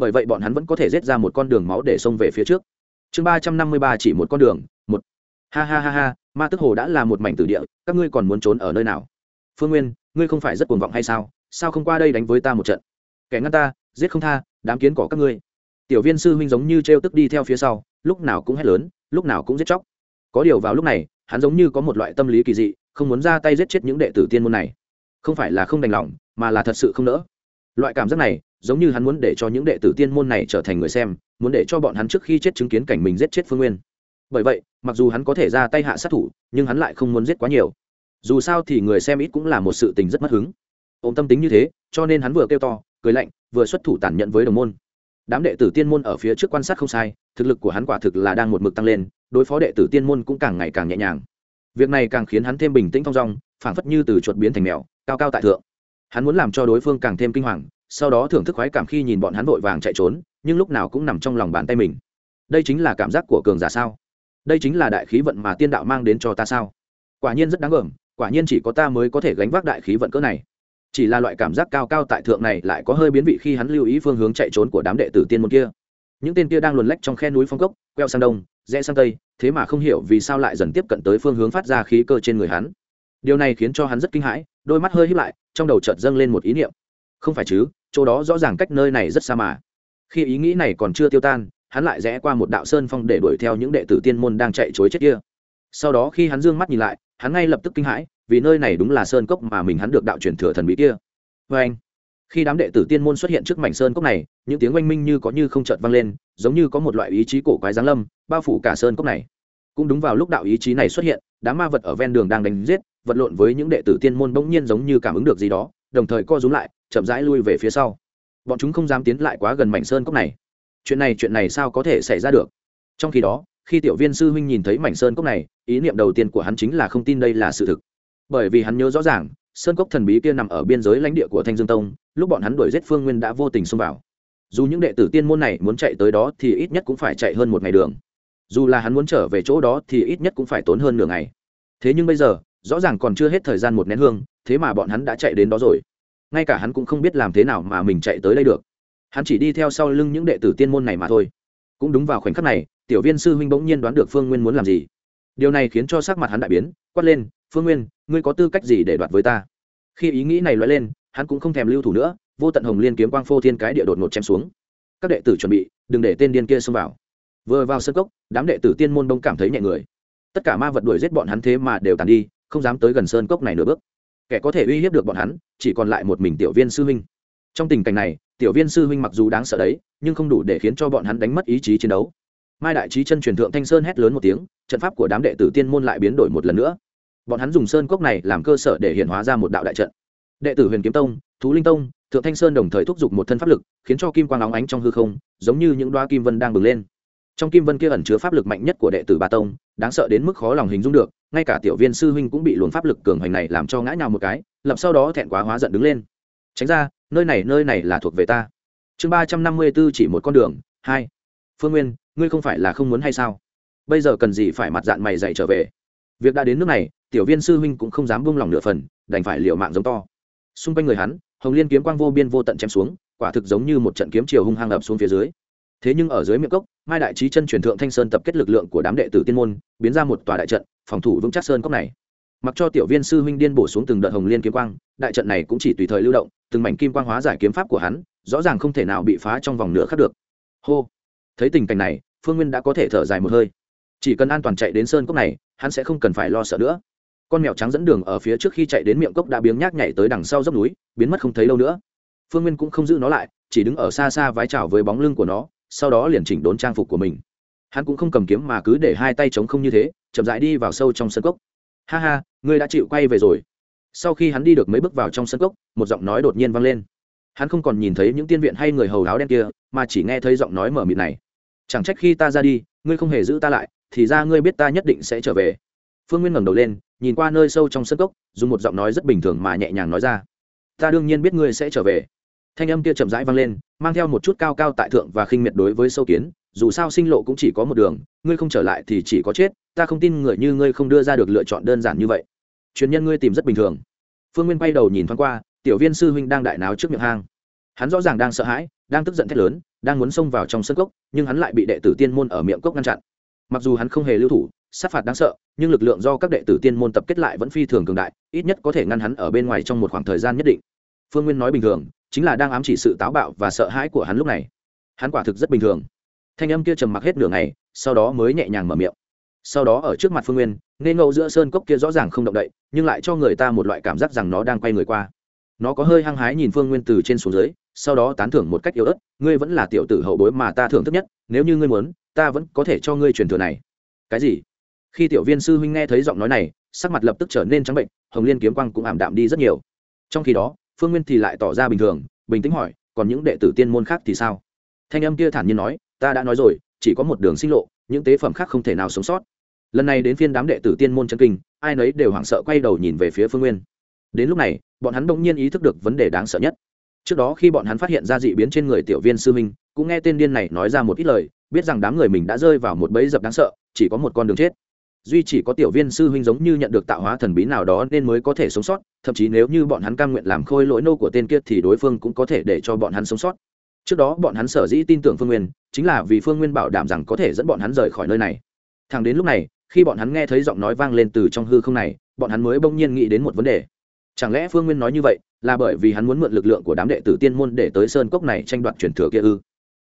bởi vậy bọn hắn vẫn có thể giết ra một con đường máu để xông về phía trước. Chương ba trăm năm mươi ba chỉ một con đường, một. Ha ha ha ha, ma tức hồ đã là một mảnh tử địa, các ngươi còn muốn trốn ở nơi nào? Phương nguyên, ngươi không phải rất cuồng vọng hay sao? Sao không qua đây đánh với ta một trận? Kẻ ngăn ta, giết không tha, đám kiến cỏ các ngươi. Tiểu viên sư huynh giống như t r e o tức đi theo phía sau, lúc nào cũng hét lớn, lúc nào cũng giết chóc. Có điều vào lúc này, hắn giống như có một loại tâm lý kỳ dị, không muốn ra tay giết chết những đệ tử tiên môn này. Không phải là không đành lòng, mà là thật sự không nỡ. Loại cảm giác này giống như hắn muốn để cho những đệ tử tiên môn này trở thành người xem, muốn để cho bọn hắn trước khi chết chứng kiến cảnh mình giết chết phương nguyên. Bởi vậy, mặc dù hắn có thể ra tay hạ sát thủ, nhưng hắn lại không muốn giết quá nhiều. Dù sao thì người xem ít cũng là một sự tình rất mất hứng. Ôm tâm tính như thế, cho nên hắn vừa kêu to, cười lạnh, vừa xuất thủ tàn nhẫn với đồng môn. Đám đệ tử tiên môn ở phía trước quan sát không sai, thực lực của hắn quả thực là đang một mực tăng lên, đối phó đệ tử tiên môn cũng càng ngày càng nhẹ nhàng. Việc này càng khiến hắn thêm bình tĩnh thong dong, phảng phất như từ chuột biến thành mèo, cao cao tại thượng. Hắn muốn làm cho đối phương càng thêm kinh hoàng sau đó thưởng thức khoái cảm khi nhìn bọn hắn vội vàng chạy trốn, nhưng lúc nào cũng nằm trong lòng bàn tay mình. Đây chính là cảm giác của cường giả sao? Đây chính là đại khí vận mà tiên đạo mang đến cho ta sao? Quả nhiên rất đáng ẩm quả nhiên chỉ có ta mới có thể gánh vác đại khí vận cỡ này. Chỉ là loại cảm giác cao cao tại thượng này lại có hơi biến vị khi hắn lưu ý phương hướng chạy trốn của đám đệ tử tiên môn kia. Những tên kia đang luồn lách trong khe núi phong cốc, queo sang đông, rẽ sang tây, thế mà không hiểu vì sao lại dần tiếp cận tới phương hướng phát ra khí cơ trên người hắn. Điều này khiến cho hắn rất kinh hãi, đôi mắt hơi hít lại, trong đầu chợt dâng lên một ý niệm không phải chứ, chỗ đó rõ ràng cách nơi này rất xa mà. Khi ý nghĩ này còn chưa tiêu tan, hắn lại rẽ qua một đạo sơn phong để đuổi theo những đệ tử tiên môn đang chạy chối chết kia. Sau đó khi hắn dương mắt nhìn lại, hắn ngay lập tức kinh hãi, vì nơi này đúng là sơn cốc mà mình hắn được đạo truyền thừa thần bí kia. Vê anh, khi đám đệ tử tiên môn xuất hiện trước mảnh sơn cốc này, những tiếng oanh minh như có như không chợt vang lên, giống như có một loại ý chí cổ quái giáng lâm, bao phủ cả sơn cốc này. Cũng đúng vào lúc đạo ý chí này xuất hiện, đám ma vật ở ven đường đang đánh giết, vật lộn với những đệ tử tiên môn bỗng nhiên giống như cảm ứng được gì đó, đồng thời co rúm lại chậm rãi lui về phía sau. Bọn chúng không dám tiến lại quá gần mảnh sơn cốc này. Chuyện này chuyện này sao có thể xảy ra được? Trong khi đó, khi tiểu viên sư huynh nhìn thấy mảnh sơn cốc này, ý niệm đầu tiên của hắn chính là không tin đây là sự thực. Bởi vì hắn nhớ rõ ràng, sơn cốc thần bí kia nằm ở biên giới lãnh địa của thanh dương tông, lúc bọn hắn đuổi giết phương nguyên đã vô tình xông vào. Dù những đệ tử tiên môn này muốn chạy tới đó thì ít nhất cũng phải chạy hơn một ngày đường. Dù là hắn muốn trở về chỗ đó thì ít nhất cũng phải tốn hơn nửa ngày. Thế nhưng bây giờ, rõ ràng còn chưa hết thời gian một nén hương, thế mà bọn hắn đã chạy đến đó rồi ngay cả hắn cũng không biết làm thế nào mà mình chạy tới đây được. Hắn chỉ đi theo sau lưng những đệ tử tiên môn này mà thôi. Cũng đúng vào khoảnh khắc này, tiểu viên sư huynh bỗng nhiên đoán được phương nguyên muốn làm gì. Điều này khiến cho sắc mặt hắn đại biến, quát lên, phương nguyên, ngươi có tư cách gì để đoạt với ta? Khi ý nghĩ này loại lên, hắn cũng không thèm lưu thủ nữa, vô tận hồng liên kiếm quang phô thiên cái địa đột ngột chém xuống. Các đệ tử chuẩn bị, đừng để tên điên kia xông vào. Vừa vào sân cốc, đám đệ tử tiên môn đông cảm thấy nhẹ người. Tất cả ma vật đuổi giết bọn hắn thế mà đều tàn đi, không dám tới gần sơn cốc này nửa bước kẻ có thể uy hiếp được bọn hắn, chỉ còn lại một mình tiểu viên sư huynh. Trong tình cảnh này, tiểu viên sư huynh mặc dù đáng sợ đấy, nhưng không đủ để khiến cho bọn hắn đánh mất ý chí chiến đấu. Mai đại trí chân truyền thượng thanh sơn hét lớn một tiếng, trận pháp của đám đệ tử tiên môn lại biến đổi một lần nữa. Bọn hắn dùng sơn cốc này làm cơ sở để hiện hóa ra một đạo đại trận. Đệ tử huyền kiếm tông, thú linh tông, thượng thanh sơn đồng thời thúc giục một thân pháp lực, khiến cho kim quang óng ánh trong hư không, giống như những đoa kim vân đang bừng lên trong kim vân kia ẩn chứa pháp lực mạnh nhất của đệ tử ba tông, đáng sợ đến mức khó lòng hình dung được, ngay cả tiểu viên sư huynh cũng bị luồng pháp lực cường hoành này làm cho ngã nhào một cái, lập sau đó thẹn quá hóa giận đứng lên. Tránh ra, nơi này nơi này là thuộc về ta. Chương ba trăm năm mươi b ố chỉ một con đường, hai. Phương nguyên, ngươi không phải là không muốn hay sao? Bây giờ cần gì phải mặt dạng mày dạy trở về? Việc đã đến nước này, tiểu viên sư huynh cũng không dám buông lỏng nửa phần, đành phải liệu mạng giống to. Xung quanh người hắn, hồng liên kiếm quang vô biên vô tận chém xuống, quả thực giống như một trận kiếm chiều hung hăng ập xuống phía dưới thế nhưng ở dưới miệng cốc, mai đại trí chân truyền thượng thanh sơn tập kết lực lượng của đám đệ tử tiên môn, biến ra một tòa đại trận, phòng thủ vững chắc sơn cốc này. Mặc cho tiểu viên sư huynh điên bổ xuống từng đợt hồng liên kiếm quang, đại trận này cũng chỉ tùy thời lưu động, từng mảnh kim quang hóa giải kiếm pháp của hắn, rõ ràng không thể nào bị phá trong vòng nửa khắc được. Hô! Thấy tình cảnh này, phương nguyên đã có thể thở dài một hơi. Chỉ cần an toàn chạy đến sơn cốc này, hắn sẽ không cần phải lo sợ nữa. Con mèo trắng dẫn đường ở phía trước khi chạy đến miệng cốc đã biếng nhác nhảy tới đằng sau dốc núi, biến mất không thấy lâu nữa. Phương nguyên cũng không giữ nó lại, chỉ đứng ở xa xa vái chào với bóng lưng của nó sau đó liền chỉnh đốn trang phục của mình. Hắn cũng không cầm kiếm mà cứ để hai tay chống không như thế, chậm rãi đi vào sâu trong sân cốc. Ha ha, ngươi đã chịu quay về rồi. Sau khi hắn đi được mấy bước vào trong sân cốc, một giọng nói đột nhiên vang lên. Hắn không còn nhìn thấy những tiên viện hay người hầu áo đen kia, mà chỉ nghe thấy giọng nói mở mịt này. Chẳng trách khi ta ra đi, ngươi không hề giữ ta lại, thì ra ngươi biết ta nhất định sẽ trở về. Phương nguyên ngẩng đầu lên, nhìn qua nơi sâu trong sân cốc, dùng một giọng nói rất bình thường mà nhẹ nhàng nói ra. Ta đương nhiên biết ngươi sẽ trở về thanh âm kia chậm rãi vang lên, mang theo một chút cao cao tại thượng và khinh miệt đối với sâu kiến, dù sao sinh lộ cũng chỉ có một đường, ngươi không trở lại thì chỉ có chết, ta không tin người như ngươi không đưa ra được lựa chọn đơn giản như vậy. Truyền nhân ngươi tìm rất bình thường. Phương nguyên quay đầu nhìn thoáng qua, tiểu viên sư huynh đang đại náo trước miệng hang. Hắn rõ ràng đang sợ hãi, đang tức giận thét lớn, đang muốn xông vào trong sân cốc, nhưng hắn lại bị đệ tử tiên môn ở miệng cốc ngăn chặn. Mặc dù hắn không hề lưu thủ, sát phạt đáng sợ, nhưng lực lượng do các đệ tử tiên môn tập kết lại vẫn phi thường cường đại, ít nhất có thể ngăn hắn ở bên ngoài trong một khoảng thời gian nhất định phương nguyên nói bình thường, chính là đang ám chỉ sự táo bạo và sợ hãi của hắn lúc này. Hắn quả thực rất bình thường. Thanh âm kia trầm mặc hết nửa ngày, sau đó mới nhẹ nhàng mở miệng. Sau đó ở trước mặt phương nguyên nên ngẫu giữa sơn cốc kia rõ ràng không động đậy, nhưng lại cho người ta một loại cảm giác rằng nó đang quay người qua. Nó có hơi hăng hái nhìn phương nguyên từ trên xuống dưới, sau đó tán thưởng một cách yếu ớt, ngươi vẫn là tiểu tử hậu bối mà ta thưởng thức nhất, nếu như ngươi muốn, ta vẫn có thể cho ngươi truyền thừa này. Cái gì? Khi tiểu viên sư huynh nghe thấy giọng nói này, sắc mặt lập tức trở nên trắng bệnh, hồng liên kiếm quang cũng ảm đạm đi rất nhiều. Trong khi đó phương nguyên thì lại tỏ ra bình thường, bình tĩnh hỏi, còn những đệ tử tiên môn khác thì sao? Thanh âm kia thản nhiên nói, ta đã nói rồi, chỉ có một đường sinh lộ, những tế phẩm khác không thể nào sống sót. Lần này đến phiên đám đệ tử tiên môn chân kinh, ai nấy đều hoảng sợ quay đầu nhìn về phía phương nguyên. Đến lúc này, bọn hắn đông nhiên ý thức được vấn đề đáng sợ nhất. Trước đó khi bọn hắn phát hiện ra dị biến trên người tiểu viên sư minh cũng nghe tên điên này nói ra một ít lời, biết rằng đám người mình đã rơi vào một bẫy dập đáng sợ, chỉ có một con đường chết duy chỉ có tiểu viên sư huynh giống như nhận được tạo hóa thần bí nào đó nên mới có thể sống sót, thậm chí nếu như bọn hắn cam nguyện làm khôi lỗi nô của tên kia thì đối phương cũng có thể để cho bọn hắn sống sót. Trước đó bọn hắn sở dĩ tin tưởng phương nguyên, chính là vì phương nguyên bảo đảm rằng có thể dẫn bọn hắn rời khỏi nơi này. Thẳng đến lúc này, khi bọn hắn nghe thấy giọng nói vang lên từ trong hư không này, bọn hắn mới bỗng nhiên nghĩ đến một vấn đề. Chẳng lẽ phương nguyên nói như vậy là bởi vì hắn muốn mượn lực lượng của đám đệ tử tiên môn để tới sơn cốc này tranh đoạt truyền thừa kia ư?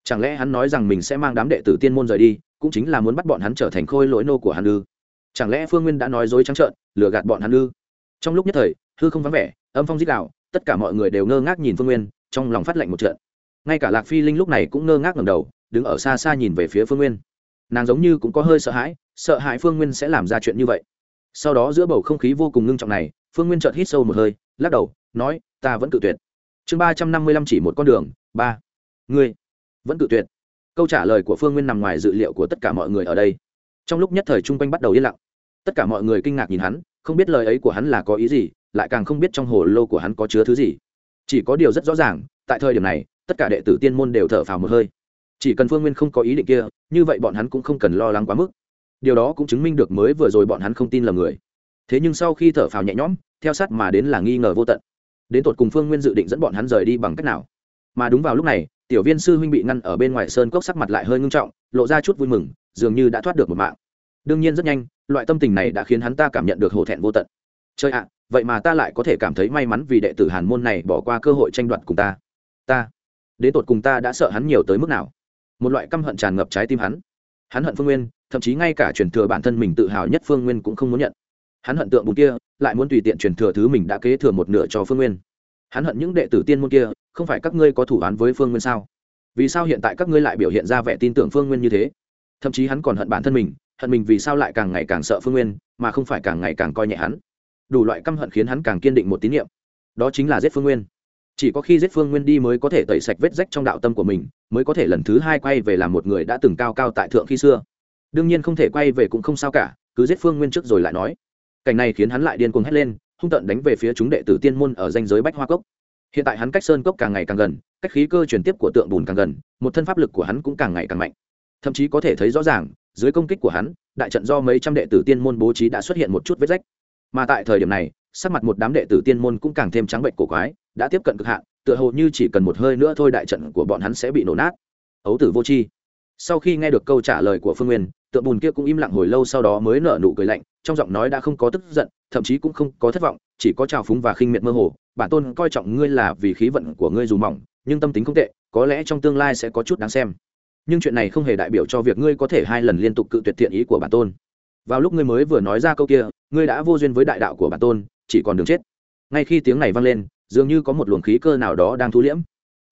Chẳng lẽ hắn nói rằng mình sẽ mang đám đệ tử tiên môn rời đi, cũng chính là muốn bắt bọn hắn trở thành khôi lỗi nô của hắn ư? Chẳng lẽ phương nguyên đã nói dối trắng trợn, lừa gạt bọn hắn ư? Trong lúc nhất thời, hư không vắng vẻ, âm phong dít đạo tất cả mọi người đều ngơ ngác nhìn phương nguyên, trong lòng phát lệnh một trận. Ngay cả lạc phi linh lúc này cũng ngơ ngác ngầm đầu, đứng ở xa xa nhìn về phía phương nguyên. Nàng giống như cũng có hơi sợ hãi sợ hãi phương nguyên sẽ làm ra chuyện như vậy. Sau đó giữa bầu không khí vô cùng ngưng trọng này, phương nguyên chợt hít sâu một hơi, lắc đầu, nói, ta vẫn cự tuyệt. Chương ba trăm năm mươi lăm chỉ một con đường, ba. Ngươi vẫn cự tuyệt. Câu trả lời của phương nguyên nằm ngoài dự liệu của tất cả mọi người ở đây. Trong lúc nhất thời chung quanh bắt đầu yên lặng tất cả mọi người kinh ngạc nhìn hắn, không biết lời ấy của hắn là có ý gì, lại càng không biết trong hồ lô của hắn có chứa thứ gì. Chỉ có điều rất rõ ràng, tại thời điểm này, tất cả đệ tử tiên môn đều thở phào một hơi. Chỉ cần phương nguyên không có ý định kia, như vậy bọn hắn cũng không cần lo lắng quá mức. Điều đó cũng chứng minh được mới vừa rồi bọn hắn không tin lầm người. Thế nhưng sau khi thở phào nhẹ nhõm, theo sát mà đến là nghi ngờ vô tận. Đến tột cùng phương nguyên dự định dẫn bọn hắn rời đi bằng cách nào? Mà đúng vào lúc này, tiểu viên sư huynh bị ngăn ở bên ngoài sơn cốc sắc mặt lại hơi ngưng trọng, lộ ra chút vui mừng, dường như đã thoát được một mạng đương nhiên rất nhanh, loại tâm tình này đã khiến hắn ta cảm nhận được hổ thẹn vô tận. Chơi ạ, vậy mà ta lại có thể cảm thấy may mắn vì đệ tử hàn môn này bỏ qua cơ hội tranh đoạt cùng ta. Ta, đến tột cùng ta đã sợ hắn nhiều tới mức nào? Một loại căm hận tràn ngập trái tim hắn. Hắn hận phương nguyên, thậm chí ngay cả truyền thừa bản thân mình tự hào nhất phương nguyên cũng không muốn nhận. Hắn hận tượng bùn kia, lại muốn tùy tiện truyền thừa thứ mình đã kế thừa một nửa cho phương nguyên. Hắn hận những đệ tử tiên môn kia, không phải các ngươi có thủ án với phương nguyên sao? Vì sao hiện tại các ngươi lại biểu hiện ra vẻ tin tưởng phương nguyên như thế? Thậm chí hắn còn hận bản thân mình hận mình vì sao lại càng ngày càng sợ phương nguyên, mà không phải càng ngày càng coi nhẹ hắn. Đủ loại căm hận khiến hắn càng kiên định một tín nhiệm đó chính là giết phương nguyên. Chỉ có khi giết phương nguyên đi mới có thể tẩy sạch vết rách trong đạo tâm của mình, mới có thể lần thứ hai quay về làm một người đã từng cao cao tại thượng khi xưa. Đương nhiên không thể quay về cũng không sao cả, cứ giết phương nguyên trước rồi lại nói. Cảnh này khiến hắn lại điên cuồng hét lên, hung tận đánh về phía chúng đệ tử tiên môn ở danh giới bách hoa cốc. Hiện tại hắn cách sơn cốc càng ngày càng gần, cách khí cơ chuyển tiếp của tượng bùn càng gần, một thân pháp lực của hắn cũng càng ngày càng mạnh. Thậm chí có thể thấy rõ ràng dưới công kích của hắn, đại trận do mấy trăm đệ tử tiên môn bố trí đã xuất hiện một chút vết rách. Mà tại thời điểm này, sắc mặt một đám đệ tử tiên môn cũng càng thêm trắng bệnh cổ quái, đã tiếp cận cực hạn, tựa hồ như chỉ cần một hơi nữa thôi đại trận của bọn hắn sẽ bị nổ nát. Ấu tử vô chi sau khi nghe được câu trả lời của phương nguyên, tượng bùn kia cũng im lặng hồi lâu sau đó mới nở nụ cười lạnh, trong giọng nói đã không có tức giận, thậm chí cũng không có thất vọng, chỉ có trào phúng và khinh miệt mơ hồ. Bản tôn coi trọng ngươi là vì khí vận của ngươi dù mỏng, nhưng tâm tính không tệ, có lẽ trong tương lai sẽ có chút đáng xem nhưng chuyện này không hề đại biểu cho việc ngươi có thể hai lần liên tục cự tuyệt thiện ý của bản tôn. Vào lúc ngươi mới vừa nói ra câu kia, ngươi đã vô duyên với đại đạo của bản tôn, chỉ còn đường chết. Ngay khi tiếng này vang lên, dường như có một luồng khí cơ nào đó đang thu liễm.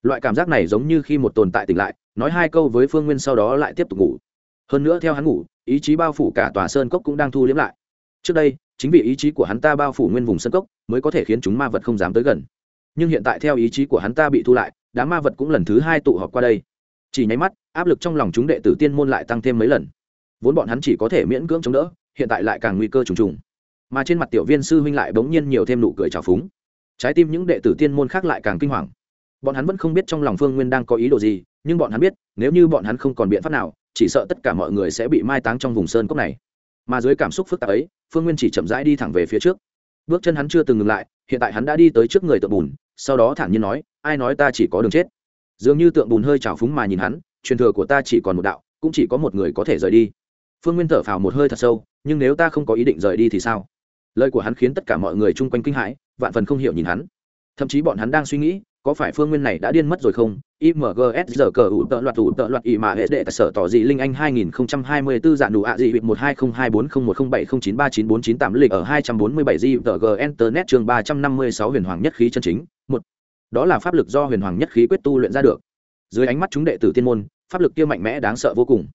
Loại cảm giác này giống như khi một tồn tại tỉnh lại, nói hai câu với phương nguyên sau đó lại tiếp tục ngủ. Hơn nữa theo hắn ngủ, ý chí bao phủ cả tòa sơn cốc cũng đang thu liễm lại. Trước đây, chính vì ý chí của hắn ta bao phủ nguyên vùng sơn cốc, mới có thể khiến chúng ma vật không dám tới gần. Nhưng hiện tại theo ý chí của hắn ta bị thu lại, đám ma vật cũng lần thứ hai tụ họp qua đây chỉ nháy mắt, áp lực trong lòng chúng đệ tử tiên môn lại tăng thêm mấy lần. Vốn bọn hắn chỉ có thể miễn cưỡng chống đỡ, hiện tại lại càng nguy cơ trùng trùng. Mà trên mặt tiểu viên sư huynh lại bỗng nhiên nhiều thêm nụ cười trào phúng. Trái tim những đệ tử tiên môn khác lại càng kinh hoàng. Bọn hắn vẫn không biết trong lòng phương nguyên đang có ý đồ gì, nhưng bọn hắn biết, nếu như bọn hắn không còn biện pháp nào, chỉ sợ tất cả mọi người sẽ bị mai táng trong vùng sơn cốc này. Mà dưới cảm xúc phức tạp ấy, phương nguyên chỉ chậm rãi đi thẳng về phía trước. Bước chân hắn chưa từng ngừng lại, hiện tại hắn đã đi tới trước người tượng bùn, sau đó thản nhiên nói, ai nói ta chỉ có đường chết? Dường như tượng bùn hơi trào phúng mà nhìn hắn truyền thừa của ta chỉ còn một đạo cũng chỉ có một người có thể rời đi phương nguyên thở phào một hơi thật sâu nhưng nếu ta không có ý định rời đi thì sao lời của hắn khiến tất cả mọi người chung quanh kinh hãi vạn phần không hiểu nhìn hắn thậm chí bọn hắn đang suy nghĩ có phải phương nguyên này đã điên mất rồi không imgs giờ cờ ủ tợ loạt ủ tợ loạt ỵ mà hệ đệ sở tỏ dị linh anh 2024 dạ nụ ạ dị huyện một hai không hai bốn không một không bảy không chín ba chín bốn chín tám lịch ở hai trăm 247 g tờ g internet chương 356 huyền hoàng nhất khí chân chính một đó là pháp lực do huyền hoàng nhất khí quyết tu luyện ra được. Dưới ánh mắt chúng đệ tử tiên môn, pháp lực kia mạnh mẽ đáng sợ vô cùng.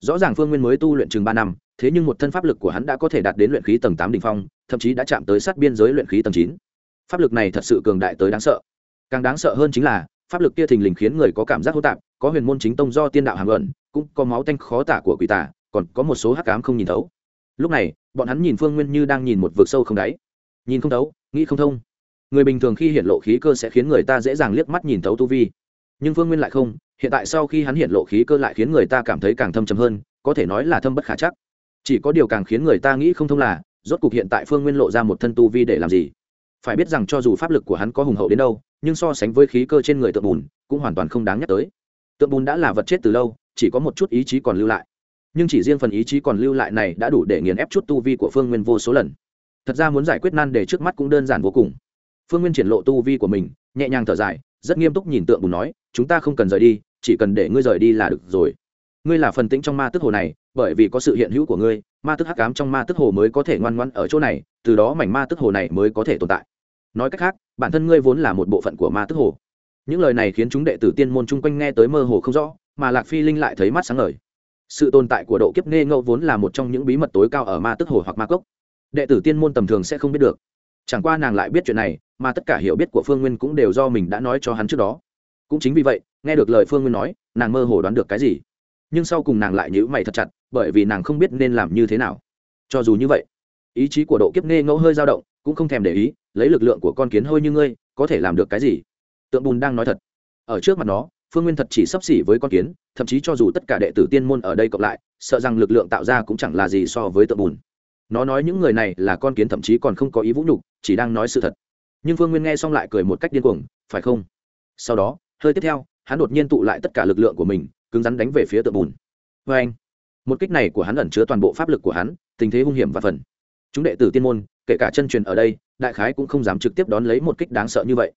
Rõ ràng phương nguyên mới tu luyện chừng ba năm, thế nhưng một thân pháp lực của hắn đã có thể đạt đến luyện khí tầng tám đ ỉ n h phong, thậm chí đã chạm tới sát biên giới luyện khí tầng chín. Pháp lực này thật sự cường đại tới đáng sợ. Càng đáng sợ hơn chính là, pháp lực kia thình lình khiến người có cảm giác hô tạp, có huyền môn chính tông do tiên đạo hàng luận, cũng có máu tanh khó tả của quỷ tả còn có một số hắc cám không nhìn thấu. Lúc này, bọn hắn nhìn phương nguyên như đang nhìn một vực sâu không đáy. Nhìn không thấu, nghĩ không thông người bình thường khi hiện lộ khí cơ sẽ khiến người ta dễ dàng liếc mắt nhìn thấu tu vi. Nhưng phương nguyên lại không, hiện tại sau khi hắn hiện lộ khí cơ lại khiến người ta cảm thấy càng thâm trầm hơn, có thể nói là thâm bất khả chắc. Chỉ có điều càng khiến người ta nghĩ không thông là, rốt cục hiện tại phương nguyên lộ ra một thân tu vi để làm gì? Phải biết rằng cho dù pháp lực của hắn có hùng hậu đến đâu, nhưng so sánh với khí cơ trên người tượng bùn, cũng hoàn toàn không đáng nhắc tới. Tượng bùn đã là vật chết từ lâu, chỉ có một chút ý chí còn lưu lại. Nhưng chỉ riêng phần ý chí còn lưu lại này đã đủ để nghiền ép chút tu vi của phương nguyên vô số lần. Thật ra muốn giải quyết nan đề trước mắt cũng đơn giản vô cùng phương nguyên triển lộ tu vi của mình, nhẹ nhàng thở dài, rất nghiêm túc nhìn tượng bùn nói, chúng ta không cần rời đi, chỉ cần để ngươi rời đi là được rồi. Ngươi là phần tĩnh trong ma tức hồ này, bởi vì có sự hiện hữu của ngươi, ma tức hắc ám trong ma tức hồ mới có thể ngoan ngoãn ở chỗ này, từ đó mảnh ma tức hồ này mới có thể tồn tại. Nói cách khác, bản thân ngươi vốn là một bộ phận của ma tức hồ. Những lời này khiến chúng đệ tử tiên môn chung quanh nghe tới mơ hồ không rõ, mà lạc phi linh lại thấy mắt sáng ngời. Sự tồn tại của độ kiếp Nê ngẫu vốn là một trong những bí mật tối cao ở ma tức hồ hoặc ma cốc. Đệ tử tiên môn tầm thường sẽ không biết được chẳng qua nàng lại biết chuyện này, mà tất cả hiểu biết của phương nguyên cũng đều do mình đã nói cho hắn trước đó. Cũng chính vì vậy, nghe được lời phương nguyên nói, nàng mơ hồ đoán được cái gì. Nhưng sau cùng nàng lại nhữ mày thật chặt, bởi vì nàng không biết nên làm như thế nào. Cho dù như vậy, ý chí của độ kiếp nghe ngẫu hơi dao động, cũng không thèm để ý, lấy lực lượng của con kiến hơi như ngươi, có thể làm được cái gì? Tượng bùn đang nói thật. Ở trước mặt nó, phương nguyên thật chỉ sấp xỉ với con kiến, thậm chí cho dù tất cả đệ tử tiên môn ở đây cộng lại, sợ rằng lực lượng tạo ra cũng chẳng là gì so với tượng bùn nó nói những người này là con kiến thậm chí còn không có ý vũ nhục, chỉ đang nói sự thật. Nhưng phương nguyên nghe xong lại cười một cách điên cuồng, phải không? Sau đó, hơi tiếp theo, hắn đột nhiên tụ lại tất cả lực lượng của mình, cứng rắn đánh về phía tượng bùn. Vê anh, một kích này của hắn ẩn chứa toàn bộ pháp lực của hắn, tình thế hung hiểm và phần. Chúng đệ tử tiên môn, kể cả chân truyền ở đây, đại khái cũng không dám trực tiếp đón lấy một kích đáng sợ như vậy.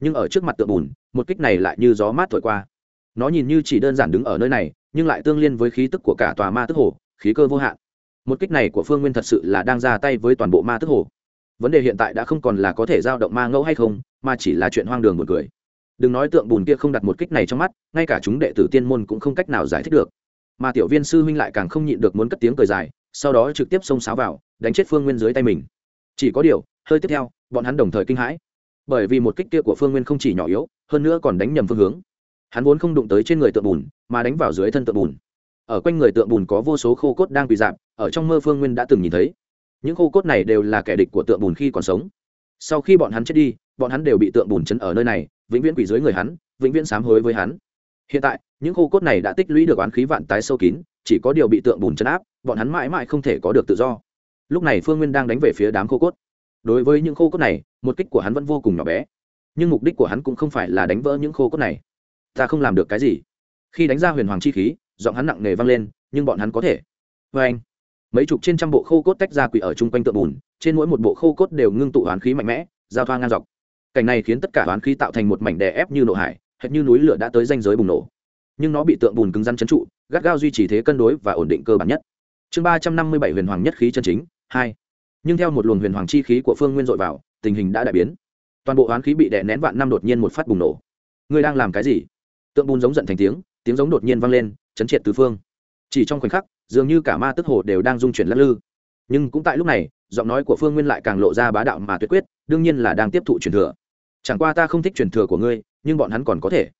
Nhưng ở trước mặt tượng bùn, một kích này lại như gió mát thổi qua. Nó nhìn như chỉ đơn giản đứng ở nơi này, nhưng lại tương liên với khí tức của cả tòa ma tức hồ, khí cơ vô hạn một kích này của phương nguyên thật sự là đang ra tay với toàn bộ ma tức hồ. Vấn đề hiện tại đã không còn là có thể giao động ma ngẫu hay không, mà chỉ là chuyện hoang đường một người. đừng nói tượng bùn kia không đặt một kích này trong mắt, ngay cả chúng đệ tử tiên môn cũng không cách nào giải thích được. Mà tiểu viên sư huynh lại càng không nhịn được muốn cất tiếng cười dài, sau đó trực tiếp xông sáo vào, đánh chết phương nguyên dưới tay mình. Chỉ có điều, hơi tiếp theo, bọn hắn đồng thời kinh hãi. Bởi vì một kích kia của phương nguyên không chỉ nhỏ yếu, hơn nữa còn đánh nhầm phương hướng. Hắn vốn không đụng tới trên người tượng bùn, mà đánh vào dưới thân tượng bùn ở quanh người tượng bùn có vô số khô cốt đang bị dạp, ở trong mơ phương nguyên đã từng nhìn thấy. Những khô cốt này đều là kẻ địch của tượng bùn khi còn sống. Sau khi bọn hắn chết đi, bọn hắn đều bị tượng bùn chấn ở nơi này, vĩnh viễn quỷ dưới người hắn, vĩnh viễn sám hối với hắn. Hiện tại, những khô cốt này đã tích lũy được oán khí vạn tái sâu kín, chỉ có điều bị tượng bùn chấn áp, bọn hắn mãi mãi không thể có được tự do. Lúc này phương nguyên đang đánh về phía đám khô cốt. Đối với những khô cốt này, một kích của hắn vẫn vô cùng nhỏ bé. Nhưng mục đích của hắn cũng không phải là đánh vỡ những khô cốt này. Ta không làm được cái gì. Khi đánh ra huyền hoàng chi khí giọng hắn nặng nề vang lên, nhưng bọn hắn có thể. Vê anh, mấy chục trên trăm bộ khô cốt tách ra quỷ ở chung quanh tượng bùn, trên mỗi một bộ khô cốt đều ngưng tụ oán khí mạnh mẽ, giao thoa ngang dọc. Cảnh này khiến tất cả oán khí tạo thành một mảnh đè ép như nộ hải, hệt như núi lửa đã tới danh giới bùng nổ. Nhưng nó bị tượng bùn cứng rắn chấn trụ, gắt gao duy trì thế cân đối và ổn định cơ bản nhất. Chương ba trăm năm mươi bảy huyền hoàng nhất khí chân chính, hai. Nhưng theo một luồng huyền hoàng chi khí của phương nguyên dội vào, tình hình đã đại biến. Toàn bộ oán khí bị đè nén vạn năm đột nhiên một phát bùng nổ. Ngươi đang làm cái gì? Tượng bùn giống giận thành tiếng tiếng giống đột nhiên vang lên chấn triệt tứ phương. Chỉ trong khoảnh khắc, dường như cả ma tức hồ đều đang dung chuyển lắc lư. Nhưng cũng tại lúc này, giọng nói của phương nguyên lại càng lộ ra bá đạo mà tuyệt quyết, đương nhiên là đang tiếp thụ truyền thừa. Chẳng qua ta không thích truyền thừa của ngươi, nhưng bọn hắn còn có thể.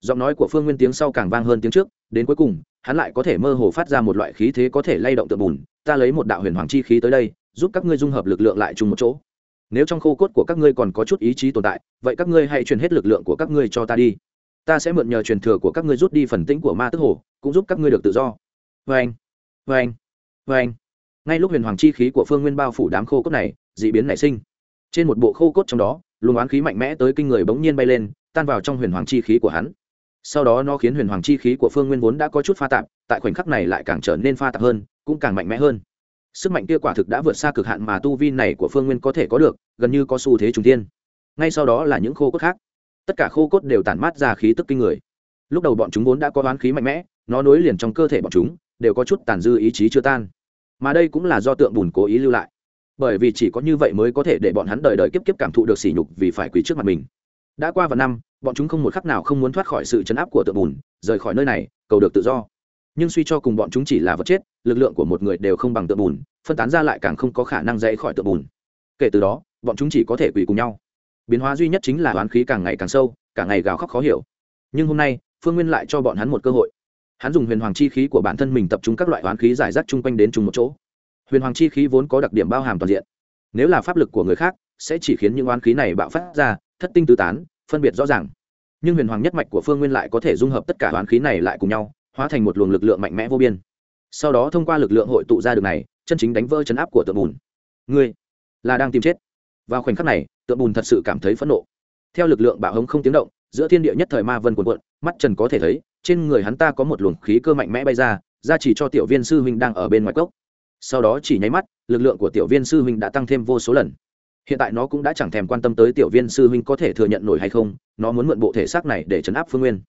Giọng nói của phương nguyên tiếng sau càng vang hơn tiếng trước, đến cuối cùng, hắn lại có thể mơ hồ phát ra một loại khí thế có thể lay động tựa bùn, ta lấy một đạo huyền hoàng chi khí tới đây, giúp các ngươi dung hợp lực lượng lại chung một chỗ. Nếu trong khô cốt của các ngươi còn có chút ý chí tồn tại, vậy các ngươi hãy truyền hết lực lượng của các ngươi cho ta đi ta sẽ mượn nhờ truyền thừa của các ngươi rút đi phần tĩnh của ma tức hồ, cũng giúp các ngươi được tự do. Vê anh vê anh vê anh. Ngay lúc huyền hoàng chi khí của phương nguyên bao phủ đám khô cốt này d ị biến nảy sinh. Trên một bộ khô cốt trong đó, luồng oán khí mạnh mẽ tới kinh người bỗng nhiên bay lên, tan vào trong huyền hoàng chi khí của hắn. Sau đó nó khiến huyền hoàng chi khí của phương nguyên vốn đã có chút pha tạp, tại khoảnh khắc này lại càng trở nên pha tạp hơn, cũng càng mạnh mẽ hơn. Sức mạnh kia quả thực đã vượt xa cực hạn mà tu vi này của phương nguyên có thể có được, gần như có xu thế trung tiên ngay sau đó là những khô cốt khác tất cả khô cốt đều tản mát ra khí tức kinh người. Lúc đầu bọn chúng vốn đã có oán khí mạnh mẽ, nó nối liền trong cơ thể bọn chúng, đều có chút tàn dư ý chí chưa tan. Mà đây cũng là do tượng bùn cố ý lưu lại. Bởi vì chỉ có như vậy mới có thể để bọn hắn đời đời kiếp kiếp cảm thụ được sỉ nhục vì phải quỳ trước mặt mình. Đã qua vài năm, bọn chúng không một khắc nào không muốn thoát khỏi sự chấn áp của tượng bùn, rời khỏi nơi này, cầu được tự do. Nhưng suy cho cùng bọn chúng chỉ là vật chết, lực lượng của một người đều không bằng tượng bùn, phân tán ra lại càng không có khả năng dễ khỏi tượng bùn. Kể từ đó, bọn chúng chỉ có thể quỳ cùng nhau biến hóa duy nhất chính là oán khí càng ngày càng sâu, cả ngày gào khóc khó hiểu. Nhưng hôm nay, phương nguyên lại cho bọn hắn một cơ hội. Hắn dùng huyền hoàng chi khí của bản thân mình tập trung các loại oán khí giải rác chung quanh đến chung một chỗ. Huyền hoàng chi khí vốn có đặc điểm bao hàm toàn diện. Nếu là pháp lực của người khác, sẽ chỉ khiến những oán khí này bạo phát ra, thất tinh tứ tán, phân biệt rõ ràng. Nhưng huyền hoàng nhất mạch của phương nguyên lại có thể dung hợp tất cả oán khí này lại cùng nhau, hóa thành một luồng lực lượng mạnh mẽ vô biên. Sau đó thông qua lực lượng hội tụ ra được này, chân chính đánh vỡ chấn áp của tượng bùn. Ngươi là đang tìm chết vào khoảnh khắc này, tượng bùn thật sự cảm thấy phẫn nộ. Theo lực lượng bạo hống không tiếng động, giữa thiên địa nhất thời ma vân cuồn cuộn, mắt trần có thể thấy, trên người hắn ta có một luồng khí cơ mạnh mẽ bay ra ra chỉ cho tiểu viên sư huynh đang ở bên ngoài cốc. Sau đó chỉ nháy mắt, lực lượng của tiểu viên sư huynh đã tăng thêm vô số lần. Hiện tại nó cũng đã chẳng thèm quan tâm tới tiểu viên sư huynh có thể thừa nhận nổi hay không, nó muốn mượn bộ thể xác này để chấn áp phương nguyên.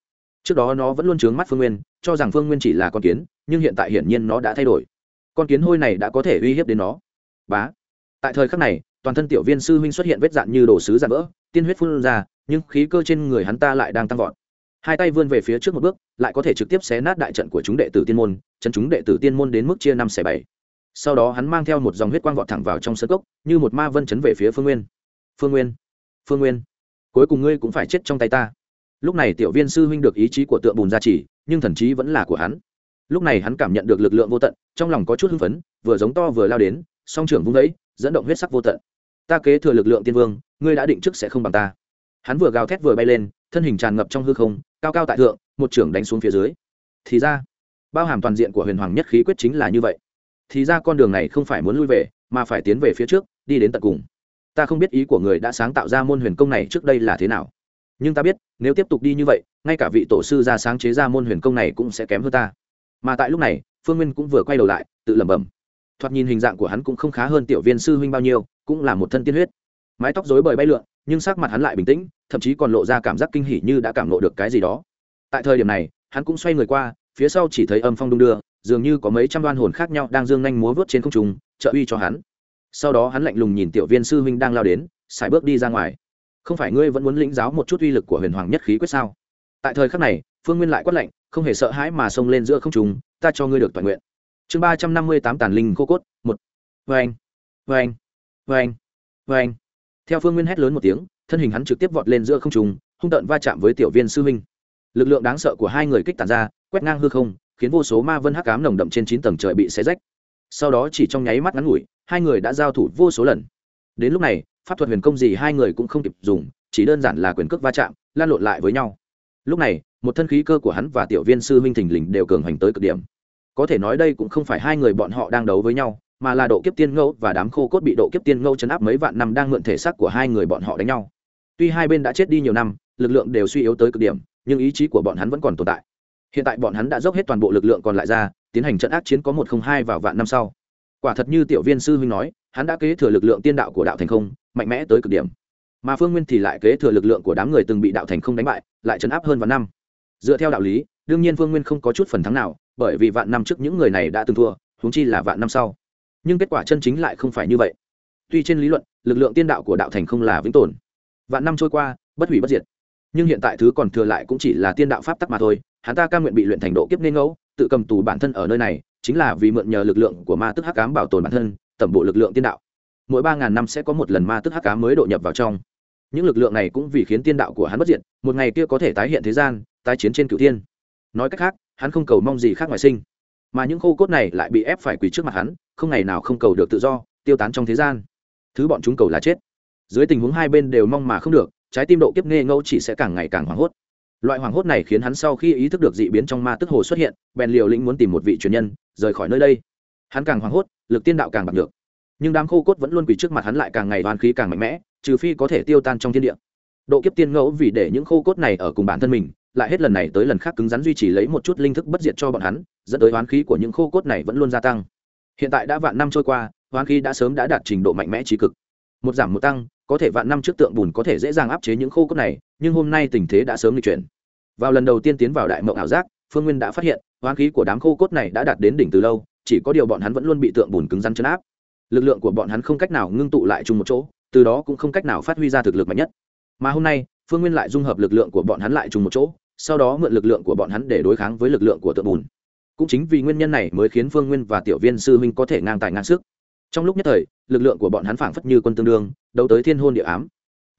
Trước đó nó vẫn luôn trướng mắt phương nguyên, cho rằng phương nguyên chỉ là con kiến, nhưng hiện tại hiển nhiên nó đã thay đổi. Con kiến hôi này đã có thể uy hiếp đến nó. Bá! Tại thời khắc này toàn thân tiểu viên sư huynh xuất hiện vết dạn như đồ sứ dạn vỡ, tiên huyết phun ra, nhưng khí cơ trên người hắn ta lại đang tăng vọt. Hai tay vươn về phía trước một bước, lại có thể trực tiếp xé nát đại trận của chúng đệ tử tiên môn, chân chúng đệ tử tiên môn đến mức chia năm xẻ bảy. Sau đó hắn mang theo một dòng huyết quang vọt thẳng vào trong sân cốc, như một ma vân chấn về phía phương nguyên. Phương nguyên phương nguyên, cuối cùng ngươi cũng phải chết trong tay ta. Lúc này tiểu viên sư huynh được ý chí của tượng bùn gia trì, nhưng thần trí vẫn là của hắn. Lúc này hắn cảm nhận được lực lượng vô tận, trong lòng có chút hưng phấn, vừa giống to vừa lao đến, song trưởng vung đấy dẫn động huyết sắc vô tận ta kế thừa lực lượng tiên vương, ngươi đã định trước sẽ không bằng ta. Hắn vừa gào thét vừa bay lên, thân hình tràn ngập trong hư không, cao cao tại thượng, một trưởng đánh xuống phía dưới. Thì ra, bao hàm toàn diện của huyền hoàng nhất khí quyết chính là như vậy. Thì ra con đường này không phải muốn lui về, mà phải tiến về phía trước, đi đến tận cùng. Ta không biết ý của người đã sáng tạo ra môn huyền công này trước đây là thế nào. Nhưng ta biết, nếu tiếp tục đi như vậy, ngay cả vị tổ sư ra sáng chế ra môn huyền công này cũng sẽ kém hơn ta. Mà tại lúc này, phương nguyên cũng vừa quay đầu lại, tự lẩm bẩm. Thoạt nhìn hình dạng của hắn cũng không khá hơn tiểu viên sư huynh bao nhiêu cũng là một thân tiên huyết. Mái tóc rối bời bay lượn, nhưng sắc mặt hắn lại bình tĩnh, thậm chí còn lộ ra cảm giác kinh hỉ như đã cảm lộ được cái gì đó. Tại thời điểm này, hắn cũng xoay người qua, phía sau chỉ thấy âm phong đung đưa, dường như có mấy trăm đoan hồn khác nhau đang dương nhanh múa vớt trên không trung, trợ uy cho hắn. Sau đó hắn lạnh lùng nhìn tiểu viên sư huynh đang lao đến xài bước đi ra ngoài. Không phải ngươi vẫn muốn lĩnh giáo một chút uy lực của huyền hoàng nhất khí quyết sao? Tại thời khắc này, phương nguyên lại quát lạnh, không hề sợ hãi mà xông lên giữa không trung, ta cho ngươi được toàn nguyện. Chương ba trăm năm mươi tám tàn linh cô cốt, một. Vê anh vê anh vê anh vê anh. Theo phương nguyên hét lớn một tiếng, thân hình hắn trực tiếp vọt lên giữa không trung, hung tợn va chạm với tiểu viên sư huynh. Lực lượng đáng sợ của hai người kích tàn ra, quét ngang hư không, khiến vô số ma vân hắc cám nồng đậm trên chín tầng trời bị xé rách. Sau đó chỉ trong nháy mắt ngắn ngủi, hai người đã giao thủ vô số lần. Đến lúc này, pháp thuật huyền công gì hai người cũng không kịp dùng, chỉ đơn giản là quyền cước va chạm, lan lộn lại với nhau. Lúc này, một thân khí cơ của hắn và tiểu viên sư huynh thình lình đều cường hành tới cực điểm. Có thể nói đây cũng không phải hai người bọn họ đang đấu với nhau mà là độ kiếp tiên ngẫu và đám khô cốt bị độ kiếp tiên ngẫu chấn áp mấy vạn năm đang mượn thể xác của hai người bọn họ đánh nhau. Tuy hai bên đã chết đi nhiều năm, lực lượng đều suy yếu tới cực điểm, nhưng ý chí của bọn hắn vẫn còn tồn tại. Hiện tại bọn hắn đã dốc hết toàn bộ lực lượng còn lại ra, tiến hành trận ác chiến có một không hai vào vạn năm sau. Quả thật như tiểu viên sư huynh nói, hắn đã kế thừa lực lượng tiên đạo của đạo thành không, mạnh mẽ tới cực điểm. Mà phương nguyên thì lại kế thừa lực lượng của đám người từng bị đạo thành không đánh bại, lại chấn áp hơn vạn năm. Dựa theo đạo lý, đương nhiên phương nguyên không có chút phần thắng nào, bởi vì vạn năm trước những người này đã từng thua, huống chi là vạn năm sau nhưng kết quả chân chính lại không phải như vậy. Tuy trên lý luận, lực lượng tiên đạo của đạo thành không là vĩnh tồn. Vạn năm trôi qua, bất hủy bất diệt. Nhưng hiện tại thứ còn thừa lại cũng chỉ là tiên đạo pháp tắc mà thôi, hắn ta ca nguyện bị luyện thành độ kiếp nên ngẫu, tự cầm tù bản thân ở nơi này, chính là vì mượn nhờ lực lượng của ma tức hắc cám bảo tồn bản thân, tẩm bộ lực lượng tiên đạo. Mỗi ba ngàn năm sẽ có một lần ma tức hắc cám mới độ nhập vào trong. Những lực lượng này cũng vì khiến tiên đạo của hắn bất diệt, một ngày kia có thể tái hiện thế gian, tái chiến trên cựu tiên nói cách khác, hắn không cầu mong gì khác ngoài sinh mà những khô cốt này lại bị ép phải quỳ trước mặt hắn, không ngày nào không cầu được tự do, tiêu tán trong thế gian. Thứ bọn chúng cầu là chết. Dưới tình huống hai bên đều mong mà không được, trái tim độ kiếp nghe ngẫu chỉ sẽ càng ngày càng hoảng hốt. Loại hoảng hốt này khiến hắn sau khi ý thức được dị biến trong ma tức hồ xuất hiện, bèn liều lĩnh muốn tìm một vị truyền nhân, rời khỏi nơi đây. Hắn càng hoảng hốt, lực tiên đạo càng bạc được nhưng đám khô cốt vẫn luôn quỳ trước mặt hắn lại càng ngày đoàn khí càng mạnh mẽ, trừ phi có thể tiêu tan trong thiên địa. Độ kiếp tiên ngẫu vì để những khô cốt này ở cùng bản thân mình, lại hết lần này tới lần khác cứng rắn duy trì lấy một chút linh thức bất diệt cho bọn hắn dẫn tới hoán khí của những khô cốt này vẫn luôn gia tăng. Hiện tại đã vạn năm trôi qua, hoán khí đã sớm đã đạt trình độ mạnh mẽ trí cực. Một giảm một tăng, có thể vạn năm trước tượng bùn có thể dễ dàng áp chế những khô cốt này, nhưng hôm nay tình thế đã sớm được chuyển. Vào lần đầu tiên tiến vào đại mộng ảo giác, phương nguyên đã phát hiện, hoán khí của đám khô cốt này đã đạt đến đỉnh từ lâu, chỉ có điều bọn hắn vẫn luôn bị tượng bùn cứng rắn chấn áp. Lực lượng của bọn hắn không cách nào ngưng tụ lại chung một chỗ, từ đó cũng không cách nào phát huy ra thực lực mạnh nhất. Mà hôm nay, phương nguyên lại dung hợp lực lượng của bọn hắn lại chung một chỗ, sau đó mượn lực lượng của bọn hắn để đối kháng với lực lượng của tượng bùn cũng chính vì nguyên nhân này mới khiến phương nguyên và tiểu viên sư huynh có thể ngang tài ngang sức. Trong lúc nhất thời, lực lượng của bọn hắn phảng phất như quân tương đương, đấu tới thiên hôn địa ám.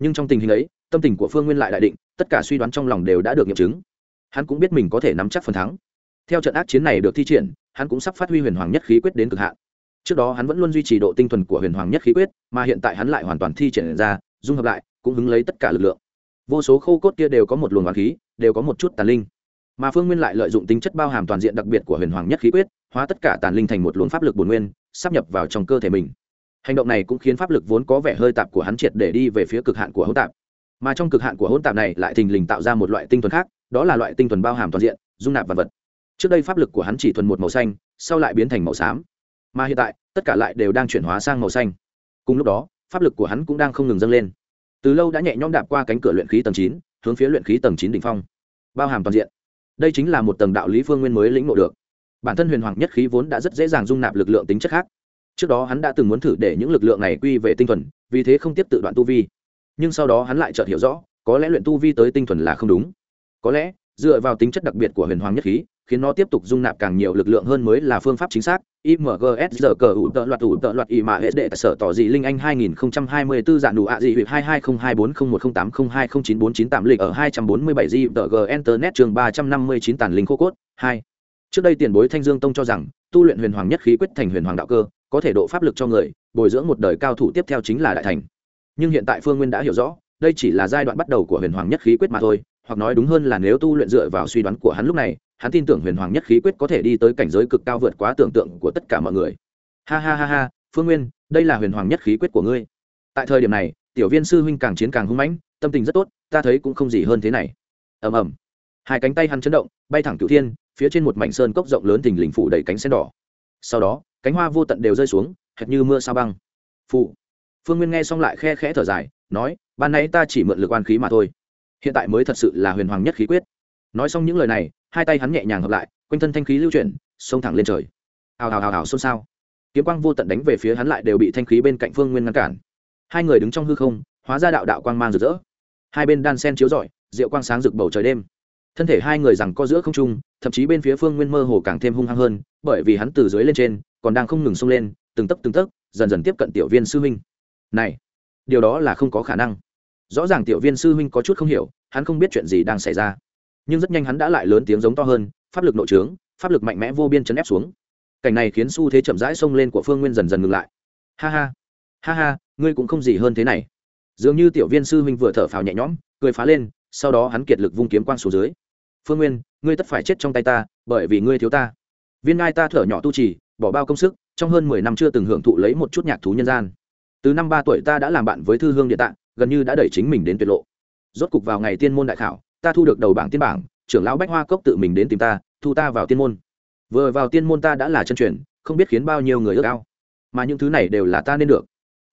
Nhưng trong tình hình ấy, tâm tình của phương nguyên lại đại định, tất cả suy đoán trong lòng đều đã được nghiệm chứng. Hắn cũng biết mình có thể nắm chắc phần thắng. Theo trận ác chiến này được thi triển, hắn cũng sắp phát huy huyền hoàng nhất khí quyết đến cực hạn. Trước đó hắn vẫn luôn duy trì độ tinh thuần của huyền hoàng nhất khí quyết, mà hiện tại hắn lại hoàn toàn thi triển ra, dung hợp lại, cũng hứng lấy tất cả lực lượng. Vô số khâu cốt kia đều có một luồng hoàng khí, đều có một chút tàn linh mà phương nguyên lại lợi dụng tính chất bao hàm toàn diện đặc biệt của huyền hoàng nhất khí quyết, hóa tất cả tàn linh thành một luồng pháp lực bồn nguyên sắp nhập vào trong cơ thể mình. Hành động này cũng khiến pháp lực vốn có vẻ hơi tạp của hắn triệt để đi về phía cực hạn của hỗn tạp. Mà trong cực hạn của hỗn tạp này lại thình lình tạo ra một loại tinh thuần khác, đó là loại tinh thuần bao hàm toàn diện, dung nạp vật vật. Trước đây pháp lực của hắn chỉ thuần một màu xanh, sau lại biến thành màu xám. Mà hiện tại, tất cả lại đều đang chuyển hóa sang màu xanh. Cùng lúc đó, pháp lực của hắn cũng đang không ngừng dâng lên. Từ lâu đã nhẹ nhõm đạp qua cánh cửa luyện khí tầng chín, hướng phía luyện khí tầng chín đỉnh phong. Bao hàm toàn diện đây chính là một tầng đạo lý phương nguyên mới lĩnh ngộ được. Bản thân huyền hoàng nhất khí vốn đã rất dễ dàng dung nạp lực lượng tính chất khác. Trước đó hắn đã từng muốn thử để những lực lượng này quy về tinh thuần, vì thế không tiếp tự đoạn tu vi. Nhưng sau đó hắn lại chợt hiểu rõ, có lẽ luyện tu vi tới tinh thuần là không đúng. Có lẽ, dựa vào tính chất đặc biệt của huyền hoàng nhất khí khiến nó tiếp tục dung nạp càng nhiều lực lượng hơn mới là phương pháp chính xác imgs giờ cờ ủ tợ loạt ủ tợ loạt y mà hệ đệ sở tỏ dị linh anh 2024 dạng đủ ạ dị huyệt 22024018020949 lịch ở 247 dị tờ g internet trường 359 tàn linh khô cốt 2. trước đây tiền bối thanh dương tông cho rằng tu luyện huyền hoàng nhất khí quyết thành huyền hoàng đạo cơ có thể độ pháp lực cho người bồi dưỡng một đời cao thủ tiếp theo chính là đại thành nhưng hiện tại phương nguyên đã hiểu rõ đây chỉ là giai đoạn bắt đầu của huyền hoàng nhất khí quyết mà thôi hoặc nói đúng hơn là nếu tu luyện dựa vào suy đoán của hắn lúc này, hắn tin tưởng huyền hoàng nhất khí quyết có thể đi tới cảnh giới cực cao vượt quá tưởng tượng của tất cả mọi người. Ha ha ha ha, phương nguyên, đây là huyền hoàng nhất khí quyết của ngươi. Tại thời điểm này, tiểu viên sư huynh càng chiến càng hung mãnh, tâm tình rất tốt, ta thấy cũng không gì hơn thế này. Ầm ầm. Hai cánh tay hắn chấn động, bay thẳng cửu thiên, phía trên một mảnh sơn cốc rộng lớn thình lình phủ đầy cánh sen đỏ. Sau đó, cánh hoa vô tận đều rơi xuống, hệt như mưa sao băng. Phụ phương nguyên nghe xong lại khe khẽ thở dài, nói, ban nãy ta chỉ mượn lực oan khí mà thôi hiện tại mới thật sự là huyền hoàng nhất khí quyết. Nói xong những lời này, hai tay hắn nhẹ nhàng hợp lại, quanh thân thanh khí lưu chuyển, xông thẳng lên trời. Hào hào hào hào, xôn xao. Kiếm quang vô tận đánh về phía hắn lại đều bị thanh khí bên cạnh phương nguyên ngăn cản. Hai người đứng trong hư không, hóa ra đạo đạo quang mang rực rỡ. Hai bên đan sen chiếu rọi, rượu quang sáng rực bầu trời đêm. Thân thể hai người rằng co giữa không trung, thậm chí bên phía phương nguyên mơ hồ càng thêm hung hăng hơn, bởi vì hắn từ dưới lên trên, còn đang không ngừng xông lên, từng tấc từng tấc, dần dần tiếp cận tiểu viên sư huynh. Này, điều đó là không có khả năng rõ ràng tiểu viên sư huynh có chút không hiểu, hắn không biết chuyện gì đang xảy ra. Nhưng rất nhanh hắn đã lại lớn tiếng giống to hơn, pháp lực nội trướng, pháp lực mạnh mẽ vô biên chấn ép xuống. Cảnh này khiến xu thế chậm rãi xông lên của phương nguyên dần dần ngừng lại. Ha ha ha ha, ngươi cũng không gì hơn thế này. Dường như tiểu viên sư huynh vừa thở phào nhẹ nhõm, cười phá lên, sau đó hắn kiệt lực vung kiếm quang xuống dưới. Phương nguyên, ngươi tất phải chết trong tay ta, bởi vì ngươi thiếu ta. Viên ngai ta thở nhỏ tu trì, bỏ bao công sức, trong hơn mười năm chưa từng hưởng thụ lấy một chút nhạc thú nhân gian. Từ năm ba tuổi ta đã làm bạn với thư hương địa tạng gần như đã đẩy chính mình đến tuyệt lộ. Rốt cục vào ngày tiên môn đại khảo, ta thu được đầu bảng tiên bảng, trưởng lão bách hoa cốc tự mình đến tìm ta, thu ta vào tiên môn. Vừa vào tiên môn ta đã là chân truyền, không biết khiến bao nhiêu người ước ao. Mà những thứ này đều là ta nên được.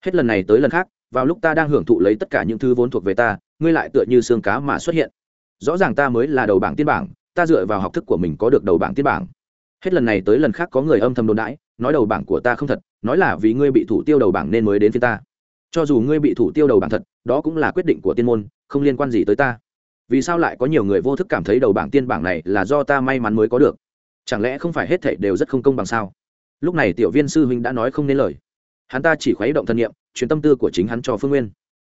Hết lần này tới lần khác, vào lúc ta đang hưởng thụ lấy tất cả những thứ vốn thuộc về ta, ngươi lại tựa như xương cá mà xuất hiện. Rõ ràng ta mới là đầu bảng tiên bảng, ta dựa vào học thức của mình có được đầu bảng tiên bảng. Hết lần này tới lần khác có người âm thầm đồn đãi, nói đầu bảng của ta không thật, nói là vì ngươi bị thủ tiêu đầu bảng nên mới đến phía ta cho dù ngươi bị thủ tiêu đầu bảng thật, đó cũng là quyết định của tiên môn, không liên quan gì tới ta. Vì sao lại có nhiều người vô thức cảm thấy đầu bảng tiên bảng này là do ta may mắn mới có được? Chẳng lẽ không phải hết thảy đều rất không công bằng sao? Lúc này tiểu viên sư huynh đã nói không nên lời. Hắn ta chỉ khuấy động thần niệm chuyến tâm tư của chính hắn cho phương nguyên.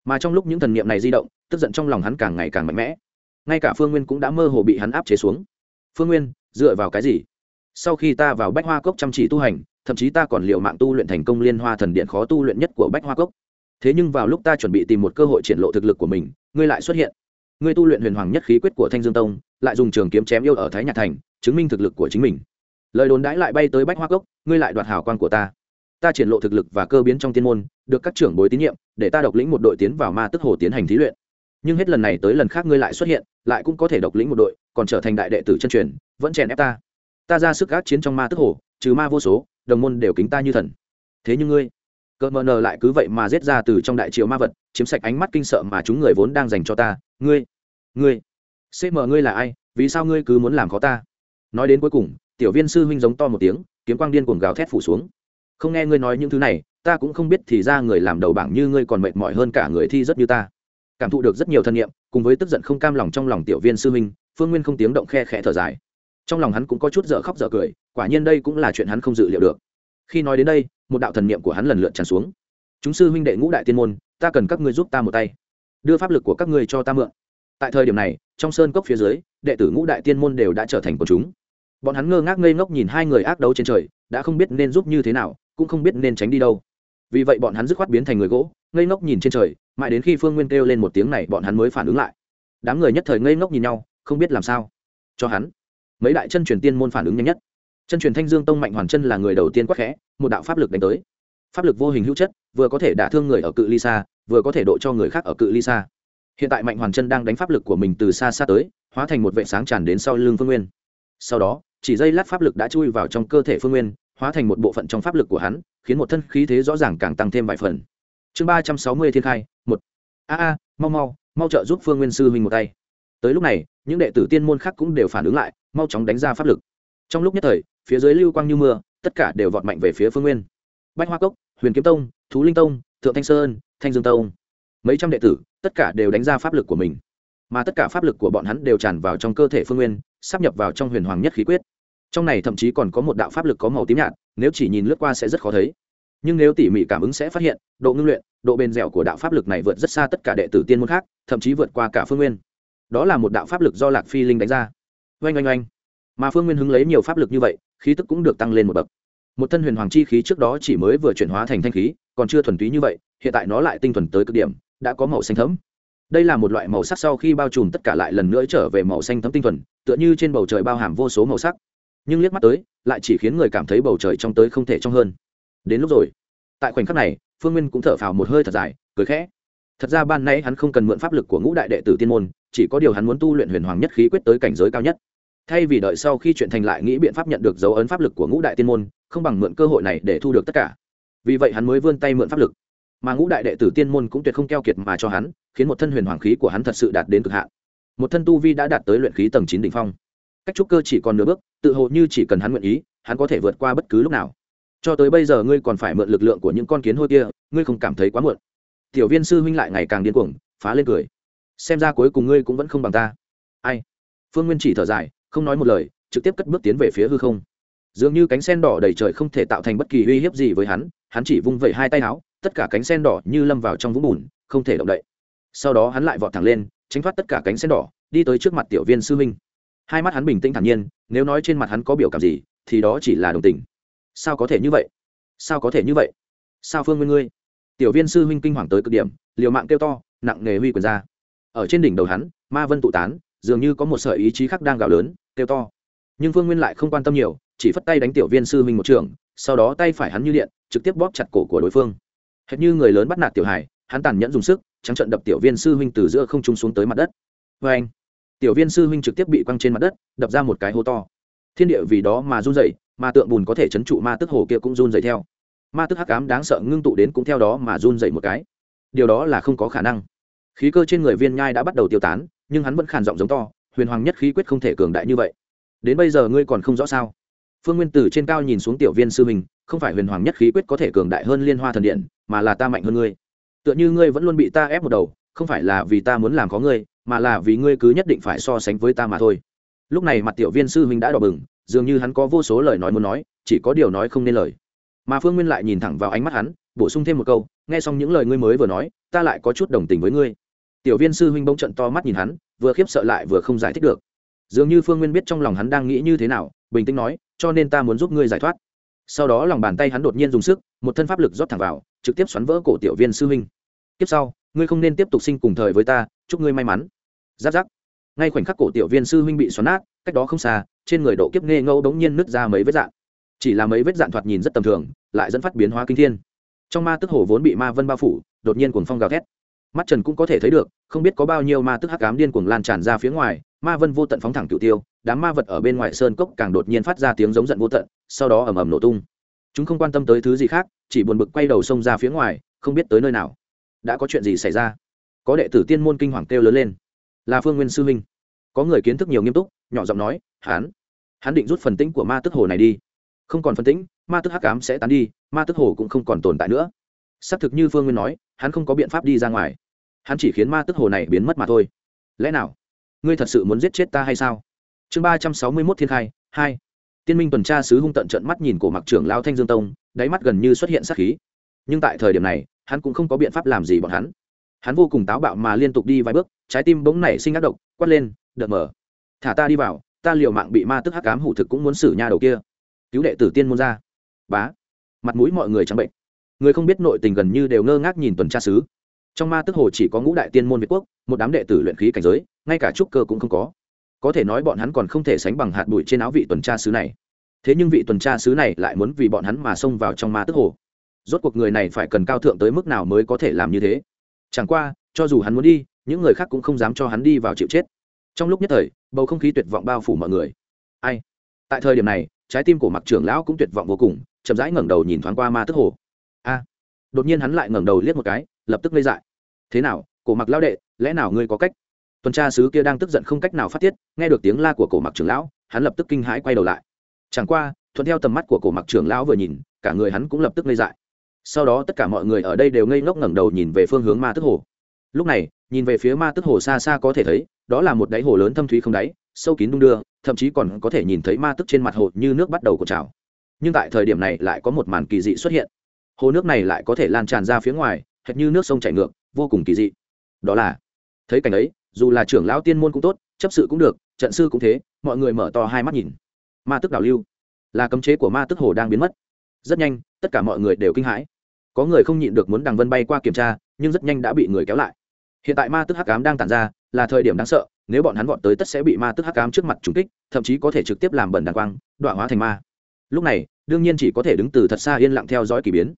Mà trong lúc những thần niệm này di động, tức giận trong lòng hắn càng ngày càng mạnh mẽ. Ngay cả phương nguyên cũng đã mơ hồ bị hắn áp chế xuống. Phương nguyên, dựa vào cái gì? Sau khi ta vào bách hoa cốc chăm chỉ tu hành, thậm chí ta còn liệu mạng tu luyện thành công liên hoa thần điện khó tu luyện nhất của bách hoa cốc thế nhưng vào lúc ta chuẩn bị tìm một cơ hội triển lộ thực lực của mình, ngươi lại xuất hiện. Ngươi tu luyện huyền hoàng nhất khí quyết của thanh dương tông, lại dùng trường kiếm chém yêu ở thái nhạc thành, chứng minh thực lực của chính mình. Lời đồn đãi lại bay tới bách hoa cốc, ngươi lại đoạt hào quang của ta. Ta triển lộ thực lực và cơ biến trong tiên môn, được các trưởng bối tín nhiệm, để ta độc lĩnh một đội tiến vào ma tức hồ tiến hành thí luyện. Nhưng hết lần này tới lần khác ngươi lại xuất hiện, lại cũng có thể độc lĩnh một đội, còn trở thành đại đệ tử chân truyền, vẫn chèn ép ta. Ta ra sức gác chiến trong ma tức hồ, trừ ma vô số, đồng môn đều kính ta như thần. Thế nhưng ngươi cờ mờ nờ lại cứ vậy mà giết ra từ trong đại triều ma vật, chiếm sạch ánh mắt kinh sợ mà chúng người vốn đang dành cho ta. Ngươi ngươi cm ngươi là ai? Vì sao ngươi cứ muốn làm khó ta? Nói đến cuối cùng, tiểu viên sư huynh giống to một tiếng, kiếm quang điên cuồng gào thét phủ xuống. Không nghe ngươi nói những thứ này, ta cũng không biết thì ra người làm đầu bảng như ngươi còn mệt mỏi hơn cả người thi rất như ta. Cảm thụ được rất nhiều thân nhiệm cùng với tức giận không cam lòng trong lòng tiểu viên sư huynh, phương nguyên không tiếng động khe khẽ thở dài. Trong lòng hắn cũng có chút dở khóc dở cười, quả nhiên đây cũng là chuyện hắn không dự liệu được. Khi nói đến đây một đạo thần niệm của hắn lần lượt tràn xuống. Chúng sư huynh đệ ngũ đại tiên môn, ta cần các ngươi giúp ta một tay. Đưa pháp lực của các ngươi cho ta mượn. Tại thời điểm này, trong sơn cốc phía dưới, đệ tử ngũ đại tiên môn đều đã trở thành của chúng. Bọn hắn ngơ ngác ngây ngốc nhìn hai người ác đấu trên trời, đã không biết nên giúp như thế nào, cũng không biết nên tránh đi đâu. Vì vậy bọn hắn dứt khoát biến thành người gỗ, ngây ngốc nhìn trên trời, mãi đến khi phương nguyên kêu lên một tiếng này, bọn hắn mới phản ứng lại. Đám người nhất thời ngây ngốc nhìn nhau, không biết làm sao. Cho hắn, mấy đại chân truyền tiên môn phản ứng nhanh nhất chân truyền thanh dương tông mạnh hoàn chân là người đầu tiên quắc khẽ, một đạo pháp lực đánh tới. Pháp lực vô hình hữu chất, vừa có thể đả thương người ở cự ly xa, vừa có thể độ cho người khác ở cự ly xa. Hiện tại mạnh hoàn chân đang đánh pháp lực của mình từ xa xa tới, hóa thành một vệ sáng tràn đến sau lưng phương nguyên. Sau đó, chỉ dây lát pháp lực đã chui vào trong cơ thể phương nguyên, hóa thành một bộ phận trong pháp lực của hắn, khiến một thân khí thế rõ ràng càng tăng thêm vài phần. Chương ba trăm sáu mươi thiên khai, một. A a, mau mau mau trợ giúp phương nguyên sư huynh một tay. Tới lúc này, những đệ tử tiên môn khác cũng đều phản ứng lại, mau chóng đánh ra pháp lực. Trong lúc nhất thời phía dưới lưu quang như mưa, tất cả đều vọt mạnh về phía phương nguyên. Bách hoa cốc, huyền kiếm tông, thú linh tông, thượng thanh sơn, thanh dương tông. Mấy trăm đệ tử, tất cả đều đánh ra pháp lực của mình. Mà tất cả pháp lực của bọn hắn đều tràn vào trong cơ thể phương nguyên, sắp nhập vào trong huyền hoàng nhất khí quyết. Trong này thậm chí còn có một đạo pháp lực có màu tím nhạt, nếu chỉ nhìn lướt qua sẽ rất khó thấy. Nhưng nếu tỉ mỉ cảm ứng sẽ phát hiện, độ ngưng luyện, độ bền dẻo của đạo pháp lực này vượt rất xa tất cả đệ tử tiên môn khác, thậm chí vượt qua cả phương nguyên. Đó là một đạo pháp lực do lạc phi linh đánh ra. Oanh oanh oanh mà phương nguyên hứng lấy nhiều pháp lực như vậy, khí tức cũng được tăng lên một bậc. Một thân huyền hoàng chi khí trước đó chỉ mới vừa chuyển hóa thành thanh khí, còn chưa thuần túy như vậy, hiện tại nó lại tinh thuần tới cực điểm, đã có màu xanh thấm đây là một loại màu sắc sau khi bao trùm tất cả lại lần nữa trở về màu xanh thấm tinh thuần, tựa như trên bầu trời bao hàm vô số màu sắc. Nhưng liếc mắt tới, lại chỉ khiến người cảm thấy bầu trời trong tới không thể trong hơn. Đến lúc rồi. Tại khoảnh khắc này, phương nguyên cũng thở phào một hơi thật dài, cười khẽ. Thật ra ban nãy hắn không cần mượn pháp lực của ngũ đại đệ tử tiên môn, chỉ có điều hắn muốn tu luyện huyền hoàng nhất khí quyết tới cảnh giới cao nhất thay vì đợi sau khi chuyện thành lại nghĩ biện pháp nhận được dấu ấn pháp lực của ngũ đại tiên môn, không bằng mượn cơ hội này để thu được tất cả. Vì vậy hắn mới vươn tay mượn pháp lực. Mà ngũ đại đệ tử tiên môn cũng tuyệt không keo kiệt mà cho hắn, khiến một thân huyền hoàng khí của hắn thật sự đạt đến cực hạn. Một thân tu vi đã đạt tới luyện khí tầng chín đỉnh phong. Cách trúc cơ chỉ còn nửa bước, tự hồ như chỉ cần hắn nguyện ý, hắn có thể vượt qua bất cứ lúc nào. Cho tới bây giờ ngươi còn phải mượn lực lượng của những con kiến hôi kia, ngươi không cảm thấy quá muộn. Tiểu viên sư huynh lại ngày càng điên cuồng, phá lên cười. Xem ra cuối cùng ngươi cũng vẫn không bằng ta. Ai? Phương nguyên chỉ thở dài không nói một lời, trực tiếp cất bước tiến về phía hư không. Dường như cánh sen đỏ đầy trời không thể tạo thành bất kỳ uy hiếp gì với hắn hắn chỉ vung vẩy hai tay áo, tất cả cánh sen đỏ như lâm vào trong vũng bùn, không thể động đậy. Sau đó hắn lại vọt thẳng lên, tránh thoát tất cả cánh sen đỏ, đi tới trước mặt tiểu viên sư huynh. Hai mắt hắn bình tĩnh thản nhiên, nếu nói trên mặt hắn có biểu cảm gì, thì đó chỉ là đồng tình. Sao có thể như vậy? Sao có thể như vậy? Sao phương nguyên ngươi? Tiểu viên sư huynh kinh hoàng tới cực điểm, liều mạng kêu to, nặng nề huy quyền ra. Ở trên đỉnh đầu hắn, ma vân tụ tán, dường như có một sợi ý chí khác đang gào lớn kêu to. Nhưng phương nguyên lại không quan tâm nhiều, chỉ phất tay đánh tiểu viên sư huynh một trường, sau đó tay phải hắn như điện, trực tiếp bóp chặt cổ của đối phương. Hệt như người lớn bắt nạt tiểu hải hắn tàn nhẫn dùng sức, trắng trận đập tiểu viên sư huynh từ giữa không trung xuống tới mặt đất. Vê anh, tiểu viên sư huynh trực tiếp bị quăng trên mặt đất, đập ra một cái hố to. Thiên địa vì đó mà run dậy mà tượng bùn có thể chấn trụ ma tức hồ kia cũng run dậy theo. Ma tức hắc cám đáng sợ ngưng tụ đến cũng theo đó mà run dậy một cái. Điều đó là không có khả năng. Khí cơ trên người viên nhai đã bắt đầu tiêu tán, nhưng hắn vẫn khàn giọng giống to huyền hoàng nhất khí quyết không thể cường đại như vậy. Đến bây giờ ngươi còn không rõ sao? Phương nguyên tử trên cao nhìn xuống tiểu viên sư mình không phải huyền hoàng nhất khí quyết có thể cường đại hơn liên hoa thần điện, mà là ta mạnh hơn ngươi. Tựa như ngươi vẫn luôn bị ta ép một đầu, không phải là vì ta muốn làm có ngươi, mà là vì ngươi cứ nhất định phải so sánh với ta mà thôi. Lúc này mặt tiểu viên sư huynh đã đỏ bừng, dường như hắn có vô số lời nói muốn nói, chỉ có điều nói không nên lời. Mà phương nguyên lại nhìn thẳng vào ánh mắt hắn, bổ sung thêm một câu, nghe xong những lời ngươi mới vừa nói, ta lại có chút đồng tình với ngươi tiểu viên sư huynh bỗng trận to mắt nhìn hắn, vừa khiếp sợ lại vừa không giải thích được. Dường như phương nguyên biết trong lòng hắn đang nghĩ như thế nào, bình tĩnh nói, cho nên ta muốn giúp ngươi giải thoát. Sau đó lòng bàn tay hắn đột nhiên dùng sức, một thân pháp lực rót thẳng vào, trực tiếp xoắn vỡ cổ tiểu viên sư huynh. Tiếp sau, ngươi không nên tiếp tục sinh cùng thời với ta, chúc ngươi may mắn. Giáp giáp. Ngay khoảnh khắc cổ tiểu viên sư huynh bị xoắn nát, cách đó không xa, trên người độ kiếp nghe ngâu đống nhiên nứt ra mấy vết dạn. Chỉ là mấy vết dạn thoạt nhìn rất tầm thường, lại dẫn phát biến hóa kinh thiên. Trong ma tức hồ vốn bị ma vân bao phủ, đột nhiên cuồng phong gào thét mắt trần cũng có thể thấy được, không biết có bao nhiêu ma tức hắc ám điên cuồng lan tràn ra phía ngoài, ma vân vô tận phóng thẳng cựu tiêu, đám ma vật ở bên ngoài sơn cốc càng đột nhiên phát ra tiếng giống giận vô tận, sau đó ầm ầm nổ tung. Chúng không quan tâm tới thứ gì khác, chỉ buồn bực quay đầu xông ra phía ngoài, không biết tới nơi nào. Đã có chuyện gì xảy ra? Có đệ tử tiên môn kinh hoàng kêu lớn lên. Là phương nguyên sư huynh. Có người kiến thức nhiều nghiêm túc, nhỏ giọng nói hắn hắn định rút phần tĩnh của ma tức hồ này đi. Không còn phần tĩnh, ma tức hắc ám sẽ tán đi, ma tức hồ cũng không còn tồn tại nữa. Xác thực như phương nguyên nói, hắn không có biện pháp đi ra ngoài hắn chỉ khiến ma tức hồ này biến mất mà thôi. Lẽ nào? Ngươi thật sự muốn giết chết ta hay sao? Chương ba trăm sáu mươi mốt thiên khai, hai. Tiên minh tuần tra sứ hung tận trận mắt nhìn cổ mặc trưởng lao thanh dương tông, đáy mắt gần như xuất hiện sát khí. Nhưng tại thời điểm này, hắn cũng không có biện pháp làm gì bọn hắn. Hắn vô cùng táo bạo mà liên tục đi vài bước, trái tim bỗng nảy sinh ác độc, quát lên, đợt mở, thả ta đi vào, ta liều mạng bị ma tức hắc cám hủ thực cũng muốn xử nha đầu kia. Cứu đệ tử tiên môn ra. Bá. Mặt mũi mọi người trắng bệnh. Người không biết nội tình gần như đều ngơ ngác nhìn tuần tra sứ trong ma tức hồ chỉ có ngũ đại tiên môn việt quốc, một đám đệ tử luyện khí cảnh giới, ngay cả trúc cơ cũng không có. Có thể nói bọn hắn còn không thể sánh bằng hạt bụi trên áo vị tuần tra sứ này. Thế nhưng vị tuần tra sứ này lại muốn vì bọn hắn mà xông vào trong ma tức hồ. Rốt cuộc người này phải cần cao thượng tới mức nào mới có thể làm như thế? Chẳng qua, cho dù hắn muốn đi, những người khác cũng không dám cho hắn đi vào chịu chết. Trong lúc nhất thời, bầu không khí tuyệt vọng bao phủ mọi người. Ai? Tại thời điểm này, trái tim của mặc trưởng lão cũng tuyệt vọng vô cùng, chậm rãi ngẩng đầu nhìn thoáng qua ma tức hồ. A! Đột nhiên hắn lại ngẩng đầu liếc một cái lập tức ngây dại. Thế nào, cổ mặc lão đệ, lẽ nào ngươi có cách? Tuần tra sứ kia đang tức giận không cách nào phát tiết, nghe được tiếng la của cổ mặc trưởng lão, hắn lập tức kinh hãi quay đầu lại. Chẳng qua, thuận theo tầm mắt của cổ mặc trưởng lão vừa nhìn, cả người hắn cũng lập tức ngây dại. Sau đó tất cả mọi người ở đây đều ngây ngốc ngẩng đầu nhìn về phương hướng ma tức hồ. Lúc này, nhìn về phía ma tức hồ xa xa có thể thấy, đó là một đáy hồ lớn thâm thúy không đáy, sâu kín đung đưa, thậm chí còn có thể nhìn thấy ma tức trên mặt hồ như nước bắt đầu cột trào. Nhưng tại thời điểm này lại có một màn kỳ dị xuất hiện. Hồ nước này lại có thể lan tràn ra phía ngoài hệt như nước sông chảy ngược, vô cùng kỳ dị. Đó là, thấy cảnh ấy, dù là trưởng lão tiên môn cũng tốt, chấp sự cũng được, trận sư cũng thế, mọi người mở to hai mắt nhìn. Ma tức đảo lưu, là cấm chế của ma tức hồ đang biến mất. Rất nhanh, tất cả mọi người đều kinh hãi. Có người không nhịn được muốn đằng vân bay qua kiểm tra, nhưng rất nhanh đã bị người kéo lại. Hiện tại ma tức hắc cám đang tàn ra, là thời điểm đáng sợ, nếu bọn hắn vọt tới tất sẽ bị ma tức hắc cám trước mặt trúng kích, thậm chí có thể trực tiếp làm bẩn đàng quang đoạn hóa thành ma. Lúc này, đương nhiên chỉ có thể đứng từ thật xa yên lặng theo dõi k ỳ biến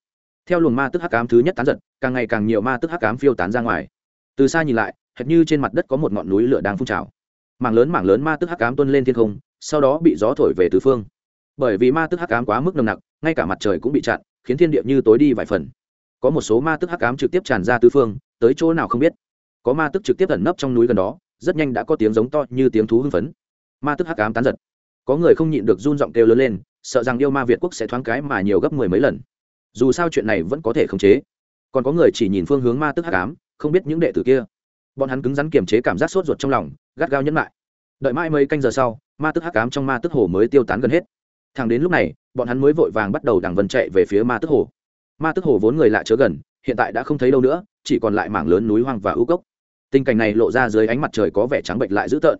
theo luồng ma tức hắc cám thứ nhất tán giật, càng ngày càng nhiều ma tức hắc cám phiêu tán ra ngoài. Từ xa nhìn lại, hệt như trên mặt đất có một ngọn núi lửa đang phun trào. Mảng lớn mảng lớn ma tức hắc cám tuân lên thiên không, sau đó bị gió thổi về tứ phương. Bởi vì ma tức hắc cám quá mức nồng nặc, ngay cả mặt trời cũng bị chặn, khiến thiên địa như tối đi vài phần. Có một số ma tức hắc ám trực tiếp tràn ra tứ phương, tới chỗ nào không biết. Có ma tức trực tiếp ẩn nấp trong núi gần đó, rất nhanh đã có tiếng giống to như tiếng thú hưng phấn. Ma tức hắc ám tán giật. Có người không nhịn được run giọng kêu lớn lên, sợ rằng yêu ma việt quốc sẽ thoáng cái mà nhiều gấp mười mấy lần dù sao chuyện này vẫn có thể khống chế. Còn có người chỉ nhìn phương hướng ma tức hắc ám, không biết những đệ tử kia. Bọn hắn cứng rắn kiềm chế cảm giác sốt ruột trong lòng, gắt gao nhẫn lại. Đợi mãi mấy canh giờ sau, ma tức hắc ám trong ma tức hồ mới tiêu tán gần hết. Thẳng đến lúc này, bọn hắn mới vội vàng bắt đầu đằng vân chạy về phía ma tức hồ. Ma tức hồ vốn người lạ chớ gần, hiện tại đã không thấy đâu nữa, chỉ còn lại mảng lớn núi hoang và ưu cốc. Tình cảnh này lộ ra dưới ánh mặt trời có vẻ trắng bệnh lại dữ tợn.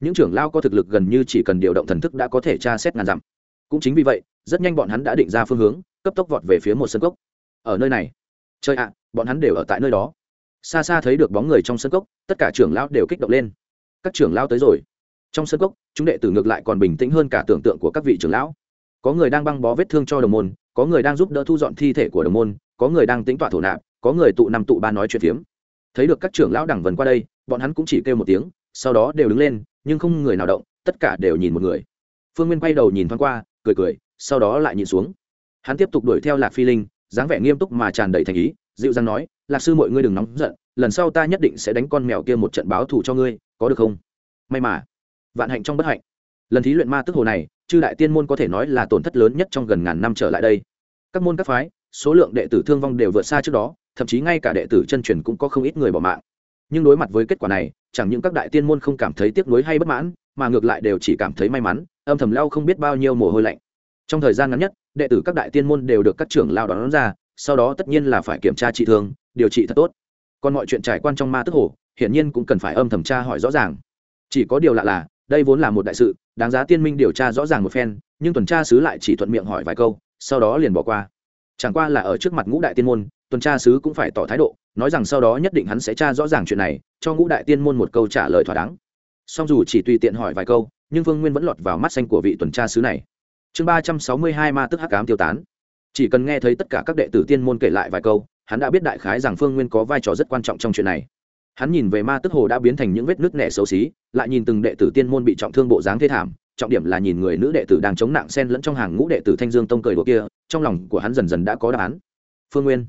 Những trưởng lao có thực lực gần như chỉ cần điều động thần thức đã có thể tra xét ngàn dặm. Cũng chính vì vậy, rất nhanh bọn hắn đã định ra phương hướng cấp tốc vọt về phía một sân cốc. Ở nơi này. Chơi ạ, bọn hắn đều ở tại nơi đó. Xa xa thấy được bóng người trong sân cốc, tất cả trưởng lao đều kích động lên. Các trưởng lao tới rồi. Trong sân cốc, chúng đệ tử ngược lại còn bình tĩnh hơn cả tưởng tượng của các vị trưởng lão. Có người đang băng bó vết thương cho đồng môn, có người đang giúp đỡ thu dọn thi thể của đồng môn, có người đang tính tỏa thổ nạp, có người tụ năm tụ ba nói chuyện phiếm. Thấy được các trưởng lão đẳng vần qua đây, bọn hắn cũng chỉ kêu một tiếng, sau đó đều đứng lên, nhưng không người nào động, tất cả đều nhìn một người. Phương nguyên quay đầu nhìn thoáng qua, cười cười, sau đó lại nhìn xuống hắn tiếp tục đuổi theo lạc phi linh, dáng vẻ nghiêm túc mà tràn đầy thành ý, dịu dàng nói, lạc sư mọi ngươi đừng nóng giận, lần sau ta nhất định sẽ đánh con mèo kia một trận báo thù cho ngươi, có được không? May mà. Vạn hạnh trong bất hạnh. Lần thí luyện ma tức hồ này, chư đại tiên môn có thể nói là tổn thất lớn nhất trong gần ngàn năm trở lại đây. Các môn các phái, số lượng đệ tử thương vong đều vượt xa trước đó, thậm chí ngay cả đệ tử chân truyền cũng có không ít người bỏ mạng. Nhưng đối mặt với kết quả này, chẳng những các đại tiên môn không cảm thấy tiếc nuối hay bất mãn, mà ngược lại đều chỉ cảm thấy may mắn, âm thầm lao không biết bao nhiêu mồ hôi lạnh. Trong thời gian ngắn nhất đệ tử các đại tiên môn đều được các trưởng lao đón ra, sau đó tất nhiên là phải kiểm tra trị thương, điều trị thật tốt. Còn mọi chuyện trải quan trong ma tức hồ, hiển nhiên cũng cần phải âm thầm tra hỏi rõ ràng. Chỉ có điều lạ là, đây vốn là một đại sự, đáng giá tiên minh điều tra rõ ràng một phen, nhưng tuần tra sứ lại chỉ thuận miệng hỏi vài câu, sau đó liền bỏ qua. Chẳng qua là ở trước mặt ngũ đại tiên môn, tuần tra sứ cũng phải tỏ thái độ, nói rằng sau đó nhất định hắn sẽ tra rõ ràng chuyện này, cho ngũ đại tiên môn một câu trả lời thỏa đáng. Song dù chỉ tùy tiện hỏi vài câu, nhưng vương nguyên vẫn lọt vào mắt xanh của vị tuần tra sứ này chương ba trăm sáu mươi hai ma tức hắc cám tiêu tán. Chỉ cần nghe thấy tất cả các đệ tử tiên môn kể lại vài câu, hắn đã biết đại khái rằng phương nguyên có vai trò rất quan trọng trong chuyện này. Hắn nhìn về ma tức hồ đã biến thành những vết nước nẻ xấu xí, lại nhìn từng đệ tử tiên môn bị trọng thương bộ dáng thê thảm, trọng điểm là nhìn người nữ đệ tử đang chống nặng sen lẫn trong hàng ngũ đệ tử thanh dương tông cười đùa kia, trong lòng của hắn dần dần đã có đáp án. Phương nguyên.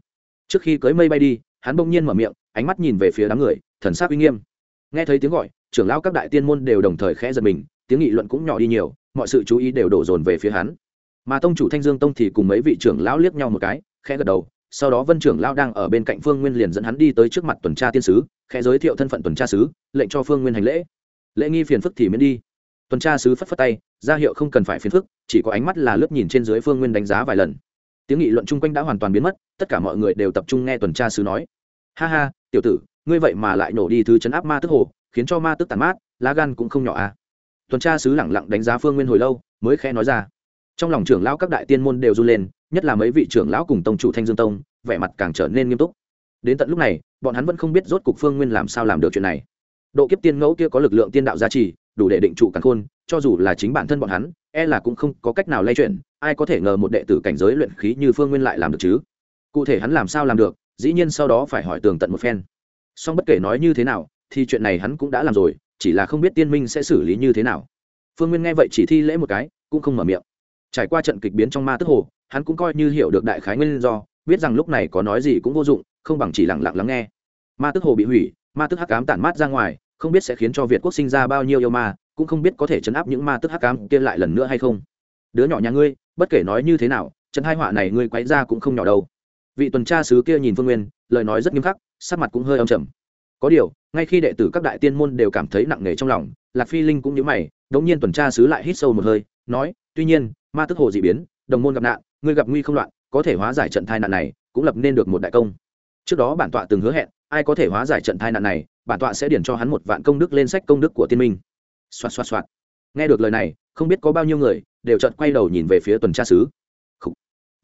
Trước khi cưới mây bay đi, hắn bỗng nhiên mở miệng, ánh mắt nhìn về phía đám người, thần sắc uy nghiêm. Nghe thấy tiếng gọi, trưởng lão các đại tiên môn đều đồng thời khẽ giật mình, tiếng nghị luận cũng nhỏ đi nhiều mọi sự chú ý đều đổ dồn về phía hắn. Mà tông chủ thanh dương tông thì cùng mấy vị trưởng lão liếc nhau một cái, khẽ gật đầu, sau đó vân trưởng lão đang ở bên cạnh phương nguyên liền dẫn hắn đi tới trước mặt tuần tra tiên sứ, khẽ giới thiệu thân phận tuần tra sứ, lệnh cho phương nguyên hành lễ. Lễ nghi phiền phức thì miễn đi. Tuần tra sứ phất phất tay, ra hiệu không cần phải phiền phức, chỉ có ánh mắt là lướt nhìn trên dưới phương nguyên đánh giá vài lần. Tiếng nghị luận chung quanh đã hoàn toàn biến mất, tất cả mọi người đều tập trung nghe tuần tra sứ nói. Ha ha, tiểu tử, ngươi vậy mà lại nổ đi thứ chấn áp ma tức hồ, khiến cho ma tức tàn mát, lá gan cũng không nhỏ à tuần tra sứ lẳng lặng đánh giá phương nguyên hồi lâu, mới khẽ nói ra. Trong lòng trưởng lão các đại tiên môn đều run lên, nhất là mấy vị trưởng lão cùng tông chủ thanh dương tông, vẻ mặt càng trở nên nghiêm túc. Đến tận lúc này, bọn hắn vẫn không biết rốt cục phương nguyên làm sao làm được chuyện này. Độ kiếp tiên ngẫu kia có lực lượng tiên đạo giá trị đủ để định trụ càng khôn, cho dù là chính bản thân bọn hắn e là cũng không có cách nào lay chuyển, ai có thể ngờ một đệ tử cảnh giới luyện khí như phương nguyên lại làm được chứ? Cụ thể hắn làm sao làm được, dĩ nhiên sau đó phải hỏi tường tận một phen. Song bất kể nói như thế nào, thì chuyện này hắn cũng đã làm rồi chỉ là không biết tiên minh sẽ xử lý như thế nào. Phương nguyên nghe vậy chỉ thi lễ một cái, cũng không mở miệng. Trải qua trận kịch biến trong ma tức hồ, hắn cũng coi như hiểu được đại khái nguyên do, biết rằng lúc này có nói gì cũng vô dụng, không bằng chỉ lặng lặng lắng nghe. Ma tức hồ bị hủy, ma tức hắc cám tản mát ra ngoài, không biết sẽ khiến cho việt quốc sinh ra bao nhiêu yêu ma, cũng không biết có thể chấn áp những ma tức hắc cám kia lại lần nữa hay không. Đứa nhỏ nhà ngươi, bất kể nói như thế nào, trận hai họa này ngươi quấy ra cũng không nhỏ đâu. Vị tuần tra sứ kia nhìn phương nguyên, lời nói rất nghiêm khắc, sắc mặt cũng hơi âm trầm có điều, ngay khi đệ tử các đại tiên môn đều cảm thấy nặng nề trong lòng, lạc phi linh cũng nhớ mày, đống nhiên tuần tra sứ lại hít sâu một hơi, nói, tuy nhiên, ma tức hồ dị biến, đồng môn gặp nạn, ngươi gặp nguy không loạn, có thể hóa giải trận thai nạn này, cũng lập nên được một đại công. Trước đó bản tọa từng hứa hẹn, ai có thể hóa giải trận thai nạn này, bản tọa sẽ điển cho hắn một vạn công đức lên sách công đức của tiên minh. Xoạt xoạt xoạt. Nghe được lời này, không biết có bao nhiêu người, đều chợt quay đầu nhìn về phía tuần tra sứ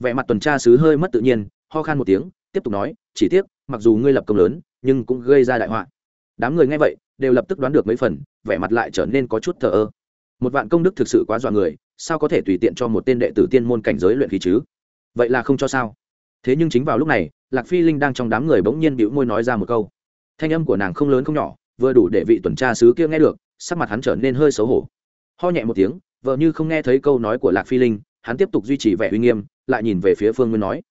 vẻ mặt tuần tra sứ hơi mất tự nhiên, ho khan một tiếng, tiếp tục nói, chỉ tiếc, mặc dù ngươi lập công lớn nhưng cũng gây ra đại họa. Đám người nghe vậy, đều lập tức đoán được mấy phần, vẻ mặt lại trở nên có chút thờ ơ. Một vạn công đức thực sự quá dọa người, sao có thể tùy tiện cho một tên đệ tử tiên môn cảnh giới luyện khí chứ? Vậy là không cho sao? Thế nhưng chính vào lúc này, lạc phi linh đang trong đám người bỗng nhiên bĩu môi nói ra một câu. Thanh âm của nàng không lớn không nhỏ, vừa đủ để vị tuần tra sứ kia nghe được, sắc mặt hắn trở nên hơi xấu hổ. Ho nhẹ một tiếng, vợ như không nghe thấy câu nói của lạc phi linh, hắn tiếp tục duy trì vẻ uy nghiêm, lại nhìn về phía phương nguyên nói.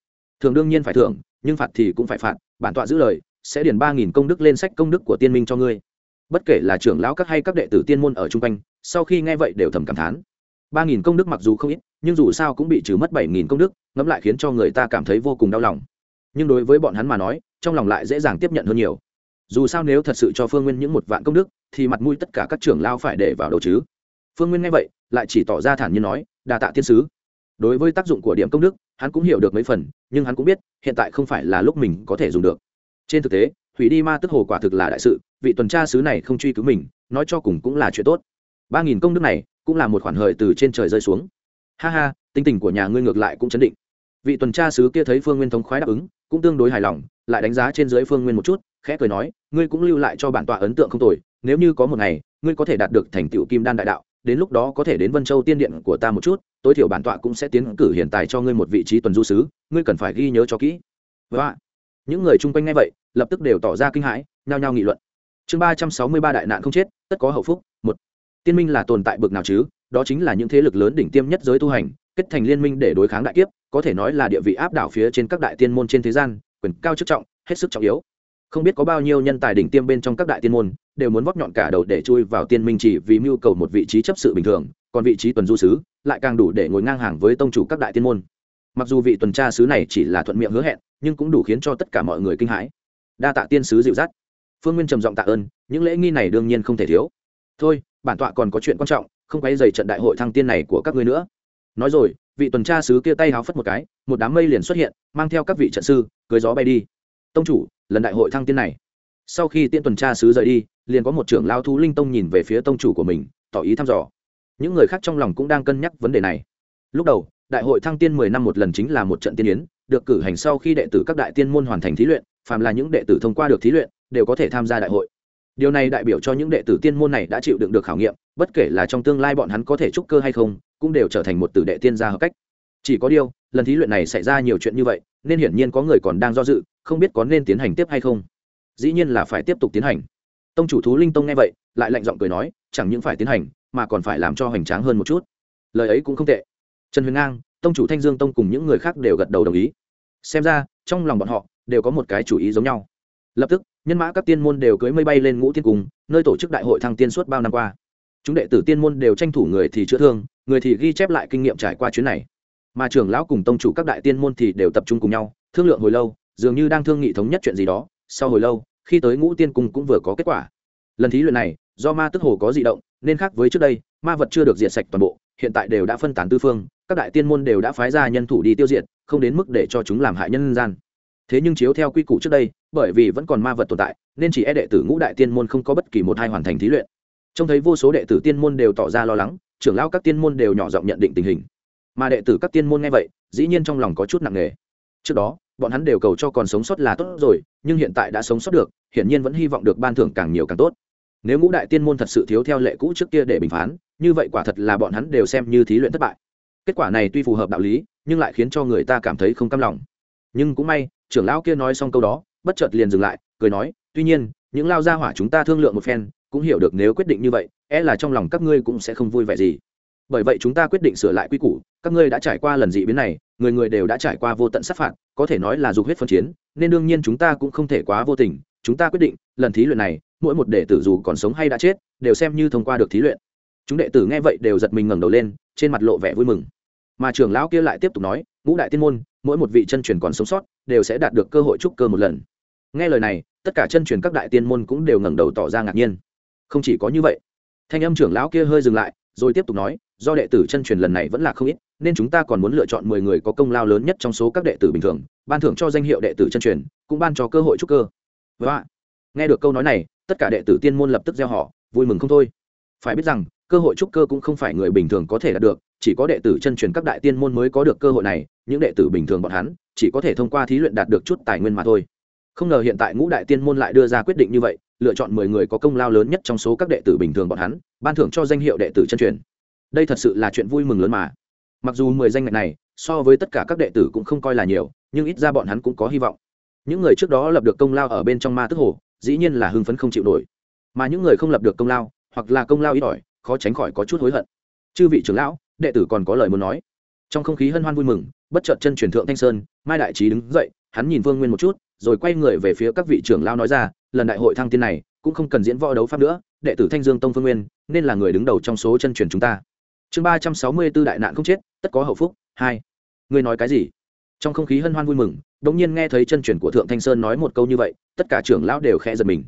Thường đương nhiên phải thưởng, nhưng phạt thì cũng phải phạt, bản tọa giữ lời sẽ điền ba nghìn công đức lên sách công đức của tiên minh cho ngươi. Bất kể là trưởng lão các hay các đệ tử tiên môn ở chung quanh, sau khi nghe vậy đều thầm cảm thán. Ba nghìn công đức mặc dù không ít, nhưng dù sao cũng bị trừ mất bảy nghìn công đức, ngẫm lại khiến cho người ta cảm thấy vô cùng đau lòng. Nhưng đối với bọn hắn mà nói, trong lòng lại dễ dàng tiếp nhận hơn nhiều. Dù sao nếu thật sự cho phương nguyên những một vạn công đức, thì mặt mũi tất cả các trưởng lao phải để vào đầu chứ. Phương nguyên nghe vậy, lại chỉ tỏ ra thản nhiên nói, đa tạ thiên sứ. Đối với tác dụng của điểm công đức, hắn cũng hiểu được mấy phần, nhưng hắn cũng biết, hiện tại không phải là lúc mình có thể dùng được trên thực tế, hủy đi ma tức hồ quả thực là đại sự, vị tuần tra sứ này không truy cứu mình, nói cho cùng cũng là chuyện tốt. Ba nghìn công đức này cũng là một khoản hời từ trên trời rơi xuống. Ha ha tinh tình của nhà ngươi ngược lại cũng chấn định. Vị tuần tra sứ kia thấy phương nguyên thống khoái đáp ứng, cũng tương đối hài lòng, lại đánh giá trên dưới phương nguyên một chút, khẽ cười nói, ngươi cũng lưu lại cho bản tọa ấn tượng không tồi, nếu như có một ngày, ngươi có thể đạt được thành tựu kim đan đại đạo, đến lúc đó có thể đến vân châu tiên điện của ta một chút, tối thiểu bản tọa cũng sẽ tiến cử hiện tại cho ngươi một vị trí tuần du sứ ngươi cần phải ghi nhớ cho kỹ. Vâng Và những người chung quanh nghe vậy lập tức đều tỏ ra kinh hãi, nhao nhao nghị luận. Chương ba trăm sáu mươi ba đại nạn không chết, tất có hậu phúc, một. Tiên minh là tồn tại bực nào chứ? Đó chính là những thế lực lớn đỉnh tiêm nhất giới tu hành, kết thành liên minh để đối kháng đại kiếp, có thể nói là địa vị áp đảo phía trên các đại tiên môn trên thế gian, quyền cao chức trọng, hết sức trọng yếu. Không biết có bao nhiêu nhân tài đỉnh tiêm bên trong các đại tiên môn, đều muốn vóc nhọn cả đầu để chui vào tiên minh chỉ vì mưu cầu một vị trí chấp sự bình thường, còn vị trí tuần du sứ, lại càng đủ để ngồi ngang hàng với tông chủ các đại tiên môn. Mặc dù vị tuần tra sứ này chỉ là thuận miệng hứa hẹn, nhưng cũng đủ khiến cho tất cả mọi người kinh hãi đa tạ tiên sứ dịu dắt. Phương nguyên trầm giọng tạ ơn, những lễ nghi này đương nhiên không thể thiếu. Thôi, bản tọa còn có chuyện quan trọng, không quay dày trận đại hội thăng tiên này của các ngươi nữa. Nói rồi, vị tuần tra sứ kia tay háo phất một cái, một đám mây liền xuất hiện, mang theo các vị trận sư, cưới gió bay đi. Tông chủ, lần đại hội thăng tiên này. Sau khi tiên tuần tra sứ rời đi, liền có một trưởng lao thú linh tông nhìn về phía tông chủ của mình, tỏ ý thăm dò. Những người khác trong lòng cũng đang cân nhắc vấn đề này. Lúc đầu đại hội thăng tiên mười năm một lần chính là một trận tiên yến, được cử hành sau khi đệ tử các đại tiên môn hoàn thành thí luyện, phàm là những đệ tử thông qua được thí luyện, đều có thể tham gia đại hội. Điều này đại biểu cho những đệ tử tiên môn này đã chịu đựng được khảo nghiệm, bất kể là trong tương lai bọn hắn có thể trúc cơ hay không, cũng đều trở thành một tử đệ tiên gia hợp cách. Chỉ có điều, lần thí luyện này xảy ra nhiều chuyện như vậy, nên hiển nhiên có người còn đang do dự, không biết có nên tiến hành tiếp hay không. Dĩ nhiên là phải tiếp tục tiến hành. Tông chủ thú linh tông nghe vậy, lại lạnh giọng cười nói, chẳng những phải tiến hành, mà còn phải làm cho hoành tráng hơn một chút. Lời ấy cũng không tệ trần huyền ngang, tông chủ thanh dương tông cùng những người khác đều gật đầu đồng ý. Xem ra, trong lòng bọn họ đều có một cái chủ ý giống nhau. Lập tức, nhân mã các tiên môn đều cưới mây bay lên ngũ tiên cùng, nơi tổ chức đại hội thăng tiên suốt bao năm qua. Chúng đệ tử tiên môn đều tranh thủ người thì chữa thương, người thì ghi chép lại kinh nghiệm trải qua chuyến này. Mà trưởng lão cùng tông chủ các đại tiên môn thì đều tập trung cùng nhau, thương lượng hồi lâu, dường như đang thương nghị thống nhất chuyện gì đó. Sau hồi lâu, khi tới ngũ tiên cung cũng vừa có kết quả. Lần thí luyện này, do ma tức hồ có di động, nên khác với trước đây, ma vật chưa được diệt sạch toàn bộ, hiện tại đều đã phân tán tư phương các đại tiên môn đều đã phái ra nhân thủ đi tiêu diệt, không đến mức để cho chúng làm hại nhân gian. Thế nhưng chiếu theo quy củ trước đây, bởi vì vẫn còn ma vật tồn tại, nên chỉ e đệ tử ngũ đại tiên môn không có bất kỳ một hai hoàn thành thí luyện. Trông thấy vô số đệ tử tiên môn đều tỏ ra lo lắng, trưởng lão các tiên môn đều nhỏ giọng nhận định tình hình. Mà đệ tử các tiên môn nghe vậy, dĩ nhiên trong lòng có chút nặng nề. Trước đó, bọn hắn đều cầu cho còn sống sót là tốt rồi, nhưng hiện tại đã sống sót được, hiển nhiên vẫn hy vọng được ban thưởng càng nhiều càng tốt. Nếu ngũ đại tiên môn thật sự thiếu theo lệ cũ trước kia để bình phán, như vậy quả thật là bọn hắn đều xem như thí luyện thất bại kết quả này tuy phù hợp đạo lý, nhưng lại khiến cho người ta cảm thấy không cam lòng. Nhưng cũng may, trưởng lão kia nói xong câu đó, bất chợt liền dừng lại, cười nói, tuy nhiên, những lao gia hỏa chúng ta thương lượng một phen, cũng hiểu được nếu quyết định như vậy e là trong lòng các ngươi cũng sẽ không vui vẻ gì. Bởi vậy chúng ta quyết định sửa lại quy củ, các ngươi đã trải qua lần dị biến này, người người đều đã trải qua vô tận sát phạt, có thể nói là dục huyết phân chiến, nên đương nhiên chúng ta cũng không thể quá vô tình. Chúng ta quyết định, lần thí luyện này, mỗi một đệ tử dù còn sống hay đã chết, đều xem như thông qua được thí luyện chúng đệ tử nghe vậy đều giật mình ngẩng đầu lên, trên mặt lộ vẻ vui mừng. Mà trưởng lão kia lại tiếp tục nói, ngũ đại tiên môn, mỗi một vị chân truyền còn sống sót, đều sẽ đạt được cơ hội trúc cơ một lần. Nghe lời này, tất cả chân truyền các đại tiên môn cũng đều ngẩng đầu tỏ ra ngạc nhiên. Không chỉ có như vậy, thanh âm trưởng lão kia hơi dừng lại, rồi tiếp tục nói, do đệ tử chân truyền lần này vẫn là không ít, nên chúng ta còn muốn lựa chọn mười người có công lao lớn nhất trong số các đệ tử bình thường, ban thưởng cho danh hiệu đệ tử chân truyền, cũng ban cho cơ hội trúc cơ. Vâng Và nghe được câu nói này, tất cả đệ tử tiên môn lập tức gieo họ, vui mừng không thôi. Phải biết rằng cơ hội trúc cơ cũng không phải người bình thường có thể đạt được, chỉ có đệ tử chân truyền các đại tiên môn mới có được cơ hội này, những đệ tử bình thường bọn hắn, chỉ có thể thông qua thí luyện đạt được chút tài nguyên mà thôi. Không ngờ hiện tại ngũ đại tiên môn lại đưa ra quyết định như vậy, lựa chọn mười người có công lao lớn nhất trong số các đệ tử bình thường bọn hắn, ban thưởng cho danh hiệu đệ tử chân truyền. Đây thật sự là chuyện vui mừng lớn mà. Mặc dù mười danh ngạch này, so với tất cả các đệ tử cũng không coi là nhiều, nhưng ít ra bọn hắn cũng có hy vọng. Những người trước đó lập được công lao ở bên trong ma tức hồ, dĩ nhiên là hưng phấn không chịu nổi. Mà những người không lập được công lao, hoặc là công lao ít ỏi khó tránh khỏi có chút hối hận. Chư vị trưởng lão, đệ tử còn có lời muốn nói. Trong không khí hân hoan vui mừng, bất chợt chân truyền thượng thanh sơn, mai đại trí đứng dậy, hắn nhìn vương nguyên một chút, rồi quay người về phía các vị trưởng lao nói ra, lần đại hội thăng tiên này, cũng không cần diễn võ đấu pháp nữa, đệ tử thanh dương tông phương nguyên, nên là người đứng đầu trong số chân truyền chúng ta. Chương ba trăm sáu mươi b ố đại nạn không chết, tất có hậu phúc, hai. Ngươi nói cái gì? Trong không khí hân hoan vui mừng đ ỗ n g nhiên nghe thấy chân truyền của thượng thanh sơn nói một câu như vậy, tất cả trưởng lão đều khẽ giật mình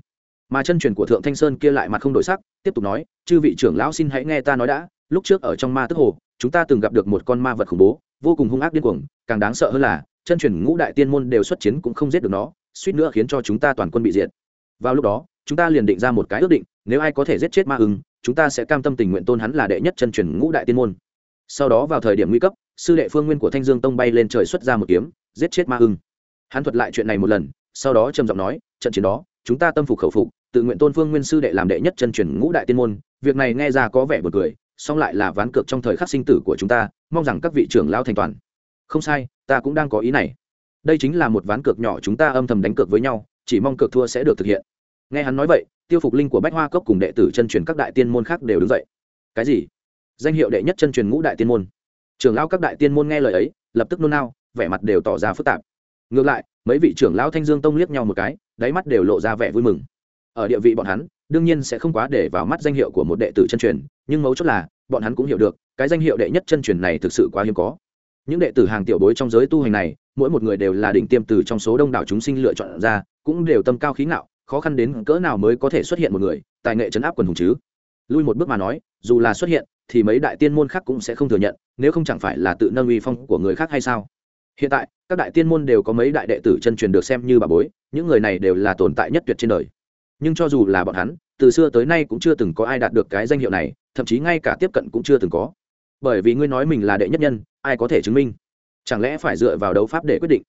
mà chân truyền của thượng thanh sơn kia lại mặt không đổi sắc, tiếp tục nói, chư vị trưởng lão xin hãy nghe ta nói đã, lúc trước ở trong ma tức hồ, chúng ta từng gặp được một con ma vật khủng bố, vô cùng hung ác điên cuồng, càng đáng sợ hơn là, chân truyền ngũ đại tiên môn đều xuất chiến cũng không giết được nó, suýt nữa khiến cho chúng ta toàn quân bị diệt. Vào lúc đó, chúng ta liền định ra một cái ước định, nếu ai có thể giết chết ma ưng, chúng ta sẽ cam tâm tình nguyện tôn hắn là đệ nhất chân truyền ngũ đại tiên môn. Sau đó vào thời điểm nguy cấp, sư đệ phương nguyên của thanh dương tông bay lên trời xuất ra một kiếm, giết chết ma ưng. Hắn thuật lại chuyện này một lần, sau đó trầm giọng nói, trận chiến đó chúng ta tâm phục khẩu phục, tự nguyện tôn phương nguyên sư đệ làm đệ nhất chân truyền ngũ đại tiên môn, việc này nghe ra có vẻ buồn cười, song lại là ván cược trong thời khắc sinh tử của chúng ta, mong rằng các vị trưởng lao thành toàn. Không sai, ta cũng đang có ý này. Đây chính là một ván cược nhỏ chúng ta âm thầm đánh cược với nhau, chỉ mong cược thua sẽ được thực hiện. Nghe hắn nói vậy, tiêu phục linh của bách hoa cốc cùng đệ tử chân truyền các đại tiên môn khác đều đứng dậy. Cái gì? Danh hiệu đệ nhất chân truyền ngũ đại tiên môn. Trưởng lão các đại tiên môn nghe lời ấy, lập tức nôn nao, vẻ mặt đều tỏ ra phức tạp. Ngược lại mấy vị trưởng lão thanh dương tông liếc nhau một cái, đáy mắt đều lộ ra vẻ vui mừng. Ở địa vị bọn hắn, đương nhiên sẽ không quá để vào mắt danh hiệu của một đệ tử chân truyền, nhưng mấu chốt là, bọn hắn cũng hiểu được, cái danh hiệu đệ nhất chân truyền này thực sự quá hiếm có. Những đệ tử hàng tiểu bối trong giới tu hành này, mỗi một người đều là đỉnh tiêm từ trong số đông đảo chúng sinh lựa chọn ra, cũng đều tâm cao khí ngạo, khó khăn đến cỡ nào mới có thể xuất hiện một người, tài nghệ chấn áp quần hùng chứ. Lui một bước mà nói, dù là xuất hiện, thì mấy đại tiên môn khác cũng sẽ không thừa nhận, nếu không chẳng phải là tự nâng uy phong của người khác hay sao? Hiện tại, các đại tiên môn đều có mấy đại đệ tử chân truyền được xem như bà bối, những người này đều là tồn tại nhất tuyệt trên đời. Nhưng cho dù là bọn hắn, từ xưa tới nay cũng chưa từng có ai đạt được cái danh hiệu này, thậm chí ngay cả tiếp cận cũng chưa từng có. Bởi vì ngươi nói mình là đệ nhất nhân, ai có thể chứng minh? Chẳng lẽ phải dựa vào đấu pháp để quyết định?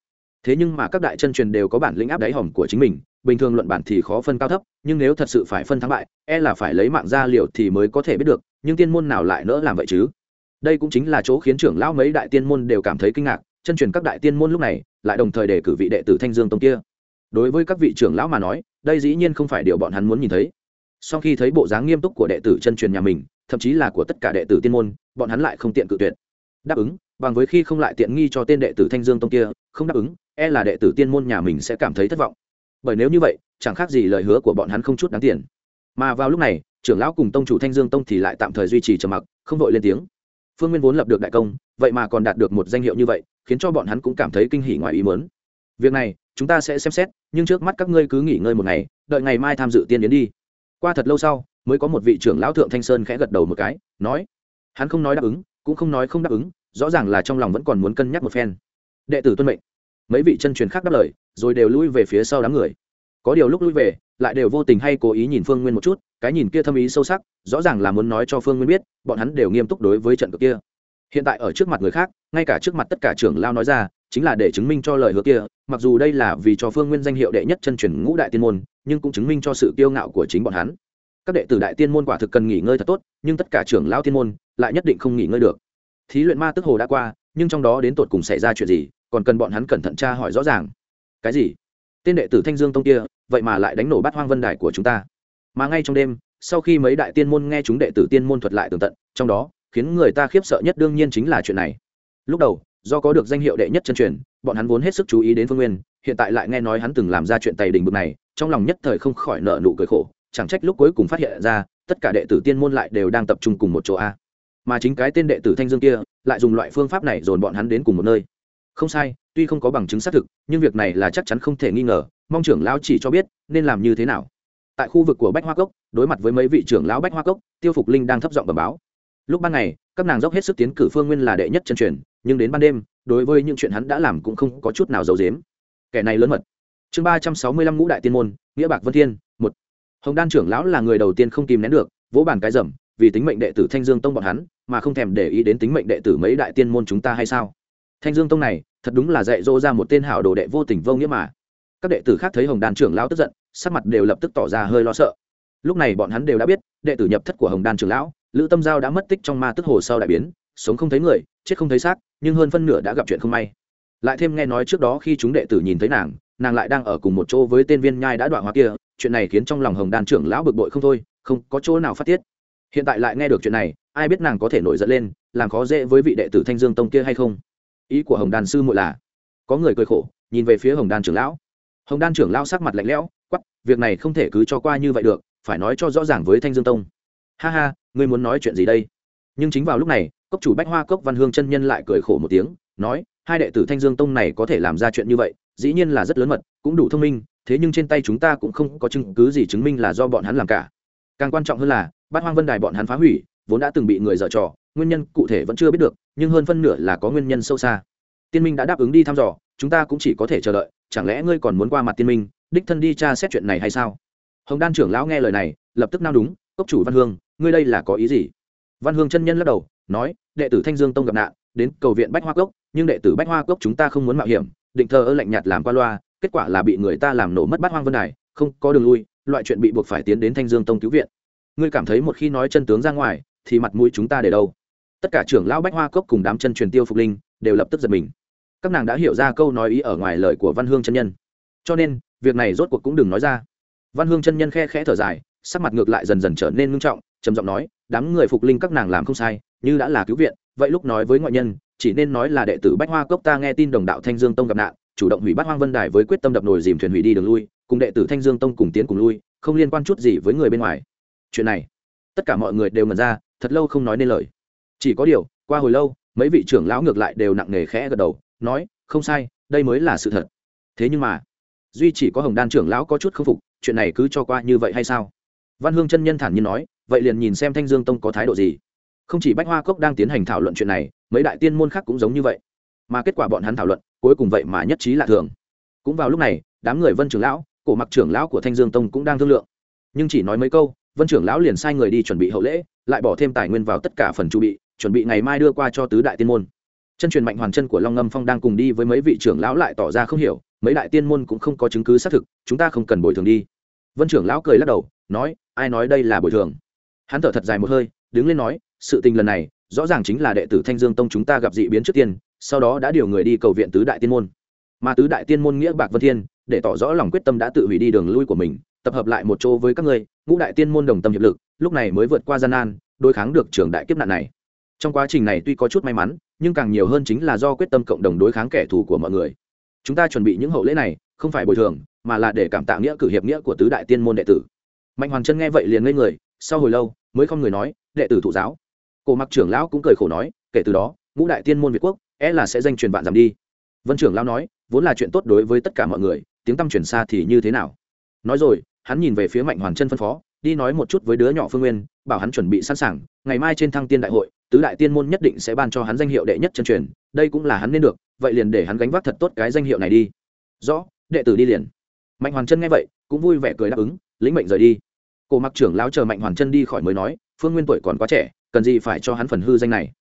Thế nhưng mà các đại chân truyền đều có bản lĩnh áp đáy hỏng của chính mình, bình thường luận bản thì khó phân cao thấp, nhưng nếu thật sự phải phân thắng bại e là phải lấy mạng ra liệu thì mới có thể biết được, nhưng tiên môn nào lại nỡ làm vậy chứ? Đây cũng chính là chỗ khiến trưởng lão mấy đại tiên môn đều cảm thấy kinh ngạc chân truyền các đại tiên môn lúc này, lại đồng thời đề cử vị đệ tử thanh dương tông kia. Đối với các vị trưởng lão mà nói, đây dĩ nhiên không phải điều bọn hắn muốn nhìn thấy. Sau khi thấy bộ dáng nghiêm túc của đệ tử chân truyền nhà mình, thậm chí là của tất cả đệ tử tiên môn, bọn hắn lại không tiện cự tuyệt. Đáp ứng, bằng với khi không lại tiện nghi cho tên đệ tử thanh dương tông kia, không đáp ứng e là đệ tử tiên môn nhà mình sẽ cảm thấy thất vọng. Bởi nếu như vậy, chẳng khác gì lời hứa của bọn hắn không chút đáng tiền. Mà vào lúc này, trưởng lão cùng tông chủ thanh dương tông thì lại tạm thời duy trì trầm mặc, không vội lên tiếng. Phương nguyên vốn lập được đại công, vậy mà còn đạt được một danh hiệu như vậy khiến cho bọn hắn cũng cảm thấy kinh hỉ ngoài ý mớn việc này, chúng ta sẽ xem xét, nhưng trước mắt các ngươi cứ nghỉ ngơi một ngày, đợi ngày mai tham dự tiên yến đi. Qua thật lâu sau, mới có một vị trưởng lão thượng thanh sơn khẽ gật đầu một cái, nói, hắn không nói đáp ứng, cũng không nói không đáp ứng, rõ ràng là trong lòng vẫn còn muốn cân nhắc một phen. Đệ tử tuân mệnh. Mấy vị chân truyền khác đáp lời, rồi đều lui về phía sau đám người. Có điều lúc lui về, lại đều vô tình hay cố ý nhìn phương nguyên một chút, cái nhìn kia thâm ý sâu sắc, rõ ràng là muốn nói cho phương nguyên biết, bọn hắn đều nghiêm túc đối với trận cực kia. Hiện tại ở trước mặt người khác ngay cả trước mặt tất cả trưởng lao nói ra, chính là để chứng minh cho lời hứa kia, mặc dù đây là vì cho phương nguyên danh hiệu đệ nhất chân truyền ngũ đại tiên môn, nhưng cũng chứng minh cho sự kiêu ngạo của chính bọn hắn. Các đệ tử đại tiên môn quả thực cần nghỉ ngơi thật tốt, nhưng tất cả trưởng lao tiên môn lại nhất định không nghỉ ngơi được. Thí luyện ma tức hồ đã qua, nhưng trong đó đến tột cùng xảy ra chuyện gì, còn cần bọn hắn cẩn thận tra hỏi rõ ràng. Cái gì? Tên đệ tử thanh dương tông kia, vậy mà lại đánh nổ bát hoang vân đài của chúng ta. Mà ngay trong đêm, sau khi mấy đại tiên môn nghe chúng đệ tử tiên môn thuật lại tường tận, trong đó khiến người ta khiếp sợ nhất đương nhiên chính là chuyện này lúc đầu, do có được danh hiệu đệ nhất chân truyền, bọn hắn vốn hết sức chú ý đến phương nguyên, hiện tại lại nghe nói hắn từng làm ra chuyện tày đình bực này, trong lòng nhất thời không khỏi nợ nụ cười khổ, chẳng trách lúc cuối cùng phát hiện ra, tất cả đệ tử tiên môn lại đều đang tập trung cùng một chỗ a. Mà chính cái tên đệ tử thanh dương kia, lại dùng loại phương pháp này dồn bọn hắn đến cùng một nơi. Không sai, tuy không có bằng chứng xác thực, nhưng việc này là chắc chắn không thể nghi ngờ, mong trưởng lão chỉ cho biết, nên làm như thế nào. Tại khu vực của bách hoa cốc, đối mặt với mấy vị trưởng lão bách hoa cốc, tiêu phục linh đang thấp giọng bẩm báo. Lúc ban ngày, các nàng dốc hết sức tiến cử phương nguyên là đệ nhất chân truyền nhưng đến ban đêm, đối với những chuyện hắn đã làm cũng không có chút nào giấu dếm kẻ này lớn mật. Chương ba trăm sáu mươi lăm ngũ đại tiên môn, nghĩa bạc vân thiên, một. Hồng đan trưởng lão là người đầu tiên không kìm nén được, vỗ bàn cái rầm, vì tính mệnh đệ tử thanh dương tông bọn hắn, mà không thèm để ý đến tính mệnh đệ tử mấy đại tiên môn chúng ta hay sao? Thanh dương tông này, thật đúng là dạy dỗ ra một tên hảo đồ đệ vô tình vô nghĩa mà. Các đệ tử khác thấy hồng đan trưởng lão tức giận, sắc mặt đều lập tức tỏ ra hơi lo sợ. Lúc này bọn hắn đều đã biết, đệ tử nhập thất của hồng đan trưởng lão, lữ tâm giao đã mất tích trong ma tức hồ sau đại biến, sống không thấy người, chết không thấy xác nhưng hơn phân nửa đã gặp chuyện không may. Lại thêm nghe nói trước đó khi chúng đệ tử nhìn thấy nàng nàng lại đang ở cùng một chỗ với tên viên nhai đã đoạn hóa kia, chuyện này khiến trong lòng hồng đan trưởng lão bực bội không thôi, không có chỗ nào phát tiết. Hiện tại lại nghe được chuyện này, ai biết nàng có thể nổi giận lên, làm khó dễ với vị đệ tử thanh dương tông kia hay không? Ý của hồng đan sư muội là, có người cười khổ, nhìn về phía hồng đan trưởng lão. Hồng đan trưởng lão sắc mặt lạnh lẽo quắp việc này không thể cứ cho qua như vậy được, phải nói cho rõ ràng với thanh dương tông. Ha ha, ngươi muốn nói chuyện gì đây? Nhưng chính vào lúc này cốc chủ bách hoa cốc văn hương chân nhân lại cười khổ một tiếng, nói, hai đệ tử thanh dương tông này có thể làm ra chuyện như vậy, dĩ nhiên là rất lớn mật, cũng đủ thông minh, thế nhưng trên tay chúng ta cũng không có chứng cứ gì chứng minh là do bọn hắn làm cả. Càng quan trọng hơn là, bát hoang vân đài bọn hắn phá hủy, vốn đã từng bị người dở trò, nguyên nhân cụ thể vẫn chưa biết được, nhưng hơn phân nửa là có nguyên nhân sâu xa. Tiên minh đã đáp ứng đi thăm dò, chúng ta cũng chỉ có thể chờ đợi, chẳng lẽ ngươi còn muốn qua mặt tiên minh, đích thân đi tra xét chuyện này hay sao? Hồng đan trưởng lão nghe lời này, lập tức nao đúng, cốc chủ văn hương, ngươi đây là có ý gì? Văn hương chân nhân lắc đầu nói, đệ tử thanh dương tông gặp nạn, đến cầu viện bách hoa cốc, nhưng đệ tử bách hoa cốc chúng ta không muốn mạo hiểm, định thờ ơ lạnh nhạt làm qua loa, kết quả là bị người ta làm nổ mất bát hoang vân đài, không có đường lui, loại chuyện bị buộc phải tiến đến thanh dương tông cứu viện. Ngươi cảm thấy một khi nói chân tướng ra ngoài, thì mặt mũi chúng ta để đâu? Tất cả trưởng lão bách hoa cốc cùng đám chân truyền tiêu phục linh, đều lập tức giật mình. Các nàng đã hiểu ra câu nói ý ở ngoài lời của văn hương chân nhân. Cho nên, việc này rốt cuộc cũng đừng nói ra. Văn hương chân nhân khe khẽ thở dài, sắc mặt ngược lại dần dần trở nên ngưng trọng trầm giọng nói, đám người phục linh các nàng làm không sai, như đã là cứu viện, vậy lúc nói với ngoại nhân, chỉ nên nói là đệ tử bách hoa cốc ta nghe tin đồng đạo thanh dương tông gặp nạn, chủ động hủy bắt hoang vân đài với quyết tâm đập nồi dìm thuyền hủy đi đường lui, cùng đệ tử thanh dương tông cùng tiến cùng lui, không liên quan chút gì với người bên ngoài. Chuyện này, tất cả mọi người đều ngần ra, thật lâu không nói nên lời. Chỉ có điều, qua hồi lâu, mấy vị trưởng lão ngược lại đều nặng nề khẽ gật đầu, nói, không sai, đây mới là sự thật. Thế nhưng mà, duy chỉ có hồng đan trưởng lão có chút k phục, chuyện này cứ cho qua như vậy hay sao? Văn hương chân nhân thản nhiên nói vậy liền nhìn xem thanh dương tông có thái độ gì. Không chỉ bách hoa cốc đang tiến hành thảo luận chuyện này, mấy đại tiên môn khác cũng giống như vậy. Mà kết quả bọn hắn thảo luận, cuối cùng vậy mà nhất trí lạ thường. Cũng vào lúc này, đám người vân trưởng lão, cổ mặc trưởng lão của thanh dương tông cũng đang thương lượng. Nhưng chỉ nói mấy câu, vân trưởng lão liền sai người đi chuẩn bị hậu lễ, lại bỏ thêm tài nguyên vào tất cả phần chu bị, chuẩn bị ngày mai đưa qua cho tứ đại tiên môn. Chân truyền mạnh hoàn chân của long ngâm phong đang cùng đi với mấy vị trưởng lão lại tỏ ra không hiểu, mấy đại tiên môn cũng không có chứng cứ xác thực, chúng ta không cần bồi thường đi. Vân trưởng lão cười lắc đầu, nói, ai nói đây là bồi thường? Hắn thở thật dài một hơi, đứng lên nói, sự tình lần này, rõ ràng chính là đệ tử thanh dương tông chúng ta gặp dị biến trước tiên, sau đó đã điều người đi cầu viện tứ đại tiên môn. Mà tứ đại tiên môn nghĩa bạc vân thiên, để tỏ rõ lòng quyết tâm đã tự hủy đi đường lui của mình, tập hợp lại một chỗ với các ngươi, ngũ đại tiên môn đồng tâm hiệp lực, lúc này mới vượt qua gian nan, đối kháng được trường đại kiếp nạn này. Trong quá trình này tuy có chút may mắn, nhưng càng nhiều hơn chính là do quyết tâm cộng đồng đối kháng kẻ thù của mọi người. Chúng ta chuẩn bị những hậu lễ này, không phải bồi thường, mà là để cảm tạ nghĩa cử hiệp nghĩa của tứ đại tiên môn đệ tử. Mạnh hoàng chân nghe vậy liền ngây người sau hồi lâu, mới không người nói, đệ tử thụ giáo. Cổ mặc trưởng lão cũng cười khổ nói, kể từ đó, ngũ đại tiên môn việt quốc é e là sẽ danh truyền vạn giảm đi. Vân trưởng lão nói, vốn là chuyện tốt đối với tất cả mọi người, tiếng tăm truyền xa thì như thế nào? Nói rồi, hắn nhìn về phía mạnh hoàn chân phân phó, đi nói một chút với đứa nhỏ phương nguyên, bảo hắn chuẩn bị sẵn sàng, ngày mai trên thăng tiên đại hội, tứ đại tiên môn nhất định sẽ ban cho hắn danh hiệu đệ nhất chân truyền, đây cũng là hắn nên được, vậy liền để hắn gánh vác thật tốt cái danh hiệu này đi. Rõ, đệ tử đi liền. Mạnh hoàn chân nghe vậy, cũng vui vẻ cười đáp ứng, lĩnh mệnh rời đi cổ mặc trưởng lão chờ mạnh hoàn chân đi khỏi mới nói phương nguyên tuổi còn quá trẻ cần gì phải cho hắn phần hư danh này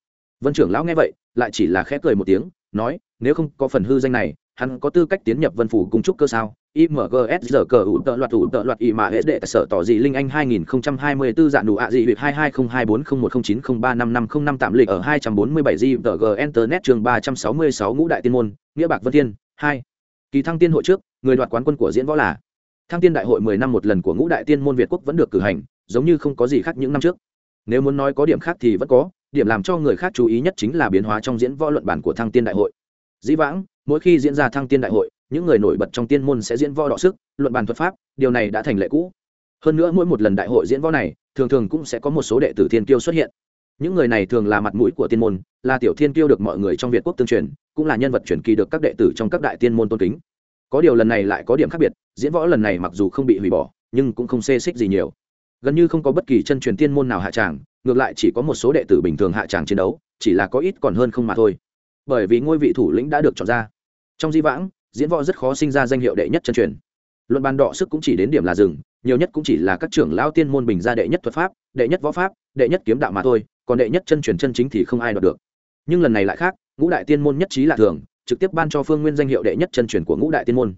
vân trưởng lão nghe vậy lại chỉ là khẽ cười một tiếng nói nếu không có phần hư danh này hắn có tư cách tiến nhập vân phủ cung trúc cơ sao imgs giờ cờ ủ tợ loạt ủ tợ loạt y mà hệ đệ sở tỏ gì linh anh 2024 dạng đủ ạ gì huyệt 22024019035505 tạm lịch ở 247 g tờ g internet trường 366 ngũ đại tiên môn nghĩa bạc vân thiên 2. kỳ thăng tiên hội trước người đoạt quán quân của diễn võ là thăng tiên đại hội 10 năm một lần của ngũ đại tiên môn việt quốc vẫn được cử hành, giống như không có gì khác những năm trước. Nếu muốn nói có điểm khác thì vẫn có, điểm làm cho người khác chú ý nhất chính là biến hóa trong diễn võ luận bản của thăng tiên đại hội. Dĩ vãng, mỗi khi diễn ra thăng tiên đại hội, những người nổi bật trong tiên môn sẽ diễn võ đọ sức, luận bàn thuật pháp, điều này đã thành lệ cũ. Hơn nữa mỗi một lần đại hội diễn võ này, thường thường cũng sẽ có một số đệ tử thiên kiêu xuất hiện. Những người này thường là mặt mũi của tiên môn, là tiểu thiên kiêu được mọi người trong việt quốc tương truyền, cũng là nhân vật truyền kỳ được các đệ tử trong các đại tiên môn tôn kính có điều lần này lại có điểm khác biệt, diễn võ lần này mặc dù không bị hủy bỏ, nhưng cũng không xê xích gì nhiều. Gần như không có bất kỳ chân truyền tiên môn nào hạ tràng, ngược lại chỉ có một số đệ tử bình thường hạ tràng chiến đấu, chỉ là có ít còn hơn không mà thôi. Bởi vì ngôi vị thủ lĩnh đã được chọn ra. Trong di vãng, diễn võ rất khó sinh ra danh hiệu đệ nhất chân truyền. Luận bàn đọ sức cũng chỉ đến điểm là rừng nhiều nhất cũng chỉ là các trưởng lao tiên môn bình ra đệ nhất thuật pháp, đệ nhất võ pháp, đệ nhất kiếm đạo mà thôi, còn đệ nhất chân truyền chân chính thì không ai đoạt được. Nhưng lần này lại khác, ngũ đại tiên môn nhất trí là thường trực tiếp ban cho phương nguyên danh hiệu đệ nhất chân truyền của ngũ đại tiên môn.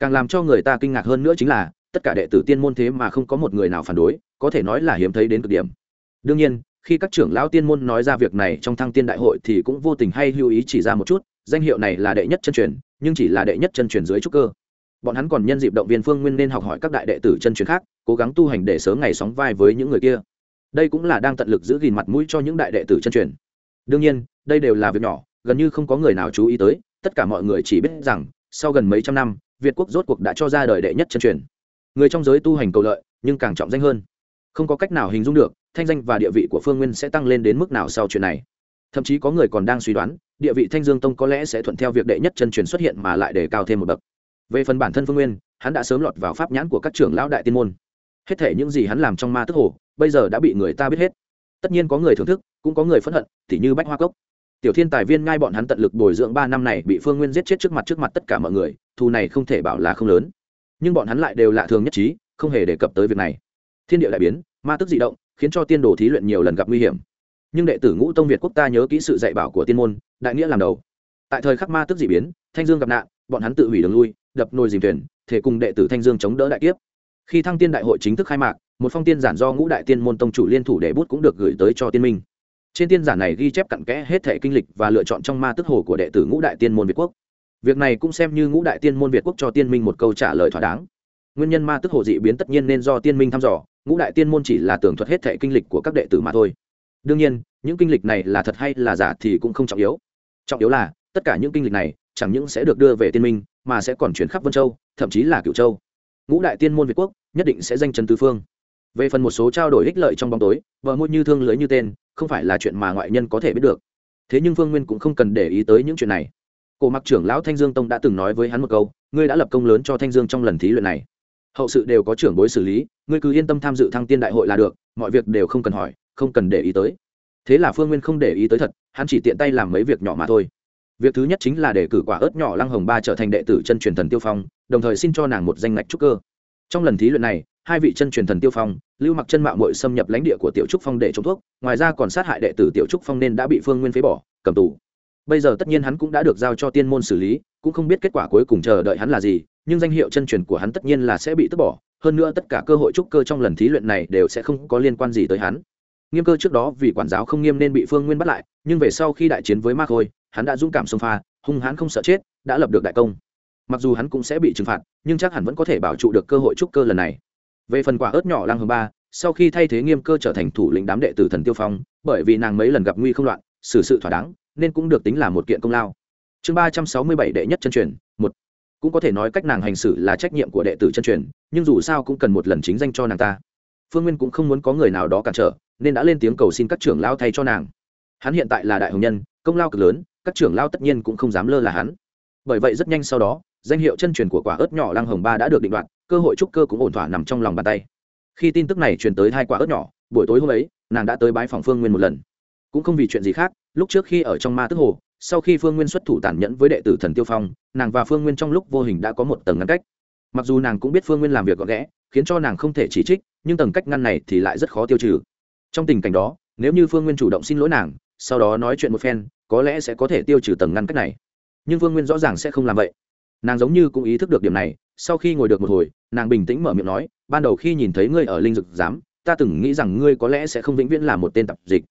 Càng làm cho người ta kinh ngạc hơn nữa chính là, tất cả đệ tử tiên môn thế mà không có một người nào phản đối, có thể nói là hiếm thấy đến cực điểm. Đương nhiên, khi các trưởng lão tiên môn nói ra việc này trong thăng tiên đại hội thì cũng vô tình hay lưu ý chỉ ra một chút, danh hiệu này là đệ nhất chân truyền, nhưng chỉ là đệ nhất chân truyền dưới trúc cơ. Bọn hắn còn nhân dịp động viên phương nguyên nên học hỏi các đại đệ tử chân truyền khác, cố gắng tu hành để sớm ngày sóng vai với những người kia. Đây cũng là đang tận lực giữ gìn mặt mũi cho những đại đệ tử chân truyền. Đương nhiên, đây đều là việc nhỏ, gần như không có người nào chú ý tới tất cả mọi người chỉ biết rằng, sau gần mấy trăm năm, việt quốc rốt cuộc đã cho ra đời đệ nhất chân truyền. Người trong giới tu hành cầu lợi, nhưng càng trọng danh hơn. Không có cách nào hình dung được, thanh danh và địa vị của phương nguyên sẽ tăng lên đến mức nào sau chuyện này. Thậm chí có người còn đang suy đoán, địa vị thanh dương tông có lẽ sẽ thuận theo việc đệ nhất chân truyền xuất hiện mà lại đề cao thêm một bậc. Về phần bản thân phương nguyên, hắn đã sớm lọt vào pháp nhãn của các trưởng lão đại tiên môn. Hết thể những gì hắn làm trong ma tức hồ, bây giờ đã bị người ta biết hết. Tất nhiên có người thưởng thức, cũng có người phẫn hận t như bách hoa cốc tiểu thiên tài viên ngai bọn hắn tận lực bồi dưỡng ba năm này bị phương nguyên giết chết trước mặt trước mặt tất cả mọi người, thù này không thể bảo là không lớn. Nhưng bọn hắn lại đều lạ thường nhất trí, không hề đề cập tới việc này. Thiên địa đại biến, ma tức dị động, khiến cho tiên đồ thí luyện nhiều lần gặp nguy hiểm. Nhưng đệ tử ngũ tông việt quốc ta nhớ kỹ sự dạy bảo của tiên môn, đại nghĩa làm đầu. Tại thời khắc ma tức dị biến, thanh dương gặp nạn, bọn hắn tự hủy đường lui, đập nồi dìm thuyền, thể cùng đệ tử thanh dương chống đỡ đại kiếp. Khi thăng tiên đại hội chính thức khai mạc, một phong tiên giản do ngũ đại tiên môn tông chủ liên thủ để bút cũng được gửi tới cho tiên minh trên tiên giả này ghi chép cặn kẽ hết thể kinh lịch và lựa chọn trong ma tức hồ của đệ tử ngũ đại tiên môn việt quốc. Việc này cũng xem như ngũ đại tiên môn việt quốc cho tiên minh một câu trả lời thỏa đáng. Nguyên nhân ma tức hồ dị biến tất nhiên nên do tiên minh thăm dò, ngũ đại tiên môn chỉ là tường thuật hết thể kinh lịch của các đệ tử mà thôi. Đương nhiên, những kinh lịch này là thật hay là giả thì cũng không trọng yếu. Trọng yếu là, tất cả những kinh lịch này chẳng những sẽ được đưa về tiên minh, mà sẽ còn chuyển khắp vân châu, thậm chí là cựu châu. Ngũ đại tiên môn việt quốc nhất định sẽ danh chân tứ phương. Về phần một số trao đổi ích lợi trong bóng tối vợ mua như thương lưới như tên không phải là chuyện mà ngoại nhân có thể biết được. Thế nhưng phương nguyên cũng không cần để ý tới những chuyện này. Cổ mặc trưởng lão thanh dương tông đã từng nói với hắn một câu, ngươi đã lập công lớn cho thanh dương trong lần thí luyện này. Hậu sự đều có trưởng bối xử lý, ngươi cứ yên tâm tham dự thăng tiên đại hội là được, mọi việc đều không cần hỏi, không cần để ý tới. Thế là phương nguyên không để ý tới thật, hắn chỉ tiện tay làm mấy việc nhỏ mà thôi. Việc thứ nhất chính là để cử quả ớt nhỏ lăng hồng ba trở thành đệ tử chân truyền thần tiêu phong, đồng thời xin cho nàng một danh ngạch trúc cơ. Trong lần thí luyện này hai vị chân truyền thần tiêu phong, lưu mặc chân mạo mội xâm nhập lãnh địa của tiểu trúc phong để trộm thuốc, ngoài ra còn sát hại đệ tử tiểu trúc phong nên đã bị phương nguyên phế bỏ, cầm tù. Bây giờ tất nhiên hắn cũng đã được giao cho tiên môn xử lý, cũng không biết kết quả cuối cùng chờ đợi hắn là gì, nhưng danh hiệu chân truyền của hắn tất nhiên là sẽ bị tước bỏ, hơn nữa tất cả cơ hội trúc cơ trong lần thí luyện này đều sẽ không có liên quan gì tới hắn. Nghiêm cơ trước đó vì quản giáo không nghiêm nên bị phương nguyên bắt lại, nhưng về sau khi đại chiến với ma khôi, hắn đã dũng cảm xông pha, hung hãn không sợ chết, đã lập được đại công. Mặc dù hắn cũng sẽ bị trừng phạt, nhưng chắc hẳn vẫn có thể bảo trụ được cơ hội trúc cơ lần này về phần quả ớt nhỏ lang hương ba, sau khi thay thế nghiêm cơ trở thành thủ lĩnh đám đệ tử thần tiêu phong, bởi vì nàng mấy lần gặp nguy không loạn, xử sự thỏa đáng, nên cũng được tính là một kiện công lao. Chương ba trăm sáu mươi bảy đệ nhất chân truyền, một. Cũng có thể nói cách nàng hành xử là trách nhiệm của đệ tử chân truyền, nhưng dù sao cũng cần một lần chính danh cho nàng ta. Phương nguyên cũng không muốn có người nào đó cản trở, nên đã lên tiếng cầu xin các trưởng lao thay cho nàng. Hắn hiện tại là đại hồng nhân, công lao cực lớn, các trưởng lao tất nhiên cũng không dám lơ là hắn. Bởi vậy rất nhanh sau đó danh hiệu chân truyền của quả ớt nhỏ lăng hồng ba đã được định đoạt, cơ hội trúc cơ cũng ổn thỏa nằm trong lòng bàn tay. Khi tin tức này truyền tới hai quả ớt nhỏ, buổi tối hôm ấy, nàng đã tới bái phòng phương nguyên một lần. Cũng không vì chuyện gì khác, lúc trước khi ở trong ma tức hồ, sau khi phương nguyên xuất thủ tàn nhẫn với đệ tử thần tiêu phong, nàng và phương nguyên trong lúc vô hình đã có một tầng ngăn cách. Mặc dù nàng cũng biết phương nguyên làm việc gọn ghẽ, khiến cho nàng không thể chỉ trích, nhưng tầng cách ngăn này thì lại rất khó tiêu trừ. Trong tình cảnh đó, nếu như phương nguyên chủ động xin lỗi nàng, sau đó nói chuyện một phen, có lẽ sẽ có thể tiêu trừ tầng ngăn cách này. Nhưng phương nguyên rõ ràng sẽ không làm vậy nàng giống như cũng ý thức được điểm này, sau khi ngồi được một hồi, nàng bình tĩnh mở miệng nói, ban đầu khi nhìn thấy ngươi ở linh dực giám, ta từng nghĩ rằng ngươi có lẽ sẽ không vĩnh viễn là một tên tạp dịch.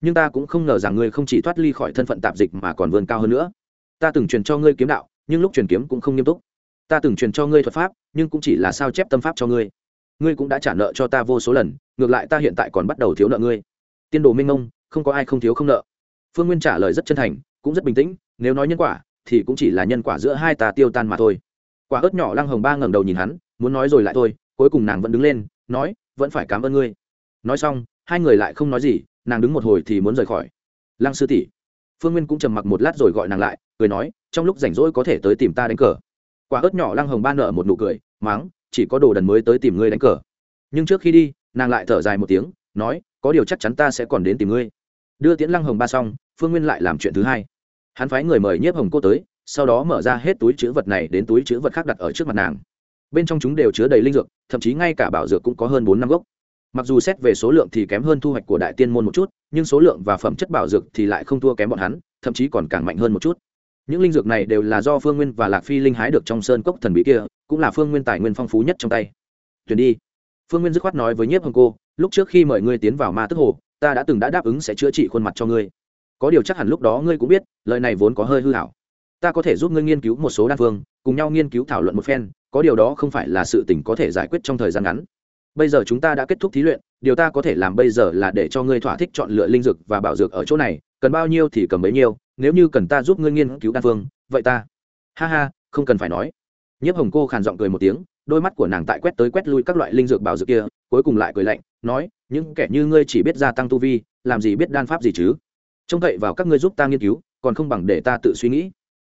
Nhưng ta cũng không ngờ rằng ngươi không chỉ thoát ly khỏi thân phận tạp dịch mà còn vươn cao hơn nữa. Ta từng truyền cho ngươi kiếm đạo, nhưng lúc truyền kiếm cũng không nghiêm túc. Ta từng truyền cho ngươi thuật pháp, nhưng cũng chỉ là sao chép tâm pháp cho ngươi. Ngươi cũng đã trả nợ cho ta vô số lần, ngược lại ta hiện tại còn bắt đầu thiếu nợ ngươi. Tiên đồ minh ông không có ai không thiếu không nợ. Phương nguyên trả lời rất chân thành, cũng rất bình tĩnh, nếu nói nhân quả thì cũng chỉ là nhân quả giữa hai ta tiêu tan mà thôi. Quả ớt nhỏ lăng hồng ba ngẩng đầu nhìn hắn, muốn nói rồi lại thôi, cuối cùng nàng vẫn đứng lên, nói, vẫn phải cảm ơn ngươi. Nói xong, hai người lại không nói gì, nàng đứng một hồi thì muốn rời khỏi. Lăng sư tỷ. Phương nguyên cũng trầm mặc một lát rồi gọi nàng lại, cười nói, trong lúc rảnh rỗi có thể tới tìm ta đánh cờ. Quả ớt nhỏ lăng hồng ba nở một nụ cười, máng, chỉ có đồ đần mới tới tìm ngươi đánh cờ. Nhưng trước khi đi, nàng lại thở dài một tiếng, nói, có điều chắc chắn ta sẽ còn đến tìm ngươi. Đưa tiễn lăng hồng ba xong, phương nguyên lại làm chuyện thứ hai hắn phái người mời nhiếp hồng cô tới, sau đó mở ra hết túi chữ vật này đến túi chữ vật khác đặt ở trước mặt nàng. Bên trong chúng đều chứa đầy linh dược, thậm chí ngay cả bảo dược cũng có hơn bốn năm gốc. Mặc dù xét về số lượng thì kém hơn thu hoạch của đại tiên môn một chút, nhưng số lượng và phẩm chất bảo dược thì lại không thua kém bọn hắn, thậm chí còn càng mạnh hơn một chút. Những linh dược này đều là do phương nguyên và lạc phi linh hái được trong sơn cốc thần bí kia, cũng là phương nguyên tài nguyên phong phú nhất trong tay. Tuyển đi. Phương nguyên dứt khoát nói với nhiếp hồng cô, lúc trước khi mời ngươi tiến vào ma tức hồ, ta đã từng đã đáp ứng sẽ chữa trị khuôn mặt cho ngươi có điều chắc hẳn lúc đó ngươi cũng biết, lời này vốn có hơi hư hảo ta có thể giúp ngươi nghiên cứu một số đan phương, cùng nhau nghiên cứu thảo luận một phen, có điều đó không phải là sự tình có thể giải quyết trong thời gian ngắn. Bây giờ chúng ta đã kết thúc thí luyện, điều ta có thể làm bây giờ là để cho ngươi thỏa thích chọn lựa linh dược và bảo dược ở chỗ này, cần bao nhiêu thì cầm bấy nhiêu, nếu như cần ta giúp ngươi nghiên cứu đan phương, vậy ta. Ha ha, không cần phải nói. Nhiếp hồng cô khàn giọng cười một tiếng, đôi mắt của nàng tại quét tới quét lui các loại linh dược bảo dược kia, cuối cùng lại cười lạnh, nói, những kẻ như ngươi chỉ biết gia tăng tu vi, làm gì biết đan pháp gì chứ? Trông cậy vào các ngươi giúp ta nghiên cứu, còn không bằng để ta tự suy nghĩ.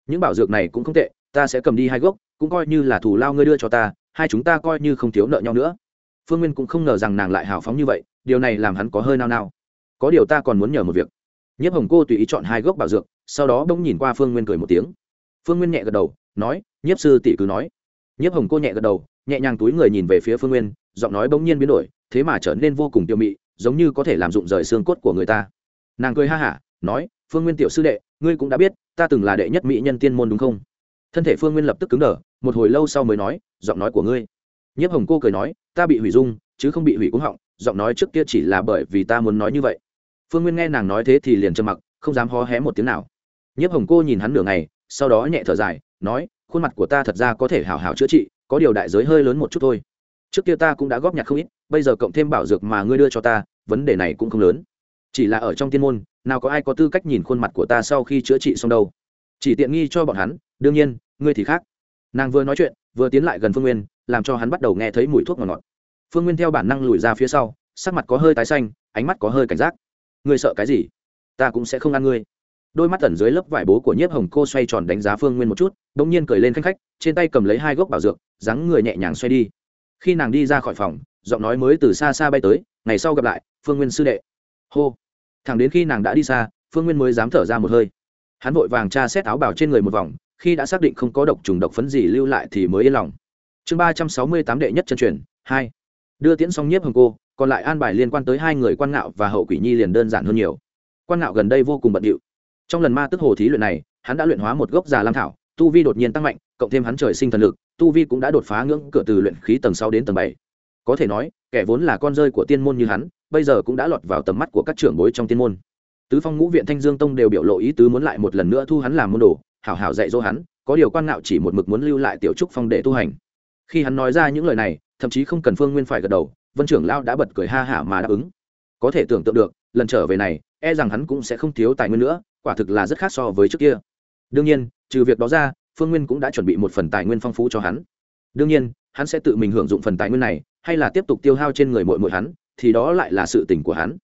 Những bảo dược này cũng không tệ, ta sẽ cầm đi hai gốc, cũng coi như là thù lao ngươi đưa cho ta, hai chúng ta coi như không thiếu nợ nhau nữa. Phương nguyên cũng không ngờ rằng nàng lại hào phóng như vậy, điều này làm hắn có hơi nao nao. Có điều ta còn muốn nhờ một việc. Nhiếp hồng cô tùy ý chọn hai gốc bảo dược, sau đó bỗng nhìn qua phương nguyên cười một tiếng. Phương nguyên nhẹ gật đầu, nói, nhiếp sư tỷ cứ nói. Nhiếp hồng cô nhẹ gật đầu, nhẹ nhàng túi người nhìn về phía phương nguyên, giọng nói bỗng nhiên biến đổi, thế mà trở nên vô cùng tiêu mị, giống như có thể làm dụng rời xương cốt của người ta nàng cười ha hả, nói, phương nguyên tiểu sư đệ, ngươi cũng đã biết, ta từng là đệ nhất mỹ nhân tiên môn đúng không? Thân thể phương nguyên lập tức cứng đờ, một hồi lâu sau mới nói, giọng nói của ngươi. Nhiếp hồng cô cười nói, ta bị hủy dung, chứ không bị hủy cúng họng, giọng nói trước kia chỉ là bởi vì ta muốn nói như vậy. Phương nguyên nghe nàng nói thế thì liền trầm mặc, không dám hó hé một tiếng nào. Nhiếp hồng cô nhìn hắn nửa ngày, sau đó nhẹ thở dài, nói, khuôn mặt của ta thật ra có thể hào hào chữa trị, có điều đại giới hơi lớn một chút thôi. Trước kia ta cũng đã góp nhặt không ít, bây giờ cộng thêm bảo dược mà ngươi đưa cho ta, vấn đề này cũng không lớn chỉ là ở trong tiên môn, nào có ai có tư cách nhìn khuôn mặt của ta sau khi chữa trị xong đâu. Chỉ tiện nghi cho bọn hắn, đương nhiên, ngươi thì khác. Nàng vừa nói chuyện, vừa tiến lại gần phương nguyên, làm cho hắn bắt đầu nghe thấy mùi thuốc ngọt ngọt. Phương nguyên theo bản năng lùi ra phía sau, sắc mặt có hơi tái xanh, ánh mắt có hơi cảnh giác. Ngươi sợ cái gì? Ta cũng sẽ không ăn ngươi. Đôi mắt tẩn dưới lớp vải bố của nhiếp hồng cô xoay tròn đánh giá phương nguyên một chút đ ỗ n g nhiên cười lên khanh khách, trên tay cầm lấy hai gốc bảo dược, dáng người nhẹ nhàng xoay đi. Khi nàng đi ra khỏi phòng, giọng nói mới từ xa xa bay tới, ngày sau gặp lại, phương nguyên sư đệ hô. Thẳng đến khi nàng đã đi xa, phương nguyên mới dám thở ra một hơi. Hắn vội vàng tra xét áo bảo trên người một vòng, khi đã xác định không có độc trùng độc phấn gì lưu lại thì mới yên lòng. Chương ba trăm sáu mươi tám đệ nhất chân truyền, hai. Đưa tiễn xong nhiếp hồng cô, còn lại an bài liên quan tới hai người quan ngạo và hậu quỷ nhi liền đơn giản hơn nhiều. Quan ngạo gần đây vô cùng bận điệu. Trong lần ma tức hồ thí luyện này, hắn đã luyện hóa một gốc già lam thảo, tu vi đột nhiên tăng mạnh, cộng thêm hắn trời sinh thần lực, tu vi cũng đã đột phá ngưỡng cửa từ luyện khí tầng sáu đến tầng bảy. Có thể nói, kẻ vốn là con rơi của tiên môn như hắn bây giờ cũng đã lọt vào tầm mắt của các trưởng bối trong tiên môn. Tứ phong ngũ viện thanh dương tông đều biểu lộ ý tứ muốn lại một lần nữa thu hắn làm môn đồ, hảo hảo dạy dỗ hắn, có điều quan ngạo chỉ một mực muốn lưu lại tiểu trúc phong để tu hành. Khi hắn nói ra những lời này, thậm chí không cần phương nguyên phải gật đầu, vân trưởng lao đã bật cười ha hả mà đáp ứng. Có thể tưởng tượng được, lần trở về này e rằng hắn cũng sẽ không thiếu tài nguyên nữa, quả thực là rất khác so với trước kia. Đương nhiên, trừ việc đó ra, phương nguyên cũng đã chuẩn bị một phần tài nguyên phong phú cho hắn. Đương nhiên, hắn sẽ tự mình hưởng dụng phần tài nguyên này, hay là tiếp tục tiêu hao trên người mội mội hắn thì đó lại là sự tình của hắn.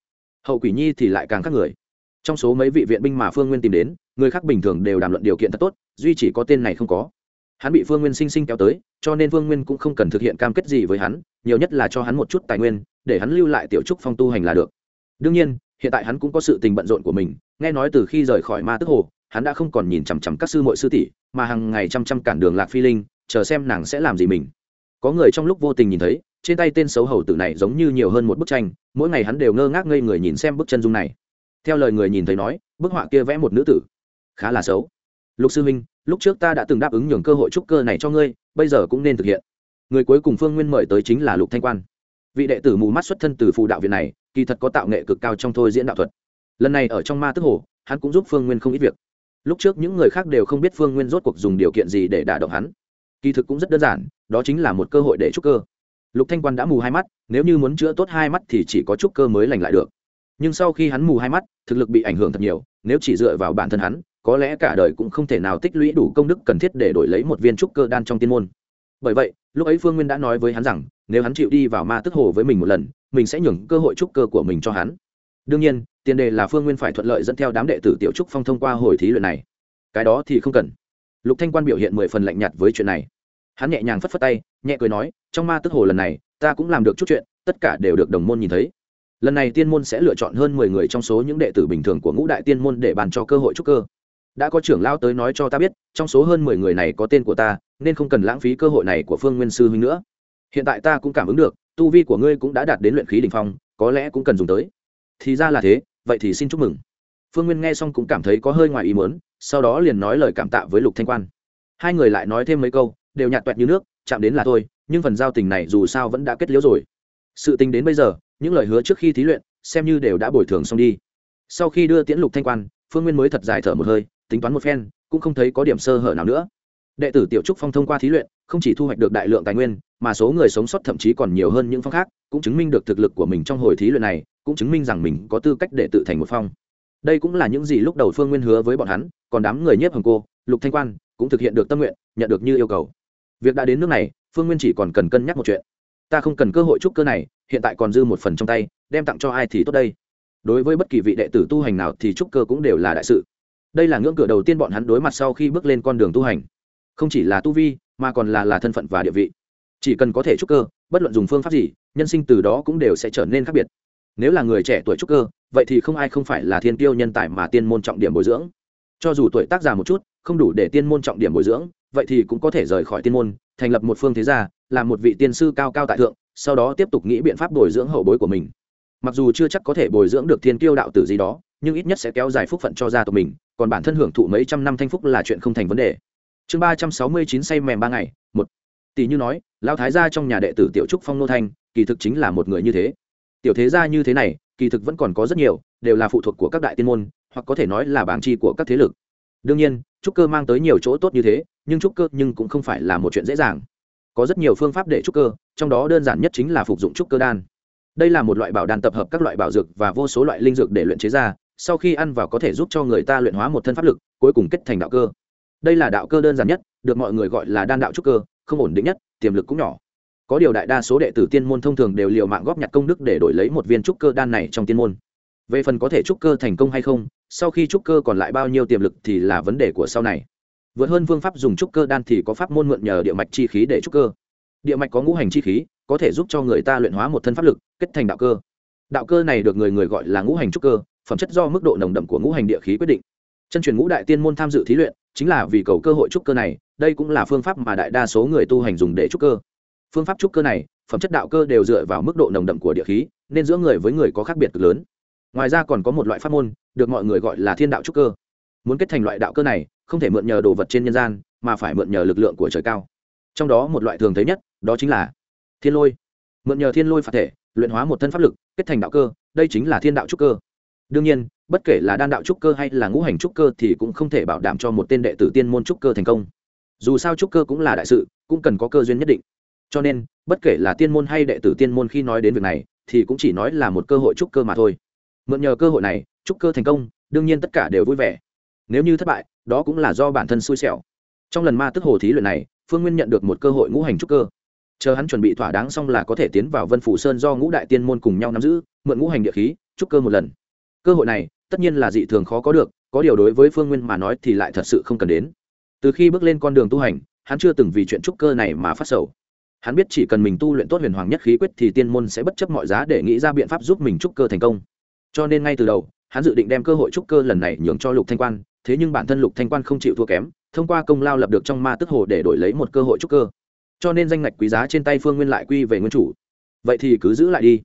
Hậu quỷ nhi thì lại càng khác người. Trong số mấy vị viện binh mà phương nguyên tìm đến, người khác bình thường đều đàm luận điều kiện thật tốt, duy chỉ có tên này không có. Hắn bị phương nguyên sinh sinh kéo tới, cho nên phương nguyên cũng không cần thực hiện cam kết gì với hắn, nhiều nhất là cho hắn một chút tài nguyên, để hắn lưu lại tiểu trúc phong tu hành là được. Đương nhiên, hiện tại hắn cũng có sự tình bận rộn của mình, nghe nói từ khi rời khỏi ma tức hồ, hắn đã không còn nhìn chằm chằm các sư mội sư tỷ, mà hàng ngày chăm chăm cản đường lạc phi linh, chờ xem nàng sẽ làm gì mình. Có người trong lúc vô tình nhìn thấy trên tay tên xấu hầu tử này giống như nhiều hơn một bức tranh, mỗi ngày hắn đều ngơ ngác ngây người nhìn xem bức chân dung này. Theo lời người nhìn thấy nói, bức họa kia vẽ một nữ tử. Khá là xấu. Lục sư minh lúc trước ta đã từng đáp ứng nhường cơ hội trúc cơ này cho ngươi, bây giờ cũng nên thực hiện. Người cuối cùng phương nguyên mời tới chính là lục thanh quan. Vị đệ tử mù mắt xuất thân từ phù đạo viện này, kỳ thật có tạo nghệ cực cao trong thôi diễn đạo thuật. Lần này ở trong ma tức hồ, hắn cũng giúp phương nguyên không ít việc. Lúc trước những người khác đều không biết phương nguyên rốt cuộc dùng điều kiện gì để đả động hắn. Kỳ thực cũng rất đơn giản, đó chính là một cơ hội để trúc cơ lục thanh quan đã mù hai mắt, nếu như muốn chữa tốt hai mắt thì chỉ có chút cơ mới lành lại được. Nhưng sau khi hắn mù hai mắt, thực lực bị ảnh hưởng thật nhiều, nếu chỉ dựa vào bản thân hắn, có lẽ cả đời cũng không thể nào tích lũy đủ công đức cần thiết để đổi lấy một viên trúc cơ đan trong tiên môn. Bởi vậy, lúc ấy phương nguyên đã nói với hắn rằng, nếu hắn chịu đi vào ma tức hồ với mình một lần, mình sẽ nhường cơ hội trúc cơ của mình cho hắn. Đương nhiên, tiền đề là phương nguyên phải thuận lợi dẫn theo đám đệ tử tiểu trúc phong thông qua hồi thí luyện này. Cái đó thì không cần. Lục thanh quan biểu hiện mười phần lạnh nhạt với chuyện này hắn nhẹ nhàng phất phất tay, nhẹ cười nói, trong ma tức hồ lần này, ta cũng làm được chút chuyện, tất cả đều được đồng môn nhìn thấy. Lần này tiên môn sẽ lựa chọn hơn mười người trong số những đệ tử bình thường của ngũ đại tiên môn để bàn cho cơ hội trúc cơ. Đã có trưởng lao tới nói cho ta biết, trong số hơn mười người này có tên của ta, nên không cần lãng phí cơ hội này của phương nguyên sư huynh nữa. Hiện tại ta cũng cảm ứng được, tu vi của ngươi cũng đã đạt đến luyện khí đ ỉ n h phong, có lẽ cũng cần dùng tới. Thì ra là thế, vậy thì xin chúc mừng. Phương nguyên nghe xong cũng cảm thấy có hơi ngoài ý mớn sau đó liền nói lời cảm tạ với lục thanh quan. Hai người lại nói thêm mấy câu đều nhạt toẹt như nước, chạm đến là thôi, nhưng phần giao tình này dù sao vẫn đã kết liễu rồi. Sự tình đến bây giờ, những lời hứa trước khi thí luyện, xem như đều đã bồi thường xong đi. Sau khi đưa tiễn lục thanh quan, phương nguyên mới thật dài thở một hơi, tính toán một phen, cũng không thấy có điểm sơ hở nào nữa. Đệ tử tiểu trúc phong thông qua thí luyện, không chỉ thu hoạch được đại lượng tài nguyên, mà số người sống sót thậm chí còn nhiều hơn những phong khác, cũng chứng minh được thực lực của mình trong hồi thí luyện này, cũng chứng minh rằng mình có tư cách để tự thành một phong. Đây cũng là những gì lúc đầu phương nguyên hứa với bọn hắn, còn đám người nhiếp hồng cô, lục thanh quan cũng thực hiện được tâm nguyện, nhận được như yêu cầu việc đã đến nước này, phương nguyên chỉ còn cần cân nhắc một chuyện. Ta không cần cơ hội trúc cơ này, hiện tại còn dư một phần trong tay, đem tặng cho ai thì tốt đây. Đối với bất kỳ vị đệ tử tu hành nào thì trúc cơ cũng đều là đại sự. Đây là ngưỡng cửa đầu tiên bọn hắn đối mặt sau khi bước lên con đường tu hành. Không chỉ là tu vi, mà còn là là thân phận và địa vị. Chỉ cần có thể trúc cơ, bất luận dùng phương pháp gì, nhân sinh từ đó cũng đều sẽ trở nên khác biệt. Nếu là người trẻ tuổi trúc cơ, vậy thì không ai không phải là thiên tiêu nhân tài mà tiên môn trọng điểm bồi dưỡng. Cho dù tuổi tác già một chút, không đủ để tiên môn trọng điểm bồi dưỡng vậy thì cũng có thể rời khỏi tiên môn, thành lập một phương thế gia, làm một vị tiên sư cao cao tại thượng, sau đó tiếp tục nghĩ biện pháp bồi dưỡng hậu bối của mình. Mặc dù chưa chắc có thể bồi dưỡng được thiên tiêu đạo tử gì đó, nhưng ít nhất sẽ kéo dài phúc phận cho gia tộc mình, còn bản thân hưởng thụ mấy trăm năm thanh phúc là chuyện không thành vấn đề. Chương ba trăm sáu mươi chín say mèm ba ngày, một. Tỷ như nói, lão thái gia trong nhà đệ tử tiểu trúc phong nô thanh, kỳ thực chính là một người như thế. Tiểu thế gia như thế này, kỳ thực vẫn còn có rất nhiều, đều là phụ thuộc của các đại tiên môn, hoặc có thể nói là bảng chi của các thế lực. Đương nhiên trúc cơ mang tới nhiều chỗ tốt như thế, nhưng trúc cơ nhưng cũng không phải là một chuyện dễ dàng. Có rất nhiều phương pháp để trúc cơ, trong đó đơn giản nhất chính là phục dụng trúc cơ đan. Đây là một loại bảo đan tập hợp các loại bảo dược và vô số loại linh dược để luyện chế ra, sau khi ăn vào có thể giúp cho người ta luyện hóa một thân pháp lực, cuối cùng kết thành đạo cơ. Đây là đạo cơ đơn giản nhất, được mọi người gọi là đan đạo trúc cơ, không ổn định nhất, tiềm lực cũng nhỏ. Có điều đại đa số đệ tử tiên môn thông thường đều liều mạng góp nhặt công đức để đổi lấy một viên trúc cơ đan này trong tiên môn về phần có thể trúc cơ thành công hay không, sau khi trúc cơ còn lại bao nhiêu tiềm lực thì là vấn đề của sau này. Vượt hơn phương pháp dùng trúc cơ đan thì có pháp môn mượn nhờ địa mạch chi khí để trúc cơ. Địa mạch có ngũ hành chi khí, có thể giúp cho người ta luyện hóa một thân pháp lực, kết thành đạo cơ. Đạo cơ này được người người gọi là ngũ hành trúc cơ, phẩm chất do mức độ nồng đậm của ngũ hành địa khí quyết định. Chân truyền ngũ đại tiên môn tham dự thí luyện, chính là vì cầu cơ hội trúc cơ này, đây cũng là phương pháp mà đại đa số người tu hành dùng để trúc cơ. Phương pháp trúc cơ này, phẩm chất đạo cơ đều dựa vào mức độ nồng đậm của địa khí, nên giữa người với người có khác biệt cực lớn ngoài ra còn có một loại pháp môn, được mọi người gọi là thiên đạo trúc cơ. Muốn kết thành loại đạo cơ này, không thể mượn nhờ đồ vật trên nhân gian, mà phải mượn nhờ lực lượng của trời cao. Trong đó một loại thường thấy nhất, đó chính là thiên lôi. Mượn nhờ thiên lôi phạt thể, luyện hóa một thân pháp lực, kết thành đạo cơ, đây chính là thiên đạo trúc cơ. Đương nhiên, bất kể là đan đạo trúc cơ hay là ngũ hành trúc cơ thì cũng không thể bảo đảm cho một tên đệ tử tiên môn trúc cơ thành công. Dù sao trúc cơ cũng là đại sự, cũng cần có cơ duyên nhất định. Cho nên, bất kể là tiên môn hay đệ tử tiên môn khi nói đến việc này, thì cũng chỉ nói là một cơ hội trúc cơ mà thôi mượn nhờ cơ hội này, chúc cơ thành công, đương nhiên tất cả đều vui vẻ. Nếu như thất bại, đó cũng là do bản thân xui xẻo. Trong lần ma tức hồ thí luyện này, phương nguyên nhận được một cơ hội ngũ hành trúc cơ. Chờ hắn chuẩn bị thỏa đáng xong là có thể tiến vào vân phủ sơn do ngũ đại tiên môn cùng nhau nắm giữ, mượn ngũ hành địa khí, trúc cơ một lần. Cơ hội này, tất nhiên là dị thường khó có được, có điều đối với phương nguyên mà nói thì lại thật sự không cần đến. Từ khi bước lên con đường tu hành, hắn chưa từng vì chuyện trúc cơ này mà phát sầu. Hắn biết chỉ cần mình tu luyện tốt huyền hoàng nhất khí quyết thì tiên môn sẽ bất chấp mọi giá để nghĩ ra biện pháp giúp mình trúc cơ thành công cho nên ngay từ đầu, hắn dự định đem cơ hội trúc cơ lần này nhường cho lục thanh quan, thế nhưng bản thân lục thanh quan không chịu thua kém, thông qua công lao lập được trong ma tức hồ để đổi lấy một cơ hội trúc cơ. Cho nên danh ngạch quý giá trên tay phương nguyên lại quy về nguyên chủ. Vậy thì cứ giữ lại đi.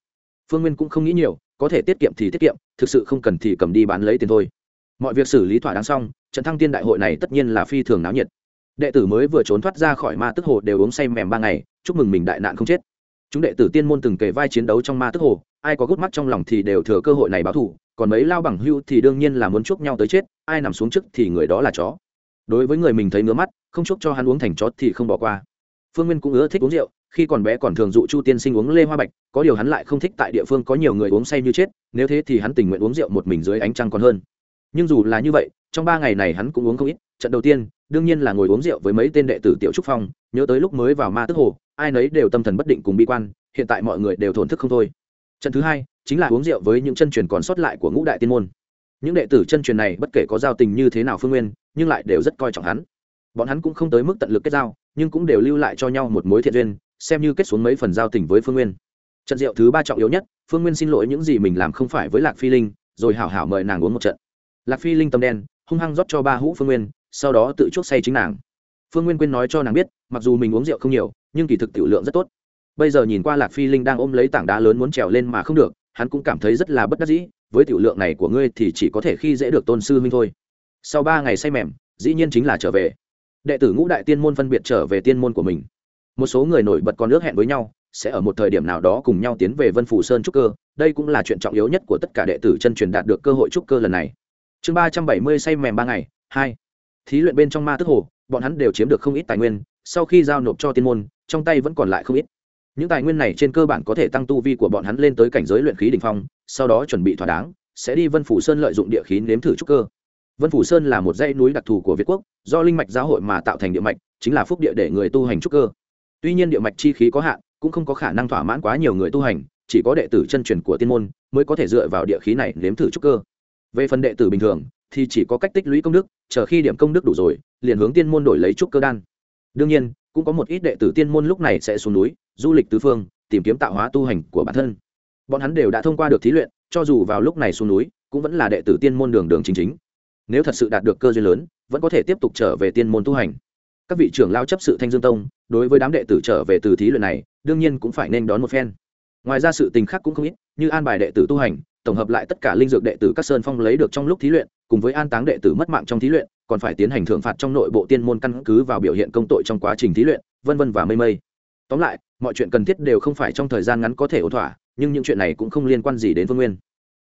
Phương nguyên cũng không nghĩ nhiều, có thể tiết kiệm thì tiết kiệm, thực sự không cần thì cầm đi bán lấy tiền thôi. Mọi việc xử lý thỏa đáng xong, trận thăng tiên đại hội này tất nhiên là phi thường náo nhiệt. Đệ tử mới vừa trốn thoát ra khỏi ma tức hồ đều uống say mềm ba ngày, chúc mừng mình đại nạn không chết. Chúng đệ tử tiên môn từng kề vai chiến đấu trong ma tức hồ ai có gút mắt trong lòng thì đều thừa cơ hội này báo thù, còn mấy lao bằng hưu thì đương nhiên là muốn chuốc nhau tới chết, ai nằm xuống trước thì người đó là chó. Đối với người mình thấy ngứa mắt, không chuốc cho hắn uống thành chó thì không bỏ qua. Phương nguyên cũng ưa thích uống rượu, khi còn bé còn thường dụ chu tiên sinh uống lê hoa bạch, có điều hắn lại không thích tại địa phương có nhiều người uống say như chết, nếu thế thì hắn tình nguyện uống rượu một mình dưới ánh trăng còn hơn. Nhưng dù là như vậy, trong ba ngày này hắn cũng uống không ít, trận đầu tiên, đương nhiên là ngồi uống rượu với mấy tên đệ tử tiểu trúc phong, nhớ tới lúc mới vào ma tức hồ, ai nấy đều tâm thần bất định cùng bi quan, hiện tại mọi người đều thổn thức không thôi trận thứ hai chính là uống rượu với những chân truyền còn sót lại của ngũ đại tiên môn. Những đệ tử chân truyền này bất kể có giao tình như thế nào phương nguyên, nhưng lại đều rất coi trọng hắn. Bọn hắn cũng không tới mức tận lực kết giao, nhưng cũng đều lưu lại cho nhau một mối thiện duyên, xem như kết xuống mấy phần giao tình với phương nguyên. Trận rượu thứ ba trọng yếu nhất, phương nguyên xin lỗi những gì mình làm không phải với lạc phi linh, rồi hảo hảo mời nàng uống một trận. Lạc phi linh tâm đen, hung hăng rót cho ba hũ phương nguyên, sau đó tự chuốc say chính nàng. Phương nguyên quên nói cho nàng biết, mặc dù mình uống rượu không nhiều, nhưng kỳ thực tiểu lượng rất tốt bây giờ nhìn qua lạc phi linh đang ôm lấy tảng đá lớn muốn trèo lên mà không được, hắn cũng cảm thấy rất là bất đắc dĩ, với tiểu lượng này của ngươi thì chỉ có thể khi dễ được tôn sư huynh thôi. Sau ba ngày say mềm, dĩ nhiên chính là trở về. Đệ tử ngũ đại tiên môn phân biệt trở về tiên môn của mình. Một số người nổi bật còn ước hẹn với nhau, sẽ ở một thời điểm nào đó cùng nhau tiến về vân phủ sơn trúc cơ. Đây cũng là chuyện trọng yếu nhất của tất cả đệ tử chân truyền đạt được cơ hội trúc cơ lần này. Chương ba trăm bảy mươi say mềm ba ngày, hai. Thí luyện bên trong ma tức hồ, bọn hắn đều chiếm được không ít tài nguyên, sau khi giao nộp cho tiên môn, trong tay vẫn còn lại không ít những tài nguyên này trên cơ bản có thể tăng tu vi của bọn hắn lên tới cảnh giới luyện khí đ ỉ n h phong, sau đó chuẩn bị thỏa đáng, sẽ đi vân phủ sơn lợi dụng địa khí nếm thử trúc cơ. Vân phủ sơn là một dãy núi đặc thù của việt quốc, do linh mạch giáo hội mà tạo thành địa mạch, chính là phúc địa để người tu hành trúc cơ. Tuy nhiên địa mạch chi khí có hạn, cũng không có khả năng thỏa mãn quá nhiều người tu hành, chỉ có đệ tử chân truyền của tiên môn mới có thể dựa vào địa khí này nếm thử trúc cơ. Về phần đệ tử bình thường, thì chỉ có cách tích lũy công đức, chờ khi điểm công đức đủ rồi, liền hướng tiên môn đổi lấy trúc cơ đan. Đương nhiên cũng có một ít đệ tử tiên môn lúc này sẽ xuống núi, du lịch tứ phương, tìm kiếm tạo hóa tu hành của bản thân. Bọn hắn đều đã thông qua được thí luyện, cho dù vào lúc này xuống núi, cũng vẫn là đệ tử tiên môn đường đường chính chính. Nếu thật sự đạt được cơ duyên lớn, vẫn có thể tiếp tục trở về tiên môn tu hành. Các vị trưởng lao chấp sự thanh dương tông, đối với đám đệ tử trở về từ thí luyện này, đương nhiên cũng phải nên đón một phen. Ngoài ra sự tình khác cũng không ít, như an bài đệ tử tu hành tổng hợp lại tất cả linh dược đệ tử các sơn phong lấy được trong lúc thí luyện, cùng với an táng đệ tử mất mạng trong thí luyện, còn phải tiến hành thưởng phạt trong nội bộ tiên môn căn cứ vào biểu hiện công tội trong quá trình thí luyện, vân vân và mây mây. Tóm lại, mọi chuyện cần thiết đều không phải trong thời gian ngắn có thể ổn thỏa, nhưng những chuyện này cũng không liên quan gì đến vương nguyên.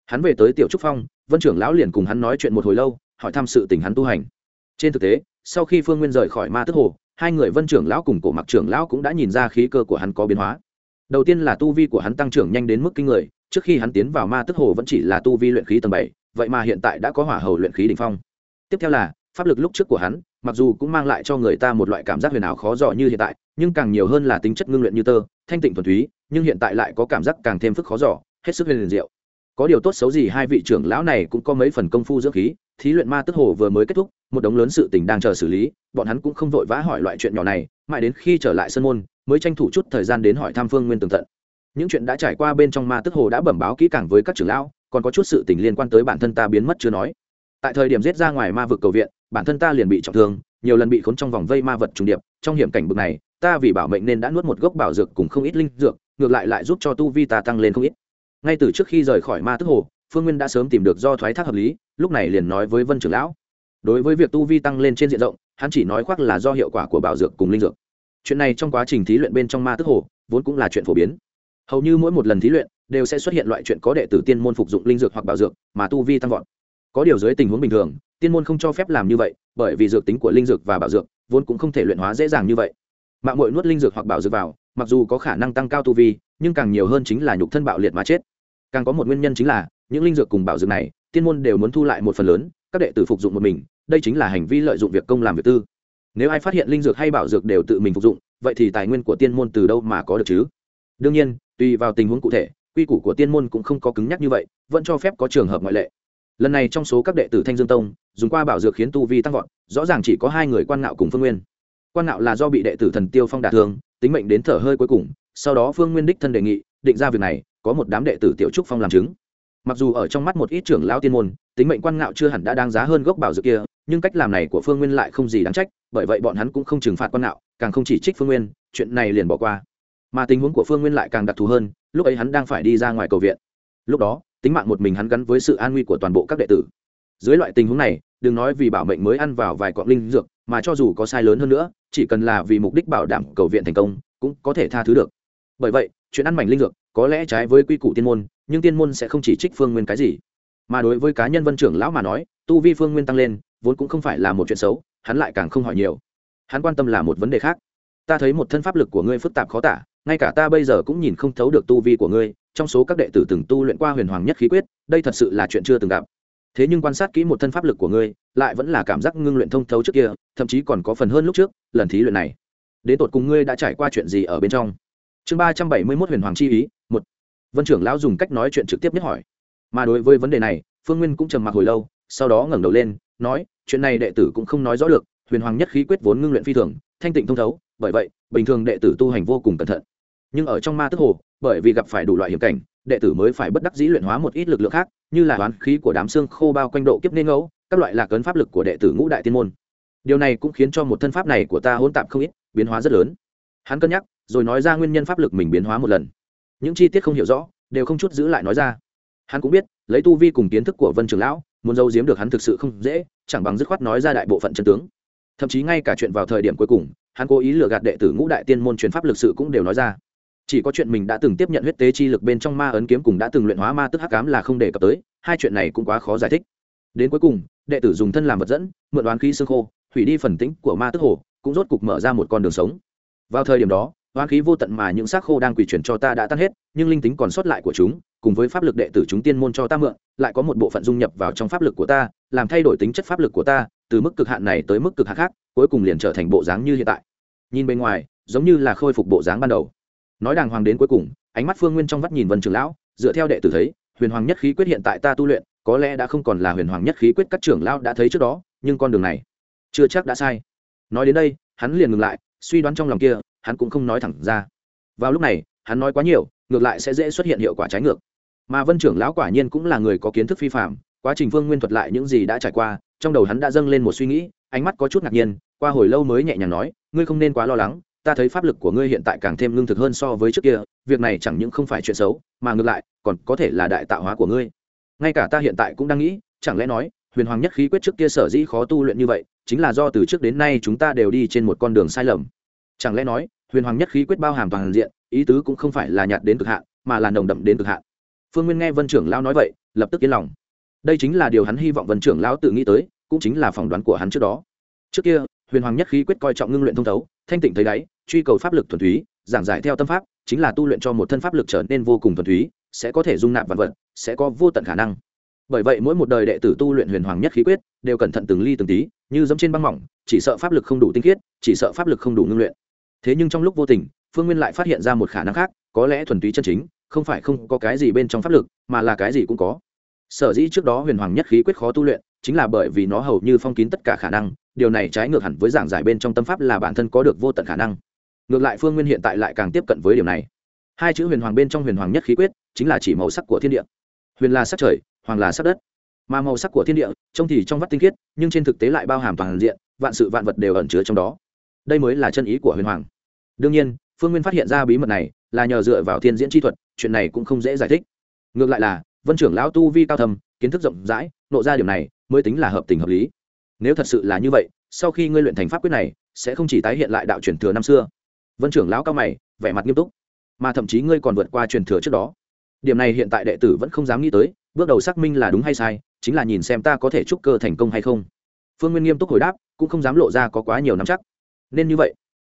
Hắn về tới tiểu trúc phong, vân trưởng lão liền cùng hắn nói chuyện một hồi lâu, hỏi thăm sự tình hắn tu hành. Trên thực tế, sau khi phương nguyên rời khỏi ma tức hồ, hai người vân trưởng lão cùng cổ mặc trưởng lão cũng đã nhìn ra khí cơ của hắn có biến hóa. Đầu tiên là tu vi của hắn tăng trưởng nhanh đến mức kinh người trước khi hắn tiến vào ma tức hồ vẫn chỉ là tu vi luyện khí tầng bảy, vậy mà hiện tại đã có hỏa hầu luyện khí đỉnh phong. Tiếp theo là, pháp lực lúc trước của hắn, mặc dù cũng mang lại cho người ta một loại cảm giác huyền ảo khó dò như hiện tại, nhưng càng nhiều hơn là tính chất ngưng luyện như tơ, thanh tịnh thuần túy, nhưng hiện tại lại có cảm giác càng thêm phức khó dò, hết sức huyền diệu. Có điều tốt xấu gì hai vị trưởng lão này cũng có mấy phần công phu dưỡng khí, thí luyện ma tức hồ vừa mới kết thúc, một đống lớn sự tình đang chờ xử lý, bọn hắn cũng không vội vã hỏi loại chuyện nhỏ này, mãi đến khi trở lại sân môn, mới tranh thủ chút thời gian đến hỏi tham phương nguyên tường tận những chuyện đã trải qua bên trong ma tức hồ đã bẩm báo kỹ càng với các trưởng lão, còn có chút sự tình liên quan tới bản thân ta biến mất chưa nói. Tại thời điểm giết ra ngoài ma vực cầu viện, bản thân ta liền bị trọng thương, nhiều lần bị khốn trong vòng vây ma vật trùng điệp, trong hiểm cảnh bực này, ta vì bảo mệnh nên đã nuốt một gốc bảo dược cùng không ít linh dược, ngược lại lại giúp cho tu vi ta tăng lên không ít. Ngay từ trước khi rời khỏi ma tức hồ, phương nguyên đã sớm tìm được do thoái thác hợp lý, lúc này liền nói với vân trưởng lão. Đối với việc tu vi tăng lên trên diện rộng, hắn chỉ nói khoác là do hiệu quả của bảo dược cùng linh dược. Chuyện này trong quá trình thí luyện bên trong ma tức hồ, vốn cũng là chuyện phổ biến hầu như mỗi một lần thí luyện, đều sẽ xuất hiện loại chuyện có đệ tử tiên môn phục dụng linh dược hoặc bảo dược mà tu vi tăng vọt. Có điều dưới tình huống bình thường, tiên môn không cho phép làm như vậy, bởi vì dược tính của linh dược và bảo dược vốn cũng không thể luyện hóa dễ dàng như vậy. Mạng mội nuốt linh dược hoặc bảo dược vào, mặc dù có khả năng tăng cao tu vi, nhưng càng nhiều hơn chính là nhục thân bạo liệt mà chết. Càng có một nguyên nhân chính là, những linh dược cùng bảo dược này, tiên môn đều muốn thu lại một phần lớn, các đệ tử phục dụng một mình, đây chính là hành vi lợi dụng việc công làm việc tư. Nếu ai phát hiện linh dược hay bảo dược đều tự mình phục dụng, vậy thì tài nguyên của tiên môn từ đâu mà có được chứ? Đương nhiên tùy vào tình huống cụ thể, quy củ của tiên môn cũng không có cứng nhắc như vậy, vẫn cho phép có trường hợp ngoại lệ. Lần này trong số các đệ tử thanh dương tông, dùng qua bảo dược khiến tu vi tăng vọt, rõ ràng chỉ có hai người quan ngạo cùng phương nguyên. Quan ngạo là do bị đệ tử thần tiêu phong đả thương, tính mệnh đến thở hơi cuối cùng, sau đó phương nguyên đích thân đề nghị, định ra việc này, có một đám đệ tử tiểu trúc phong làm chứng. Mặc dù ở trong mắt một ít trưởng lão tiên môn, tính mệnh quan ngạo chưa hẳn đã đáng giá hơn gốc bảo dược kia, nhưng cách làm này của phương nguyên lại không gì đáng trách, bởi vậy bọn hắn cũng không trừng phạt quan ngạo, càng không chỉ trích phương nguyên, chuyện này liền bỏ qua mà tình huống của phương nguyên lại càng đặc thù hơn, lúc ấy hắn đang phải đi ra ngoài cầu viện. Lúc đó, tính mạng một mình hắn gắn với sự an nguy của toàn bộ các đệ tử. Dưới loại tình huống này, đừng nói vì bảo mệnh mới ăn vào vài cọng linh dược, mà cho dù có sai lớn hơn nữa, chỉ cần là vì mục đích bảo đảm cầu viện thành công, cũng có thể tha thứ được. Bởi vậy, chuyện ăn mảnh linh dược có lẽ trái với quy củ tiên môn, nhưng tiên môn sẽ không chỉ trích phương nguyên cái gì. Mà đối với cá nhân vân trưởng lão mà nói, tu vi phương nguyên tăng lên, vốn cũng không phải là một chuyện xấu, hắn lại càng không hỏi nhiều. Hắn quan tâm là một vấn đề khác. Ta thấy một thân pháp lực của ngươi phức tạp khó tả ngay cả ta bây giờ cũng nhìn không thấu được tu vi của ngươi, trong số các đệ tử từng tu luyện qua huyền hoàng nhất khí quyết, đây thật sự là chuyện chưa từng gặp. Thế nhưng quan sát kỹ một thân pháp lực của ngươi, lại vẫn là cảm giác ngưng luyện thông thấu trước kia, thậm chí còn có phần hơn lúc trước, lần thí luyện này. Đến tột cùng ngươi đã trải qua chuyện gì ở bên trong? Chương ba trăm bảy mươi mốt huyền hoàng chi ý, một. Vân trưởng lão dùng cách nói chuyện trực tiếp nhất hỏi. Mà đối với vấn đề này, phương nguyên cũng trầm mặc hồi lâu, sau đó ngẩng đầu lên, nói, chuyện này đệ tử cũng không nói rõ được, huyền hoàng nhất khí quyết vốn ngưng luyện phi thường, thanh tịnh thông thấu, bởi vậy, bình thường đệ tử tu hành vô cùng cẩn thận nhưng ở trong ma tức hồ, bởi vì gặp phải đủ loại hiểm cảnh, đệ tử mới phải bất đắc dĩ luyện hóa một ít lực lượng khác, như là đoán khí của đám xương khô bao quanh độ kiếp nên ngẫu, các loại lạc ấn pháp lực của đệ tử ngũ đại tiên môn. Điều này cũng khiến cho một thân pháp này của ta hỗn tạp không ít, biến hóa rất lớn. Hắn cân nhắc, rồi nói ra nguyên nhân pháp lực mình biến hóa một lần. Những chi tiết không hiểu rõ, đều không chút giữ lại nói ra. Hắn cũng biết, lấy tu vi cùng kiến thức của vân trường lão, muốn giấu giếm được hắn thực sự không dễ, chẳng bằng dứt khoát nói ra đại bộ phận chân tướng. Thậm chí ngay cả chuyện vào thời điểm cuối cùng, hắn cố ý lừa gạt đệ tử ngũ đại tiên môn truyền pháp lực sự cũng đều nói ra chỉ có chuyện mình đã từng tiếp nhận huyết tế chi lực bên trong ma ấn kiếm cùng đã từng luyện hóa ma tức hắc cám là không đề cập tới, hai chuyện này cũng quá khó giải thích. Đến cuối cùng, đệ tử dùng thân làm vật dẫn, mượn đoán khí xương khô, hủy đi phần tĩnh của ma tức hồ, cũng rốt cục mở ra một con đường sống. Vào thời điểm đó hoán khí vô tận mà những xác khô đang quỳ chuyển cho ta đã tan hết, nhưng linh tính còn sót lại của chúng, cùng với pháp lực đệ tử chúng tiên môn cho ta mượn, lại có một bộ phận dung nhập vào trong pháp lực của ta, làm thay đổi tính chất pháp lực của ta, từ mức cực hạn này tới mức cực hạn khác, cuối cùng liền trở thành bộ dáng như hiện tại. Nhìn bên ngoài, giống như là khôi phục bộ dáng ban đầu nói đàng hoàng đến cuối cùng, ánh mắt phương nguyên trong vắt nhìn vân trường lão, dựa theo đệ tử thấy, huyền hoàng nhất khí quyết hiện tại ta tu luyện, có lẽ đã không còn là huyền hoàng nhất khí quyết các trưởng lão đã thấy trước đó, nhưng con đường này chưa chắc đã sai. Nói đến đây, hắn liền ngừng lại, suy đoán trong lòng kia, hắn cũng không nói thẳng ra. Vào lúc này, hắn nói quá nhiều, ngược lại sẽ dễ xuất hiện hiệu quả trái ngược. Mà vân trưởng lão quả nhiên cũng là người có kiến thức phi phạm quá trình phương nguyên thuật lại những gì đã trải qua, trong đầu hắn đã dâng lên một suy nghĩ, ánh mắt có chút ngạc nhiên, qua hồi lâu mới nhẹ nhàng nói, ngươi không nên quá lo lắng ta thấy pháp lực của ngươi hiện tại càng thêm lương thực hơn so với trước kia, việc này chẳng những không phải chuyện xấu, mà ngược lại, còn có thể là đại tạo hóa của ngươi. Ngay cả ta hiện tại cũng đang nghĩ, chẳng lẽ nói, huyền hoàng nhất khí quyết trước kia sở dĩ khó tu luyện như vậy, chính là do từ trước đến nay chúng ta đều đi trên một con đường sai lầm. Chẳng lẽ nói, huyền hoàng nhất khí quyết bao hàm toàn diện, ý tứ cũng không phải là nhạt đến cực hạn, mà là nồng đậm đến cực hạn. Phương nguyên nghe vân trưởng lão nói vậy, lập tức yên lòng. Đây chính là điều hắn hy vọng vân trưởng lão tự nghĩ tới, cũng chính là phỏng đoán của hắn trước đó. Trước kia, huyền hoàng nhất khí quyết coi trọng ngưng luyện thông thấu, thanh tịnh thấy đáy truy cầu pháp lực thuần túy, giảng giải theo tâm pháp, chính là tu luyện cho một thân pháp lực trở nên vô cùng thuần túy, sẽ có thể dung nạp vạn vật, sẽ có vô tận khả năng. Bởi vậy mỗi một đời đệ tử tu luyện huyền hoàng nhất khí quyết, đều cẩn thận từng ly từng tí, như dẫm trên băng mỏng, chỉ sợ pháp lực không đủ tinh khiết, chỉ sợ pháp lực không đủ ngưng luyện. Thế nhưng trong lúc vô tình, phương nguyên lại phát hiện ra một khả năng khác, có lẽ thuần túy chân chính, không phải không có cái gì bên trong pháp lực, mà là cái gì cũng có. Sở dĩ trước đó huyền hoàng nhất khí quyết khó tu luyện, chính là bởi vì nó hầu như phong kín tất cả khả năng, điều này trái ngược hẳn với giảng giải bên trong tâm pháp là bản thân có được vô tận khả năng ngược lại phương nguyên hiện tại lại càng tiếp cận với điều này. Hai chữ huyền hoàng bên trong huyền hoàng nhất khí quyết chính là chỉ màu sắc của thiên địa. Huyền là sắc trời, hoàng là sắc đất. Mà màu sắc của thiên địa, trông thì trong vắt tinh khiết, nhưng trên thực tế lại bao hàm toàn diện, vạn sự vạn vật đều ẩn chứa trong đó. Đây mới là chân ý của huyền hoàng. Đương nhiên, phương nguyên phát hiện ra bí mật này là nhờ dựa vào thiên diễn chi thuật, chuyện này cũng không dễ giải thích. Ngược lại là, vân trưởng lão tu vi cao thầm kiến thức rộng rãi, nộ ra điều này mới tính là hợp tình hợp lý. Nếu thật sự là như vậy, sau khi ngươi luyện thành pháp quyết này, sẽ không chỉ tái hiện lại đạo truyền thừa năm xưa vân trưởng lão cao mày, vẻ mặt nghiêm túc. Mà thậm chí ngươi còn vượt qua truyền thừa trước đó. Điểm này hiện tại đệ tử vẫn không dám nghĩ tới, bước đầu xác minh là đúng hay sai, chính là nhìn xem ta có thể trúc cơ thành công hay không. Phương nguyên nghiêm túc hồi đáp, cũng không dám lộ ra có quá nhiều nắm chắc. Nên như vậy.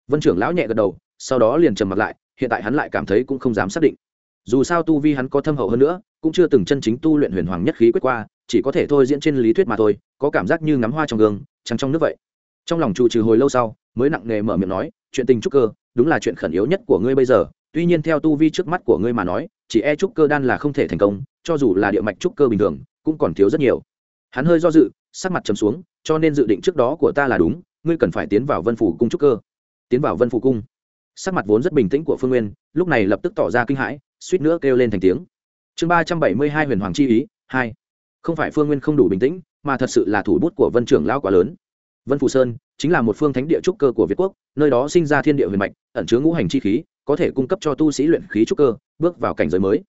Vân trưởng lão nhẹ gật đầu, sau đó liền trầm mặt lại, hiện tại hắn lại cảm thấy cũng không dám xác định. Dù sao tu vi hắn có thâm hậu hơn nữa, cũng chưa từng chân chính tu luyện huyền hoàng nhất khí quyết qua, chỉ có thể thôi diễn trên lý thuyết mà thôi, có cảm giác như ngắm hoa trong gương, trắng trong nước vậy. Trong lòng trụ trừ hồi lâu sau, mới nặng nề mở miệng nói, chuyện tình trúc cơ đúng là chuyện khẩn yếu nhất của ngươi bây giờ, tuy nhiên theo tu vi trước mắt của ngươi mà nói, chỉ e trúc cơ đan là không thể thành công, cho dù là địa mạch trúc cơ bình thường, cũng còn thiếu rất nhiều. Hắn hơi do dự, sắc mặt trầm xuống, cho nên dự định trước đó của ta là đúng, ngươi cần phải tiến vào vân phủ cung trúc cơ. Tiến vào vân phủ cung. Sắc mặt vốn rất bình tĩnh của phương nguyên, lúc này lập tức tỏ ra kinh hãi, suýt nữa kêu lên thành tiếng. Chương ba trăm bảy mươi hai huyền hoàng chi ý, hai. Không phải phương nguyên không đủ bình tĩnh, mà thật sự là thủ bút của vân trưởng lao quá lớn. Vân phủ sơn chính là một phương thánh địa trúc cơ của việt quốc, nơi đó sinh ra thiên địa huyền mạch, ẩn chứa ngũ hành chi khí, có thể cung cấp cho tu sĩ luyện khí trúc cơ, bước vào cảnh giới mới.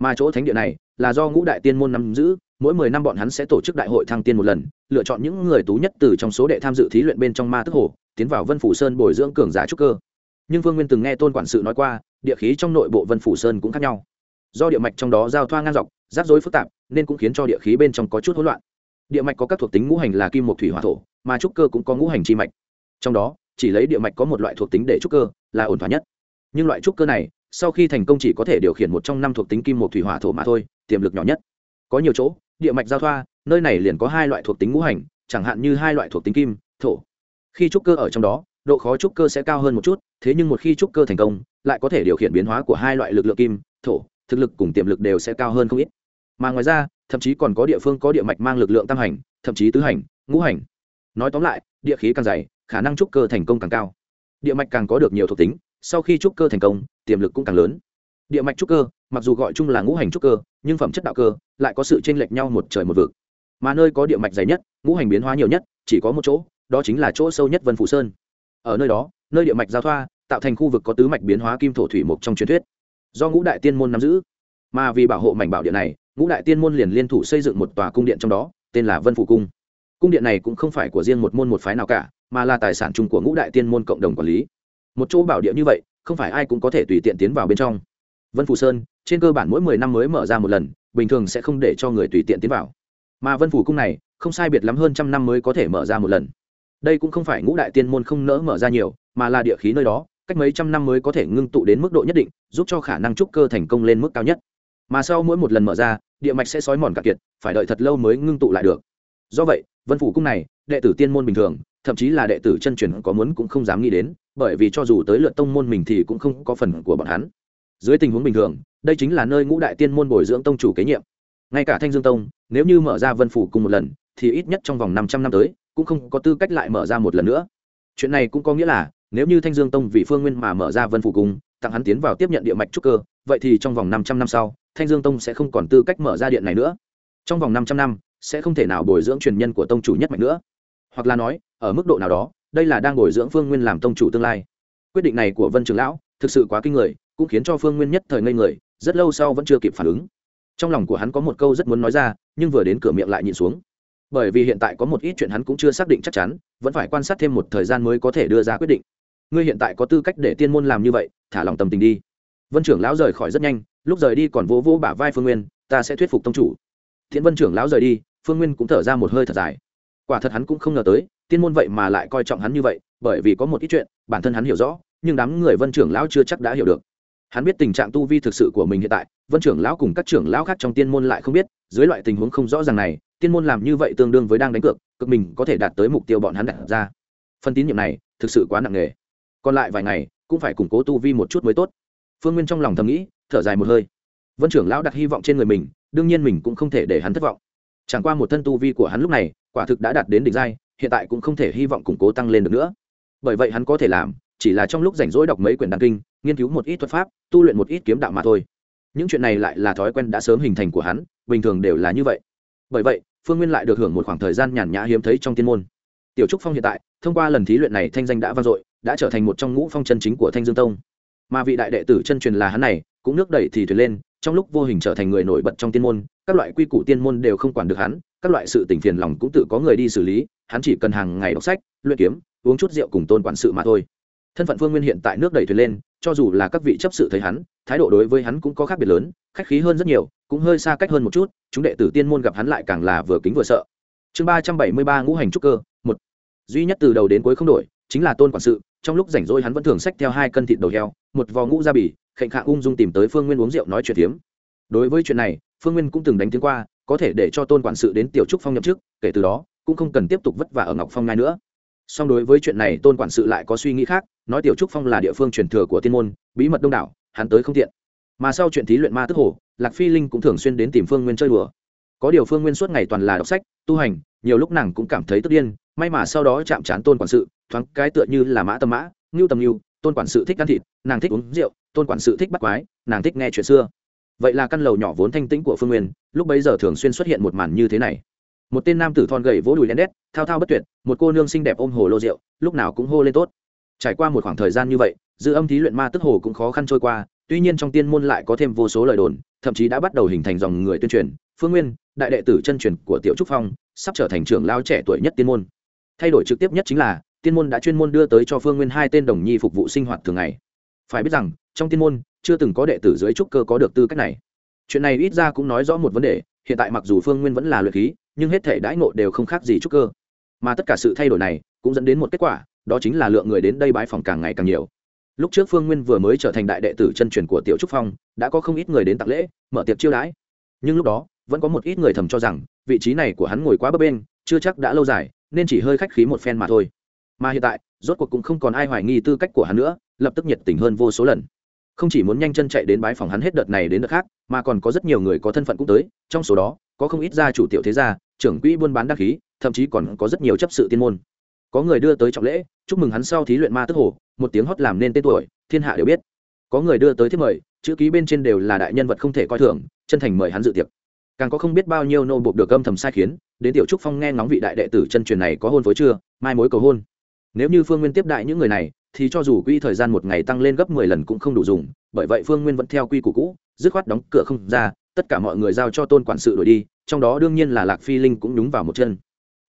Mà chỗ thánh địa này là do ngũ đại tiên môn nắm giữ, mỗi mười năm bọn hắn sẽ tổ chức đại hội thăng tiên một lần, lựa chọn những người tú nhất từ trong số đệ tham dự thí luyện bên trong ma tức hồ, tiến vào vân phủ sơn bồi dưỡng cường giả trúc cơ. Nhưng vương nguyên từng nghe tôn quản sự nói qua, địa khí trong nội bộ vân phủ sơn cũng khác nhau. Do địa mạch trong đó giao thoa ngang dọc, rắc rối phức tạp, nên cũng khiến cho địa khí bên trong có chút hỗn loạn địa mạch có các thuộc tính ngũ hành là kim một thủy, hỏa, thổ, mà trúc cơ cũng có ngũ hành chi mạch. Trong đó, chỉ lấy địa mạch có một loại thuộc tính để trúc cơ là ổn thỏa nhất. Nhưng loại trúc cơ này, sau khi thành công chỉ có thể điều khiển một trong năm thuộc tính kim một thủy, hỏa, thổ mà thôi, tiềm lực nhỏ nhất. Có nhiều chỗ, địa mạch giao thoa, nơi này liền có hai loại thuộc tính ngũ hành, chẳng hạn như hai loại thuộc tính kim, thổ. Khi trúc cơ ở trong đó, độ khó trúc cơ sẽ cao hơn một chút, thế nhưng một khi trúc cơ thành công, lại có thể điều khiển biến hóa của hai loại lực lượng kim, thổ, thực lực cùng tiềm lực đều sẽ cao hơn không ít mà ngoài ra, thậm chí còn có địa phương có địa mạch mang lực lượng tam hành, thậm chí tứ hành, ngũ hành. Nói tóm lại, địa khí càng dày, khả năng trúc cơ thành công càng cao. Địa mạch càng có được nhiều thuộc tính, sau khi trúc cơ thành công, tiềm lực cũng càng lớn. Địa mạch trúc cơ, mặc dù gọi chung là ngũ hành trúc cơ, nhưng phẩm chất đạo cơ lại có sự chênh lệch nhau một trời một vực. Mà nơi có địa mạch dày nhất, ngũ hành biến hóa nhiều nhất, chỉ có một chỗ, đó chính là chỗ sâu nhất vân phủ sơn. Ở nơi đó, nơi địa mạch giao thoa, tạo thành khu vực có tứ mạch biến hóa kim thổ thủy mộc trong truyền thuyết. Do ngũ đại tiên môn nắm giữ. Mà vì bảo hộ mảnh bảo địa này ngũ đại tiên môn liền liên thủ xây dựng một tòa cung điện trong đó, tên là vân phủ cung. Cung điện này cũng không phải của riêng một môn một phái nào cả, mà là tài sản chung của ngũ đại tiên môn cộng đồng quản lý. Một chỗ bảo địa như vậy, không phải ai cũng có thể tùy tiện tiến vào bên trong. Vân phủ sơn, trên cơ bản mỗi mười năm mới mở ra một lần, bình thường sẽ không để cho người tùy tiện tiến vào. Mà vân phủ cung này, không sai biệt lắm hơn trăm năm mới có thể mở ra một lần. Đây cũng không phải ngũ đại tiên môn không nỡ mở ra nhiều, mà là địa khí nơi đó, cách mấy trăm năm mới có thể ngưng tụ đến mức độ nhất định, giúp cho khả năng trúc cơ thành công lên mức cao nhất. Mà sau mỗi một lần mở ra địa mạch sẽ sói mòn cạn kiệt, phải đợi thật lâu mới ngưng tụ lại được. Do vậy, vân phủ cung này, đệ tử tiên môn bình thường, thậm chí là đệ tử chân truyền có muốn cũng không dám nghĩ đến, bởi vì cho dù tới lượt tông môn mình thì cũng không có phần của bọn hắn. Dưới tình huống bình thường, đây chính là nơi ngũ đại tiên môn bồi dưỡng tông chủ kế nhiệm. Ngay cả thanh dương tông, nếu như mở ra vân phủ cùng một lần, thì ít nhất trong vòng năm trăm năm tới, cũng không có tư cách lại mở ra một lần nữa. Chuyện này cũng có nghĩa là, nếu như thanh dương tông vì phương nguyên mà mở ra vân phủ cung, tặng hắn tiến vào tiếp nhận địa mạch trúc cơ, vậy thì trong vòng năm trăm năm sau thanh dương tông sẽ không còn tư cách mở ra điện này nữa. Trong vòng năm trăm năm, sẽ không thể nào bồi dưỡng truyền nhân của tông chủ nhất mạnh nữa. Hoặc là nói, ở mức độ nào đó, đây là đang bồi dưỡng phương nguyên làm tông chủ tương lai. Quyết định này của vân trường lão, thực sự quá kinh người, cũng khiến cho phương nguyên nhất thời ngây người, rất lâu sau vẫn chưa kịp phản ứng. Trong lòng của hắn có một câu rất muốn nói ra, nhưng vừa đến cửa miệng lại nhìn xuống. Bởi vì hiện tại có một ít chuyện hắn cũng chưa xác định chắc chắn, vẫn phải quan sát thêm một thời gian mới có thể đưa ra quyết định. Ngươi hiện tại có tư cách để tiên môn làm như vậy, thả lòng tầm tình đi. Vân trưởng lão rời khỏi rất nhanh lúc rời đi còn vỗ vỗ bả vai phương nguyên, ta sẽ thuyết phục tông chủ. Thiện vân trưởng lão rời đi, phương nguyên cũng thở ra một hơi thật dài. Quả thật hắn cũng không ngờ tới, tiên môn vậy mà lại coi trọng hắn như vậy, bởi vì có một ít chuyện, bản thân hắn hiểu rõ, nhưng đám người vân trưởng lão chưa chắc đã hiểu được. Hắn biết tình trạng tu vi thực sự của mình hiện tại, vân trưởng lão cùng các trưởng lão khác trong tiên môn lại không biết, dưới loại tình huống không rõ ràng này, tiên môn làm như vậy tương đương với đang đánh cược, cực mình có thể đạt tới mục tiêu bọn hắn đặt ra. Phân tín nhiệm này, thực sự quá nặng nề. Còn lại vài ngày, cũng phải củng cố tu vi một chút mới tốt. Phương nguyên trong lòng thầm nghĩ thở dài một hơi. Vân trưởng lão đặt hy vọng trên người mình, đương nhiên mình cũng không thể để hắn thất vọng. Chẳng qua một thân tu vi của hắn lúc này, quả thực đã đạt đến đỉnh giai, hiện tại cũng không thể hy vọng củng cố tăng lên được nữa. Bởi vậy hắn có thể làm, chỉ là trong lúc rảnh rỗi đọc mấy quyển đăng kinh, nghiên cứu một ít thuật pháp, tu luyện một ít kiếm đạo mà thôi. Những chuyện này lại là thói quen đã sớm hình thành của hắn, bình thường đều là như vậy. Bởi vậy, phương nguyên lại được hưởng một khoảng thời gian nhàn nhã hiếm thấy trong tiên môn. Tiểu trúc phong hiện tại, thông qua lần thí luyện này thanh danh đã vang dội, đã trở thành một trong ngũ phong chân chính của thanh dương tông. Mà vị đại đệ tử chân truyền là hắn này cũng nước đẩy thì thuyền lên, trong lúc vô hình trở thành người nổi bật trong tiên môn, các loại quy củ tiên môn đều không quản được hắn, các loại sự tình phiền lòng cũng tự có người đi xử lý, hắn chỉ cần hàng ngày đọc sách, luyện kiếm, uống chút rượu cùng tôn quản sự mà thôi. Thân phận phương nguyên hiện tại nước đẩy thuyền lên, cho dù là các vị chấp sự thấy hắn, thái độ đối với hắn cũng có khác biệt lớn, khách khí hơn rất nhiều, cũng hơi xa cách hơn một chút, chúng đệ tử tiên môn gặp hắn lại càng là vừa kính vừa sợ. Chương ba trăm bảy mươi ba ngũ hành trúc cơ, một. Duy nhất từ đầu đến cuối không đổi, chính là tôn quản sự, trong lúc rảnh rỗi hắn vẫn thường xách theo hai cân thịt đầu heo một vò ngũ gia bì, khệnh khạng ung dung tìm tới phương nguyên uống rượu nói chuyện tiếm đối với chuyện này, phương nguyên cũng từng đánh tiếng qua, có thể để cho tôn quản sự đến tiểu trúc phong nhậm chức, kể từ đó, cũng không cần tiếp tục vất vả ở ngọc phong ngay nữa. Song đối với chuyện này, tôn quản sự lại có suy nghĩ khác, nói tiểu trúc phong là địa phương truyền thừa của tiên môn, bí mật đông đảo, hắn tới không tiện. Mà sau chuyện thí luyện ma tức hồ, lạc phi linh cũng thường xuyên đến tìm phương nguyên chơi đùa. Có điều phương nguyên suốt ngày toàn là đọc sách, tu hành, nhiều lúc nàng cũng cảm thấy tức điên, may mà sau đó chạm trán tôn quản sự, thoáng cái tựa như là mã tầm mã, ngưu tầm ngưu tôn quản sự thích ăn thịt, nàng thích uống rượu, tôn quản sự thích bắt quái, nàng thích nghe chuyện xưa. Vậy là căn lầu nhỏ vốn thanh tĩnh của phương nguyên, lúc bấy giờ thường xuyên xuất hiện một màn như thế này. Một tên nam tử thon gầy vỗ đùi đen đét, thao thao bất tuyệt, một cô nương xinh đẹp ôm hồ lô rượu, lúc nào cũng hô lên tốt. Trải qua một khoảng thời gian như vậy dư âm thí luyện ma tức hồ cũng khó khăn trôi qua, tuy nhiên trong tiên môn lại có thêm vô số lời đồn, thậm chí đã bắt đầu hình thành dòng người tuyên truyền. Phương nguyên, đại đệ tử chân truyền của tiểu trúc phong, sắp trở thành trưởng lao trẻ tuổi nhất tiên môn. Thay đổi trực tiếp nhất chính là tiên môn đã chuyên môn đưa tới cho phương nguyên hai tên đồng nhi phục vụ sinh hoạt thường ngày. Phải biết rằng, trong tiên môn, chưa từng có đệ tử dưới trúc cơ có được tư cách này. Chuyện này ít ra cũng nói rõ một vấn đề, hiện tại mặc dù phương nguyên vẫn là luyện khí, nhưng hết thể đãi ngộ đều không khác gì trúc cơ. Mà tất cả sự thay đổi này cũng dẫn đến một kết quả, đó chính là lượng người đến đây bãi phòng càng ngày càng nhiều. Lúc trước phương nguyên vừa mới trở thành đại đệ tử chân truyền của tiểu trúc phong, đã có không ít người đến tặng lễ, mở tiệc chiêu đãi. Nhưng lúc đó, vẫn có một ít người thầm cho rằng, vị trí này của hắn ngồi quá bấp bên chưa chắc đã lâu dài, nên chỉ hơi khách khí một phen mà thôi mà hiện tại, rốt cuộc cũng không còn ai hoài nghi tư cách của hắn nữa, lập tức nhiệt tình hơn vô số lần. Không chỉ muốn nhanh chân chạy đến bái phòng hắn hết đợt này đến đợt khác, mà còn có rất nhiều người có thân phận cũng tới, trong số đó, có không ít gia chủ tiểu thế gia, trưởng quỹ buôn bán đăng khí thậm chí còn có rất nhiều chấp sự tiên môn. Có người đưa tới trọng lễ, chúc mừng hắn sau thí luyện ma tức hồ, một tiếng hót làm nên tên tuổi, thiên hạ đều biết. Có người đưa tới thiết mời, chữ ký bên trên đều là đại nhân vật không thể coi thường, chân thành mời hắn dự tiệc. Càng có không biết bao nhiêu nô buộc được âm thầm sai khiến, đến tiểu trúc phong nghe ngóng vị đại đệ tử chân truyền này có hôn phối chưa, mai mối cầu hôn nếu như phương nguyên tiếp đại những người này, thì cho dù quy thời gian một ngày tăng lên gấp mười lần cũng không đủ dùng, bởi vậy phương nguyên vẫn theo quy củ cũ, dứt khoát đóng cửa không ra, tất cả mọi người giao cho tôn quản sự đổi đi, trong đó đương nhiên là lạc phi linh cũng đúng vào một chân.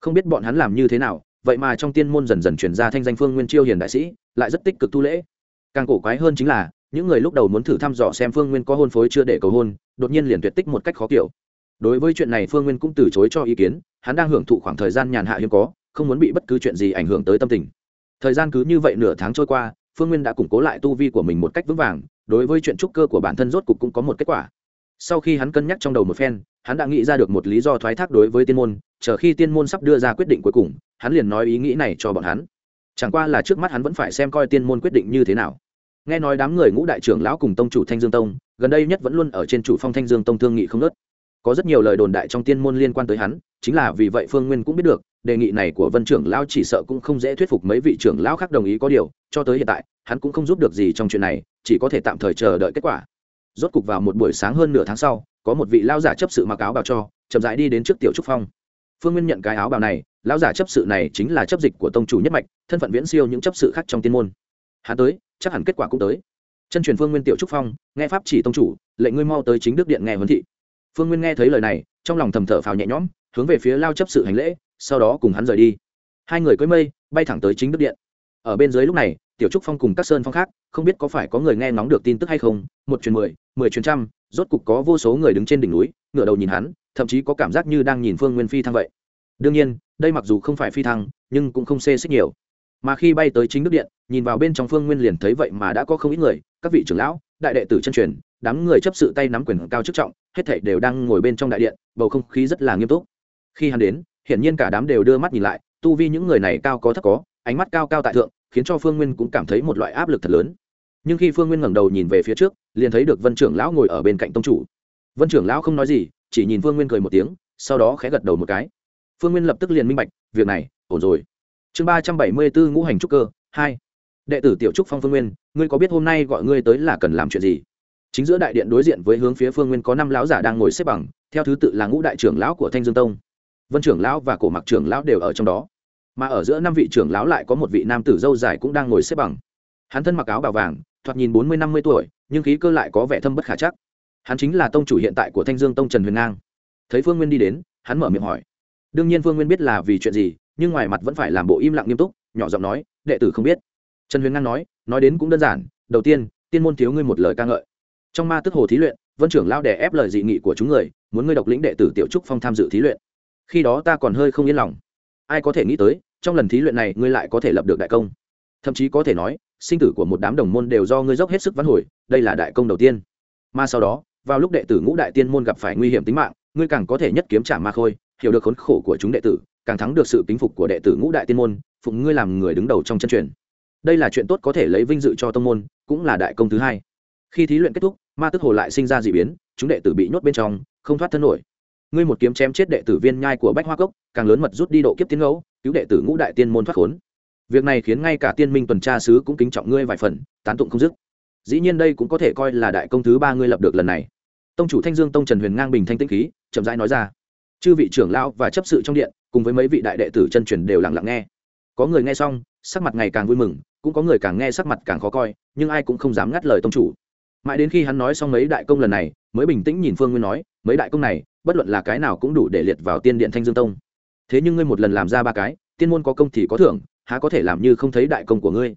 Không biết bọn hắn làm như thế nào, vậy mà trong tiên môn dần dần chuyển ra thanh danh phương nguyên chiêu hiền đại sĩ, lại rất tích cực tu lễ. Càng cổ quái hơn chính là, những người lúc đầu muốn thử thăm dò xem phương nguyên có hôn phối chưa để cầu hôn, đột nhiên liền tuyệt tích một cách khó kiểu. Đối với chuyện này phương nguyên cũng từ chối cho ý kiến, hắn đang hưởng thụ khoảng thời gian nhàn hạ hiếm có, không muốn bị bất cứ chuyện gì ảnh hưởng tới tâm tình thời gian cứ như vậy nửa tháng trôi qua, phương nguyên đã củng cố lại tu vi của mình một cách vững vàng, đối với chuyện trúc cơ của bản thân rốt cục cũng có một kết quả. Sau khi hắn cân nhắc trong đầu một phen, hắn đã nghĩ ra được một lý do thoái thác đối với tiên môn, chờ khi tiên môn sắp đưa ra quyết định cuối cùng, hắn liền nói ý nghĩ này cho bọn hắn. Chẳng qua là trước mắt hắn vẫn phải xem coi tiên môn quyết định như thế nào. Nghe nói đám người ngũ đại trưởng lão cùng tông chủ thanh dương tông, gần đây nhất vẫn luôn ở trên chủ phong thanh dương tông thương nghị không nớt có rất nhiều lời đồn đại trong tiên môn liên quan tới hắn, chính là vì vậy phương nguyên cũng biết được đề nghị này của vân trưởng lão chỉ sợ cũng không dễ thuyết phục mấy vị trưởng lão khác đồng ý có điều, cho tới hiện tại, hắn cũng không giúp được gì trong chuyện này, chỉ có thể tạm thời chờ đợi kết quả. Rốt cục vào một buổi sáng hơn nửa tháng sau, có một vị lão giả chấp sự mặc áo bào cho, chậm rãi đi đến trước tiểu trúc phong. Phương nguyên nhận cái áo bào này, lão giả chấp sự này chính là chấp dịch của tông chủ nhất mạch, thân phận viễn siêu những chấp sự khác trong tiên môn. Hắn tới, chắc hẳn kết quả cũng tới. Chân truyền phương nguyên tiểu trúc phong, nghe pháp chỉ tông chủ, lệnh ngươi mau tới chính đức điện nghe huấn thị. Phương nguyên nghe thấy lời này, trong lòng thầm thở phào nhẹ nhõm, hướng về phía lao chấp sự hành lễ sau đó cùng hắn rời đi. Hai người cưới mây, bay thẳng tới chính đức điện. Ở bên dưới lúc này, tiểu trúc phong cùng các sơn phong khác, không biết có phải có người nghe ngóng được tin tức hay không, một chuyến mười mười chuyến trăm, rốt cục có vô số người đứng trên đỉnh núi, ngửa đầu nhìn hắn, thậm chí có cảm giác như đang nhìn phương nguyên phi thăng vậy. Đương nhiên, đây mặc dù không phải phi thăng, nhưng cũng không xê xích nhiều. Mà khi bay tới chính đức điện, nhìn vào bên trong phương nguyên liền thấy vậy mà đã có không ít người, các vị trưởng lão, đại đệ tử chân truyền, đám người chấp sự tay nắm quyền cao chức trọng, hết thảy đều đang ngồi bên trong đại điện, bầu không khí rất là nghiêm túc. Khi hắn đến hiển nhiên cả đám đều đưa mắt nhìn lại, tu vi những người này cao có thấp có, ánh mắt cao cao tại thượng, khiến cho phương nguyên cũng cảm thấy một loại áp lực thật lớn. Nhưng khi phương nguyên ngẩng đầu nhìn về phía trước, liền thấy được vân trưởng lão ngồi ở bên cạnh tông chủ. Vân trưởng lão không nói gì, chỉ nhìn phương nguyên cười một tiếng, sau đó khẽ gật đầu một cái. Phương nguyên lập tức liền minh bạch, việc này, ổn rồi. Chương ba trăm bảy mươi bốn ngũ hành trúc cơ, hai. Đệ tử tiểu trúc phong phương nguyên, ngươi có biết hôm nay gọi ngươi tới là cần làm chuyện gì? Chính giữa đại điện đối diện với hướng phía phương nguyên có năm lão giả đang ngồi xếp bằng, theo thứ tự là ngũ đại trưởng lão của thanh dương tông vân trưởng lão và cổ mặc trưởng lão đều ở trong đó. Mà ở giữa năm vị trưởng lão lại có một vị nam tử dâu dài cũng đang ngồi xếp bằng. Hắn thân mặc áo bào vàng, thoạt nhìn bốn mươi năm mươi tuổi, nhưng khí cơ lại có vẻ thâm bất khả chắc. Hắn chính là tông chủ hiện tại của thanh dương tông trần huyền ngang. Thấy phương nguyên đi đến, hắn mở miệng hỏi. Đương nhiên phương nguyên biết là vì chuyện gì, nhưng ngoài mặt vẫn phải làm bộ im lặng nghiêm túc, nhỏ giọng nói, đệ tử không biết. Trần huyền ngang nói nói đến cũng đơn giản, đầu tiên tiên môn thiếu ngươi một lời ca ngợi. Trong ma tức hồ thí luyện, vân trưởng lao đẻ ép lời dị nghị của chúng người, muốn ngươi độc lĩnh đệ tử tiểu trúc phong tham dự thí luyện khi đó ta còn hơi không yên lòng. Ai có thể nghĩ tới, trong lần thí luyện này ngươi lại có thể lập được đại công. Thậm chí có thể nói, sinh tử của một đám đồng môn đều do ngươi dốc hết sức vãn hồi, đây là đại công đầu tiên. Mà sau đó, vào lúc đệ tử ngũ đại tiên môn gặp phải nguy hiểm tính mạng, ngươi càng có thể nhất kiếm trả ma khôi, hiểu được khốn khổ của chúng đệ tử, càng thắng được sự kính phục của đệ tử ngũ đại tiên môn, phụng ngươi làm người đứng đầu trong chân truyền. Đây là chuyện tốt có thể lấy vinh dự cho tông môn, cũng là đại công thứ hai. Khi thí luyện kết thúc, ma tức hồ lại sinh ra d ị biến, chúng đệ tử bị nhốt bên trong, không thoát thân nổi ngươi một kiếm chém chết đệ tử viên nhai của bách hoa cốc, càng lớn mật rút đi độ kiếp tiến ngẫu, cứu đệ tử ngũ đại tiên môn thoát khốn. Việc này khiến ngay cả tiên minh tuần tra sứ cũng kính trọng ngươi vài phần, tán tụng không dứt. Dĩ nhiên đây cũng có thể coi là đại công thứ ba ngươi lập được lần này. Tông chủ thanh dương tông trần huyền ngang bình thanh tĩnh khí, chậm rãi nói ra. Chư vị trưởng lão và chấp sự trong điện, cùng với mấy vị đại đệ tử chân truyền đều lặng lặng nghe. Có người nghe xong, sắc mặt ngày càng vui mừng, cũng có người càng nghe sắc mặt càng khó coi, nhưng ai cũng không dám ngắt lời tông chủ. Mãi đến khi hắn nói xong mấy đại công lần này, mới bình tĩnh nhìn phương nguyên nói, mấy đại công này bất luận là cái nào cũng đủ để liệt vào tiên điện thanh dương tông. Thế nhưng ngươi một lần làm ra ba cái, tiên môn có công thì có thưởng, há có thể làm như không thấy đại công của ngươi?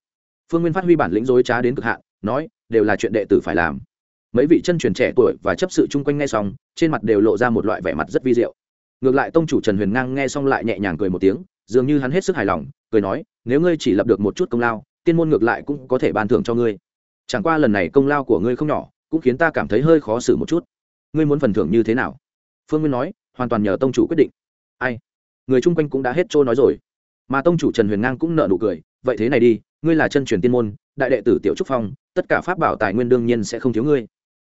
Phương nguyên phát huy bản lĩnh dối trá đến cực hạn, nói, đều là chuyện đệ tử phải làm. Mấy vị chân truyền trẻ tuổi và chấp sự chung quanh nghe xong, trên mặt đều lộ ra một loại vẻ mặt rất vi diệu. Ngược lại tông chủ trần huyền ngang nghe xong lại nhẹ nhàng cười một tiếng, dường như hắn hết sức hài lòng, cười nói, nếu ngươi chỉ lập được một chút công lao, tiên môn ngược lại cũng có thể ban thưởng cho ngươi. Chẳng qua lần này công lao của ngươi không nhỏ, cũng khiến ta cảm thấy hơi khó xử một chút. Ngươi muốn phần thưởng như thế nào? Phương nguyên nói, hoàn toàn nhờ tông chủ quyết định. Ai? Người chung quanh cũng đã hết trôi nói rồi. Mà tông chủ trần huyền ngang cũng nợ nụ cười, vậy thế này đi, ngươi là chân truyền tiên môn, đại đệ tử tiểu trúc phong, tất cả pháp bảo tài nguyên đương nhiên sẽ không thiếu ngươi.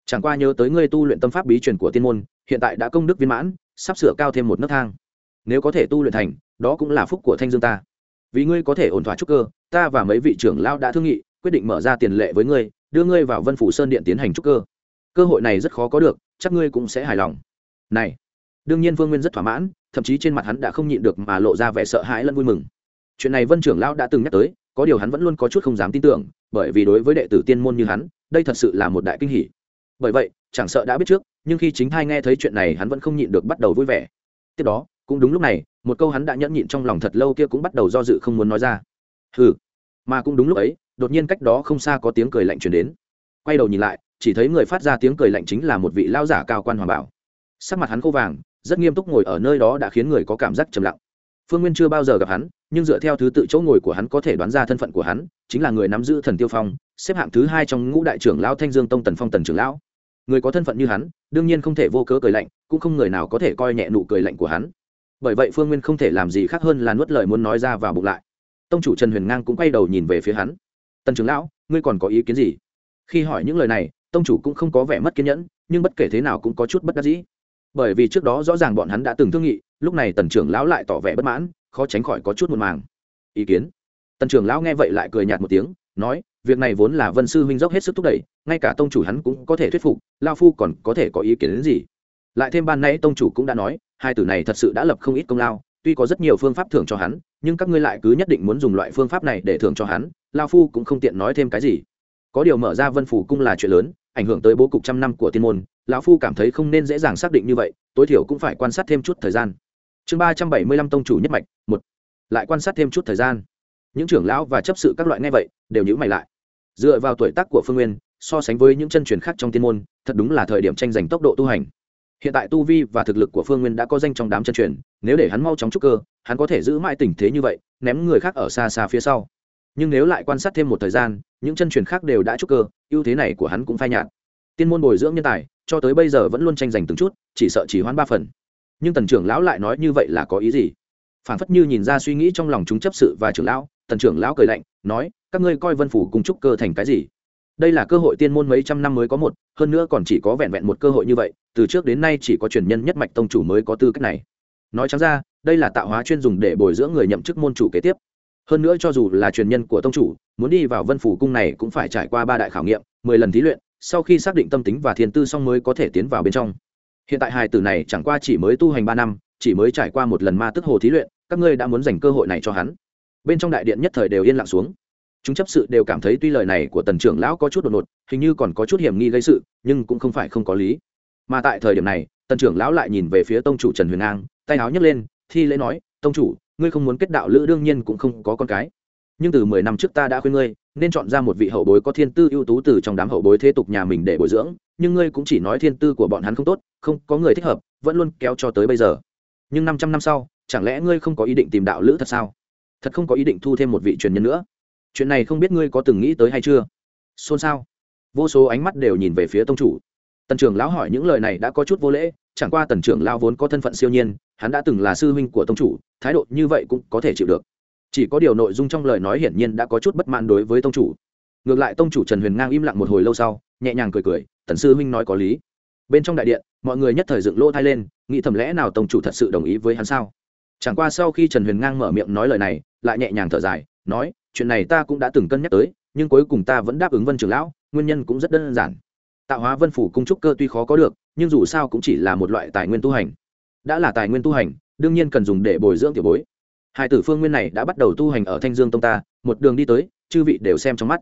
Chẳng qua nhớ tới ngươi tu luyện tâm pháp bí truyền của tiên môn, hiện tại đã công đức viên mãn, sắp sửa cao thêm một nấc thang. Nếu có thể tu luyện thành, đó cũng là phúc của thanh dương ta. Vì ngươi có thể ổn thỏa trúc cơ, ta và mấy vị trưởng lao đã thương nghị, quyết định mở ra tiền lệ với ngươi, đưa ngươi vào vân phủ sơn điện tiến hành trúc cơ. Cơ hội này rất khó có được, chắc ngươi cũng sẽ hài lòng này, đương nhiên vương nguyên rất thỏa mãn, thậm chí trên mặt hắn đã không nhịn được mà lộ ra vẻ sợ hãi lẫn vui mừng. Chuyện này vân trưởng lão đã từng nhắc tới, có điều hắn vẫn luôn có chút không dám tin tưởng, bởi vì đối với đệ tử tiên môn như hắn, đây thật sự là một đại kinh hỷ bởi vậy, chẳng sợ đã biết trước, nhưng khi chính thai nghe thấy chuyện này hắn vẫn không nhịn được bắt đầu vui vẻ. Tiếp đó, cũng đúng lúc này, một câu hắn đã nhẫn nhịn trong lòng thật lâu kia cũng bắt đầu do dự không muốn nói ra. Ừ mà cũng đúng lúc ấy, đột nhiên cách đó không xa có tiếng cười lạnh truyền đến. Quay đầu nhìn lại, chỉ thấy người phát ra tiếng cười lạnh chính là một vị lao giả cao quan hoàng bảo sắc mặt hắn khô vàng, rất nghiêm túc ngồi ở nơi đó đã khiến người có cảm giác trầm lặng. Phương nguyên chưa bao giờ gặp hắn, nhưng dựa theo thứ tự chỗ ngồi của hắn có thể đoán ra thân phận của hắn, chính là người nắm giữ thần tiêu phong, xếp hạng thứ hai trong ngũ đại trưởng lão thanh dương tông tần phong tần trưởng lão. Người có thân phận như hắn, đương nhiên không thể vô cớ cười lạnh, cũng không người nào có thể coi nhẹ nụ cười lạnh của hắn. Bởi vậy phương nguyên không thể làm gì khác hơn là nuốt lời muốn nói ra vào bụng lại. Tông chủ trần huyền ngang cũng quay đầu nhìn về phía hắn. Tần trưởng lão, ngươi còn có ý kiến gì? Khi hỏi những lời này, tông chủ cũng không có vẻ mất kiên nhẫn, nhưng bất kể thế nào cũng có chút bất đắc dĩ bởi vì trước đó rõ ràng bọn hắn đã từng thương nghị, lúc này tần trưởng lão lại tỏ vẻ bất mãn, khó tránh khỏi có chút muộn màng. Ý kiến? Tần trưởng lão nghe vậy lại cười nhạt một tiếng, nói, việc này vốn là vân sư huynh dốc hết sức thúc đẩy, ngay cả tông chủ hắn cũng có thể thuyết phục, lao phu còn có thể có ý kiến đến gì? Lại thêm ban nãy tông chủ cũng đã nói, hai tử này thật sự đã lập không ít công lao, tuy có rất nhiều phương pháp thưởng cho hắn, nhưng các ngươi lại cứ nhất định muốn dùng loại phương pháp này để thưởng cho hắn, lao phu cũng không tiện nói thêm cái gì. Có điều mở ra vân phủ cung là chuyện lớn ảnh hưởng tới bố cục trăm năm của tiên môn, lão phu cảm thấy không nên dễ dàng xác định như vậy, tối thiểu cũng phải quan sát thêm chút thời gian. Chương ba trăm bảy mươi lăm tông chủ nhất mạch, một. Lại quan sát thêm chút thời gian. Những trưởng lão và chấp sự các loại nghe vậy, đều nhữ mày lại. Dựa vào tuổi tác của phương nguyên, so sánh với những chân truyền khác trong tiên môn, thật đúng là thời điểm tranh giành tốc độ tu hành. Hiện tại tu vi và thực lực của phương nguyên đã có danh trong đám chân truyền, nếu để hắn mau chóng trúc cơ, hắn có thể giữ mãi tình thế như vậy, ném người khác ở xa xa phía sau nhưng nếu lại quan sát thêm một thời gian, những chân truyền khác đều đã trúc cơ, ưu thế này của hắn cũng phai nhạt. Tiên môn bồi dưỡng nhân tài, cho tới bây giờ vẫn luôn tranh giành từng chút, chỉ sợ chỉ hoãn ba phần. Nhưng tần trưởng lão lại nói như vậy là có ý gì? Phản phất như nhìn ra suy nghĩ trong lòng chúng chấp sự và trưởng lão, tần trưởng lão cười lạnh, nói, các ngươi coi vân phủ cùng trúc cơ thành cái gì? Đây là cơ hội tiên môn mấy trăm năm mới có một, hơn nữa còn chỉ có vẹn vẹn một cơ hội như vậy, từ trước đến nay chỉ có truyền nhân nhất mạch tông chủ mới có tư cách này. Nói chẳng ra, đây là tạo hóa chuyên dùng để bồi dưỡng người nhậm chức môn chủ kế tiếp hơn nữa cho dù là truyền nhân của tông chủ, muốn đi vào vân phủ cung này cũng phải trải qua ba đại khảo nghiệm, mười lần thí luyện, sau khi xác định tâm tính và thiên tư xong mới có thể tiến vào bên trong. Hiện tại hài tử này chẳng qua chỉ mới tu hành ba năm, chỉ mới trải qua một lần ma tức hồ thí luyện, các ngươi đã muốn dành cơ hội này cho hắn. Bên trong đại điện nhất thời đều yên lặng xuống. Chúng chấp sự đều cảm thấy tuy lời này của tần trưởng lão có chút đột ngột, hình như còn có chút hiểm nghi gây sự, nhưng cũng không phải không có lý. Mà tại thời điểm này, tần trưởng lão lại nhìn về phía tông chủ trần huyền an tay áo nhấc lên, thi lễ nói, tông chủ ngươi không muốn kết đạo lữ đương nhiên cũng không có con cái. Nhưng từ mười năm trước ta đã khuyên ngươi, nên chọn ra một vị hậu bối có thiên tư ưu tú từ trong đám hậu bối thế tục nhà mình để bồi dưỡng, nhưng ngươi cũng chỉ nói thiên tư của bọn hắn không tốt, không có người thích hợp, vẫn luôn kéo cho tới bây giờ. Nhưng năm trăm năm sau, chẳng lẽ ngươi không có ý định tìm đạo lữ thật sao? Thật không có ý định thu thêm một vị truyền nhân nữa. Chuyện này không biết ngươi có từng nghĩ tới hay chưa? Xôn xao. Vô số ánh mắt đều nhìn về phía tông chủ. Tần trưởng lão hỏi những lời này đã có chút vô lễ, chẳng qua tần trưởng lão vốn có thân phận siêu nhiên hắn đã từng là sư huynh của tông chủ, thái độ như vậy cũng có thể chịu được. Chỉ có điều nội dung trong lời nói hiển nhiên đã có chút bất mãn đối với tông chủ. Ngược lại tông chủ trần huyền ngang im lặng một hồi lâu sau, nhẹ nhàng cười cười, tần sư huynh nói có lý. Bên trong đại điện, mọi người nhất thời dựng lỗ thai lên, nghĩ thầm lẽ nào tông chủ thật sự đồng ý với hắn sao? Chẳng qua sau khi trần huyền ngang mở miệng nói lời này, lại nhẹ nhàng thở dài, nói, chuyện này ta cũng đã từng cân nhắc tới, nhưng cuối cùng ta vẫn đáp ứng vân trưởng lão, nguyên nhân cũng rất đơn giản. Tạo hóa vân phủ cung trúc cơ tuy khó có được, nhưng dù sao cũng chỉ là một loại tài nguyên tu hành đã là tài nguyên tu hành, đương nhiên cần dùng để bồi dưỡng tiểu bối. Hai tử phương nguyên này đã bắt đầu tu hành ở thanh dương tông ta, một đường đi tới, chư vị đều xem trong mắt.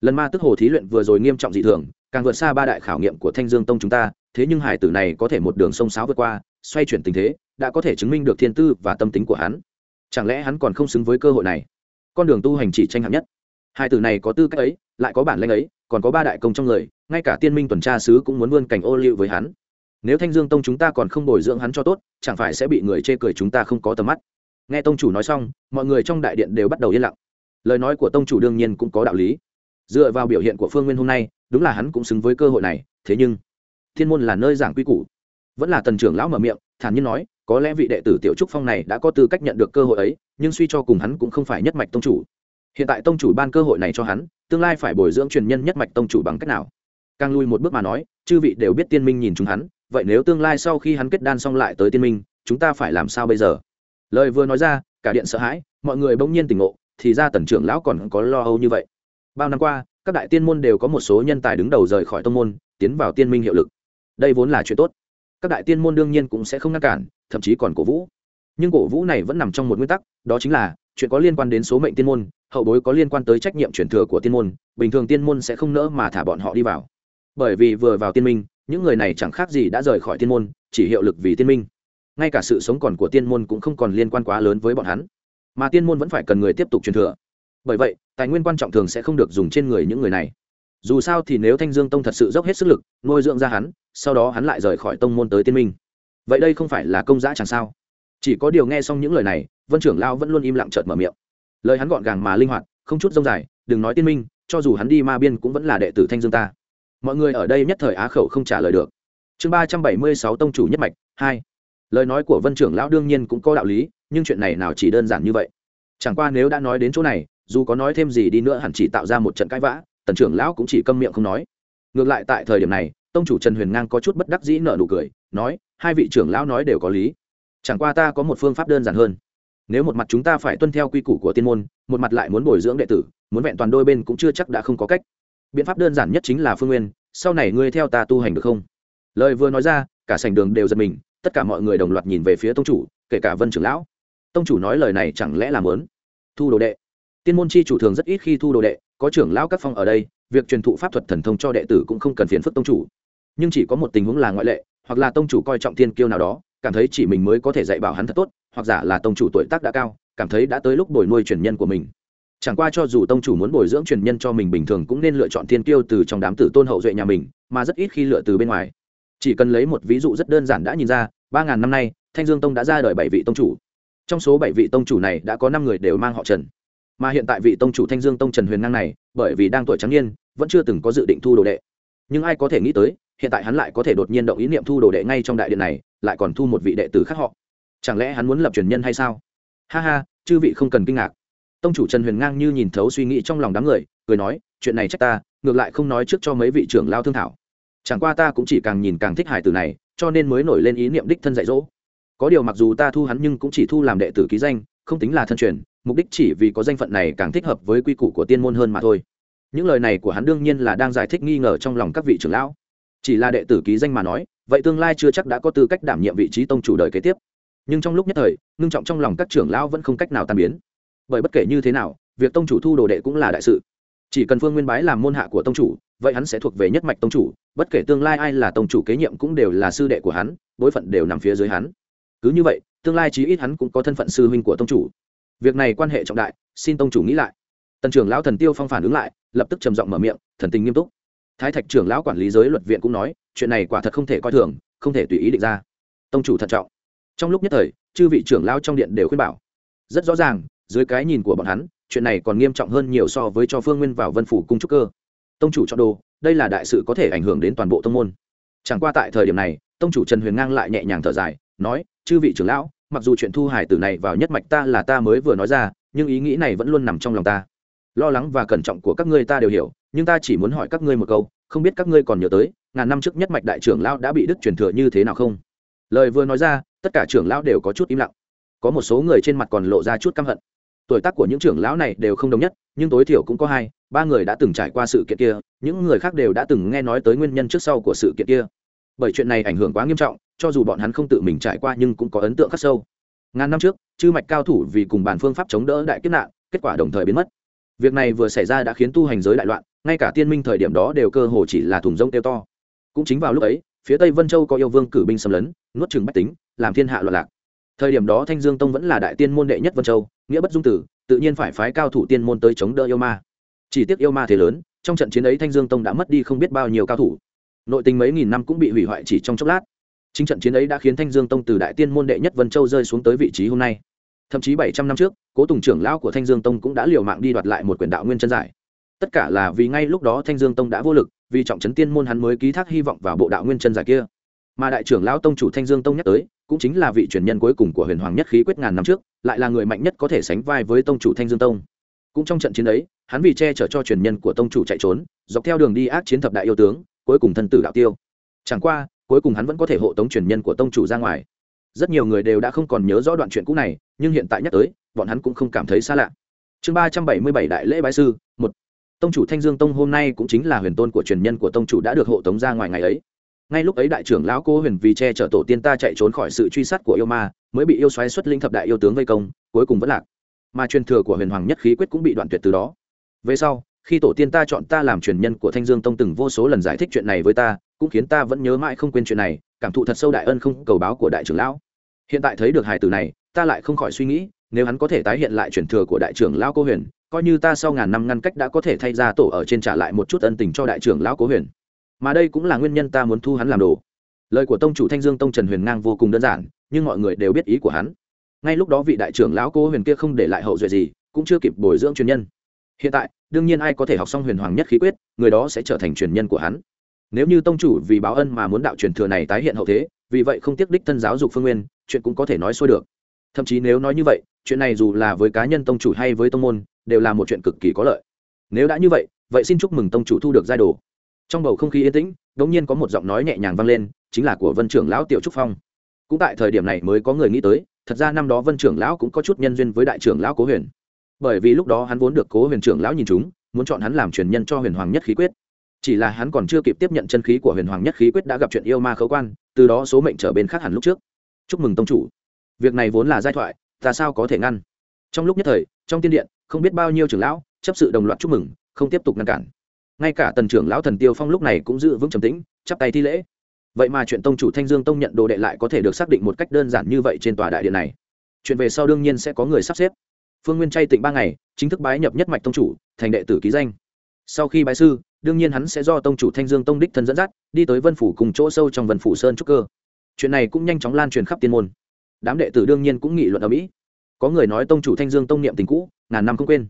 Lần ma tức hồ thí luyện vừa rồi nghiêm trọng dị thường, càng vượt xa ba đại khảo nghiệm của thanh dương tông chúng ta, thế nhưng hải tử này có thể một đường sông sáo vượt qua, xoay chuyển tình thế, đã có thể chứng minh được thiên tư và tâm tính của hắn. Chẳng lẽ hắn còn không xứng với cơ hội này? Con đường tu hành chỉ tranh hạng nhất. Hai tử này có tư cách ấy, lại có bản lanh ấy, còn có ba đại công trong người, ngay cả tiên minh tuần tra sứ cũng muốn vươn cảnh ô liu với hắn nếu thanh dương tông chúng ta còn không bồi dưỡng hắn cho tốt, chẳng phải sẽ bị người chê cười chúng ta không có tầm mắt. Nghe tông chủ nói xong, mọi người trong đại điện đều bắt đầu yên lặng. Lời nói của tông chủ đương nhiên cũng có đạo lý. Dựa vào biểu hiện của phương nguyên hôm nay, đúng là hắn cũng xứng với cơ hội này, thế nhưng, thiên môn là nơi giảng quy củ. Vẫn là tần trưởng lão mở miệng, thản nhiên nói, có lẽ vị đệ tử tiểu trúc phong này đã có tư cách nhận được cơ hội ấy, nhưng suy cho cùng hắn cũng không phải nhất mạch tông chủ. Hiện tại tông chủ ban cơ hội này cho hắn, tương lai phải bồi dưỡng truyền nhân nhất mạch tông chủ bằng cách nào? Càng lui một bước mà nói, chư vị đều biết tiên minh nhìn chúng hắn vậy nếu tương lai sau khi hắn kết đan xong lại tới tiên minh, chúng ta phải làm sao bây giờ? Lời vừa nói ra, cả điện sợ hãi, mọi người bỗng nhiên tỉnh ngộ, thì ra tần trưởng lão còn có lo âu như vậy. Bao năm qua, các đại tiên môn đều có một số nhân tài đứng đầu rời khỏi tông môn, tiến vào tiên minh hiệu lực. Đây vốn là chuyện tốt. Các đại tiên môn đương nhiên cũng sẽ không ngăn cản, thậm chí còn cổ vũ. Nhưng cổ vũ này vẫn nằm trong một nguyên tắc, đó chính là, chuyện có liên quan đến số mệnh tiên môn, hậu bối có liên quan tới trách nhiệm chuyển thừa của tiên môn, bình thường tiên môn sẽ không nỡ mà thả bọn họ đi vào. Bởi vì vừa vào tiên minh những người này chẳng khác gì đã rời khỏi tiên môn, chỉ hiệu lực vì tiên minh. Ngay cả sự sống còn của tiên môn cũng không còn liên quan quá lớn với bọn hắn. Mà tiên môn vẫn phải cần người tiếp tục truyền thừa. Bởi vậy, tài nguyên quan trọng thường sẽ không được dùng trên người những người này. Dù sao thì nếu thanh dương tông thật sự dốc hết sức lực, nuôi dưỡng ra hắn, sau đó hắn lại rời khỏi tông môn tới tiên minh. Vậy đây không phải là công giã chẳng sao? Chỉ có điều nghe xong những lời này, vân trưởng lao vẫn luôn im lặng trợt mở miệng. Lời hắn gọn gàng mà linh hoạt, không chút rông dài, đừng nói tiên minh, cho dù hắn đi ma biên cũng vẫn là đệ tử thanh dương ta mọi người ở đây nhất thời á khẩu không trả lời được. Chương ba trăm bảy mươi sáu tông chủ nhất mạch, hai. Lời nói của vân trưởng lão đương nhiên cũng có đạo lý, nhưng chuyện này nào chỉ đơn giản như vậy. Chẳng qua nếu đã nói đến chỗ này, dù có nói thêm gì đi nữa hẳn chỉ tạo ra một trận cãi vã, tần trưởng lão cũng chỉ câm miệng không nói. Ngược lại tại thời điểm này, tông chủ trần huyền ngang có chút bất đắc dĩ nợ nụ cười, nói, hai vị trưởng lão nói đều có lý. Chẳng qua ta có một phương pháp đơn giản hơn. Nếu một mặt chúng ta phải tuân theo quy củ của tiên môn, một mặt lại muốn bồi dưỡng đệ tử, muốn vẹn toàn đôi bên cũng chưa chắc đã không có cách biện pháp đơn giản nhất chính là phương nguyên, sau này ngươi theo ta tu hành được không? Lời vừa nói ra, cả sảnh đường đều giật mình, tất cả mọi người đồng loạt nhìn về phía tông chủ, kể cả vân trưởng lão. Tông chủ nói lời này chẳng lẽ là muốn thu đồ đệ? Tiên môn chi chủ thường rất ít khi thu đồ đệ, có trưởng lão các phong ở đây, việc truyền thụ pháp thuật thần thông cho đệ tử cũng không cần phiền phức tông chủ. Nhưng chỉ có một tình huống là ngoại lệ, hoặc là tông chủ coi trọng tiên kiêu nào đó, cảm thấy chỉ mình mới có thể dạy bảo hắn thật tốt, hoặc giả là tông chủ tuổi tác đã cao, cảm thấy đã tới lúc đổi nuôi truyền nhân của mình chẳng qua cho dù tông chủ muốn bồi dưỡng truyền nhân cho mình bình thường cũng nên lựa chọn thiên kiêu từ trong đám tử tôn hậu duệ nhà mình, mà rất ít khi lựa từ bên ngoài. Chỉ cần lấy một ví dụ rất đơn giản đã nhìn ra, ba ngàn năm nay, thanh dương tông đã ra đời bảy vị tông chủ. Trong số bảy vị tông chủ này đã có năm người đều mang họ trần. Mà hiện tại vị tông chủ thanh dương tông trần huyền Năng này, bởi vì đang tuổi trắng niên, vẫn chưa từng có dự định thu đồ đệ. Nhưng ai có thể nghĩ tới, hiện tại hắn lại có thể đột nhiên động ý niệm thu đồ đệ ngay trong đại điện này, lại còn thu một vị đệ tử khác họ. Chẳng lẽ hắn muốn lập truyền nhân hay sao? Ha ha, chư vị không cần kinh ngạc tông chủ trần huyền ngang như nhìn thấu suy nghĩ trong lòng đám người, cười nói, chuyện này trách ta, ngược lại không nói trước cho mấy vị trưởng lao thương thảo. Chẳng qua ta cũng chỉ càng nhìn càng thích hải tử này, cho nên mới nổi lên ý niệm đích thân dạy dỗ. Có điều mặc dù ta thu hắn nhưng cũng chỉ thu làm đệ tử ký danh, không tính là thân truyền, mục đích chỉ vì có danh phận này càng thích hợp với quy củ của tiên môn hơn mà thôi. Những lời này của hắn đương nhiên là đang giải thích nghi ngờ trong lòng các vị trưởng lão. Chỉ là đệ tử ký danh mà nói, vậy tương lai chưa chắc đã có tư cách đảm nhiệm vị trí tông chủ đời kế tiếp. Nhưng trong lúc nhất thời, ngưng trọng trong lòng các trưởng lão vẫn không cách nào tan biến bởi bất kể như thế nào, việc tông chủ thu đồ đệ cũng là đại sự. Chỉ cần phương nguyên bái làm môn hạ của tông chủ, vậy hắn sẽ thuộc về nhất mạch tông chủ, bất kể tương lai ai là tông chủ kế nhiệm cũng đều là sư đệ của hắn, bối phận đều nằm phía dưới hắn. Cứ như vậy, tương lai chí ít hắn cũng có thân phận sư huynh của tông chủ. Việc này quan hệ trọng đại, xin tông chủ nghĩ lại. Tần trưởng lão thần tiêu phong phản ứng lại, lập tức trầm giọng mở miệng, thần tình nghiêm túc. Thái thạch trưởng lão quản lý giới luật viện cũng nói, chuyện này quả thật không thể coi thường, không thể tùy ý định ra. Tông chủ thận trọng. Trong lúc nhất thời, chư vị trưởng lão trong điện đều khuyên bảo. Rất rõ ràng dưới cái nhìn của bọn hắn, chuyện này còn nghiêm trọng hơn nhiều so với cho phương nguyên vào vân phủ cung trúc cơ. Tông chủ chọn đồ, đây là đại sự có thể ảnh hưởng đến toàn bộ tông môn. Chẳng qua tại thời điểm này, tông chủ trần huyền ngang lại nhẹ nhàng thở dài, nói, chư vị trưởng lão, mặc dù chuyện thu hải tử này vào nhất mạch ta là ta mới vừa nói ra, nhưng ý nghĩ này vẫn luôn nằm trong lòng ta. Lo lắng và cẩn trọng của các ngươi ta đều hiểu, nhưng ta chỉ muốn hỏi các ngươi một câu, không biết các ngươi còn nhớ tới, ngàn năm trước nhất mạch đại trưởng lão đã bị đức truyền thừa như thế nào không? Lời vừa nói ra, tất cả trưởng lão đều có chút im lặng. Có một số người trên mặt còn lộ ra chút căm hận tuổi tác của những trưởng lão này đều không đồng nhất, nhưng tối thiểu cũng có hai, ba người đã từng trải qua sự kiện kia, những người khác đều đã từng nghe nói tới nguyên nhân trước sau của sự kiện kia. Bởi chuyện này ảnh hưởng quá nghiêm trọng, cho dù bọn hắn không tự mình trải qua nhưng cũng có ấn tượng khắc sâu. Ngàn năm trước, chư mạch cao thủ vì cùng bàn phương pháp chống đỡ đại kiếp nạn, kết quả đồng thời biến mất. Việc này vừa xảy ra đã khiến tu hành giới đại loạn, ngay cả tiên minh thời điểm đó đều cơ hồ chỉ là thùng rông tiêu to. Cũng chính vào lúc ấy, phía tây vân châu có yêu vương cử binh xâm lấn, nuốt trừng bách tính, làm thiên hạ loạn lạc thời điểm đó thanh dương tông vẫn là đại tiên môn đệ nhất vân châu, nghĩa bất dung tử, tự nhiên phải phái cao thủ tiên môn tới chống đỡ yêu ma. Chỉ tiếc yêu ma thế lớn, trong trận chiến ấy thanh dương tông đã mất đi không biết bao nhiêu cao thủ. Nội tình mấy nghìn năm cũng bị hủy hoại chỉ trong chốc lát. Chính trận chiến ấy đã khiến thanh dương tông từ đại tiên môn đệ nhất vân châu rơi xuống tới vị trí hôm nay. Thậm chí bảy trăm năm trước, cố tùng trưởng lão của thanh dương tông cũng đã liều mạng đi đoạt lại một quyển đạo nguyên chân giải. Tất cả là vì ngay lúc đó thanh dương tông đã vô lực, vì trọng trấn tiên môn hắn mới ký thác hy vọng vào bộ đạo nguyên chân giải kia mà đại trưởng lão tông chủ thanh dương tông nhắc tới, cũng chính là vị truyền nhân cuối cùng của huyền hoàng nhất khí quyết ngàn năm trước, lại là người mạnh nhất có thể sánh vai với tông chủ thanh dương tông. Cũng trong trận chiến ấy, hắn vì che chở cho truyền nhân của tông chủ chạy trốn, dọc theo đường đi ác chiến thập đại yêu tướng, cuối cùng thân tử đạo tiêu. Chẳng qua, cuối cùng hắn vẫn có thể hộ tống truyền nhân của tông chủ ra ngoài. Rất nhiều người đều đã không còn nhớ rõ đoạn chuyện cũ này, nhưng hiện tại nhắc tới, bọn hắn cũng không cảm thấy xa lạ. Chương ba trăm bảy mươi bảy đại lễ bái sư, một. Tông chủ thanh dương tông hôm nay cũng chính là huyền tôn của truyền nhân của tông chủ đã được hộ tống ra ngoài ngày ấy ngay lúc ấy đại trưởng lão cô huyền vì che chở tổ tiên ta chạy trốn khỏi sự truy sát của yêu ma, mới bị yêu xoáy xuất linh thập đại yêu tướng vây công, cuối cùng vẫn lạc. Mà truyền thừa của huyền hoàng nhất khí quyết cũng bị đoạn tuyệt từ đó. Về sau, khi tổ tiên ta chọn ta làm truyền nhân của thanh dương tông từng vô số lần giải thích chuyện này với ta, cũng khiến ta vẫn nhớ mãi không quên chuyện này, cảm thụ thật sâu đại ân không cầu báo của đại trưởng lão. Hiện tại thấy được hài tử này, ta lại không khỏi suy nghĩ, nếu hắn có thể tái hiện lại truyền thừa của đại trưởng lão cô huyền, coi như ta sau ngàn năm ngăn cách đã có thể thay ra tổ ở trên trả lại một chút ân tình cho đại trưởng lão cố huyền mà đây cũng là nguyên nhân ta muốn thu hắn làm đồ. Lời của tông chủ thanh dương tông trần huyền ngang vô cùng đơn giản, nhưng mọi người đều biết ý của hắn. Ngay lúc đó vị đại trưởng lão cố huyền kia không để lại hậu duệ gì, cũng chưa kịp bồi dưỡng truyền nhân. Hiện tại, đương nhiên ai có thể học xong huyền hoàng nhất khí quyết, người đó sẽ trở thành truyền nhân của hắn. Nếu như tông chủ vì báo ân mà muốn đạo truyền thừa này tái hiện hậu thế, vì vậy không tiếc đích thân giáo dục phương nguyên, chuyện cũng có thể nói xuôi được. Thậm chí nếu nói như vậy, chuyện này dù là với cá nhân tông chủ hay với tông môn, đều là một chuyện cực kỳ có lợi. Nếu đã như vậy vậy xin chúc mừng tông chủ thu được giai đồ trong bầu không khí yên tĩnh đ ỗ n g nhiên có một giọng nói nhẹ nhàng vang lên, chính là của vân trưởng lão tiểu trúc phong. Cũng tại thời điểm này mới có người nghĩ tới, thật ra năm đó vân trưởng lão cũng có chút nhân duyên với đại trưởng lão cố huyền. Bởi vì lúc đó hắn vốn được cố huyền trưởng lão nhìn chúng, muốn chọn hắn làm truyền nhân cho huyền hoàng nhất khí quyết. Chỉ là hắn còn chưa kịp tiếp nhận chân khí của huyền hoàng nhất khí quyết đã gặp chuyện yêu ma khấu quan, từ đó số mệnh trở bên khác hẳn lúc trước. Chúc mừng tông chủ. Việc này vốn là giai thoại, ta sao có thể ngăn? Trong lúc nhất thời, trong tiên điện, không biết bao nhiêu trưởng lão chấp sự đồng loạt chúc mừng, không tiếp tục ngăn cản ngay cả tần trưởng lão thần tiêu phong lúc này cũng giữ vững trầm tĩnh, chắp tay thi lễ. Vậy mà chuyện tông chủ thanh dương tông nhận đồ đệ lại có thể được xác định một cách đơn giản như vậy trên tòa đại điện này. Chuyện về sau đương nhiên sẽ có người sắp xếp. Phương nguyên chay tịnh ba ngày, chính thức bái nhập nhất mạch tông chủ, thành đệ tử ký danh. Sau khi bái sư, đương nhiên hắn sẽ do tông chủ thanh dương tông đích thân dẫn dắt, đi tới vân phủ cùng chỗ sâu trong vân phủ sơn trúc cơ. Chuyện này cũng nhanh chóng lan truyền khắp tiên môn. Đám đệ tử đương nhiên cũng nghị luận ở mỹ. Có người nói tông chủ thanh dương tông niệm tình cũ, ngàn năm không quên.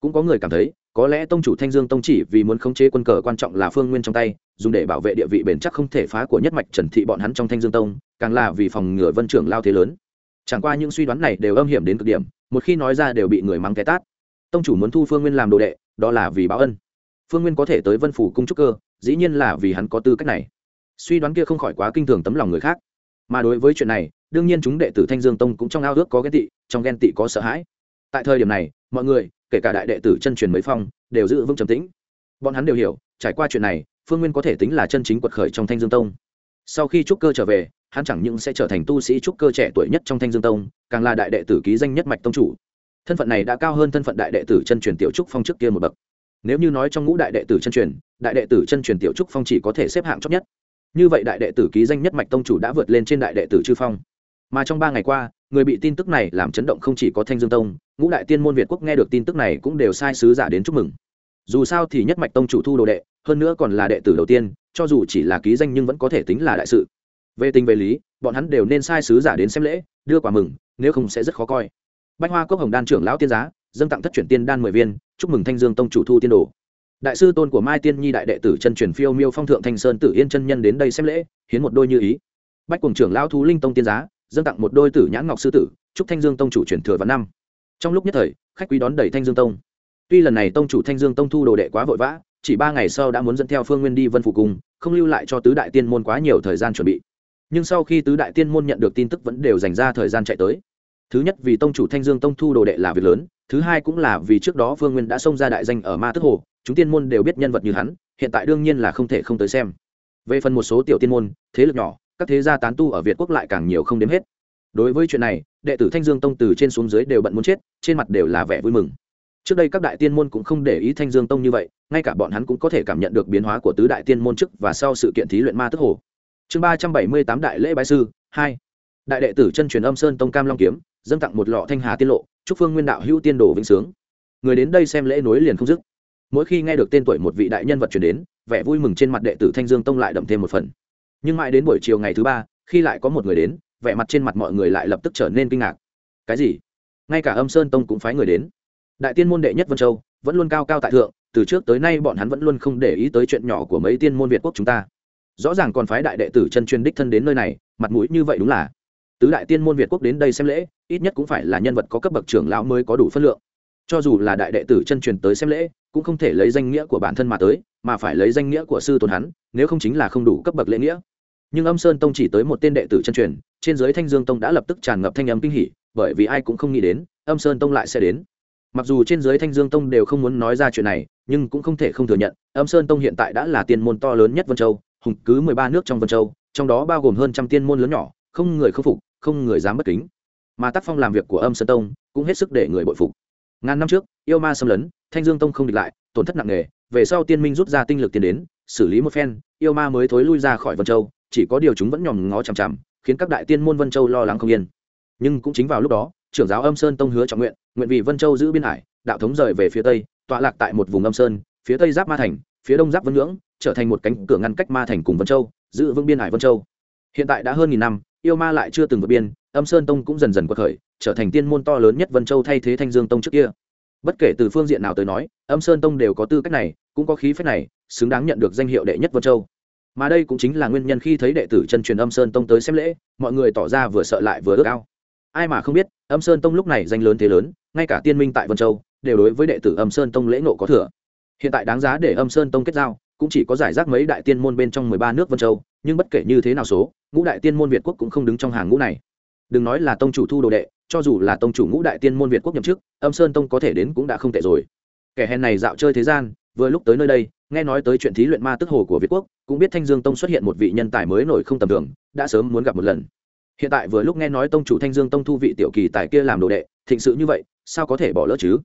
Cũng có người cảm thấy có lẽ tông chủ thanh dương tông chỉ vì muốn khống chế quân cờ quan trọng là phương nguyên trong tay, dùng để bảo vệ địa vị bền chắc không thể phá của nhất mạch trần thị bọn hắn trong thanh dương tông, càng là vì phòng ngừa vân trưởng lao thế lớn. Chẳng qua những suy đoán này đều âm hiểm đến cực điểm, một khi nói ra đều bị người mắng té tát. Tông chủ muốn thu phương nguyên làm đồ đệ, đó là vì báo ân. Phương nguyên có thể tới vân phủ cung trúc cơ, dĩ nhiên là vì hắn có tư cách này. Suy đoán kia không khỏi quá kinh thường tấm lòng người khác. Mà đối với chuyện này, đương nhiên chúng đệ tử thanh dương tông cũng trong ao ước có ghen tị, trong ghen tị có sợ hãi. Tại thời điểm này mọi người, kể cả đại đệ tử chân truyền mấy phong, đều giữ vững trầm tĩnh. Bọn hắn đều hiểu, trải qua chuyện này, phương nguyên có thể tính là chân chính quật khởi trong thanh dương tông. Sau khi trúc cơ trở về, hắn chẳng những sẽ trở thành tu sĩ trúc cơ trẻ tuổi nhất trong thanh dương tông, càng là đại đệ tử ký danh nhất mạch tông chủ. Thân phận này đã cao hơn thân phận đại đệ tử chân truyền tiểu trúc phong trước kia một bậc. Nếu như nói trong ngũ đại đệ tử chân truyền, đại đệ tử chân truyền tiểu trúc phong chỉ có thể xếp hạng chót nhất. Như vậy đại đệ tử ký danh nhất mạch tông chủ đã vượt lên trên đại đệ tử chư phong. Mà trong ba ngày qua người bị tin tức này làm chấn động không chỉ có thanh dương tông, ngũ đại tiên môn việt quốc nghe được tin tức này cũng đều sai sứ giả đến chúc mừng. Dù sao thì nhất mạch tông chủ thu đồ đệ, hơn nữa còn là đệ tử đầu tiên, cho dù chỉ là ký danh nhưng vẫn có thể tính là đại sự. Về tình về lý, bọn hắn đều nên sai sứ giả đến xem lễ, đưa quà mừng, nếu không sẽ rất khó coi. Bách hoa cốc hồng đan trưởng lão tiên giá, dâng tặng thất chuyển tiên đan mười viên, chúc mừng thanh dương tông chủ thu tiên đồ. Đại sư tôn của mai tiên nhi đại đệ tử chân truyền phiêu miêu phong thượng thanh sơn tử yên chân nhân đến đây xem lễ, hiến một đôi như ý. Bách cùng trưởng lão thú linh tông tiên giá dâng tặng một đôi tử nhãn ngọc sư tử, chúc thanh dương tông chủ truyền thừa vào năm. Trong lúc nhất thời, khách quý đón đẩy thanh dương tông. Tuy lần này tông chủ thanh dương tông thu đồ đệ quá vội vã, chỉ ba ngày sau đã muốn dẫn theo phương nguyên đi vân phủ cung, không lưu lại cho tứ đại tiên môn quá nhiều thời gian chuẩn bị. Nhưng sau khi tứ đại tiên môn nhận được tin tức vẫn đều dành ra thời gian chạy tới. Thứ nhất, vì tông chủ thanh dương tông thu đồ đệ là việc lớn, thứ hai cũng là vì trước đó phương nguyên đã xông ra đại danh ở ma tức hồ, chúng tiên môn đều biết nhân vật như hắn, hiện tại đương nhiên là không thể không tới xem. Về phần một số tiểu tiên môn, thế lực nhỏ các thế gia tán tu ở việt quốc lại càng nhiều không đếm hết. Đối với chuyện này, đệ tử thanh dương tông từ trên xuống dưới đều bận muốn chết, trên mặt đều là vẻ vui mừng. Trước đây các đại tiên môn cũng không để ý thanh dương tông như vậy, ngay cả bọn hắn cũng có thể cảm nhận được biến hóa của tứ đại tiên môn trước và sau sự kiện thí luyện ma tức hồ. Chương ba trăm bảy mươi tám đại lễ bái sư, hai. Đại đệ tử chân truyền âm sơn tông cam long kiếm, dâng tặng một lọ thanh hà tiên lộ, chúc phương nguyên đạo hữu tiên đồ vĩnh sướng. Người đến đây xem lễ nối liền không dứt. Mỗi khi nghe được tên tuổi một vị đại nhân vật chuyển đến, vẻ vui mừng trên mặt đệ tử thanh dương tông lại đậm thêm một phần nhưng mãi đến buổi chiều ngày thứ ba, khi lại có một người đến, vẻ mặt trên mặt mọi người lại lập tức trở nên kinh ngạc. Cái gì? Ngay cả âm sơn tông cũng phái người đến. Đại tiên môn đệ nhất vân châu vẫn luôn cao cao tại thượng, từ trước tới nay bọn hắn vẫn luôn không để ý tới chuyện nhỏ của mấy tiên môn việt quốc chúng ta. Rõ ràng còn phái đại đệ tử chân truyền đích thân đến nơi này, mặt mũi như vậy đúng là. Tứ đại tiên môn việt quốc đến đây xem lễ, ít nhất cũng phải là nhân vật có cấp bậc trưởng lão mới có đủ phân lượng. Cho dù là đại đệ tử chân truyền tới xem lễ, cũng không thể lấy danh nghĩa của bản thân mà tới, mà phải lấy danh nghĩa của sư tôn hắn, nếu không chính là không đủ cấp bậc lễ nghĩa nhưng âm sơn tông chỉ tới một tên đệ tử chân truyền, trên dưới thanh dương tông đã lập tức tràn ngập thanh âm kinh hỉ, bởi vì ai cũng không nghĩ đến, âm sơn tông lại sẽ đến. Mặc dù trên dưới thanh dương tông đều không muốn nói ra chuyện này, nhưng cũng không thể không thừa nhận, âm sơn tông hiện tại đã là tiên môn to lớn nhất vân châu, hùng cứ mười ba nước trong vân châu, trong đó bao gồm hơn trăm tiên môn lớn nhỏ, không người không phục, không người dám bất kính. Mà tác phong làm việc của âm sơn tông cũng hết sức để người bội phục. Ngàn năm trước, yêu ma xâm lấn, thanh dương tông không địch lại, tổn thất nặng nề, về sau tiên minh rút ra tinh lực tiến đến, xử lý một phen, yêu ma mới thối lui ra khỏi vân châu chỉ có điều chúng vẫn nhòm ngó chằm chằm, khiến các đại tiên môn vân châu lo lắng không yên. Nhưng cũng chính vào lúc đó, trưởng giáo âm sơn tông hứa trọng nguyện nguyện vì vân châu giữ biên hải, đạo thống rời về phía tây, tọa lạc tại một vùng âm sơn, phía tây giáp ma thành, phía đông giáp vân ngưỡng, trở thành một cánh cửa ngăn cách ma thành cùng vân châu, giữ vững biên hải vân châu. Hiện tại đã hơn nghìn năm, yêu ma lại chưa từng vượt biên, âm sơn tông cũng dần dần quật khởi, trở thành tiên môn to lớn nhất vân châu thay thế thanh dương tông trước kia. Bất kể từ phương diện nào tới nói, âm sơn tông đều có tư cách này, cũng có khí phách này, xứng đáng nhận được danh hiệu đệ nhất vân châu mà đây cũng chính là nguyên nhân khi thấy đệ tử chân truyền âm sơn tông tới xem lễ, mọi người tỏ ra vừa sợ lại vừa ước ao. Ai mà không biết, âm sơn tông lúc này danh lớn thế lớn, ngay cả tiên minh tại vân châu, đều đối với đệ tử âm sơn tông lễ ngộ có thừa. Hiện tại đáng giá để âm sơn tông kết giao, cũng chỉ có giải rác mấy đại tiên môn bên trong mười ba nước vân châu, nhưng bất kể như thế nào số, ngũ đại tiên môn việt quốc cũng không đứng trong hàng ngũ này. Đừng nói là tông chủ thu đồ đệ, cho dù là tông chủ ngũ đại tiên môn việt quốc nhậm chức, âm sơn tông có thể đến cũng đã không tệ rồi. Kẻ hèn này dạo chơi thế gian, vừa lúc tới nơi đây nghe nói tới chuyện thí luyện ma tức hồ của việt quốc, cũng biết thanh dương tông xuất hiện một vị nhân tài mới nổi không tầm thường, đã sớm muốn gặp một lần. Hiện tại vừa lúc nghe nói tông chủ thanh dương tông thu vị tiểu kỳ tài kia làm đồ đệ, thịnh sự như vậy, sao có thể bỏ lỡ chứ?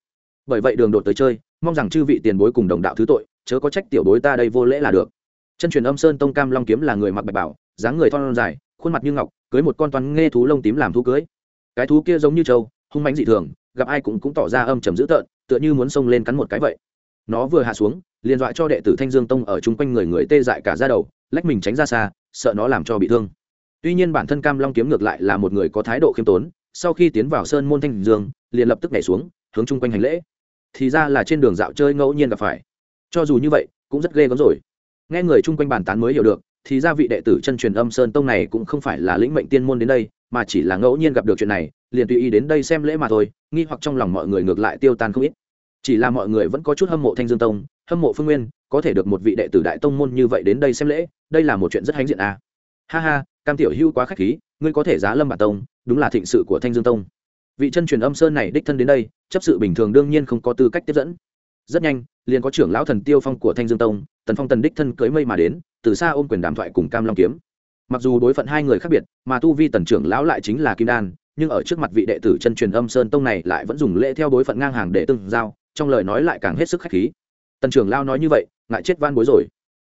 Bởi vậy đường đột tới chơi, mong rằng chư vị tiền bối cùng đồng đạo thứ tội, chớ có trách tiểu bối ta đây vô lễ là được. Chân truyền âm sơn tông cam long kiếm là người mặc bạch bảo, dáng người thon dài, khuôn mặt như ngọc, cưới một con toán nghe thú lông tím làm thú cưới. Cái thú kia giống như trâu, hung mánh dị thường, gặp ai cũng cũng tỏ ra âm trầm dữ tợn, tựa như muốn xông lên cắn một cái vậy. Nó vừa hạ xuống liền dọa cho đệ tử thanh dương tông ở chung quanh người người tê dại cả ra đầu, lách mình tránh ra xa, sợ nó làm cho bị thương. Tuy nhiên bản thân cam long kiếm ngược lại là một người có thái độ khiêm tốn, sau khi tiến vào sơn môn thanh dương, liền lập tức nhảy xuống, hướng chung quanh hành lễ. Thì ra là trên đường dạo chơi ngẫu nhiên gặp phải. Cho dù như vậy, cũng rất ghê gớm rồi. Nghe người chung quanh bàn tán mới hiểu được, thì ra vị đệ tử chân truyền âm sơn tông này cũng không phải là lĩnh mệnh tiên môn đến đây, mà chỉ là ngẫu nhiên gặp được chuyện này, liền tùy ý đến đây xem lễ mà thôi, nghi hoặc trong lòng mọi người ngược lại tiêu tan không ít. Chỉ là mọi người vẫn có chút hâm mộ thanh dương tông hâm mộ phương nguyên, có thể được một vị đệ tử đại tông môn như vậy đến đây xem lễ, đây là một chuyện rất hãnh diện à. ha ha, cam tiểu hưu quá k h á c h khí, ngươi có thể giá lâm bản tông, đúng là thịnh sự của thanh dương tông. Vị chân truyền âm sơn này đích thân đến đây, chấp sự bình thường đương nhiên không có tư cách tiếp dẫn. Rất nhanh, liền có trưởng lão thần tiêu phong của thanh dương tông, tần phong tần đích thân cưới mây mà đến, từ xa ôm quyền đàm thoại cùng cam long kiếm. Mặc dù đối phận hai người khác biệt, mà tu vi tần trưởng lão lại chính là kim đan, nhưng ở trước mặt vị đệ tử chân truyền âm sơn tông này lại vẫn dùng lễ theo đối phận ngang hàng để từng giao, trong lời nói lại càng hết sức khách khí tần trưởng lao nói như vậy, ngại chết van bối rồi.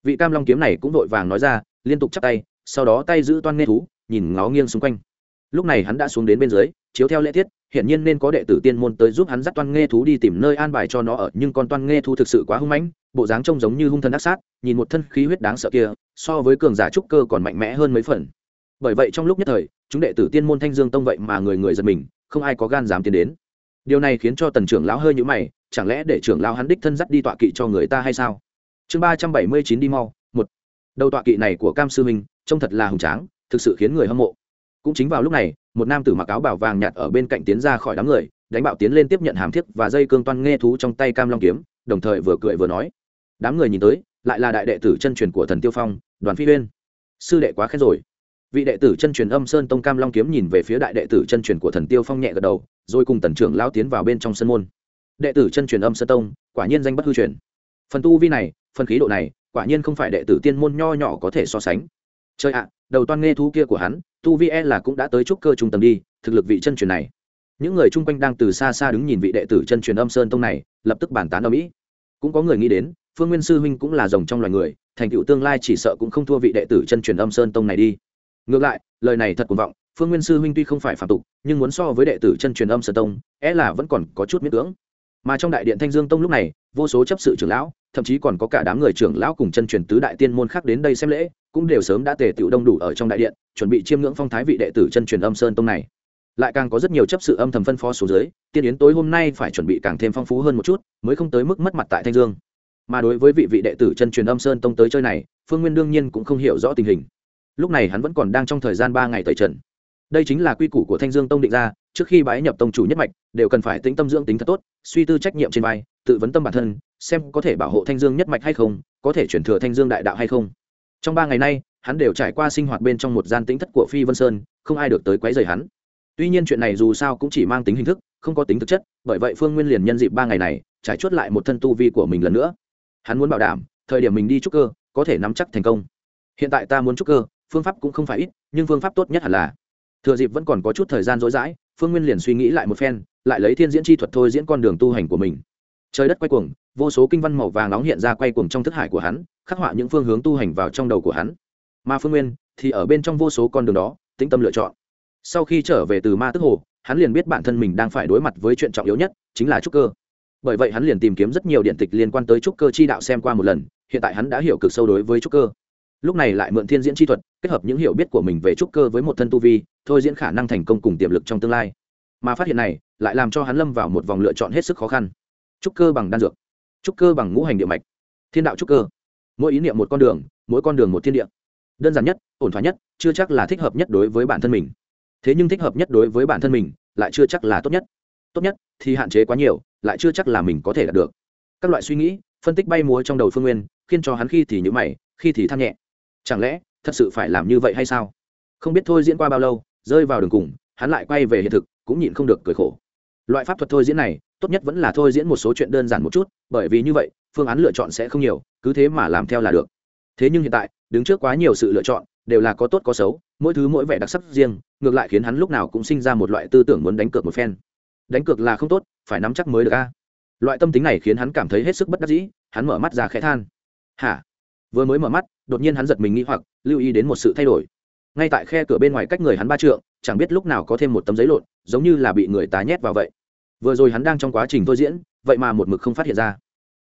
Vị cam long kiếm này cũng vội vàng nói ra, liên tục chắp tay, sau đó tay giữ toan nghe thú, nhìn ngó nghiêng xung quanh. Lúc này hắn đã xuống đến bên dưới, chiếu theo lễ tiết hiện nhiên nên có đệ tử tiên môn tới giúp hắn dắt toan nghe thú đi tìm nơi an bài cho nó ở, nhưng con toan nghe thú thực sự quá hung mãnh, bộ dáng trông giống như hung thân ác sát, nhìn một thân khí huyết đáng sợ kia, so với cường giả trúc cơ còn mạnh mẽ hơn mấy phần. Bởi vậy trong lúc nhất thời, chúng đệ tử tiên môn thanh dương tông vậy mà người người giật mình, không ai có gan dám tiến đến điều này khiến cho tần trưởng lão hơi nhũ mày, chẳng lẽ để trưởng lão hắn đích thân dắt đi tọa kỵ cho người ta hay sao? Chương ba trăm bảy mươi chín đi mau, một. Đầu tọa kỵ này của cam sư minh, trông thật là hùng tráng, thực sự khiến người hâm mộ. Cũng chính vào lúc này, một nam tử mặc áo bảo vàng nhạt ở bên cạnh tiến ra khỏi đám người, đánh bạo tiến lên tiếp nhận hàm thiếp và dây cương toan nghe thú trong tay cam long kiếm, đồng thời vừa cười vừa nói. Đám người nhìn tới, lại là đại đệ tử chân truyền của thần tiêu phong, đoàn phi uyên sư đệ quá khen rồi. Vị đệ tử chân truyền âm sơn tông cam long kiếm nhìn về phía đại đệ tử chân truyền của thần tiêu phong nhẹ gật đầu rồi cùng tần trưởng lao tiến vào bên trong sân môn. Đệ tử chân truyền âm sơn tông, quả nhiên danh bất hư truyền. Phần tu vi này, phần khí độ này, quả nhiên không phải đệ tử tiên môn nho nhỏ có thể so sánh. Chơi ạ, đầu toan nghe thú kia của hắn, tu vi e là cũng đã tới trúc cơ trung tầng đi, thực lực vị chân truyền này. Những người chung quanh đang từ xa xa đứng nhìn vị đệ tử chân truyền âm sơn tông này, lập tức bàn tán ở mỹ cũng có người nghĩ đến, phương nguyên sư huynh cũng là rồng trong loài người, thành tựu tương lai chỉ sợ cũng không thua vị đệ tử chân truyền âm sơn tông này đi. Ngược lại, lời này thật cuồng vọng phương nguyên sư huynh tuy không phải phạm tục, nhưng muốn so với đệ tử chân truyền âm sơn tông é là vẫn còn có chút miễn cưỡng. Mà trong đại điện thanh dương tông lúc này, vô số chấp sự trưởng lão, thậm chí còn có cả đám người trưởng lão cùng chân truyền tứ đại tiên môn khác đến đây xem lễ, cũng đều sớm đã tề tựu đông đủ ở trong đại điện, chuẩn bị chiêm ngưỡng phong thái vị đệ tử chân truyền âm sơn tông này. Lại càng có rất nhiều chấp sự âm thầm phân phó số dưới, tiên yến tối hôm nay phải chuẩn bị càng thêm phong phú hơn một chút, mới không tới mức mất mặt tại thanh dương. Mà đối với vị vị đệ tử chân truyền âm sơn tông tới chơi này, phương nguyên đương nhiên cũng không hiểu rõ tình hình. Lúc này hắn vẫn còn đang trong thời gian ba ngày tẩy trần đây chính là quy củ của thanh dương tông định ra, trước khi bái nhập tông chủ nhất mạch, đều cần phải tính tâm dưỡng tính thật tốt, suy tư trách nhiệm trên vai, tự vấn tâm bản thân, xem có thể bảo hộ thanh dương nhất mạch hay không, có thể chuyển thừa thanh dương đại đạo hay không. Trong ba ngày nay, hắn đều trải qua sinh hoạt bên trong một gian tính thất của phi vân sơn, không ai được tới quấy rầy hắn. Tuy nhiên chuyện này dù sao cũng chỉ mang tính hình thức, không có tính thực chất, bởi vậy phương nguyên liền nhân dịp ba ngày này, trải chuốt lại một thân tu vi của mình lần nữa. Hắn muốn bảo đảm, thời điểm mình đi trúc cơ, có thể nắm chắc thành công. Hiện tại ta muốn trúc cơ, phương pháp cũng không phải ít, nhưng phương pháp tốt nhất hẳn là thừa dịp vẫn còn có chút thời gian rỗi rãi, phương nguyên liền suy nghĩ lại một phen, lại lấy thiên diễn chi thuật thôi diễn con đường tu hành của mình. Trời đất quay cuồng, vô số kinh văn màu vàng nóng hiện ra quay cuồng trong thức hải của hắn, khắc họa những phương hướng tu hành vào trong đầu của hắn. Mà phương nguyên thì ở bên trong vô số con đường đó, tĩnh tâm lựa chọn. Sau khi trở về từ ma tức hồ, hắn liền biết bản thân mình đang phải đối mặt với chuyện trọng yếu nhất, chính là trúc cơ. Bởi vậy hắn liền tìm kiếm rất nhiều điện tịch liên quan tới trúc cơ chi đạo xem qua một lần, hiện tại hắn đã hiểu cực sâu đối với trúc cơ. Lúc này lại mượn thiên diễn chi thuật, kết hợp những hiểu biết của mình về trúc cơ với một thân tu vi thôi diễn khả năng thành công cùng tiềm lực trong tương lai. Mà phát hiện này, lại làm cho hắn lâm vào một vòng lựa chọn hết sức khó khăn. Trúc cơ bằng đan dược, trúc cơ bằng ngũ hành địa mạch, thiên đạo trúc cơ. Mỗi ý niệm một con đường, mỗi con đường một thiên địa. Đơn giản nhất, ổn thỏa nhất, chưa chắc là thích hợp nhất đối với bản thân mình. Thế nhưng thích hợp nhất đối với bản thân mình, lại chưa chắc là tốt nhất. Tốt nhất thì hạn chế quá nhiều, lại chưa chắc là mình có thể đạt được. Các loại suy nghĩ, phân tích bay múa trong đầu phương nguyên, khiến cho hắn khi thì nhữ mày, khi thì than nhẹ. Chẳng lẽ thật sự phải làm như vậy hay sao? Không biết thôi diễn qua bao lâu rơi vào đường cùng, hắn lại quay về hiện thực, cũng nhịn không được cười khổ. Loại pháp thuật thôi diễn này, tốt nhất vẫn là thôi diễn một số chuyện đơn giản một chút, bởi vì như vậy, phương án lựa chọn sẽ không nhiều, cứ thế mà làm theo là được. Thế nhưng hiện tại, đứng trước quá nhiều sự lựa chọn, đều là có tốt có xấu, mỗi thứ mỗi vẻ đặc sắc riêng, ngược lại khiến hắn lúc nào cũng sinh ra một loại tư tưởng muốn đánh cược một phen. Đánh cược là không tốt, phải nắm chắc mới được a. Loại tâm tính này khiến hắn cảm thấy hết sức bất đắc dĩ, hắn mở mắt ra khẽ than. Hả? Vừa mới mở mắt, đột nhiên hắn giật mình nghĩ hoặc, lưu ý đến một sự thay đổi ngay tại khe cửa bên ngoài cách người hắn ba trượng, chẳng biết lúc nào có thêm một tấm giấy lộn, giống như là bị người tá nhét vào vậy. Vừa rồi hắn đang trong quá trình thôi diễn, vậy mà một mực không phát hiện ra.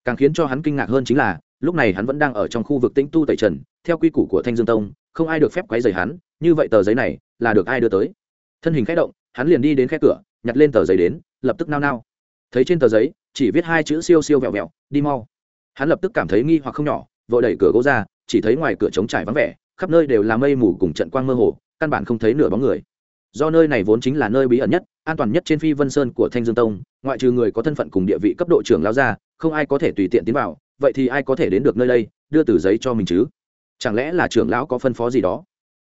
Càng khiến cho hắn kinh ngạc hơn chính là, lúc này hắn vẫn đang ở trong khu vực tĩnh tu tẩy trần, theo quy củ của thanh dương tông, không ai được phép quấy rầy hắn, như vậy tờ giấy này là được ai đưa tới? Thân hình khẽ động, hắn liền đi đến khe cửa, nhặt lên tờ giấy đến, lập tức nao nao. Thấy trên tờ giấy, chỉ viết hai chữ siêu siêu vẹo vẹo, đi mau. Hắn lập tức cảm thấy nghi hoặc không nhỏ, vội đẩy cửa gỗ ra, chỉ thấy ngoài cửa trống trải vắng vẻ khắp nơi đều là mây mù cùng trận quang mơ hồ, căn bản không thấy nửa bóng người. Do nơi này vốn chính là nơi bí ẩn nhất, an toàn nhất trên phi vân sơn của thanh dương tông, ngoại trừ người có thân phận cùng địa vị cấp độ trưởng lao ra, không ai có thể tùy tiện tiến vào, vậy thì ai có thể đến được nơi đây, đưa từ giấy cho mình chứ? Chẳng lẽ là trưởng lão có phân phó gì đó?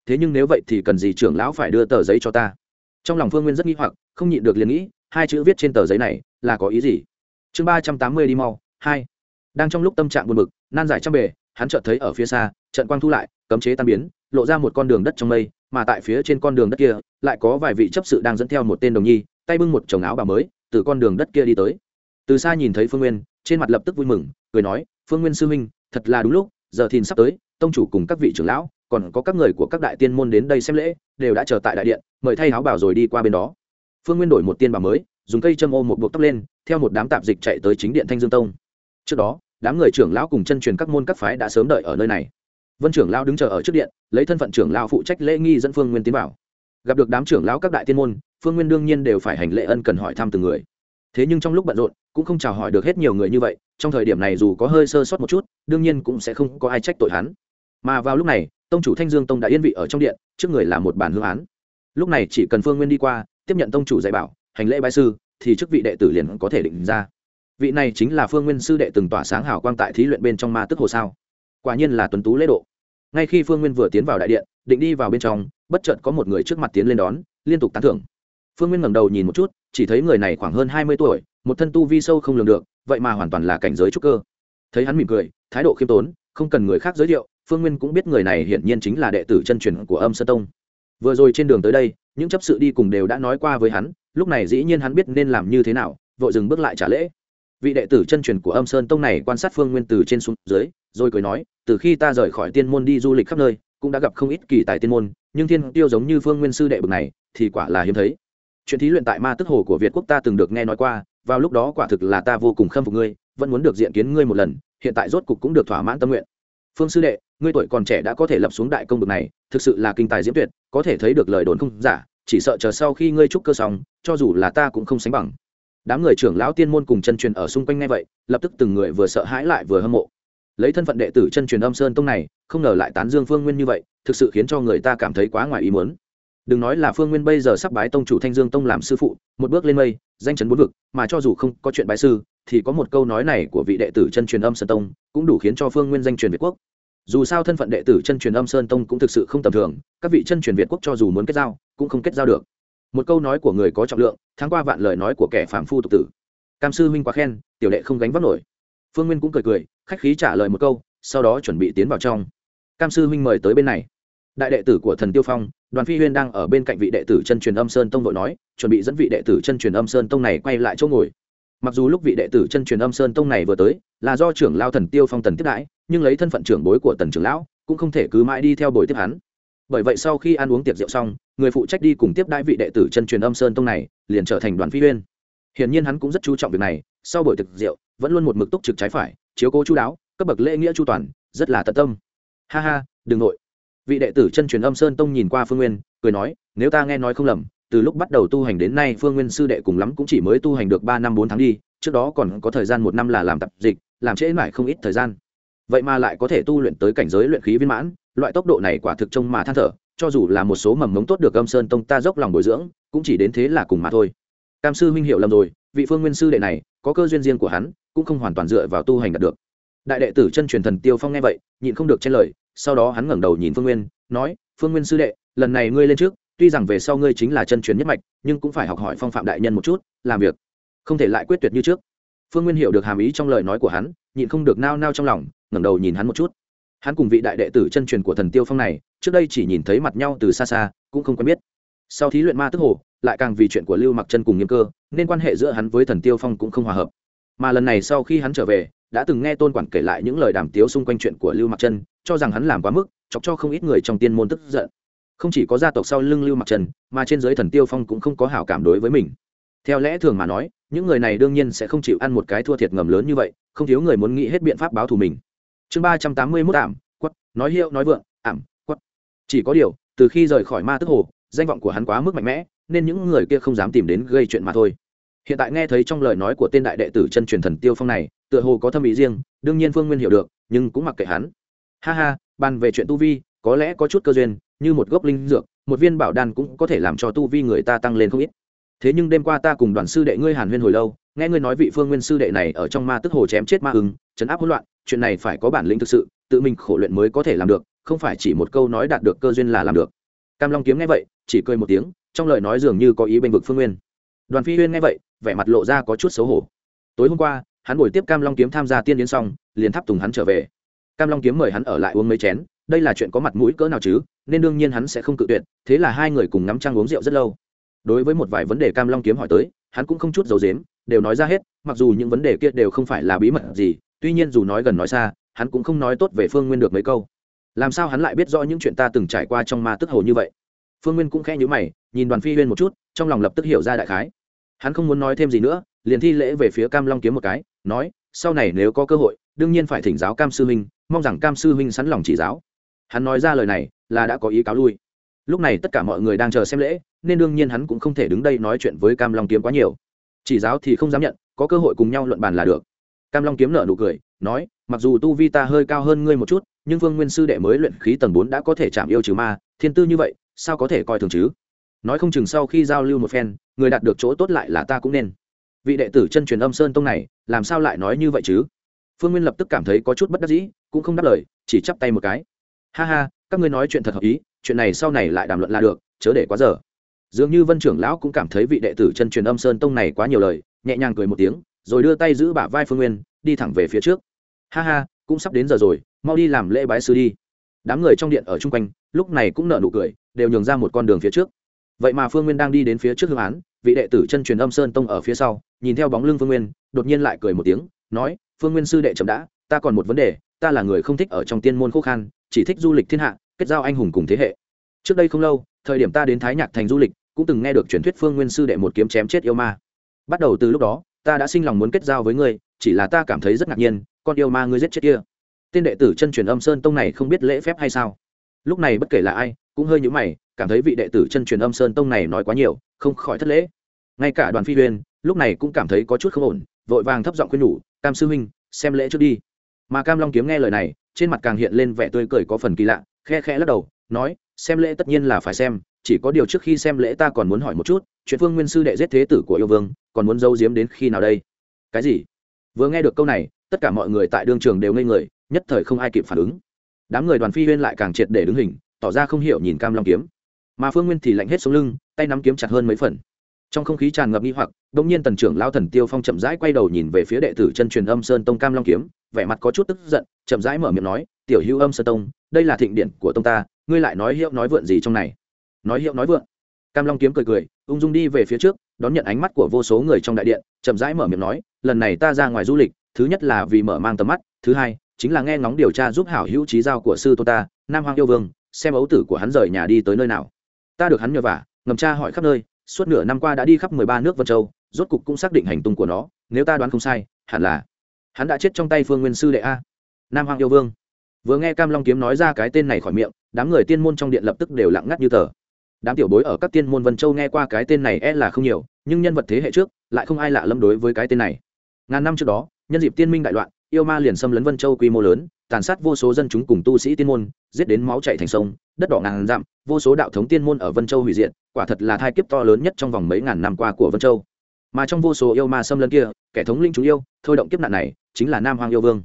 Thế nhưng nếu vậy thì cần gì trưởng lão phải đưa tờ giấy cho ta? Trong lòng phương nguyên rất nghi hoặc, không nhịn được liền nghĩ, hai chữ viết trên tờ giấy này là có ý gì? Chương ba trăm tám mươi đi mau, hai. Đang trong lúc tâm trạng buồn bực, nan giải trăm bề, hắn chợt thấy ở phía xa, trận quang thu lại cấm chế tan biến, lộ ra một con đường đất trong mây, mà tại phía trên con đường đất kia, lại có vài vị chấp sự đang dẫn theo một tên đồng nhi, tay bưng một chồng áo bà mới, từ con đường đất kia đi tới. Từ xa nhìn thấy phương nguyên, trên mặt lập tức vui mừng, cười nói, phương nguyên sư huynh, thật là đúng lúc, giờ thìn sắp tới, tông chủ cùng các vị trưởng lão, còn có các người của các đại tiên môn đến đây xem lễ, đều đã chờ tại đại điện, mời thay áo bảo rồi đi qua bên đó. Phương nguyên đổi một tiên bà mới, dùng cây châm ô một buộc tóc lên, theo một đám tạp dịch chạy tới chính điện thanh dương tông. Trước đó, đám người trưởng lão cùng chân truyền các môn các phái đã sớm đợi ở nơi này vân trưởng lão đứng chờ ở trước điện, lấy thân phận trưởng lão phụ trách lễ nghi dẫn phương nguyên tiến vào. Gặp được đám trưởng lão các đại tiên môn, phương nguyên đương nhiên đều phải hành lễ ân cần hỏi thăm từng người. Thế nhưng trong lúc bận rộn, cũng không chào hỏi được hết nhiều người như vậy, trong thời điểm này dù có hơi sơ sót một chút, đương nhiên cũng sẽ không có ai trách tội hắn. Mà vào lúc này, tông chủ thanh dương tông đã yên vị ở trong điện, trước người là một bản hương án. Lúc này chỉ cần phương nguyên đi qua, tiếp nhận tông chủ dạy bảo, hành lễ bái sư, thì chức vị đệ tử liền có thể định ra. Vị này chính là phương nguyên sư đệ từng tỏa sáng hào quang tại thí luyện bên trong ma tức hồ sao. Quả nhiên là tuấn tú lễ độ ngay khi phương nguyên vừa tiến vào đại điện, định đi vào bên trong, bất chợt có một người trước mặt tiến lên đón, liên tục tán thưởng. Phương nguyên ngẩng đầu nhìn một chút, chỉ thấy người này khoảng hơn hai mươi tuổi, một thân tu vi sâu không lường được, vậy mà hoàn toàn là cảnh giới trúc cơ. Thấy hắn mỉm cười, thái độ khiêm tốn, không cần người khác giới thiệu, phương nguyên cũng biết người này hiển nhiên chính là đệ tử chân truyền của âm sơ tông. Vừa rồi trên đường tới đây, những chấp sự đi cùng đều đã nói qua với hắn, lúc này dĩ nhiên hắn biết nên làm như thế nào, vội dừng bước lại trả lễ vị đệ tử chân truyền của âm sơn tông này quan sát phương nguyên từ trên xuống dưới, rồi cười nói, từ khi ta rời khỏi tiên môn đi du lịch khắp nơi, cũng đã gặp không ít kỳ tài tiên môn, nhưng thiên tiêu giống như phương nguyên sư đệ bực này, thì quả là hiếm thấy. Chuyện thí luyện tại ma tức hồ của việt quốc ta từng được nghe nói qua, vào lúc đó quả thực là ta vô cùng khâm phục ngươi, vẫn muốn được diện kiến ngươi một lần, hiện tại rốt cục cũng được thỏa mãn tâm nguyện. Phương sư đệ, ngươi tuổi còn trẻ đã có thể lập xuống đại công bực này, thực sự là kinh tài diễm tuyệt, có thể thấy được lời đồn không giả, chỉ sợ chờ sau khi ngươi trúc cơ xong, cho dù là ta cũng không sánh bằng đám người trưởng lão tiên môn cùng chân truyền ở xung quanh ngay vậy, lập tức từng người vừa sợ hãi lại vừa hâm mộ. Lấy thân phận đệ tử chân truyền âm sơn tông này, không ngờ lại tán dương phương nguyên như vậy, thực sự khiến cho người ta cảm thấy quá ngoài ý muốn. Đừng nói là phương nguyên bây giờ sắp bái tông chủ thanh dương tông làm sư phụ, một bước lên mây, danh chấn bốn vực, mà cho dù không có chuyện bái sư, thì có một câu nói này của vị đệ tử chân truyền âm sơn tông, cũng đủ khiến cho phương nguyên danh truyền việt quốc. Dù sao thân phận đệ tử chân truyền âm sơn tông cũng thực sự không tầm thường, các vị chân truyền việt quốc cho dù muốn kết giao, cũng không kết giao được một câu nói của người có trọng lượng tháng qua vạn lời nói của kẻ phạm phu tục tử. Cam sư huynh quá khen, tiểu đệ không gánh vác nổi. Phương nguyên cũng cười cười, khách khí trả lời một câu, sau đó chuẩn bị tiến vào trong. Cam sư huynh mời tới bên này. Đại đệ tử của thần tiêu phong, đoàn phi huyên đang ở bên cạnh vị đệ tử chân truyền âm sơn tông vội nói, chuẩn bị dẫn vị đệ tử chân truyền âm sơn tông này quay lại chỗ ngồi. Mặc dù lúc vị đệ tử chân truyền âm sơn tông này vừa tới, là do trưởng lao thần tiêu phong tần tiếp đãi, nhưng lấy thân phận trưởng bối của tần trưởng lão, cũng không thể cứ mãi đi theo bồi tiếp hắn bởi vậy sau khi ăn uống tiệc rượu xong, người phụ trách đi cùng tiếp đãi vị đệ tử chân truyền âm sơn tông này, liền trở thành đoàn phi huyên. Hiển nhiên hắn cũng rất chú trọng việc này, sau buổi tiệc rượu, vẫn luôn một mực túc trực trái phải, chiếu cố chú đáo, cấp bậc lễ nghĩa chu toàn, rất là tận tâm. Ha ha, đừng nội. Vị đệ tử chân truyền âm sơn tông nhìn qua phương nguyên, cười nói, nếu ta nghe nói không lầm, từ lúc bắt đầu tu hành đến nay phương nguyên sư đệ cùng lắm cũng chỉ mới tu hành được ba năm bốn tháng đi, trước đó còn có thời gian một năm là làm tập dịch, làm trễ mãi không ít thời gian. Vậy mà lại có thể tu luyện tới cảnh giới luyện khí viên mãn loại tốc độ này quả thực trông mà than thở, cho dù là một số mầm mống tốt được âm sơn tông ta dốc lòng bồi dưỡng, cũng chỉ đến thế là cùng mà thôi. Cam sư huynh hiểu lầm rồi, vị phương nguyên sư đệ này, có cơ duyên riêng của hắn, cũng không hoàn toàn dựa vào tu hành đạt được. Đại đệ tử chân truyền thần tiêu phong nghe vậy, nhịn không được chen lời, sau đó hắn ngẩng đầu nhìn phương nguyên, nói, phương nguyên sư đệ, lần này ngươi lên trước, tuy rằng về sau ngươi chính là chân truyền nhất mạch, nhưng cũng phải học hỏi phong phạm đại nhân một chút, làm việc, không thể lại quyết tuyệt như trước. Phương nguyên hiểu được hàm ý trong lời nói của hắn, nhịn không được nao nao trong lòng, ngẩng đầu nhìn hắn một chút hắn cùng vị đại đệ tử chân truyền của thần tiêu phong này, trước đây chỉ nhìn thấy mặt nhau từ xa xa, cũng không quen biết. Sau thí luyện ma tức hồ, lại càng vì chuyện của lưu mặc chân cùng nghiêm cơ, nên quan hệ giữa hắn với thần tiêu phong cũng không hòa hợp. Mà lần này sau khi hắn trở về, đã từng nghe tôn quản kể lại những lời đàm tiếu xung quanh chuyện của lưu mặc chân, cho rằng hắn làm quá mức, chọc cho không ít người trong tiên môn tức giận. Không chỉ có gia tộc sau lưng lưu mặc chân, mà trên giới thần tiêu phong cũng không có hảo cảm đối với mình. Theo lẽ thường mà nói, những người này đương nhiên sẽ không chịu ăn một cái thua thiệt ngầm lớn như vậy, không thiếu người muốn nghĩ hết biện pháp báo thù mình chương ba trăm tám mươi mốt ảm quất nói hiệu, nói vượng, ảm quất chỉ có điều, từ khi rời khỏi ma tức hồ, danh vọng của hắn quá mức mạnh mẽ, nên những người kia không dám tìm đến gây chuyện mà thôi. Hiện tại nghe thấy trong lời nói của tên đại đệ tử chân truyền thần tiêu phong này, tựa hồ có thâm ý riêng, đương nhiên phương nguyên hiểu được, nhưng cũng mặc kệ hắn. Ha ha, bàn về chuyện tu vi, có lẽ có chút cơ duyên, như một gốc linh dược, một viên bảo đan cũng có thể làm cho tu vi người ta tăng lên không ít. Thế nhưng đêm qua ta cùng đoàn sư đệ ngươi hàn huyên hồi lâu, nghe ngươi nói vị phương nguyên sư đệ này ở trong ma tức hồ chém chết ma ứng chấn áp hỗn loạn, chuyện này phải có bản lĩnh thực sự, tự mình khổ luyện mới có thể làm được, không phải chỉ một câu nói đạt được cơ duyên là làm được. Cam long kiếm nghe vậy, chỉ cười một tiếng, trong lời nói dường như có ý bênh vực phương nguyên. Đoàn phi huyên nghe vậy, vẻ mặt lộ ra có chút xấu hổ. Tối hôm qua, hắn buổi tiếp cam long kiếm tham gia tiên đến xong, liền tháp tùng hắn trở về. Cam long kiếm mời hắn ở lại uống mấy chén, đây là chuyện có mặt mũi cỡ nào chứ, nên đương nhiên hắn sẽ không cự tuyệt, thế là hai người cùng ngắm trăng uống rượu rất lâu. Đối với một vài vấn đề cam long kiếm hỏi tới, hắn cũng không chút dầu dếm đều nói ra hết, mặc dù những vấn đề kia đều không phải là bí mật gì tuy nhiên dù nói gần nói xa, hắn cũng không nói tốt về phương nguyên được mấy câu. Làm sao hắn lại biết rõ những chuyện ta từng trải qua trong ma tức hồ như vậy? Phương nguyên cũng khẽ nhữ mày, nhìn đoàn phi huyên một chút, trong lòng lập tức hiểu ra đại khái. Hắn không muốn nói thêm gì nữa, liền thi lễ về phía cam long kiếm một cái, nói, sau này nếu có cơ hội, đương nhiên phải thỉnh giáo cam sư huynh, mong rằng cam sư huynh sẵn lòng chỉ giáo. Hắn nói ra lời này, là đã có ý cáo lui. Lúc này tất cả mọi người đang chờ xem lễ, nên đương nhiên hắn cũng không thể đứng đây nói chuyện với cam long kiếm quá nhiều. Chỉ giáo thì không dám nhận, có cơ hội cùng nhau luận bàn là được cam long kiếm nợ nụ cười, nói, mặc dù tu vi ta hơi cao hơn ngươi một chút, nhưng vương nguyên sư đệ mới luyện khí tầng bốn đã có thể chạm yêu trừ ma, thiên tư như vậy, sao có thể coi thường chứ? Nói không chừng sau khi giao lưu một phen, người đạt được chỗ tốt lại là ta cũng nên. Vị đệ tử chân truyền âm sơn tông này, làm sao lại nói như vậy chứ? Phương nguyên lập tức cảm thấy có chút bất đắc dĩ, cũng không đáp lời, chỉ chắp tay một cái. Ha ha, các ngươi nói chuyện thật hợp ý, chuyện này sau này lại đàm luận là được, chớ để quá giờ. Dường như vân trưởng lão cũng cảm thấy vị đệ tử chân truyền âm sơn tông này quá nhiều lời, nhẹ nhàng cười một tiếng rồi đưa tay giữ bả vai phương nguyên, đi thẳng về phía trước. Ha ha, cũng sắp đến giờ rồi, mau đi làm lễ bái sư đi. Đám người trong điện ở chung quanh, lúc này cũng nợ nụ cười, đều nhường ra một con đường phía trước. Vậy mà phương nguyên đang đi đến phía trước hương án, vị đệ tử chân truyền âm sơn tông ở phía sau, nhìn theo bóng lưng phương nguyên, đột nhiên lại cười một tiếng, nói, phương nguyên sư đệ chậm đã, ta còn một vấn đề, ta là người không thích ở trong tiên môn khô khan, chỉ thích du lịch thiên hạ, kết giao anh hùng cùng thế hệ. Trước đây không lâu, thời điểm ta đến thái nhạc thành du lịch, cũng từng nghe được truyền thuyết phương nguyên sư đệ một kiếm chém chết yêu ma. Bắt đầu từ lúc đó ta đã sinh lòng muốn kết giao với ngươi, chỉ là ta cảm thấy rất ngạc nhiên, con yêu ma ngươi giết chết kia. Tên đệ tử chân truyền âm sơn tông này không biết lễ phép hay sao? Lúc này bất kể là ai, cũng hơi nhữ mày, cảm thấy vị đệ tử chân truyền âm sơn tông này nói quá nhiều, không khỏi thất lễ. Ngay cả đoàn phi huyên lúc này cũng cảm thấy có chút không ổn, vội vàng thấp giọng khuyên nhủ, cam sư huynh, xem lễ trước đi. Mà cam long kiếm nghe lời này, trên mặt càng hiện lên vẻ tươi cười có phần kỳ lạ, khe khẽ lắc đầu, nói, xem lễ tất nhiên là phải xem chỉ có điều trước khi xem lễ ta còn muốn hỏi một chút, chuyện phương nguyên sư đệ giết thế tử của yêu vương, còn muốn giấu giếm đến khi nào đây? Cái gì? Vừa nghe được câu này, tất cả mọi người tại đương trường đều ngây người, nhất thời không ai kịp phản ứng. Đám người đoàn phi huyên lại càng triệt để đứng hình, tỏ ra không hiểu nhìn cam long kiếm. Mà phương nguyên thì lạnh hết xuống lưng, tay nắm kiếm chặt hơn mấy phần. Trong không khí tràn ngập nghi hoặc đông nhiên tần trưởng lao thần tiêu phong chậm rãi quay đầu nhìn về phía đệ tử chân truyền âm sơn tông cam long kiếm, vẻ mặt có chút tức giận, chậm rãi mở miệng nói, tiểu hữu âm sơn tông, đây là thịnh điện của tông ta, ngươi lại nói hiệu nói vượn gì trong này? Nói hiệu nói vượng, cam long kiếm cười cười ung dung đi về phía trước đón nhận ánh mắt của vô số người trong đại điện chậm rãi mở miệng nói lần này ta ra ngoài du lịch thứ nhất là vì mở mang tầm mắt thứ hai chính là nghe ngóng điều tra giúp hảo hữu trí giao của sư tô ta nam hoàng yêu vương xem ấu tử của hắn rời nhà đi tới nơi nào. Ta được hắn nhờ vả ngầm tra hỏi khắp nơi suốt nửa năm qua đã đi khắp mười ba nước vân châu rốt cục cũng xác định hành tung của nó nếu ta đoán không sai hẳn là hắn đã chết trong tay phương nguyên sư đệ a. Nam hoàng yêu vương. Vừa nghe cam long kiếm nói ra cái tên này khỏi miệng đám người tiên môn trong điện lập tức đều lặng ngắt như tờ đám tiểu bối ở các tiên môn vân châu nghe qua cái tên này e là không nhiều, nhưng nhân vật thế hệ trước lại không ai lạ lâm đối với cái tên này. Ngàn năm trước đó, nhân dịp tiên minh đại loạn, yêu ma liền xâm lấn vân châu quy mô lớn, tàn sát vô số dân chúng cùng tu sĩ tiên môn, giết đến máu chạy thành sông, đất đỏ ngàn dặm, vô số đạo thống tiên môn ở vân châu hủy diệt, quả thật là thai kiếp to lớn nhất trong vòng mấy ngàn năm qua của vân châu. Mà trong vô số yêu ma xâm lấn kia, kẻ thống linh chúng yêu, thôi động kiếp nạn này, chính là nam hoàng yêu vương.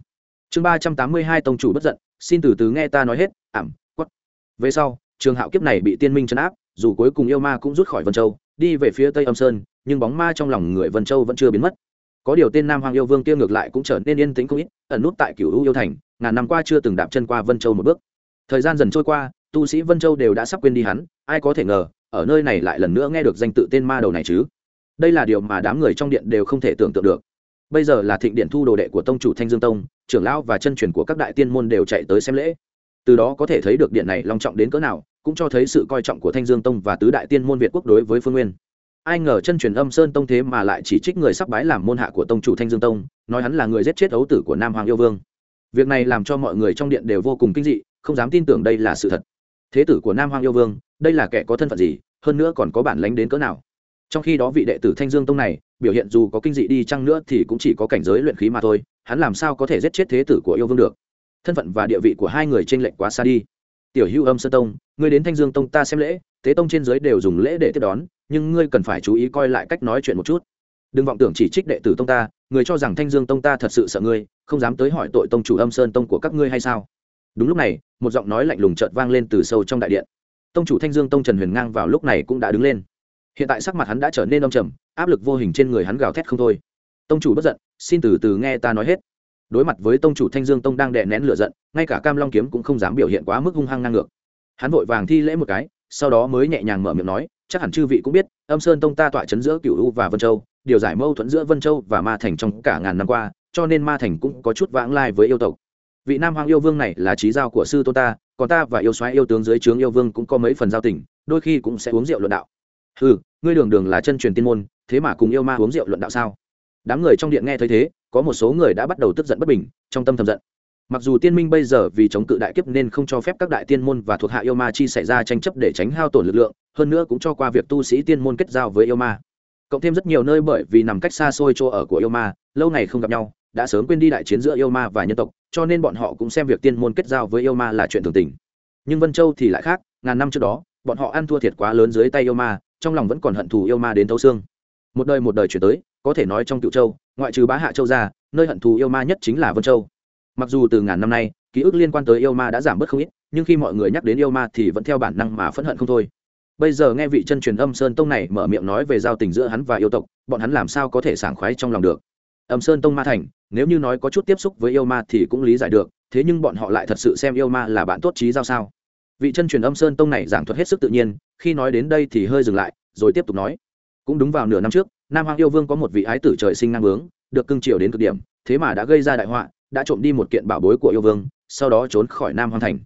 Chương ba trăm tám mươi hai tông chủ bất giận, xin từ từ nghe ta nói hết, ảm quất về sau trường hạo kiếp này bị tiên minh chấn áp, dù cuối cùng yêu ma cũng rút khỏi vân châu, đi về phía tây âm sơn, nhưng bóng ma trong lòng người vân châu vẫn chưa biến mất. Có điều tên nam hoàng yêu vương kia ngược lại cũng trở nên yên tĩnh không ít, ẩn nút tại cửu u yêu thành, ngàn năm qua chưa từng đạp chân qua vân châu một bước. Thời gian dần trôi qua, tu sĩ vân châu đều đã sắp quên đi hắn, ai có thể ngờ, ở nơi này lại lần nữa nghe được danh tự tên ma đầu này chứ. Đây là điều mà đám người trong điện đều không thể tưởng tượng được. Bây giờ là thịnh điện thu đồ đệ của tông chủ thanh dương tông, trưởng lão và chân truyền của các đại tiên môn đều chạy tới xem lễ từ đó có thể thấy được điện này long trọng đến cỡ nào, cũng cho thấy sự coi trọng của thanh dương tông và tứ đại tiên môn việt quốc đối với phương nguyên. Ai ngờ chân truyền âm sơn tông thế mà lại chỉ trích người sắp bái làm môn hạ của tông chủ thanh dương tông, nói hắn là người giết chết ấu tử của nam hoàng yêu vương. Việc này làm cho mọi người trong điện đều vô cùng kinh dị, không dám tin tưởng đây là sự thật. Thế tử của nam hoàng yêu vương, đây là kẻ có thân phận gì, hơn nữa còn có bản lánh đến cỡ nào? Trong khi đó vị đệ tử thanh dương tông này, biểu hiện dù có kinh dị đi chăng nữa thì cũng chỉ có cảnh giới luyện khí mà thôi, hắn làm sao có thể giết chết thế tử của yêu vương được? Thân phận và địa vị của hai người t r ê n lệch quá xa đi. Tiểu hữu âm sơ tông, ngươi đến thanh dương tông ta xem lễ thế tông trên giới đều dùng lễ để tiếp đón, nhưng ngươi cần phải chú ý coi lại cách nói chuyện một chút. Đừng vọng tưởng chỉ trích đệ tử tông ta, người cho rằng thanh dương tông ta thật sự sợ ngươi, không dám tới hỏi tội tông chủ âm sơn tông của các ngươi hay sao? Đúng lúc này, một giọng nói lạnh lùng chợt vang lên từ sâu trong đại điện. Tông chủ thanh dương tông trần huyền ngang vào lúc này cũng đã đứng lên. Hiện tại sắc mặt hắn đã trở nên đông trầm, áp lực vô hình trên người hắn gào thét không thôi. Tông chủ bất giận, xin từ từ nghe ta nói hết đối mặt với tông chủ thanh dương tông đang đè nén lửa giận, ngay cả cam long kiếm cũng không dám biểu hiện quá mức hung hăng ngang ngược. Hắn vội vàng thi lễ một cái, sau đó mới nhẹ nhàng mở miệng nói, chắc hẳn chư vị cũng biết, âm sơn tông ta tọa chấn giữa cựu u và vân châu, điều giải mâu thuẫn giữa vân châu và ma thành trong cả ngàn năm qua, cho nên ma thành cũng có chút vãng lai với yêu tộc. Vị nam hoàng yêu vương này là trí giao của sư tôn ta, còn ta và yêu soái yêu tướng dưới trướng yêu vương cũng có mấy phần giao tình, đôi khi cũng sẽ uống rượu luận đạo. Ừ ngươi đường đường là chân truyền tiên môn, thế mà cùng yêu ma uống rượu luận đạo sao? Đám người trong điện nghe thấy thế có một số người đã bắt đầu tức giận bất bình, trong tâm thầm giận. Mặc dù tiên minh bây giờ vì chống cự đại kiếp nên không cho phép các đại tiên môn và thuộc hạ yêu ma chi xảy ra tranh chấp để tránh hao tổn lực lượng, hơn nữa cũng cho qua việc tu sĩ tiên môn kết giao với yêu ma. Cộng thêm rất nhiều nơi bởi vì nằm cách xa xôi chỗ ở của yêu ma, lâu ngày không gặp nhau, đã sớm quên đi đại chiến giữa yêu ma và nhân tộc, cho nên bọn họ cũng xem việc tiên môn kết giao với yêu ma là chuyện thường tình. Nhưng vân châu thì lại khác, ngàn năm trước đó, bọn họ ăn thua thiệt quá lớn dưới tay yêu ma, trong lòng vẫn còn hận thù yêu ma đến thấu xương. Một đời một đời chuyển tới có thể nói trong cựu châu, ngoại trừ bá hạ châu ra, nơi hận thù yêu ma nhất chính là vân châu. Mặc dù từ ngàn năm nay, ký ức liên quan tới yêu ma đã giảm bớt không ít, nhưng khi mọi người nhắc đến yêu ma thì vẫn theo bản năng mà phẫn hận không thôi. Bây giờ nghe vị chân truyền âm sơn tông này mở miệng nói về giao tình giữa hắn và yêu tộc, bọn hắn làm sao có thể sảng khoái trong lòng được? Âm sơn tông ma thành, nếu như nói có chút tiếp xúc với yêu ma thì cũng lý giải được, thế nhưng bọn họ lại thật sự xem yêu ma là bạn tốt trí giao sao? Vị chân truyền âm sơn tông này giảng thuật hết sức tự nhiên, khi nói đến đây thì hơi dừng lại, rồi tiếp tục nói. Cũng đúng vào nửa năm trước nam hoàng yêu vương có một vị ái tử trời sinh năng bướng, được cưng chiều đến cực điểm, thế mà đã gây ra đại họa, đã trộm đi một kiện bảo bối của yêu vương, sau đó trốn khỏi nam hoàng thành.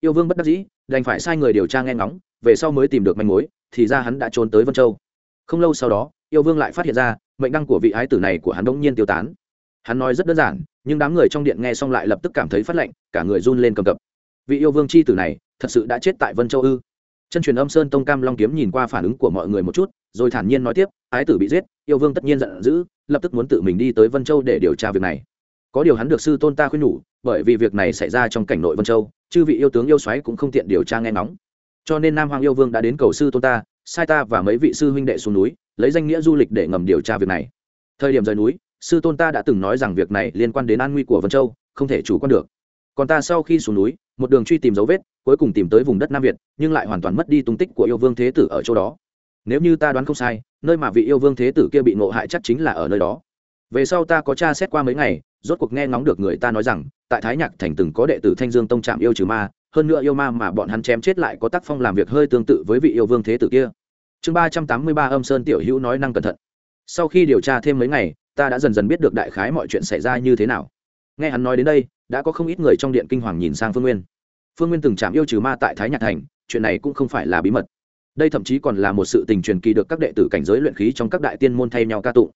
Yêu vương bất đắc dĩ, đành phải sai người điều tra nghe ngóng, về sau mới tìm được manh mối, thì ra hắn đã trốn tới vân châu. Không lâu sau đó, yêu vương lại phát hiện ra, mệnh đăng của vị ái tử này của hắn đông nhiên tiêu tán. Hắn nói rất đơn giản, nhưng đám người trong điện nghe xong lại lập tức cảm thấy phát lệnh, cả người run lên cầm cập. Vị yêu vương c h i tử này, thật sự đã chết tại vân châu ư? Chân truyền âm sơn tông cam long kiếm nhìn qua phản ứng của mọi người một chút, rồi thản nhiên nói tiếp, ái tử bị giết, yêu vương tất nhiên giận dữ, lập tức muốn tự mình đi tới vân châu để điều tra việc này. Có điều hắn được sư tôn ta khuyên nhủ, bởi vì việc này xảy ra trong cảnh nội vân châu, chư vị yêu tướng yêu xoáy cũng không tiện điều tra nghe ngóng. Cho nên nam hoàng yêu vương đã đến cầu sư tôn ta, sai ta và mấy vị sư huynh đệ xuống núi, lấy danh nghĩa du lịch để ngầm điều tra việc này. Thời điểm rời núi, sư tôn ta đã từng nói rằng việc này liên quan đến an nguy của vân châu, không thể chủ quan được còn ta sau khi xuống núi, một đường truy tìm dấu vết, cuối cùng tìm tới vùng đất nam việt, nhưng lại hoàn toàn mất đi tung tích của yêu vương thế tử ở chỗ đó. Nếu như ta đoán không sai, nơi mà vị yêu vương thế tử kia bị ngộ hại chắc chính là ở nơi đó. Về sau ta có tra xét qua mấy ngày, rốt cuộc nghe ngóng được người ta nói rằng, tại thái nhạc thành từng có đệ tử thanh dương tông trạm yêu trừ ma, hơn nữa yêu ma mà bọn hắn chém chết lại có tác phong làm việc hơi tương tự với vị yêu vương thế tử kia. Chương ba trăm tám mươi ba âm sơn tiểu hữu nói năng cẩn thận. Sau khi điều tra thêm mấy ngày, ta đã dần dần biết được đại khái mọi chuyện xảy ra như thế nào. Nghe hắn nói đến đây đã có không ít người trong điện kinh hoàng nhìn sang phương nguyên. Phương nguyên từng chạm yêu trừ ma tại thái nhạc thành, chuyện này cũng không phải là bí mật. Đây thậm chí còn là một sự tình truyền kỳ được các đệ tử cảnh giới luyện khí trong các đại tiên môn thay nhau ca tụng.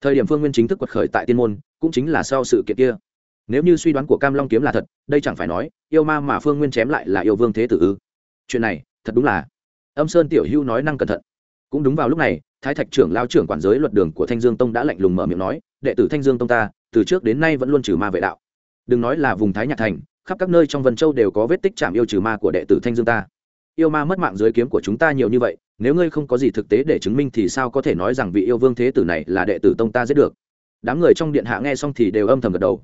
Thời điểm phương nguyên chính thức quật khởi tại tiên môn, cũng chính là sau sự kiện kia. Nếu như suy đoán của cam long kiếm là thật, đây chẳng phải nói, yêu ma mà phương nguyên chém lại là yêu vương thế tử ư? Chuyện này, thật đúng là. Âm sơn tiểu hưu nói năng cẩn thận. Cũng đúng vào lúc này, thái thạch trưởng lao trưởng quản giới luật đường của thanh dương tông đã lạnh lùng mở miệng nói, đệ tử thanh dương tông ta, từ trước đến nay vẫn luôn trừ ma vệ đạo đừng nói là vùng thái nhạc thành, khắp các nơi trong vân châu đều có vết tích chạm yêu trừ ma của đệ tử thanh dương ta. Yêu ma mất mạng dưới kiếm của chúng ta nhiều như vậy, nếu ngươi không có gì thực tế để chứng minh thì sao có thể nói rằng vị yêu vương thế tử này là đệ tử tông ta giết được? Đám người trong điện hạ nghe xong thì đều âm thầm gật đầu.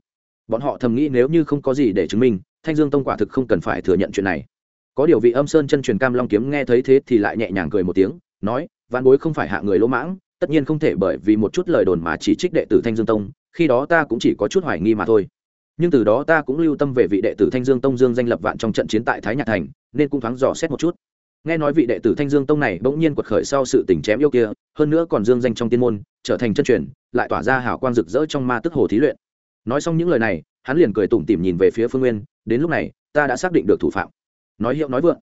Bọn họ thầm nghĩ nếu như không có gì để chứng minh, thanh dương tông quả thực không cần phải thừa nhận chuyện này. Có điều vị âm sơn chân truyền cam long kiếm nghe thấy thế thì lại nhẹ nhàng cười một tiếng, nói văn bối không phải hạ người lỗ mãng, tất nhiên không thể bởi vì một chút lời đồn mà chỉ trích đệ tử thanh dương tông, khi đó ta cũng chỉ có chút hoài nghi mà thôi nhưng từ đó ta cũng lưu tâm về vị đệ tử thanh dương tông dương danh lập vạn trong trận chiến tại thái nhạc thành, nên cũng thoáng dò xét một chút. Nghe nói vị đệ tử thanh dương tông này bỗng nhiên quật khởi sau sự tình chém yêu kia, hơn nữa còn dương danh trong tiên môn, trở thành chân truyền, lại tỏa ra hào quang rực rỡ trong ma tức hồ thí luyện. Nói xong những lời này, hắn liền cười tủm tỉm nhìn về phía phương nguyên, đến lúc này, ta đã xác định được thủ phạm. Nói hiệu nói vượng.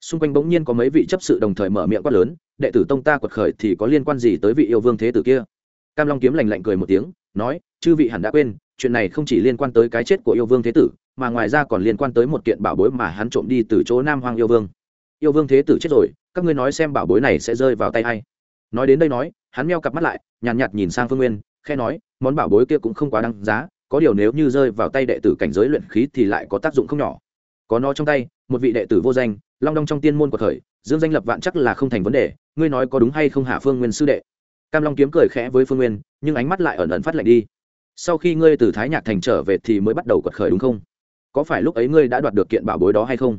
Xung quanh bỗng nhiên có mấy vị chấp sự đồng thời mở miệng quát lớn, đệ tử tông ta quật khởi thì có liên quan gì tới vị yêu vương thế tử kia? Cam long kiếm lành lạnh cười một tiếng nói chư vị hẳn đã quên chuyện này không chỉ liên quan tới cái chết của yêu vương thế tử mà ngoài ra còn liên quan tới một kiện bảo bối mà hắn trộm đi từ chỗ nam hoang yêu vương. Yêu vương thế tử chết rồi các ngươi nói xem bảo bối này sẽ rơi vào tay hay nói đến đây nói hắn meo cặp mắt lại nhàn nhạt, nhạt nhìn sang phương nguyên khe nói món bảo bối kia cũng không quá đáng giá có điều nếu như rơi vào tay đệ tử cảnh giới luyện khí thì lại có tác dụng không nhỏ. Có nó trong tay một vị đệ tử vô danh long đong trong tiên môn của thời dương danh lập vạn chắc là không thành vấn đề ngươi nói có đúng hay không hạ phương nguyên sư đệ? Cam long kiếm cười khẽ với phương nguyên, nhưng ánh mắt lại ẩn ẩn phát lạnh đi. Sau khi ngươi từ thái nhạc thành trở về thì mới bắt đầu quật khởi đúng không? Có phải lúc ấy ngươi đã đoạt được kiện bảo bối đó hay không?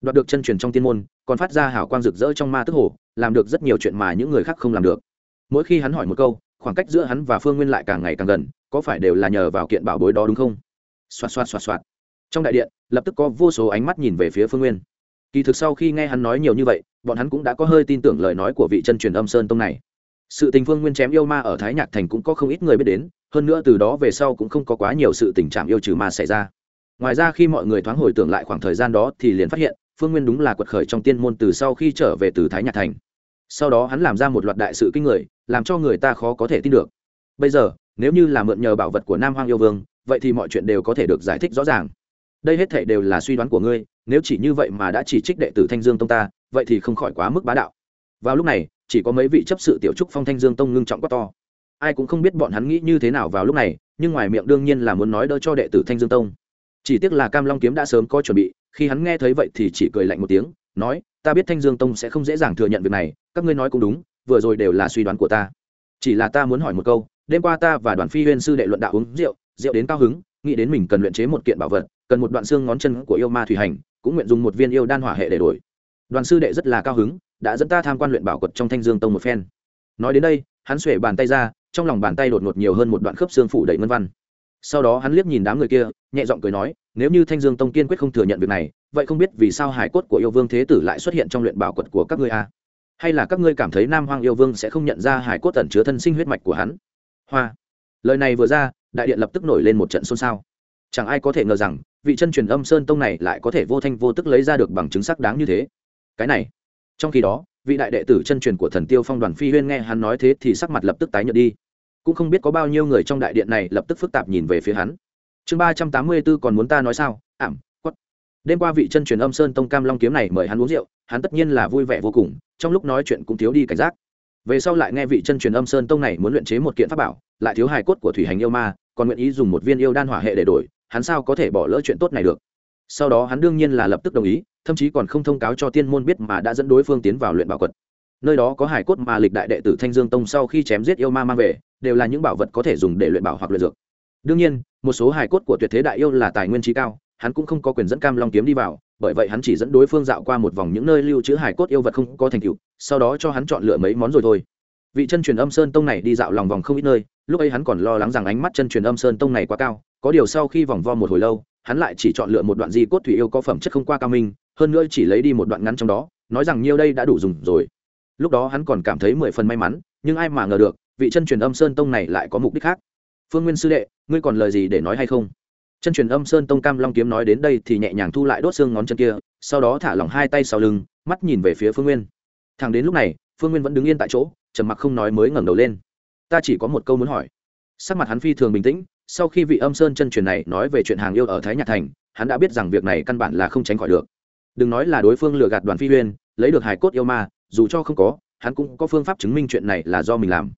Đoạt được chân truyền trong tiên môn, còn phát ra hảo quang rực rỡ trong ma tức hồ, làm được rất nhiều chuyện mà những người khác không làm được. Mỗi khi hắn hỏi một câu, khoảng cách giữa hắn và phương nguyên lại càng ngày càng gần, có phải đều là nhờ vào kiện bảo bối đó đúng không? Xoạt xoạt xoạt xoạt. Trong đại điện, lập tức có vô số ánh mắt nhìn về phía phương nguyên. Kỳ thực sau khi nghe hắn nói nhiều như vậy, bọn hắn cũng đã có hơi tin tưởng lời nói của vị chân truyền âm sơn tông này sự tình phương nguyên chém yêu ma ở thái nhạc thành cũng có không ít người biết đến, hơn nữa từ đó về sau cũng không có quá nhiều sự tình trạng yêu trừ ma xảy ra. Ngoài ra khi mọi người thoáng hồi tưởng lại khoảng thời gian đó thì liền phát hiện, phương nguyên đúng là quật khởi trong tiên môn từ sau khi trở về từ thái nhạc thành. Sau đó hắn làm ra một loạt đại sự kinh người, làm cho người ta khó có thể tin được. Bây giờ, nếu như là mượn nhờ bảo vật của nam hoang yêu vương, vậy thì mọi chuyện đều có thể được giải thích rõ ràng. Đây hết thể đều là suy đoán của ngươi, nếu chỉ như vậy mà đã chỉ trích đệ tử thanh dương tông ta, vậy thì không khỏi quá mức bá đạo. Vào lúc này chỉ có mấy vị chấp sự tiểu trúc phong thanh dương tông ngưng trọng quá to. Ai cũng không biết bọn hắn nghĩ như thế nào vào lúc này, nhưng ngoài miệng đương nhiên là muốn nói đỡ cho đệ tử thanh dương tông. Chỉ tiếc là cam long kiếm đã sớm có chuẩn bị, khi hắn nghe thấy vậy thì chỉ cười lạnh một tiếng, nói, ta biết thanh dương tông sẽ không dễ dàng thừa nhận việc này, các ngươi nói cũng đúng, vừa rồi đều là suy đoán của ta. Chỉ là ta muốn hỏi một câu, đêm qua ta và đoàn phi huyên sư đệ luận đạo uống rượu rượu đến cao hứng, nghĩ đến mình cần luyện chế một kiện bảo vật, cần một đoạn xương ngón chân của yêu ma thủy hành, cũng nguyện dùng một viên yêu đan hỏa hệ để đổi. Đoàn sư đệ rất là cao hứng đã dẫn ta tham quan luyện bảo quật trong thanh dương tông một phen. Nói đến đây, hắn xuể bàn tay ra, trong lòng bàn tay đột ngột nhiều hơn một đoạn khớp xương phủ đầy ngân văn. Sau đó hắn liếc nhìn đám người kia, nhẹ giọng cười nói, nếu như thanh dương tông kiên quyết không thừa nhận việc này, vậy không biết vì sao hải cốt của yêu vương thế tử lại xuất hiện trong luyện bảo quật của các ngươi a à? hay là các ngươi cảm thấy nam hoang yêu vương sẽ không nhận ra hải cốt tẩn chứa thân sinh huyết mạch của hắn? Hoa. Lời này vừa ra, đại điện lập tức nổi lên một trận xôn xao. Chẳng ai có thể ngờ rằng, vị chân truyền âm sơn tông này lại có thể vô thanh vô tức lấy ra được bằng chứng sắc đáng như thế. Cái này trong khi đó, vị đại đệ tử chân truyền của thần tiêu phong đoàn phi huyên nghe hắn nói thế thì sắc mặt lập tức tái nhợt đi. Cũng không biết có bao nhiêu người trong đại điện này lập tức phức tạp nhìn về phía hắn. Chương ba trăm tám mươi b ố còn muốn ta nói sao? Ảm, quất. Đêm qua vị chân truyền âm sơn tông cam long kiếm này mời hắn uống rượu, hắn tất nhiên là vui vẻ vô cùng, trong lúc nói chuyện cũng thiếu đi cảnh giác. Về sau lại nghe vị chân truyền âm sơn tông này muốn luyện chế một kiện pháp bảo, lại thiếu hài cốt của thủy hành yêu ma, còn nguyện ý dùng một viên yêu đan hỏa hệ để đổi, hắn sao có thể bỏ lỡ chuyện tốt này được? Sau đó hắn đương nhiên là lập tức đồng ý, thậm chí còn không thông cáo cho tiên môn biết mà đã dẫn đối phương tiến vào luyện bảo quật. Nơi đó có hải cốt mà lịch đại đệ tử thanh dương tông sau khi chém giết yêu ma mang về, đều là những bảo vật có thể dùng để luyện bảo hoặc luyện dược. Đương nhiên, một số hải cốt của tuyệt thế đại yêu là tài nguyên trí cao, hắn cũng không có quyền dẫn cam long kiếm đi vào, bởi vậy hắn chỉ dẫn đối phương dạo qua một vòng những nơi lưu trữ hải cốt yêu vật không có thành tựu, sau đó cho hắn chọn lựa mấy món rồi thôi. Vị chân truyền âm sơn tông này đi dạo lòng vòng không ít nơi, lúc ấy hắn còn lo lắng rằng ánh mắt chân truyền âm sơn tông này quá cao, có điều sau khi vòng vo một hồi lâu hắn lại chỉ chọn lựa một đoạn di cốt thủy yêu có phẩm chất không qua cao minh, hơn nữa chỉ lấy đi một đoạn ngắn trong đó, nói rằng nhiêu đây đã đủ dùng rồi. Lúc đó hắn còn cảm thấy mười phần may mắn, nhưng ai mà ngờ được, vị chân truyền âm sơn tông này lại có mục đích khác. Phương nguyên sư đệ, ngươi còn lời gì để nói hay không? Chân truyền âm sơn tông cam long kiếm nói đến đây thì nhẹ nhàng thu lại đốt xương ngón chân kia, sau đó thả lỏng hai tay sau lưng, mắt nhìn về phía phương nguyên. Thằng đến lúc này, phương nguyên vẫn đứng yên tại chỗ, trầm mặc không nói mới ngẩng đầu lên. Ta chỉ có một câu muốn hỏi. Sắc mặt hắn phi thường bình tĩnh sau khi vị âm sơn chân truyền này nói về chuyện hàng yêu ở thái nhạc thành, hắn đã biết rằng việc này căn bản là không tránh khỏi được. Đừng nói là đối phương lừa gạt đoàn phi huyên, lấy được hải cốt yêu ma, dù cho không có, hắn cũng có phương pháp chứng minh chuyện này là do mình làm.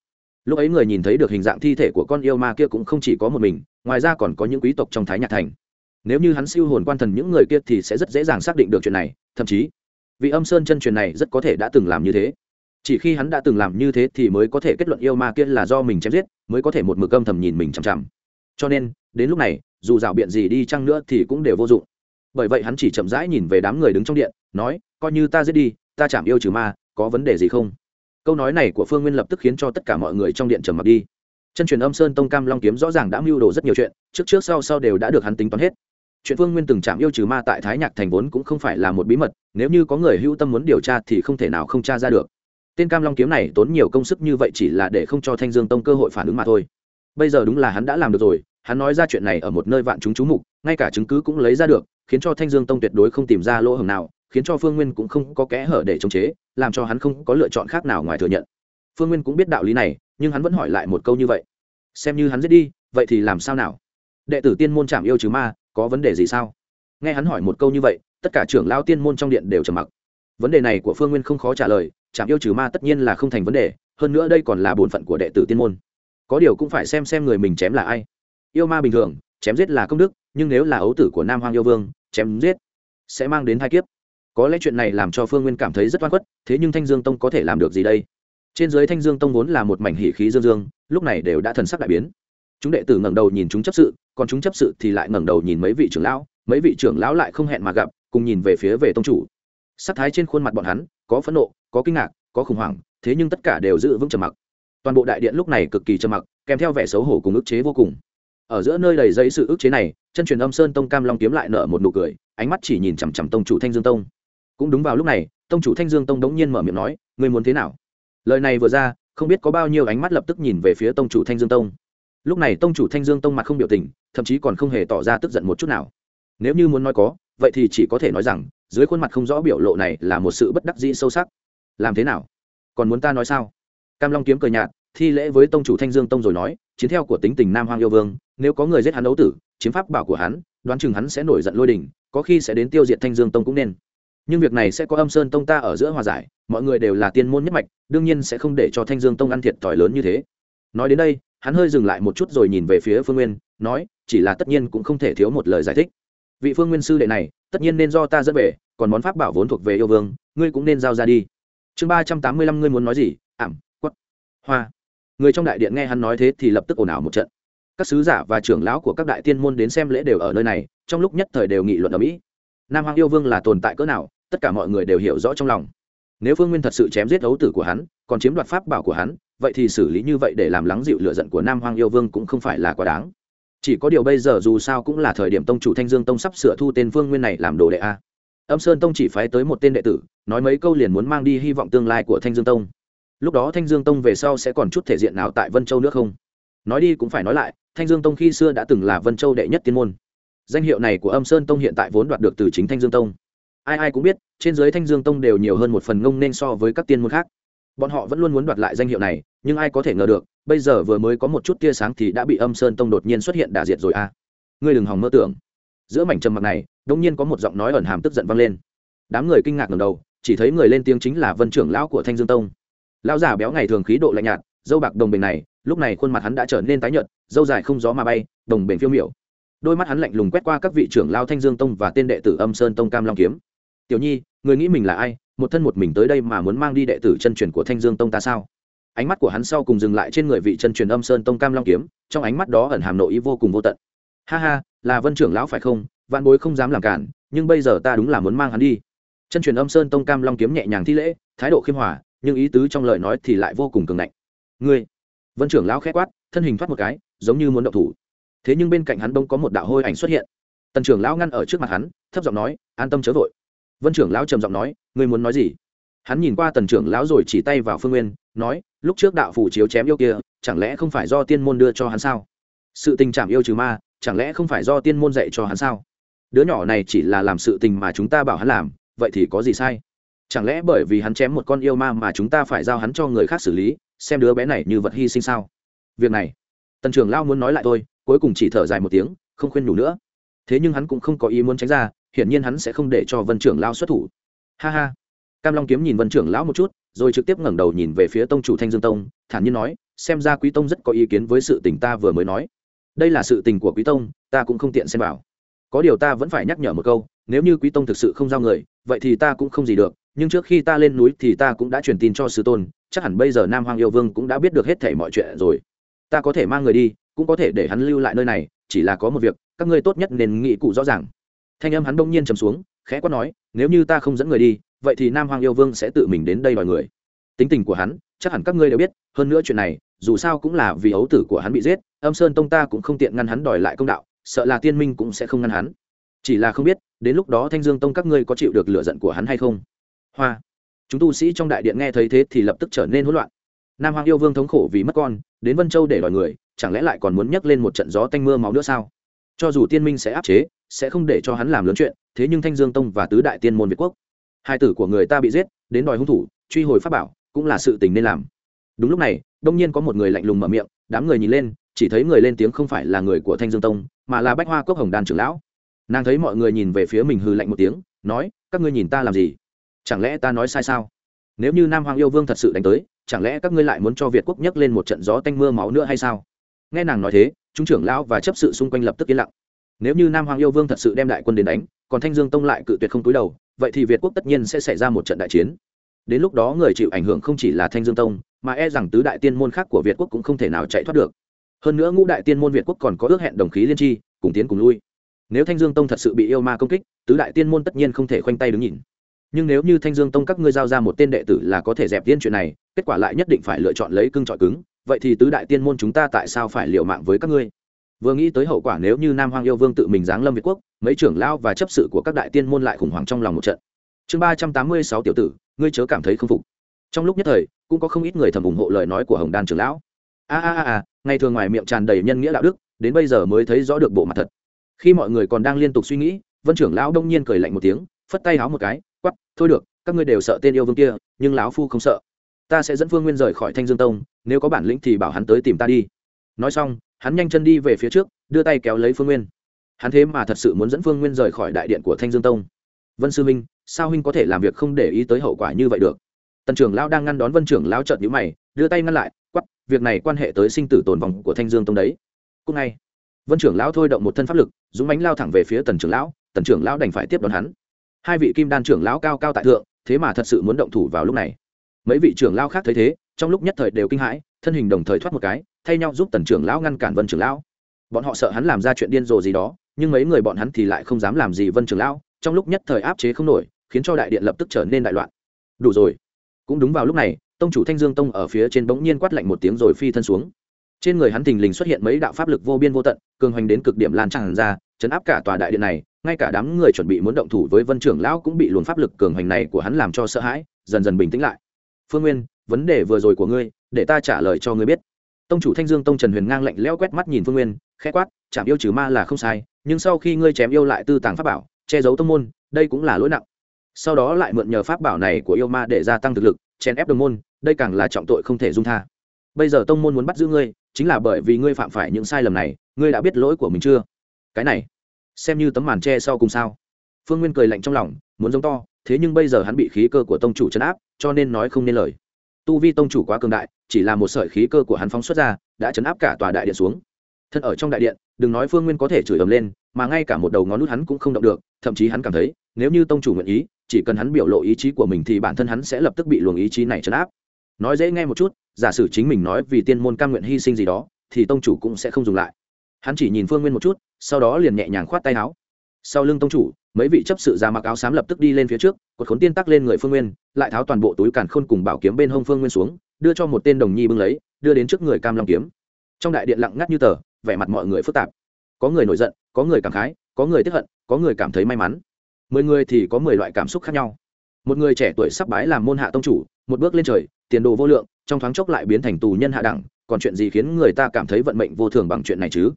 Lúc ấy người nhìn thấy được hình dạng thi thể của con yêu ma kia cũng không chỉ có một mình, ngoài ra còn có những quý tộc trong thái nhạc thành. Nếu như hắn siêu hồn quan thần những người kia thì sẽ rất dễ dàng xác định được chuyện này, thậm chí, vị âm sơn chân truyền này rất có thể đã từng làm như thế. Chỉ khi hắn đã từng làm như thế thì mới có thể kết luận yêu ma kia là do mình chém giết, mới có thể một mực âm thầm nhìn mình chằm chằm cho nên, đến lúc này, dù rào biện gì đi chăng nữa thì cũng đều vô dụng. Bởi vậy hắn chỉ chậm rãi nhìn về đám người đứng trong điện, nói, coi như ta giết đi, ta chạm yêu trừ ma, có vấn đề gì không? Câu nói này của phương nguyên lập tức khiến cho tất cả mọi người trong điện trầm mặc đi. Chân truyền âm sơn tông cam long kiếm rõ ràng đã mưu đồ rất nhiều chuyện, trước trước sau sau đều đã được hắn tính toán hết. Chuyện phương nguyên từng chạm yêu trừ ma tại thái nhạc thành vốn cũng không phải là một bí mật, nếu như có người hữu tâm muốn điều tra thì không thể nào không tra ra được. Tên cam long kiếm này tốn nhiều công sức như vậy chỉ là để không cho thanh dương tông cơ hội phản ứng mà thôi bây giờ đúng là hắn đã làm được rồi, hắn nói ra chuyện này ở một nơi vạn chúng chú mục, ngay cả chứng cứ cũng lấy ra được, khiến cho thanh dương tông tuyệt đối không tìm ra lỗ hổng nào, khiến cho phương nguyên cũng không có kẽ hở để chống chế, làm cho hắn không có lựa chọn khác nào ngoài thừa nhận. Phương nguyên cũng biết đạo lý này, nhưng hắn vẫn hỏi lại một câu như vậy. Xem như hắn giết đi, vậy thì làm sao nào? Đệ tử tiên môn chạm yêu chứ ma, có vấn đề gì sao? Nghe hắn hỏi một câu như vậy, tất cả trưởng lao tiên môn trong điện đều trầm mặc. Vấn đề này của phương nguyên không khó trả lời chạm yêu trừ ma tất nhiên là không thành vấn đề, hơn nữa đây còn là bổn phận của đệ tử tiên môn có điều cũng phải xem xem người mình chém là ai. Yêu ma bình thường, chém giết là công đức, nhưng nếu là ấu tử của nam hoàng yêu vương, chém giết sẽ mang đến hai kiếp. Có lẽ chuyện này làm cho phương nguyên cảm thấy rất oan khuất, thế nhưng thanh dương tông có thể làm được gì đây? Trên dưới thanh dương tông vốn là một mảnh hỉ khí dương dương, lúc này đều đã thần sắc đại biến. Chúng đệ tử ngẩng đầu nhìn chúng chấp sự, còn chúng chấp sự thì lại ngẩng đầu nhìn mấy vị trưởng lão, mấy vị trưởng lão lại không hẹn mà gặp, cùng nhìn về phía về tông chủ. Sắc thái trên khuôn mặt bọn hắn có phẫn nộ, có kinh ngạc, có khủng hoảng, thế nhưng tất cả đều giữ vững trầm mặc toàn bộ đại điện lúc này cực kỳ trầm mặc, kèm theo vẻ xấu hổ cùng ức chế vô cùng. Ở giữa nơi đầy dây sự ức chế này, chân truyền âm sơn tông cam long kiếm lại nở một nụ cười, ánh mắt chỉ nhìn chằm chằm tông chủ thanh dương tông. Cũng đúng vào lúc này, tông chủ thanh dương tông đống nhiên mở miệng nói, ngươi muốn thế nào? Lời này vừa ra, không biết có bao nhiêu ánh mắt lập tức nhìn về phía tông chủ thanh dương tông. Lúc này tông chủ thanh dương tông mặt không biểu tình, thậm chí còn không hề tỏ ra tức giận một chút nào. Nếu như muốn nói có, vậy thì chỉ có thể nói rằng, dưới khuôn mặt không rõ biểu lộ này là một sự bất đắc dĩ sâu sắc. Làm thế nào? Còn muốn ta nói sao? Cam long kiếm cười nhạt, thi lễ với tông chủ thanh dương tông rồi nói, chiến theo của tính tình nam hoang yêu vương, nếu có người giết hắn đấu tử, chiếm pháp bảo của hắn, đoán chừng hắn sẽ nổi giận lôi đình, có khi sẽ đến tiêu diệt thanh dương tông cũng nên. Nhưng việc này sẽ có âm sơn tông ta ở giữa hòa giải, mọi người đều là tiên môn nhất mạch, đương nhiên sẽ không để cho thanh dương tông ăn thiệt thòi lớn như thế. Nói đến đây, hắn hơi dừng lại một chút rồi nhìn về phía phương nguyên, nói, chỉ là tất nhiên cũng không thể thiếu một lời giải thích. Vị phương nguyên sư đệ này, tất nhiên nên do ta dẫn về, còn món pháp bảo vốn thuộc về yêu vương, ngươi cũng nên giao ra đi. Chương ba trăm tám mươi lăm, ngươi muốn nói gì? Ảm hoa. Người trong đại điện nghe hắn nói thế thì lập tức ồn ào một trận. Các sứ giả và trưởng lão của các đại tiên môn đến xem lễ đều ở nơi này, trong lúc nhất thời đều nghị luận ở mỹ. Nam hoàng yêu vương là tồn tại cỡ nào, tất cả mọi người đều hiểu rõ trong lòng. Nếu phương nguyên thật sự chém giết ấu tử của hắn, còn chiếm đoạt pháp bảo của hắn, vậy thì xử lý như vậy để làm lắng dịu lựa giận của nam hoàng yêu vương cũng không phải là quá đáng. Chỉ có điều bây giờ dù sao cũng là thời điểm tông chủ thanh dương tông sắp sửa thu tên phương nguyên này làm đồ đệ a. Âm sơn tông chỉ phái tới một tên đệ tử, nói mấy câu liền muốn mang đi hy vọng tương lai của thanh dương tông lúc đó thanh dương tông về sau sẽ còn chút thể diện nào tại vân châu nữa không? Nói đi cũng phải nói lại, thanh dương tông khi xưa đã từng là vân châu đệ nhất tiên môn. Danh hiệu này của âm sơn tông hiện tại vốn đoạt được từ chính thanh dương tông. Ai ai cũng biết, trên dưới thanh dương tông đều nhiều hơn một phần ngông nên so với các tiên môn khác. Bọn họ vẫn luôn muốn đoạt lại danh hiệu này, nhưng ai có thể ngờ được, bây giờ vừa mới có một chút tia sáng thì đã bị âm sơn tông đột nhiên xuất hiện đà diệt rồi à. Ngươi đừng hòng mơ tưởng. Giữa mảnh trầm mặc này đông nhiên có một giọng nói ẩn hàm tức giận vang lên. Đám người kinh ngạc ngầm đầu, chỉ thấy người lên tiếng chính là vân trưởng lão của thanh dương tông lão già béo ngày thường khí độ lạnh nhạt, dâu bạc đồng bình này, lúc này khuôn mặt hắn đã trở nên tái nhợt, dâu dài không gió mà bay, đồng bình phiêu miểu. Đôi mắt hắn lạnh lùng quét qua các vị trưởng lao thanh dương tông và tên đệ tử âm sơn tông cam long kiếm. Tiểu nhi, người nghĩ mình là ai? Một thân một mình tới đây mà muốn mang đi đệ tử chân truyền của thanh dương tông ta sao? Ánh mắt của hắn sau cùng dừng lại trên người vị chân truyền âm sơn tông cam long kiếm, trong ánh mắt đó ẩn hàm nội ý vô cùng vô tận. Ha ha, là vân trưởng lão phải không? Vạn bối không dám làm cản, nhưng bây giờ ta đúng là muốn mang hắn đi. Chân truyền âm sơn tông cam long kiếm nhẹ nhàng thi lễ, thái độ khiêm hòa nhưng ý tứ trong lời nói thì lại vô cùng cường ngạnh. Ngươi, vân trưởng lão khẽ quát, thân hình thoát một cái, giống như muốn động thủ. Thế nhưng bên cạnh hắn bỗng có một đạo hôi ảnh xuất hiện. Tần trưởng lão ngăn ở trước mặt hắn, thấp giọng nói, an tâm chớ vội. Vân trưởng lão trầm giọng nói, ngươi muốn nói gì? Hắn nhìn qua tần trưởng lão rồi chỉ tay vào phương nguyên, nói, lúc trước đạo phủ chiếu chém yêu kia, chẳng lẽ không phải do tiên môn đưa cho hắn sao? Sự tình trạng yêu trừ ma, chẳng lẽ không phải do tiên môn dạy cho hắn sao? Đứa nhỏ này chỉ là làm sự tình mà chúng ta bảo hắn làm, vậy thì có gì sai? Chẳng lẽ bởi vì hắn chém một con yêu ma mà chúng ta phải giao hắn cho người khác xử lý, xem đứa bé này như vật hy sinh sao? Việc này, tần trưởng lao muốn nói lại tôi cuối cùng chỉ thở dài một tiếng, không khuyên nhủ nữa. Thế nhưng hắn cũng không có ý muốn tránh ra, hiển nhiên hắn sẽ không để cho vân trưởng lao xuất thủ. Ha ha. Cam long kiếm nhìn vân trưởng lão một chút, rồi trực tiếp ngẩng đầu nhìn về phía tông chủ thanh dương tông, thản nhiên nói, xem ra quý tông rất có ý kiến với sự tình ta vừa mới nói. Đây là sự tình của quý tông, ta cũng không tiện xem vào. Có điều ta vẫn phải nhắc nhở một câu, nếu như quý tông thực sự không giao người, vậy thì ta cũng không gì được nhưng trước khi ta lên núi thì ta cũng đã truyền tin cho sư tôn, chắc hẳn bây giờ nam hoàng yêu vương cũng đã biết được hết thể mọi chuyện rồi. Ta có thể mang người đi, cũng có thể để hắn lưu lại nơi này, chỉ là có một việc, các ngươi tốt nhất nên nghĩ cụ rõ ràng. Thanh âm hắn bỗng nhiên trầm xuống, khẽ quát nói, nếu như ta không dẫn người đi, vậy thì nam hoàng yêu vương sẽ tự mình đến đây đòi người. Tính tình của hắn, chắc hẳn các ngươi đều biết, hơn nữa chuyện này, dù sao cũng là vì ấu tử của hắn bị giết, âm sơn tông ta cũng không tiện ngăn hắn đòi lại công đạo, sợ là tiên minh cũng sẽ không ngăn hắn. Chỉ là không biết, đến lúc đó thanh dương tông các ngươi có chịu được lựa giận của hắn hay không? Hoa. Chúng tu sĩ trong đại điện nghe thấy thế thì lập tức trở nên hỗn loạn. Nam hoàng yêu vương thống khổ vì mất con, đến vân châu để đòi người, chẳng lẽ lại còn muốn nhắc lên một trận gió tanh mưa máu nữa sao? Cho dù tiên minh sẽ áp chế, sẽ không để cho hắn làm lớn chuyện, thế nhưng thanh dương tông và tứ đại tiên môn việt quốc, hai tử của người ta bị giết, đến đòi hung thủ, truy hồi pháp bảo, cũng là sự tình nên làm. Đúng lúc này, đông nhiên có một người lạnh lùng mở miệng, đám người nhìn lên, chỉ thấy người lên tiếng không phải là người của thanh dương tông, mà là bách hoa cốc hồng đan trưởng lão. Nàng thấy mọi người nhìn về phía mình hư lạnh một tiếng, nói, các ngươi nhìn ta làm gì? Chẳng lẽ ta nói sai sao? Nếu như nam hoàng yêu vương thật sự đánh tới, chẳng lẽ các ngươi lại muốn cho việt quốc nhấc lên một trận gió tanh mưa máu nữa hay sao? Nghe nàng nói thế trung trưởng lão và chấp sự xung quanh lập tức yên lặng. Nếu như nam hoàng yêu vương thật sự đem đại quân đến đánh, còn thanh dương tông lại cự tuyệt không túi đầu, vậy thì việt quốc tất nhiên sẽ xảy ra một trận đại chiến. Đến lúc đó người chịu ảnh hưởng không chỉ là thanh dương tông, mà e rằng tứ đại tiên môn khác của việt quốc cũng không thể nào chạy thoát được. Hơn nữa ngũ đại tiên môn việt quốc còn có ước hẹn đồng khí liên tri, cùng tiến cùng lui. Nếu thanh dương tông thật sự bị yêu ma công kích, tứ đại tiên môn tất nhiên không thể khoanh tay đứng nhìn nhưng nếu như thanh dương tông các ngươi giao ra một tên đệ tử là có thể dẹp tiên chuyện này, kết quả lại nhất định phải lựa chọn lấy cưng trọi cứng, vậy thì tứ đại tiên môn chúng ta tại sao phải liều mạng với các ngươi? Vừa nghĩ tới hậu quả nếu như nam hoàng yêu vương tự mình giáng lâm việt quốc, mấy trưởng lao và chấp sự của các đại tiên môn lại khủng hoảng trong lòng một trận. Chương ba trăm tám mươi sáu tiểu tử, ngươi chớ cảm thấy không phục. Trong lúc nhất thời, cũng có không ít người thầm ủng hộ lời nói của hồng đan trưởng lão. A a a a ngày thường ngoài miệng tràn đầy nhân nghĩa đạo đức, đến bây giờ mới thấy rõ được bộ mặt thật. Khi mọi người còn đang liên tục suy nghĩ, vân trưởng lão đông nhiên cười lạnh một tiếng, phất tay háo một cái thôi được, các ngươi đều sợ tên yêu vương kia, nhưng lão phu không sợ. Ta sẽ dẫn phương nguyên rời khỏi thanh dương tông, nếu có bản lĩnh thì bảo hắn tới tìm ta đi. Nói xong, hắn nhanh chân đi về phía trước, đưa tay kéo lấy phương nguyên. Hắn thế mà thật sự muốn dẫn phương nguyên rời khỏi đại điện của thanh dương tông. Vân sư minh sao huynh có thể làm việc không để ý tới hậu quả như vậy được? Tần trưởng lão đang ngăn đón vân trưởng lão trợn nhữ mày, đưa tay ngăn lại quắp việc này quan hệ tới sinh tử tồn vong của thanh dương tông đấy. Cúc ngay vân trưởng lão thôi động một thân pháp lực, dũng bánh lao thẳng về phía tần trưởng lão, tần trưởng lão đành phải tiếp đón hắn hai vị kim đan trưởng lão cao cao tại thượng, thế mà thật sự muốn động thủ vào lúc này. Mấy vị trưởng lão khác thấy thế, trong lúc nhất thời đều kinh hãi, thân hình đồng thời thoát một cái, thay nhau giúp tần trưởng lão ngăn cản vân trưởng lão. Bọn họ sợ hắn làm ra chuyện điên rồ gì đó, nhưng mấy người bọn hắn thì lại không dám làm gì vân trưởng lão, trong lúc nhất thời áp chế không nổi, khiến cho đại điện lập tức trở nên đại loạn. Đủ rồi. Cũng đúng vào lúc này, tông chủ thanh dương tông ở phía trên bỗng nhiên quát lạnh một tiếng rồi phi thân xuống. Trên người hắn thình lình xuất hiện mấy đạo pháp lực vô biên vô tận, cường hoành đến cực điểm lan tràn ra, chấn áp cả tòa đại điện này ngay cả đám người chuẩn bị muốn động thủ với vân trưởng lão cũng bị luồng pháp lực cường hành này của hắn làm cho sợ hãi, dần dần bình tĩnh lại. Phương nguyên, vấn đề vừa rồi của ngươi, để ta trả lời cho ngươi biết. Tông chủ thanh dương tông trần huyền ngang lạnh lẽo quét mắt nhìn phương nguyên, khẽ quát chạm yêu trừ ma là không sai, nhưng sau khi ngươi chém yêu lại tư tàng pháp bảo, che giấu tông môn, đây cũng là lỗi nặng. Sau đó lại mượn nhờ pháp bảo này của yêu ma để gia tăng thực lực, chèn ép đồng môn, đây càng là trọng tội không thể dung tha. Bây giờ tông môn muốn bắt giữ ngươi, chính là bởi vì ngươi phạm phải những sai lầm này, ngươi đã biết lỗi của mình chưa? Cái này xem như tấm màn tre sau cùng sao. Phương nguyên cười lạnh trong lòng, muốn giống to, thế nhưng bây giờ hắn bị khí cơ của tông chủ chấn áp, cho nên nói không nên lời. Tu vi tông chủ quá cường đại, chỉ là một sợi khí cơ của hắn phóng xuất ra, đã chấn áp cả tòa đại điện xuống. Thân ở trong đại điện, đừng nói phương nguyên có thể chửi ầm lên, mà ngay cả một đầu ngón nút hắn cũng không động được, thậm chí hắn cảm thấy, nếu như tông chủ nguyện ý, chỉ cần hắn biểu lộ ý chí của mình thì bản thân hắn sẽ lập tức bị luồng ý chí này chấn áp. Nói dễ nghe một chút, giả sử chính mình nói vì tiên môn cam nguyện hy sinh gì đó, thì tông chủ cũng sẽ không dùng lại. Hắn chỉ nhìn phương nguyên một chút sau đó liền nhẹ nhàng khoát tay áo. Sau lưng tông chủ, mấy vị chấp sự ra mặc áo xám lập tức đi lên phía trước, cột khốn tiên tắc lên người phương nguyên, lại tháo toàn bộ túi càn khôn cùng bảo kiếm bên hông phương nguyên xuống, đưa cho một tên đồng nhi bưng lấy, đưa đến trước người cam long kiếm. Trong đại điện lặng ngắt như tờ, vẻ mặt mọi người phức tạp. Có người nổi giận, có người cảm khái, có người tiếp hận, có người cảm thấy may mắn. Mười người thì có mười loại cảm xúc khác nhau. Một người trẻ tuổi sắp bái làm môn hạ tông chủ, một bước lên trời, tiền đồ vô lượng, trong thoáng chốc lại biến thành tù nhân hạ đẳng, còn chuyện gì khiến người ta cảm thấy vận mệnh vô thường bằng chuyện này chứ?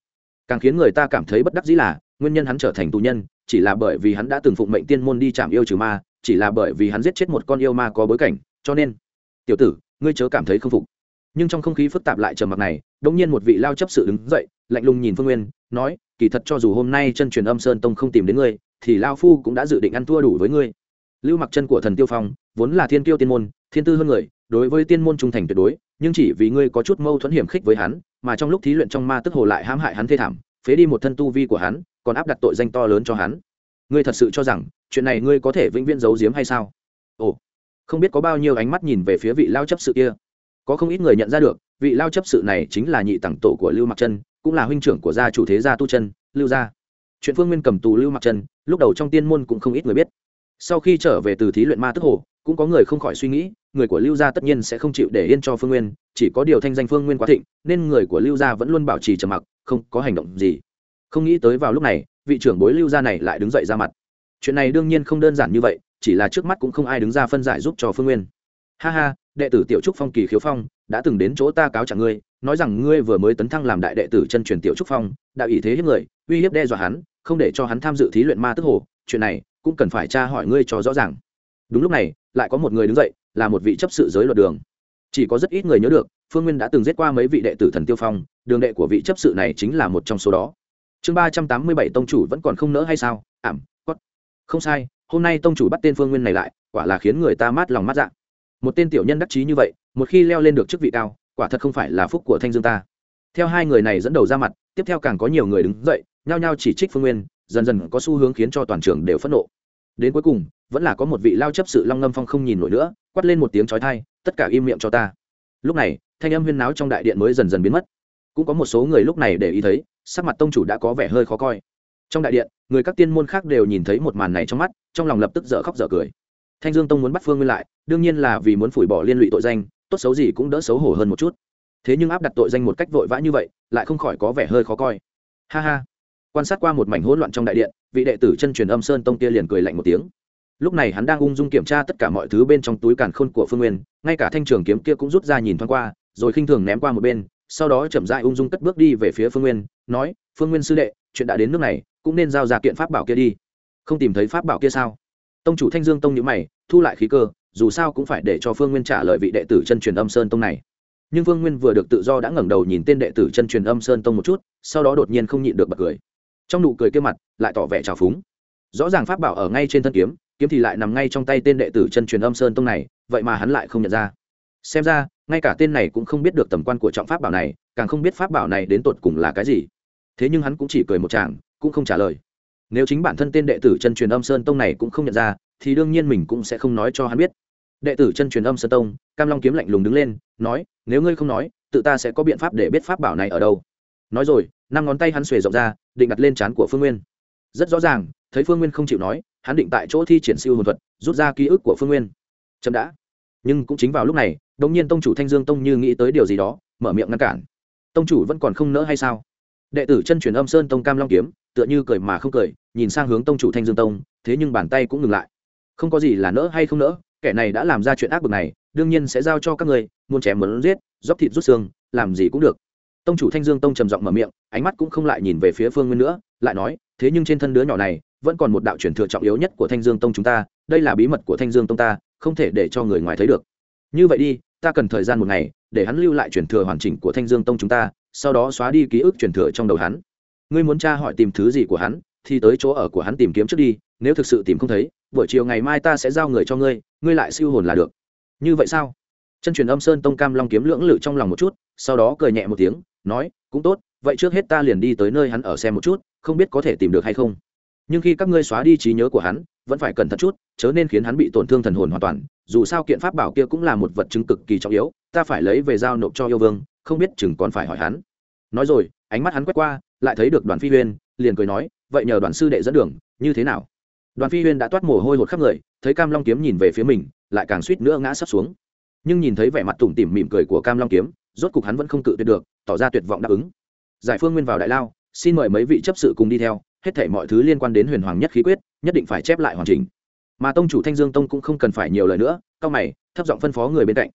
Càng khiến người ta cảm thấy bất đắc dĩ là, nguyên nhân hắn trở thành tù nhân, chỉ là bởi vì hắn đã từng phụng mệnh tiên môn đi chạm yêu trừ ma, chỉ là bởi vì hắn giết chết một con yêu ma có bối cảnh, cho nên, tiểu tử, ngươi chớ cảm thấy không phục. Nhưng trong không khí phức tạp lại trầm mặc này đ ỗ n g nhiên một vị lao chấp sự đứng dậy, lạnh lùng nhìn phương nguyên, nói, kỳ thật cho dù hôm nay chân truyền âm sơn tông không tìm đến ngươi, thì lao phu cũng đã dự định ăn thua đủ với ngươi. Lưu mặc chân của thần tiêu phong, vốn là thiên tiêu tiên môn, thiên tư hơn người, đối với tiên môn trung thành tuyệt đối, nhưng chỉ vì ngươi có chút mâu thuẫn hiểm khích với hắn mà trong lúc thí luyện trong ma tức hồ lại hãm hại hắn thê thảm, phế đi một thân tu vi của hắn, còn áp đặt tội danh to lớn cho hắn. Ngươi thật sự cho rằng, chuyện này ngươi có thể vĩnh viễn giấu giếm hay sao? Ồ, không biết có bao nhiêu ánh mắt nhìn về phía vị lao chấp sự kia. Có không ít người nhận ra được, vị lao chấp sự này chính là nhị tặng tổ của lưu mặc chân, cũng là huynh trưởng của gia chủ thế gia tu chân, lưu gia. Chuyện phương nguyên cầm tù lưu mặc chân, lúc đầu trong tiên môn cũng không ít người biết. Sau khi trở về từ thí luyện ma tức hồ cũng có người không khỏi suy nghĩ, người của lưu gia tất nhiên sẽ không chịu để yên cho phương nguyên, chỉ có điều thanh danh phương nguyên quá thịnh, nên người của lưu gia vẫn luôn bảo trì trầm mặc, không có hành động gì. Không nghĩ tới vào lúc này, vị trưởng bối lưu gia này lại đứng dậy ra mặt. Chuyện này đương nhiên không đơn giản như vậy, chỉ là trước mắt cũng không ai đứng ra phân giải giúp cho phương nguyên. Ha ha, đệ tử tiểu trúc phong kỳ khiếu phong, đã từng đến chỗ ta cáo trạng ngươi, nói rằng ngươi vừa mới tấn thăng làm đại đệ tử chân truyền tiểu trúc phong, đã ủy thế hiếp người, uy hiếp đe dọa hắn, không để cho hắn tham dự thí luyện ma tức hồ, chuyện này cũng cần phải tra hỏi ngươi cho rõ ràng. Đúng lúc này lại có một người đứng dậy, là một vị chấp sự giới luật đường. Chỉ có rất ít người nhớ được, phương nguyên đã từng giết qua mấy vị đệ tử thần tiêu phong, đường đệ của vị chấp sự này chính là một trong số đó. Chương ba trăm tám mươi bảy, tông chủ vẫn còn không nỡ hay sao? Ảm, quất. Không sai, hôm nay tông chủ bắt tên phương nguyên này lại, quả là khiến người ta mát lòng mát dạ. Một tên tiểu nhân đắc chí như vậy, một khi leo lên được chức vị cao, quả thật không phải là phúc của thanh dương ta. Theo hai người này dẫn đầu ra mặt, tiếp theo càng có nhiều người đứng dậy, nhao nhao chỉ trích phương nguyên, dần dần có xu hướng khiến cho toàn trường đều phẫn nộ đến cuối cùng, vẫn là có một vị lao chấp sự long ngâm phong không nhìn nổi nữa, quát lên một tiếng trói thai tất cả im miệng cho ta. Lúc này, thanh âm huyên náo trong đại điện mới dần dần biến mất. Cũng có một số người lúc này để ý thấy, sắc mặt tông chủ đã có vẻ hơi khó coi. Trong đại điện, người các tiên môn khác đều nhìn thấy một màn này trong mắt, trong lòng lập tức dở khóc dở cười. Thanh dương tông muốn bắt phương nguyên lại, đương nhiên là vì muốn phủi bỏ liên lụy tội danh, tốt xấu gì cũng đỡ xấu hổ hơn một chút. Thế nhưng áp đặt tội danh một cách vội vã như vậy, lại không khỏi có vẻ hơi khó coi. Ha ha. Quan sát qua một mảnh hỗn loạn trong đại điện vị đệ tử chân truyền âm sơn tông kia liền cười lạnh một tiếng. Lúc này hắn đang ung dung kiểm tra tất cả mọi thứ bên trong túi càn khôn của phương nguyên, ngay cả thanh trường kiếm kia cũng rút ra nhìn thoáng qua, rồi khinh thường ném qua một bên, sau đó chậm dại ung dung cất bước đi về phía phương nguyên, nói, phương nguyên sư đệ, chuyện đã đến nước này, cũng nên giao ra kiện pháp bảo kia đi. Không tìm thấy pháp bảo kia sao? Tông chủ thanh dương tông nhữ mày, thu lại khí cơ, dù sao cũng phải để cho phương nguyên trả lời vị đệ tử chân truyền âm sơn tông này. Nhưng phương nguyên vừa được tự do đã ngẩng đầu nhìn tên đệ tử chân truyền âm sơn tông một chút, sau đó đột nhiên không nhịn được bật cười trong nụ cười kia mặt, lại tỏ vẻ trào phúng. Rõ ràng pháp bảo ở ngay trên thân kiếm kiếm thì lại nằm ngay trong tay tên đệ tử chân truyền âm sơn tông này, vậy mà hắn lại không nhận ra. Xem ra, ngay cả tên này cũng không biết được tầm quan của trọng pháp bảo này, càng không biết pháp bảo này đến tột cùng là cái gì. Thế nhưng hắn cũng chỉ cười một chàng cũng không trả lời. Nếu chính bản thân tên đệ tử chân truyền âm sơn tông này cũng không nhận ra, thì đương nhiên mình cũng sẽ không nói cho hắn biết. Đệ tử chân truyền âm sơn tông, cam long kiếm lạnh lùng đứng lên, nói, nếu ngươi không nói, tự ta sẽ có biện pháp để biết pháp bảo này ở đâu nói rồi, năm ngón tay hắn xuề rộng ra, định đặt lên trán của phương nguyên. Rất rõ ràng, thấy phương nguyên không chịu nói, hắn định tại chỗ thi triển siêu hồn thuật, rút ra ký ức của phương nguyên. Chậm đã. Nhưng cũng chính vào lúc này đông nhiên tông chủ thanh dương tông như nghĩ tới điều gì đó, mở miệng ngăn cản. Tông chủ vẫn còn không nỡ hay sao? Đệ tử chân truyền âm sơn tông cam long kiếm, tựa như cười mà không cười, nhìn sang hướng tông chủ thanh dương tông, thế nhưng bàn tay cũng ngừng lại. Không có gì là nỡ hay không nỡ, kẻ này đã làm ra chuyện ác bực này, đương nhiên sẽ giao cho các người, muốn chém muốn giết dóc thịt rút xương, làm gì cũng được tông chủ thanh dương tông trầm giọng mở miệng, ánh mắt cũng không lại nhìn về phía phương nguyên nữa, lại nói, thế nhưng trên thân đứa nhỏ này, vẫn còn một đạo truyền thừa trọng yếu nhất của thanh dương tông chúng ta, đây là bí mật của thanh dương tông ta, không thể để cho người ngoài thấy được. Như vậy đi, ta cần thời gian một ngày, để hắn lưu lại truyền thừa hoàn chỉnh của thanh dương tông chúng ta, sau đó xóa đi ký ức truyền thừa trong đầu hắn. Ngươi muốn tra hỏi tìm thứ gì của hắn, thì tới chỗ ở của hắn tìm kiếm trước đi, nếu thực sự tìm không thấy, buổi chiều ngày mai ta sẽ giao người cho ngươi ngươi lại siêu hồn là được. Như vậy sao? Chân truyền âm sơn tông cam long kiếm lưỡng lự trong lòng một chút sau đó cười nhẹ một tiếng, nói, cũng tốt, vậy trước hết ta liền đi tới nơi hắn ở xem một chút, không biết có thể tìm được hay không. Nhưng khi các ngươi xóa đi trí nhớ của hắn, vẫn phải cẩn thận chút, chớ nên khiến hắn bị tổn thương thần hồn hoàn toàn, dù sao kiện pháp bảo kia cũng là một vật chứng cực kỳ trọng yếu, ta phải lấy về giao nộp cho yêu vương, không biết chừng còn phải hỏi hắn. Nói rồi, ánh mắt hắn quét qua, lại thấy được đoàn phi huyên, liền cười nói, vậy nhờ đoàn sư đệ dẫn đường, như thế nào? Đoàn phi huyên đã toát mồ hôi hột khắp người, thấy cam long kiếm nhìn về phía mình, lại càng suýt nữa ngã sắp xuống. Nhưng nhìn thấy vẻ mặt tủm tỉm mỉm cười của cam long kiếm rốt cục hắn vẫn không cự tuyệt được, tỏ ra tuyệt vọng đáp ứng. Giải phương nguyên vào đại lao, xin mời mấy vị chấp sự cùng đi theo, hết thảy mọi thứ liên quan đến huyền hoàng nhất khí quyết, nhất định phải chép lại hoàn chỉnh. Mà tông chủ thanh dương tông cũng không cần phải nhiều lời nữa, cao mày, thấp giọng phân phó người bên cạnh.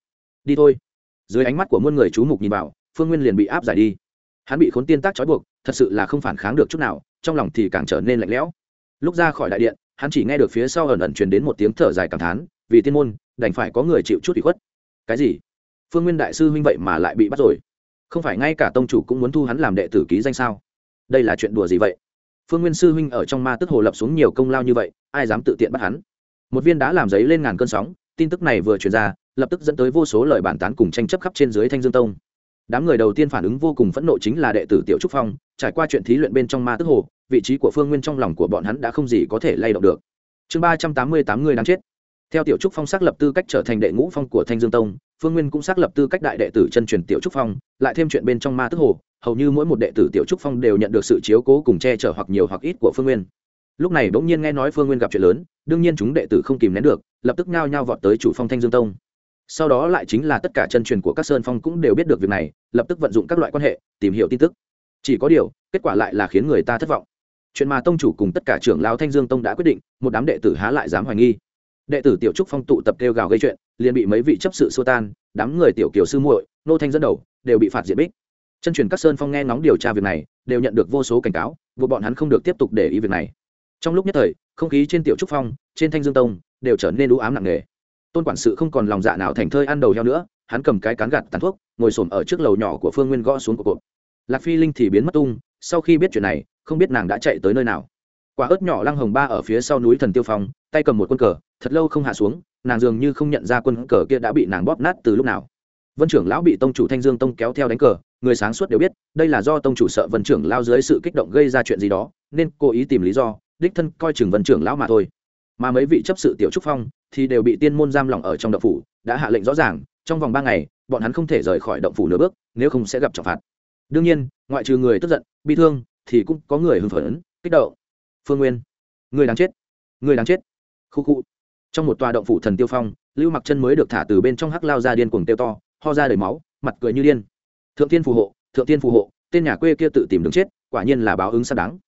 Đi thôi. Dưới ánh mắt của muôn người chú mục nhìn vào, phương nguyên liền bị áp giải đi. Hắn bị khốn tiên tác trói buộc, thật sự là không phản kháng được chút nào, trong lòng thì càng trở nên lạnh lẽo. Lúc ra khỏi đại điện, hắn chỉ nghe được phía sau ẩn ẩn truyền đến một tiếng thở dài cảm thán, vì tiên môn, đành phải có người chịu chút ủy khuất. Cái gì? Phương nguyên đại sư huynh vậy mà lại bị bắt rồi. Không phải ngay cả tông chủ cũng muốn thu hắn làm đệ tử ký danh sao? Đây là chuyện đùa gì vậy? Phương nguyên sư huynh ở trong ma tức hồ lập xuống nhiều công lao như vậy, ai dám tự tiện bắt hắn? Một viên đá làm giấy lên ngàn cơn sóng, tin tức này vừa truyền ra, lập tức dẫn tới vô số lời bàn tán cùng tranh chấp khắp trên dưới thanh dương tông. Đám người đầu tiên phản ứng vô cùng phẫn nộ chính là đệ tử tiểu trúc phong, trải qua chuyện thí luyện bên trong ma tức hồ, vị trí của phương nguyên trong lòng của bọn hắn đã không gì có thể lay động được. Chương ba trăm tám mươi tám người đáng chết theo tiểu trúc phong xác lập tư cách trở thành đệ ngũ phong của thanh dương tông, phương nguyên cũng xác lập tư cách đại đệ tử chân truyền tiểu trúc phong, lại thêm chuyện bên trong ma tức hồ, hầu như mỗi một đệ tử tiểu trúc phong đều nhận được sự chiếu cố cùng che chở hoặc nhiều hoặc ít của phương nguyên. Lúc này bỗng nhiên nghe nói phương nguyên gặp chuyện lớn, đương nhiên chúng đệ tử không kìm nén được, lập tức nhao nhao vọt tới chủ phong thanh dương tông. Sau đó lại chính là tất cả chân truyền của các sơn phong cũng đều biết được việc này, lập tức vận dụng các loại quan hệ, tìm hiểu tin tức. Chỉ có điều, kết quả lại là khiến người ta thất vọng. Chuyện mà tông chủ cùng tất cả trưởng lao thanh dương tông đã quyết định, một đám đệ tử há lại dám hoài nghi đệ tử tiểu trúc phong tụ tập kêu gào gây chuyện, liền bị mấy vị chấp sự xua tan, đám người tiểu kiều sư muội, nô thanh dẫn đầu, đều bị phạt diện bích. Chân truyền các sơn phong nghe nóng điều tra việc này, đều nhận được vô số cảnh cáo, buộc bọn hắn không được tiếp tục để ý việc này. Trong lúc nhất thời, không khí trên tiểu trúc phong, trên thanh dương tông, đều trở nên đũ ám nặng nề. Tôn quản sự không còn lòng dạ nào thành thơi ăn đầu heo nữa, hắn cầm cái cán gạt tàn thuốc, ngồi s ở trước lầu nhỏ của phương nguyên gõ xuống của cột lạc phi linh thì biến mất tung, sau khi biết chuyện này, không biết nàng đã chạy tới nơi nào. Quả ớt nhỏ lăng hồng ba ở phía sau núi thần tiêu phong, tay cầm một quân cờ thật lâu không hạ xuống, nàng dường như không nhận ra quân cờ kia đã bị nàng bóp nát từ lúc nào. Vân trưởng lão bị tông chủ thanh dương tông kéo theo đánh cờ, người sáng suốt đều biết, đây là do tông chủ sợ vân trưởng lao dưới sự kích động gây ra chuyện gì đó, nên cố ý tìm lý do, đích thân coi chừng vân trưởng lão mà thôi. Mà mấy vị chấp sự tiểu trúc phong thì đều bị tiên môn giam lỏng ở trong động phủ, đã hạ lệnh rõ ràng, trong vòng ba ngày, bọn hắn không thể rời khỏi động phủ nửa bước, nếu không sẽ gặp trọng phạt. Đương nhiên, ngoại trừ người tức giận, bi thương thì cũng có người hưng phấn, kích động. Phương nguyên, người đáng chết, người đáng chết. Khu khu trong một tòa động phủ thần tiêu phong, lưu mặc chân mới được thả từ bên trong hắc lao ra điên cuồng tiêu to, ho ra đầy máu, mặt cười như điên. Thượng tiên phù hộ, thượng tiên phù hộ, tên nhà quê kia tự tìm đường chết, quả nhiên là báo ứng xác đáng.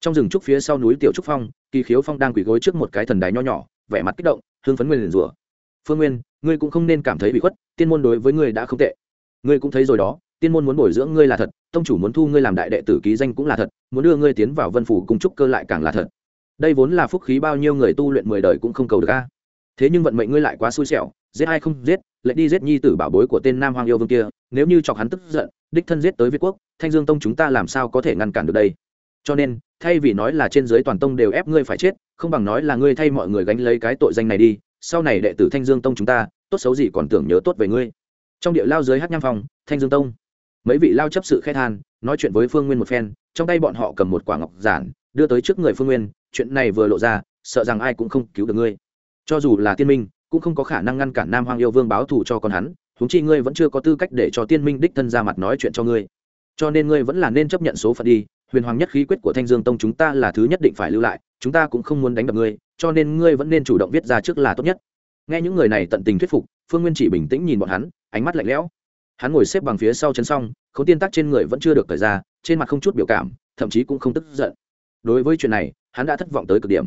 Trong rừng trúc phía sau núi tiểu trúc phong, kỳ khiếu phong đang quỳ gối trước một cái thần đài nho nhỏ, vẻ mặt kích động hương phấn nguyên liền rủa. Phương nguyên, ngươi cũng không nên cảm thấy bị khuất, tiên môn đối với ngươi đã không tệ. Ngươi cũng thấy rồi đó, tiên môn muốn bồi dưỡng ngươi là thật, tông chủ muốn thu ngươi làm đại đệ tử ký danh cũng là thật, muốn đưa ngươi tiến vào vân phủ cùng trúc cơ lại càng là thật. Đây vốn là phúc khí bao nhiêu người tu luyện mười đời cũng không cầu được a thế nhưng vận mệnh ngươi lại quá xui xẻo, giết ai không giết lại đi giết nhi tử bảo bối của tên nam hoàng yêu vương kia, nếu như chọc hắn tức giận, đích thân giết tới việt quốc, thanh dương tông chúng ta làm sao có thể ngăn cản được đây? Cho nên, thay vì nói là trên dưới toàn tông đều ép ngươi phải chết, không bằng nói là ngươi thay mọi người gánh lấy cái tội danh này đi, sau này đệ tử thanh dương tông chúng ta, tốt xấu gì còn tưởng nhớ tốt về ngươi. Trong địa lao giới hát nham phòng thanh dương tông, mấy vị lao chấp sự khét than nói chuyện với phương nguyên một phen, trong tay bọn họ cầm một quả ngọc giản, đưa tới trước người phương nguyên, chuyện này vừa lộ ra, sợ rằng ai cũng không cứu được ngươi cho dù là tiên minh, cũng không có khả năng ngăn cản nam hoàng yêu vương báo thù cho con hắn, huống chi ngươi vẫn chưa có tư cách để cho tiên minh đích thân ra mặt nói chuyện cho ngươi. Cho nên ngươi vẫn là nên chấp nhận số phận đi, huyền hoàng nhất khí quyết của thanh dương tông chúng ta là thứ nhất định phải lưu lại, chúng ta cũng không muốn đánh đập ngươi, cho nên ngươi vẫn nên chủ động viết ra trước là tốt nhất. Nghe những người này tận tình thuyết phục, phương nguyên chỉ bình tĩnh nhìn bọn hắn, ánh mắt lạnh lẽo. Hắn ngồi xếp bằng phía sau chân xong k h ố n tiên tắc trên người vẫn chưa được thời ra, trên mặt không chút biểu cảm, thậm chí cũng không tức giận. Đối với chuyện này, hắn đã thất vọng tới cực điểm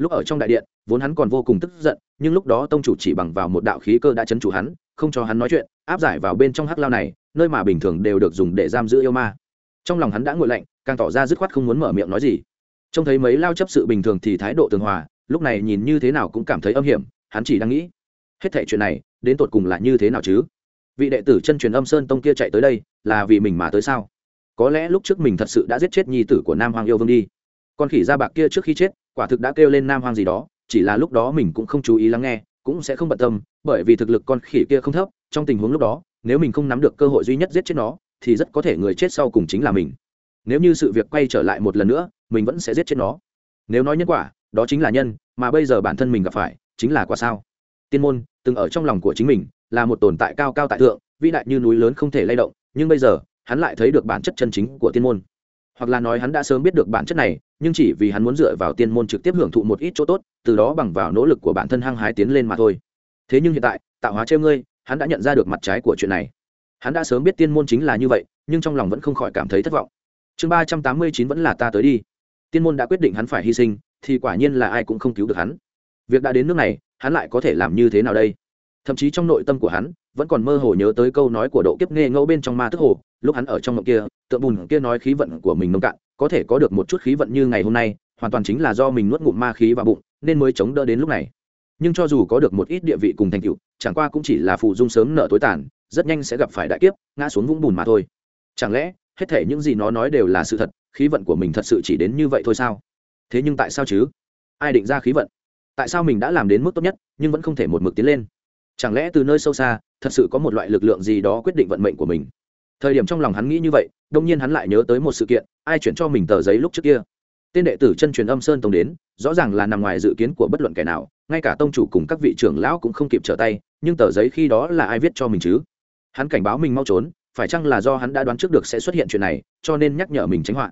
lúc ở trong đại điện, vốn hắn còn vô cùng tức giận, nhưng lúc đó tông chủ chỉ bằng vào một đạo khí cơ đã chấn chủ hắn, không cho hắn nói chuyện, áp giải vào bên trong hắc lao này, nơi mà bình thường đều được dùng để giam giữ yêu ma. Trong lòng hắn đã ngội lạnh, càng tỏ ra dứt khoát không muốn mở miệng nói gì. Trông thấy mấy lao chấp sự bình thường thì thái độ tường hòa, lúc này nhìn như thế nào cũng cảm thấy âm hiểm, hắn chỉ đang nghĩ, hết thệ chuyện này, đến tột cùng là như thế nào chứ? Vị đệ tử chân truyền âm sơn tông kia chạy tới đây, là vì mình mà tới sao? Có lẽ lúc trước mình thật sự đã giết chết nhi tử của nam hoàng yêu vương đi. Con khỉ da bạc kia trước khi chết quả thực đã kêu lên nam hoàng gì đó, chỉ là lúc đó mình cũng không chú ý lắng nghe, cũng sẽ không bận tâm, bởi vì thực lực con khỉ kia không thấp, trong tình huống lúc đó, nếu mình không nắm được cơ hội duy nhất giết chết nó, thì rất có thể người chết sau cùng chính là mình. Nếu như sự việc quay trở lại một lần nữa, mình vẫn sẽ giết chết nó. Nếu nói nhân quả, đó chính là nhân, mà bây giờ bản thân mình gặp phải, chính là quả sao? Tiên môn, từng ở trong lòng của chính mình, là một tồn tại cao cao tại thượng, vĩ đại như núi lớn không thể lay động, nhưng bây giờ, hắn lại thấy được bản chất chân chính của tiên môn hoặc là nói hắn đã sớm biết được bản chất này, nhưng chỉ vì hắn muốn dựa vào tiên môn trực tiếp hưởng thụ một ít chỗ tốt, từ đó bằng vào nỗ lực của bản thân hăng hái tiến lên mà thôi. Thế nhưng hiện tại, tạo hóa treo ngươi, hắn đã nhận ra được mặt trái của chuyện này. Hắn đã sớm biết tiên môn chính là như vậy, nhưng trong lòng vẫn không khỏi cảm thấy thất vọng. Chương ba trăm tám mươi chín vẫn là ta tới đi. Tiên môn đã quyết định hắn phải hy sinh, thì quả nhiên là ai cũng không cứu được hắn. Việc đã đến nước này, hắn lại có thể làm như thế nào đây? Thậm chí trong nội tâm của hắn vẫn còn mơ hồ nhớ tới câu nói của độ kiếp nghe ngẫu bên trong ma thức hồ, lúc hắn ở trong mộng kia, tượng bùn kia nói khí vận của mình nông cạn, có thể có được một chút khí vận như ngày hôm nay, hoàn toàn chính là do mình nuốt ngụm ma khí vào bụng, nên mới chống đỡ đến lúc này. Nhưng cho dù có được một ít địa vị cùng thành tựu, chẳng qua cũng chỉ là phụ dung sớm nợ tối tàn, rất nhanh sẽ gặp phải đại kiếp, ngã xuống vũng bùn mà thôi. Chẳng lẽ, hết thể những gì nó nói đều là sự thật, khí vận của mình thật sự chỉ đến như vậy thôi sao? Thế nhưng tại sao chứ? Ai định ra khí vận? Tại sao mình đã làm đến mức tốt nhất, nhưng vẫn không thể một mực tiến lên? Chẳng lẽ từ nơi sâu xa thật sự có một loại lực lượng gì đó quyết định vận mệnh của mình. Thời điểm trong lòng hắn nghĩ như vậy đông nhiên hắn lại nhớ tới một sự kiện, ai chuyển cho mình tờ giấy lúc trước kia. Tên đệ tử chân truyền âm sơn tông đến, rõ ràng là nằm ngoài dự kiến của bất luận kẻ nào, ngay cả tông chủ cùng các vị trưởng lão cũng không kịp trở tay, nhưng tờ giấy khi đó là ai viết cho mình chứ? Hắn cảnh báo mình mau trốn, phải chăng là do hắn đã đoán trước được sẽ xuất hiện chuyện này, cho nên nhắc nhở mình tránh họa.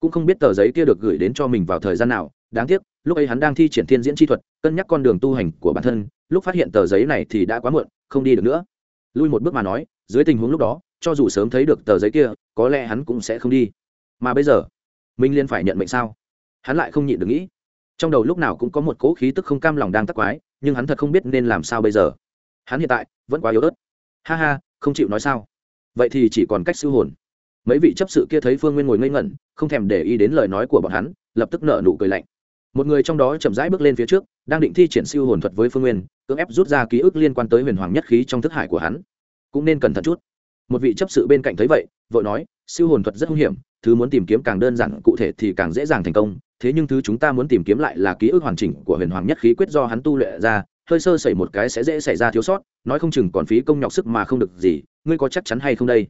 Cũng không biết tờ giấy kia được gửi đến cho mình vào thời gian nào, đáng tiếc, lúc ấy hắn đang thi triển thiên diễn chi thuật, cân nhắc con đường tu hành của bản thân, lúc phát hiện tờ giấy này thì đã quá muộn không đi được nữa. Lui một bước mà nói, dưới tình huống lúc đó, cho dù sớm thấy được tờ giấy kia, có lẽ hắn cũng sẽ không đi. Mà bây giờ minh liên phải nhận mệnh sao? Hắn lại không nhịn được nghĩ. Trong đầu lúc nào cũng có một cỗ khí tức không cam lòng đang tắc quái, nhưng hắn thật không biết nên làm sao bây giờ. Hắn hiện tại vẫn quá yếu ớt. Ha ha, không chịu nói sao? Vậy thì chỉ còn cách siêu hồn. Mấy vị chấp sự kia thấy phương nguyên ngồi ngây ngẩn, không thèm để ý đến lời nói của bọn hắn, lập tức nợ nụ cười lạnh một người trong đó chậm rãi bước lên phía trước, đang định thi triển siêu hồn thuật với phương nguyên, cưỡng ép rút ra ký ức liên quan tới huyền hoàng nhất khí trong thức hải của hắn. Cũng nên cẩn thận chút. Một vị chấp sự bên cạnh thấy vậy, vội nói, siêu hồn thuật rất nguy hiểm, thứ muốn tìm kiếm càng đơn giản, cụ thể thì càng dễ dàng thành công. Thế nhưng thứ chúng ta muốn tìm kiếm lại là ký ức hoàn chỉnh của huyền hoàng nhất khí quyết do hắn tu luyện ra, hơi sơ sẩy một cái sẽ dễ xảy ra thiếu sót, nói không chừng còn phí công nhọc sức mà không được gì, ngươi có chắc chắn hay không đây?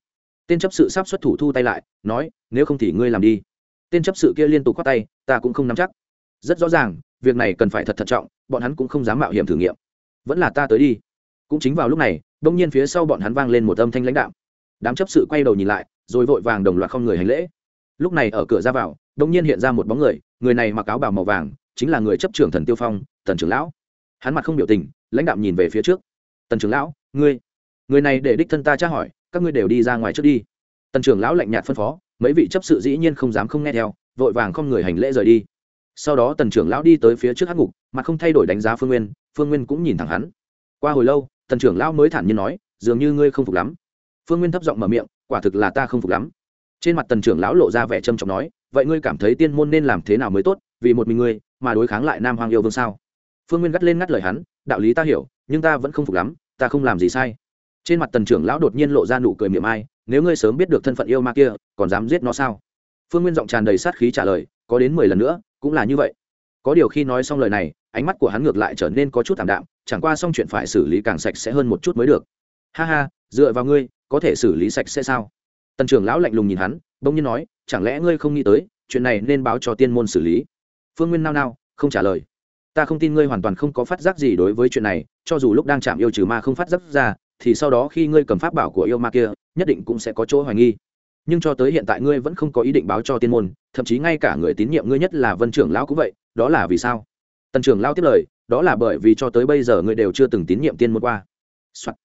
Tên chấp sự sắp xuất thủ thu tay lại, nói, nếu không thì ngươi làm đi. Tên chấp sự kia liên tục khoát tay, ta cũng không nắm chắc rất rõ ràng, việc này cần phải thật thận trọng, bọn hắn cũng không dám mạo hiểm thử nghiệm. Vẫn là ta tới đi. Cũng chính vào lúc này, đông nhiên phía sau bọn hắn vang lên một âm thanh lãnh đạo đám chấp sự quay đầu nhìn lại, rồi vội vàng đồng loạt không người hành lễ. Lúc này ở cửa ra vào, đông nhiên hiện ra một bóng người người này mặc áo bào màu vàng, chính là người chấp trưởng thần tiêu phong, tần trưởng lão. Hắn mặt không biểu tình, lãnh đạo nhìn về phía trước. Tần trưởng lão, ngươi, người này để đích thân ta tra hỏi, các ngươi đều đi ra ngoài trước đi. Tần trưởng lão lạnh nhạt phân phó, mấy vị chấp sự dĩ nhiên không dám không nghe theo, vội vàng không người hành lễ rời đi sau đó tần trưởng lão đi tới phía trước hắc ngục, mà không thay đổi đánh giá phương nguyên phương nguyên cũng nhìn thẳng hắn. Qua hồi lâu, tần trưởng lão mới thản nhiên nói, dường như ngươi không phục lắm. Phương nguyên thấp giọng mở miệng, quả thực là ta không phục lắm. Trên mặt tần trưởng lão lộ ra vẻ trầm trọng nói, vậy ngươi cảm thấy tiên môn nên làm thế nào mới tốt, vì một mình ngươi mà đối kháng lại nam hoàng yêu vương sao? Phương nguyên gắt lên ngắt lời hắn, đạo lý ta hiểu, nhưng ta vẫn không phục lắm, ta không làm gì sai. Trên mặt tần trưởng lão đột nhiên lộ ra nụ cười miệng ai, nếu ngươi sớm biết được thân phận yêu ma kia, còn dám giết nó sao? Phương nguyên giọng tràn đầy sát khí trả lời, có đến mười lần nữa cũng là như vậy. Có điều khi nói xong lời này, ánh mắt của hắn ngược lại trở nên có chút thảm đạm, chẳng qua xong chuyện phải xử lý càng sạch sẽ hơn một chút mới được. Ha ha, dựa vào ngươi, có thể xử lý sạch sẽ sao? Tần trưởng lão lạnh lùng nhìn hắn, bỗng nhiên nói, chẳng lẽ ngươi không nghĩ tới, chuyện này nên báo cho tiên môn xử lý? Phương nguyên nao nao, không trả lời. Ta không tin ngươi hoàn toàn không có phát giác gì đối với chuyện này, cho dù lúc đang chạm yêu trừ ma không phát giác ra, thì sau đó khi ngươi cầm pháp bảo của yêu ma kia, nhất định cũng sẽ có chỗ hoài nghi nhưng cho tới hiện tại ngươi vẫn không có ý định báo cho tiên môn, thậm chí ngay cả người tín nhiệm ngươi nhất là vân trưởng lão cũng vậy, đó là vì sao? Tần trưởng lão tiếp lời, đó là bởi vì cho tới bây giờ ngươi đều chưa từng tín nhiệm tiên môn qua、Soạn.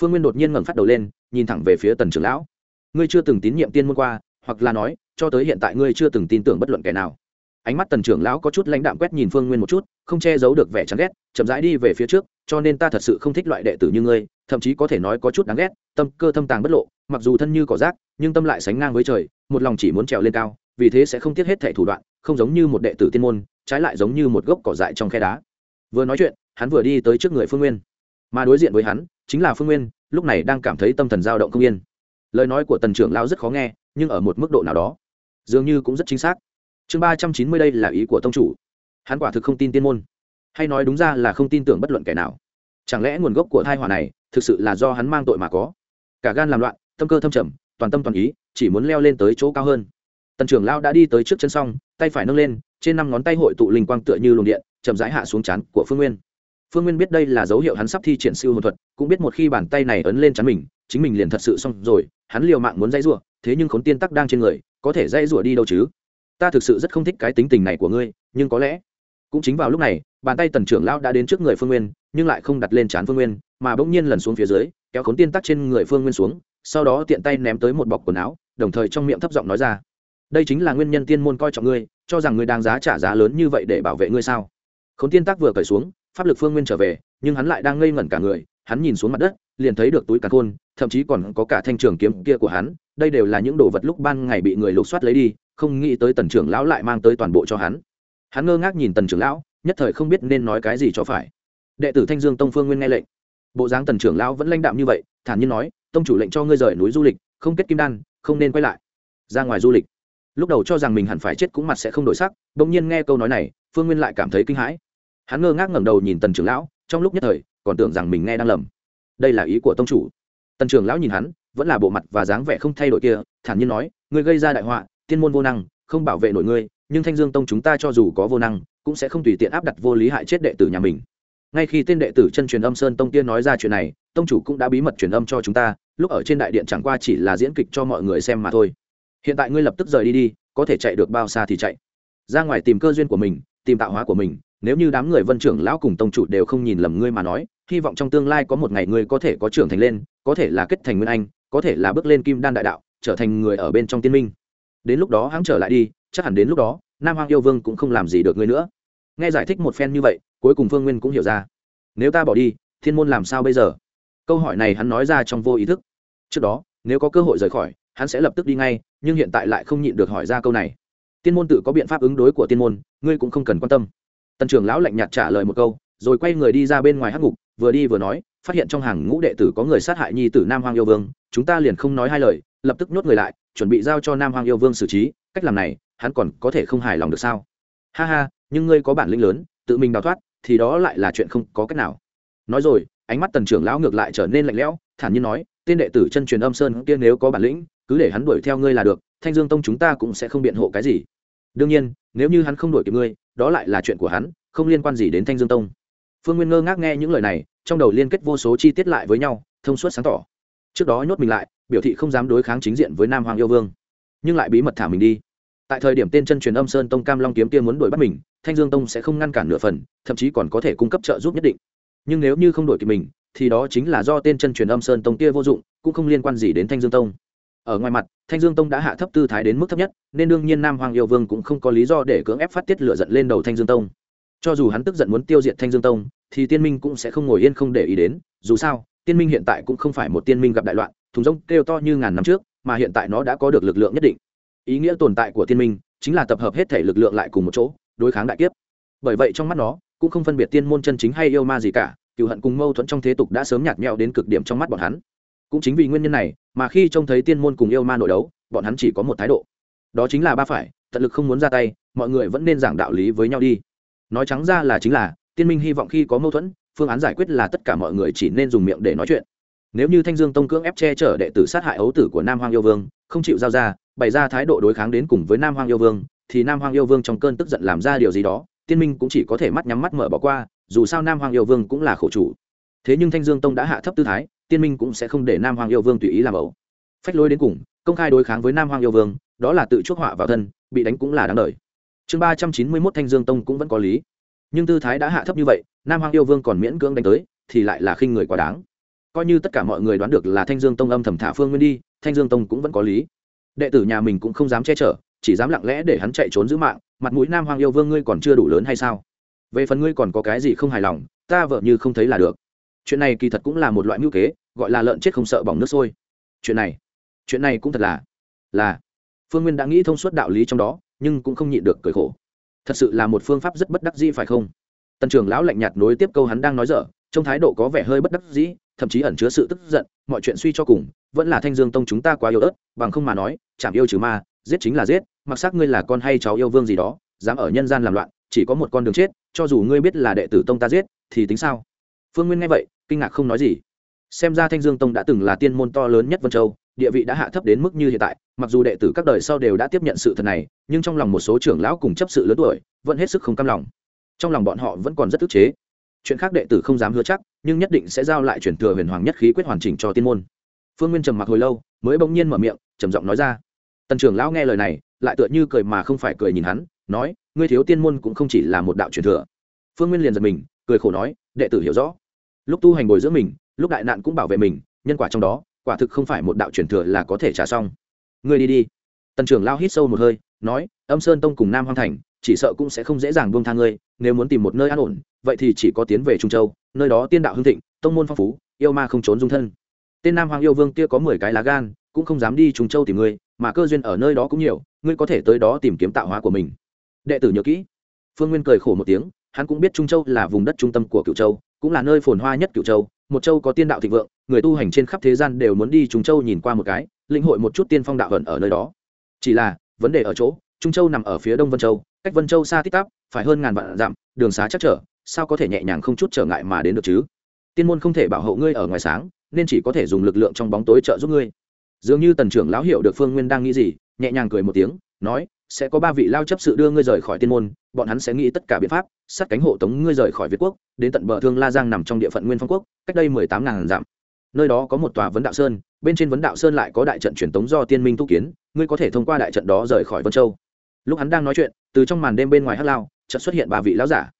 phương nguyên đột nhiên ngẩng phát đầu lên, nhìn thẳng về phía tần trưởng lão. Ngươi chưa từng tín nhiệm tiên môn qua, hoặc là nói, cho tới hiện tại ngươi chưa từng tin tưởng bất luận kẻ nào. Ánh mắt tần trưởng lão có chút lãnh đạm quét nhìn phương nguyên một chút, không che giấu được vẻ chán ghét, chậm rãi đi về phía trước, cho nên ta thật sự không thích loại đệ tử như ngươi thậm chí có thể nói có chút đáng ghét, tâm cơ thâm tàng bất lộ, mặc dù thân như cỏ rác, nhưng tâm lại sánh ngang với trời, một lòng chỉ muốn trèo lên cao, vì thế sẽ không tiếc hết thẻ thủ đoạn, không giống như một đệ tử tiên môn, trái lại giống như một gốc cỏ dại trong khe đá. Vừa nói chuyện, hắn vừa đi tới trước người phương nguyên. Mà đối diện với hắn, chính là phương nguyên, lúc này đang cảm thấy tâm thần dao động không yên. Lời nói của tần trưởng lao rất khó nghe, nhưng ở một mức độ nào đó, dường như cũng rất chính xác. Chương ba trăm chín mươi đây là ý của tông chủ. Hắn quả thực không tin tiên môn. Hay nói đúng ra là không tin tưởng bất luận kẻ nào chẳng lẽ nguồn gốc của thai họa này thực sự là do hắn mang tội mà có? Cả gan làm loạn, tâm cơ thâm trầm, toàn tâm toàn ý, chỉ muốn leo lên tới chỗ cao hơn. Tần trưởng lao đã đi tới trước chân xong tay phải nâng lên, trên năm ngón tay hội tụ linh quang tựa như luồng điện, chậm rãi hạ xuống chán của phương nguyên. Phương nguyên biết đây là dấu hiệu hắn sắp thi triển siêu hồn thuật, cũng biết một khi bàn tay này ấn lên chắn mình, chính mình liền thật sự xong rồi, hắn liều mạng muốn dây rủa, thế nhưng khốn tiên tắc đang trên người, có thể dây rủa đi đâu chứ? Ta thực sự rất không thích cái tính tình này của ngươi, nhưng có lẽ cũng chính vào lúc này, bàn tay tần trưởng lão đã đến trước người phương nguyên, nhưng lại không đặt lên trán phương nguyên, mà bỗng nhiên lần xuống phía dưới, kéo khốn tiên tắc trên người phương nguyên xuống, sau đó tiện tay ném tới một bọc quần áo, đồng thời trong miệng thấp giọng nói ra, đây chính là nguyên nhân tiên môn coi trọng ngươi, cho rằng ngươi đang giá trả giá lớn như vậy để bảo vệ ngươi sao? Khốn tiên tắc vừa cởi xuống, pháp lực phương nguyên trở về, nhưng hắn lại đang ngây ngẩn cả người, hắn nhìn xuống mặt đất, liền thấy được túi càn khôn, thậm chí còn có cả thanh trường kiếm kia của hắn, đây đều là những đồ vật lúc ban ngày bị người lục soát lấy đi, không nghĩ tới tần trưởng lão lại mang tới toàn bộ cho hắn hắn ngơ ngác nhìn tần trưởng lão, nhất thời không biết nên nói cái gì cho phải. Đệ tử thanh dương tông phương nguyên nghe lệnh. Bộ dáng tần trưởng lão vẫn lãnh đạm như vậy, thản nhiên nói, tông chủ lệnh cho ngươi rời núi du lịch, không kết kim đan, không nên quay lại. Ra ngoài du lịch. Lúc đầu cho rằng mình hẳn phải chết cũng mặt sẽ không đổi sắc đ ỗ n g nhiên nghe câu nói này, phương nguyên lại cảm thấy kinh hãi. Hắn ngơ ngác ngẩng đầu nhìn tần trưởng lão, trong lúc nhất thời, còn tưởng rằng mình nghe đang lầm. Đây là ý của tông chủ. Tần trưởng lão nhìn hắn, vẫn là bộ mặt và dáng vẻ không thay đổi kia, thản nhiên nói, ngươi gây ra đại họa, tiên môn vô năng, không bảo vệ nổi ngươi nhưng thanh dương tông chúng ta cho dù có vô năng, cũng sẽ không tùy tiện áp đặt vô lý hại chết đệ tử nhà mình. Ngay khi tên đệ tử chân truyền âm sơn tông tiên nói ra chuyện này, tông chủ cũng đã bí mật truyền âm cho chúng ta, lúc ở trên đại điện chẳng qua chỉ là diễn kịch cho mọi người xem mà thôi. Hiện tại ngươi lập tức rời đi đi, có thể chạy được bao xa thì chạy. Ra ngoài tìm cơ duyên của mình, tìm tạo hóa của mình, nếu như đám người vân trưởng lão cùng tông chủ đều không nhìn lầm ngươi mà nói, hy vọng trong tương lai có một ngày ngươi có thể có trưởng thành lên, có thể là kết thành nguyên anh, có thể là bước lên kim đan đại đạo, trở thành người ở bên trong tiên minh. Đến lúc đó hãng trở lại đi chắc hẳn đến lúc đó, nam hoàng yêu vương cũng không làm gì được ngươi nữa. Nghe giải thích một phen như vậy, cuối cùng phương nguyên cũng hiểu ra. Nếu ta bỏ đi, thiên môn làm sao bây giờ? Câu hỏi này hắn nói ra trong vô ý thức. Trước đó, nếu có cơ hội rời khỏi, hắn sẽ lập tức đi ngay, nhưng hiện tại lại không nhịn được hỏi ra câu này. Tiên môn tự có biện pháp ứng đối của tiên môn, ngươi cũng không cần quan tâm. Tần trưởng lão lạnh nhạt trả lời một câu, rồi quay người đi ra bên ngoài hắc ngục, vừa đi vừa nói, phát hiện trong hàng ngũ đệ tử có người sát hại nhi tử nam hoàng yêu vương, chúng ta liền không nói hai lời, lập tức nhốt người lại, chuẩn bị giao cho nam hoàng yêu vương xử trí, cách làm này hắn còn có thể không hài lòng được sao? Ha ha, nhưng ngươi có bản lĩnh lớn, tự mình đào thoát, thì đó lại là chuyện không có cách nào. Nói rồi, ánh mắt tần trưởng lão ngược lại trở nên lạnh lẽo, thản nhiên nói, tên đệ tử chân truyền âm sơn kia nếu có bản lĩnh, cứ để hắn đuổi theo ngươi là được, thanh dương tông chúng ta cũng sẽ không biện hộ cái gì. Đương nhiên, nếu như hắn không đuổi kịp ngươi, đó lại là chuyện của hắn, không liên quan gì đến thanh dương tông. Phương nguyên ngơ ngác nghe những lời này, trong đầu liên kết vô số chi tiết lại với nhau, thông suốt sáng tỏ. Trước đó nhốt mình lại, biểu thị không dám đối kháng chính diện với nam hoàng yêu vương. Nhưng lại bí mật thả mình đi tại thời điểm tên chân truyền âm sơn tông cam long kiếm kia muốn đuổi bắt mình, thanh dương tông sẽ không ngăn cản nửa phần, thậm chí còn có thể cung cấp trợ giúp nhất định. Nhưng nếu như không đổi kịp mình, thì đó chính là do tên chân truyền âm sơn tông kia vô dụng, cũng không liên quan gì đến thanh dương tông. Ở ngoài mặt, thanh dương tông đã hạ thấp tư thái đến mức thấp nhất, nên đương nhiên nam hoàng yêu vương cũng không có lý do để cưỡng ép phát tiết lửa giận lên đầu thanh dương tông. Cho dù hắn tức giận muốn tiêu diệt thanh dương tông, thì tiên minh cũng sẽ không ngồi yên không để ý đến, dù sao, tiên minh hiện tại cũng không phải một tiên minh gặp đại loạn, thùng rông kêu to như ngàn năm trước, mà hiện tại nó đã có được lực lượng nhất định ý nghĩa tồn tại của thiên minh chính là tập hợp hết thể lực lượng lại cùng một chỗ, đối kháng đại kiếp. Bởi vậy trong mắt nó, cũng không phân biệt tiên môn chân chính hay yêu ma gì cả cựu hận cùng mâu thuẫn trong thế tục đã sớm nhạt nhẽo đến cực điểm trong mắt bọn hắn. Cũng chính vì nguyên nhân này, mà khi trông thấy tiên môn cùng yêu ma nội đấu, bọn hắn chỉ có một thái độ. Đó chính là ba phải, tận lực không muốn ra tay, mọi người vẫn nên giảng đạo lý với nhau đi. Nói trắng ra là chính là, tiên minh hy vọng khi có mâu thuẫn, phương án giải quyết là tất cả mọi người chỉ nên dùng miệng để nói chuyện. Nếu như thanh dương tông cưỡng ép che chở đệ tử sát hại ấu tử của nam hoàng yêu vương, không chịu giao ra bày ra thái độ đối kháng đến cùng với nam Hoang yêu vương, thì nam Hoang yêu vương trong cơn tức giận làm ra điều gì đó, tiên minh cũng chỉ có thể mắt nhắm mắt mở bỏ qua, dù sao nam hoàng yêu vương cũng là khổ chủ. Thế nhưng thanh dương tông đã hạ thấp tư thái, tiên minh cũng sẽ không để nam hoàng yêu vương tùy ý làm ẩu. Phách lối đến cùng, công khai đối kháng với nam hoàng yêu vương, đó là tự chuốc họa vào thân, bị đánh cũng là đáng đời. Chương ba trăm chín mươi mốt thanh dương tông cũng vẫn có lý. Nhưng tư thái đã hạ thấp như vậy, nam hoàng yêu vương còn miễn cưỡng đánh tới, thì lại là khinh người quá đáng. Coi như tất cả mọi người đoán được là thanh dương tông âm thầm thả phương nguyên đi, thanh dương tông cũng vẫn có lý đệ tử nhà mình cũng không dám che chở, chỉ dám lặng lẽ để hắn chạy trốn giữ mạng, mặt mũi nam hoàng yêu vương ngươi còn chưa đủ lớn hay sao? Về phần ngươi còn có cái gì không hài lòng, ta vợ như không thấy là được. Chuyện này kỳ thật cũng là một loại mưu kế, gọi là lợn chết không sợ bỏng nước sôi. Chuyện này chuyện này cũng thật là là, phương nguyên đã nghĩ thông suốt đạo lý trong đó, nhưng cũng không nhịn được cười khổ. Thật sự là một phương pháp rất bất đắc dĩ phải không? Tần trưởng lão lạnh nhạt nối tiếp câu hắn đang nói dở, trong thái độ có vẻ hơi bất đắc dĩ thậm chí ẩn chứa sự tức giận, mọi chuyện suy cho cùng, vẫn là thanh dương tông chúng ta quá yếu ớt, bằng không mà nói, chảm yêu trừ ma, giết chính là giết, mặc xác ngươi là con hay cháu yêu vương gì đó, dám ở nhân gian làm loạn, chỉ có một con đường chết, cho dù ngươi biết là đệ tử tông ta giết, thì tính sao? Phương nguyên nghe vậy, kinh ngạc không nói gì. Xem ra thanh dương tông đã từng là tiên môn to lớn nhất vân châu, địa vị đã hạ thấp đến mức như hiện tại, mặc dù đệ tử các đời sau đều đã tiếp nhận sự thật này, nhưng trong lòng một số trưởng lão cùng chấp sự lớn tuổi, vẫn hết sức không cam lòng. Trong lòng bọn họ vẫn còn rất ức chế chuyện khác đệ tử không dám hứa chắc, nhưng nhất định sẽ giao lại chuyển thừa huyền hoàng nhất khí quyết hoàn chỉnh cho tiên môn. Phương nguyên trầm mặc hồi lâu, mới bỗng nhiên mở miệng, trầm giọng nói ra. Tần trưởng lão nghe lời này, lại tựa như cười mà không phải cười nhìn hắn, nói, ngươi thiếu tiên môn cũng không chỉ là một đạo truyền thừa. Phương nguyên liền giật mình, cười khổ nói, đệ tử hiểu rõ. Lúc tu hành bồi dưỡng mình, lúc đại nạn cũng bảo vệ mình, nhân quả trong đó, quả thực không phải một đạo truyền thừa là có thể trả xong. Ngươi đi đi. Tần trưởng lao hít sâu một hơi, nói, âm sơn tông cùng nam hoang thành chỉ sợ cũng sẽ không dễ dàng buông tha ngươi, nếu muốn tìm một nơi an ổn, vậy thì chỉ có tiến về trung châu, nơi đó tiên đạo hưng thịnh, tông môn phong phú, yêu ma không trốn dung thân. Tên nam hoàng yêu vương kia có mười cái lá gan, cũng không dám đi trung châu tìm ngươi, mà cơ duyên ở nơi đó cũng nhiều, ngươi có thể tới đó tìm kiếm tạo hóa của mình. Đệ tử nhớ kỹ. Phương nguyên cười khổ một tiếng, hắn cũng biết trung châu là vùng đất trung tâm của Cửu châu, cũng là nơi phồn hoa nhất Cửu châu, một châu có tiên đạo thịnh vượng, người tu hành trên khắp thế gian đều muốn đi trung châu nhìn qua một cái lĩnh hội một chút tiên phong đạo vận ở nơi đó. Chỉ là, vấn đề ở chỗ, trung châu nằm ở phía đông vân châu cách vân châu xa tít tắp, phải hơn ngàn vạn dặm, đường xá chắc trở, sao có thể nhẹ nhàng không chút trở ngại mà đến được chứ? Tiên môn không thể bảo hộ ngươi ở ngoài sáng, nên chỉ có thể dùng lực lượng trong bóng tối trợ giúp ngươi. Dường như tần trưởng lão hiểu được phương nguyên đang nghĩ gì, nhẹ nhàng cười một tiếng, nói, sẽ có ba vị lao chấp sự đưa ngươi rời khỏi tiên môn, bọn hắn sẽ nghĩ tất cả biện pháp, sát cánh hộ tống ngươi rời khỏi việt quốc, đến tận bờ thương la giang nằm trong địa phận nguyên phong quốc, cách đây mười tám ngàn dặm. Nơi đó có một tòa vấn đạo sơn, bên trên vấn đạo sơn lại có đại trận truyền tống do tiên minh tu kiến, ngươi có thể thông qua đại trận đó rời khỏi vân châu. Lúc hắn đang nói chuyện từ trong màn đêm bên ngoài hắc lao trận xuất hiện ba vị lão giả.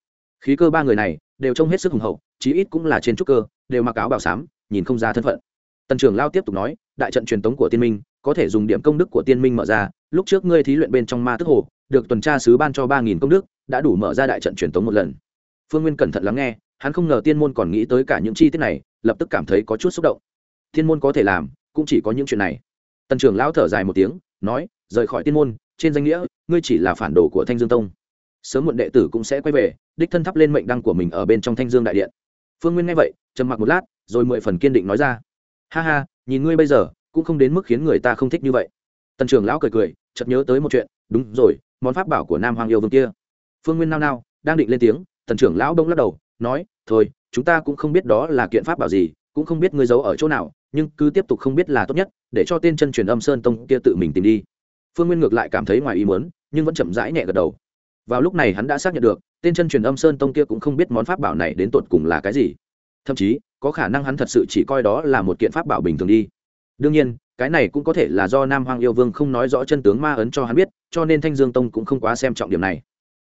Khí cơ ba người này đều trông hết sức hùng hậu, chí ít cũng là trên trúc cơ, đều mặc áo bảo sám nhìn không ra thân phận. Tần trưởng lao tiếp tục nói, đại trận truyền tống của tiên minh, có thể dùng điểm công đức của tiên minh mở ra, lúc trước ngươi thí luyện bên trong ma tức hồ, được tuần tra sứ ban cho ba nghìn công đức, đã đủ mở ra đại trận truyền tống một lần. Phương nguyên cẩn thận lắng nghe, hắn không ngờ tiên môn còn nghĩ tới cả những chi tiết này, lập tức cảm thấy có chút xúc động. Tiên môn có thể làm, cũng chỉ có những chuyện này. Tần trưởng lão thở dài một tiếng, nói, rời khỏi tiên môn trên danh nghĩa, ngươi chỉ là phản đồ của thanh dương tông. Sớm muộn đệ tử cũng sẽ quay về, đích thân thắp lên mệnh đăng của mình ở bên trong thanh dương đại điện. Phương nguyên nghe vậy, trầm mặc một lát, rồi mười phần kiên định nói ra. Ha ha, nhìn ngươi bây giờ, cũng không đến mức khiến người ta không thích như vậy. Tần trưởng lão cười cười, chợt nhớ tới một chuyện. Đúng rồi, món pháp bảo của nam hoàng yêu vương kia. Phương nguyên nao nao, đang định lên tiếng, tần trưởng lão đông lắc đầu, nói, thôi, chúng ta cũng không biết đó là kiện pháp bảo gì, cũng không biết ngươi giấu ở chỗ nào, nhưng cứ tiếp tục không biết là tốt nhất, để cho tên chân truyền âm sơn tông kia tự mình tìm đi phương nguyên ngược lại cảm thấy ngoài ý muốn, nhưng vẫn chậm rãi nhẹ gật đầu. Vào lúc này hắn đã xác nhận được, tên chân truyền âm sơn tông kia cũng không biết món pháp bảo này đến tột cùng là cái gì. Thậm chí, có khả năng hắn thật sự chỉ coi đó là một kiện pháp bảo bình thường đi. Đương nhiên, cái này cũng có thể là do nam hoàng yêu vương không nói rõ chân tướng ma ấn cho hắn biết, cho nên thanh dương tông cũng không quá xem trọng điểm này.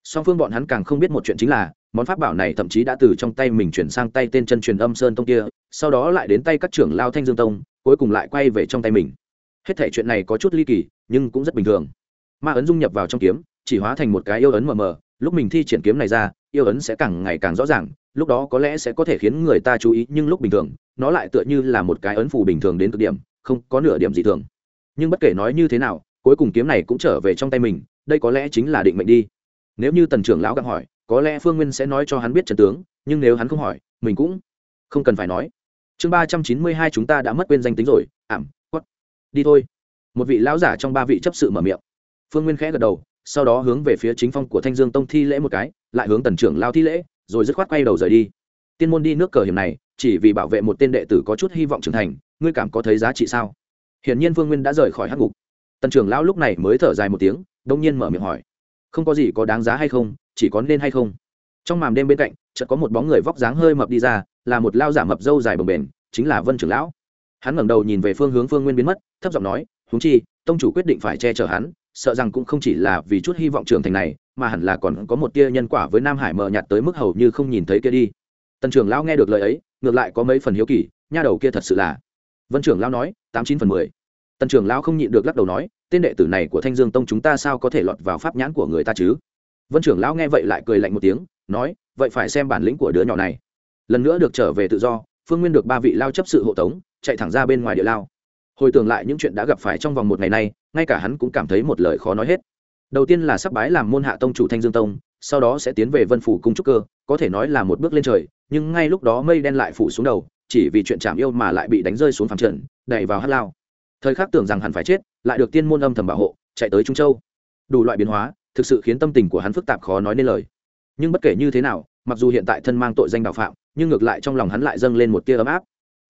Song phương bọn hắn càng không biết một chuyện chính là, món pháp bảo này thậm chí đã từ trong tay mình chuyển sang tay tên chân truyền âm sơn tông kia, sau đó lại đến tay các trưởng lao thanh dương tông, cuối cùng lại quay về trong tay mình hết thể chuyện này có chút ly kỳ, nhưng cũng rất bình thường. Ma ấn dung nhập vào trong kiếm, chỉ hóa thành một cái yêu ấn mờ mờ. Lúc mình thi triển kiếm này ra, yêu ấn sẽ càng ngày càng rõ ràng. Lúc đó có lẽ sẽ có thể khiến người ta chú ý, nhưng lúc bình thường, nó lại tựa như là một cái ấn phù bình thường đến cực điểm, không có nửa điểm gì thường. Nhưng bất kể nói như thế nào, cuối cùng kiếm này cũng trở về trong tay mình, đây có lẽ chính là định mệnh đi. Nếu như tần trưởng lão gặng hỏi, có lẽ phương nguyên sẽ nói cho hắn biết trần tướng, nhưng nếu hắn không hỏi, mình cũng không cần phải nói. Chương ba trăm chín mươi hai chúng ta đã mất quên danh tính rồi, ảm đi thôi. Một vị lão giả trong ba vị chấp sự mở miệng. Phương nguyên khẽ gật đầu, sau đó hướng về phía chính phong của thanh dương tông thi lễ một cái, lại hướng tần trưởng lao thi lễ, rồi dứt khoát quay đầu rời đi. Tiên môn đi nước cờ hiểm này, chỉ vì bảo vệ một tên đệ tử có chút hy vọng trưởng thành, ngươi cảm có thấy giá trị sao? Hiển nhiên phương nguyên đã rời khỏi hắc ngục. Tần trưởng lão lúc này mới thở dài một tiếng, đông nhiên mở miệng hỏi. Không có gì có đáng giá hay không, chỉ có nên hay không? Trong màn đêm bên cạnh, chợt có một bóng người vóc dáng hơi mập đi ra, là một lao giả mập dâu dài bồng bềnh, chính là vân trưởng lão hắn ngẩng đầu nhìn về phương hướng phương nguyên biến mất, thấp giọng nói húng chi, tông chủ quyết định phải che chở hắn, sợ rằng cũng không chỉ là vì chút hy vọng trưởng thành này, mà hẳn là còn có một tia nhân quả với nam hải mờ nhạt tới mức hầu như không nhìn thấy kia đi. Tần trưởng lão nghe được lời ấy, ngược lại có mấy phần hiếu kỳ, nha đầu kia thật sự là. Vân trưởng lão nói, tám chín phần mười. Tần trưởng lão không nhịn được lắc đầu nói, tên đệ tử này của thanh dương tông chúng ta sao có thể lọt vào pháp nhãn của người ta chứ? Vân trưởng lão nghe vậy lại cười lạnh một tiếng, nói, vậy phải xem bản lĩnh của đứa nhỏ này. Lần nữa được trở về tự do, phương nguyên được ba vị lao chấp sự hộ tống chạy thẳng ra bên ngoài địa lao. Hồi tưởng lại những chuyện đã gặp phải trong vòng một ngày nay, ngay cả hắn cũng cảm thấy một lời khó nói hết. Đầu tiên là sắp bái làm môn hạ tông chủ thanh dương tông, sau đó sẽ tiến về vân phủ cung trúc cơ, có thể nói là một bước lên trời, nhưng ngay lúc đó mây đen lại phủ xuống đầu, chỉ vì chuyện chạm yêu mà lại bị đánh rơi xuống phẳng trần, đẩy vào hát lao. Thời khắc tưởng rằng hắn phải chết, lại được tiên môn âm thầm bảo hộ, chạy tới trung châu. Đủ loại biến hóa, thực sự khiến tâm tình của hắn phức tạp khó nói nên lời. Nhưng bất kể như thế nào, mặc dù hiện tại thân mang tội danh đạo phạm, nhưng ngược lại trong lòng hắn lại dâng lên một tia ấm áp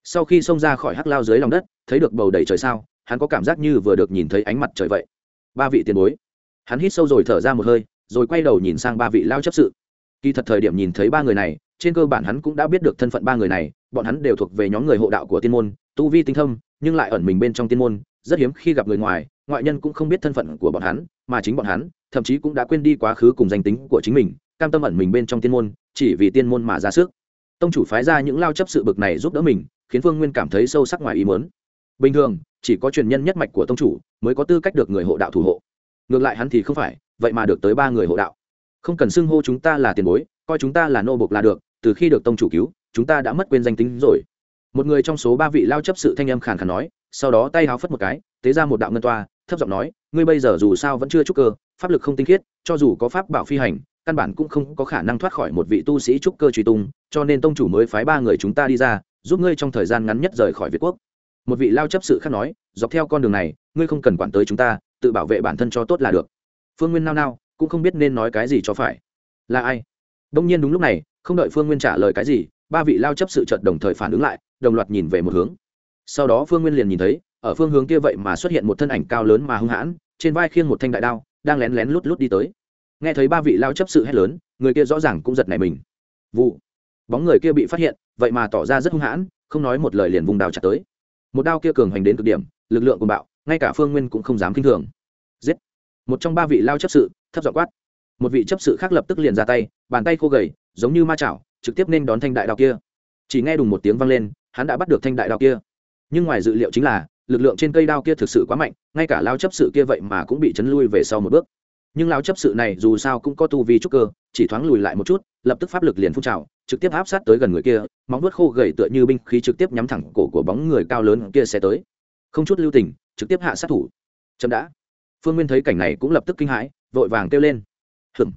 sau khi xông ra khỏi hắc lao dưới lòng đất, thấy được bầu đầy trời sao, hắn có cảm giác như vừa được nhìn thấy ánh mặt trời vậy. Ba vị tiền bối. Hắn hít sâu rồi thở ra một hơi, rồi quay đầu nhìn sang ba vị lao chấp sự. Kỳ thật thời điểm nhìn thấy ba người này, trên cơ bản hắn cũng đã biết được thân phận ba người này, bọn hắn đều thuộc về nhóm người hộ đạo của tiên môn, tu vi tinh thâm nhưng lại ẩn mình bên trong tiên môn, rất hiếm khi gặp người ngoài, ngoại nhân cũng không biết thân phận của bọn hắn, mà chính bọn hắn, thậm chí cũng đã quên đi quá khứ cùng danh tính của chính mình, cam tâm ẩn mình bên trong tiên môn, chỉ vì tiên môn mà ra sức. Tông chủ phái ra những lao chấp sự bực này giúp đỡ mình khiến phương nguyên cảm thấy sâu sắc ngoài ý mớn bình thường, chỉ có truyền nhân nhất mạch của tông chủ mới có tư cách được người hộ đạo thủ hộ. Ngược lại hắn thì không phải, vậy mà được tới ba người hộ đạo. Không cần xưng hô chúng ta là tiền bối, coi chúng ta là nô bộc là được, từ khi được tông chủ cứu, chúng ta đã mất quên danh tính rồi. Một người trong số ba vị lao chấp sự thanh âm khàn khàn nói, sau đó tay háo phất một cái, tế ra một đạo ngân toa, thấp giọng nói, ngươi bây giờ dù sao vẫn chưa trúc cơ, pháp lực không tinh khiết, cho dù có pháp bảo phi hành, căn bản cũng không có khả năng thoát khỏi một vị tu sĩ trúc cơ truy tung, cho nên tông chủ mới phái ba người chúng ta đi ra giúp ngươi trong thời gian ngắn nhất rời khỏi việt quốc. Một vị lao chấp sự khác nói, dọc theo con đường này, ngươi không cần quản tới chúng ta, tự bảo vệ bản thân cho tốt là được. Phương nguyên nao nao, cũng không biết nên nói cái gì cho phải. Là ai? Đông nhiên đúng lúc này, không đợi phương nguyên trả lời cái gì, ba vị lao chấp sự trợt đồng thời phản ứng lại, đồng loạt nhìn về một hướng. Sau đó phương nguyên liền nhìn thấy, ở phương hướng kia vậy mà xuất hiện một thân ảnh cao lớn mà hung hãn, trên vai khiêng một thanh đại đao, đang lén lén lút lút đi tới. Nghe thấy ba vị lao chấp sự hét lớn, người kia rõ ràng cũng giật nảy mình. Vụ. Bóng người kia bị phát hiện vậy mà tỏ ra rất hung hãn, không nói một lời liền vùng đào chặt tới. Một đao kia cường hành đến cực điểm, lực lượng của bạo, ngay cả phương nguyên cũng không dám kinh thường. Giết! Một trong ba vị lao chấp sự, thấp dọ quát. Một vị chấp sự khác lập tức liền ra tay, bàn tay khô gầy, giống như ma chảo, trực tiếp nên đón thanh đại đao kia. Chỉ nghe đùng một tiếng vang lên, hắn đã bắt được thanh đại đao kia. Nhưng ngoài dự liệu chính là, lực lượng trên cây đao kia thực sự quá mạnh, ngay cả lao chấp sự kia vậy mà cũng bị chấn lui về sau một bước nhưng lão chấp sự này dù sao cũng có tu vi trúc cơ, chỉ thoáng lùi lại một chút, lập tức pháp lực liền phun trào, trực tiếp áp sát tới gần người kia, móng vuốt khô gầy tựa như binh khí trực tiếp nhắm thẳng cổ của bóng người cao lớn kia sẽ tới. Không chút lưu tình, trực tiếp hạ sát thủ. Chậm đã. Phương nguyên thấy cảnh này cũng lập tức kinh hãi, vội vàng kêu lên. Hừm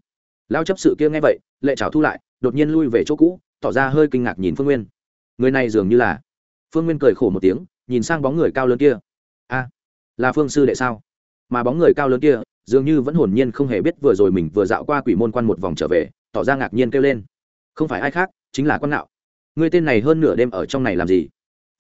lão chấp sự kia nghe vậy, lệ trào thu lại, đột nhiên lui về chỗ cũ, tỏ ra hơi kinh ngạc nhìn phương nguyên. Người này dường như là. Phương nguyên cười khổ một tiếng, nhìn sang bóng người cao lớn kia. A, là phương sư đệ sao? Mà bóng người cao lớn kia dường như vẫn hồn nhiên không hề biết vừa rồi mình vừa dạo qua quỷ môn quan một vòng trở về, tỏ ra ngạc nhiên kêu lên. Không phải ai khác, chính là quan nạo. Người tên này hơn nửa đêm ở trong này làm gì?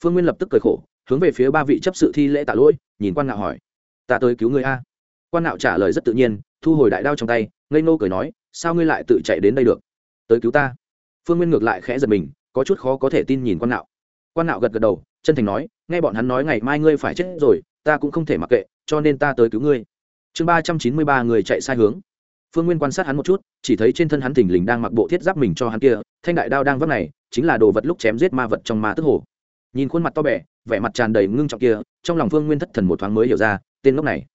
Phương nguyên lập tức cười khổ, hướng về phía ba vị chấp sự thi lễ tạ lỗi, nhìn quan nạo hỏi. Ta tới cứu người a. Quan nạo trả lời rất tự nhiên, thu hồi đại đao trong tay, ngây ngô cười nói, sao ngươi lại tự chạy đến đây được? Tới cứu ta. Phương nguyên ngược lại khẽ giật mình, có chút khó có thể tin nhìn quan nạo. Quan nạo gật gật đầu, chân thành nói, nghe bọn hắn nói ngày mai ngươi phải chết rồi, ta cũng không thể mặc kệ, cho nên ta tới cứu ngươi chương ba trăm chín mươi ba người chạy sai hướng. Phương nguyên quan sát hắn một chút chỉ thấy trên thân hắn thình lình đang mặc bộ thiết giáp mình cho hắn kia thanh đại đao đang vấp này chính là đồ vật lúc chém giết ma vật trong ma tức hồ. Nhìn khuôn mặt to bẹ, vẻ mặt tràn đầy ngưng trọng kia trong lòng phương nguyên thất thần một thoáng mới hiểu ra tên ngốc này.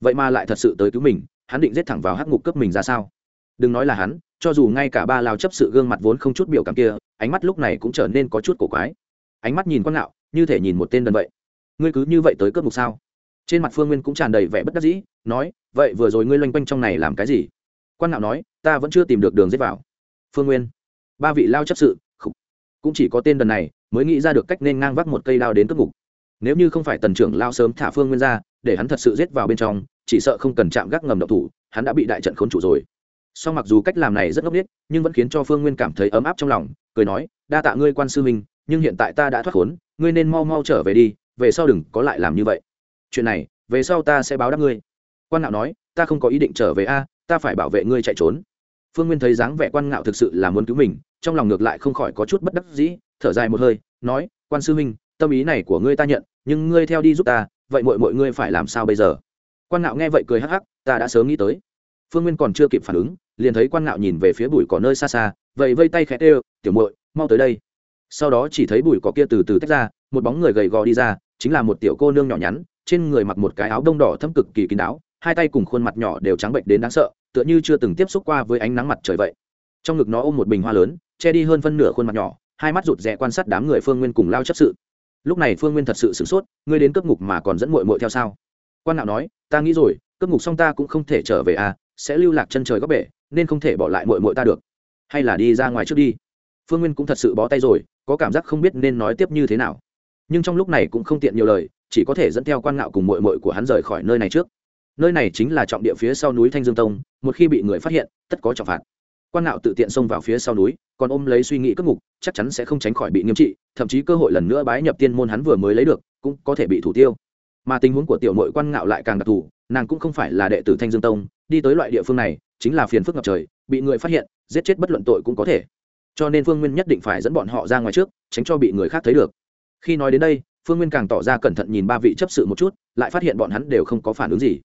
Vậy mà lại thật sự tới cứu mình hắn định giết thẳng vào hắc ngục cấp mình ra sao? Đừng nói là hắn cho dù ngay cả ba lao chấp sự gương mặt vốn không chút biểu cảm kia ánh mắt lúc này cũng trở nên có chút cổ quái. Ánh mắt nhìn quan ngạo như thể nhìn một tên đần vậy. Ngươi cứ như vậy tới cướp mục sao? Trên mặt phương nguyên cũng tràn đầy vẻ bất đắc dĩ, nói, vậy vừa rồi ngươi loanh quanh trong này làm cái gì? Quan ngạo nói, ta vẫn chưa tìm được đường giết vào. Phương nguyên, ba vị lao chấp sự cũng chỉ có tên đần này mới nghĩ ra được cách nên ngang vác một cây đao đến cất ngục. Nếu như không phải tần trưởng lao sớm thả phương nguyên ra, để hắn thật sự giết vào bên trong, chỉ sợ không cần chạm gác ngầm độc thủ, hắn đã bị đại trận khốn trụ rồi. Song mặc dù cách làm này rất ngốc nghếch, nhưng vẫn khiến cho phương nguyên cảm thấy ấm áp trong lòng, cười nói, đa tạ ngươi quan sư minh nhưng hiện tại ta đã thoát khốn, ngươi nên mau mau trở về đi, về sau đừng có lại làm như vậy chuyện này, về sau ta sẽ báo đáp ngươi. Quan ngạo nói, ta không có ý định trở về a, ta phải bảo vệ ngươi chạy trốn. Phương nguyên thấy dáng vẻ quan ngạo thực sự là muốn cứu mình, trong lòng ngược lại không khỏi có chút bất đắc dĩ, thở dài một hơi, nói, quan sư minh tâm ý này của ngươi ta nhận, nhưng ngươi theo đi giúp ta, vậy mọi mọi ngươi phải làm sao bây giờ? Quan ngạo nghe vậy cười hắc hắc, ta đã sớm nghĩ tới. Phương nguyên còn chưa kịp phản ứng, liền thấy quan ngạo nhìn về phía bụi cỏ nơi xa xa vậy vây tay khẽ tê tiểu muội, mau tới đây. Sau đó chỉ thấy bụi cỏ kia từ từ tách ra, một bóng người gầy gò đi ra, chính là một tiểu cô nương nhỏ nhắn trên người mặc một cái áo đông đỏ thâm cực kỳ kín đáo, hai tay cùng khuôn mặt nhỏ đều trắng bệnh đến đáng sợ, tựa như chưa từng tiếp xúc qua với ánh nắng mặt trời vậy. Trong ngực nó ôm một bình hoa lớn, che đi hơn phân nửa khuôn mặt nhỏ, hai mắt rụt rè quan sát đám người phương nguyên cùng lao chấp sự. Lúc này phương nguyên thật sự sửng sốt, ngươi đến cướp ngục mà còn dẫn mội mội theo sao? Quan nạo nói, ta nghĩ rồi, cướp ngục xong ta cũng không thể trở về à sẽ lưu lạc chân trời góc bể, nên không thể bỏ lại mội mội ta được. Hay là đi ra ngoài trước đi. Phương nguyên cũng thật sự bó tay rồi, có cảm giác không biết nên nói tiếp như thế nào. Nhưng trong lúc này cũng không tiện nhiều lời chỉ có thể dẫn theo quan ngạo cùng mội mội của hắn rời khỏi nơi này trước. Nơi này chính là trọng địa phía sau núi thanh dương tông, một khi bị người phát hiện, tất có trọng phạt. Quan ngạo tự tiện xông vào phía sau núi, còn ôm lấy suy nghĩ cất ngục, chắc chắn sẽ không tránh khỏi bị nghiêm trị, thậm chí cơ hội lần nữa bái nhập tiên môn hắn vừa mới lấy được, cũng có thể bị thủ tiêu. Mà tình huống của tiểu mội quan ngạo lại càng đặc thù, nàng cũng không phải là đệ tử thanh dương tông, đi tới loại địa phương này, chính là phiền phức ngập trời, bị người phát hiện, giết chết bất luận tội cũng có thể. Cho nên phương nguyên nhất định phải dẫn bọn họ ra ngoài trước, tránh cho bị người khác thấy được. Khi nói đến đây phương nguyên càng tỏ ra cẩn thận nhìn ba vị chấp sự một chút, lại phát hiện bọn hắn đều không có phản ứng gì.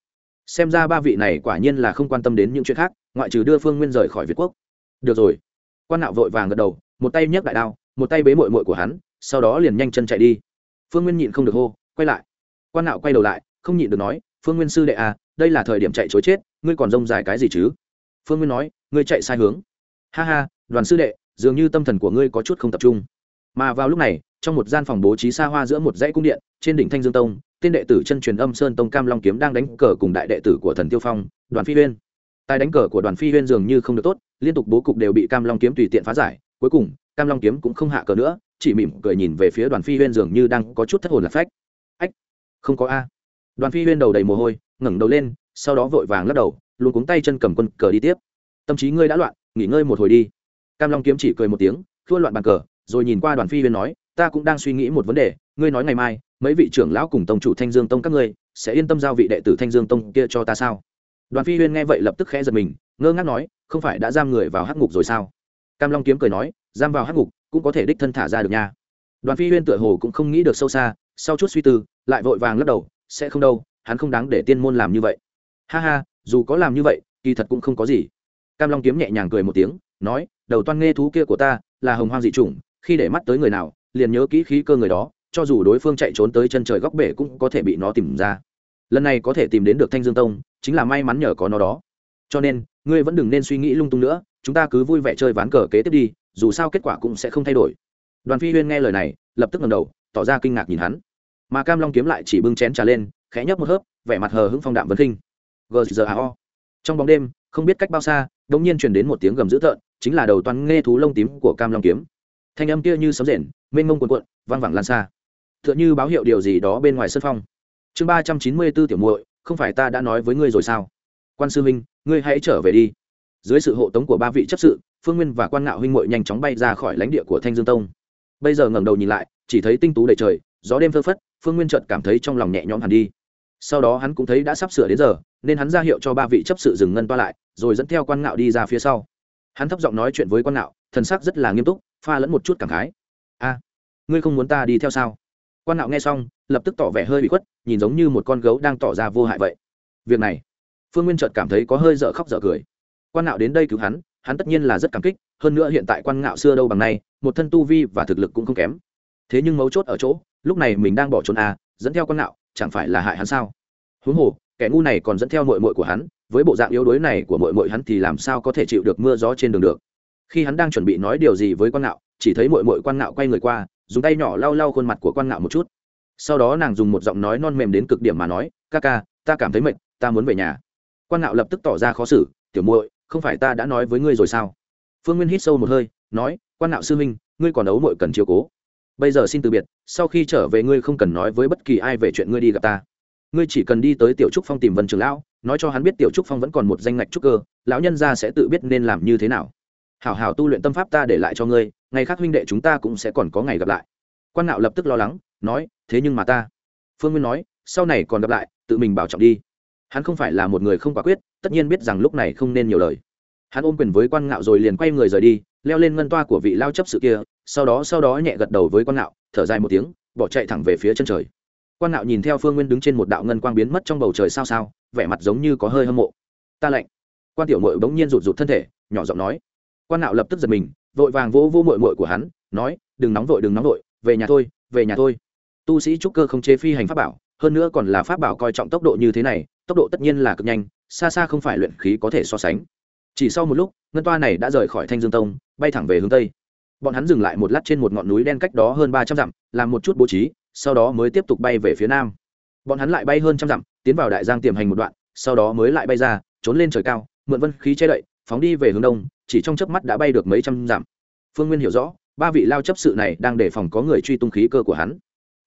Xem ra ba vị này quả nhiên là không quan tâm đến những chuyện khác, ngoại trừ đưa phương nguyên rời khỏi việt quốc. Được rồi. Quan nạo vội vàng gật đầu, một tay nhấc đại đao, một tay bế mội mội của hắn, sau đó liền nhanh chân chạy đi. Phương nguyên nhịn không được hô, quay lại. Quan nạo quay đầu lại, không nhịn được nói, phương nguyên sư đệ à đây là thời điểm chạy chối chết, ngươi còn rông dài cái gì chứ? Phương nguyên nói, ngươi chạy sai hướng. Ha ha, đoàn sư đệ, dường như tâm thần của ngươi có chút không tập trung. Mà vào lúc này trong một gian phòng bố trí xa hoa giữa một dãy cung điện, trên đỉnh thanh dương tông, tên đệ tử chân truyền âm sơn tông cam long kiếm đang đánh cờ cùng đại đệ tử của thần tiêu phong, đoàn phi huyên. Tài đánh cờ của đoàn phi huyên dường như không được tốt, liên tục bố cục đều bị cam long kiếm tùy tiện phá giải, cuối cùng, cam long kiếm cũng không hạ cờ nữa, chỉ mỉm cười nhìn về phía đoàn phi huyên dường như đang có chút thất hồn lạc phách. Ách, không có a. Đoàn phi huyên đầu đầy mồ hôi, ngẩng đầu lên, sau đó vội vàng lắc đầu, luôn cuống tay chân cầm quân cờ đi tiếp. Tâm trí ngươi đã loạn, nghỉ ngơi một hồi đi. Cam long kiếm chỉ cười một tiếng thua loạn bàn cờ, rồi nhìn qua đoàn phi huyên nói ta cũng đang suy nghĩ một vấn đề, ngươi nói ngày mai, mấy vị trưởng lão cùng tông chủ thanh dương tông các ngươi, sẽ yên tâm giao vị đệ tử thanh dương tông kia cho ta sao? Đoàn phi huyên nghe vậy lập tức khẽ giật mình, ngơ ngác nói, không phải đã giam người vào hắc ngục rồi sao? Cam long kiếm cười nói, giam vào hắc ngục, cũng có thể đích thân thả ra được nha. Đoàn phi huyên tựa hồ cũng không nghĩ được sâu xa, sau chút suy tư, lại vội vàng lắc đầu, sẽ không đâu, hắn không đáng để tiên môn làm như vậy. Ha ha, dù có làm như vậy, kỳ thật cũng không có gì. Cam long kiếm nhẹ nhàng cười một tiếng, nói, đầu toan nghe thú kia của ta, là hồng hoang dị chủng, khi để mắt tới người nào liền nhớ kỹ khí cơ người đó, cho dù đối phương chạy trốn tới chân trời góc bể cũng có thể bị nó tìm ra. Lần này có thể tìm đến được thanh dương tông, chính là may mắn nhờ có nó đó. Cho nên, ngươi vẫn đừng nên suy nghĩ lung tung nữa, chúng ta cứ vui vẻ chơi ván cờ kế tiếp đi, dù sao kết quả cũng sẽ không thay đổi. Đoàn phi huyên nghe lời này, lập tức ngầm đầu, tỏ ra kinh ngạc nhìn hắn. Mà cam long kiếm lại chỉ bưng chén trà lên, khẽ nhấp một hớp, vẻ mặt hờ hững phong đạm vấn khinh. Gzao trong bóng đêm, không biết cách bao xa đ ỗ n g nhiên truyền đến một tiếng gầm dữ tợn, chính là đầu toán nghe thú lông tím của cam long kiếm thanh âm kia như sấm rền mênh mông quần quận văng vẳng lan xa. T h ư ợ n h ư báo hiệu điều gì đó bên ngoài sân phong. Chương ba trăm chín mươi b ố tiểu muội không phải ta đã nói với ngươi rồi sao? Quan sư huynh, ngươi hãy trở về đi. Dưới sự hộ tống của ba vị chấp sự phương nguyên và quan ngạo huynh muội nhanh chóng bay ra khỏi lãnh địa của thanh dương tông. Bây giờ ngẩng đầu nhìn lại chỉ thấy tinh tú đầy trời gió đêm phơ phất phương nguyên trợt cảm thấy trong lòng nhẹ nhõm hẳn đi. Sau đó hắn cũng thấy đã sắp sửa đến giờ nên hắn ra hiệu cho ba vị chấp sự dừng ngân toa lại rồi dẫn theo quan ngạo đi ra phía sau. Hắn thấp giọng nói chuyện với quan ngạo thần sắc rất là nghiêm túc pha lẫn một chút cảm khái. A, ngươi không muốn ta đi theo sao? Quan Nạo nghe xong, lập tức tỏ vẻ hơi bị khuất, nhìn giống như một con gấu đang tỏ ra vô hại vậy. Việc này. Phương nguyên trợt cảm thấy có hơi dở khóc dở cười. Quan Nạo đến đây cứu hắn hắn tất nhiên là rất cảm kích, hơn nữa hiện tại quan ngạo xưa đâu bằng nay, một thân tu vi và thực lực cũng không kém. Thế nhưng mấu chốt ở chỗ, lúc này mình đang bỏ trốn a, dẫn theo quan ngạo chẳng phải là hại hắn sao? Huống hồ, kẻ ngu này còn dẫn theo mội mội của hắn, với bộ dạng yếu đuối này của mội mội hắn thì làm sao có thể chịu được mưa gió trên đường được? Khi hắn đang chuẩn bị nói điều gì với quan ngạo, chỉ thấy mội mội quan ngạo quay người qua, dùng tay nhỏ lau lau khuôn mặt của quan ngạo một chút. Sau đó nàng dùng một giọng nói non mềm đến cực điểm mà nói, ca ca, ta cảm thấy mệt, ta muốn về nhà. Quan ngạo lập tức tỏ ra khó xử, tiểu muội, không phải ta đã nói với ngươi rồi sao? Phương nguyên hít sâu một hơi, nói, quan ngạo sư minh ngươi còn ấu mội cần chiều cố. Bây giờ xin từ biệt, sau khi trở về ngươi không cần nói với bất kỳ ai về chuyện ngươi đi gặp ta. Ngươi chỉ cần đi tới tiểu trúc phong tìm vân trường lão, nói cho hắn biết tiểu trúc phong vẫn còn một danh ngạch trúc cơ, lão nhân gia sẽ tự biết nên làm như thế nào hảo hảo tu luyện tâm pháp ta để lại cho ngươi, ngày khác huynh đệ chúng ta cũng sẽ còn có ngày gặp lại. Quan Nạo lập tức lo lắng, nói, thế nhưng mà ta. Phương nguyên nói, sau này còn gặp lại, tự mình bảo trọng đi. Hắn không phải là một người không quả quyết, tất nhiên biết rằng lúc này không nên nhiều lời. Hắn ôm quyền với quan ngạo rồi liền quay người rời đi, leo lên ngân toa của vị lao chấp sự kia, sau đó sau đó nhẹ gật đầu với quan ngạo thở dài một tiếng, bỏ chạy thẳng về phía chân trời. Quan ngạo nhìn theo phương nguyên đứng trên một đạo ngân quang biến mất trong bầu trời sao sao, vẻ mặt giống như có hơi hâm mộ. Ta lạnh quan tiểu mội bỗng nhiên rụt rụt thân thể, nhỏ giọng nói quan Nạo lập tức giật mình, vội vàng vỗ vô mội mội của hắn, nói, đừng nóng vội, đừng nóng vội, về nhà thôi, về nhà thôi. Tu sĩ trúc cơ không chế phi hành pháp bảo, hơn nữa còn là pháp bảo coi trọng tốc độ như thế này, tốc độ tất nhiên là cực nhanh, xa xa không phải luyện khí có thể so sánh. Chỉ sau một lúc, ngân toa này đã rời khỏi thanh dương tông, bay thẳng về hướng tây. Bọn hắn dừng lại một lát trên một ngọn núi đen cách đó hơn ba trăm dặm, làm một chút bố trí, sau đó mới tiếp tục bay về phía nam. Bọn hắn lại bay hơn trăm dặm, tiến vào đại giang tiềm hành một đoạn, sau đó mới lại bay ra, trốn lên trời cao, mượn vân khí che đậy phóng đi về hướng đông, chỉ trong chớp mắt đã bay được mấy trăm dặm. Phương nguyên hiểu rõ, ba vị lao chấp sự này đang đề phòng có người truy tung khí cơ của hắn.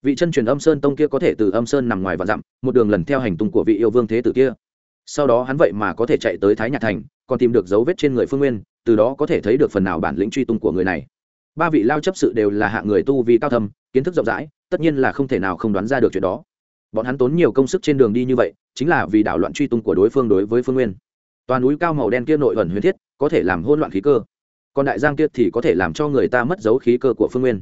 Vị chân truyền âm sơn tông kia có thể từ âm sơn nằm ngoài và dặm, một đường lần theo hành tung của vị yêu vương thế tử kia. Sau đó hắn vậy mà có thể chạy tới thái nhạc thành, còn tìm được dấu vết trên người phương nguyên, từ đó có thể thấy được phần nào bản lĩnh truy tung của người này. Ba vị lao chấp sự đều là hạng người tu vi cao thâm, kiến thức rộng rãi, tất nhiên là không thể nào không đoán ra được chuyện đó. Bọn hắn tốn nhiều công sức trên đường đi như vậy, chính là vì đảo loạn truy tung của đối phương đối với phương nguyên toàn núi cao màu đen kia nội ẩn huyền thiết, có thể làm hỗn loạn khí cơ. Còn đại giang kia thì có thể làm cho người ta mất dấu khí cơ của phương nguyên.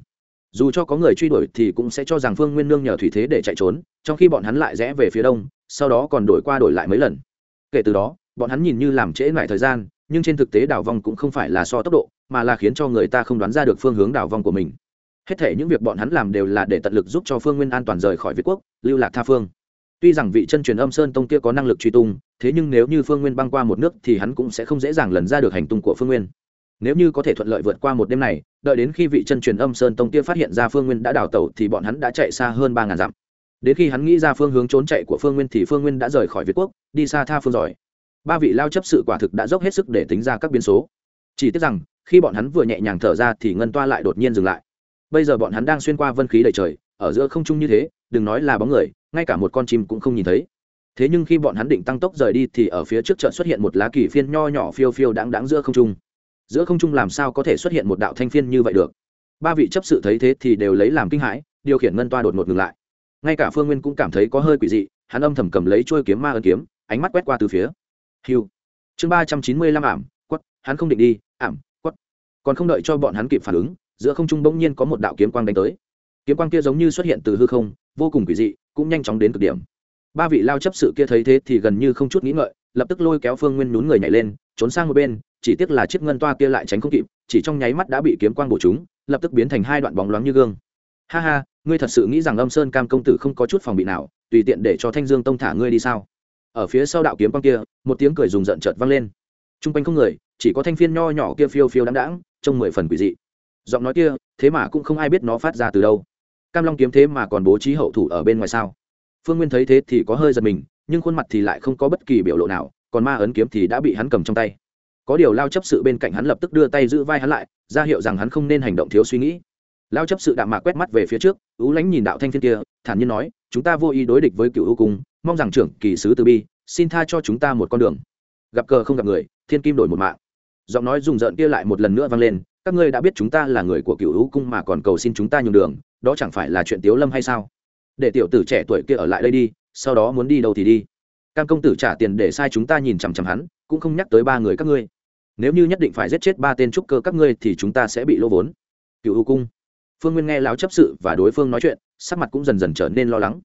Dù cho có người truy đuổi thì cũng sẽ cho rằng phương nguyên nương nhờ thủy thế để chạy trốn, trong khi bọn hắn lại rẽ về phía đông, sau đó còn đổi qua đổi lại mấy lần. Kể từ đó, bọn hắn nhìn như làm trễ lại thời gian, nhưng trên thực tế đảo vong cũng không phải là so tốc độ, mà là khiến cho người ta không đoán ra được phương hướng đảo vong của mình. Hết thể những việc bọn hắn làm đều là để tận lực giúp cho phương nguyên an toàn rời khỏi việt quốc, lưu lạc tha phương tuy rằng vị chân truyền âm sơn tông kia có năng lực truy tung, thế nhưng nếu như phương nguyên băng qua một nước thì hắn cũng sẽ không dễ dàng lần ra được hành tung của phương nguyên. Nếu như có thể thuận lợi vượt qua một đêm này, đợi đến khi vị chân truyền âm sơn tông kia phát hiện ra phương nguyên đã đào tẩu thì bọn hắn đã chạy xa hơn ba ngàn dặm. Đến khi hắn nghĩ ra phương hướng trốn chạy của phương nguyên thì phương nguyên đã rời khỏi việt quốc, đi xa tha phương giỏi. Ba vị lao chấp sự quả thực đã dốc hết sức để tính ra các biến số. Chỉ tiếc rằng, khi bọn hắn vừa nhẹ nhàng thở ra thì ngân toa lại đột nhiên dừng lại. Bây giờ bọn hắn đang xuyên qua vân khí đầy trời, ở giữa không trung như thế, đừng nói là bóng người ngay cả một con chim cũng không nhìn thấy. Thế nhưng khi bọn hắn định tăng tốc rời đi thì ở phía trước chợ xuất hiện một lá kỳ phiên nho nhỏ phiêu phiêu đáng đáng giữa không trung. Giữa không trung làm sao có thể xuất hiện một đạo thanh phiên như vậy được? Ba vị chấp sự thấy thế thì đều lấy làm kinh hãi, điều khiển ngân toa đột ngột ngừng lại. Ngay cả phương nguyên cũng cảm thấy có hơi quỷ dị, hắn âm thầm cầm lấy trôi kiếm ma ân kiếm, ánh mắt quét qua từ phía. Hiu chương ba trăm chín mươi lăm ảm, quất, hắn không định đi, ảm, quất. Còn không đợi cho bọn hắn kịp phản ứng, giữa không trung bỗng nhiên có một đạo kiếm quang đánh tới. Kiếm quang kia giống như xuất hiện từ hư không, vô cùng quỷ dị cũng nhanh chóng đến cực điểm. Ba vị lao chấp sự kia thấy thế thì gần như không chút nghĩ ngợi, lập tức lôi kéo phương nguyên nhún người nhảy lên, trốn sang một bên, chỉ tiếc là chiếc ngân toa kia lại tránh không kịp, chỉ trong nháy mắt đã bị kiếm quang bổ chúng lập tức biến thành hai đoạn bóng loáng như gương. Ha ha, ngươi thật sự nghĩ rằng âm sơn cam công tử không có chút phòng bị nào, tùy tiện để cho thanh dương tông thả ngươi đi sao? Ở phía sau đạo kiếm quang kia, một tiếng cười dùng giận chợt vang lên. T r u n g quanh không người, chỉ có thanh phiên nho nhỏ kia phiêu phiêu đáng đáng trông mười phần quỷ dị. Giọng nói kia, thế mà cũng không ai biết nó phát ra từ đâu cam long kiếm thế mà còn bố trí hậu thủ ở bên ngoài sao? Phương nguyên thấy thế thì có hơi giật mình, nhưng khuôn mặt thì lại không có bất kỳ biểu lộ nào, còn ma ấn kiếm thì đã bị hắn cầm trong tay. Có điều lao chấp sự bên cạnh hắn lập tức đưa tay giữ vai hắn lại, ra hiệu rằng hắn không nên hành động thiếu suy nghĩ. Lao chấp sự đạm mạc quét mắt về phía trước, ú lánh nhìn đạo thanh thiên kia, thản nhiên nói, chúng ta vô ý đối địch với cựu ưu cung, mong rằng trưởng kỳ sứ từ bi, xin tha cho chúng ta một con đường. Gặp cờ không gặp người, thiên kim đổi một mạng. Giọng nói rùng rợn kia lại một lần nữa vang lên các ngươi đã biết chúng ta là người của cựu hữu cung mà còn cầu xin chúng ta nhường đường, đó chẳng phải là chuyện tiếu lâm hay sao? Để tiểu tử trẻ tuổi kia ở lại đây đi, sau đó muốn đi đâu thì đi. Cam công tử trả tiền để sai chúng ta nhìn chằm chằm hắn, cũng không nhắc tới ba người các ngươi. Nếu như nhất định phải giết chết ba tên trúc cơ các ngươi thì chúng ta sẽ bị lỗ vốn. Cựu hữu cung. Phương nguyên nghe láo chấp sự và đối phương nói chuyện, sắc mặt cũng dần dần trở nên lo lắng.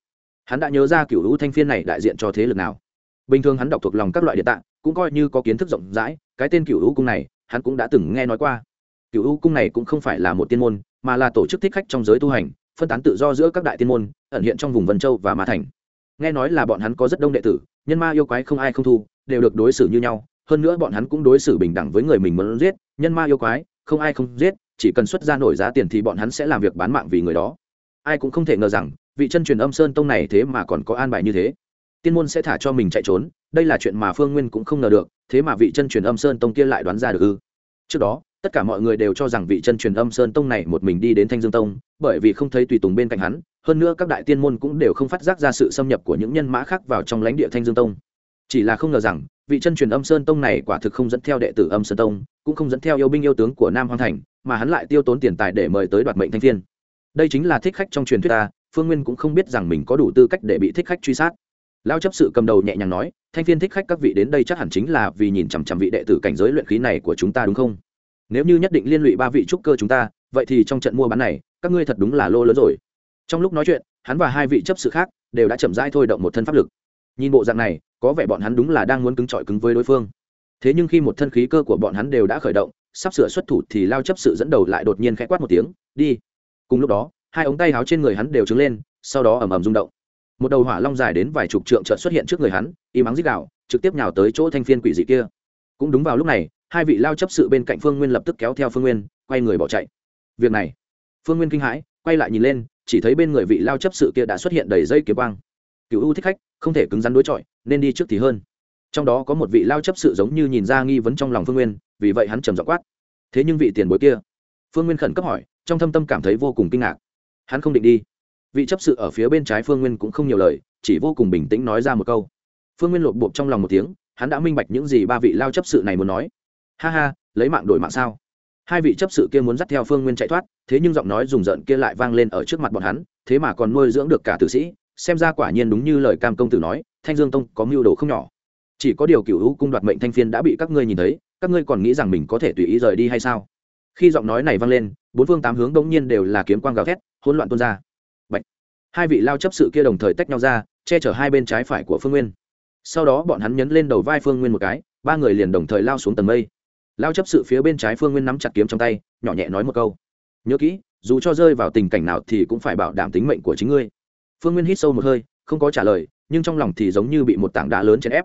Hắn đã nhớ ra cựu hữu thanh phiên này đại diện cho thế lực nào. Bình thường hắn đọc thuộc lòng các loại địa tạng, cũng coi như có kiến thức rộng rãi, cái tên cựu hữu cung này, hắn cũng đã từng nghe nói qua cựu U cung này cũng không phải là một tiên môn, mà là tổ chức thích khách trong giới tu hành, phân tán tự do giữa các đại tiên môn, ẩn hiện trong vùng vân châu và ma thành. Nghe nói là bọn hắn có rất đông đệ tử, nhân ma yêu quái không ai không thu, đều được đối xử như nhau. Hơn nữa bọn hắn cũng đối xử bình đẳng với người mình muốn giết, nhân ma yêu quái, không ai không giết, chỉ cần xuất ra nổi giá tiền thì bọn hắn sẽ làm việc bán mạng vì người đó. Ai cũng không thể ngờ rằng, vị chân truyền âm sơn tông này thế mà còn có an bài như thế. Tiên môn sẽ thả cho mình chạy trốn, đây là chuyện mà phương nguyên cũng không ngờ được, thế mà vị chân truyền âm sơn tông kia lại đoán ra được ư. Trước đó tất cả mọi người đều cho rằng vị chân truyền âm sơn tông này một mình đi đến thanh dương tông, bởi vì không thấy tùy tùng bên cạnh hắn, hơn nữa các đại tiên môn cũng đều không phát giác ra sự xâm nhập của những nhân mã khác vào trong lãnh địa thanh dương tông. Chỉ là không ngờ rằng, vị chân truyền âm sơn tông này quả thực không dẫn theo đệ tử âm sơn tông, cũng không dẫn theo yêu binh yêu tướng của nam hoàng thành, mà hắn lại tiêu tốn tiền tài để mời tới đoạt mệnh thanh thiên đây chính là thích khách trong truyền thuyết ta, phương nguyên cũng không biết rằng mình có đủ tư cách để bị thích khách truy sát. Lao chấp sự cầm đầu nhẹ nhàng nói, thanh thiên thích khách các vị đến đây chắc hẳn chính là vì nhìn chằm chằm vị đệ tử cảnh giới luyện khí này của chúng ta đúng không? Nếu như nhất định liên lụy ba vị trúc cơ chúng ta, vậy thì trong trận mua bán này, các ngươi thật đúng là lô lớn rồi. Trong lúc nói chuyện, hắn và hai vị chấp sự khác đều đã chậm rãi thôi động một thân pháp lực. Nhìn bộ dạng này, có vẻ bọn hắn đúng là đang muốn cứng trọi cứng với đối phương. Thế nhưng khi một thân khí cơ của bọn hắn đều đã khởi động, sắp sửa xuất thủ thì lao chấp sự dẫn đầu lại đột nhiên khẽ quát một tiếng, đi! Cùng lúc đó, hai ống tay háo trên người hắn đều trứng lên, sau đó ầm ầm rung động. Một đầu hỏa long dài đến vài chục trượng trợn xuất hiện trước người hắn, im ắng dích đạo trực tiếp nhào tới chỗ thanh phiên quỷ dị kia. Cũng đúng vào lúc này hai vị lao chấp sự bên cạnh phương nguyên lập tức kéo theo phương nguyên, quay người bỏ chạy. Việc này, phương nguyên kinh hãi, quay lại nhìn lên, chỉ thấy bên người vị lao chấp sự kia đã xuất hiện đầy dây kiếm quang. Cựu ưu thích khách, không thể cứng rắn đối chọi, nên đi trước thì hơn. Trong đó có một vị lao chấp sự giống như nhìn ra nghi vấn trong lòng phương nguyên, vì vậy hắn trầm dọ quát. Thế nhưng vị tiền bối kia? Phương nguyên khẩn cấp hỏi, trong thâm tâm cảm thấy vô cùng kinh ngạc. Hắn không định đi. Vị chấp sự ở phía bên trái phương nguyên cũng không nhiều lời, chỉ vô cùng bình tĩnh nói ra một câu. Phương nguyên lột bộp trong lòng một tiếng, hắn đã minh bạch những gì ba vị lao chấp sự này muốn nói ha ha, lấy mạng đổi mạng sao? Hai vị chấp sự kia muốn dắt theo phương nguyên chạy thoát, thế nhưng giọng nói rùng rợn kia lại vang lên ở trước mặt bọn hắn, thế mà còn nuôi dưỡng được cả tử sĩ. Xem ra quả nhiên đúng như lời cam công tử nói, thanh dương tông có mưu đồ không nhỏ. Chỉ có điều cựu hữu cung đoạt mệnh thanh phiên đã bị các ngươi nhìn thấy, các ngươi còn nghĩ rằng mình có thể tùy ý rời đi hay sao? Khi giọng nói này vang lên, bốn phương tám hướng đông nhiên đều là kiếm quang gào thét, hỗn loạn tuôn ra. Bạch. hai vị lao chấp sự kia đồng thời tách nhau ra, che chở hai bên trái phải của phương nguyên. Sau đó bọn hắn nhấn lên đầu vai phương nguyên một cái, ba người liền đồng thời lao xuống tầng mây lao chấp sự phía bên trái phương nguyên nắm chặt kiếm trong tay, nhỏ nhẹ nói một câu. Nhớ kỹ, dù cho rơi vào tình cảnh nào thì cũng phải bảo đảm tính mệnh của chính ngươi. Phương nguyên hít sâu một hơi, không có trả lời, nhưng trong lòng thì giống như bị một tảng đá lớn chèn ép.